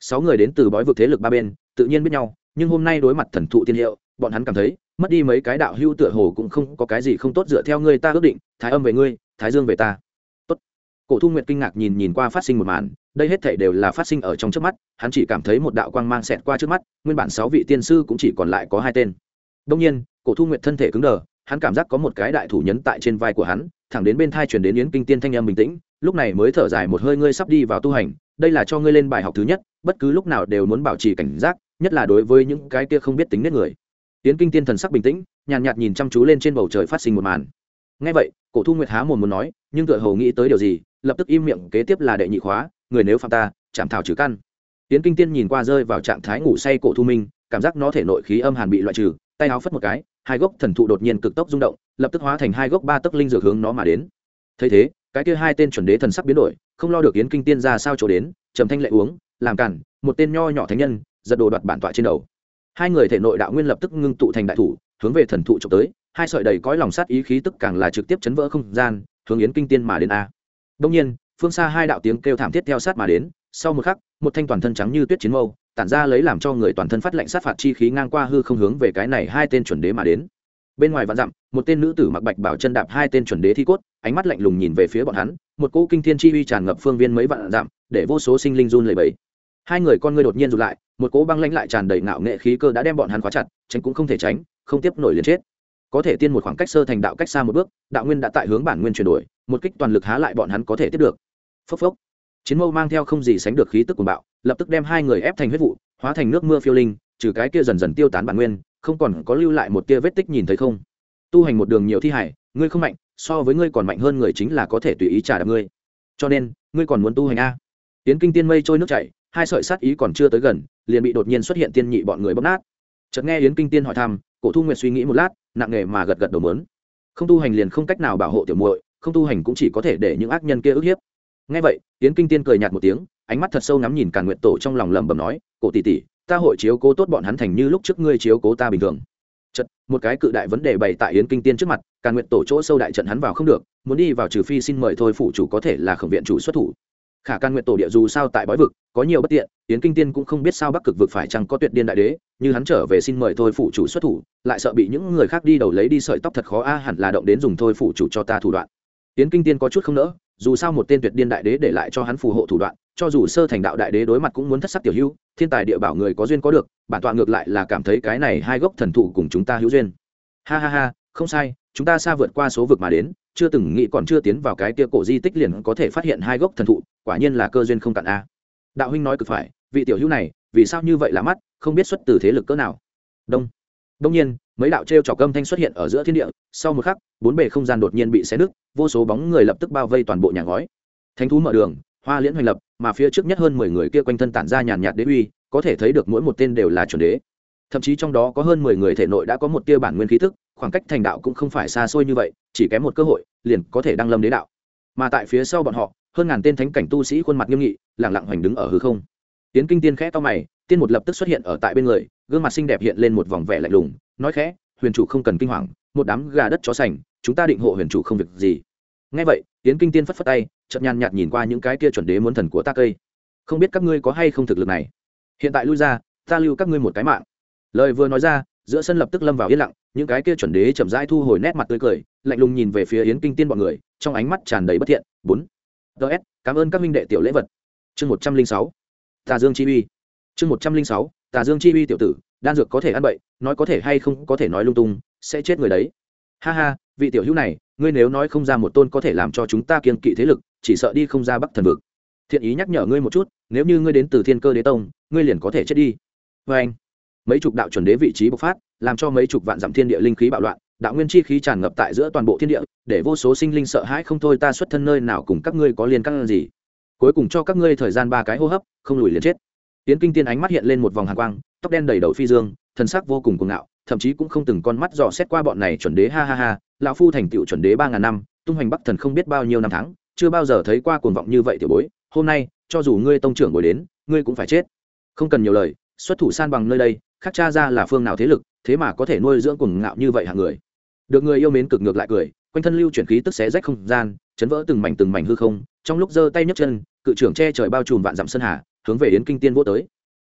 Sáu người đến từ bói vực thế lực ba bên, tự nhiên biết nhau, nhưng hôm nay đối mặt thần thụ tiên hiệu, bọn hắn cảm thấy, mất đi mấy cái đạo hưu tựa hồ cũng không có cái gì không tốt dựa theo ngươi ta ước định, thái âm về ngươi, thái dương về ta cổ thu nguyệt kinh ngạc nhìn nhìn qua phát sinh một màn đây hết thể đều là phát sinh ở trong trước mắt hắn chỉ cảm thấy một đạo quang mang xẹt qua trước mắt nguyên bản sáu vị tiên sư cũng chỉ còn lại có hai tên. Đông nhiên cổ thu nguyệt thân thể cứng đờ hắn cảm giác có một cái đại thủ nhấn tại trên vai của hắn thẳng đến bên thai chuyển đến yến kinh tiên thanh âm bình tĩnh lúc này mới thở dài một hơi ngươi sắp đi vào tu hành đây là cho ngươi lên bài học thứ nhất bất cứ lúc nào đều muốn bảo trì cảnh giác nhất là đối với những cái kia không biết tính nết người. Yến kinh tiên thần sắc bình tĩnh nhàn nhạt, nhìn chăm chú lên trên bầu trời phát sinh một màn. Ngay vậy cổ thu nguyệt há mồm muốn nói nhưng tựa hồ nghĩ tới điều gì lập tức im miệng kế tiếp là đệ nhị khóa, người nếu phạm ta, chạm thảo trừ căn. Yến kinh tiên nhìn qua rơi vào trạng thái ngủ say cổ thu minh, cảm giác nó thể nội khí âm hàn bị loại trừ, tay áo phất một cái, hai gốc thần thụ đột nhiên cực tốc rung động, lập tức hóa thành hai gốc ba tấc linh dược hướng nó mà đến. Thấy thế, cái kia hai tên chuẩn đế thần sắc biến đổi, không lo được yến kinh tiên ra sao chỗ đến, trầm thanh lệ uống, làm cản, một tên nho nhỏ thánh nhân, giật đồ đoạt bản tọa trên đầu. Hai người thể nội đạo nguyên lập tức ngưng tụ thành đại thủ, hướng về thần thụ trộm tới, hai sợi đầy cõi lòng sát ý khí tức càng là trực tiếp chấn vỡ không gian, hướng yến kinh tiên mà đến a đông nhiên, phương xa hai đạo tiếng kêu thảm thiết theo sát mà đến, sau một khắc, một thanh toàn thân trắng như tuyết chiến mâu, tản ra lấy làm cho người toàn thân phát lạnh sát phạt chi khí ngang qua hư không hướng về cái này hai tên chuẩn đế mà đến. Bên ngoài vạn dặm, một tên nữ tử mặc bạch bảo chân đạp hai tên chuẩn đế thi cốt, ánh mắt lạnh lùng nhìn về phía bọn hắn, một cỗ kinh thiên chi uy tràn ngập phương viên mấy vạn dặm, để vô số sinh linh run lẩy bẩy. Hai người con ngươi đột nhiên rụt lại, một cỗ băng lãnh lại tràn đầy ngạo nghệ khí cơ đã đem bọn hắn khóa chặt, tránh cũng không thể tránh, không tiếp nổi liền chết. Có thể tiên một khoảng cách sơ thành đạo cách xa một bước, đạo nguyên đã tại hướng bản nguyên chuyển đổi một kích toàn lực há lại bọn hắn có thể tiếp được. Phốc phốc. Chiến mâu mang theo không gì sánh được khí tức của bạo, lập tức đem hai người ép thành huyết vụ, hóa thành nước mưa phiêu linh, trừ cái kia dần dần tiêu tán bản nguyên, không còn có lưu lại một tia vết tích nhìn thấy không. Tu hành một đường nhiều thi hải, ngươi không mạnh, so với ngươi còn mạnh hơn người chính là có thể tùy ý trả đạp ngươi. Cho nên, ngươi còn muốn tu hành a? Tiến kinh tiên mây trôi nước chảy, hai sợi sát ý còn chưa tới gần, liền bị đột nhiên xuất hiện tiên nhị bọn người bóp nát. Chợt nghe yến kinh tiên hỏi thăm, cổ thu nguyệt suy nghĩ một lát, nặng nề mà gật gật đầu mớn không tu hành liền không cách nào bảo hộ tiểu muội không tu hành cũng chỉ có thể để những ác nhân kia ức hiếp. Nghe vậy, yến kinh tiên cười nhạt một tiếng, ánh mắt thật sâu ngắm nhìn càn nguyện tổ trong lòng lẩm bẩm nói, cổ tỷ tỷ, ta hội chiếu cố tốt bọn hắn thành như lúc trước ngươi chiếu cố ta bình thường. Chật một cái cự đại vấn đề bày tại yến kinh tiên trước mặt, càn nguyện tổ chỗ sâu đại trận hắn vào không được, muốn đi vào trừ phi xin mời thôi phụ chủ có thể là khổng viện chủ xuất thủ. Khả can nguyện tổ địa dù sao tại bói vực, có nhiều bất tiện, yến kinh tiên cũng không biết sao bắc cực vực phải chăng có tuyệt điên đại đế, như hắn trở về xin mời thôi phụ chủ xuất thủ, lại sợ bị những người khác đi đầu lấy đi sợi tóc thật khó, a, hẳn là động đến dùng thôi phụ chủ cho ta thủ đoạn yến kinh tiên có chút không nỡ, dù sao một tên tuyệt điên đại đế để lại cho hắn phù hộ thủ đoạn, cho dù sơ thành đạo đại đế đối mặt cũng muốn thất sắc tiểu hữu, thiên tài địa bảo người có duyên có được, bản tọa ngược lại là cảm thấy cái này hai gốc thần thụ cùng chúng ta hữu duyên. Ha ha ha, không sai, chúng ta xa vượt qua số vực mà đến, chưa từng nghĩ còn chưa tiến vào cái kia cổ di tích liền có thể phát hiện hai gốc thần thụ, quả nhiên là cơ duyên không cạn a. Đạo huynh nói cực phải, vị tiểu hữu này, vì sao như vậy là mắt, không biết xuất từ thế lực cỡ nào. Đông. Đông nhiên mấy đạo trêu trọc âm thanh xuất hiện ở giữa thiên địa, sau một khắc, bốn bề không gian đột nhiên bị xé nứt, vô số bóng người lập tức bao vây toàn bộ nhà ngói. Thánh thú mở đường, hoa liễn hoành lập, mà phía trước nhất hơn mười người kia quanh thân tản ra nhàn nhạt đế uy, có thể thấy được mỗi một tên đều là chuẩn đế. Thậm chí trong đó có hơn mười người thể nội đã có một tia bản nguyên khí thức khoảng cách thành đạo cũng không phải xa xôi như vậy, chỉ kém một cơ hội, liền có thể đăng lâm đế đạo. Mà tại phía sau bọn họ, hơn ngàn tên thánh cảnh tu sĩ khuôn mặt nghiêm nghị lẳng lặng hoành đứng ở hư không. Tiến kinh tiên khẽ to mày, tiên một lập tức xuất hiện ở tại bên người, gương mặt xinh đẹp hiện lên một vòng vẻ lạnh lùng nói khẽ, huyền chủ không cần kinh hoàng, một đám gà đất chó sành, chúng ta định hộ huyền chủ không việc gì. Ngay vậy tiến kinh tiên phất phất tay chậm nhàn nhạt nhìn qua những cái kia chuẩn đế muốn thần của ta cây. Không biết các ngươi có hay không thực lực này? Hiện tại lui ra, ta lưu các ngươi một cái mạng. Lời vừa nói ra, giữa sân lập tức lâm vào yên lặng, những cái kia chuẩn đế chậm rãi thu hồi nét mặt tươi cười, lạnh lùng nhìn về phía yến kinh tiên bọn người, trong ánh mắt tràn đầy bất thiện. Bốn. Ts cảm ơn các minh đệ tiểu lễ vật. Chương một trăm linh sáu. Tà dương chi uy. Chương một trăm linh sáu. Tà dương chi uy tiểu tử đan dược có thể ăn bậy, nói có thể hay không có thể nói lung tung, sẽ chết người đấy. Ha ha, vị tiểu hữu này, ngươi nếu nói không ra một tôn có thể làm cho chúng ta kiên kỵ thế lực, chỉ sợ đi không ra bắc thần vực. Thiện ý nhắc nhở ngươi một chút, nếu như ngươi đến từ thiên cơ đế tông, ngươi liền có thể chết đi. Vê anh, mấy chục đạo chuẩn đế vị trí bộc phát, làm cho mấy chục vạn dặm thiên địa linh khí bạo loạn, đạo nguyên chi khí tràn ngập tại giữa toàn bộ thiên địa, để vô số sinh linh sợ hãi không thôi ta xuất thân nơi nào cùng các ngươi có liên căn gì. Cuối cùng cho các ngươi thời gian ba cái hô hấp, không lùi liền chết. Tiến kinh tiên ánh mắt hiện lên một vòng hàng quang tóc đen đầy đầu phi dương thần sắc vô cùng cuồng ngạo, thậm chí cũng không từng con mắt dò xét qua bọn này chuẩn đế ha ha ha, lão phu thành tựu chuẩn đế ba ngàn năm, tung hoành bắc thần không biết bao nhiêu năm tháng, chưa bao giờ thấy qua cuồng vọng như vậy tiểu bối, hôm nay, cho dù ngươi tông trưởng ngồi đến, ngươi cũng phải chết. Không cần nhiều lời, xuất thủ san bằng nơi đây, khắc cha ra là phương nào thế lực, thế mà có thể nuôi dưỡng cuồng ngạo như vậy hạng người? Được người yêu mến cực ngược lại cười, quanh thân lưu chuyển khí tức xé rách không gian, chấn vỡ từng mảnh từng mảnh hư không, trong lúc giơ tay nhấc chân, cự trưởng che trời bao trùm vạn dặm sơn hà, hướng về yến kinh tiên vô tới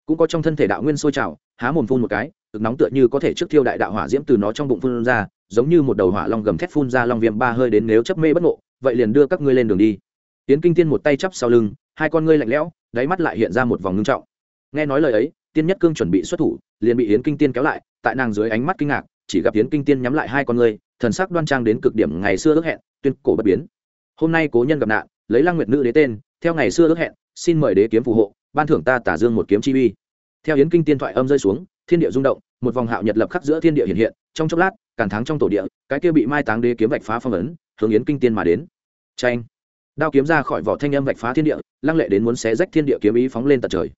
cũng có trong thân thể đạo nguyên sôi trào, há mồm phun một cái, cực nóng tựa như có thể trước thiêu đại đạo hỏa diễm từ nó trong bụng phun ra, giống như một đầu hỏa long gầm thét phun ra long viêm ba hơi đến nếu chấp mê bất ngộ, vậy liền đưa các ngươi lên đường đi. Tiến kinh tiên một tay chắp sau lưng, hai con ngươi lạnh lẽo, đáy mắt lại hiện ra một vòng ngưng trọng. Nghe nói lời ấy, tiên nhất cương chuẩn bị xuất thủ, liền bị yến kinh tiên kéo lại, tại nàng dưới ánh mắt kinh ngạc, chỉ gặp yến kinh tiên nhắm lại hai con ngươi, thần sắc đoan trang đến cực điểm ngày xưa ước hẹn, tuyên cổ bất biến. Hôm nay cố nhân gặp nạn, lấy lăng nguyệt nữ đế tên, theo ngày xưa ước hẹn, xin mời đế kiếm phù hộ ban thưởng ta tả dương một kiếm chi uy. Theo yến kinh tiên thoại âm rơi xuống, thiên địa rung động, một vòng hạo nhật lập khắc giữa thiên địa hiện hiện, trong chốc lát, càn thắng trong tổ địa, cái kia bị mai táng đế kiếm vạch phá phong ấn, hướng yến kinh tiên mà đến. Tranh đao kiếm ra khỏi vỏ thanh âm vạch phá thiên địa, lăng lệ đến muốn xé rách thiên địa kiếm ý phóng lên tận trời.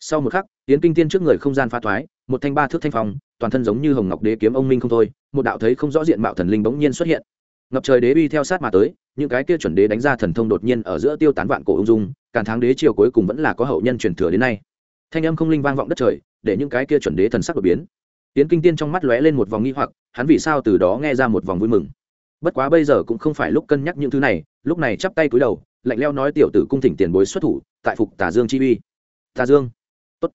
Sau một khắc, yến kinh tiên trước người không gian pha thoái, một thanh ba thước thanh phong, toàn thân giống như hồng ngọc đế kiếm ông minh không thôi, một đạo thấy không rõ diện mạo thần linh bỗng nhiên xuất hiện. Ngập trời đế uy theo sát mà tới những cái kia chuẩn đế đánh ra thần thông đột nhiên ở giữa tiêu tán vạn cổ ung dung càn tháng đế triều cuối cùng vẫn là có hậu nhân truyền thừa đến nay. Thanh âm không linh vang vọng đất trời, để những cái kia chuẩn đế thần sắc đột biến. Tiến kinh tiên trong mắt lóe lên một vòng nghi hoặc, hắn vì sao từ đó nghe ra một vòng vui mừng? Bất quá bây giờ cũng không phải lúc cân nhắc những thứ này, lúc này chắp tay cúi đầu, lạnh leo nói tiểu tử cung thỉnh tiền bối xuất thủ, tại phục tà dương chi uy. Tà dương. Tốt.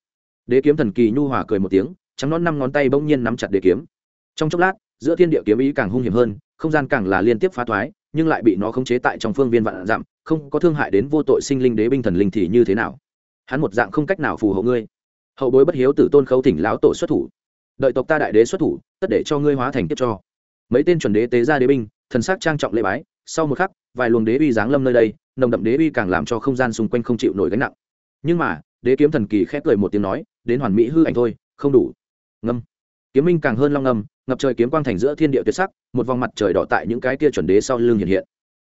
Đế kiếm thần kỳ nhu hòa cười một tiếng, trắng non năm ngón tay bỗng nhiên nắm chặt đế kiếm. Trong chốc lát, giữa thiên địa kiếm ý càng hung hiểm hơn, không gian càng là liên tiếp phá thoái nhưng lại bị nó khống chế tại trong phương viên vạn dặm, không có thương hại đến vô tội sinh linh đế binh thần linh thì như thế nào? Hắn một dạng không cách nào phù hộ ngươi. Hậu bối bất hiếu tử tôn khấu thỉnh lão tổ xuất thủ. Đợi tộc ta đại đế xuất thủ, tất để cho ngươi hóa thành tiếp cho. Mấy tên chuẩn đế tế ra đế binh, thần sắc trang trọng lễ bái, sau một khắc, vài luồng đế uy giáng lâm nơi đây, nồng đậm đế uy càng làm cho không gian xung quanh không chịu nổi gánh nặng. Nhưng mà, đế kiếm thần kỳ khép cười một tiếng nói, đến hoàn mỹ hư ảnh thôi, không đủ. Ngâm. Kiếm minh càng hơn long ngâm ngập trời kiếm quang thành giữa thiên địa tuyệt sắc, một vòng mặt trời đỏ tại những cái kia chuẩn đế sau lưng hiện hiện.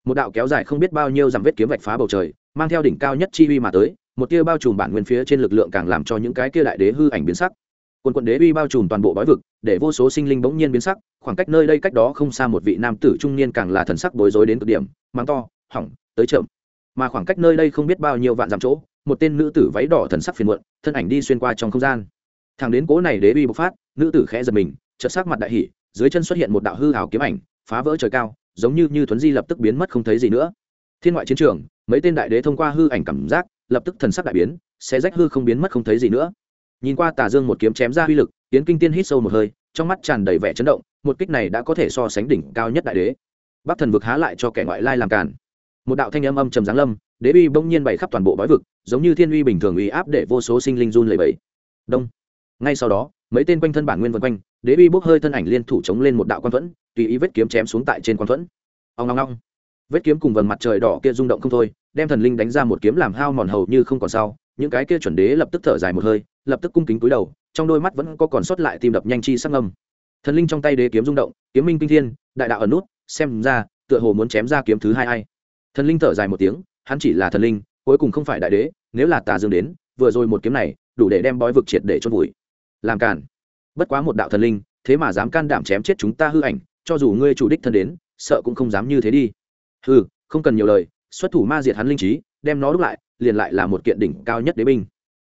Một đạo kéo dài không biết bao nhiêu dặm vết kiếm vạch phá bầu trời, mang theo đỉnh cao nhất chi uy mà tới, một tia bao trùm bản nguyên phía trên lực lượng càng làm cho những cái kia đại đế hư ảnh biến sắc. Quần quận đế uy bao trùm toàn bộ bói vực, để vô số sinh linh bỗng nhiên biến sắc, khoảng cách nơi đây cách đó không xa một vị nam tử trung niên càng là thần sắc bối rối đến cực điểm mang to, hỏng, tới chậm. Mà khoảng cách nơi đây không biết bao nhiêu vạn dặm chỗ, một tên nữ tử váy đỏ thần sắc phiền muộn, thân ảnh đi xuyên qua trong không gian. Thằng đến cố này đế uy bộc phát, nữ tử khẽ giật mình chợt sắc mặt đại hỉ, dưới chân xuất hiện một đạo hư hào kiếm ảnh, phá vỡ trời cao, giống như như thuấn di lập tức biến mất không thấy gì nữa. Thiên ngoại chiến trường, mấy tên đại đế thông qua hư ảnh cảm giác, lập tức thần sắc đại biến sẽ rách hư không biến mất không thấy gì nữa. Nhìn qua tà dương một kiếm chém ra uy lực Tiễn kinh tiên hít sâu một hơi, trong mắt tràn đầy vẻ chấn động, một kích này đã có thể so sánh đỉnh cao nhất đại đế. Bắc thần vực há lại cho kẻ ngoại lai làm cản một đạo thanh âm âm trầm giáng lâm, đế uy bỗng nhiên bày khắp toàn bộ bối vực, giống như thiên uy bình thường uy áp để vô số sinh linh run lẩy bẩy. Đông. Ngay sau đó, mấy tên quanh thân bản nguyên vân quanh đế uy bốc hơi thân ảnh liên thủ chống lên một đạo quan thuẫn, tùy ý vết kiếm chém xuống tại trên quan thuẫn. Ông ngong ngong vết kiếm cùng vầng mặt trời đỏ kia rung động không thôi, đem thần linh đánh ra một kiếm làm hao mòn hầu như không còn sau, những cái kia chuẩn đế lập tức thở dài một hơi, lập tức cung kính cúi đầu, trong đôi mắt vẫn có còn sót lại tim đập nhanh chi sắc ngâm. Thần linh trong tay đế kiếm rung động, kiếm minh kinh thiên, đại đạo ẩn nút, xem ra, tựa hồ muốn chém ra kiếm thứ hai ai. Thần linh thở dài một tiếng, hắn chỉ là thần linh, cuối cùng không phải đại đế, nếu là tà dương đến, vừa rồi một kiếm này, đủ để đem bói vực triệt để chôn vùi. Làm cản bất quá một đạo thần linh, thế mà dám can đảm chém chết chúng ta hư ảnh, cho dù ngươi chủ đích thân đến, sợ cũng không dám như thế đi. Hư không cần nhiều lời, xuất thủ ma diệt hắn linh trí, đem nó đúc lại, liền lại là một kiện đỉnh cao nhất đế binh.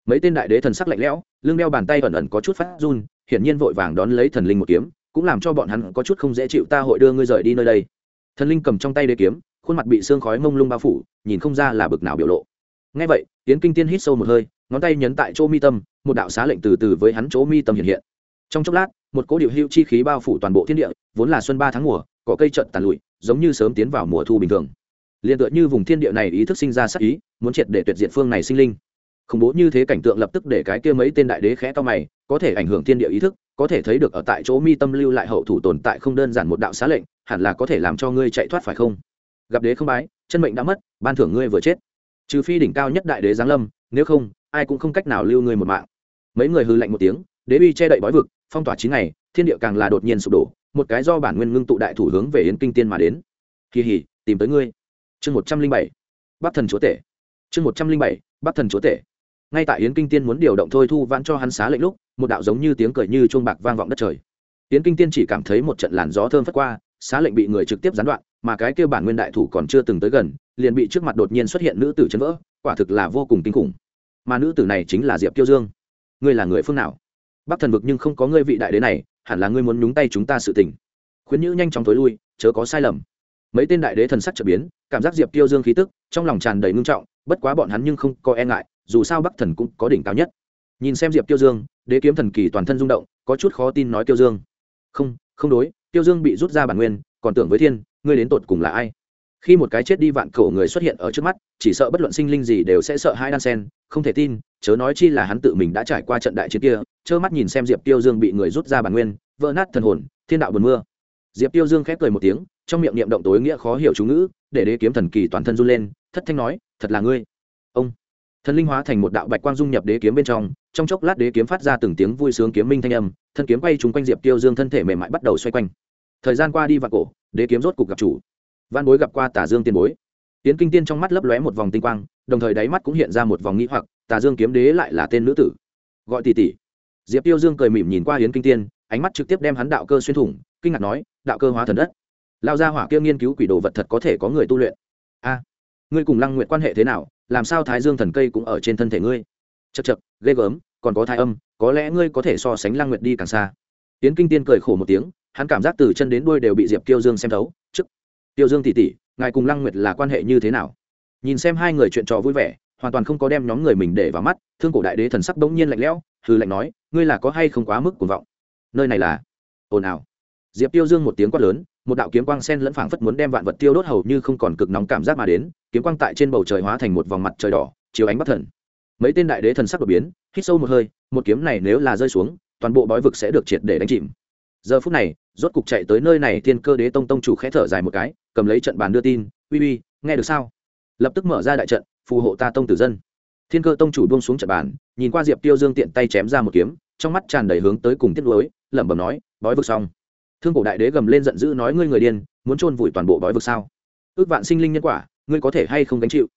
Mấy tên đại đế thần sắc lạnh lẽo, lưng đeo bàn tay ẩn ẩn có chút phát run, hiển nhiên vội vàng đón lấy thần linh một kiếm, cũng làm cho bọn hắn có chút không dễ chịu, ta hội đưa ngươi rời đi nơi đây. Thần linh cầm trong tay đế kiếm, khuôn mặt bị xương khói mông lung bao phủ, nhìn không ra là bực nào biểu lộ. Ngay vậy tiến kinh tiên hít sâu một hơi, ngón tay nhấn tại chỗ mi tâm, một đạo xá lệnh từ từ với hắn chỗ mi tâm hiện hiện trong chốc lát, một cỗ điệu hữu chi khí bao phủ toàn bộ thiên địa, vốn là xuân ba tháng mùa, có cây trận tàn lụi, giống như sớm tiến vào mùa thu bình thường. Liền tựa như vùng thiên địa này ý thức sinh ra sắc ý, muốn triệt để tuyệt diện phương này sinh linh. Khủng bố như thế cảnh tượng lập tức để cái kia mấy tên đại đế khẽ to mày, có thể ảnh hưởng thiên địa ý thức, có thể thấy được ở tại chỗ mi tâm lưu lại hậu thủ tồn tại không đơn giản một đạo xá lệnh, hẳn là có thể làm cho ngươi chạy thoát phải không? Gặp đế không bái, chân mệnh đã mất, ban thưởng ngươi vừa chết. Trừ phi đỉnh cao nhất đại đế giáng lâm, nếu không, ai cũng không cách nào lưu ngươi một mạng. Mấy người hư lạnh một tiếng, đế uy che đậy bói vực phong tỏa chín ngày, thiên địa càng là đột nhiên sụp đổ, một cái do bản nguyên ngưng tụ đại thủ hướng về yến kinh tiên mà đến. Kỳ hỉ, tìm tới ngươi. Chương một trăm linh bảy, bắc thần chúa tể. Chương một trăm linh bảy, bắc thần chúa tể. Ngay tại yến kinh tiên muốn điều động thôi thu vãn cho hắn xá lệnh lúc, một đạo giống như tiếng cười như chuông bạc vang vọng đất trời. Yến kinh tiên chỉ cảm thấy một trận làn gió thơm phất qua, xá lệnh bị người trực tiếp gián đoạn, mà cái kêu bản nguyên đại thủ còn chưa từng tới gần, liền bị trước mặt đột nhiên xuất hiện nữ tử chấn vỡ, quả thực là vô cùng kinh khủng. Mà nữ tử này chính là diệp kiêu dương. Ngươi là người phương nào? Bắc thần vực nhưng không có ngươi vị đại đế này, hẳn là ngươi muốn nhúng tay chúng ta sự tình. Khuyến nhữ nhanh chóng tối lui, chớ có sai lầm. Mấy tên đại đế thần sắc trở biến, cảm giác diệp Tiêu dương khí tức, trong lòng tràn đầy ngưng trọng, bất quá bọn hắn nhưng không có e ngại, dù sao bắc thần cũng có đỉnh cao nhất. Nhìn xem diệp Tiêu dương, đế kiếm thần kỳ toàn thân rung động, có chút khó tin nói Tiêu dương. Không không đối Tiêu dương bị rút ra bản nguyên, còn tưởng với thiên, ngươi đến tột cùng là ai? Khi một cái chết đi vạn cổ người xuất hiện ở trước mắt, chỉ sợ bất luận sinh linh gì đều sẽ sợ hai đan sen, không thể tin chớ nói chi là hắn tự mình đã trải qua trận đại chiến kia, trơ mắt nhìn xem diệp tiêu dương bị người rút ra bản nguyên, vỡ nát thần hồn, thiên đạo buồn mưa. Diệp tiêu dương khép cười một tiếng, trong miệng niệm động tối nghĩa khó hiểu chú ngữ, để đế kiếm thần kỳ toàn thân run lên, thất thanh nói, thật là ngươi. Ông. Thần linh hóa thành một đạo bạch quang dung nhập đế kiếm bên trong trong chốc lát đế kiếm phát ra từng tiếng vui sướng kiếm minh thanh âm, thân kiếm quay trúng quanh diệp tiêu dương thân thể mềm mại bắt đầu xoay quanh. Thời gian qua đi và cổ, đế kiếm rốt cục gặp chủ. Văn bối gặp qua tả dương tiên bối. Tiến kinh tiên trong mắt lấp lóe một vòng tinh quang, đồng thời đáy mắt cũng hiện ra một vòng nghĩ hoặc tà dương kiếm đế lại là tên nữ tử. Gọi tỷ tỷ. Diệp tiêu dương cười mỉm nhìn qua hiến kinh tiên, ánh mắt trực tiếp đem hắn đạo cơ xuyên thủng, kinh ngạc nói, đạo cơ hóa thần đất. Lao ra hỏa kia nghiên cứu quỷ đồ vật thật có thể có người tu luyện. A, ngươi cùng lăng nguyện quan hệ thế nào, làm sao thái dương thần cây cũng ở trên thân thể ngươi? Chật chật ghê gớm, còn có thai âm, có lẽ ngươi có thể so sánh lăng nguyện đi càng xa. Hiến kinh tiên cười khổ một tiếng, hắn cảm giác từ chân đến đuôi đều bị diệp tiêu dương xem thấu. Chức tiêu dương tỷ tỷ, ngài cùng lăng nguyệt là quan hệ như thế nào? Nhìn xem hai người chuyện trò vui vẻ hoàn toàn không có đem nhóm người mình để vào mắt, thương cổ đại đế thần sắc bỗng nhiên lạnh lẽo hư lạnh nói, ngươi là có hay không quá mức cuồng vọng? Nơi này là? Ồn ào. Diệp tiêu dương một tiếng quát lớn, một đạo kiếm quang sen lẫn phảng phất muốn đem vạn vật tiêu đốt hầu như không còn cực nóng cảm giác mà đến, kiếm quang tại trên bầu trời hóa thành một vòng mặt trời đỏ, chiếu ánh bất thần. Mấy tên đại đế thần sắc đột biến, hít sâu một hơi, một kiếm này nếu là rơi xuống, toàn bộ bói vực sẽ được triệt để đánh chìm. Giờ phút này, rốt cục chạy tới nơi này, thiên cơ đế tông tông chủ khẽ thở dài một cái, cầm lấy trận bàn đưa tin, uy uy, nghe được sao? Lập tức mở ra đại trận phù hộ ta tông tử dân. Thiên cơ tông chủ buông xuống trận bàn, nhìn qua diệp tiêu dương tiện tay chém ra một kiếm, trong mắt tràn đầy hướng tới cùng tiết lối lẩm bẩm nói, bói vực xong. Thương cổ đại đế gầm lên giận dữ nói, ngươi người điên, muốn chôn vùi toàn bộ bói vực sao? Ước vạn sinh linh nhân quả, ngươi có thể hay không gánh chịu?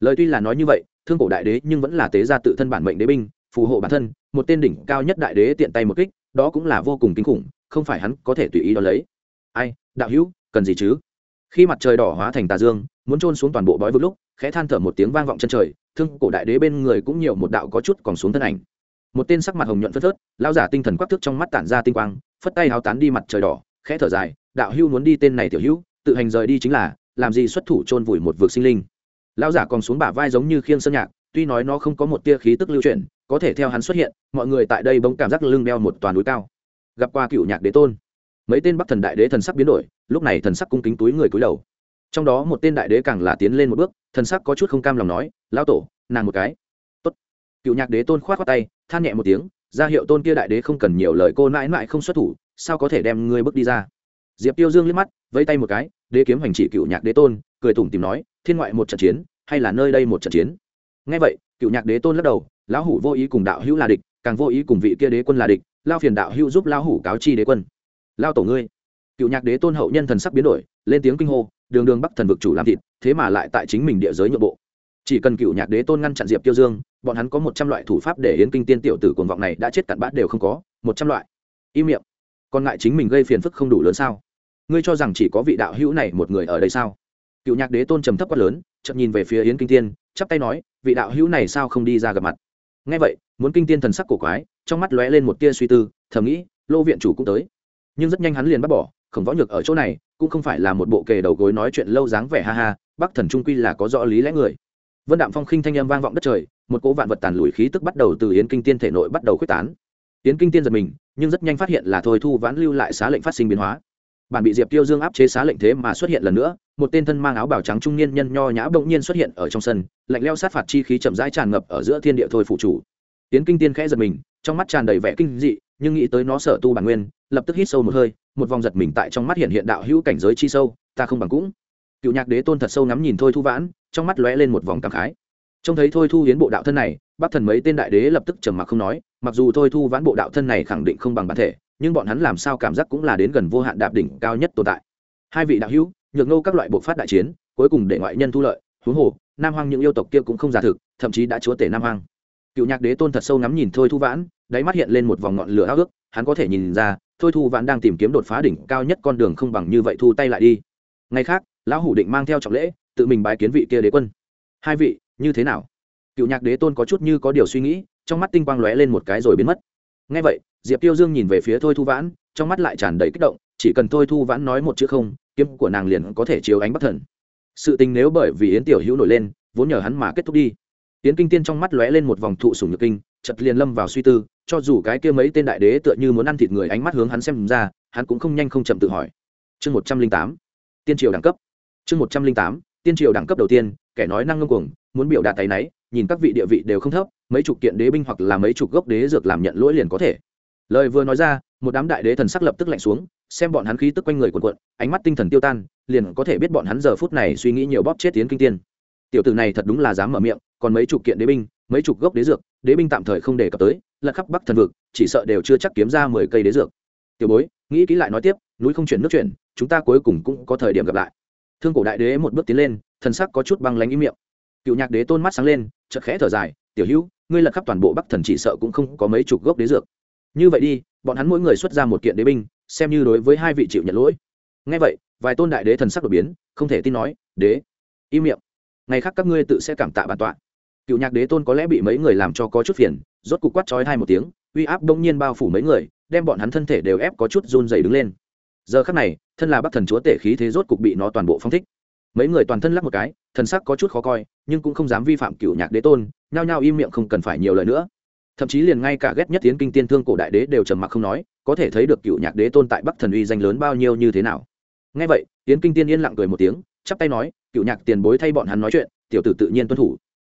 Lời tuy là nói như vậy, thương cổ đại đế nhưng vẫn là tế ra tự thân bản mệnh đế binh, phù hộ bản thân, một tên đỉnh cao nhất đại đế tiện tay một kích, đó cũng là vô cùng kinh khủng, không phải hắn có thể tùy ý đo lấy. Ai, đạo hữu, cần gì chứ? Khi mặt trời đỏ hóa thành tà dương, muốn trôn xuống toàn bộ bói vực lúc, khẽ than thở một tiếng vang vọng chân trời, thương cổ đại đế bên người cũng nhiều một đạo có chút còn xuống thân ảnh. Một tên sắc mặt hồng nhuận phất phớt lao giả tinh thần quắc thức trong mắt tản ra tinh quang, phất tay háo tán đi mặt trời đỏ, khẽ thở dài, đạo hưu muốn đi tên này tiểu hữu, tự hành rời đi chính là, làm gì xuất thủ chôn vùi một vực sinh linh? Lao giả còn xuống bả vai giống như khiêng sơn nhạc, tuy nói nó không có một tia khí tức lưu chuyển, có thể theo hắn xuất hiện, mọi người tại đây bỗng cảm giác lưng đeo một toàn núi cao. Gặp qua cựu nhạc đế tôn, mấy tên bắc thần đại đế thần sắc biến đổi lúc này thần sắc cung kính túi người cúi đầu. Trong đó một tên đại đế càng là tiến lên một bước, thần sắc có chút không cam lòng nói, lão tổ, nàng một cái. Tốt. Cựu nhạc đế tôn khoát khoát tay, than nhẹ một tiếng, ra hiệu tôn kia đại đế không cần nhiều lời, cô mãi mãi không xuất thủ, sao có thể đem ngươi bước đi ra? Diệp tiêu dương liếc mắt, vẫy tay một cái, đế kiếm hành chỉ cựu nhạc đế tôn, cười tủm tìm nói, thiên ngoại một trận chiến, hay là nơi đây một trận chiến? Ngay vậy, cựu nhạc đế tôn lắc đầu, lão hủ vô ý cùng đạo hữu là địch, càng vô ý cùng vị kia đế quân là địch, lao phiền đạo hữu giúp lão hủ cáo chi đế quân. Lao tổ ngươi cựu nhạc đế tôn hậu nhân thần sắc biến đổi, lên tiếng kinh hô, đường đường bắc thần vực chủ làm thịt, thế mà lại tại chính mình địa giới nhượng bộ. Chỉ cần cựu nhạc đế tôn ngăn chặn diệp tiêu dương, bọn hắn có một trăm loại thủ pháp để hiến kinh tiên tiểu tử cuồng vọng này đã chết cặn bát đều không có, một trăm loại. Im miệng. Còn ngại chính mình gây phiền phức không đủ lớn sao? Ngươi cho rằng chỉ có vị đạo hữu này một người ở đây sao? Cựu nhạc đế tôn trầm thấp quát lớn chậm nhìn về phía yến kinh tiên, chắp tay nói, vị đạo hữu này sao không đi ra gặp mặt? Ngay vậy, muốn kinh tiên thần sắc cổ quái, trong mắt lóe lên một tia suy tư, thầm nghĩ, lô viện chủ cũng tới. Nhưng rất nhanh hắn liền bắt bỏ khổng võ nhược ở chỗ này, cũng không phải là một bộ kề đầu gối nói chuyện lâu dáng vẻ ha ha, bắc thần trung quy là có rõ lý lẽ người. Vân đạm phong khinh thanh âm vang vọng đất trời, một cỗ vạn vật tàn lùi khí tức bắt đầu từ yến kinh tiên thể nội bắt đầu quyết tán. Yến kinh tiên giật mình, nhưng rất nhanh phát hiện là thôi thu vãn lưu lại xá lệnh phát sinh biến hóa. Bản bị diệp tiêu dương áp chế xá lệnh thế mà xuất hiện lần nữa, một tên thân mang áo bào trắng trung niên nhân nho nhã bỗng nhiên xuất hiện ở trong sân, lạnh leo sát phạt chi khí chậm rãi tràn ngập ở giữa thiên địa thôi phụ chủ. Tiến kinh tiên khẽ giật mình trong mắt tràn đầy vẻ kinh dị, nhưng nghĩ tới nó sở tu bản nguyên, lập tức hít sâu một hơi, một vòng giật mình tại trong mắt hiện hiện đạo hữu cảnh giới chi sâu, ta không bằng cũng. Cựu nhạc đế tôn thật sâu ngắm nhìn thôi thu vãn, trong mắt lóe lên một vòng cảm khái. Trông thấy thôi thu hiến bộ đạo thân này bác thần mấy tên đại đế lập tức trầm mặc không nói, mặc dù thôi thu vãn bộ đạo thân này khẳng định không bằng bản thể, nhưng bọn hắn làm sao cảm giác cũng là đến gần vô hạn đạp đỉnh cao nhất tồn tại. Hai vị đạo hữu, nhược nô các loại bộ phát đại chiến, cuối cùng để ngoại nhân thu lợi, huống hồ, nam hoang những yêu tộc kia cũng không giả thực, thậm chí đã chúa tể nam hoang. Cựu nhạc đế tôn thật sâu ngắm nhìn thôi thu vãn đáy mắt hiện lên một vòng ngọn lửa háo ước, hắn có thể nhìn ra, thôi thu vãn đang tìm kiếm đột phá đỉnh cao nhất con đường không bằng như vậy thu tay lại đi. Ngày khác, lão hủ định mang theo trọng lễ, tự mình bái kiến vị kia đế quân. Hai vị, như thế nào? Cựu nhạc đế tôn có chút như có điều suy nghĩ, trong mắt tinh quang lóe lên một cái rồi biến mất. Ngay vậy, diệp tiêu dương nhìn về phía thôi thu vãn, trong mắt lại tràn đầy kích động, chỉ cần thôi thu vãn nói một chữ không, kiếm của nàng liền có thể chiếu ánh bất thần. Sự tình nếu bởi vì yến tiểu hữu nổi lên, vốn nhờ hắn mà kết thúc đi. Yến kinh tiên trong mắt lóe lên một vòng thụ sùng nhược kinh chật liền lâm vào suy tư cho dù cái kia mấy tên đại đế tựa như muốn ăn thịt người ánh mắt hướng hắn xem ra, hắn cũng không nhanh không chậm tự hỏi. Chương một trăm linh tám, tiên triều đẳng cấp. Chương một trăm linh tám, tiên triều đẳng cấp đầu tiên, kẻ nói năng ngông cuồng, muốn biểu đạt tay náy, nhìn các vị địa vị đều không thấp, mấy chục kiện đế binh hoặc là mấy chục gốc đế dược làm nhận lỗi liền có thể. Lời vừa nói ra, một đám đại đế thần sắc lập tức lạnh xuống, xem bọn hắn khí tức quanh người quần quận ánh mắt tinh thần tiêu tan, liền có thể biết bọn hắn giờ phút này suy nghĩ nhiều bóp chết tiến kinh tiên. Tiểu tử này thật đúng là dám mở miệng, còn mấy chục kiện đế binh, mấy chục gốc đế dược, đế binh tạm thời không đề cập tới lật khắp bắc thần vực, chỉ sợ đều chưa chắc kiếm ra mười cây đế dược. Tiểu bối, nghĩ kỹ lại nói tiếp, núi không chuyển nước chuyển, chúng ta cuối cùng cũng có thời điểm gặp lại. Thương cổ đại đế một bước tiến lên, thần sắc có chút băng lánh ý miệng. Cựu nhạc đế tôn mắt sáng lên, chợt khẽ thở dài, tiểu hữu, ngươi lật khắp toàn bộ bắc thần chỉ sợ cũng không có mấy chục gốc đế dược. Như vậy đi, bọn hắn mỗi người xuất ra một kiện đế binh, xem như đối với hai vị chịu nhận lỗi. Ngay vậy, vài tôn đại đế thần sắc đột biến, không thể tin nói, đế, im miệng. Ngày khác các ngươi tự sẽ cảm tạ bản tọa. Cựu nhạc đế tôn có lẽ bị mấy người làm cho có chút phiền rốt cục quát chói hai một tiếng, uy áp đông nhiên bao phủ mấy người, đem bọn hắn thân thể đều ép có chút run dày đứng lên. Giờ khắc này, thân là bắc thần chúa tể khí thế rốt cục bị nó toàn bộ phong thích. Mấy người toàn thân lắc một cái, thần sắc có chút khó coi, nhưng cũng không dám vi phạm cựu nhạc đế tôn, nhao nhao im miệng không cần phải nhiều lời nữa. Thậm chí liền ngay cả ghét nhất tiến kinh tiên thương cổ đại đế đều trầm mặc không nói, có thể thấy được cựu nhạc đế tôn tại bắc thần uy danh lớn bao nhiêu như thế nào. Ngay vậy tiến kinh tiên yên lặng cười một tiếng, chắp tay nói cựu nhạc tiền bối thay bọn hắn nói chuyện, tiểu tử tự nhiên tuân thủ.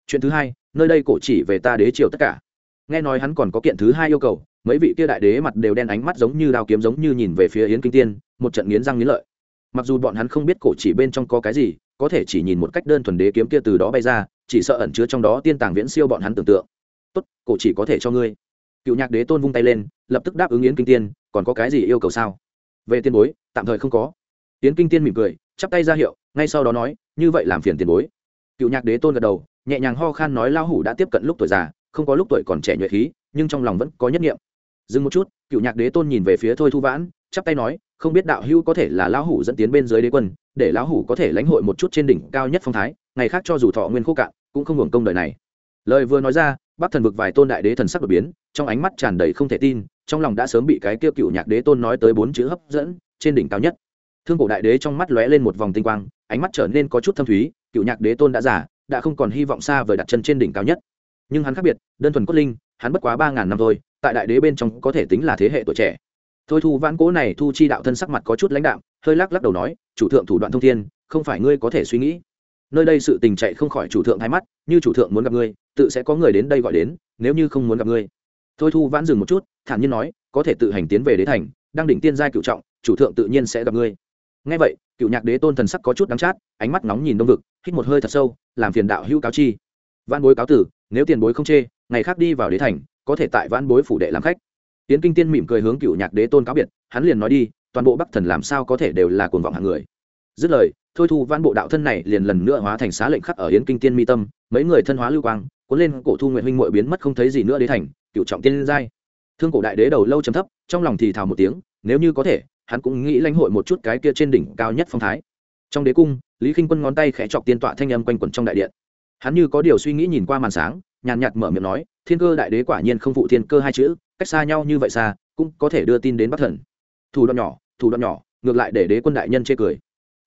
Chuyện thứ hai, nơi đây cổ chỉ về ta đế triều tất cả nghe nói hắn còn có kiện thứ hai yêu cầu, mấy vị kia đại đế mặt đều đen ánh mắt giống như đao kiếm giống như nhìn về phía yến kinh tiên, một trận nghiến răng nghiến lợi. Mặc dù bọn hắn không biết cổ chỉ bên trong có cái gì, có thể chỉ nhìn một cách đơn thuần đế kiếm kia từ đó bay ra, chỉ sợ ẩn chứa trong đó tiên tàng viễn siêu bọn hắn tưởng tượng. Tốt, cổ chỉ có thể cho ngươi. Cựu nhạc đế tôn vung tay lên, lập tức đáp ứng yến kinh tiên, còn có cái gì yêu cầu sao? Về tiền bối, tạm thời không có. Yến kinh tiên mỉm cười, chắp tay ra hiệu, ngay sau đó nói, như vậy làm phiền tiền bối. Cựu nhạc đế tôn gật đầu, nhẹ nhàng ho khan nói lao hủ đã tiếp cận lúc tuổi già không có lúc tuổi còn trẻ nhuệ khí, nhưng trong lòng vẫn có nhất nghiệm dừng một chút, cựu nhạc đế tôn nhìn về phía thôi thu vãn, chắp tay nói, không biết đạo hữu có thể là lão hủ dẫn tiến bên dưới đế quân, để lão hủ có thể lãnh hội một chút trên đỉnh cao nhất phong thái, ngày khác cho dù thọ nguyên khô cạn, cũng không hưởng công đời này. Lời vừa nói ra, bắc thần vực vài tôn đại đế thần sắc đột biến, trong ánh mắt tràn đầy không thể tin, trong lòng đã sớm bị cái kia cựu nhạc đế tôn nói tới bốn chữ hấp dẫn, trên đỉnh cao nhất. Thương cổ đại đế trong mắt lóe lên một vòng tinh quang, ánh mắt trở nên có chút thâm thúy, cựu nhạc đế tôn đã giả đã không còn hy vọng xa vời đặt chân trên đỉnh cao nhất nhưng hắn khác biệt, đơn thuần cốt linh, hắn bất quá ba ngàn năm thôi, tại đại đế bên trong có thể tính là thế hệ tuổi trẻ. Thôi thu vãn cố này thu chi đạo thân sắc mặt có chút lãnh đạo hơi lắc lắc đầu nói, chủ thượng thủ đoạn thông thiên, không phải ngươi có thể suy nghĩ. Nơi đây sự tình chạy không khỏi chủ thượng hai mắt, như chủ thượng muốn gặp ngươi, tự sẽ có người đến đây gọi đến, nếu như không muốn gặp ngươi. Thôi thu vãn dừng một chút, thản nhiên nói, có thể tự hành tiến về đế thành, đang đỉnh tiên giai cựu trọng, chủ thượng tự nhiên sẽ gặp ngươi. Ngay vậy cựu nhạc đế tôn thần sắc có chút đắng chát, ánh mắt nóng nhìn đông vực, hít một hơi thật sâu, làm phiền đạo hữu cáo chi. Văn bối cáo tử nếu tiền bối không chê, ngày khác đi vào đế thành, có thể tại vãn bối phủ đệ làm khách. Tiến kinh tiên mỉm cười hướng cựu nhạc đế tôn cáo biệt, hắn liền nói đi, toàn bộ bắc thần làm sao có thể đều là cuồng vọng hạng người. Dứt lời, thôi thu văn bộ đạo thân này liền lần nữa hóa thành xá lệnh khắc ở yến kinh tiên mi tâm, mấy người thân hóa lưu quang, cuốn lên cổ thu nguyện huynh mội biến mất không thấy gì nữa đế thành, cựu trọng tiên giai. Thương cổ đại đế đầu lâu chấm thấp, trong lòng thì thào một tiếng, nếu như có thể, hắn cũng nghĩ lãnh hội một chút cái kia trên đỉnh cao nhất phong thái. Trong đế cung, lý k i n h quân ngón tay khẽ chọc tiên tọa thanh âm quanh quẩn trong đại điện hắn như có điều suy nghĩ nhìn qua màn sáng, nhàn nhạt mở miệng nói, thiên cơ đại đế quả nhiên không phụ thiên cơ hai chữ, cách xa nhau như vậy xa, cũng có thể đưa tin đến bắc thần. Thủ đoạn nhỏ, thủ đoạn nhỏ, ngược lại để đế quân đại nhân chê cười.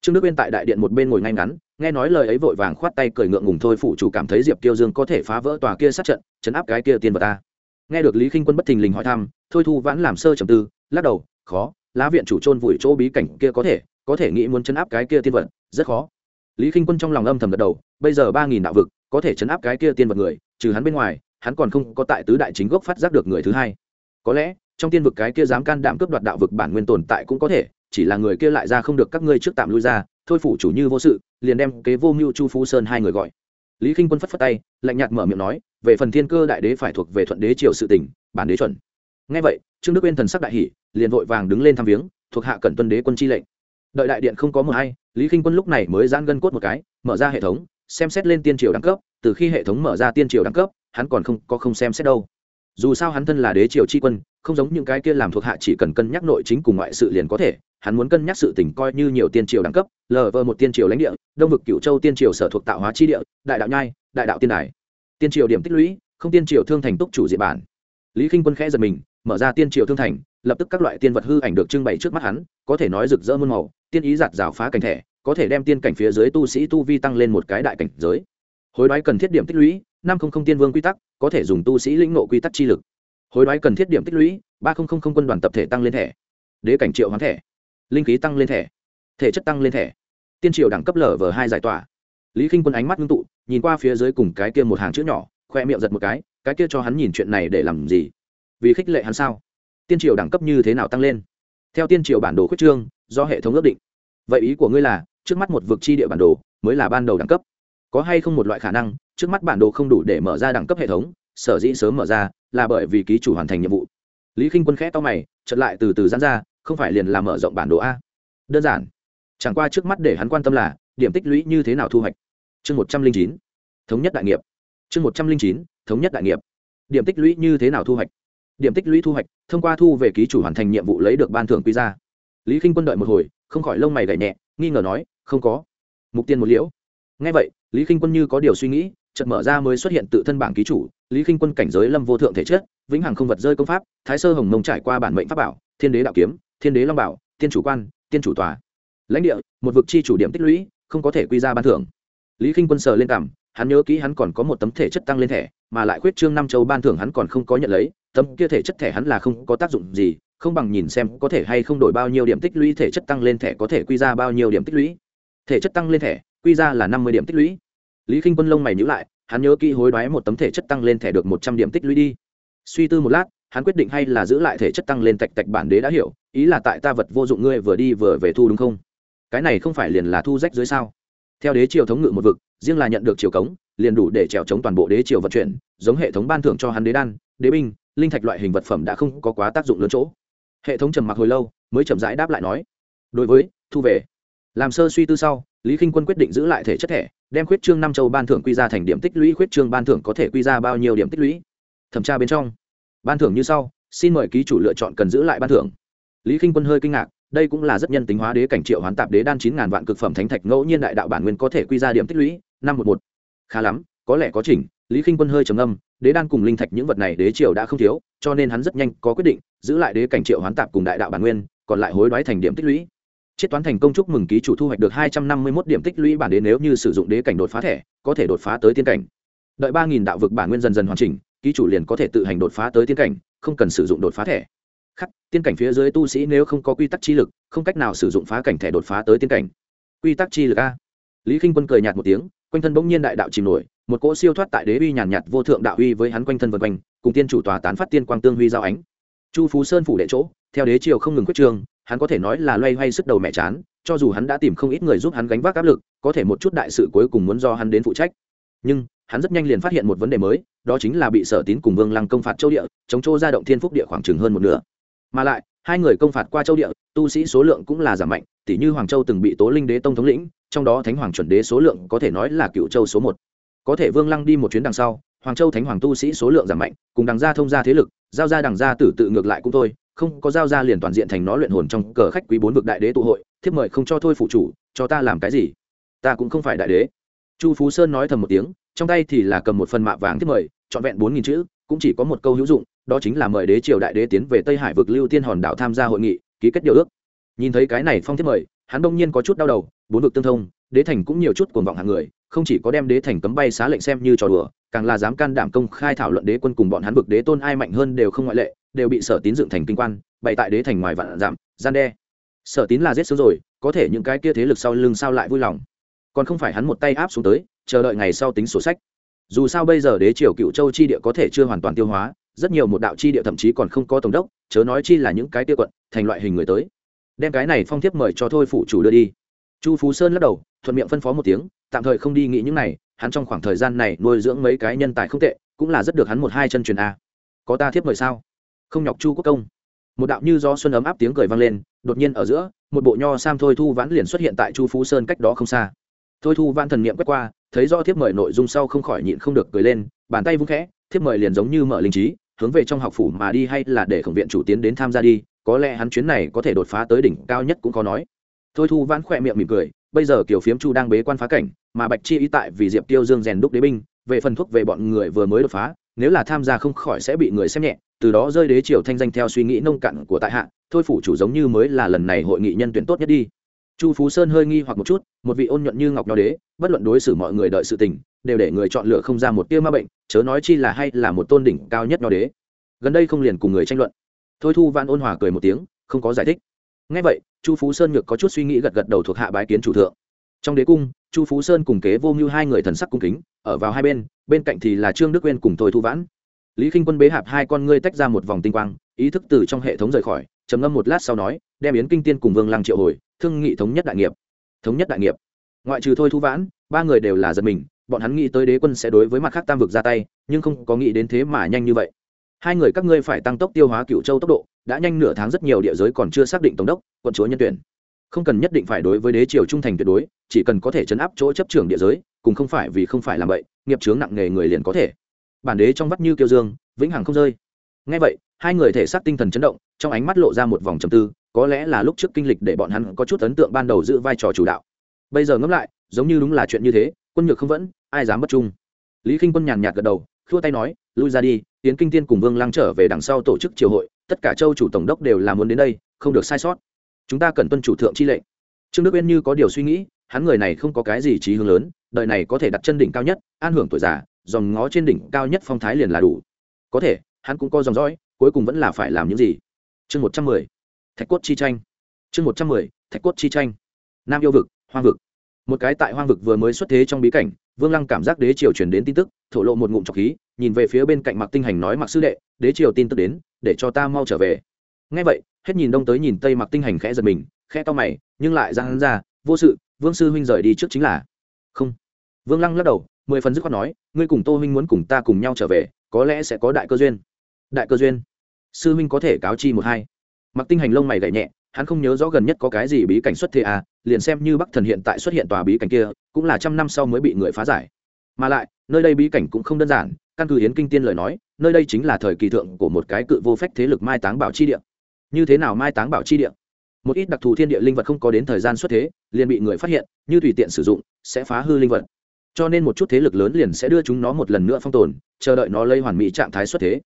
Trương đức bên tại đại điện một bên ngồi ngay ngắn, nghe nói lời ấy vội vàng khoát tay cười ngượng ngùng thôi phụ chủ cảm thấy diệp kiêu dương có thể phá vỡ tòa kia sát trận, chấn áp cái kia tiên vật ta. Nghe được lý k i n h quân bất thình lình hỏi thăm, thôi thu vãn làm sơ trầm tư, lắc đầu, khó, lá viện chủ trôn vùi chỗ bí cảnh kia có thể có thể nghĩ muốn chấn áp cái kia tiên vật, rất khó lý k i n h quân trong lòng âm thầm gật đầu, bây giờ ba nghìn đạo vực, có thể chấn áp cái kia tiên vật người, trừ hắn bên ngoài, hắn còn không có tại tứ đại chính gốc phát giác được người thứ hai. Có lẽ, trong tiên vực cái kia dám can đảm cướp đoạt đạo vực bản nguyên tồn tại cũng có thể, chỉ là người kia lại ra không được các ngươi trước tạm lui ra, thôi phủ chủ như vô sự, liền đem kế vô mưu chu phú sơn hai người gọi. Lý k i n h quân phất phất tay, lạnh nhạt mở miệng nói, về phần thiên cơ đại đế phải thuộc về thuận đế triều sự tỉnh bản đế chuẩn. Ngay vậy, trương đức uyên thần sắc đại hỷ liền vội vàng đứng lên thăm viếng, thuộc hạ cẩn tuân đế quân chi lệnh. Đợi đại điện không có mờ hay lý k i n h quân lúc này mới giãn gân cốt một cái, mở ra hệ thống, xem xét lên tiên triều đẳng cấp, từ khi hệ thống mở ra tiên triều đẳng cấp, hắn còn không, có không xem xét đâu. Dù sao hắn thân là đế triều tri quân, không giống những cái kia làm thuộc hạ chỉ cần cân nhắc nội chính cùng ngoại sự liền có thể, hắn muốn cân nhắc sự tỉnh coi như nhiều tiên triều đẳng cấp, lờ vờ một tiên triều lãnh địa, đông vực cựu châu tiên triều sở thuộc tạo hóa chi địa, đại đạo nhai, đại đạo tiên đài. Tiên triều điểm tích lũy, không tiên triều thương thành túc chủ diện bản. Lý k i n h quân khẽ giật mình, mở ra tiên triều thương thành, lập tức các loại tiên vật hư ảnh được trưng bày trước mắt hắn, có thể nói rực rỡ muôn màu tiên ý giạt rào phá cảnh thẻ, có thể đem tiên cảnh phía dưới tu sĩ tu vi tăng lên một cái đại cảnh giới. Hối đoái cần thiết điểm tích lũy, năm không không tiên vương quy tắc, có thể dùng tu sĩ lĩnh nộ quy tắc chi lực. Hối đoái cần thiết điểm tích lũy, ba không không không quân đoàn tập thể tăng lên thẻ. Đế cảnh triệu hoán thẻ. Linh khí tăng lên thẻ. Thể chất tăng lên thẻ. Tiên triều đẳng cấp lở vờ hai giải tỏa. Lý k i n h quân ánh mắt ngưng tụ, nhìn qua phía dưới cùng cái kia một hàng chữ nhỏ, khoe miệng giật một cái cái kia cho hắn nhìn chuyện này để làm gì? Vì khích lệ hắn sao? Tiên triều đẳng cấp như thế nào tăng lên? Theo tiên triều bản đồ khuyết trương do hệ thống ước định. Vậy ý của ngươi là, trước mắt một vực chi địa bản đồ mới là ban đầu đẳng cấp? Có hay không một loại khả năng, trước mắt bản đồ không đủ để mở ra đẳng cấp hệ thống, sở dĩ sớm mở ra là bởi vì ký chủ hoàn thành nhiệm vụ. Lý k i n h quân khẽ to mày chật lại từ từ gián ra, không phải liền là mở rộng bản đồ a? Đơn giản. Chẳng qua trước mắt để hắn quan tâm là, điểm tích lũy như thế nào thu hoạch? Chương một trăm linh chín, thống nhất đại nghiệp. Chương một trăm linh chín, thống nhất đại nghiệp. Điểm tích lũy như thế nào thu hoạch? Điểm tích lũy thu hoạch, thông qua thu về ký chủ hoàn thành nhiệm vụ lấy được ban thưởng quý ra lý k i n h quân đợi một hồi, không khỏi lông mày gảy nhẹ, nghi ngờ nói, không có. Mục tiên một liễu. Ngay vậy, lý k i n h quân như có điều suy nghĩ, chợt mở ra mới xuất hiện tự thân bảng ký chủ, lý k i n h quân cảnh giới lâm vô thượng thể chất, vĩnh hằng không vật rơi công pháp, thái sơ hồng mông trải qua bản mệnh pháp bảo, thiên đế đạo kiếm, thiên đế long bảo, tiên chủ quan, tiên chủ tòa. Lãnh địa, một vực chi chủ điểm tích lũy, không có thể quy ra ban thưởng. Lý k i n h quân sờ lên cảm hắn nhớ kỹ hắn còn có một tấm thể chất tăng lên thẻ, mà lại khuyết trương năm châu ban thưởng hắn còn không có nhận lấy, tấm kia thể chất thẻ hắn là không có tác dụng gì không bằng nhìn xem có thể hay không đổi bao nhiêu điểm tích lũy, thể chất tăng lên thẻ có thể quy ra bao nhiêu điểm tích lũy. Thể chất tăng lên thẻ, quy ra là năm mươi điểm tích lũy. Lý k i n h quân lông mày nhữ lại, hắn nhớ kỹ hối đoái một tấm thể chất tăng lên thẻ được một trăm điểm tích lũy đi. Suy tư một lát, hắn quyết định hay là giữ lại thể chất tăng lên tạch tạch bản đế đã hiểu, ý là tại ta vật vô dụng ngươi vừa đi vừa về thu đúng không? Cái này không phải liền là thu rách dưới sao? Theo đế triều thống ngự một vực, riêng là nhận được triều cống, liền đủ để trèo chống toàn bộ đế triều vận chuyển, giống hệ thống ban thưởng cho hắn đế đan, đế binh, linh thạch loại hình vật phẩm đã không có quá tác dụng lớn chỗ hệ thống trầm mặc hồi lâu, mới chậm rãi đáp lại nói, đối với, thu về. Làm sơ suy tư sau, lý k i n h quân quyết định giữ lại thể chất thẻ, đem khuyết trương năm châu ban thưởng quy ra thành điểm tích lũy, khuyết trương ban thưởng có thể quy ra bao nhiêu điểm tích lũy? Thẩm tra bên trong. Ban thưởng như sau, xin mời ký chủ lựa chọn cần giữ lại ban thưởng. Lý k i n h quân hơi kinh ngạc, đây cũng là rất nhân tính hóa đế cảnh triệu hoán tạp đế đan chín ngàn vạn cực phẩm thánh thạch ngẫu nhiên đại đạo bản nguyên có thể quy ra điểm tích lũy, năm một một. Khá lắm có lẽ có chỉnh, lý k i n h quân hơi trầm âm đế đan cùng linh thạch những vật này đế triều đã không thiếu, cho nên hắn rất nhanh có quyết định, giữ lại đế cảnh triệu hoán tạp cùng đại đạo bản nguyên, còn lại hối đoái thành điểm tích lũy. Chiết toán thành công chúc mừng ký chủ thu hoạch được hai trăm năm mươi một điểm tích lũy bản đế nếu như sử dụng đế cảnh đột phá thẻ, có thể đột phá tới tiên cảnh. Đợi ba nghìn đạo vực bản nguyên dần dần hoàn chỉnh, ký chủ liền có thể tự hành đột phá tới tiên cảnh, không cần sử dụng đột phá thẻ. Khắc, tiên cảnh phía dưới tu sĩ nếu không có quy tắc chi lực, không cách nào sử dụng phá cảnh thẻ đột phá tới tiên cảnh. Quy tắc chi lực a. Lý k i n h quân cười nhạt một tiếng, quanh thân bỗng nhiên đại đạo chìm nổi một cỗ siêu thoát tại đế uy nhàn nhạt, vô thượng đạo uy với hắn quanh thân vân quanh cùng tiên chủ tòa tán phát tiên quang tương huy giao ánh. Chu phú sơn phủ đệ chỗ theo đế triều không ngừng quyết trường hắn có thể nói là loay hoay sức đầu mẹ chán cho dù hắn đã tìm không ít người giúp hắn gánh vác áp lực có thể một chút đại sự cuối cùng muốn do hắn đến phụ trách. Nhưng hắn rất nhanh liền phát hiện một vấn đề mới đó chính là bị sở tín cùng vương lăng công phạt châu địa chống châu ra động thiên phúc địa khoảng chừng hơn một nửa. Mà lại hai người công phạt qua châu địa tu sĩ số lượng cũng là giảm mạnh tỷ như hoàng châu từng bị tố linh đế tông thống lĩnh trong đó thánh hoàng chuẩn đế số lượng có thể nói là cựu châu số một có thể vương lăng đi một chuyến đằng sau, hoàng châu thánh hoàng tu sĩ số lượng giảm mạnh, cùng đằng gia thông gia thế lực, giao ra đằng gia tử tự ngược lại cũng thôi, không có giao ra liền toàn diện thành nó luyện hồn trong cờ khách quý bốn vực đại đế tụ hội, thiếp mời không cho thôi phụ chủ, cho ta làm cái gì? Ta cũng không phải đại đế. Chu phú sơn nói thầm một tiếng, trong tay thì là cầm một phần mạ vàng thiếp mời, trọn vẹn bốn nghìn chữ, cũng chỉ có một câu hữu dụng, đó chính là mời đế triều đại đế tiến về tây hải vực lưu tiên hòn đảo tham gia hội nghị, ký kết điều ước. Nhìn thấy cái này phong thiếp mời, hắn đông nhiên có chút đau đầu bốn vực tương thông, đế thành cũng nhiều chút cuồng vọng hạng người, không chỉ có đem đế thành cấm bay xá lệnh xem như trò đùa, càng là dám can đảm công khai thảo luận đế quân cùng bọn hắn vực đế tôn ai mạnh hơn đều không ngoại lệ, đều bị sở tín dựng thành kinh quan, bày tại đế thành ngoài vạn giảm gian đe. Sở tín là giết sớm rồi, có thể những cái kia thế lực sau lưng sao lại vui lòng. Còn không phải hắn một tay áp xuống tới, chờ đợi ngày sau tính sổ sách. Dù sao bây giờ đế triều cựu châu chi địa có thể chưa hoàn toàn tiêu hóa, rất nhiều một đạo chi địa thậm chí còn không có tổng đốc, chớ nói chi là những cái tiêu quận, thành loại hình người tới. Đem cái này phong thiếp mời cho thôi phụ chủ đưa đi chu phú sơn lắc đầu, thuận miệng phân phó một tiếng, tạm thời không đi nghĩ những này, hắn trong khoảng thời gian này nuôi dưỡng mấy cái nhân tài không tệ, cũng là rất được hắn một hai chân truyền a. Có ta thiếp mời sao? Không nhọc chu quốc công. Một đạo như do xuân ấm áp tiếng cười vang lên, đột nhiên ở giữa, một bộ nho sam thôi thu vãn liền xuất hiện tại chu phú sơn cách đó không xa. Thôi thu vãn thần niệm quét qua, thấy do thiếp mời nội dung sau không khỏi nhịn không được cười lên, bàn tay vung khẽ, thiếp mời liền giống như mở linh trí, hướng về trong học phủ mà đi hay là để khổng viện chủ tiến đến tham gia đi, có lẽ hắn chuyến này có thể đột phá tới đỉnh cao nhất cũng có nói thôi thu vãn khỏe miệng mỉm cười, bây giờ kiểu phiếm chu đang bế quan phá cảnh, mà bạch chi ý tại vì diệp tiêu dương rèn đúc đế binh, về phần thuốc về bọn người vừa mới đột phá, nếu là tham gia không khỏi sẽ bị người xem nhẹ, từ đó rơi đế triều thanh danh theo suy nghĩ nông cạn của tại hạ, thôi phủ chủ giống như mới là lần này hội nghị nhân tuyển tốt nhất đi. Chu phú sơn hơi nghi hoặc một chút, một vị ôn nhuận như ngọc nho đế, bất luận đối xử mọi người đợi sự tình, đều để người chọn lựa không ra một tia ma bệnh, chớ nói chi là hay là một tôn đỉnh cao nhất nho đế. Gần đây không liền cùng người tranh luận. Thôi thu văn ôn hòa cười một tiếng, không có giải thích ngay vậy, chu phú sơn ngược có chút suy nghĩ gật gật đầu thuộc hạ bái kiến chủ thượng. Trong đế cung, chu phú sơn cùng kế vô mưu hai người thần sắc cung kính, ở vào hai bên bên cạnh thì là trương đức quên cùng thôi thu vãn. Lý k i n h quân bế hạp hai con ngươi tách ra một vòng tinh quang, ý thức từ trong hệ thống rời khỏi, trầm ngâm một lát sau nói, đem yến kinh tiên cùng vương lăng triệu hồi, thương nghị thống nhất đại nghiệp. Thống nhất đại nghiệp. Ngoại trừ thôi thu vãn, ba người đều là giật mình, bọn hắn nghĩ tới đế quân sẽ đối với mặt khác tam vực ra tay, nhưng không có nghĩ đến thế mà nhanh như vậy. Hai người các ngươi phải tăng tốc tiêu hóa cựu châu tốc độ đã nhanh nửa tháng rất nhiều địa giới còn chưa xác định tổng đốc, quận chúa nhân tuyển. Không cần nhất định phải đối với đế triều trung thành tuyệt đối, chỉ cần có thể chấn áp chỗ chấp trưởng địa giới, cùng không phải vì không phải làm vậy, nghiệp chướng nặng nghề người liền có thể. Bản đế trong vắt như kiêu dương, vĩnh hằng không rơi. Ngay vậy, hai người thể xác tinh thần chấn động, trong ánh mắt lộ ra một vòng trầm tư, có lẽ là lúc trước kinh lịch để bọn hắn có chút ấn tượng ban đầu giữ vai trò chủ đạo. Bây giờ ngẫm lại, giống như đúng là chuyện như thế, quân nhược không vẫn, ai dám bất trung. Lý k i n h quân nhàn nhạt gật đầu, khua tay nói, lui ra đi tiến kinh tiên cùng vương lang trở về đằng sau tổ chức triều hội tất cả châu chủ tổng đốc đều là muốn đến đây, không được sai sót. Chúng ta cần tuân chủ thượng chi lệnh. Trương đức uyên như có điều suy nghĩ, hắn người này không có cái gì trí hướng lớn, đời này có thể đặt chân đỉnh cao nhất, an hưởng tuổi già, dòng ngó trên đỉnh cao nhất phong thái liền là đủ. Có thể, hắn cũng có dòng dõi, cuối cùng vẫn là phải làm những gì? Chương một trăm mười, thạch cốt chi tranh. Chương một trăm mười, thạch cốt chi tranh. Nam yêu vực, hoang vực. Một cái tại hoang vực vừa mới xuất thế trong bí cảnh vương lăng cảm giác đế triều truyền đến tin tức, thổ lộ một ngụm trọc khí, nhìn về phía bên cạnh mặc tinh hành nói mặc sư đệ, đế triều tin tức đến, để cho ta mau trở về. Ngay vậy, hết nhìn đông tới nhìn tây mặc tinh hành khẽ giật mình, khẽ to mày, nhưng lại ra hắn ra, vô sự, vương sư huynh rời đi trước chính là. Không. Vương lăng lắc đầu, mười phần dứt khoát nói, ngươi cùng tô huynh muốn cùng ta cùng nhau trở về, có lẽ sẽ có đại cơ duyên. Đại cơ duyên? Sư huynh có thể cáo chi một hai. Mặc tinh hành lông mày gậy nhẹ, hắn không nhớ rõ gần nhất có cái gì bí cảnh xuất thế à liền xem như bắc thần hiện tại xuất hiện tòa bí cảnh kia cũng là trăm năm sau mới bị người phá giải. Mà lại, nơi đây bí cảnh cũng không đơn giản, căn cứ hiến kinh tiên lời nói, nơi đây chính là thời kỳ thượng của một cái cự vô phách thế lực mai táng bảo chi địa. Như thế nào mai táng bảo chi địa? Một ít đặc thù thiên địa linh vật không có đến thời gian xuất thế, liền bị người phát hiện, như tùy tiện sử dụng, sẽ phá hư linh vật. Cho nên một chút thế lực lớn liền sẽ đưa chúng nó một lần nữa phong tồn, chờ đợi nó lây hoàn mỹ trạng thái xuất thế.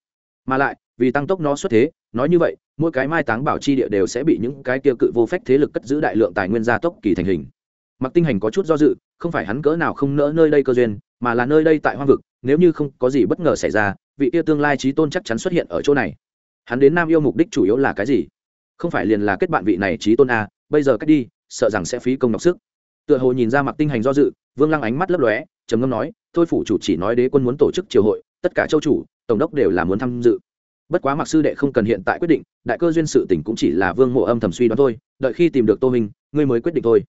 Mà lại, vì tăng tốc nó xuất thế, nói như vậy, mỗi cái mai táng bảo chi địa đều sẽ bị những cái tiêu cự vô phách thế lực cất giữ đại lượng tài nguyên gia tốc kỳ thành hình mặc tinh hành có chút do dự, không phải hắn cỡ nào không nỡ nơi đây cơ duyên, mà là nơi đây tại hoang vực, nếu như không có gì bất ngờ xảy ra, vị yêu tương lai trí tôn chắc chắn xuất hiện ở chỗ này. Hắn đến nam yêu mục đích chủ yếu là cái gì? Không phải liền là kết bạn vị này trí tôn a, bây giờ cách đi, sợ rằng sẽ phí công đọc sức. Tựa hồ nhìn ra mặc tinh hành do dự, vương lăng ánh mắt lấp lóe, trầm ngâm nói, thôi phủ chủ chỉ nói đế quân muốn tổ chức triều hội, tất cả châu chủ, tổng đốc đều là muốn tham dự. Bất quá mặc sư đệ không cần hiện tại quyết định, đại cơ duyên sự tỉnh cũng chỉ là vương mộ âm thầm suy đoán thôi, đợi khi tìm được tô minh, ngươi mới quyết định thôi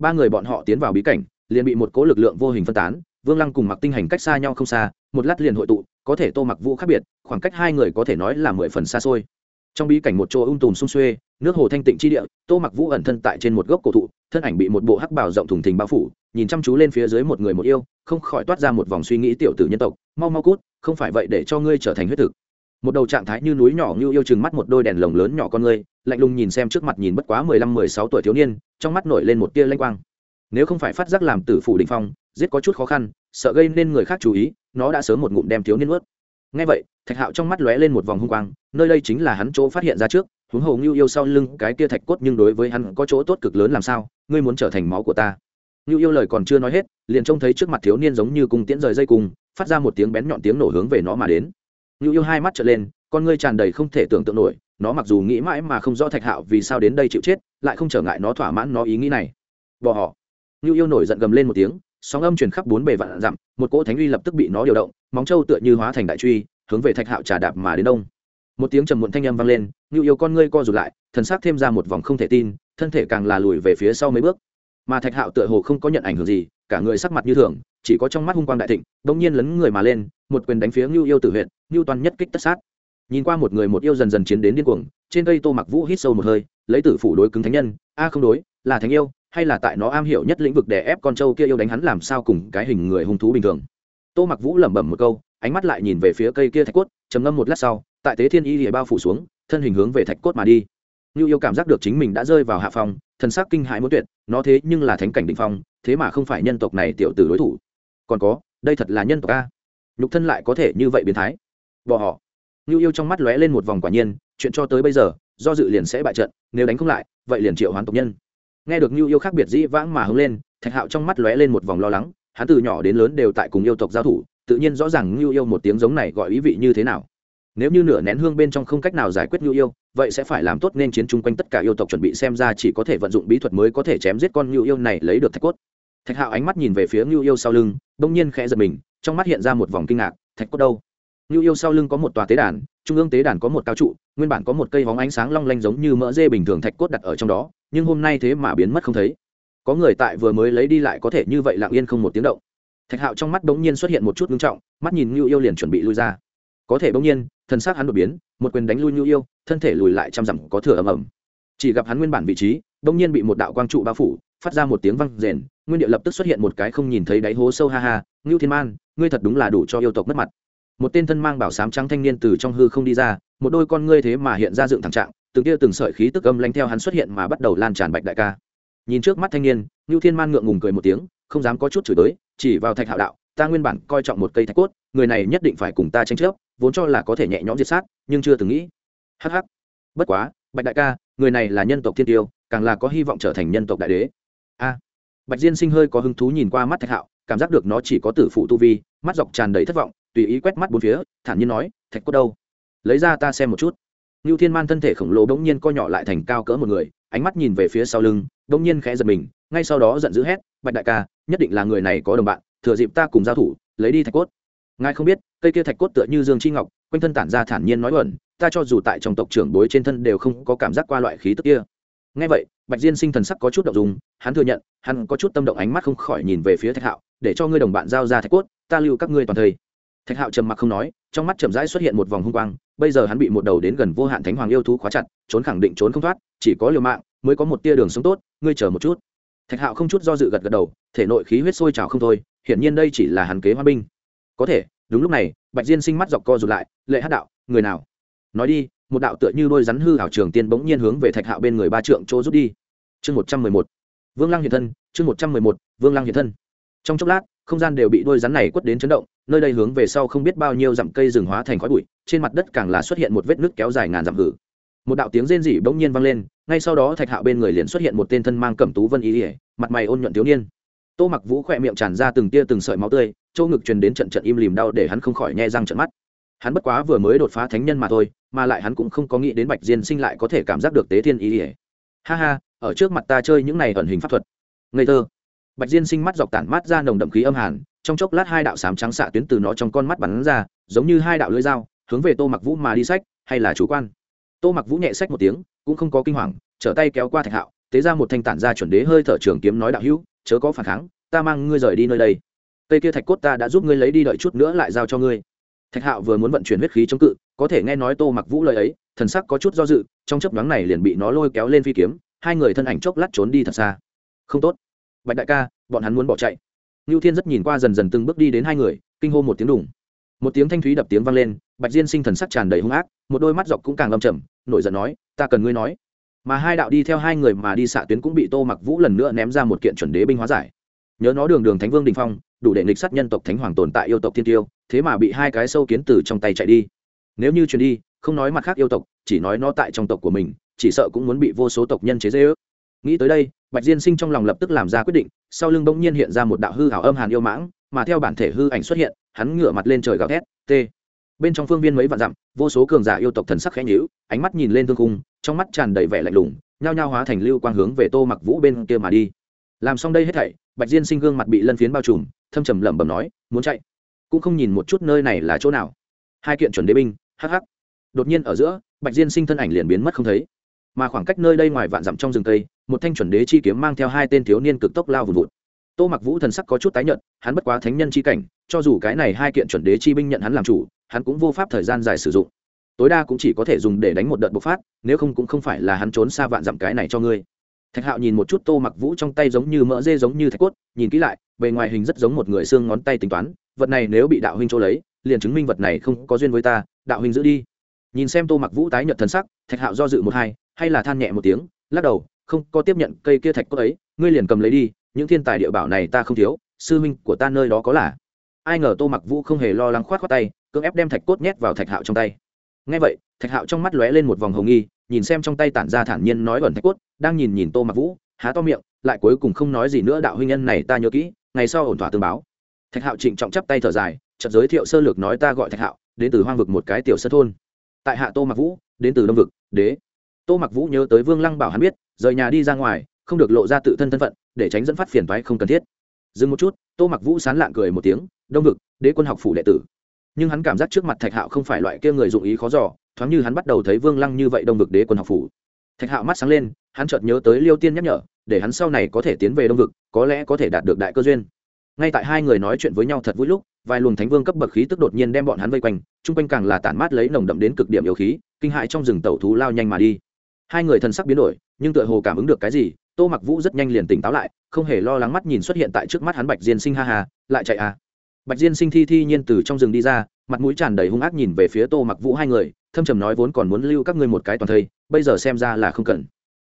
ba người bọn họ tiến vào bí cảnh, liền bị một cố lực lượng vô hình phân tán, vương lăng cùng mặc tinh hành cách xa nhau không xa, một lát liền hội tụ, có thể tô mặc vũ khác biệt, khoảng cách hai người có thể nói là mười phần xa xôi. Trong bí cảnh một chỗ ung tùm xung xuê, nước hồ thanh tịnh chi địa, tô mặc vũ ẩn thân tại trên một gốc cổ thụ, thân ảnh bị một bộ hắc bảo rộng thùng thình bao phủ, nhìn chăm chú lên phía dưới một người một yêu, không khỏi toát ra một vòng suy nghĩ tiểu tử nhân tộc, mau mau cút, không phải vậy để cho ngươi trở thành huyết thực. Một đầu trạng thái như núi nhỏ như yêu chừng mắt một đôi đèn lồng lớn nhỏ con ngươi lạnh lùng nhìn xem trước mặt nhìn bất quá mười lăm, mười sáu tuổi thiếu niên, trong mắt nổi lên một tia lanh quang. Nếu không phải phát giác làm tử phủ đình phong, giết có chút khó khăn, sợ gây nên người khác chú ý, nó đã sớm một ngụm đem thiếu niên ướt ngay vậy, thạch hạo trong mắt lóe lên một vòng hung quang, nơi đây chính là hắn chỗ phát hiện ra trước, huống hồ ngưu yêu sau lưng cái kia thạch cốt nhưng đối với hắn có chỗ tốt cực lớn làm sao, ngươi muốn trở thành máu của ta. Ngưu yêu lời còn chưa nói hết, liền trông thấy trước mặt thiếu niên giống như cùng tiễn rời dây cùng phát ra một tiếng bén nhọn tiếng nổ hướng về nó mà đến. Ngưu yêu hai mắt trở lên, con ngươi tràn đầy không thể tưởng tượng nổi nó mặc dù nghĩ mãi mà không rõ thạch hạo vì sao đến đây chịu chết, lại không trở ngại nó thỏa mãn nó ý nghĩ này. Bỏ họ. Như yêu nổi giận gầm lên một tiếng, sóng âm truyền khắp bốn bề vạn dặm, một cỗ thánh uy lập tức bị nó điều động, móng trâu tựa như hóa thành đại truy, hướng về thạch hạo trà đạp mà đến đông. Một tiếng trầm muộn thanh âm vang lên như yêu con ngươi co rụt lại, thần sắc thêm ra một vòng không thể tin, thân thể càng là lùi về phía sau mấy bước. Mà thạch hạo tựa hồ không có nhận ảnh hưởng gì, cả người sắc mặt như thường, chỉ có trong mắt hung quang đại thịnh, bỗng nhiên lấn người mà lên, một quyền đánh phía ngưu yêu tử huyện ngưu toàn nhất kích tất sát nhìn qua một người một yêu dần dần chiến đến điên cuồng, trên cây tô mặc vũ hít sâu một hơi, lấy tử phủ đối cứng thánh nhân, a, không đối, là thánh yêu, hay là tại nó am hiểu nhất lĩnh vực để ép con trâu kia yêu đánh hắn làm sao cùng cái hình người hung thú bình thường? Tô mặc vũ lẩm bẩm một câu, ánh mắt lại nhìn về phía cây kia thạch cốt, trầm ngâm một lát sau, tại tế thiên y lìa bao phủ xuống, thân hình hướng về thạch cốt mà đi. Như yêu cảm giác được chính mình đã rơi vào hạ phòng thần sắc kinh hãi muốn tuyệt, nó thế nhưng là thánh cảnh định phong, thế mà không phải nhân tộc này tiểu tử đối thủ. Còn có, đây thật là nhân tộc a. Nhục thân lại có thể như vậy biến thái. Bỏ họ. Nưu yêu trong mắt lóe lên một vòng quả nhiên, chuyện cho tới bây giờ, do dự liền sẽ bại trận, nếu đánh không lại, vậy liền triệu hoán tộc nhân. Nghe được Nưu yêu khác biệt dĩ vãng mà hứng lên, thạch hạo trong mắt lóe lên một vòng lo lắng, hắn từ nhỏ đến lớn đều tại cùng yêu tộc giao thủ, tự nhiên rõ ràng Nưu yêu một tiếng giống này gọi ý vị như thế nào. Nếu như nửa nén hương bên trong không cách nào giải quyết Nưu yêu, vậy sẽ phải làm tốt nên chiến chung quanh tất cả yêu tộc chuẩn bị xem ra chỉ có thể vận dụng bí thuật mới có thể chém giết con Nưu yêu này lấy được thạch cốt. Thạch hạo ánh mắt nhìn về phía Nưu yêu sau lưng, đông nhiên khẽ giật mình, trong mắt hiện ra một vòng kinh ngạc, thạch cốt đâu? Nưu yêu sau lưng có một tòa tế đàn, trung ương tế đàn có một cao trụ, nguyên bản có một cây bóng ánh sáng long lanh giống như mỡ dê bình thường thạch cốt đặt ở trong đó, nhưng hôm nay thế mà biến mất không thấy. Có người tại vừa mới lấy đi lại có thể như vậy lặng yên không một tiếng động. Thạch hạo trong mắt bỗng nhiên xuất hiện một chút ngưng trọng, mắt nhìn Nưu yêu liền chuẩn bị lui ra. Có thể bỗng nhiên thần sắc hắn đột biến, một quyền đánh lui Nưu yêu, thân thể lùi lại trăm dặm có thừa ầm ầm. Chỉ gặp hắn nguyên bản vị trí, bỗng nhiên bị một đạo quang trụ bao phủ, phát ra một tiếng vang rền, nguyên địa lập tức xuất hiện một cái không nhìn thấy đáy hố sâu ha ha, Nưu thiên man, ngươi thật đúng là đủ cho yêu tộc mất mặt một tên thân mang bảo sám trắng thanh niên từ trong hư không đi ra, một đôi con ngươi thế mà hiện ra dựng thẳng trạng, từng tia từng sợi khí tức âm lanh theo hắn xuất hiện mà bắt đầu lan tràn bạch đại ca. Nhìn trước mắt thanh niên ngưu thiên man ngượng ngùng cười một tiếng, không dám có chút chửi tới chỉ vào thạch hạo đạo, ta nguyên bản coi trọng một cây thạch cốt, người này nhất định phải cùng ta tranh chấp, vốn cho là có thể nhẹ nhõm diệt sát, nhưng chưa từng nghĩ. Hh bất quá, bạch đại ca, người này là nhân tộc thiên tiêu, càng là có hy vọng trở thành nhân tộc đại đế. A. Bạch diên sinh hơi có hứng thú nhìn qua mắt thạch hạo, cảm giác được nó chỉ có tử phụ tu vi, mắt dọc tràn đầy thất vọng tùy ý quét mắt bốn phía, thản nhiên nói, thạch cốt đâu? Lấy ra ta xem một chút. Ngưu thiên man thân thể khổng lồ bỗng nhiên co nhỏ lại thành cao cỡ một người, ánh mắt nhìn về phía sau lưng, bỗng nhiên khẽ giật mình, ngay sau đó giận dữ hét, bạch đại ca, nhất định là người này có đồng bạn, thừa dịp ta cùng giao thủ, lấy đi thạch cốt. Ngài không biết, cây kia thạch cốt tựa như dương chi ngọc, quanh thân tản ra thản nhiên nói ẩn ta cho dù tại trong tộc trưởng bối trên thân đều không có cảm giác qua loại khí tức kia. Ngay vậy, bạch diên sinh thần sắc có chút động dùng hắn thừa nhận, hắn có chút tâm động ánh mắt không khỏi nhìn về phía thạch hạo, để cho ngươi đồng bạn giao ra thạch cốt, ta lưu các ngươi toàn thây thạch hạo trầm mặc không nói, trong mắt chậm rãi xuất hiện một vòng hung quang, bây giờ hắn bị một đầu đến gần vô hạn thánh hoàng yêu thú khóa chặt, trốn khẳng định trốn không thoát, chỉ có liều mạng mới có một tia đường sống tốt, ngươi chờ một chút. Thạch hạo không chút do dự gật gật đầu, thể nội khí huyết sôi trào không thôi, hiển nhiên đây chỉ là hắn kế hoa binh. Có thể, đúng lúc này, bạch diên sinh mắt dọc co rụt lại, lệ hát đạo, người nào? Nói đi. Một đạo tựa như đôi rắn hư hảo trường tiên bỗng nhiên hướng về thạch hạo bên người ba trượng chỗ rút đi. Chương một trăm mười một. Vương lăng hiện thân, chương một trăm mười một, vương lăng hiện thân trong chốc lát, không gian đều bị đôi rắn này quất đến chấn động, nơi đây hướng về sau không biết bao nhiêu dặm cây rừng hóa thành khói bụi, trên mặt đất càng là xuất hiện một vết nước kéo dài ngàn dặm hử. Một đạo tiếng rên rỉ bỗng nhiên vang lên, ngay sau đó thạch hạo bên người liền xuất hiện một tên thân mang cẩm tú vân ý ỉa mặt mày ôn nhuận thiếu niên. Tô mặc vũ khỏe miệng tràn ra từng tia từng sợi máu tươi châu ngực truyền đến trận trận im lìm đau để hắn không khỏi nghe răng trận mắt. Hắn bất quá vừa mới đột phá thánh nhân mà thôi, mà lại hắn cũng không có nghĩ đến bạch diên sinh lại có thể cảm giác được tế thiên ý ỉa ha ha, ở trước mặt ta chơi những này ẩn hình pháp thuật. Ngây thơ bạch diên sinh mắt dọc tản mát ra nồng đậm khí âm hàn, trong chốc lát hai đạo sám trắng xạ tuyến từ nó trong con mắt bắn ra, giống như hai đạo lưỡi dao, hướng về tô mặc vũ mà đi sách, hay là chủ quan. Tô mặc vũ nhẹ sách một tiếng, cũng không có kinh hoàng, trở tay kéo qua thạch hạo, tế ra một thanh tản ra chuẩn đế hơi thở trường kiếm nói đạo hữu, chớ có phản kháng, ta mang ngươi rời đi nơi đây. Cây kia thạch cốt ta đã giúp ngươi lấy đi đợi chút nữa lại giao cho ngươi. Thạch hạo vừa muốn vận chuyển huyết khí chống cự, có thể nghe nói tô mặc vũ lời ấy, thần sắc có chút do dự, trong chấp đoán này liền bị nó lôi kéo lên phi kiếm, hai người thân ảnh chốc lát trốn đi thật xa. Không tốt bạch đại ca, bọn hắn muốn bỏ chạy. Ngưu thiên rất nhìn qua dần dần từng bước đi đến hai người, kinh hô một tiếng đùng. Một tiếng thanh thúy đập tiếng vang lên, bạch diên sinh thần sắc tràn đầy hung ác, một đôi mắt dọc cũng càng lâm trầm, nổi giận nói, ta cần ngươi nói. Mà hai đạo đi theo hai người mà đi xạ tuyến cũng bị tô mặc vũ lần nữa ném ra một kiện chuẩn đế binh hóa giải. Nhớ nó đường đường thánh vương đình phong, đủ để nghịch sát nhân tộc thánh hoàng tồn tại yêu tộc thiên tiêu, thế mà bị hai cái sâu kiến từ trong tay chạy đi. Nếu như chuyển đi, không nói mặt khác yêu tộc, chỉ nói nó tại trong tộc của mình, chỉ sợ cũng muốn bị vô số tộc nhân chế dễ ước nghĩ tới đây, bạch diên sinh trong lòng lập tức làm ra quyết định, sau lưng bỗng nhiên hiện ra một đạo hư hảo âm hàn yêu mãng, mà theo bản thể hư ảnh xuất hiện, hắn ngửa mặt lên trời gào thét, t. Bên trong phương viên mấy vạn dặm, vô số cường giả yêu tộc thần sắc khẽ nhíu, ánh mắt nhìn lên thương cung trong mắt tràn đầy vẻ lạnh lùng, nhao nhao hóa thành lưu quang hướng về tô mặc vũ bên kia mà đi. Làm xong đây hết thảy, bạch diên sinh gương mặt bị lân phiến bao trùm, thâm trầm lẩm bẩm nói, muốn chạy? Cũng không nhìn một chút nơi này là chỗ nào. Hai kiện chuẩn đế binh hh đột nhiên ở giữa, bạch diên sinh thân ảnh liền biến mất không thấy. Mà khoảng cách nơi đây ngoài vạn dặm trong rừng tây một thanh chuẩn đế chi kiếm mang theo hai tên thiếu niên cực tốc lao vùn vụt. Tô mặc vũ thần sắc có chút tái nhợt, hắn bất quá thánh nhân chi cảnh, cho dù cái này hai kiện chuẩn đế chi binh nhận hắn làm chủ, hắn cũng vô pháp thời gian dài sử dụng. Tối đa cũng chỉ có thể dùng để đánh một đợt bộc phát, nếu không cũng không phải là hắn trốn xa vạn dặm cái này cho ngươi. Thạch hạo nhìn một chút tô mặc vũ trong tay giống như mỡ dê giống như thạch cốt, nhìn kỹ lại, bề ngoài hình rất giống một người xương ngón tay tính toán, vật này nếu bị đạo huynh chỗ lấy, liền chứng minh vật này không có duyên với ta, đạo huynh giữ đi. Nhìn xem tô mặc vũ tái nhợt thần sắc, thạch hạo do dự một hai, hay là than nhẹ một tiếng, lắc đầu không có tiếp nhận cây kia thạch cốt ấy, ngươi liền cầm lấy đi, những thiên tài địa bảo này ta không thiếu, sư huynh của ta nơi đó có là. Ai ngờ tô mặc vũ không hề lo lắng khoát khoát tay, cưỡng ép đem thạch cốt nhét vào thạch hạo trong tay. Ngay vậy, thạch hạo trong mắt lóe lên một vòng hồng nghi, nhìn xem trong tay tản ra thản nhiên nói ẩn thạch cốt, đang nhìn nhìn tô mặc vũ, há to miệng, lại cuối cùng không nói gì nữa, đạo huynh nhân này ta nhớ kỹ, ngày sau ổn thỏa tương báo. Thạch hạo trịnh trọng chắp tay thở dài, chợt giới thiệu sơ lược nói ta gọi thạch hạo, đến từ hoang vực một cái tiểu sơ thôn. Tại hạ tô mặc vũ, đến từ đông vực, đế. Tô mặc vũ nhớ tới vương lăng bảo hắn biết rời nhà đi ra ngoài, không được lộ ra tự thân thân phận, để tránh dẫn phát phiền toái không cần thiết. Dừng một chút, tô mặc vũ sán lạng cười một tiếng, đông vực, đế quân học phủ đệ tử. Nhưng hắn cảm giác trước mặt thạch hạo không phải loại kia người dụng ý khó giỏ thoáng như hắn bắt đầu thấy vương lăng như vậy đông vực đế quân học phủ. Thạch hạo mắt sáng lên, hắn chợt nhớ tới liêu tiên nhắc nhở, để hắn sau này có thể tiến về đông vực, có lẽ có thể đạt được đại cơ duyên. Ngay tại hai người nói chuyện với nhau thật vui lúc, vài luồng thánh vương cấp bậc khí tức đột nhiên đem bọn hắn vây quanh, chung quanh càng là tản mát lấy nồng đậm đến cực điểm yêu khí, kinh hại trong rừng tẩu thú lao nhanh mà đi hai người thần sắc biến đổi, nhưng tựa hồ cảm ứng được cái gì, tô mặc vũ rất nhanh liền tỉnh táo lại, không hề lo lắng mắt nhìn xuất hiện tại trước mắt hắn bạch diên sinh ha hà lại chạy à. Bạch diên sinh thi thi nhiên từ trong rừng đi ra, mặt mũi tràn đầy hung ác nhìn về phía tô mặc vũ hai người, thâm trầm nói vốn còn muốn lưu các ngươi một cái toàn thây, bây giờ xem ra là không cần.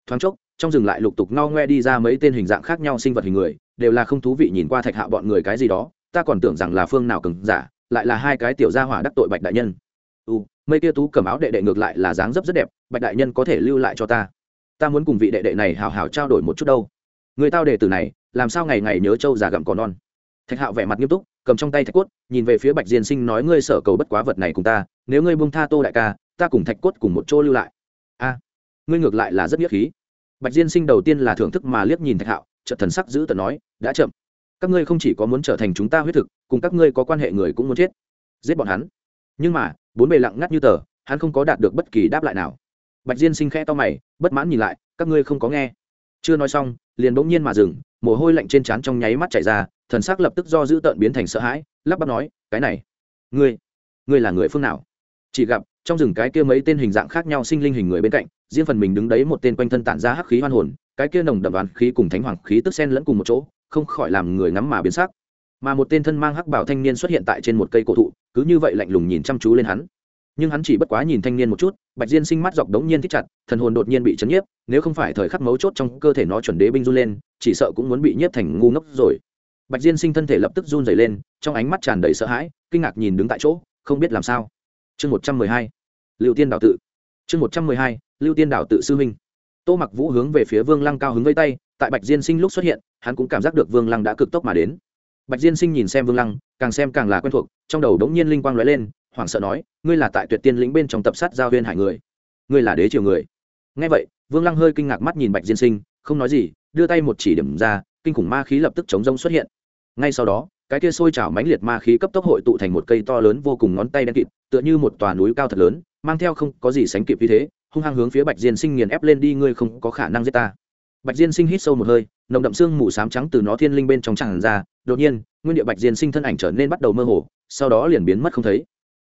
Thoáng chốc, trong rừng lại lục tục ngao ngoe đi ra mấy tên hình dạng khác nhau sinh vật hình người, đều là không thú vị nhìn qua thạch hạ bọn người cái gì đó, ta còn tưởng rằng là phương nào cứng giả, lại là hai cái tiểu gia hỏa đắc tội bạch đại nhân u, mây kia tú cầm áo đệ đệ ngược lại là dáng dấp rất đẹp, bạch đại nhân có thể lưu lại cho ta. Ta muốn cùng vị đệ đệ này hào hào trao đổi một chút đâu. Người tao đệ từ này, làm sao ngày ngày nhớ trâu già gặm cỏ non? Thạch hạo vẻ mặt nghiêm túc, cầm trong tay thạch cốt, nhìn về phía bạch diên sinh nói ngươi sở cầu bất quá vật này cùng ta, nếu ngươi buông tha tô đại ca, ta cùng thạch cốt cùng một chỗ lưu lại. A, ngươi ngược lại là rất nghĩa khí. Bạch diên sinh đầu tiên là thưởng thức mà liếc nhìn thạch hạo trợ thần sắc giữ tờ nói, đã chậm. Các ngươi không chỉ có muốn trở thành chúng ta huyết thực, cùng các ngươi có quan hệ người cũng muốn chết. Giết bọn hắn nhưng mà, bốn bề lặng ngắt như tờ, hắn không có đạt được bất kỳ đáp lại nào. Bạch diên sinh khẽ to mày, bất mãn nhìn lại, các ngươi không có nghe. Chưa nói xong, liền bỗng nhiên mà dừng, mồ hôi lạnh trên trán trong nháy mắt chảy ra, thần sắc lập tức do dữ tợn biến thành sợ hãi, lắp bắp nói, cái này, ngươi ngươi là người phương nào? Chỉ gặp, trong rừng cái kia mấy tên hình dạng khác nhau sinh linh hình người bên cạnh, riêng phần mình đứng đấy một tên quanh thân tản ra hắc khí hoan hồn, cái kia nồng đậm đoán khí cùng thánh hoàng khí tức sen lẫn cùng một chỗ, không khỏi làm người ngắm mà biến sắc mà một tên thân mang hắc bảo thanh niên xuất hiện tại trên một cây cổ thụ, cứ như vậy lạnh lùng nhìn chăm chú lên hắn. Nhưng hắn chỉ bất quá nhìn thanh niên một chút, bạch diên sinh mắt dọc đống nhiên thích chặt, thần hồn đột nhiên bị chấn nhiếp, nếu không phải thời khắc mấu chốt trong cơ thể nó chuẩn đế binh run lên, chỉ sợ cũng muốn bị nhiếp thành ngu ngốc rồi. Bạch diên sinh thân thể lập tức run dày lên, trong ánh mắt tràn đầy sợ hãi, kinh ngạc nhìn đứng tại chỗ, không biết làm sao. Chương một trăm mười hai, lưu tiên đạo tự. Chương một trăm mười hai, lưu tiên đạo tự sư huynh. Tô mặc vũ hướng về phía vương lăng cao hứng vây tay, tại bạch diên sinh lúc xuất hiện, hắn cũng cảm giác được vương lăng đã cực tốc mà đến bạch diên sinh nhìn xem vương lăng, càng xem càng là quen thuộc, trong đầu đống nhiên linh quang lóe lên, hoảng sợ nói, ngươi là tại tuyệt tiên lĩnh bên trong tập sát giao huyên hải người. Ngươi là đế triều người. Ngay vậy, vương lăng hơi kinh ngạc mắt nhìn bạch diên sinh, không nói gì, đưa tay một chỉ điểm ra, kinh khủng ma khí lập tức chống rông xuất hiện. Ngay sau đó, cái kia sôi trào mãnh liệt ma khí cấp tốc hội tụ thành một cây to lớn vô cùng ngón tay đen kịt, tựa như một tòa núi cao thật lớn, mang theo không có gì sánh kịp như thế, hung hăng hướng phía bạch diên sinh nghiền ép lên đi, ngươi không có khả năng giết ta bạch diên sinh hít sâu một hơi, nồng đậm xương mù sám trắng từ nó thiên linh bên trong tràn ra, đột nhiên, nguyên địa bạch diên sinh thân ảnh trở nên bắt đầu mơ hồ, sau đó liền biến mất không thấy.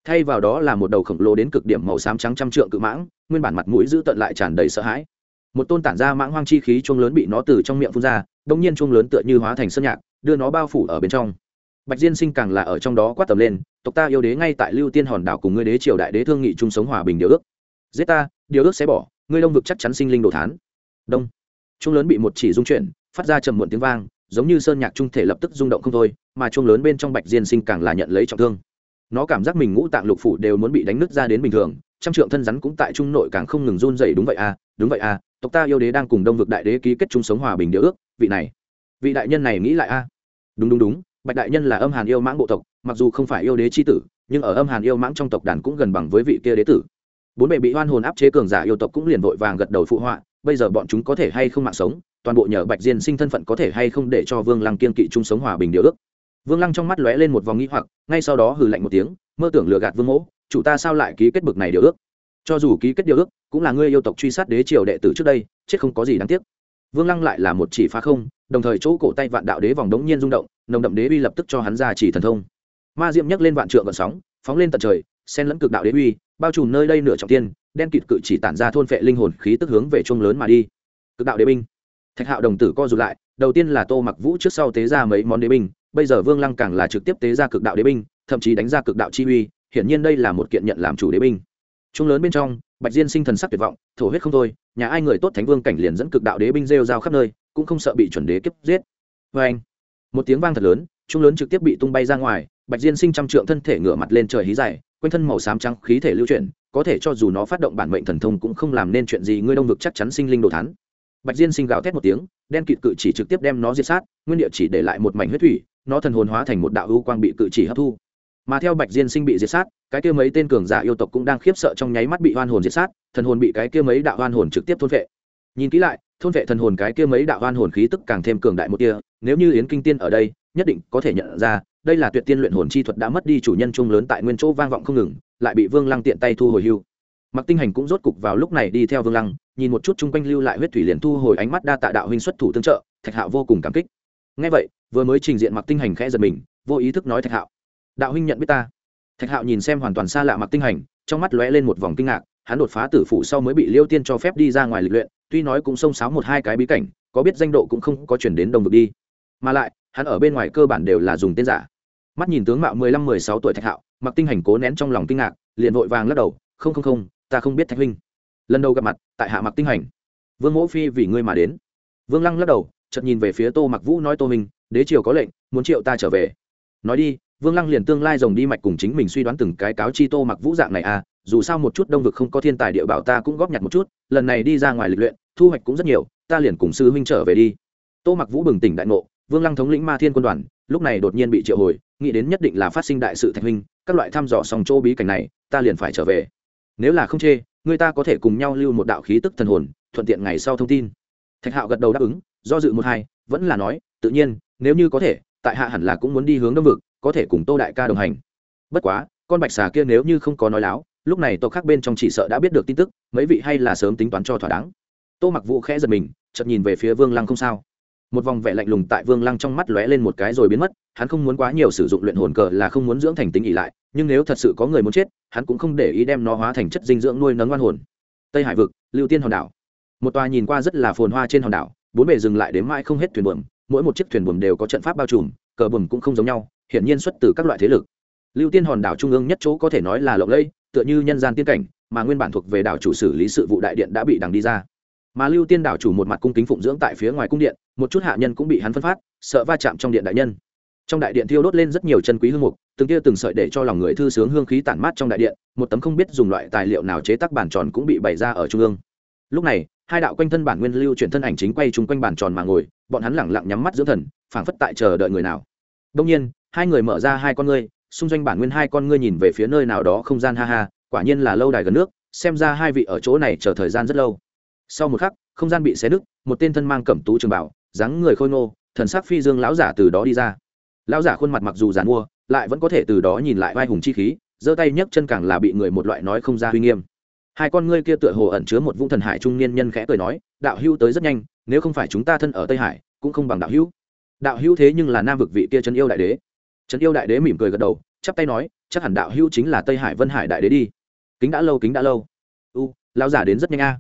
Thay vào đó là một đầu khổng lồ đến cực điểm màu xám trắng trăm trượng cự mãng, nguyên bản mặt mũi giữ tận lại tràn đầy sợ hãi. Một tôn tản ra mãng hoang chi khí chuông lớn bị nó từ trong miệng phun ra đông nhiên chuông lớn tựa như hóa thành sơn nhạc, đưa nó bao phủ ở bên trong. Bạch diên sinh càng là ở trong đó quát tầm lên, tộc ta yêu đế ngay tại lưu tiên hòn đảo cùng ngươi đế triều đại đế thương nghị chung sống hòa bình điều ước. Giết ta, điều ước sẽ bỏ, ngươi đông vực chắc chắn sinh linh đồ thán. Đông chuông lớn bị một chỉ dung chuyển, phát ra trầm muộn tiếng vang, giống như sơn nhạc trung thể lập tức rung động không thôi, mà chuông lớn bên trong bạch diên sinh càng là nhận lấy trọng thương. Nó cảm giác mình ngũ tạng lục phủ đều muốn bị đánh nứt ra đến bình thường, trăm trượng thân rắn cũng tại trung nội càng không ngừng run rẩy, đúng vậy à đúng vậy à tộc ta yêu đế đang cùng đông vực đại đế ký kết chung sống hòa bình điều ước, vị này, vị đại nhân này nghĩ lại a. Đúng đúng đúng, bạch đại nhân là âm hàn yêu mãng bộ tộc, mặc dù không phải yêu đế c h i tử, nhưng ở âm hàn yêu mãng trong tộc đàn cũng gần bằng với vị kia đế tử. Bốn bề bị hoan hồn áp chế cường giả yêu tộc cũng liền vội vàng gật đầu phụ họa bây giờ bọn chúng có thể hay không mạng sống, toàn bộ nhờ bạch diên sinh thân phận có thể hay không để cho vương lăng kiên kỵ chung sống hòa bình điều ước. Vương lăng trong mắt lóe lên một vòng nghĩ hoặc, ngay sau đó hừ lạnh một tiếng, mơ tưởng lừa gạt vương mỗ, chủ ta sao lại ký kết bực này điều ước? Cho dù ký kết điều ước, cũng là ngươi yêu tộc truy sát đế triều đệ tử trước đây, chết không có gì đáng tiếc. Vương lăng lại là một chỉ phá không, đồng thời chỗ cổ tay vạn đạo đế vòng đống nhiên rung động, nồng đậm đế uy lập tức cho hắn ra chỉ thần thông. Ma diệm nhấc lên vạn trượng vận sóng, phóng lên tận trời sen lẫn cực đạo đế uy, bao trùm nơi đây nửa trọng tiên đen kịt cự chỉ tản ra thôn phệ linh hồn khí tức hướng về chuông lớn mà đi. Cực đạo đế binh. Thạch hạo đồng tử co rụt lại, đầu tiên là tô mặc vũ, trước sau tế ra mấy món đế binh, bây giờ vương lăng càng là trực tiếp tế ra cực đạo đế binh, thậm chí đánh ra cực đạo chi uy, hiển nhiên đây là một kiện nhận làm chủ đế binh. Chung lớn bên trong, bạch diên sinh thần sắc tuyệt vọng, thổ huyết không thôi, nhà ai người tốt thánh vương cảnh liền dẫn cực đạo đế binh rêu rao khắp nơi, cũng không sợ bị chuẩn đế kiếp giết. Vê anh, một tiếng vang thật lớn trung lớn trực tiếp bị tung bay ra ngoài, bạch diên sinh trăm trượng thân thể ngửa mặt lên trời hí dài, quanh thân màu xám trắng khí thể lưu chuyển có thể cho dù nó phát động bản mệnh thần thông cũng không làm nên chuyện gì, ngươi đông vực chắc chắn sinh linh đồ thán. Bạch diên sinh gào thét một tiếng, đen kịt cự chỉ trực tiếp đem nó diệt sát, nguyên địa chỉ để lại một mảnh huyết thủy, nó thần hồn hóa thành một đạo ưu quang bị cự chỉ hấp thu. Mà theo bạch diên sinh bị diệt sát, cái kia mấy tên cường giả yêu tộc cũng đang khiếp sợ trong nháy mắt bị oan hồn diệt sát, thần hồn bị cái kia mấy đạo oan hồn trực tiếp thôn vệ nhìn kỹ lại, thôn vệ thần hồn cái kia mấy đạo oan hồn khí tức càng thêm cường đại một tia, nếu như yến kinh tiên ở đây nhất định có thể nhận ra, đây là tuyệt tiên luyện hồn chi thuật đã mất đi chủ nhân chung lớn tại nguyên chỗ vang vọng không ngừng, lại bị vương lăng tiện tay thu hồi hưu. Mặc tinh hành cũng rốt cục vào lúc này đi theo vương lăng, nhìn một chút chung quanh lưu lại huyết thủy liền thu hồi ánh mắt đa tạ đạo huynh xuất thủ tương trợ, thạch hạo vô cùng cảm kích. Ngay vậy, vừa mới trình diện mặc tinh hành khẽ giật mình, vô ý thức nói thạch hạo, đạo huynh nhận biết ta. Thạch hạo nhìn xem hoàn toàn xa lạ mặc tinh hành, trong mắt lóe lên một vòng kinh ngạc, hắn đột phá tử phủ sau mới bị liêu tiên cho phép đi ra ngoài lịch luyện, tuy nói cũng xông xáo một hai cái bí cảnh, có biết danh độ cũng không có chuyển đến đồng vực đi. Mà lại hắn ở bên ngoài cơ bản đều là dùng tên giả. Mắt nhìn tướng mạo mười lăm, mười sáu tuổi thạch hạo, mặc tinh hành cố nén trong lòng kinh ngạc, liền vội vàng lắc đầu, không không không, ta không biết thạch huynh. Lần đầu gặp mặt, tại hạ mặc tinh hành. Vương mỗ phi vì ngươi mà đến. Vương lăng lắc đầu, chợt nhìn về phía tô mặc vũ nói, tô minh đế triều có lệnh, muốn triệu ta trở về. Nói đi, vương lăng liền tương lai rồng đi mạch cùng chính mình suy đoán từng cái cáo chi tô mặc vũ dạng này à dù sao một chút đông vực không có thiên tài địa bảo ta cũng góp nhặt một chút, lần này đi ra ngoài lịch luyện, thu hoạch cũng rất nhiều, ta liền cùng sư huynh trở về đi. Tô mặc vũ bừng tỉnh đại ngộ vương lăng thống lĩnh ma thiên quân đoàn, lúc này đột nhiên bị triệu hồi, nghĩ đến nhất định là phát sinh đại sự thạch huynh các loại thăm dò sòng chỗ bí cảnh này, ta liền phải trở về. Nếu là không chê, người ta có thể cùng nhau lưu một đạo khí tức thần hồn, thuận tiện ngày sau thông tin. Thạch hạo gật đầu đáp ứng, do dự một hai, vẫn là nói, tự nhiên, nếu như có thể, tại hạ hẳn là cũng muốn đi hướng đông vực, có thể cùng tô đại ca đồng hành. Bất quá, con bạch xà kia nếu như không có nói láo, lúc này tộc khác bên trong chỉ sợ đã biết được tin tức, mấy vị hay là sớm tính toán cho thỏa đáng. Tô mặc vũ khẽ giật mình, chợt nhìn về phía vương lăng không sao một vòng vẻ lạnh lùng tại vương lăng trong mắt lóe lên một cái rồi biến mất, hắn không muốn quá nhiều sử dụng luyện hồn cờ là không muốn dưỡng thành tính ỉ lại, nhưng nếu thật sự có người muốn chết, hắn cũng không để ý đem nó hóa thành chất dinh dưỡng nuôi nấng oan hồn. Tây hải vực, lưu tiên hòn đảo. Một tòa nhìn qua rất là phồn hoa trên hòn đảo, bốn bề dừng lại đến mãi không hết thuyền buồm, mỗi một chiếc thuyền buồm đều có trận pháp bao trùm, cờ buồm cũng không giống nhau, hiển nhiên xuất từ các loại thế lực. Lưu tiên hòn đảo trung ương nhất chỗ có thể nói là lộng lẫy, tựa như nhân gian tiên cảnh, mà nguyên bản thuộc về đảo chủ xử lý sự vụ đại điện đã bị đằng đi ra. Mà lưu tiên đảo chủ một mặt cung kính phụng dưỡng tại phía ngoài cung điện một chút hạ nhân cũng bị hắn phân phát, sợ va chạm trong điện đại nhân. Trong đại điện thiêu đốt lên rất nhiều chân quý hương mục, từng tia từng sợi để cho lòng người thư sướng hương khí tản mát trong đại điện, một tấm không biết dùng loại tài liệu nào chế tác bản tròn cũng bị bày ra ở trung ương. Lúc này, hai đạo quanh thân bản nguyên lưu chuyển thân ảnh chính quay chung quanh bản tròn mà ngồi, bọn hắn lẳng lặng nhắm mắt dưỡng thần, phảng phất tại chờ đợi người nào. Đông nhiên, hai người mở ra hai con ngươi, xung doanh bản nguyên hai con ngươi nhìn về phía nơi nào đó không gian ha ha, quả nhiên là lâu đài gần nước, xem ra hai vị ở chỗ này chờ thời gian rất lâu. Sau một khắc, không gian bị xé nứt, một tên thân mang cẩm tú trường bảo dáng người khôi ngô, thần sắc phi dương lão giả từ đó đi ra. Lão giả khuôn mặt mặc dù giàn mua, lại vẫn có thể từ đó nhìn lại vai hùng chi khí, giơ tay nhấc chân càng là bị người một loại nói không ra huy nghiêm. Hai con ngươi kia tựa hồ ẩn chứa một vũng thần hải trung niên nhân khẽ cười nói, đạo hữu tới rất nhanh, nếu không phải chúng ta thân ở tây hải, cũng không bằng đạo hữu. Đạo hữu thế nhưng là nam vực vị kia trấn yêu đại đế. Trấn yêu đại đế mỉm cười gật đầu, chắp tay nói, chắc hẳn đạo hữu chính là tây hải vân hải đại đế đi. Kính đã lâu, kính đã lâu. U, lão giả đến rất nhanh a.